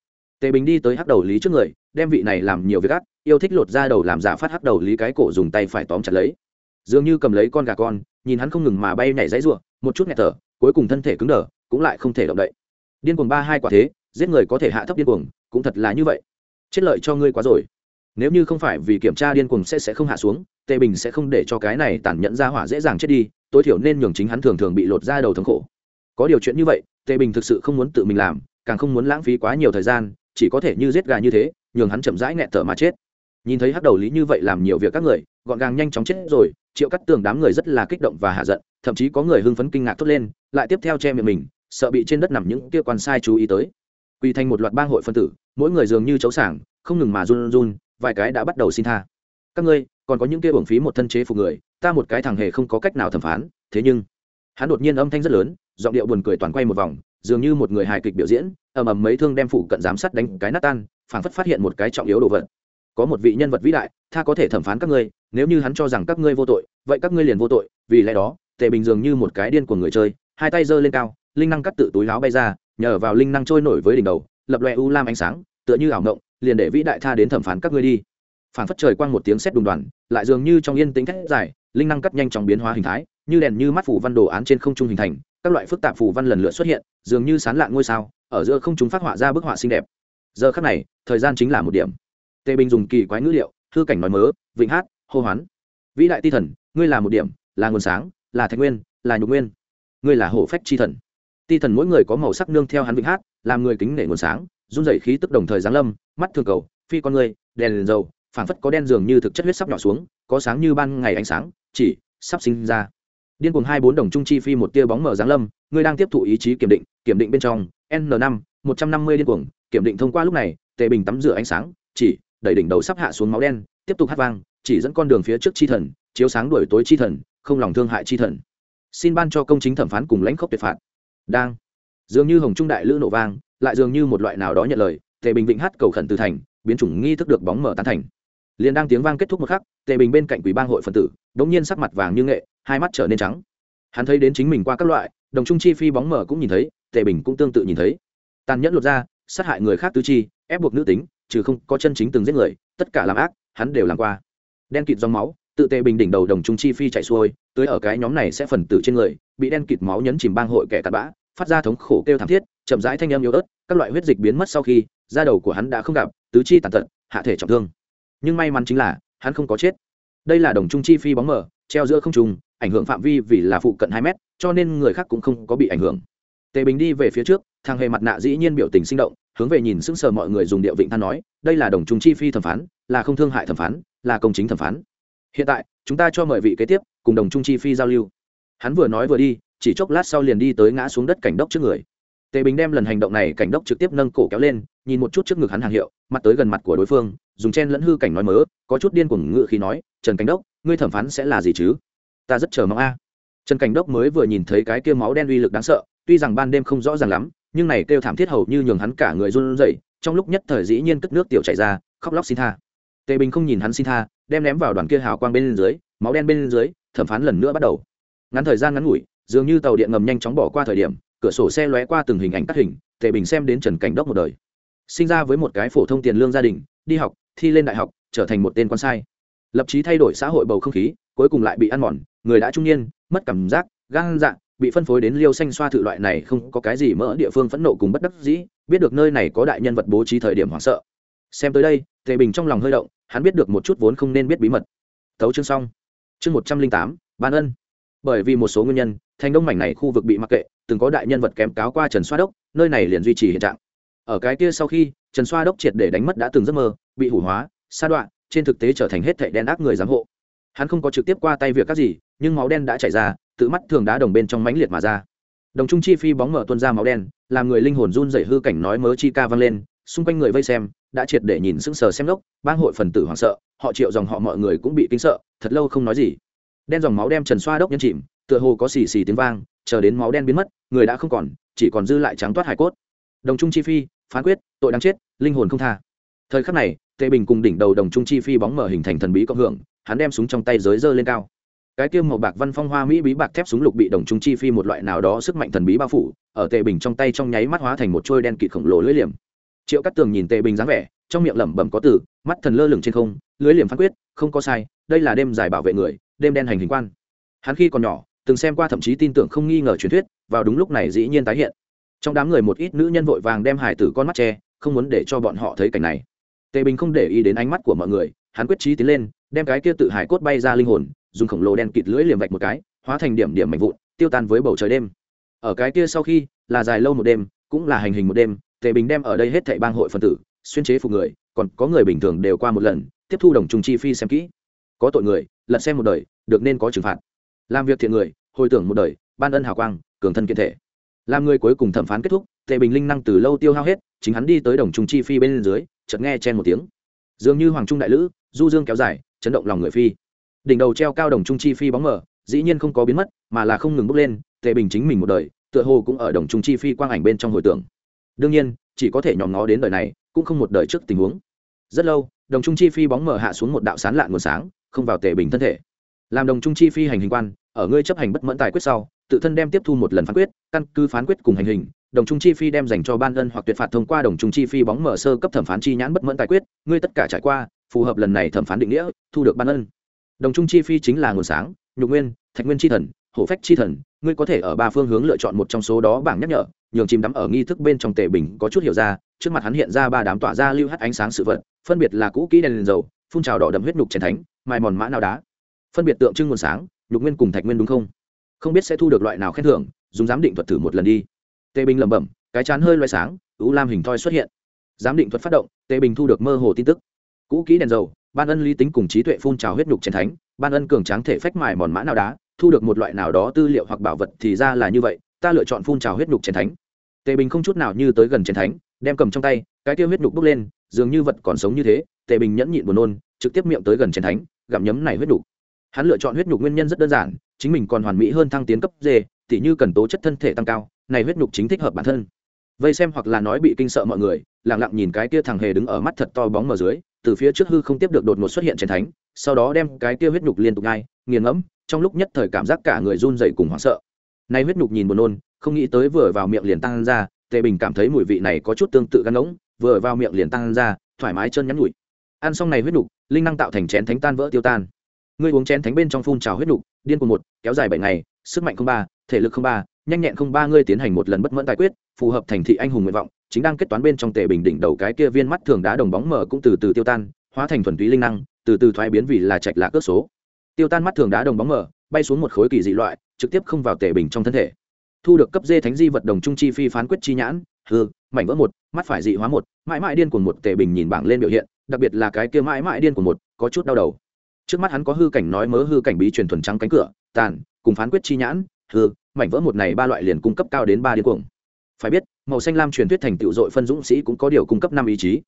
tề bình đi tới hắc đầu lý trước người, đem vị này làm nhiều việc gắt, yêu thích lột ra đầu làm giả phát hắc đầu lý cái cổ dùng tay phải tóm chặt lấy dường như cầm lấy con gà con, nhìn hắn không ngừng mà bay nhảy dãy ruộng một chút nghẹt thở, cuối cùng thân thể cứng đờ, cũng lại không thể động đậy. Điên cuồng ba hai quả thế, giết người có thể hạ thấp điên cuồng, cũng thật là như vậy. Chết lợi cho ngươi quá rồi. Nếu như không phải vì kiểm tra điên cuồng sẽ sẽ không hạ xuống, tề bình sẽ không để cho cái này tàn nhẫn ra hỏa dễ dàng chết đi, tối thiểu nên nhường chính hắn thường thường bị lột ra đầu thống khổ. Có điều chuyện như vậy, tề bình thực sự không muốn tự mình làm, càng không muốn lãng phí quá nhiều thời gian, chỉ có thể như giết gà như thế, nhường hắn chậm rãi nghẹt thở mà chết. Nhìn thấy hắc đầu lý như vậy làm nhiều việc các người, gọn gàng nhanh chóng chết rồi triệu cắt tường đám người rất là kích động và hạ giận, thậm chí có người hưng phấn kinh ngạc thốt lên, lại tiếp theo che miệng mình, sợ bị trên đất nằm những kia quan sai chú ý tới. Quy thành một loạt bang hội phân tử, mỗi người dường như chấu sảng, không ngừng mà run run, vài cái đã bắt đầu xin tha. Các ngươi, còn có những kia bổng phí một thân chế phục người, ta một cái thằng hề không có cách nào thẩm phán, thế nhưng, hắn đột nhiên âm thanh rất lớn, giọng điệu buồn cười toàn quay một vòng, dường như một người hài kịch biểu diễn, ầm ầm mấy thương đem phụ cận giám sát đánh cái nát tan, phảng phất phát hiện một cái trọng yếu đồ vật. Có một vị nhân vật vĩ đại, tha có thể thẩm phán các ngươi nếu như hắn cho rằng các ngươi vô tội, vậy các ngươi liền vô tội, vì lẽ đó, tề bình dường như một cái điên của người chơi, hai tay giơ lên cao, linh năng cắt tự túi láo bay ra, nhờ vào linh năng trôi nổi với đỉnh đầu, lập loè u lam ánh sáng, tựa như ảo ngộng, liền để vĩ đại tha đến thẩm phán các ngươi đi. Phản phất trời quang một tiếng sét đùng đoàn, lại dường như trong yên tĩnh thét dài, linh năng cắt nhanh chóng biến hóa hình thái, như đèn như mắt phủ văn đồ án trên không trung hình thành, các loại phức tạp phủ văn lần lượt xuất hiện, dường như sán lạn ngôi sao, ở giữa không chúng phát họa ra bức họa xinh đẹp. Giờ khắc này, thời gian chính là một điểm. Tề bình dùng kỳ quái ngữ liệu thư cảnh nói mớ, vịnh hát hô hoán. Vĩ đại ti thần, ngươi là một điểm, là nguồn sáng, là thạch nguyên, là nhục nguyên. Ngươi là hổ phách chi thần. Ti thần mỗi người có màu sắc nương theo hắn vịnh hát, làm người kính nể nguồn sáng, run dậy khí tức đồng thời giáng lâm, mắt thường cầu, phi con người đèn liền dầu, phảng phất có đen dường như thực chất huyết sắp nhỏ xuống, có sáng như ban ngày ánh sáng, chỉ sắp sinh ra. Điên cuồng hai bốn đồng trung chi phi một tia bóng mở giáng lâm, ngươi đang tiếp thụ ý chí kiểm định kiểm định bên trong, n năm, một trăm năm mươi điên cuồng, kiểm định thông qua lúc này, tề bình tắm rửa ánh sáng, chỉ đẩy đỉnh đầu sắp hạ xuống máu đen, tiếp tục hát vang chỉ dẫn con đường phía trước chi thần, chiếu sáng đuổi tối chi thần, không lòng thương hại chi thần. Xin ban cho công chính thẩm phán cùng lãnh khốc tuyệt phạt. Đang. Dường như hồng trung đại lữ nổ vang, lại dường như một loại nào đó nhận lời, tề bình vịnh hát cầu khẩn từ thành, biến chủng nghi thức được bóng mở tán thành. Liền đang tiếng vang kết thúc một khắc, tề bình bên cạnh quỷ bang hội phần tử đống nhiên sắc mặt vàng như nghệ, hai mắt trở nên trắng. Hắn thấy đến chính mình qua các loại, đồng trung chi phi bóng mở cũng nhìn thấy, tề bình cũng tương tự nhìn thấy. Tàn nhẫn lột ra, sát hại người khác tứ chi, ép buộc nữ tính, trừ không có chân chính từng giết người, tất cả làm ác, hắn đều làm qua đen kịt dòng máu, tự tệ bình đỉnh đầu đồng trung chi phi chạy xuôi tới ở cái nhóm này sẽ phần tử trên người, bị đen kịt máu nhấn chìm bang hội kẻ tạt bã, phát ra thống khổ kêu thảm thiết, chậm rãi thanh âm yếu ớt, các loại huyết dịch biến mất sau khi, da đầu của hắn đã không gặp, tứ chi tàn tật, hạ thể trọng thương. Nhưng may mắn chính là, hắn không có chết. Đây là đồng trung chi phi bóng mờ, treo giữa không trùng ảnh hưởng phạm vi vì là phụ cận hai mét, cho nên người khác cũng không có bị ảnh hưởng. Tề bình đi về phía trước, thằng hề mặt nạ dĩ nhiên biểu tình sinh động, hướng về nhìn sững sờ mọi người dùng địa vịnh than nói, đây là đồng trung chi phi thẩm phán, là không thương hại thẩm phán là công chính thẩm phán. Hiện tại, chúng ta cho mời vị kế tiếp, cùng đồng trung chi phi giao lưu. Hắn vừa nói vừa đi, chỉ chốc lát sau liền đi tới ngã xuống đất cảnh đốc trước người. Tề bình đem lần hành động này cảnh đốc trực tiếp nâng cổ kéo lên, nhìn một chút trước ngực hắn hàng hiệu, mặt tới gần mặt của đối phương, dùng chen lẫn hư cảnh nói mớ, có chút điên cuồng ngự khi nói, trần cảnh đốc, ngươi thẩm phán sẽ là gì chứ? Ta rất chờ mong a. Trần cảnh đốc mới vừa nhìn thấy cái kia máu đen uy lực đáng sợ, tuy rằng ban đêm không rõ ràng lắm, nhưng này kêu thảm thiết hầu như nhường hắn cả người run rẩy, trong lúc nhất thời dĩ nhiên cất nước tiểu chảy ra, khóc lóc xin tha tề bình không nhìn hắn xin tha, đem ném vào đoàn kia hào quang bên dưới, máu đen bên dưới, thẩm phán lần nữa bắt đầu. Ngắn thời gian ngắn ngủi, dường như tàu điện ngầm nhanh chóng bỏ qua thời điểm, cửa sổ xe lóe qua từng hình ảnh cắt hình, tề bình xem đến trần cảnh đốc một đời. Sinh ra với một cái phổ thông tiền lương gia đình, đi học, thi lên đại học, trở thành một tên quan sai. Lập chí thay đổi xã hội bầu không khí, cuối cùng lại bị ăn mòn, người đã trung niên, mất cảm giác, gan dạ bị phân phối đến liêu xanh xoa thự loại này không có cái gì mỡ địa phương phẫn nộ cùng bất đắc dĩ, biết được nơi này có đại nhân vật bố trí thời điểm hoảng sợ. Xem tới đây, tề bình trong lòng hơi động hắn biết được một chút vốn không nên biết bí mật. Thấu chương xong. Chương một trăm linh tám, ban ân. Bởi vì một số nguyên nhân, thành đông mảnh này khu vực bị mặc kệ, từng có đại nhân vật kém cáo qua trần xoa đốc, nơi này liền duy trì hiện trạng. Ở cái kia sau khi, trần xoa đốc triệt để đánh mất đã từng giấc mơ, bị hủ hóa, sa đoạn trên thực tế trở thành hết thệ đen ác người giám hộ. Hắn không có trực tiếp qua tay việc các gì, nhưng máu đen đã chảy ra, tự mắt thường đá đồng bên trong mãnh liệt mà ra. Đồng trung chi phi bóng mở tuôn ra máu đen, làm người linh hồn run rẩy hư cảnh nói mớ chi ca vang lên xung quanh người vây xem, đã triệt để nhìn sững sờ xem lốc bang hội phần tử hoảng sợ, họ triệu dòng họ mọi người cũng bị kinh sợ, thật lâu không nói gì. Đen dòng máu đem trần xoa đốc nhân chìm, tựa hồ có xì xì tiếng vang, chờ đến máu đen biến mất, người đã không còn, chỉ còn dư lại trắng toát hải cốt. Đồng trung chi phi, phán quyết, tội đáng chết, linh hồn không tha. Thời khắc này, tề bình cùng đỉnh đầu đồng trung chi phi bóng mở hình thành thần bí cộng hưởng, hắn đem súng trong tay giới dơ lên cao. Cái tiêm màu bạc văn phong hoa mỹ bí bạc thép súng lục bị đồng trung chi phi một loại nào đó sức mạnh thần bí bao phủ, ở tề bình trong tay trong nháy mắt hóa thành một trôi đen kịt khổng lồ lưỡi liềm triệu cắt tường nhìn tề bình dáng vẻ, trong miệng lẩm bẩm có từ, mắt thần lơ lửng trên không, lưới liềm phán quyết, không có sai, đây là đêm dài bảo vệ người, đêm đen hành hình quan. Hắn khi còn nhỏ, từng xem qua thậm chí tin tưởng không nghi ngờ truyền thuyết, vào đúng lúc này dĩ nhiên tái hiện. Trong đám người một ít nữ nhân vội vàng đem hải tử con mắt che, không muốn để cho bọn họ thấy cảnh này. Tề bình không để ý đến ánh mắt của mọi người, hắn quyết trí tiến lên, đem cái kia tự hải cốt bay ra linh hồn, dùng khổng lồ đen kịt lưỡi liềm vạch một cái, hóa thành điểm điểm mạnh vụn, tiêu tan với bầu trời đêm. Ở cái kia sau khi, là dài lâu một đêm, cũng là hành hình một đêm tề bình đem ở đây hết thảy bang hội phân tử, xuyên chế phục người, còn có người bình thường đều qua một lần, tiếp thu đồng trùng chi phi xem kỹ. Có tội người, lật xem một đời, được nên có trừng phạt. Làm việc thiện người, hồi tưởng một đời, ban ân hào quang, cường thân kiện thể. Làm người cuối cùng thẩm phán kết thúc, tề bình linh năng từ lâu tiêu hao hết, chính hắn đi tới đồng trùng chi phi bên dưới, chợt nghe chen một tiếng. Dường như hoàng trung đại lữ, du dương kéo dài, chấn động lòng người phi. Đỉnh đầu treo cao đồng trung chi phi bóng mờ, dĩ nhiên không có biến mất, mà là không ngừng bốc lên, tề bình chính mình một đời, tựa hồ cũng ở đồng trung chi phi quang ảnh bên trong hồi tưởng đương nhiên, chỉ có thể nhòm ngó đến đời này, cũng không một đời trước tình huống. Rất lâu, đồng trung chi phi bóng mở hạ xuống một đạo sán lạn nguồn sáng, không vào tề bình thân thể. Làm đồng trung chi phi hành hình quan, ở ngươi chấp hành bất mẫn tài quyết sau, tự thân đem tiếp thu một lần phán quyết, căn cứ phán quyết cùng hành hình, đồng trung chi phi đem dành cho ban ân hoặc tuyệt phạt thông qua đồng trung chi phi bóng mở sơ cấp thẩm phán chi nhãn bất mẫn tài quyết, ngươi tất cả trải qua, phù hợp lần này thẩm phán định nghĩa, thu được ban ân. Đồng trung chi phi chính là nguồn sáng, nhục nguyên, thạch nguyên chi thần, hổ phách chi thần ngươi có thể ở ba phương hướng lựa chọn một trong số đó bảng nhắc nhở nhường chìm đắm ở nghi thức bên trong tề bình có chút hiểu ra trước mặt hắn hiện ra ba đám tỏa ra lưu hắt ánh sáng sự vật phân biệt là cũ kỹ đèn, đèn dầu phun trào đỏ đậm huyết nhục chén thánh mài mòn mã nào đá. Phân biệt tượng trưng nguồn sáng nhục nguyên cùng thạch nguyên đúng không? Không biết sẽ thu được loại nào khen thưởng dùng giám định thuật thử một lần đi. Tề bình lẩm bẩm cái chán hơi loay sáng ú lam hình thoi xuất hiện. Giám định thuật phát động tề bình thu được mơ hồ tin tức. Cũ kỹ đèn dầu ban ân lý tính cùng trí tuệ phun trào huyết nhục chén thánh ban ân cường tráng thể phách mài mòn mã nào đá thu được một loại nào đó tư liệu hoặc bảo vật thì ra là như vậy, ta lựa chọn phun trào huyết nhục chén thánh. Tề bình không chút nào như tới gần chén thánh, đem cầm trong tay, cái tiêu huyết nhục bốc lên, dường như vật còn sống như thế, tề bình nhẫn nhịn buồn nôn, trực tiếp miệng tới gần chén thánh, gặm nhấm này huyết nhục. Hắn lựa chọn huyết nhục nguyên nhân rất đơn giản, chính mình còn hoàn mỹ hơn thăng tiến cấp d, tỉ như cần tố chất thân thể tăng cao, này huyết nhục chính thích hợp bản thân. Vây xem hoặc là nói bị kinh sợ mọi người lẳng lặng nhìn cái kia thằng hề đứng ở mắt thật to bóng mờ dưới, từ phía trước hư không tiếp được đột ngột xuất hiện chén thánh, sau đó đem cái kia huyết nhục liên tục ngay nghiền ngẫm, trong lúc nhất thời cảm giác cả người run dậy cùng hoảng sợ. Nay huyết nhục nhìn buồn nôn, không nghĩ tới vừa vào miệng liền tăng ra, tề bình cảm thấy mùi vị này có chút tương tự gan ngỗng, vừa vào miệng liền tăng ra, thoải mái chân nhắn nhủi. Ăn xong này huyết nhục, linh năng tạo thành chén thánh tan vỡ tiêu tan. Ngươi uống chén thánh bên trong phun trào huyết nhục, điên cuồng một, kéo dài bảy ngày, sức mạnh không ba, thể lực không ba, nhanh nhẹn không ba ngươi tiến hành một lần bất mẫn tài quyết, phù hợp thành thị anh hùng nguyện vọng, chính đang kết toán bên trong tề bình đỉnh đầu cái kia viên mắt thường đá đồng bóng mở cũng từ từ tiêu tan, hóa thành thuần túy linh năng, từ từ thoái biến vì là trạch lạc cước số tiêu tan mắt thường đá đồng bóng mở, bay xuống một khối kỳ dị loại, trực tiếp không vào tể bình trong thân thể. Thu được cấp dê thánh di vật đồng trung chi phi phán quyết chi nhãn hư mảnh vỡ một, mắt phải dị hóa một, mãi mãi điên của một tể bình nhìn bảng lên biểu hiện, đặc biệt là cái kia mãi mãi điên của một, có chút đau đầu. Trước mắt hắn có hư cảnh nói mớ hư cảnh bí truyền thuần trắng cánh cửa, tàn, cùng phán quyết chi nhãn hư mảnh vỡ một này ba loại liền cung cấp cao đến ba điên cuồng. Phải biết, màu xanh lam truyền thuyết thành tựu dội phân dũng sĩ cũng có điều cung cấp năm ý chí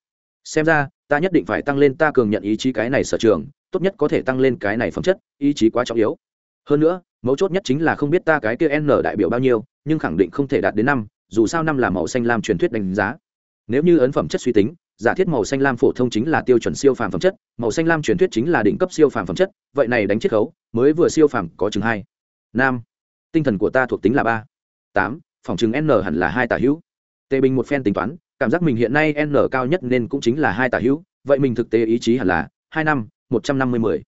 xem ra, ta nhất định phải tăng lên ta cường nhận ý chí cái này sở trường, tốt nhất có thể tăng lên cái này phẩm chất, ý chí quá trọng yếu. Hơn nữa, mấu chốt nhất chính là không biết ta cái kia n đại biểu bao nhiêu, nhưng khẳng định không thể đạt đến năm, dù sao năm là màu xanh lam truyền thuyết đánh giá. Nếu như ấn phẩm chất suy tính, giả thiết màu xanh lam phổ thông chính là tiêu chuẩn siêu phàm phẩm chất, màu xanh lam truyền thuyết chính là đỉnh cấp siêu phàm phẩm chất, vậy này đánh chiết khấu, mới vừa siêu phàm có chừng hai. Nam. Tinh thần của ta thuộc tính là ba. Tám. Phòng chừng n hẳn là hai tả hữu tề bình một phen tính toán, cảm giác mình hiện nay n cao nhất nên cũng chính là hai tả hữu, vậy mình thực tế ý chí hẳn là hai năm, một trăm năm mươi mười.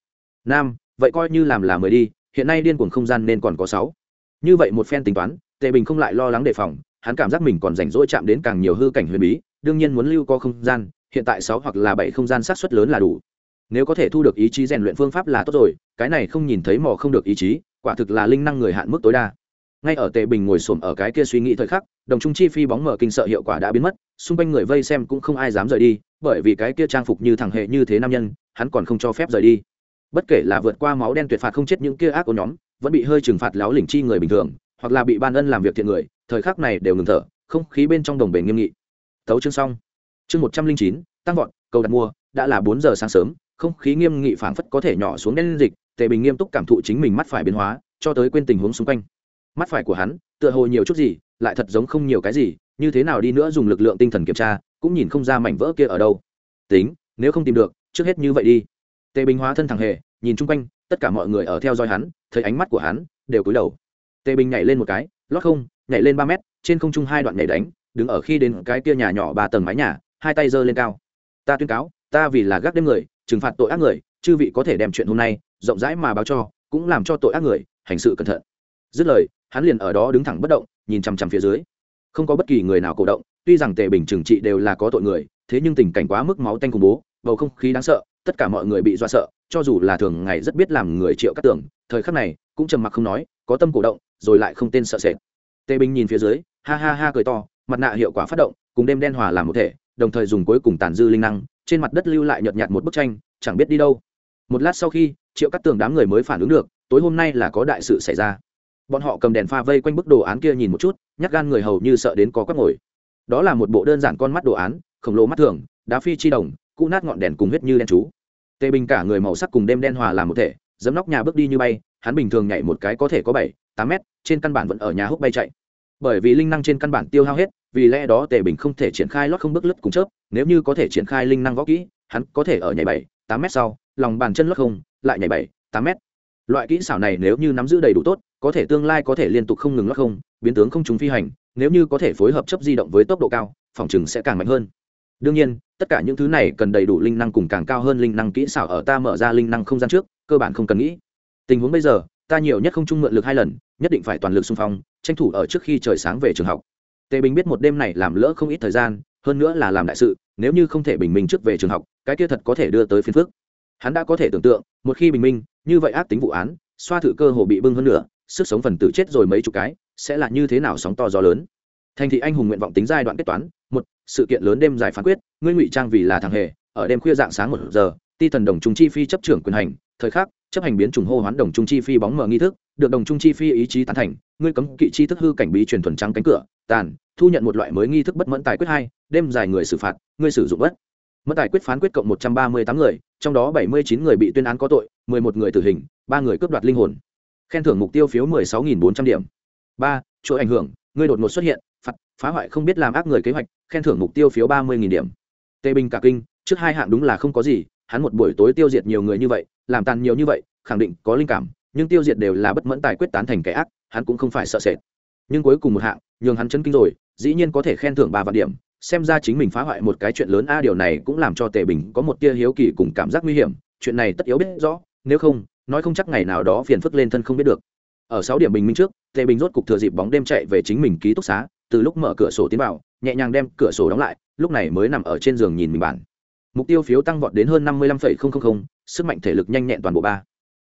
Nam, vậy coi như làm là mười đi, hiện nay điên cuồng không gian nên còn có sáu. Như vậy một phen tính toán tề bình không lại lo lắng đề phòng, hắn cảm giác mình còn rảnh rỗi chạm đến càng nhiều hư cảnh huyền bí, đương nhiên muốn lưu có không gian, hiện tại sáu hoặc là bảy không gian sát xuất lớn là đủ. Nếu có thể thu được ý chí rèn luyện phương pháp là tốt rồi, cái này không nhìn thấy mò không được ý chí, quả thực là linh năng người hạn mức tối đa ngay ở tề bình ngồi xổm ở cái kia suy nghĩ thời khắc, đồng trung chi phi bóng mở kinh sợ hiệu quả đã biến mất, xung quanh người vây xem cũng không ai dám rời đi, bởi vì cái kia trang phục như thằng hệ như thế nam nhân, hắn còn không cho phép rời đi. Bất kể là vượt qua máu đen tuyệt phạt không chết những kia ác của nhóm, vẫn bị hơi trừng phạt láo lỉnh chi người bình thường, hoặc là bị ban ân làm việc thiện người, thời khắc này đều ngừng thở, không khí bên trong đồng bể nghiêm nghị. Tấu chương xong. Chương một trăm linh chín, tăng vọt, cầu đặt mua, đã là bốn giờ sáng sớm, không khí nghiêm nghị phảng phất có thể nhỏ xuống đen dịch, tề bình nghiêm túc cảm thụ chính mình mắt phải biến hóa, cho tới quên tình huống xung quanh mắt phải của hắn, tựa hồ nhiều chút gì, lại thật giống không nhiều cái gì, như thế nào đi nữa dùng lực lượng tinh thần kiểm tra, cũng nhìn không ra mảnh vỡ kia ở đâu. Tính, nếu không tìm được, trước hết như vậy đi. Tề bình hóa thân thằng hề, nhìn chung quanh, tất cả mọi người ở theo dõi hắn, thấy ánh mắt của hắn, đều cúi đầu. Tề bình nhảy lên một cái, lót không, nhảy lên ba mét, trên không trung hai đoạn nhảy đánh, đứng ở khi đến cái kia nhà nhỏ ba tầng mái nhà, hai tay giơ lên cao. Ta tuyên cáo, ta vì là gác đêm người, trừng phạt tội ác người, chư vị có thể đem chuyện hôm nay rộng rãi mà báo cho, cũng làm cho tội ác người, hành sự cẩn thận. Dứt lời hắn liền ở đó đứng thẳng bất động, nhìn chằm chằm phía dưới. Không có bất kỳ người nào cổ động, tuy rằng tề bình trừng trị đều là có tội người, thế nhưng tình cảnh quá mức máu tanh khủng bố, bầu không khí đáng sợ, tất cả mọi người bị do sợ, cho dù là thường ngày rất biết làm người triệu cắt tưởng, thời khắc này cũng trầm mặc không nói, có tâm cổ động, rồi lại không tên sợ sệt. Tề bình nhìn phía dưới, ha ha ha cười to, mặt nạ hiệu quả phát động, cùng đêm đen hòa làm một thể, đồng thời dùng cuối cùng tàn dư linh năng, trên mặt đất lưu lại nhợt nhạt một bức tranh, chẳng biết đi đâu. Một lát sau khi, triệu cắt tường đám người mới phản ứng được, tối hôm nay là có đại sự xảy ra bọn họ cầm đèn pha vây quanh bức đồ án kia nhìn một chút nhắc gan người hầu như sợ đến có quắc ngồi. Đó là một bộ đơn giản con mắt đồ án, khổng lồ mắt thường, đá phi chi đồng cụ nát ngọn đèn cùng huyết như đen chú. Tề bình cả người màu sắc cùng đêm đen hòa làm một thể dấm nóc nhà bước đi như bay, hắn bình thường nhảy một cái có thể có bảy, tám mét, trên căn bản vẫn ở nhà húc bay chạy. Bởi vì linh năng trên căn bản tiêu hao hết, vì lẽ đó tề bình không thể triển khai lót không bước lướt cùng chớp, nếu như có thể triển khai linh năng võ kỹ, hắn có thể ở nhảy bảy, tám mét sau, lòng bàn chân lót không, lại nhảy bảy, tám mét loại kỹ xảo này nếu như nắm giữ đầy đủ tốt, có thể tương lai có thể liên tục không ngừng lắc không, biến tướng không trùng phi hành, nếu như có thể phối hợp chấp di động với tốc độ cao, phòng chừng sẽ càng mạnh hơn. Đương nhiên, tất cả những thứ này cần đầy đủ linh năng cùng càng cao hơn linh năng kỹ xảo ở ta mở ra linh năng không gian trước, cơ bản không cần nghĩ. Tình huống bây giờ, ta nhiều nhất không trung mượn lực hai lần, nhất định phải toàn lực xung phong, tranh thủ ở trước khi trời sáng về trường học. Tề bình biết một đêm này làm lỡ không ít thời gian, hơn nữa là làm đại sự, nếu như không thể bình minh trước về trường học, cái kia thật có thể đưa tới phiên phước. hắn đã có thể tưởng tượng, một khi bình minh như vậy ác tính vụ án, xoa thử cơ hồ bị bưng hơn nữa sức sống phần tử chết rồi mấy chục cái, sẽ là như thế nào sóng to gió lớn? Thành thị anh hùng nguyện vọng tính giai đoạn kết toán, một, sự kiện lớn đêm dài phán quyết, ngươi ngụy trang vì là thằng hề, ở đêm khuya dạng sáng một giờ, ti thần đồng trung chi phi chấp trưởng quyền hành, thời khắc, chấp hành biến chủng hô hoán đồng trung chi phi bóng mờ nghi thức, được đồng trung chi phi ý chí tán thành, ngươi cấm kỵ chi thức hư cảnh bí truyền thuần trắng cánh cửa, tàn, thu nhận một loại mới nghi thức bất mẫn tài quyết hai, đêm dài người xử phạt, ngươi sử dụng bất mẫn tài quyết phán quyết cộng một trăm ba mươi tám người trong đó bảy mươi chín người bị tuyên án có tội, mười một người tử hình, ba người cướp đoạt linh hồn. Khen thưởng mục tiêu phiếu mười sáu nghìn bốn trăm điểm. Ba, chỗ ảnh hưởng, ngươi đột ngột xuất hiện, phạt, phá hoại không biết làm ác người kế hoạch, khen thưởng mục tiêu phiếu ba mươi nghìn điểm. Tê bình cả kinh, trước hai hạng đúng là không có gì, hắn một buổi tối tiêu diệt nhiều người như vậy, làm tàn nhiều như vậy, khẳng định có linh cảm, nhưng tiêu diệt đều là bất mẫn tài quyết tán thành kẻ ác, hắn cũng không phải sợ sệt. Nhưng cuối cùng một hạng, nhường hắn chấn kinh rồi, dĩ nhiên có thể khen thưởng ba vạn điểm xem ra chính mình phá hoại một cái chuyện lớn, a, điều này cũng làm cho tề bình có một tia hiếu kỳ cùng cảm giác nguy hiểm. Chuyện này tất yếu biết rõ, nếu không, nói không chắc ngày nào đó phiền phức lên thân không biết được. Ở sáu điểm bình minh trước, tề bình rốt cục thừa dịp bóng đêm chạy về chính mình ký túc xá, từ lúc mở cửa sổ tiến vào, nhẹ nhàng đem cửa sổ đóng lại, lúc này mới nằm ở trên giường nhìn mình bản. Mục tiêu phiếu tăng vọt đến hơn năm mươi lăm phẩy không không không, sức mạnh thể lực nhanh nhẹn toàn bộ ba.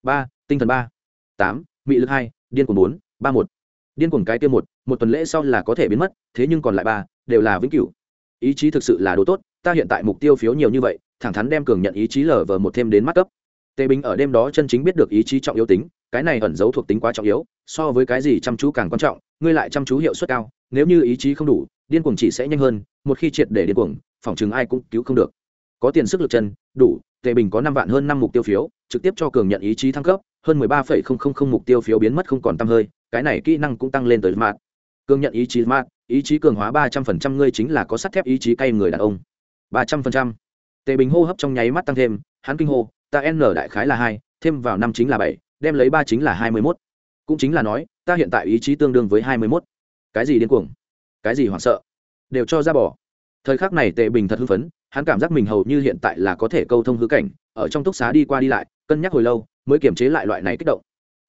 Ba, tinh thần ba. Tám, mị lực hai, điên cuồng bốn, ba một. Điên cuồng cái tiêu một một tuần lễ sau là có thể biến mất, thế nhưng còn lại ba, đều là vĩnh cửu ý chí thực sự là đồ tốt ta hiện tại mục tiêu phiếu nhiều như vậy thẳng thắn đem cường nhận ý chí lở vờ một thêm đến mắt cấp tề bình ở đêm đó chân chính biết được ý chí trọng yếu tính cái này ẩn giấu thuộc tính quá trọng yếu so với cái gì chăm chú càng quan trọng ngươi lại chăm chú hiệu suất cao nếu như ý chí không đủ điên cuồng chỉ sẽ nhanh hơn một khi triệt để điên cuồng phỏng chừng ai cũng cứu không được có tiền sức lực chân đủ tề bình có năm vạn hơn năm mục tiêu phiếu trực tiếp cho cường nhận ý chí thăng cấp hơn mười ba phẩy không không không mục tiêu phiếu biến mất không còn tăm hơi cái này kỹ năng cũng tăng lên tới mạt, cường nhận ý chí mạt ý chí cường hóa ba trăm phần trăm ngươi chính là có sắt thép ý chí cay người đàn ông. ba trăm phần trăm. Tề bình hô hấp trong nháy mắt tăng thêm, hắn kinh hô, ta n đại khái là hai, thêm vào năm chính là bảy, đem lấy ba chính là hai mươi mốt. Cũng chính là nói, ta hiện tại ý chí tương đương với hai mươi mốt. Cái gì điên cuồng? Cái gì hoảng sợ? Đều cho ra bỏ. Thời khắc này tề bình thật hưng phấn, hắn cảm giác mình hầu như hiện tại là có thể câu thông hư cảnh, ở trong túc xá đi qua đi lại, cân nhắc hồi lâu, mới kiềm chế lại loại này kích động.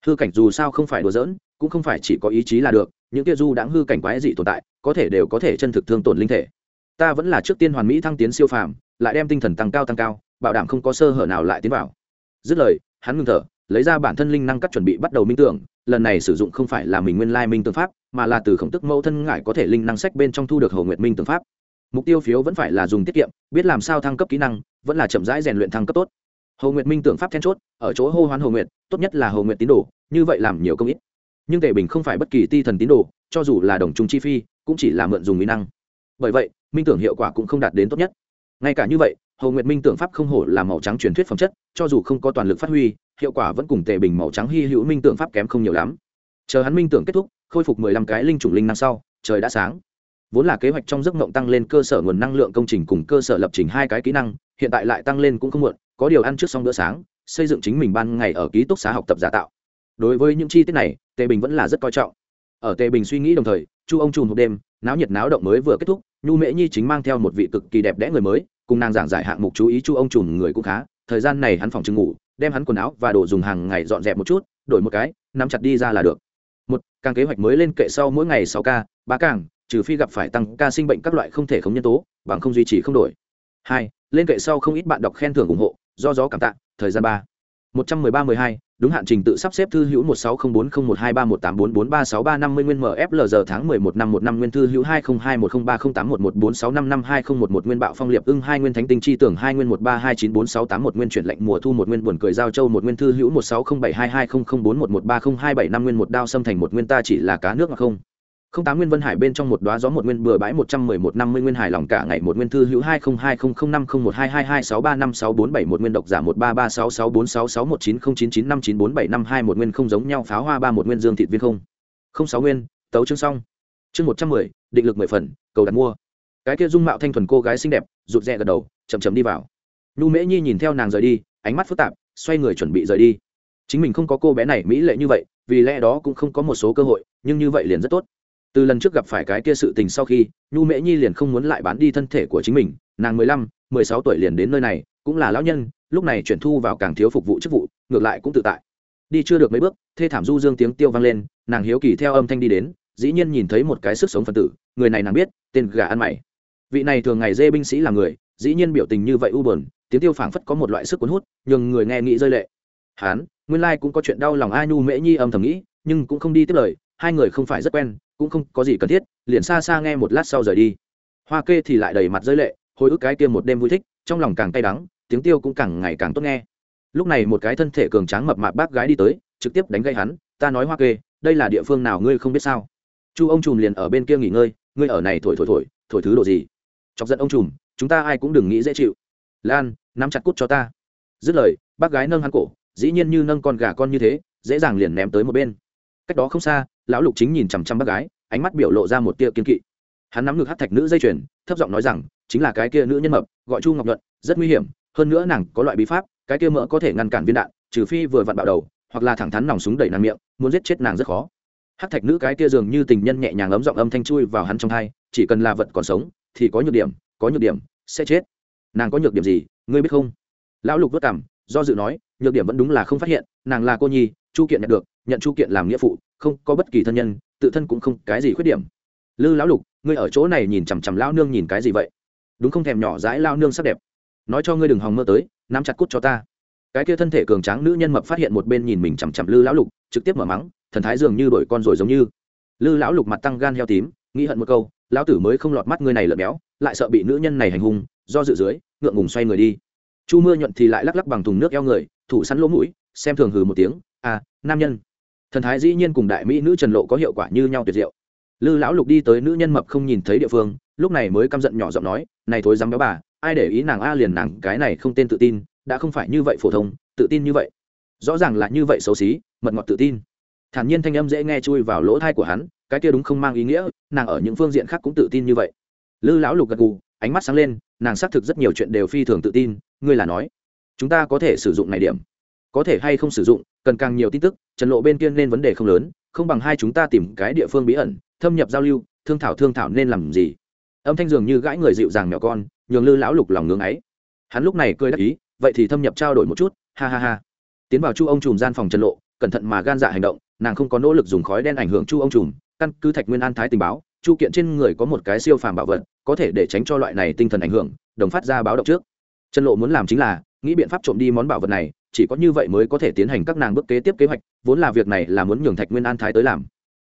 Hư cảnh dù sao không phải đùa giỡn, cũng không phải chỉ có ý chí là được những kia du đãng hư cảnh quái dị tồn tại, có thể đều có thể chân thực thương tổn linh thể. Ta vẫn là trước tiên hoàn mỹ thăng tiến siêu phàm, lại đem tinh thần tăng cao tăng cao, bảo đảm không có sơ hở nào lại tiến vào. Dứt lời, hắn ngừng thở, lấy ra bản thân linh năng cắt chuẩn bị bắt đầu minh tưởng, lần này sử dụng không phải là mình nguyên lai minh tưởng pháp, mà là từ khổng tức mẫu thân ngại có thể linh năng sách bên trong thu được hồ nguyện minh tưởng pháp. Mục tiêu phiếu vẫn phải là dùng tiết kiệm, biết làm sao thăng cấp kỹ năng, vẫn là chậm rãi rèn luyện thăng cấp tốt. Hồ nguyệt minh tưởng pháp then chốt, ở chỗ hô hoán hồ nguyệt, tốt nhất là hồ nguyệt tín đồ, như vậy làm nhiều công ít nhưng tề bình không phải bất kỳ ti thần tín đồ, cho dù là đồng trung chi phi, cũng chỉ là mượn dùng mỹ năng. Bởi vậy, minh tưởng hiệu quả cũng không đạt đến tốt nhất. Ngay cả như vậy hầu nguyệt minh tưởng pháp không hổ là màu trắng truyền thuyết phẩm chất, cho dù không có toàn lực phát huy, hiệu quả vẫn cùng tề bình màu trắng hy hữu minh tưởng pháp kém không nhiều lắm. Chờ hắn minh tưởng kết thúc, khôi phục mười lăm cái linh chủng linh năng sau, trời đã sáng. Vốn là kế hoạch trong giấc mộng tăng lên cơ sở nguồn năng lượng công trình cùng cơ sở lập trình hai cái kỹ năng, hiện tại lại tăng lên cũng không muộn, có điều ăn trước xong bữa sáng, xây dựng chính mình ban ngày ở ký túc xá học tập giả tạo đối với những chi tiết này tề bình vẫn là rất coi trọng. Ở tề bình suy nghĩ đồng thời chu ông trùm hộp đêm náo nhiệt náo động mới vừa kết thúc nhu mễ nhi chính mang theo một vị cực kỳ đẹp đẽ người mới cùng nàng giảng giải hạng mục chú ý chu ông trùm người cũng khá. Thời gian này hắn phòng chừng ngủ đem hắn quần áo và đồ dùng hàng ngày dọn dẹp một chút đổi một cái nắm chặt đi ra là được. Một càng kế hoạch mới lên kệ sau mỗi ngày sáu ca, ba càng trừ phi gặp phải tăng ca sinh bệnh các loại không thể không nhân tố bằng không duy trì không đổi. Hai lên kệ sau không ít bạn đọc khen thưởng ủng hộ do gió cảm tạ thời gian ba. Một trăm mười ba mười hai đúng hạn trình tự sắp xếp thư hữu một sáu không bốn không một hai ba một tám bốn bốn ba sáu ba năm mươi nguyên mfl giờ tháng mười một năm một năm nguyên thư hữu hai không hai một không ba không tám một một bốn sáu năm năm hai không một một nguyên bạo phong liệp ưng hai nguyên thánh tinh chi tưởng hai nguyên một ba hai chín bốn sáu tám một nguyên chuyển lệnh mùa thu một nguyên buồn cười giao châu một nguyên thư hữu một sáu không bảy hai hai không không bốn một một ba không hai bảy năm nguyên một đao xâm thành một nguyên ta chỉ là cá nước mà không không tám nguyên vân hải bên trong một đoá gió một nguyên bừa bãi một trăm mười một năm mươi nguyên hải lòng cả ngày một nguyên thư hữu hai không hai không không năm không một hai hai hai sáu ba năm sáu bốn bảy một nguyên độc giả một ba ba sáu sáu bốn sáu sáu một chín không chín chín năm chín bốn bảy năm hai một nguyên không giống nhau pháo hoa ba một nguyên dương thịt viên không. Không sáu nguyên, tấu chương xong. Chương một trăm mười, định lực mười phần, cầu đặt mua. Cái kia dung mạo thanh thuần cô gái xinh đẹp, rụt rè gật đầu chầm chầm đi vào. Nhu mễ nhi nhìn theo nàng rời đi, ánh mắt phức tạp, xoay người chuẩn bị rời đi. Chính mình không có cô bé này mỹ lệ như vậy, vì lẽ đó cũng không có một số cơ hội, nhưng như vậy liền rất tốt từ lần trước gặp phải cái kia sự tình sau khi, nhu mễ nhi liền không muốn lại bán đi thân thể của chính mình. Nàng mười lăm, mười sáu tuổi liền đến nơi này, cũng là lão nhân, lúc này chuyển thu vào càng thiếu phục vụ chức vụ, ngược lại cũng tự tại. Đi chưa được mấy bước, thê thảm du dương tiếng tiêu vang lên, nàng hiếu kỳ theo âm thanh đi đến, dĩ nhiên nhìn thấy một cái sức sống phân tử, người này nàng biết, tên gà ăn mày. Vị này thường ngày dê binh sĩ là người, dĩ nhiên biểu tình như vậy u bờn tiếng tiêu phảng phất có một loại sức cuốn hút, nhường người nghe nghĩ rơi lệ. Hán, nguyên lai cũng có chuyện đau lòng ai nhu mễ nhi âm thầm nghĩ, nhưng cũng không đi tiếp lời, hai người không phải rất quen cũng không có gì cần thiết, liền xa xa nghe một lát sau rời đi. Hoa kê thì lại đầy mặt rơi lệ, hồi ức cái kia một đêm vui thích, trong lòng càng cay đắng, tiếng tiêu cũng càng ngày càng tốt nghe. Lúc này một cái thân thể cường tráng mập mạp bác gái đi tới, trực tiếp đánh gây hắn, ta nói hoa kê, đây là địa phương nào ngươi không biết sao? Chu ông trùm liền ở bên kia nghỉ ngơi, ngươi ở này thổi thổi thổi thổi thứ đồ gì? Chọc giận ông trùm, chúng ta ai cũng đừng nghĩ dễ chịu. Lan, nắm chặt cút cho ta. Dứt lời, bác gái nâng hắn cổ, dĩ nhiên như nâng con gà con như thế, dễ dàng liền ném tới một bên cách đó không xa, lão lục chính nhìn chằm chằm bác gái, ánh mắt biểu lộ ra một tia kiên kỵ. Hắn nắm ngực hát thạch nữ dây chuyền, thấp giọng nói rằng, chính là cái kia nữ nhân mập, gọi chu ngọc nhuận, rất nguy hiểm, hơn nữa nàng có loại bí pháp, cái kia mỡ có thể ngăn cản viên đạn, trừ phi vừa vặn bạo đầu, hoặc là thẳng thắn nòng súng đẩy nàng miệng, muốn giết chết nàng rất khó. Hát thạch nữ cái kia dường như tình nhân nhẹ nhàng ấm giọng âm thanh chui vào hắn trong thai chỉ cần là vật còn sống, thì có nhược điểm, có nhược điểm, sẽ chết. Nàng có nhược điểm gì, ngươi biết không? Lão lục vất cảm do dự nói, nhược điểm vẫn đúng là không phát hiện, nàng là cô nhi, chu kiện nhận được nhận chu kiện làm nghĩa phụ, không có bất kỳ thân nhân, tự thân cũng không cái gì khuyết điểm. Lư lão lục, ngươi ở chỗ này nhìn chằm chằm lão nương nhìn cái gì vậy? Đúng không thèm nhỏ dãi lao nương sắc đẹp. Nói cho ngươi đừng hòng mơ tới, nắm chặt cút cho ta. Cái kia thân thể cường tráng nữ nhân mập phát hiện một bên nhìn mình chằm chằm lư lão lục, trực tiếp mở mắng, thần thái dường như đổi con rồi giống như. Lư lão lục mặt tăng gan heo tím, nghĩ hận một câu, lão tử mới không lọt mắt ngươi này lợn béo, lại sợ bị nữ nhân này hành hung, do dự dưới, ngượng ngùng xoay người đi. Chu mưa nhuận thì lại lắc lắc bằng thùng nước eo người, thủ sắn lỗ mũi, xem thường hừ một tiếng à nam nhân thần thái dĩ nhiên cùng đại mỹ nữ trần lộ có hiệu quả như nhau tuyệt diệu. Lư lão lục đi tới nữ nhân mập không nhìn thấy địa phương, lúc này mới căm giận nhỏ giọng nói, này thối dám béo bà, ai để ý nàng a liền nàng, cái này không tên tự tin, đã không phải như vậy phổ thông, tự tin như vậy. Rõ ràng là như vậy xấu xí, mật ngọt tự tin. Thản nhiên thanh âm dễ nghe chui vào lỗ thai của hắn, cái kia đúng không mang ý nghĩa, nàng ở những phương diện khác cũng tự tin như vậy. Lư lão lục gật gù, ánh mắt sáng lên, nàng xác thực rất nhiều chuyện đều phi thường tự tin, ngươi là nói, chúng ta có thể sử dụng này điểm, có thể hay không sử dụng cần càng nhiều tin tức, trần lộ bên kia nên vấn đề không lớn, không bằng hai chúng ta tìm cái địa phương bí ẩn, thâm nhập giao lưu, thương thảo thương thảo nên làm gì? Âm thanh dường như gãi người dịu dàng nhỏ con, nhường lư lão lục lòng ngưng ấy. Hắn lúc này cười đắc ý, vậy thì thâm nhập trao đổi một chút, ha ha ha. Tiến vào chu ông trùm gian phòng trần lộ, cẩn thận mà gan dạ hành động, nàng không có nỗ lực dùng khói đen ảnh hưởng chu ông trùm, căn cứ thạch nguyên an thái tình báo, chu kiện trên người có một cái siêu phàm bảo vật, có thể để tránh cho loại này tinh thần ảnh hưởng, đồng phát ra báo động trước. Trần lộ muốn làm chính là, nghĩ biện pháp trộm đi món bảo vật này chỉ có như vậy mới có thể tiến hành các nàng bước kế tiếp kế hoạch, vốn là việc này là muốn nhường thạch nguyên an thái tới làm.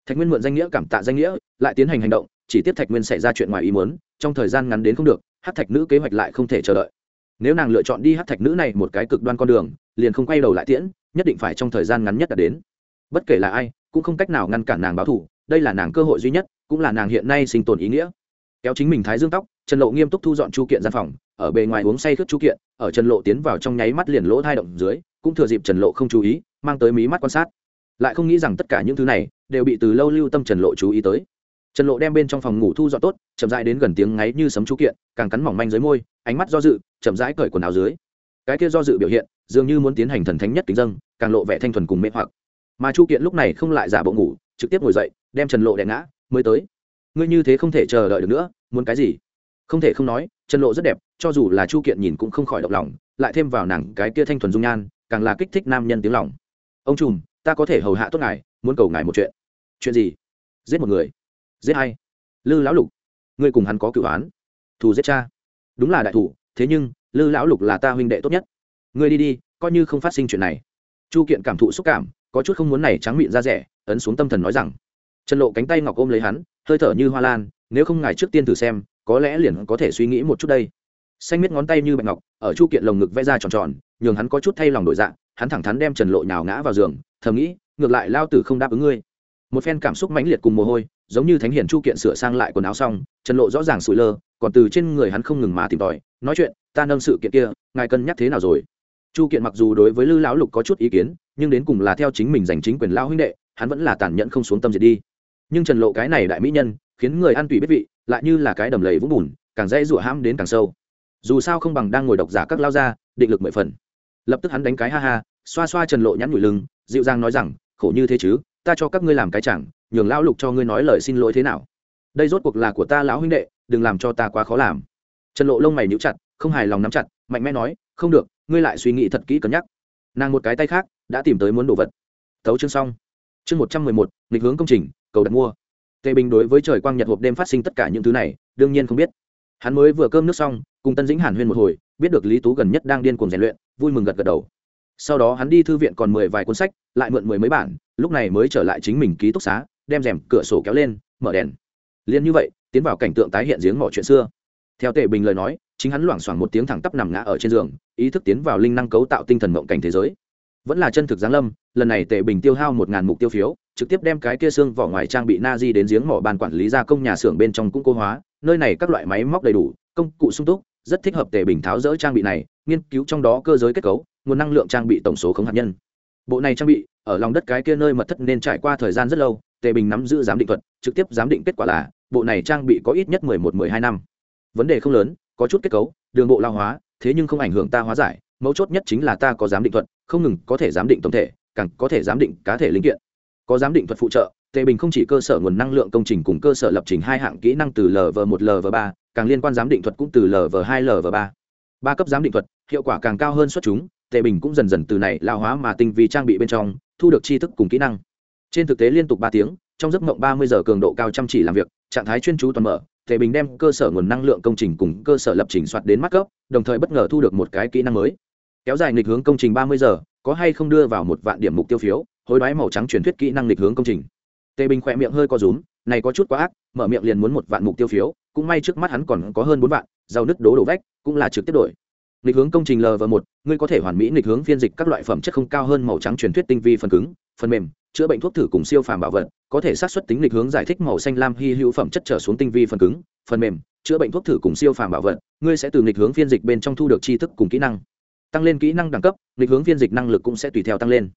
Thạch nguyên mượn danh nghĩa cảm tạ danh nghĩa, lại tiến hành hành động, chỉ tiếp thạch nguyên xảy ra chuyện ngoài ý muốn, trong thời gian ngắn đến không được hát thạch nữ kế hoạch lại không thể chờ đợi. Nếu nàng lựa chọn đi hát thạch nữ này một cái cực đoan con đường, liền không quay đầu lại tiễn, nhất định phải trong thời gian ngắn nhất đã đến. Bất kể là ai, cũng không cách nào ngăn cản nàng báo thủ đây là nàng cơ hội duy nhất, cũng là nàng hiện nay sinh tồn ý nghĩa. Kéo chính mình thái dương tóc trần lộ nghiêm túc thu dọn chu kiện gian phòng, ở bề ngoài uống say khướt chu kiện, ở trần lộ tiến vào trong nháy mắt liền lỗ thai động dưới, cũng thừa dịp trần lộ không chú ý, mang tới mí mắt quan sát. Lại không nghĩ rằng tất cả những thứ này đều bị từ lâu lưu tâm trần lộ chú ý tới. Trần lộ đem bên trong phòng ngủ thu dọn tốt, chậm rãi đến gần tiếng ngáy như sấm chu kiện, càng cắn mỏng manh dưới môi, ánh mắt do dự, chậm rãi cởi quần áo dưới. Cái kia do dự biểu hiện, dường như muốn tiến hành thần thánh nhất kính dâng, càng lộ vẻ thanh thuần cùng mê hoặc. Mà chu kiện lúc này không lại giả bộ ngủ, trực tiếp ngồi dậy, đem trần lộ đè ngã, mới tới. Ngươi như thế không thể chờ đợi được nữa, muốn cái gì? Không thể không nói trần lộ rất đẹp, cho dù là chu kiện nhìn cũng không khỏi động lòng, lại thêm vào nàng cái kia thanh thuần dung nhan, càng là kích thích nam nhân tiếng lòng. Ông trùm, ta có thể hầu hạ tốt ngài, muốn cầu ngài một chuyện. Chuyện gì? Giết một người. Giết hay lư lão lục. Ngươi cùng hắn có cựu án. Thù giết cha. Đúng là đại thủ thế nhưng, lư lão lục là ta huynh đệ tốt nhất. Ngươi đi đi, coi như không phát sinh chuyện này. Chu kiện cảm thụ xúc cảm, có chút không muốn này trắng miệng ra rẻ, ấn xuống tâm thần nói rằng. Trần lộ cánh tay ngọc ôm lấy hắn, hơi thở như hoa lan, nếu không ngài trước tiên thử xem có lẽ liền có thể suy nghĩ một chút đây. Xanh miết ngón tay như bạch ngọc, ở chu kiện lồng ngực vẽ ra tròn tròn, nhường hắn có chút thay lòng đổi dạng hắn thẳng thắn đem trần lộ nhào ngã vào giường, thầm nghĩ, ngược lại lao tử không đáp ứng ngươi. Một phen cảm xúc mãnh liệt cùng mồ hôi, giống như thánh hiền chu kiện sửa sang lại quần áo xong, trần lộ rõ ràng sủi lơ, còn từ trên người hắn không ngừng mà tìm tòi, nói chuyện, ta nâng sự kiện kia, ngài cân nhắc thế nào rồi? Chu kiện mặc dù đối với lư lão lục có chút ý kiến, nhưng đến cùng là theo chính mình giành chính quyền lao huynh đệ, hắn vẫn là tàn nhẫn không xuống tâm diệt đi. Nhưng trần lộ cái này đại mỹ nhân khiến người ăn tùy biết vị, lại như là cái đầm lầy vũng bùn, càng dễ rủa ham đến càng sâu. Dù sao không bằng đang ngồi độc giả các lao ra định lực mười phần. Lập tức hắn đánh cái ha ha, xoa xoa trần lộ nhắn nhủi lưng, dịu dàng nói rằng, khổ như thế chứ, ta cho các ngươi làm cái chẳng, nhường lão lục cho ngươi nói lời xin lỗi thế nào. Đây rốt cuộc là của ta lão huynh đệ, đừng làm cho ta quá khó làm. Trần lộ lông mày níu chặt, không hài lòng nắm chặt, mạnh mẽ nói, không được, ngươi lại suy nghĩ thật kỹ cân nhắc. Nàng một cái tay khác, đã tìm tới muốn đồ vật. Thấu chương xong. Chương một trăm mười một, nghịch hướng công trình, cầu đặt mua tề bình đối với trời quang nhật hộp đêm phát sinh tất cả những thứ này, đương nhiên không biết. Hắn mới vừa cơm nước xong, cùng tân dĩnh hàn huyên một hồi, biết được lý tú gần nhất đang điên cuồng rèn luyện, vui mừng gật gật đầu. Sau đó hắn đi thư viện còn mười vài cuốn sách, lại mượn mười mấy bản, lúc này mới trở lại chính mình ký túc xá, đem rèm cửa sổ kéo lên, mở đèn. Liền như vậy, tiến vào cảnh tượng tái hiện giếng mỏ chuyện xưa. Theo tề bình lời nói, chính hắn loảng xoảng một tiếng thẳng tắp nằm ngã ở trên giường, ý thức tiến vào linh năng cấu tạo tinh thần mộng cảnh thế giới. Vẫn là chân thực giáng lâm, lần này tề bình tiêu hao một ngàn mục tiêu phiếu trực tiếp đem cái kia xương vỏ ngoài trang bị na di đến giếng mỏ ban quản lý gia công nhà xưởng bên trong cũng cô hóa, nơi này các loại máy móc đầy đủ, công cụ sung túc, rất thích hợp tề bình tháo rỡ trang bị này, nghiên cứu trong đó cơ giới kết cấu, nguồn năng lượng trang bị tổng số không hạt nhân. Bộ này trang bị, ở lòng đất cái kia nơi mật thất nên trải qua thời gian rất lâu, tề bình nắm giữ giám định thuật, trực tiếp giám định kết quả là, bộ này trang bị có ít nhất mười một, mười hai năm. Vấn đề không lớn, có chút kết cấu, đường bộ lao hóa, thế nhưng không ảnh hưởng ta hóa giải, mấu chốt nhất chính là ta có giám định thuật, không ngừng có thể giám định tổng thể, càng có thể giám định cá thể linh kiện có giám định thuật phụ trợ, tề bình không chỉ cơ sở nguồn năng lượng công trình cùng cơ sở lập trình hai hạng kỹ năng từ lv một lv ba, càng liên quan giám định thuật cũng từ lv hai lv ba. Ba cấp giám định thuật, hiệu quả càng cao hơn xuất chúng, tề bình cũng dần dần từ này lao hóa mà tinh vi trang bị bên trong, thu được tri thức cùng kỹ năng. Trên thực tế liên tục ba tiếng, trong giấc mộng ba mươi giờ cường độ cao chăm chỉ làm việc, trạng thái chuyên chú toàn mở, tề bình đem cơ sở nguồn năng lượng công trình cùng cơ sở lập trình soạt đến mắt cấp, đồng thời bất ngờ thu được một cái kỹ năng mới. Kéo dài nghịch hướng công trình ba mươi giờ, có hay không đưa vào một vạn điểm mục tiêu phiếu hối đoái màu trắng truyền thuyết kỹ năng lịch hướng công trình. Tề bình khỏe miệng hơi co rúm, này có chút quá ác, mở miệng liền muốn một vạn mục tiêu phiếu, cũng may trước mắt hắn còn có hơn bốn vạn, giàu nứt đố đổ vách, cũng là trực tiếp đổi. Lịch hướng công trình l và một, ngươi có thể hoàn mỹ lịch hướng phiên dịch các loại phẩm chất không cao hơn màu trắng truyền thuyết tinh vi phần cứng, phần mềm, chữa bệnh thuốc thử cùng siêu phàm bảo vật, có thể xác suất tính lịch hướng giải thích màu xanh lam hy hữu phẩm chất trở xuống tinh vi phần cứng, phần mềm, chữa bệnh thuốc thử cùng siêu phàm bảo vật, ngươi sẽ từ lịch hướng phiên dịch bên trong thu được tri thức cùng kỹ năng. Tăng lên kỹ năng đẳng cấp, lịch hướng phiên dịch năng lực cũng sẽ tùy theo tăng lên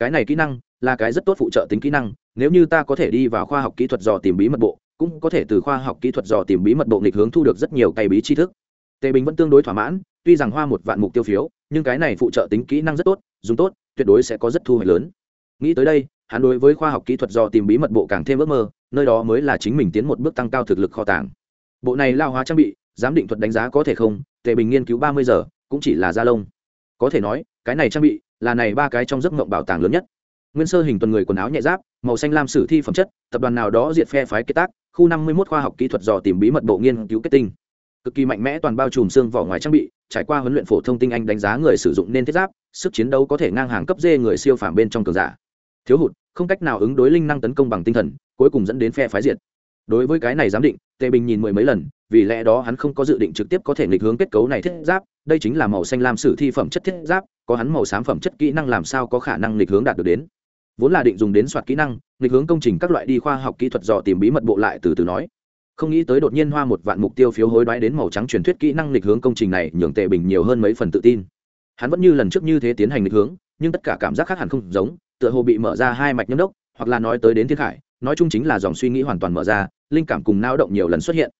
cái này kỹ năng là cái rất tốt phụ trợ tính kỹ năng, nếu như ta có thể đi vào khoa học kỹ thuật dò tìm bí mật bộ, cũng có thể từ khoa học kỹ thuật dò tìm bí mật bộ nghịch hướng thu được rất nhiều cây bí tri thức. Tề bình vẫn tương đối thỏa mãn, tuy rằng hoa một vạn mục tiêu phiếu, nhưng cái này phụ trợ tính kỹ năng rất tốt, dùng tốt, tuyệt đối sẽ có rất thu hoạch lớn. Nghĩ tới đây, hắn đối với khoa học kỹ thuật dò tìm bí mật bộ càng thêm ước mơ, nơi đó mới là chính mình tiến một bước tăng cao thực lực kho tàng. Bộ này lao hóa trang bị, giám định thuật đánh giá có thể không? Tề bình nghiên cứu ba mươi giờ, cũng chỉ là da lông. Có thể nói, cái này trang bị là này ba cái trong giấc mộng bảo tàng lớn nhất. Nguyên sơ hình tuần người quần áo nhẹ giáp, màu xanh lam sử thi phẩm chất, tập đoàn nào đó diệt phe phái kết tác, khu năm mươi một khoa học kỹ thuật dò tìm bí mật bộ nghiên cứu kết tinh. Cực kỳ mạnh mẽ toàn bao trùm xương vỏ ngoài trang bị, trải qua huấn luyện phổ thông tinh anh đánh giá người sử dụng nên thiết giáp, sức chiến đấu có thể ngang hàng cấp dê người siêu phàm bên trong cường giả. Thiếu hụt, không cách nào ứng đối linh năng tấn công bằng tinh thần, cuối cùng dẫn đến phe phái diệt. Đối với cái này giám định, tề bình nhìn mười mấy lần, vì lẽ đó hắn không có dự định trực tiếp có thể nghịch hướng kết cấu này thiết giáp, đây chính là màu xanh lam sử thi phẩm chất thiết giáp có hắn màu xám phẩm chất kỹ năng làm sao có khả năng nghịch hướng đạt được đến. Vốn là định dùng đến soạt kỹ năng, nghịch hướng công trình các loại đi khoa học kỹ thuật dò tìm bí mật bộ lại từ từ nói. Không nghĩ tới đột nhiên hoa một vạn mục tiêu phiếu hối đoái đến màu trắng truyền thuyết kỹ năng nghịch hướng công trình này, nhường tệ bình nhiều hơn mấy phần tự tin. Hắn vẫn như lần trước như thế tiến hành nghịch hướng, nhưng tất cả cảm giác khác hẳn không giống, tựa hồ bị mở ra hai mạch nhâm đốc, hoặc là nói tới đến thiên khải, nói chung chính là dòng suy nghĩ hoàn toàn mở ra, linh cảm cùng nao động nhiều lần xuất hiện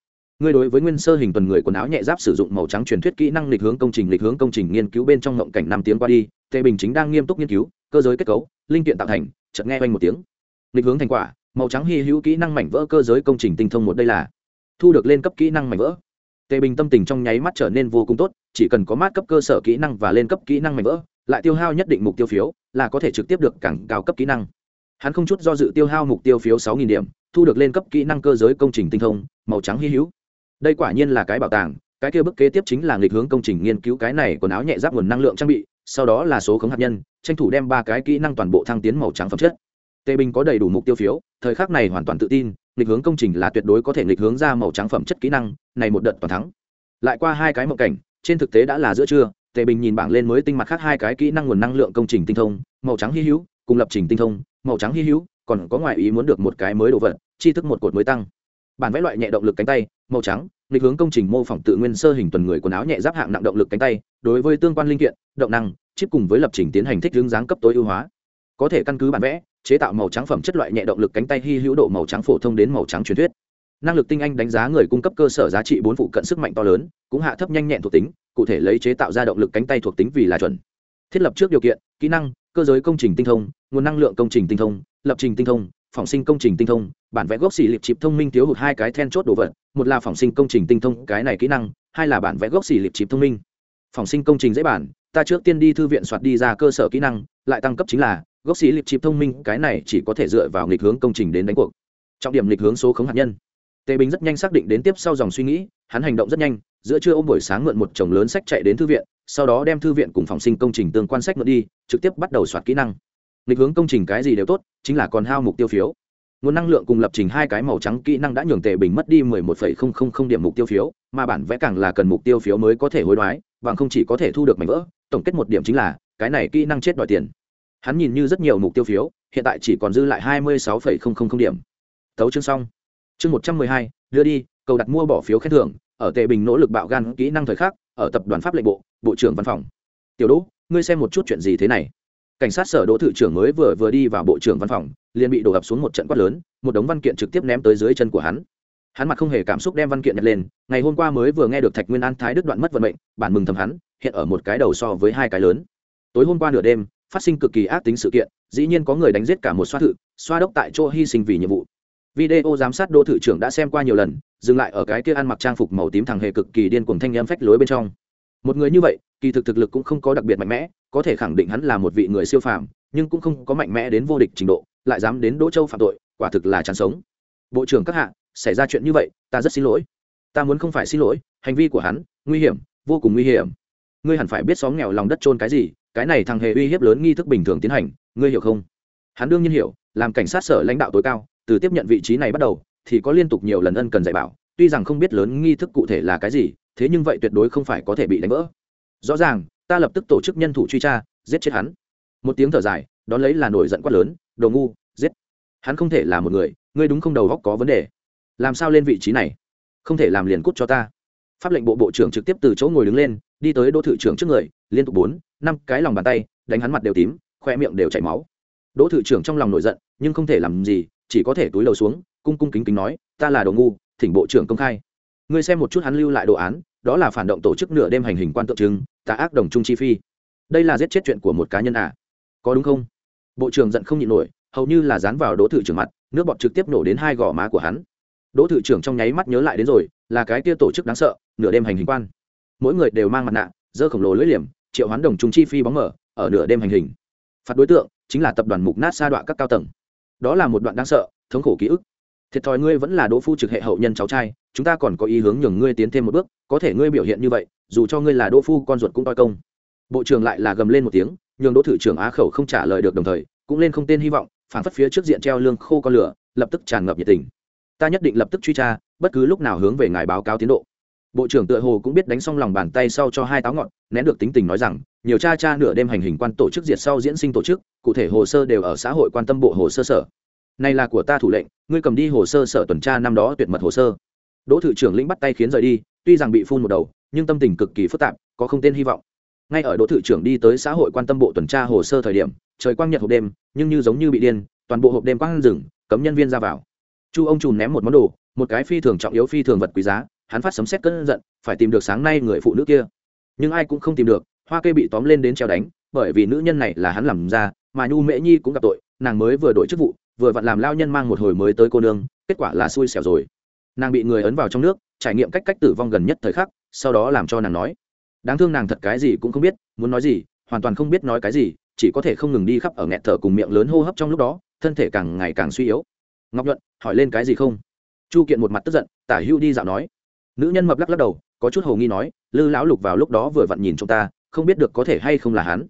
ngươi đối với nguyên sơ hình tuần người quần áo nhẹ giáp sử dụng màu trắng truyền thuyết kỹ năng lịch hướng công trình, lịch hướng công trình nghiên cứu bên trong ngộng cảnh năm tiếng qua đi, tề bình chính đang nghiêm túc nghiên cứu, cơ giới kết cấu, linh kiện tạo thành, chợt nghe quanh một tiếng. Lịch hướng thành quả, màu trắng hy hữu kỹ năng mảnh vỡ cơ giới công trình tinh thông một đây là thu được lên cấp kỹ năng mảnh vỡ. Tề bình tâm tình trong nháy mắt trở nên vô cùng tốt, chỉ cần có mát cấp cơ sở kỹ năng và lên cấp kỹ năng mảnh vỡ, lại tiêu hao nhất định mục tiêu phiếu, là có thể trực tiếp được cảng cao cấp kỹ năng. Hắn không chút do dự tiêu hao mục tiêu phiếu sáu nghìn điểm, thu được lên cấp kỹ năng cơ giới công trình tinh thông, màu trắng hy hữu đây quả nhiên là cái bảo tàng, cái kia bức kế tiếp chính là nghịch hướng công trình nghiên cứu cái này quần áo nhẹ giáp nguồn năng lượng trang bị, sau đó là số khống hạt nhân, tranh thủ đem ba cái kỹ năng toàn bộ thăng tiến màu trắng phẩm chất. Tề bình có đầy đủ mục tiêu phiếu, thời khắc này hoàn toàn tự tin, nghịch hướng công trình là tuyệt đối có thể nghịch hướng ra màu trắng phẩm chất kỹ năng, này một đợt toàn thắng. Lại qua hai cái mộng cảnh, trên thực tế đã là giữa trưa tề bình nhìn bảng lên mới tinh mặt khác hai cái kỹ năng nguồn năng lượng công trình tinh thông, màu trắng hy hữu, cùng lập trình tinh thông, màu trắng hy hữu, còn có ngoại ý muốn được một cái mới đồ vật chi thức một cột mới tăng bản vẽ loại nhẹ động lực cánh tay, màu trắng định hướng công trình mô phỏng tự nguyên sơ hình tuần người quần áo nhẹ giáp hạng nặng động lực cánh tay, đối với tương quan linh kiện, động năng, chip cùng với lập trình tiến hành thích hướng dáng cấp tối ưu hóa. Có thể căn cứ bản vẽ, chế tạo màu trắng phẩm chất loại nhẹ động lực cánh tay hy hữu độ màu trắng phổ thông đến màu trắng truyền thuyết. Năng lực tinh anh đánh giá người cung cấp cơ sở giá trị bốn phụ cận sức mạnh to lớn, cũng hạ thấp nhanh nhẹn thuộc tính, cụ thể lấy chế tạo ra động lực cánh tay thuộc tính vì là chuẩn. Thiết lập trước điều kiện, kỹ năng, cơ giới công trình tinh thông, nguồn năng lượng công trình tinh thông, lập trình tinh thông phòng sinh công trình tinh thông, bản vẽ gốc xỉ liệp chip thông minh thiếu hụt hai cái then chốt đồ vật, một là phòng sinh công trình tinh thông cái này kỹ năng, hai là bản vẽ gốc xỉ liệp chip thông minh. Phòng sinh công trình dễ bản, ta trước tiên đi thư viện soạt đi ra cơ sở kỹ năng, lại tăng cấp chính là, gốc xì lịch chip thông minh, cái này chỉ có thể dựa vào nghịch hướng công trình đến đánh cuộc. Trọng điểm nghịch hướng số khống hạt nhân. Tề bình rất nhanh xác định đến tiếp sau dòng suy nghĩ, hắn hành động rất nhanh, giữa trưa ôm buổi sáng mượn một chồng lớn sách chạy đến thư viện, sau đó đem thư viện cùng phòng sinh công trình tương quan sách mượn đi, trực tiếp bắt đầu soạt kỹ năng nghịch hướng công trình cái gì đều tốt, chính là còn hao mục tiêu phiếu. Nguồn năng lượng cùng lập trình hai cái màu trắng kỹ năng đã nhường tề bình mất đi mười một phẩy không không không điểm mục tiêu phiếu, mà bản vẽ càng là cần mục tiêu phiếu mới có thể hối đoái, bằng không chỉ có thể thu được mảnh vỡ, tổng kết một điểm chính là, cái này kỹ năng chết đòi tiền. Hắn nhìn như rất nhiều mục tiêu phiếu, hiện tại chỉ còn dư lại hai mươi sáu phẩy không không không điểm. Tấu chương xong. Chương một trăm mười hai, đưa đi, cầu đặt mua bỏ phiếu khen thưởng, ở tề bình nỗ lực bạo gan kỹ năng thời khắc, ở tập đoàn pháp lệnh bộ bộ trưởng văn phòng. Tiểu đỗ, ngươi xem một chút chuyện gì thế này cảnh sát sở đỗ thự trưởng mới vừa vừa đi vào bộ trưởng văn phòng, liền bị đổ ập xuống một trận quát lớn, một đống văn kiện trực tiếp ném tới dưới chân của hắn. Hắn mặt không hề cảm xúc đem văn kiện nhặt lên, ngày hôm qua mới vừa nghe được thạch nguyên an thái đức đoạn mất vận mệnh, bản mừng thầm hắn, hiện ở một cái đầu so với hai cái lớn. Tối hôm qua nửa đêm, phát sinh cực kỳ ác tính sự kiện, dĩ nhiên có người đánh giết cả một xoa thự, xoa đốc tại chỗ hy sinh vì nhiệm vụ. Video giám sát đô thự trưởng đã xem qua nhiều lần, dừng lại ở cái kia ăn mặc trang phục màu tím thằng hề cực kỳ điên cuồng thanh âm phách lối bên trong một người như vậy, kỳ thực thực lực cũng không có đặc biệt mạnh mẽ, có thể khẳng định hắn là một vị người siêu phàm, nhưng cũng không có mạnh mẽ đến vô địch trình độ, lại dám đến đỗ châu phạm tội, quả thực là chán sống. Bộ trưởng các hạ, xảy ra chuyện như vậy, ta rất xin lỗi. Ta muốn không phải xin lỗi, hành vi của hắn, nguy hiểm, vô cùng nguy hiểm. Ngươi hẳn phải biết xóm nghèo lòng đất trôn cái gì, cái này thằng hề uy hiếp lớn nghi thức bình thường tiến hành, ngươi hiểu không? Hắn đương nhiên hiểu, làm cảnh sát sở lãnh đạo tối cao, từ tiếp nhận vị trí này bắt đầu, thì có liên tục nhiều lần ân cần dạy bảo, tuy rằng không biết lớn nghi thức cụ thể là cái gì thế nhưng vậy tuyệt đối không phải có thể bị đánh vỡ. Rõ ràng, ta lập tức tổ chức nhân thủ truy tra, giết chết hắn. Một tiếng thở dài, đón lấy là nổi giận quát lớn, đồ ngu, giết. Hắn không thể là một người, ngươi đúng không đầu góc có vấn đề. Làm sao lên vị trí này? Không thể làm liền cút cho ta. Pháp lệnh bộ bộ trưởng trực tiếp từ chỗ ngồi đứng lên, đi tới đỗ thự trưởng trước người, liên tục bốn, năm cái lòng bàn tay, đánh hắn mặt đều tím, khoe miệng đều chảy máu. Đỗ thự trưởng trong lòng nổi giận, nhưng không thể làm gì, chỉ có thể túi lầu xuống, cung cung kính kính nói, ta là đồ ngu, thỉnh bộ trưởng công khai ngươi xem một chút hắn lưu lại đồ án, đó là phản động tổ chức nửa đêm hành hình quan tượng trưng, tà ác đồng trung chi phi. Đây là giết chết chuyện của một cá nhân à? Có đúng không? Bộ trưởng giận không nhịn nổi, hầu như là dán vào đỗ thự trưởng mặt, nước bọt trực tiếp nổ đến hai gò má của hắn. Đỗ thự trưởng trong nháy mắt nhớ lại đến rồi, là cái tia tổ chức đáng sợ, nửa đêm hành hình quan. Mỗi người đều mang mặt nạ dơ khổng lồ lưỡi liềm, triệu hoán đồng trung chi phi bóng mở, ở nửa đêm hành hình. Phạt đối tượng chính là tập đoàn mục nát sa đoạn các cao tầng. Đó là một đoạn đáng sợ, thống khổ ký ức thiệt thòi ngươi vẫn là đỗ phu trực hệ hậu nhân cháu trai, chúng ta còn có ý hướng nhường ngươi tiến thêm một bước, có thể ngươi biểu hiện như vậy, dù cho ngươi là đỗ phu con ruột cũng toi công. Bộ trưởng lại là gầm lên một tiếng, nhường đỗ thử trưởng á khẩu không trả lời được đồng thời, cũng lên không tên hy vọng, phản phất phía trước diện treo lương khô con lửa, lập tức tràn ngập nhiệt tình. Ta nhất định lập tức truy tra, bất cứ lúc nào hướng về ngài báo cáo tiến độ. Bộ trưởng tựa hồ cũng biết đánh xong lòng bàn tay sau cho hai táo ngọn, nén được tính tình nói rằng, nhiều cha cha nửa đêm hành hình quan tổ chức diệt sau diễn sinh tổ chức, cụ thể hồ sơ đều ở xã hội quan tâm bộ hồ sơ sở này là của ta thủ lệnh, ngươi cầm đi hồ sơ sở tuần tra năm đó tuyệt mật hồ sơ. Đỗ thự trưởng lĩnh bắt tay khiến rời đi, tuy rằng bị phun một đầu, nhưng tâm tình cực kỳ phức tạp, có không tên hy vọng. Ngay ở đỗ thự trưởng đi tới xã hội quan tâm bộ tuần tra hồ sơ thời điểm, trời quang nhật hộp đêm, nhưng như giống như bị điên, toàn bộ hộp đêm quang rừng, cấm nhân viên ra vào. Chu ông trùm ném một món đồ, một cái phi thường trọng yếu phi thường vật quý giá, hắn phát sấm xét cơn giận, phải tìm được sáng nay người phụ nữ kia. Nhưng ai cũng không tìm được, hoa kê bị tóm lên đến treo đánh, bởi vì nữ nhân này là hắn làm ra, mà nhu mễ nhi cũng gặp tội, nàng mới vừa đổi chức vụ vừa vặn làm lao nhân mang một hồi mới tới cô nương, kết quả là xui xẻo rồi. Nàng bị người ấn vào trong nước, trải nghiệm cách cách tử vong gần nhất thời khắc, sau đó làm cho nàng nói. Đáng thương nàng thật cái gì cũng không biết, muốn nói gì, hoàn toàn không biết nói cái gì, chỉ có thể không ngừng đi khắp ở nghẹt thở cùng miệng lớn hô hấp trong lúc đó, thân thể càng ngày càng suy yếu. Ngọc nhuận, hỏi lên cái gì không? Chu kiện một mặt tức giận, tả hữu đi dạo nói. Nữ nhân mập lắc lắc đầu, có chút hồ nghi nói, lư lão lục vào lúc đó vừa vặn nhìn chúng ta, không biết được có thể hay không là hắn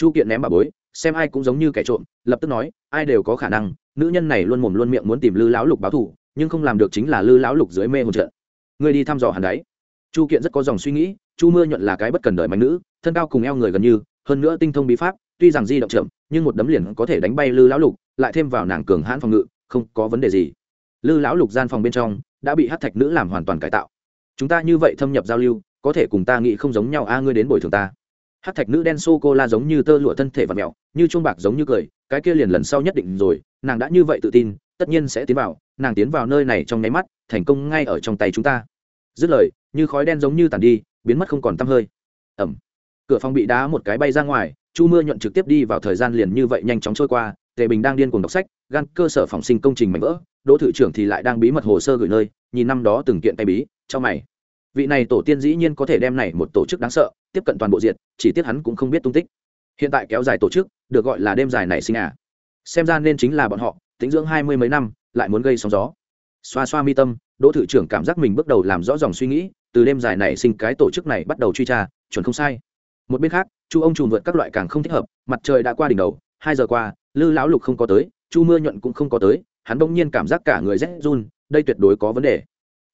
chu kiện ném bà bối, xem ai cũng giống như kẻ trộm, lập tức nói, ai đều có khả năng, nữ nhân này luôn mồm luôn miệng muốn tìm lư lão lục báo thù, nhưng không làm được chính là lư lão lục dưới mê hồn trận. Người đi thăm dò hẳn đấy. Chu kiện rất có dòng suy nghĩ, chu mưa nhuận là cái bất cần đời mạnh nữ, thân cao cùng eo người gần như, hơn nữa tinh thông bí pháp, tuy rằng di động chậm, nhưng một đấm liền có thể đánh bay lư lão lục, lại thêm vào nàng cường hãn phòng ngự, không có vấn đề gì. Lư lão lục gian phòng bên trong, đã bị hát thạch nữ làm hoàn toàn cải tạo. Chúng ta như vậy thâm nhập giao lưu, có thể cùng ta nghĩ không giống nhau, a, ngươi đến bồi thường ta hát thạch nữ đen sô cô la giống như tơ lụa thân thể và mẹo, như chuông bạc giống như cười, cái kia liền lần sau nhất định rồi, nàng đã như vậy tự tin, tất nhiên sẽ tiến vào, nàng tiến vào nơi này trong nháy mắt, thành công ngay ở trong tay chúng ta. Dứt lời, như khói đen giống như tàn đi, biến mất không còn tăm hơi. Ẩm. Cửa phòng bị đá một cái bay ra ngoài, chu mưa nhuận trực tiếp đi vào thời gian liền như vậy nhanh chóng trôi qua, tề bình đang điên cuồng đọc sách, gan cơ sở phòng sinh công trình mạnh vỡ, đỗ thự trưởng thì lại đang bí mật hồ sơ gửi nơi, nhìn năm đó từng kiện tay bí, cho mày vị này tổ tiên dĩ nhiên có thể đem này một tổ chức đáng sợ, tiếp cận toàn bộ diệt, chỉ tiếc hắn cũng không biết tung tích. Hiện tại kéo dài tổ chức, được gọi là đêm dài này sinh à. Xem ra nên chính là bọn họ, tính dưỡng hai mươi mấy năm, lại muốn gây sóng gió. Xoa xoa mi tâm, đỗ thự trưởng cảm giác mình bước đầu làm rõ dòng suy nghĩ, từ đêm dài này sinh cái tổ chức này bắt đầu truy tra, chuẩn không sai. Một bên khác, chu ông trùm vượt các loại càng không thích hợp, mặt trời đã qua đỉnh đầu, hai giờ qua, lư lão lục không có tới, chu mưa nhuận cũng không có tới, hắn bỗng nhiên cảm giác cả người rét run, đây tuyệt đối có vấn đề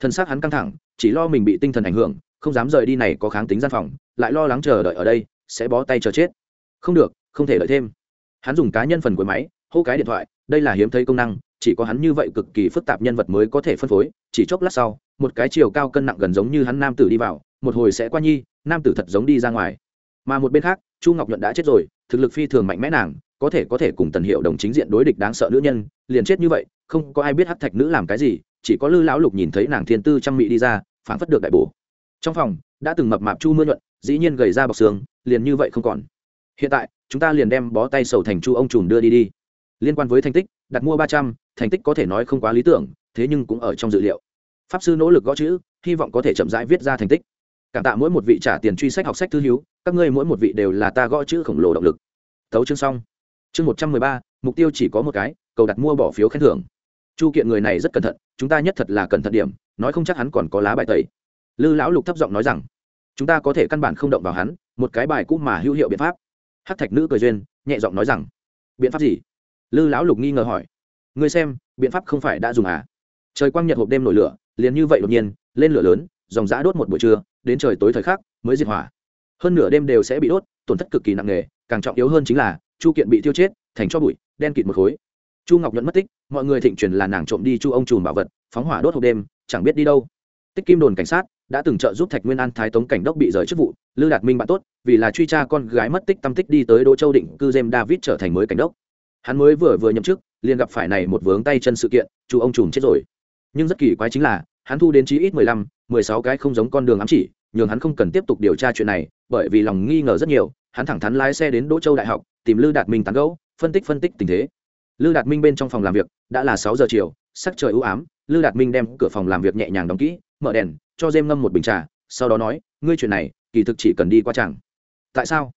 thân xác hắn căng thẳng, chỉ lo mình bị tinh thần ảnh hưởng, không dám rời đi này có kháng tính gian phòng, lại lo lắng chờ đợi ở đây, sẽ bó tay chờ chết. Không được, không thể đợi thêm. Hắn dùng cá nhân phần cuối máy, hô cái điện thoại, đây là hiếm thấy công năng, chỉ có hắn như vậy cực kỳ phức tạp nhân vật mới có thể phân phối, chỉ chốc lát sau, một cái chiều cao cân nặng gần giống như hắn nam tử đi vào, một hồi sẽ qua nhi, nam tử thật giống đi ra ngoài. Mà một bên khác, chu ngọc nhuận đã chết rồi, thực lực phi thường mạnh mẽ nàng, có thể có thể cùng tần hiệu đồng chính diện đối địch đáng sợ nữ nhân, liền chết như vậy, không có ai biết hắc thạch nữ làm cái gì chỉ có lư lão lục nhìn thấy nàng thiên tư trăm mỹ đi ra phản phất được đại bổ. Trong phòng, đã từng mập mạp chu mưa nhuận, dĩ nhiên gầy ra bọc xương, liền như vậy không còn. Hiện tại, chúng ta liền đem bó tay sầu thành chu ông trùm đưa đi đi. Liên quan với thành tích, đặt mua ba trăm, thành tích có thể nói không quá lý tưởng, thế nhưng cũng ở trong dự liệu. Pháp sư nỗ lực gõ chữ, hy vọng có thể chậm rãi viết ra thành tích. Cảm tạ mỗi một vị trả tiền truy sách học sách thư hiếu các ngươi mỗi một vị đều là ta gõ chữ khổng lồ động lực. Tấu chương xong. Chương một trăm mười ba, mục tiêu chỉ có một cái, cầu đặt mua bỏ phiếu khen thưởng chu kiện người này rất cẩn thận, chúng ta nhất thật là cẩn thận điểm, nói không chắc hắn còn có lá bài tẩy. Lư lão lục thấp giọng nói rằng, chúng ta có thể căn bản không động vào hắn, một cái bài cũ mà hữu hiệu biện pháp. Hát thạch nữ cười duyên, nhẹ giọng nói rằng, biện pháp gì? Lư lão lục nghi ngờ hỏi, ngươi xem, biện pháp không phải đã dùng à? Trời quang nhật hộp đêm nổi lửa, liền như vậy đột nhiên, lên lửa lớn, dòng giã đốt một buổi trưa, đến trời tối thời khắc, mới diệt hỏa. Hơn nửa đêm đều sẽ bị đốt, tổn thất cực kỳ nặng nề, càng trọng yếu hơn chính là, chu kiện bị tiêu chết, thành cho bụi, đen kịt một khối chu ngọc nhuận mất tích, mọi người thịnh truyền là nàng trộm đi chu ông trùm bảo vật, phóng hỏa đốt hộp đêm, chẳng biết đi đâu. Tích kim đồn cảnh sát đã từng trợ giúp thạch nguyên an thái tống cảnh đốc bị rời chức vụ lư đạt minh bạn tốt, vì là truy tra con gái mất tích tâm tích đi tới đỗ châu định cư jem david trở thành mới cảnh đốc. Hắn mới vừa vừa nhậm chức, liền gặp phải này một vướng tay chân sự kiện, chu ông trùm chết rồi. Nhưng rất kỳ quái chính là, hắn thu đến chí ít mười lăm, mười sáu cái không giống con đường ám chỉ, nhường hắn không cần tiếp tục điều tra chuyện này, bởi vì lòng nghi ngờ rất nhiều, hắn thẳng thắn lái xe đến đỗ châu đại học, tìm lư đạt minh tán gẫu, phân tích phân tích tình thế lư đạt minh bên trong phòng làm việc, đã là sáu giờ chiều, sắc trời ưu ám, lư đạt minh đem cửa phòng làm việc nhẹ nhàng đóng kỹ, mở đèn, cho dêm ngâm một bình trà, sau đó nói, ngươi chuyện này, kỳ thực chỉ cần đi qua chẳng. Tại sao?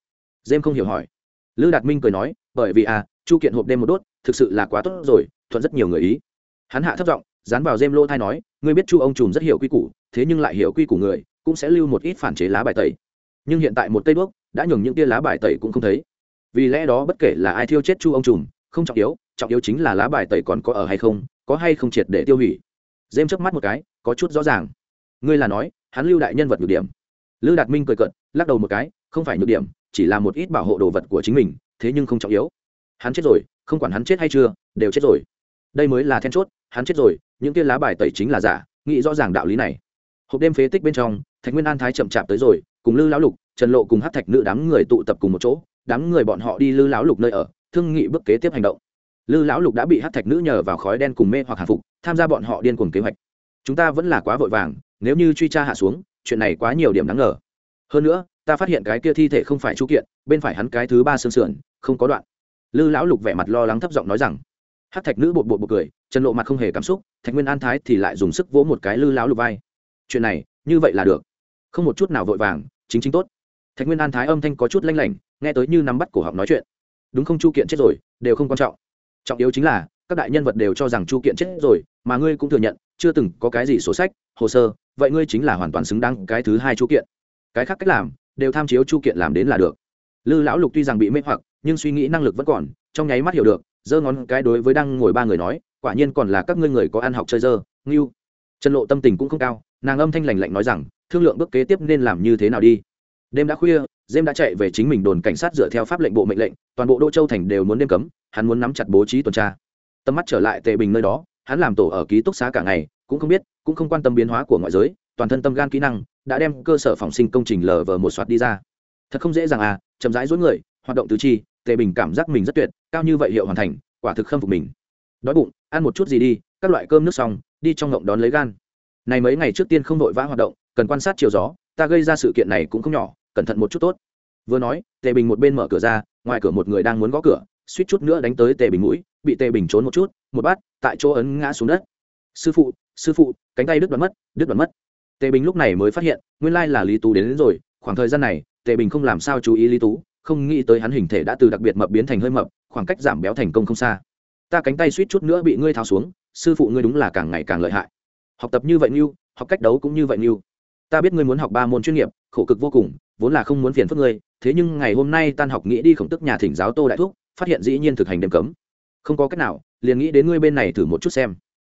Dêm không hiểu hỏi. Lư đạt minh cười nói, bởi vì à chu kiện hộp đêm một đốt, thực sự là quá tốt rồi, thuận rất nhiều người ý. Hắn hạ thấp giọng, dán vào dêm lô thai nói, ngươi biết chu ông trùm rất hiểu quy củ, thế nhưng lại hiểu quy củ người, cũng sẽ lưu một ít phản chế lá bài tẩy. Nhưng hiện tại một cây đuốc, đã nhường những tia lá bài tẩy cũng không thấy. Vì lẽ đó bất kể là ai thiêu chết chu ông trùm, không trọng yếu trọng yếu chính là lá bài tẩy còn có ở hay không, có hay không triệt để tiêu hủy. Dêm chớp mắt một cái, có chút rõ ràng. Ngươi là nói, hắn lưu đại nhân vật nhược điểm. Lưu đạt minh cười cận lắc đầu một cái, không phải nhược điểm, chỉ là một ít bảo hộ đồ vật của chính mình, thế nhưng không trọng yếu. Hắn chết rồi, không quản hắn chết hay chưa, đều chết rồi. Đây mới là then chốt, hắn chết rồi, những kia lá bài tẩy chính là giả, nghĩ rõ ràng đạo lý này. Hộp đêm phế tích bên trong, thạch nguyên an thái chậm chạp tới rồi, cùng lư lão lục, trần lộ cùng hát thạch nữ đám người tụ tập cùng một chỗ, đám người bọn họ đi lư lão lục nơi ở, thương nghị bước kế tiếp hành động lư lão lục đã bị hát thạch nữ nhờ vào khói đen cùng mê hoặc hạ phục, tham gia bọn họ điên cuồng kế hoạch. Chúng ta vẫn là quá vội vàng, nếu như truy tra hạ xuống, chuyện này quá nhiều điểm đáng ngờ. Hơn nữa, ta phát hiện cái kia thi thể không phải chu kiện, bên phải hắn cái thứ ba xương sườn, không có đoạn. Lư lão lục vẻ mặt lo lắng thấp giọng nói rằng, hát thạch nữ bột bột bột cười, trần lộ mặt không hề cảm xúc, thạch nguyên an thái thì lại dùng sức vỗ một cái lư lão lục vai. Chuyện này, như vậy là được. Không một chút nào vội vàng, chính chính tốt. Thạch nguyên an thái âm thanh có chút lanh lảnh, nghe tới như nắm bắt cổ họng nói chuyện. Đúng không chu kiện chết rồi, đều không quan trọng trọng yếu chính là, các đại nhân vật đều cho rằng chu kiện chết rồi, mà ngươi cũng thừa nhận, chưa từng có cái gì sổ sách, hồ sơ, vậy ngươi chính là hoàn toàn xứng đáng cái thứ hai chu kiện. Cái khác cách làm, đều tham chiếu chu kiện làm đến là được. Lư lão lục tuy rằng bị mê hoặc, nhưng suy nghĩ năng lực vẫn còn, trong nháy mắt hiểu được, giơ ngón cái đối với đang ngồi ba người nói, quả nhiên còn là các ngươi người có ăn học chơi dơ, ngưu. Trần lộ tâm tình cũng không cao, nàng âm thanh lành lạnh nói rằng, thương lượng bước kế tiếp nên làm như thế nào đi đêm đã khuya dêm đã chạy về chính mình đồn cảnh sát dựa theo pháp lệnh bộ mệnh lệnh, toàn bộ đô châu thành đều muốn đêm cấm, hắn muốn nắm chặt bố trí tuần tra. Tầm mắt trở lại tề bình nơi đó, hắn làm tổ ở ký túc xá cả ngày, cũng không biết, cũng không quan tâm biến hóa của ngoại giới, toàn thân tâm gan kỹ năng, đã đem cơ sở phòng sinh công trình lờ vờ một soạt đi ra. Thật không dễ dàng à chậm rãi dối người, hoạt động tứ chi, tề bình cảm giác mình rất tuyệt, cao như vậy hiệu hoàn thành, quả thực khâm phục mình. Đói bụng, ăn một chút gì đi, các loại cơm nước xong, đi trong ngộng đón lấy gan. Này mấy ngày trước tiên không vội vã hoạt động, cần quan sát chiều gió, ta gây ra sự kiện này cũng không nhỏ cẩn thận một chút tốt. Vừa nói tề bình một bên mở cửa ra ngoài cửa một người đang muốn gõ cửa suýt chút nữa đánh tới tề bình mũi bị tề bình trốn một chút một bát tại chỗ ấn ngã xuống đất. Sư phụ sư phụ cánh tay đứt đoạn mất đứt đoạn mất. Tề bình lúc này mới phát hiện nguyên lai là lý tú đến, đến rồi khoảng thời gian này tề bình không làm sao chú ý lý tú không nghĩ tới hắn hình thể đã từ đặc biệt mập biến thành hơi mập khoảng cách giảm béo thành công không xa. Ta cánh tay suýt chút nữa bị ngươi tháo xuống sư phụ ngươi đúng là càng ngày càng lợi hại. Học tập như vậy như học cách đấu cũng như vậy như ta biết ngươi muốn học ba môn chuyên nghiệp, khổ cực vô cùng, vốn là không muốn phiền phức ngươi, thế nhưng ngày hôm nay tan học nghĩ đi khổng tức nhà thỉnh giáo tô đại thúc, phát hiện dĩ nhiên thực hành đêm cấm. Không có cách nào, liền nghĩ đến ngươi bên này thử một chút xem.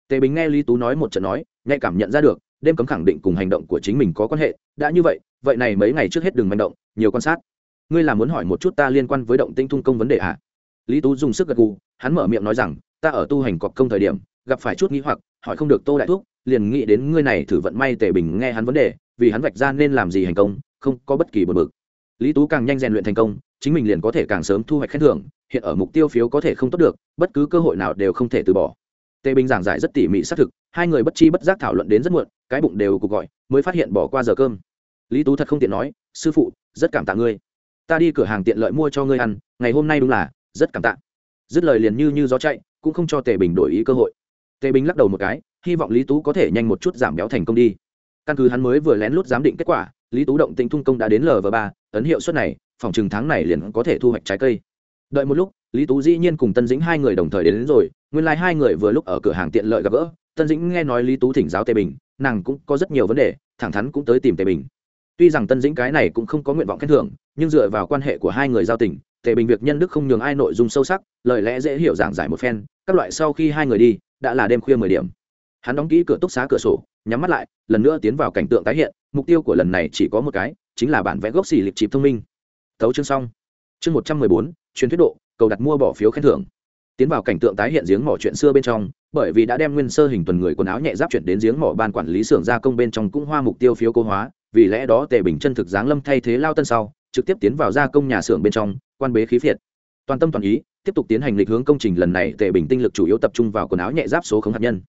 Tề bình nghe lý tú nói một trận nói, nhạy cảm nhận ra được, đêm cấm khẳng định cùng hành động của chính mình có quan hệ, đã như vậy vậy này mấy ngày trước hết đừng manh động, nhiều quan sát. Ngươi là muốn hỏi một chút ta liên quan với động tinh thung công vấn đề à? lý tú dùng sức gật gù, hắn mở miệng nói rằng, ta ở tu hành cọc công thời điểm, gặp phải chút nghĩ hoặc, hỏi không được tô đại thúc liền nghĩ đến ngươi này thử vận may tề bình nghe hắn vấn đề, vì hắn vạch ra nên làm gì hành công, không có bất kỳ bờ bực. Lý tú càng nhanh rèn luyện thành công, chính mình liền có thể càng sớm thu hoạch khen thưởng, hiện ở mục tiêu phiếu có thể không tốt được, bất cứ cơ hội nào đều không thể từ bỏ. Tề bình giảng giải rất tỉ mỉ xác thực, hai người bất chi bất giác thảo luận đến rất muộn, cái bụng đều cuộc gọi, mới phát hiện bỏ qua giờ cơm. Lý tú thật không tiện nói, sư phụ, rất cảm tạ ngươi. Ta đi cửa hàng tiện lợi mua cho ngươi ăn, ngày hôm nay đúng là rất cảm tạ. Dứt lời liền như như gió chạy, cũng không cho tề bình đổi ý cơ hội. Tề bình lắc đầu một cái hy vọng lý tú có thể nhanh một chút giảm béo thành công đi. Căn cứ hắn mới vừa lén lút giám định kết quả lý tú động tĩnh thung công đã đến lv ba ấn hiệu suất này phòng chừng tháng này liền có thể thu hoạch trái cây. Đợi một lúc lý tú dĩ nhiên cùng tân dĩnh hai người đồng thời đến, đến rồi nguyên lai、like、hai người vừa lúc ở cửa hàng tiện lợi gặp gỡ tân dĩnh nghe nói lý tú thỉnh giáo tề bình nàng cũng có rất nhiều vấn đề thẳng thắn cũng tới tìm tề bình. Tuy rằng tân dĩnh cái này cũng không có nguyện vọng khen thưởng nhưng dựa vào quan hệ của hai người giao tình tề bình việc nhân đức không nhường ai nội dung sâu sắc lời lẽ dễ hiểu giảng giải một phen các loại sau khi hai người đi đã là đêm khuya mười điểm hắn đóng kỹ cửa túc xá cửa sổ, nhắm mắt lại, lần nữa tiến vào cảnh tượng tái hiện, mục tiêu của lần này chỉ có một cái, chính là bản vẽ gốc xì lịch chịp thông minh. Tấu chương xong. Chương một trăm mười bốn, truyền thuyết độ, cầu đặt mua bỏ phiếu khen thưởng. Tiến vào cảnh tượng tái hiện giếng mỏ chuyện xưa bên trong, bởi vì đã đem nguyên sơ hình tuần người quần áo nhẹ giáp chuyển đến giếng mỏ ban quản lý xưởng gia công bên trong cũng hoa mục tiêu phiếu cố hóa, vì lẽ đó tề bình chân thực giáng lâm thay thế lao tân sau, trực tiếp tiến vào gia công nhà xưởng bên trong, quan bế khí phiệt. Toàn tâm toàn ý, tiếp tục tiến hành lịch hướng công trình lần này tề bình tinh lực chủ yếu tập trung vào quần áo nhẹ giáp số khống hạt nhân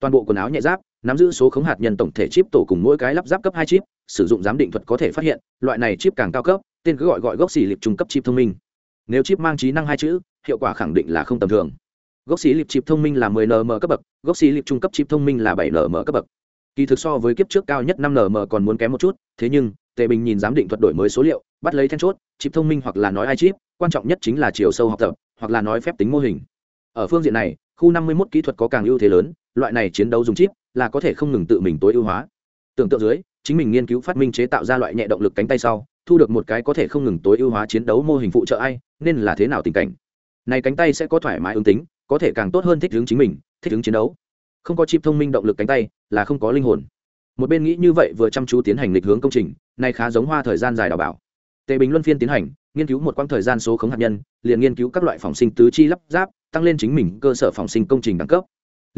toàn bộ quần áo nhẹ giáp, nắm giữ số khống hạt nhân tổng thể chip tổ cùng mỗi cái lắp ráp cấp hai chip, sử dụng giám định thuật có thể phát hiện, loại này chip càng cao cấp, tên cứ gọi gọi gốc xì lịp trung cấp chip thông minh. Nếu chip mang trí năng hai chữ, hiệu quả khẳng định là không tầm thường. Gốc xì lịp chip thông minh là 10 nm cấp bậc, gốc xì lịp trung cấp chip thông minh là 7 nm cấp bậc. Kỳ thực so với kiếp trước cao nhất 5 nm còn muốn kém một chút, thế nhưng, tề bình nhìn giám định thuật đổi mới số liệu, bắt lấy then chốt, chip thông minh hoặc là nói ai chip, quan trọng nhất chính là chiều sâu học tập, hoặc là nói phép tính mô hình. Ở phương diện này, khu 51 kỹ thuật có càng ưu thế lớn loại này chiến đấu dùng chip là có thể không ngừng tự mình tối ưu hóa. Tưởng tượng dưới, chính mình nghiên cứu phát minh chế tạo ra loại nhẹ động lực cánh tay sau, thu được một cái có thể không ngừng tối ưu hóa chiến đấu mô hình phụ trợ ai, nên là thế nào tình cảnh? Này cánh tay sẽ có thoải mái ứng tính, có thể càng tốt hơn thích ứng chính mình, thích ứng chiến đấu. Không có chip thông minh động lực cánh tay là không có linh hồn. Một bên nghĩ như vậy vừa chăm chú tiến hành lịch hướng công trình, này khá giống hoa thời gian dài đào bảo. Tề bình luân phiên tiến hành, nghiên cứu một quãng thời gian số khống hạt nhân, liền nghiên cứu các loại phòng sinh tứ chi lắp ráp, tăng lên chính mình cơ sở phòng sinh công trình đẳng cấp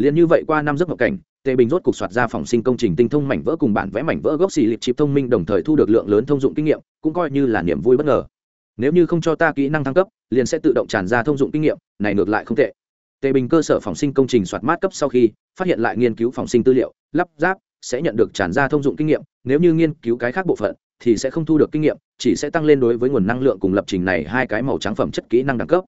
liền như vậy qua năm giấc ngộ cảnh, tề bình rốt cục soạt ra phòng sinh công trình tinh thông mảnh vỡ cùng bản vẽ mảnh vỡ gốc xì lịp chịp thông minh đồng thời thu được lượng lớn thông dụng kinh nghiệm, cũng coi như là niềm vui bất ngờ. Nếu như không cho ta kỹ năng thăng cấp, liền sẽ tự động tràn ra thông dụng kinh nghiệm, này ngược lại không tệ. Tề bình cơ sở phòng sinh công trình soạt mát cấp sau khi, phát hiện lại nghiên cứu phòng sinh tư liệu, lắp ráp, sẽ nhận được tràn ra thông dụng kinh nghiệm, nếu như nghiên cứu cái khác bộ phận, thì sẽ không thu được kinh nghiệm, chỉ sẽ tăng lên đối với nguồn năng lượng cùng lập trình này hai cái màu trắng phẩm chất kỹ năng đẳng cấp.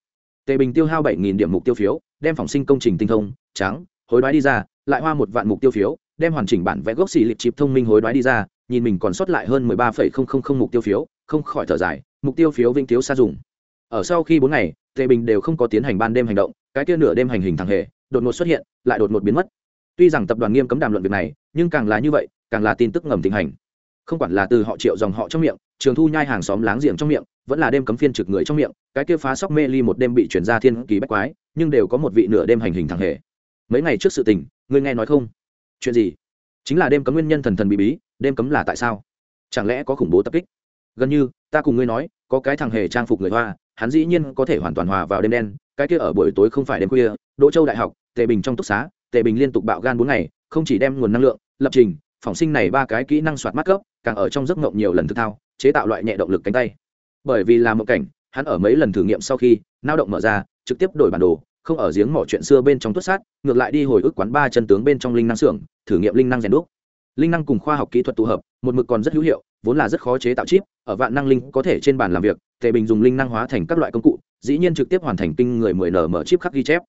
Tề bình tiêu hao bảy điểm mục tiêu phiếu, đem phòng sinh công trình tinh thông, trắng hối đoái đi ra, lại hoa một vạn mục tiêu phiếu, đem hoàn chỉnh bản vẽ gốc xì lịch chịp thông minh hối đoái đi ra, nhìn mình còn sót lại hơn mười ba phẩy không không không mục tiêu phiếu, không khỏi thở dài, mục tiêu phiếu vinh thiếu xa dùng. Ở sau khi bốn ngày, tề bình đều không có tiến hành ban đêm hành động, cái kia nửa đêm hành hình thằng hề, đột ngột xuất hiện, lại đột ngột biến mất. Tuy rằng tập đoàn nghiêm cấm đàm luận việc này, nhưng càng là như vậy, càng là tin tức ngầm tình hành. Không quản là từ họ triệu dòng họ trong miệng, trường thu nhai hàng xóm láng giềng trong miệng, vẫn là đêm cấm phiên trực người trong miệng, cái kia phá sóc mê ly một đêm bị chuyển ra thiên kỳ bách quái, nhưng đều có một vị nửa đêm hành hình thằng hề mấy ngày trước sự tình, ngươi nghe nói không? Chuyện gì? Chính là đêm cấm nguyên nhân thần thần bí bí, đêm cấm là tại sao? Chẳng lẽ có khủng bố tập kích? Gần như, ta cùng ngươi nói, có cái thằng hề trang phục người hoa, hắn dĩ nhiên có thể hoàn toàn hòa vào đêm đen, cái kia ở buổi tối không phải đêm khuya, đỗ châu đại học, tề bình trong túc xá, tề bình liên tục bạo gan bốn ngày, không chỉ đem nguồn năng lượng, lập trình phỏng sinh này ba cái kỹ năng soạt mắt cấp càng ở trong giấc ngộng nhiều lần thực thao, chế tạo loại nhẹ động lực cánh tay. Bởi vì là một cảnh, hắn ở mấy lần thử nghiệm sau khi lao động mở ra, trực tiếp đổi bản đồ không ở giếng mỏ chuyện xưa bên trong tuất sát, ngược lại đi hồi ức quán ba chân tướng bên trong linh năng xưởng, thử nghiệm linh năng rèn đúc. Linh năng cùng khoa học kỹ thuật tụ hợp, một mực còn rất hữu hiệu, vốn là rất khó chế tạo chip, ở vạn năng linh có thể trên bàn làm việc, tề bình dùng linh năng hóa thành các loại công cụ, dĩ nhiên trực tiếp hoàn thành kinh người mười nở mở chip khắc ghi chép.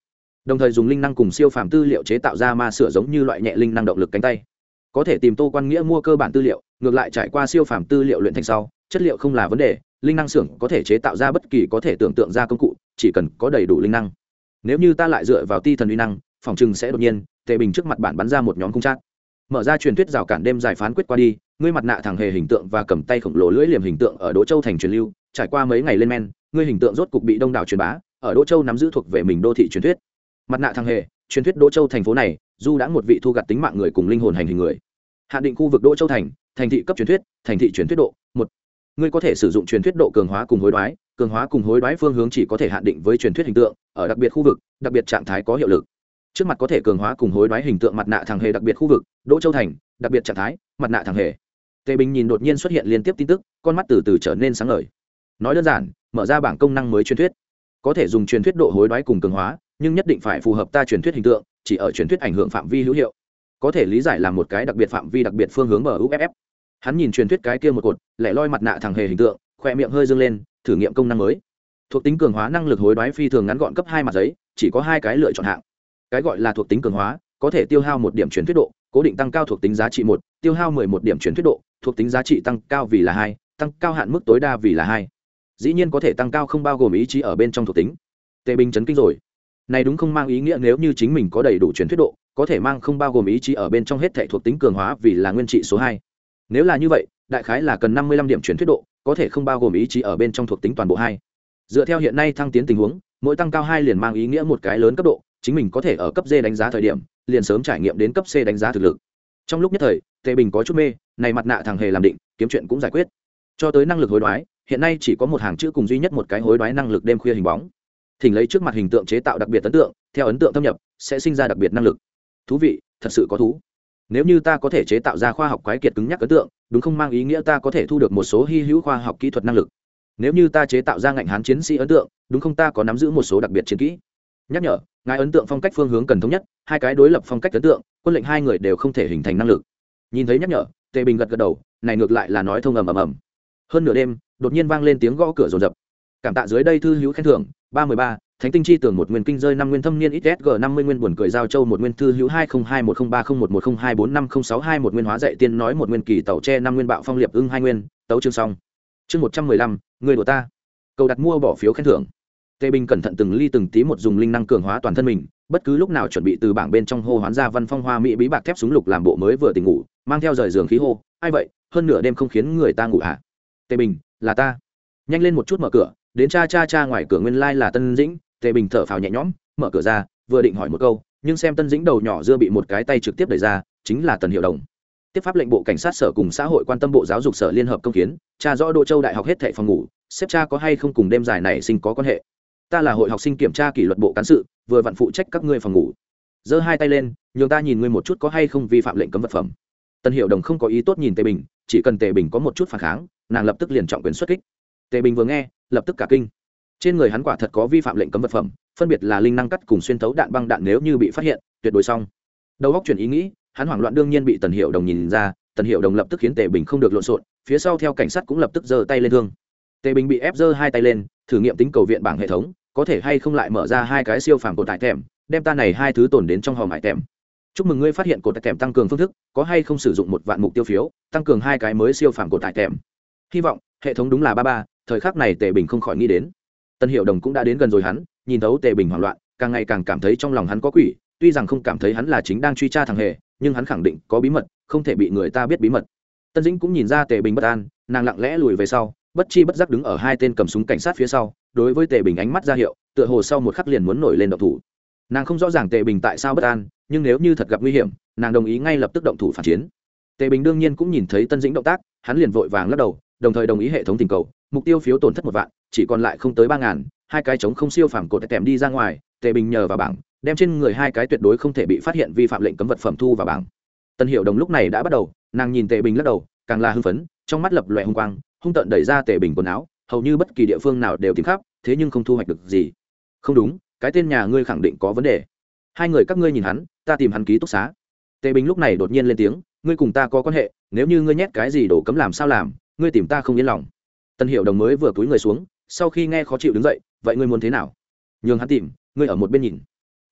Đồng thời dùng linh năng cùng siêu phàm tư liệu chế tạo ra ma sửa giống như loại nhẹ linh năng động lực cánh tay. Có thể tìm tô quan nghĩa mua cơ bản tư liệu, ngược lại trải qua siêu phàm tư liệu luyện thành sau, chất liệu không là vấn đề, linh năng xưởng có thể chế tạo ra bất kỳ có thể tưởng tượng ra công cụ, chỉ cần có đầy đủ linh năng nếu như ta lại dựa vào ti thần uy năng, phòng chừng sẽ đột nhiên, tề bình trước mặt bạn bắn ra một nhóm cung trác mở ra truyền thuyết rào cản đêm giải phán quyết qua đi, ngươi mặt nạ thằng hề hình tượng và cầm tay khổng lồ lưỡi liềm hình tượng ở đỗ châu thành truyền lưu, trải qua mấy ngày lên men, ngươi hình tượng rốt cục bị đông đảo truyền bá, ở đỗ châu nắm giữ thuộc về mình đô thị truyền thuyết. Mặt nạ thằng hề, truyền thuyết đỗ châu thành phố này du đã một vị thu gặt tính mạng người cùng linh hồn hành hình người. Hạn định khu vực đỗ châu thành thành thị cấp truyền thuyết, thành thị truyền thuyết độ một. Ngươi có thể sử dụng truyền thuyết độ cường hóa cùng hối đoái cường hóa cùng hối đoái phương hướng chỉ có thể hạn định với truyền thuyết hình tượng, ở đặc biệt khu vực, đặc biệt trạng thái có hiệu lực. Trước mặt có thể cường hóa cùng hối đoái hình tượng mặt nạ thằng hề đặc biệt khu vực, đỗ châu thành, đặc biệt trạng thái, mặt nạ thằng hề. Tề bình nhìn đột nhiên xuất hiện liên tiếp tin tức, con mắt từ từ trở nên sáng lời nói đơn giản, mở ra bảng công năng mới truyền thuyết. Có thể dùng truyền thuyết độ hối đoái cùng cường hóa, nhưng nhất định phải phù hợp ta truyền thuyết hình tượng, chỉ ở truyền thuyết ảnh hưởng phạm vi hữu hiệu. Có thể lý giải là một cái đặc biệt phạm vi đặc biệt phương hướng mở uff hắn nhìn truyền thuyết cái kia một cột lại loi mặt nạ thằng hề hình tượng khoe miệng hơi dâng lên thử nghiệm công năng mới. Thuộc tính cường hóa năng lực hối đoái phi thường ngắn gọn cấp hai mặt giấy, chỉ có hai cái lựa chọn hạng. Cái gọi là thuộc tính cường hóa, có thể tiêu hao một điểm chuyển thuyết độ, cố định tăng cao thuộc tính giá trị một, tiêu hao mười một điểm chuyển thuyết độ, thuộc tính giá trị tăng cao vì là hai, tăng cao hạn mức tối đa vì là hai. Dĩ nhiên có thể tăng cao không bao gồm ý chí ở bên trong thuộc tính. Tề bình chấn kinh rồi. Này đúng không mang ý nghĩa nếu như chính mình có đầy đủ chuyển thuyết độ, có thể mang không bao gồm ý chí ở bên trong hết thể thuộc tính cường hóa vì là nguyên trị số hai. Nếu là như vậy, đại khái là cần năm mươi lăm điểm chuyển thuyết độ có thể không bao gồm ý chí ở bên trong thuộc tính toàn bộ hai. Dựa theo hiện nay thăng tiến tình huống, mỗi tăng cao hai liền mang ý nghĩa một cái lớn cấp độ, chính mình có thể ở cấp d đánh giá thời điểm, liền sớm trải nghiệm đến cấp c đánh giá thực lực. Trong lúc nhất thời, tề bình có chút mê, này mặt nạ thằng hề làm định, kiếm chuyện cũng giải quyết. Cho tới năng lực hối đoái, hiện nay chỉ có một hàng chữ cùng duy nhất một cái hối đoái năng lực đêm khuya hình bóng. Thỉnh lấy trước mặt hình tượng chế tạo đặc biệt ấn tượng, theo ấn tượng thâm nhập, sẽ sinh ra đặc biệt năng lực. Thú vị, thật sự có thú nếu như ta có thể chế tạo ra khoa học quái kiệt cứng nhắc ấn tượng, đúng không mang ý nghĩa ta có thể thu được một số hy hữu khoa học kỹ thuật năng lực. Nếu như ta chế tạo ra ngạnh hán chiến sĩ ấn tượng, đúng không ta có nắm giữ một số đặc biệt chiến kỹ. Nhắc nhở, ngài ấn tượng phong cách phương hướng cần thống nhất, hai cái đối lập phong cách ấn tượng, quân lệnh hai người đều không thể hình thành năng lực. Nhìn thấy nhắc nhở, tề bình gật gật đầu, này ngược lại là nói thông ầm ầm ầm. Hơn nửa đêm, đột nhiên vang lên tiếng gõ cửa rồn rập cảm tạ dưới đây thư hữu khen thưởng, ba mươi ba thánh tinh chi tưởng một nguyên kinh rơi năm nguyên thâm niên ít g năm mươi nguyên buồn cười giao châu một nguyên thư hữu hai không hai một không ba không một một không hai bốn năm không sáu hai một nguyên hóa dạy tiên nói một nguyên kỳ tàu tre năm nguyên bạo phong liệp ưng hai nguyên, tấu chương xong. Chương một trăm mười lăm, người của ta. Cầu đặt mua bỏ phiếu khen thưởng. Tề bình cẩn thận từng ly từng tí một dùng linh năng cường hóa toàn thân mình, bất cứ lúc nào chuẩn bị từ bảng bên trong hô hoán ra văn phong hoa mỹ bí bạc thép súng lục làm bộ mới vừa tỉnh ngủ, mang theo rời giường khí hô, ai vậy? Hơn nửa đêm không khiến người ta ngủ hả? Tề bình, là ta. Nhanh lên một chút mở cửa, đến cha cha cha ngoài cửa nguyên lai là tân dĩnh tề bình thở phào nhẹ nhõm, mở cửa ra, vừa định hỏi một câu, nhưng xem tân dĩnh đầu nhỏ dưa bị một cái tay trực tiếp đẩy ra, chính là tần hiệu đồng. Tiếp pháp lệnh bộ cảnh sát sở cùng xã hội quan tâm bộ giáo dục sở liên hợp công kiến cha rõ đỗ châu đại học hết thệ phòng ngủ, xếp cha có hay không cùng đêm dài này sinh có quan hệ. Ta là hội học sinh kiểm tra kỷ luật bộ cán sự, vừa vặn phụ trách các ngươi phòng ngủ. Giơ hai tay lên, nhường ta nhìn ngươi một chút có hay không vi phạm lệnh cấm vật phẩm. Tân hiệu đồng không có ý tốt nhìn tề bình, chỉ cần tề bình có một chút phản kháng, nàng lập tức liền trọng quyền xuất kích. Tề bình vừa nghe, lập tức cả kinh trên người hắn quả thật có vi phạm lệnh cấm vật phẩm, phân biệt là linh năng cắt cùng xuyên thấu đạn băng đạn nếu như bị phát hiện, tuyệt đối xong. Đầu góc chuyển ý nghĩ, hắn hoảng loạn đương nhiên bị tần hiệu đồng nhìn ra, tần hiệu đồng lập tức khiến tề bình không được lộn xộn, phía sau theo cảnh sát cũng lập tức giơ tay lên thương. Tề bình bị ép giơ hai tay lên, thử nghiệm tính cầu viện bảng hệ thống, có thể hay không lại mở ra hai cái siêu phàm cột tại thèm đem ta này hai thứ tồn đến trong hòm hải thèm chúc mừng ngươi phát hiện cột tại thèm tăng cường phương thức, có hay không sử dụng một vạn mục tiêu phiếu, tăng cường hai cái mới siêu phàm cột tại thèm hy vọng, hệ thống đúng là ba ba, thời khắc này tề bình không khỏi nghĩ đến tân hiệu đồng cũng đã đến gần rồi hắn, nhìn thấu tề bình hoảng loạn, càng ngày càng cảm thấy trong lòng hắn có quỷ, tuy rằng không cảm thấy hắn là chính đang truy tra thằng hề, nhưng hắn khẳng định có bí mật, không thể bị người ta biết bí mật. Tân dĩnh cũng nhìn ra tề bình bất an, nàng lặng lẽ lùi về sau, bất chi bất giác đứng ở hai tên cầm súng cảnh sát phía sau, đối với tề bình ánh mắt ra hiệu, tựa hồ sau một khắc liền muốn nổi lên động thủ. Nàng không rõ ràng tề bình tại sao bất an, nhưng nếu như thật gặp nguy hiểm, nàng đồng ý ngay lập tức động thủ phản chiến. Tề bình đương nhiên cũng nhìn thấy tân dĩnh động tác, hắn liền vội vàng lắc đầu đồng thời đồng ý hệ thống tình cầu, mục tiêu phiếu tổn thất một vạn, chỉ còn lại không tới ba ngàn, hai cái chống không siêu phàm cột tèm đi ra ngoài, tề bình nhờ vào bảng, đem trên người hai cái tuyệt đối không thể bị phát hiện vi phạm lệnh cấm vật phẩm thu vào bảng. Tân hiệu đồng lúc này đã bắt đầu, nàng nhìn tề bình lắc đầu, càng là hưng phấn, trong mắt lập loẹ hung quang, hung tợn đẩy ra tề bình quần áo, hầu như bất kỳ địa phương nào đều tìm khắp, thế nhưng không thu hoạch được gì. Không đúng, cái tên nhà ngươi khẳng định có vấn đề. Hai người các ngươi nhìn hắn, ta tìm hắn ký túc xá. Tề bình lúc này đột nhiên lên tiếng, ngươi cùng ta có quan hệ, nếu như ngươi nhét cái gì đổ cấm làm sao làm ngươi tìm ta không yên lòng. Tân hiệu đồng mới vừa túi người xuống, sau khi nghe khó chịu đứng dậy, vậy ngươi muốn thế nào? Nhường hắn tìm, ngươi ở một bên nhìn.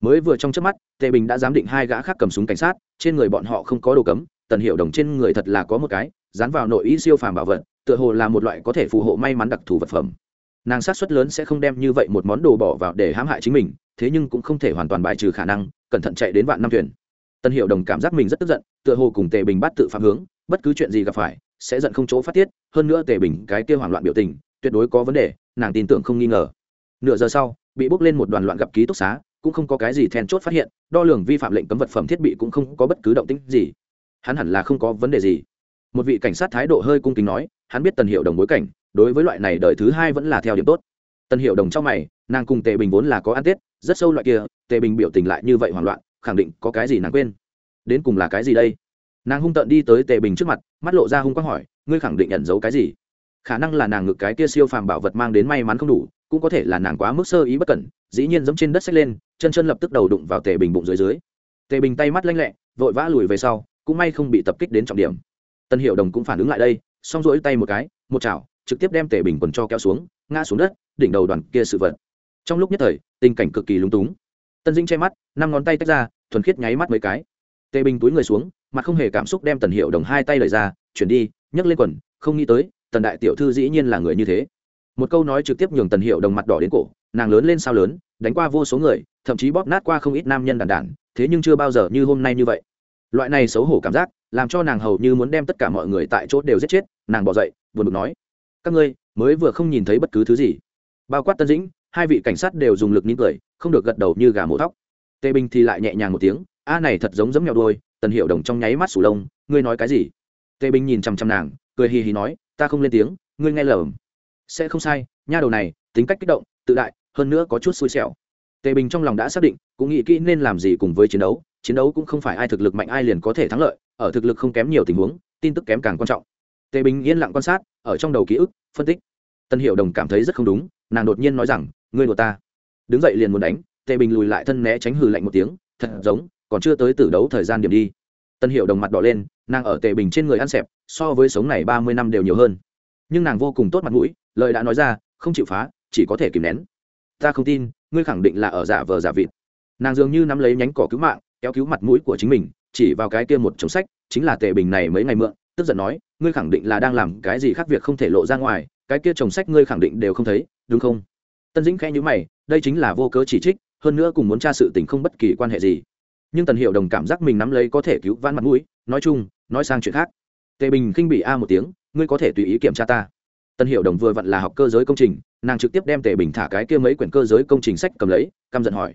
Mới vừa trong trước mắt, tề bình đã giám định hai gã khác cầm súng cảnh sát, trên người bọn họ không có đồ cấm, tần hiệu đồng trên người thật là có một cái, dán vào nội y siêu phàm bảo vật, tựa hồ là một loại có thể phù hộ may mắn đặc thù vật phẩm. Nàng sát suất lớn sẽ không đem như vậy một món đồ bỏ vào để hãm hại chính mình, thế nhưng cũng không thể hoàn toàn bài trừ khả năng, cẩn thận chạy đến vạn năm thuyền. Tân hiệu đồng cảm giác mình rất tức giận, tựa hồ cùng tề bình bắt tự phạm hướng, bất cứ chuyện gì gặp phải sẽ giận không chỗ phát tiết, hơn nữa tề bình cái kia hoảng loạn biểu tình, tuyệt đối có vấn đề, nàng tin tưởng không nghi ngờ. Nửa giờ sau, bị bốc lên một đoàn loạn gặp ký túc xá, cũng không có cái gì then chốt phát hiện, đo lường vi phạm lệnh cấm vật phẩm thiết bị cũng không có bất cứ động tĩnh gì. Hắn hẳn là không có vấn đề gì. Một vị cảnh sát thái độ hơi cung kính nói, hắn biết tần hiệu đồng bối cảnh, đối với loại này đời thứ hai vẫn là theo điểm tốt. Tần hiệu đồng trong mày, nàng cùng tề bình vốn là có ăn tết, rất sâu loại kia, tề bình biểu tình lại như vậy hoảng loạn, khẳng định có cái gì nàng quên. Đến cùng là cái gì đây? Nàng hung tợn đi tới tề bình trước mặt, mắt lộ ra hung quang hỏi, ngươi khẳng định nhận giấu cái gì? Khả năng là nàng ngực cái kia siêu phàm bảo vật mang đến may mắn không đủ, cũng có thể là nàng quá mức sơ ý bất cẩn, dĩ nhiên giống trên đất xách lên, chân chân lập tức đầu đụng vào tề bình bụng dưới dưới. Tề bình tay mắt lanh lẹ, vội vã lùi về sau, cũng may không bị tập kích đến trọng điểm. Tân hiệu đồng cũng phản ứng lại đây xong rỗi tay một cái, một chảo, trực tiếp đem tề bình quần cho kéo xuống, ngã xuống đất, đỉnh đầu đoàn kia sự vật. Trong lúc nhất thời, tình cảnh cực kỳ lúng túng. Tân dinh che mắt, năm ngón tay tách ra, thuần khiết nháy mắt mấy cái. Tề bình túi người xuống mặt không hề cảm xúc đem tần hiệu đồng hai tay lời ra, chuyển đi, nhấc lên quần, không nghĩ tới, tần đại tiểu thư dĩ nhiên là người như thế. Một câu nói trực tiếp nhường tần hiệu đồng mặt đỏ đến cổ, nàng lớn lên sao lớn, đánh qua vô số người, thậm chí bóp nát qua không ít nam nhân đàn đản thế nhưng chưa bao giờ như hôm nay như vậy. Loại này xấu hổ cảm giác, làm cho nàng hầu như muốn đem tất cả mọi người tại chỗ đều giết chết, nàng bỏ dậy vừa bực nói, các ngươi, mới vừa không nhìn thấy bất cứ thứ gì. Bao quát tân dĩnh, hai vị cảnh sát đều dùng lực nín cười, không được gật đầu như gà mổ thóc. tề bình thì lại nhẹ nhàng một tiếng, a này thật giống giống mèo đôi tần hiệu đồng trong nháy mắt sủ lông, ngươi nói cái gì? Tề bình nhìn chằm chằm nàng, cười hì hì nói, ta không lên tiếng, ngươi nghe lầm. Sẽ không sai, nha đầu này, tính cách kích động, tự đại, hơn nữa có chút xui xẻo. Tề bình trong lòng đã xác định, cũng nghĩ kỹ nên làm gì cùng với chiến đấu chiến đấu cũng không phải ai thực lực mạnh ai liền có thể thắng lợi, ở thực lực không kém nhiều tình huống, tin tức kém càng quan trọng. Tề bình yên lặng quan sát, ở trong đầu ký ức, phân tích. Tân hiệu đồng cảm thấy rất không đúng, nàng đột nhiên nói rằng, ngươi đùa ta. Đứng dậy liền muốn đánh, tề bình lùi lại thân né tránh hừ lạnh một tiếng, thật giống còn chưa tới tử đấu thời gian điểm đi. Tân hiệu đồng mặt đỏ lên, nàng ở tề bình trên người ăn xẹp, so với sống này ba mươi năm đều nhiều hơn. Nhưng nàng vô cùng tốt mặt mũi, lời đã nói ra, không chịu phá, chỉ có thể kìm nén. Ta không tin, ngươi khẳng định là ở giả vờ giả vịt. Nàng dường như nắm lấy nhánh cỏ cứu mạng, kéo cứu mặt mũi của chính mình, chỉ vào cái kia một chồng sách, chính là tề bình này mấy ngày mượn, tức giận nói, ngươi khẳng định là đang làm cái gì khác việc không thể lộ ra ngoài, cái kia chồng sách ngươi khẳng định đều không thấy, đúng không? Tân dĩnh khẽ nhữ mày, đây chính là vô cớ chỉ trích, hơn nữa cùng muốn tra sự tình không bất kỳ quan hệ gì nhưng tần hiệu đồng cảm giác mình nắm lấy có thể cứu vãn mặt mũi, nói chung, nói sang chuyện khác. Tề bình khinh bị a một tiếng, ngươi có thể tùy ý kiểm tra ta. Tần hiệu đồng vừa vặn là học cơ giới công trình, nàng trực tiếp đem tề bình thả cái kia mấy quyển cơ giới công trình sách cầm lấy, căm giận hỏi.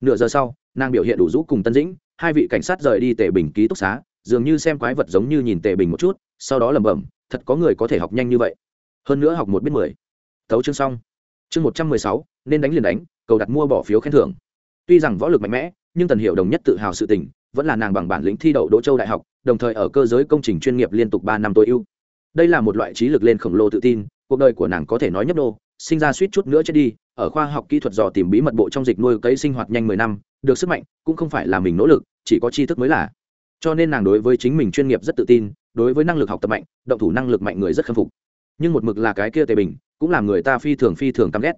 Nửa giờ sau, nàng biểu hiện đủ rũ cùng tân dĩnh, hai vị cảnh sát rời đi tề bình ký túc xá, dường như xem quái vật giống như nhìn tề bình một chút, sau đó lẩm bẩm, thật có người có thể học nhanh như vậy. Hơn nữa học một biết mười. Thấu chương xong. Chương một trăm mười sáu, nên đánh liền đánh, cầu đặt mua bỏ phiếu khen thưởng. Tuy rằng võ lực mạnh mẽ nhưng tần hiệu đồng nhất tự hào sự tình, vẫn là nàng bằng bản lĩnh thi đậu đỗ châu đại học, đồng thời ở cơ giới công trình chuyên nghiệp liên tục ba năm tối ưu. Đây là một loại trí lực lên khổng lồ tự tin, cuộc đời của nàng có thể nói nhấp đô sinh ra suýt chút nữa chết đi, ở khoa học kỹ thuật dò tìm bí mật bộ trong dịch nuôi cấy sinh hoạt nhanh mười năm, được sức mạnh, cũng không phải là mình nỗ lực, chỉ có tri thức mới là. Cho nên nàng đối với chính mình chuyên nghiệp rất tự tin, đối với năng lực học tập mạnh, động thủ năng lực mạnh người rất khâm phục. Nhưng một mực là cái kia tề bình, cũng làm người ta phi thường phi thường căm ghét.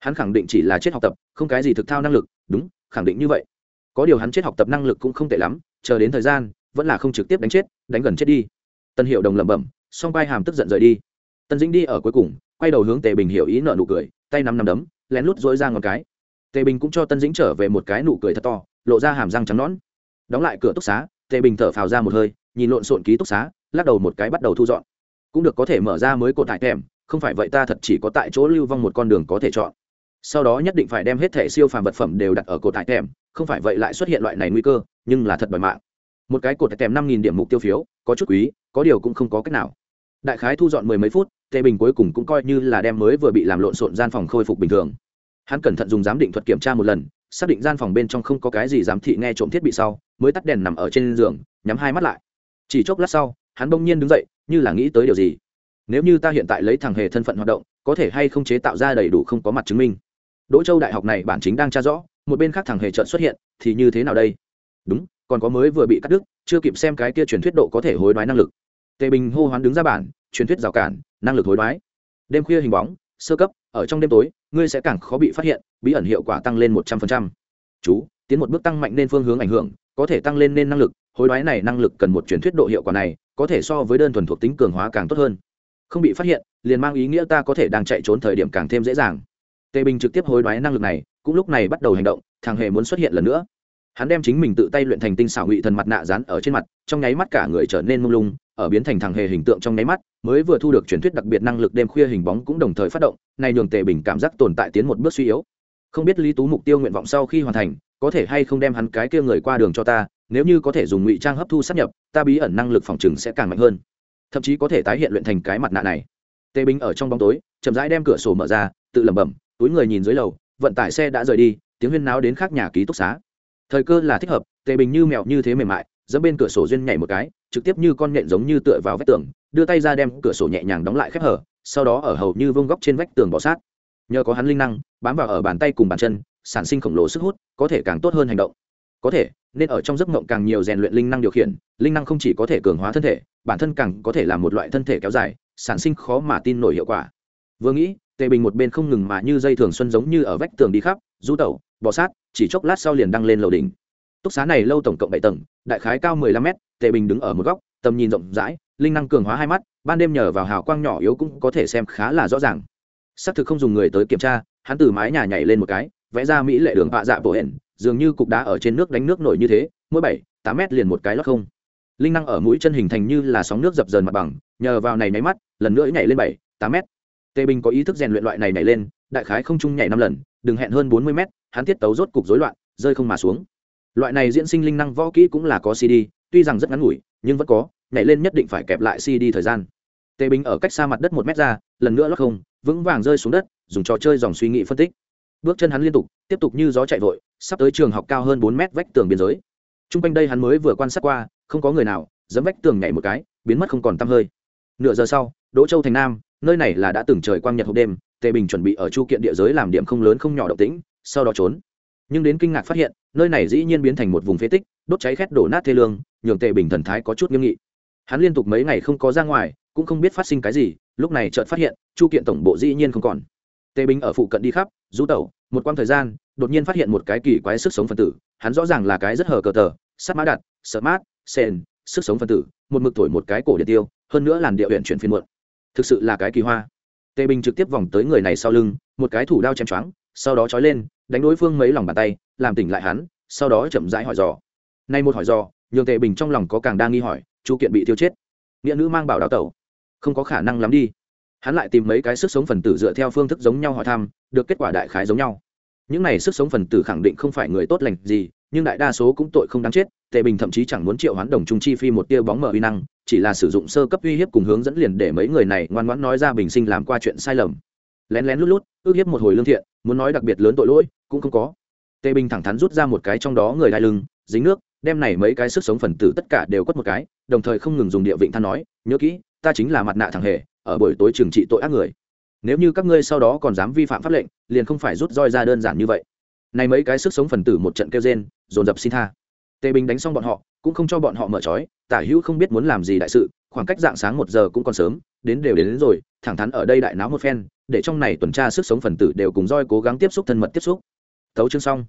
Hắn khẳng định chỉ là chết học tập, không cái gì thực thao năng lực, đúng, khẳng định như vậy có điều hắn chết học tập năng lực cũng không tệ lắm, chờ đến thời gian, vẫn là không trực tiếp đánh chết, đánh gần chết đi. Tân hiệu đồng lẩm bẩm, song vai hàm tức giận rời đi. Tân dĩnh đi ở cuối cùng, quay đầu hướng tề bình hiểu ý nợ nụ cười, tay nắm nắm đấm, lén lút dỗi ra ngọn cái. Tề bình cũng cho tân dĩnh trở về một cái nụ cười thật to, lộ ra hàm răng trắng nón đóng lại cửa túc xá, tề bình thở phào ra một hơi, nhìn lộn xộn ký túc xá, lắc đầu một cái bắt đầu thu dọn. Cũng được có thể mở ra mới cột tại thèm, không phải vậy ta thật chỉ có tại chỗ lưu vong một con đường có thể chọn. Sau đó nhất định phải đem hết thẻ siêu phàm vật phẩm đều đặt ở cột tại thèm không phải vậy lại xuất hiện loại này nguy cơ, nhưng là thật đòi mạng. Một cái cột kèm năm nghìn điểm mục tiêu phiếu, có chút quý, có điều cũng không có cách nào. Đại khái thu dọn mười mấy phút, tề bình cuối cùng cũng coi như là đem mới vừa bị làm lộn xộn gian phòng khôi phục bình thường. Hắn cẩn thận dùng giám định thuật kiểm tra một lần, xác định gian phòng bên trong không có cái gì giám thị nghe trộm thiết bị sau, mới tắt đèn nằm ở trên giường, nhắm hai mắt lại. Chỉ chốc lát sau, hắn bỗng nhiên đứng dậy, như là nghĩ tới điều gì. Nếu như ta hiện tại lấy thằng hề thân phận hoạt động, có thể hay không chế tạo ra đầy đủ không có mặt chứng minh. Đỗ châu đại học này bản chính đang tra rõ một bên khác thằng hề trợn xuất hiện, thì như thế nào đây? Đúng, còn có mới vừa bị cắt đứt, chưa kịp xem cái kia truyền thuyết độ có thể hối đoái năng lực. Tề bình hô hoán đứng ra bản, truyền thuyết rào cản, năng lực hối đoái. Đêm khuya hình bóng, sơ cấp, ở trong đêm tối, ngươi sẽ càng khó bị phát hiện, bí ẩn hiệu quả tăng lên một trăm phần trăm. chú, tiến một bước tăng mạnh nên phương hướng ảnh hưởng, có thể tăng lên nên năng lực, hối đoái này năng lực cần một truyền thuyết độ hiệu quả này, có thể so với đơn thuần thuộc tính cường hóa càng tốt hơn. Không bị phát hiện, liền mang ý nghĩa ta có thể đang chạy trốn thời điểm càng thêm dễ dàng tề bình trực tiếp hối đoái năng lực này, cũng lúc này bắt đầu hành động, thằng hề muốn xuất hiện lần nữa. Hắn đem chính mình tự tay luyện thành tinh xảo ngụy thần mặt nạ dán ở trên mặt, trong nháy mắt cả người trở nên mông lung, ở biến thành thằng hề hình tượng trong nháy mắt, mới vừa thu được truyền thuyết đặc biệt năng lực đêm khuya hình bóng cũng đồng thời phát động, này nhường tề bình cảm giác tồn tại tiến một bước suy yếu. Không biết lý tú mục tiêu nguyện vọng sau khi hoàn thành, có thể hay không đem hắn cái kia người qua đường cho ta, nếu như có thể dùng ngụy trang hấp thu sắp nhập, ta bí ẩn năng lực phòng trừng sẽ càng mạnh hơn. Thậm chí có thể tái hiện luyện thành cái mặt nạ này. Tề bình ở trong bóng tối, chậm rãi đem cửa sổ mở ra, tự lẩm bẩm túi người nhìn dưới lầu, vận tải xe đã rời đi, tiếng huyên náo đến khác nhà ký túc xá. Thời cơ là thích hợp, tề bình như mèo như thế mềm mại dẫm bên cửa sổ duyên nhảy một cái, trực tiếp như con nhện giống như tựa vào vách tường, đưa tay ra đem cửa sổ nhẹ nhàng đóng lại khép hở, sau đó ở hầu như vương góc trên vách tường bỏ sát. Nhờ có hắn linh năng, bám vào ở bàn tay cùng bàn chân, sản sinh khổng lồ sức hút, có thể càng tốt hơn hành động. Có thể, nên ở trong giấc mộng càng nhiều rèn luyện linh năng điều khiển, linh năng không chỉ có thể cường hóa thân thể, bản thân càng có thể là một loại thân thể kéo dài, sản sinh khó mà tin nổi hiệu quả. Vừa nghĩ tề bình một bên không ngừng mà như dây thường xuân giống như ở vách tường đi khắp, du tẩu, bò sát, chỉ chốc lát sau liền đăng lên lầu đỉnh. Túc xá này lâu tổng cộng bảy tầng, đại khái cao mười lăm mét, tề bình đứng ở một góc, tầm nhìn rộng rãi, linh năng cường hóa hai mắt, ban đêm nhờ vào hào quang nhỏ yếu cũng có thể xem khá là rõ ràng. Xác thực không dùng người tới kiểm tra, hắn từ mái nhà nhảy lên một cái, vẽ ra mỹ lệ đường bạ dạ bộ hển, dường như cục đá ở trên nước đánh nước nổi như thế, mỗi bảy, tám mét liền một cái lót không. Linh năng ở mũi chân hình thành như là sóng nước dập dờn mặt bằng, nhờ vào này nháy mắt, lần nữa nhảy lên bảy, tám mét tề bình có ý thức rèn luyện loại này nhảy lên, đại khái không trung nhảy năm lần, đừng hẹn hơn bốn mươi mét, hắn tiết tấu rốt cục rối loạn, rơi không mà xuống. Loại này diễn sinh linh năng võ kỹ cũng là có cd tuy rằng rất ngắn ngủi, nhưng vẫn có, nhảy lên nhất định phải kẹp lại cd thời gian. Tề bình ở cách xa mặt đất một mét ra, lần nữa lắc không, vững vàng rơi xuống đất, dùng trò chơi dòng suy nghĩ phân tích. Bước chân hắn liên tục, tiếp tục như gió chạy vội, sắp tới trường học cao hơn bốn mét vách tường biên giới. T r u n g quanh đây hắn mới vừa quan sát qua, không có người nào dẫm vách tường nhảy một cái, biến mất không còn tăm hơi. Nửa giờ sau, đỗ châu thành nam nơi này là đã từng trời quang nhật hộp đêm, tề bình chuẩn bị ở chu kiện địa giới làm điểm không lớn không nhỏ động tĩnh, sau đó trốn. Nhưng đến kinh ngạc phát hiện, nơi này dĩ nhiên biến thành một vùng phế tích, đốt cháy khét đổ nát thê lương, nhường tề bình thần thái có chút nghiêm nghị. Hắn liên tục mấy ngày không có ra ngoài, cũng không biết phát sinh cái gì, lúc này chợt phát hiện, chu kiện tổng bộ dĩ nhiên không còn. Tề bình ở phụ cận đi khắp rú tẩu, một quãng thời gian, đột nhiên phát hiện một cái kỳ quái sức sống phân tử, hắn rõ ràng là cái rất hờ cờ tờ, sắt mã đặt sợ mát sen sức sống phân tử, một mực thổi một cái cổ điện tiêu, hơn nữa làn điệu huyện chuyển phiên muộn thực sự là cái kỳ hoa. Tề bình trực tiếp vòng tới người này sau lưng, một cái thủ đao chém choáng, sau đó trói lên, đánh đối phương mấy lòng bàn tay, làm tỉnh lại hắn, sau đó chậm rãi hỏi dò. Nay một hỏi dò, nhường tề bình trong lòng có càng đang nghi hỏi chu kiện bị tiêu chết. Nghĩa nữ mang bảo đào tẩu. Không có khả năng lắm đi. Hắn lại tìm mấy cái sức sống phần tử dựa theo phương thức giống nhau hỏi thăm, được kết quả đại khái giống nhau. Những này sức sống phần tử khẳng định không phải người tốt lành gì, nhưng đại đa số cũng tội không đáng chết, tề bình thậm chí chẳng muốn triệu hoán đồng trung chi phi một tia bóng mở uy năng chỉ là sử dụng sơ cấp uy hiếp cùng hướng dẫn liền để mấy người này ngoan ngoãn nói ra bình sinh làm qua chuyện sai lầm. Lén lén lút lút, ước hiếp một hồi lương thiện, muốn nói đặc biệt lớn tội lỗi, cũng không có. Tề bình thẳng thắn rút ra một cái trong đó người đai lưng, dính nước, đem này mấy cái sức sống phần tử tất cả đều quất một cái, đồng thời không ngừng dùng địa vịnh than nói, nhớ kỹ, ta chính là mặt nạ thằng hề, ở buổi tối trừng trị tội ác người. Nếu như các ngươi sau đó còn dám vi phạm pháp lệnh, liền không phải rút roi ra đơn giản như vậy. Này mấy cái sức sống phần tử một trận kêu rên, dồn dập xin tha. Tề bình đánh xong bọn họ cũng không cho bọn họ mở trói tả hữu không biết muốn làm gì đại sự khoảng cách dạng sáng một giờ cũng còn sớm đến đều đến, đến rồi thẳng thắn ở đây đại náo một phen để trong này tuần tra sức sống phần tử đều cùng roi cố gắng tiếp xúc thân mật tiếp xúc. Thấu chương xong.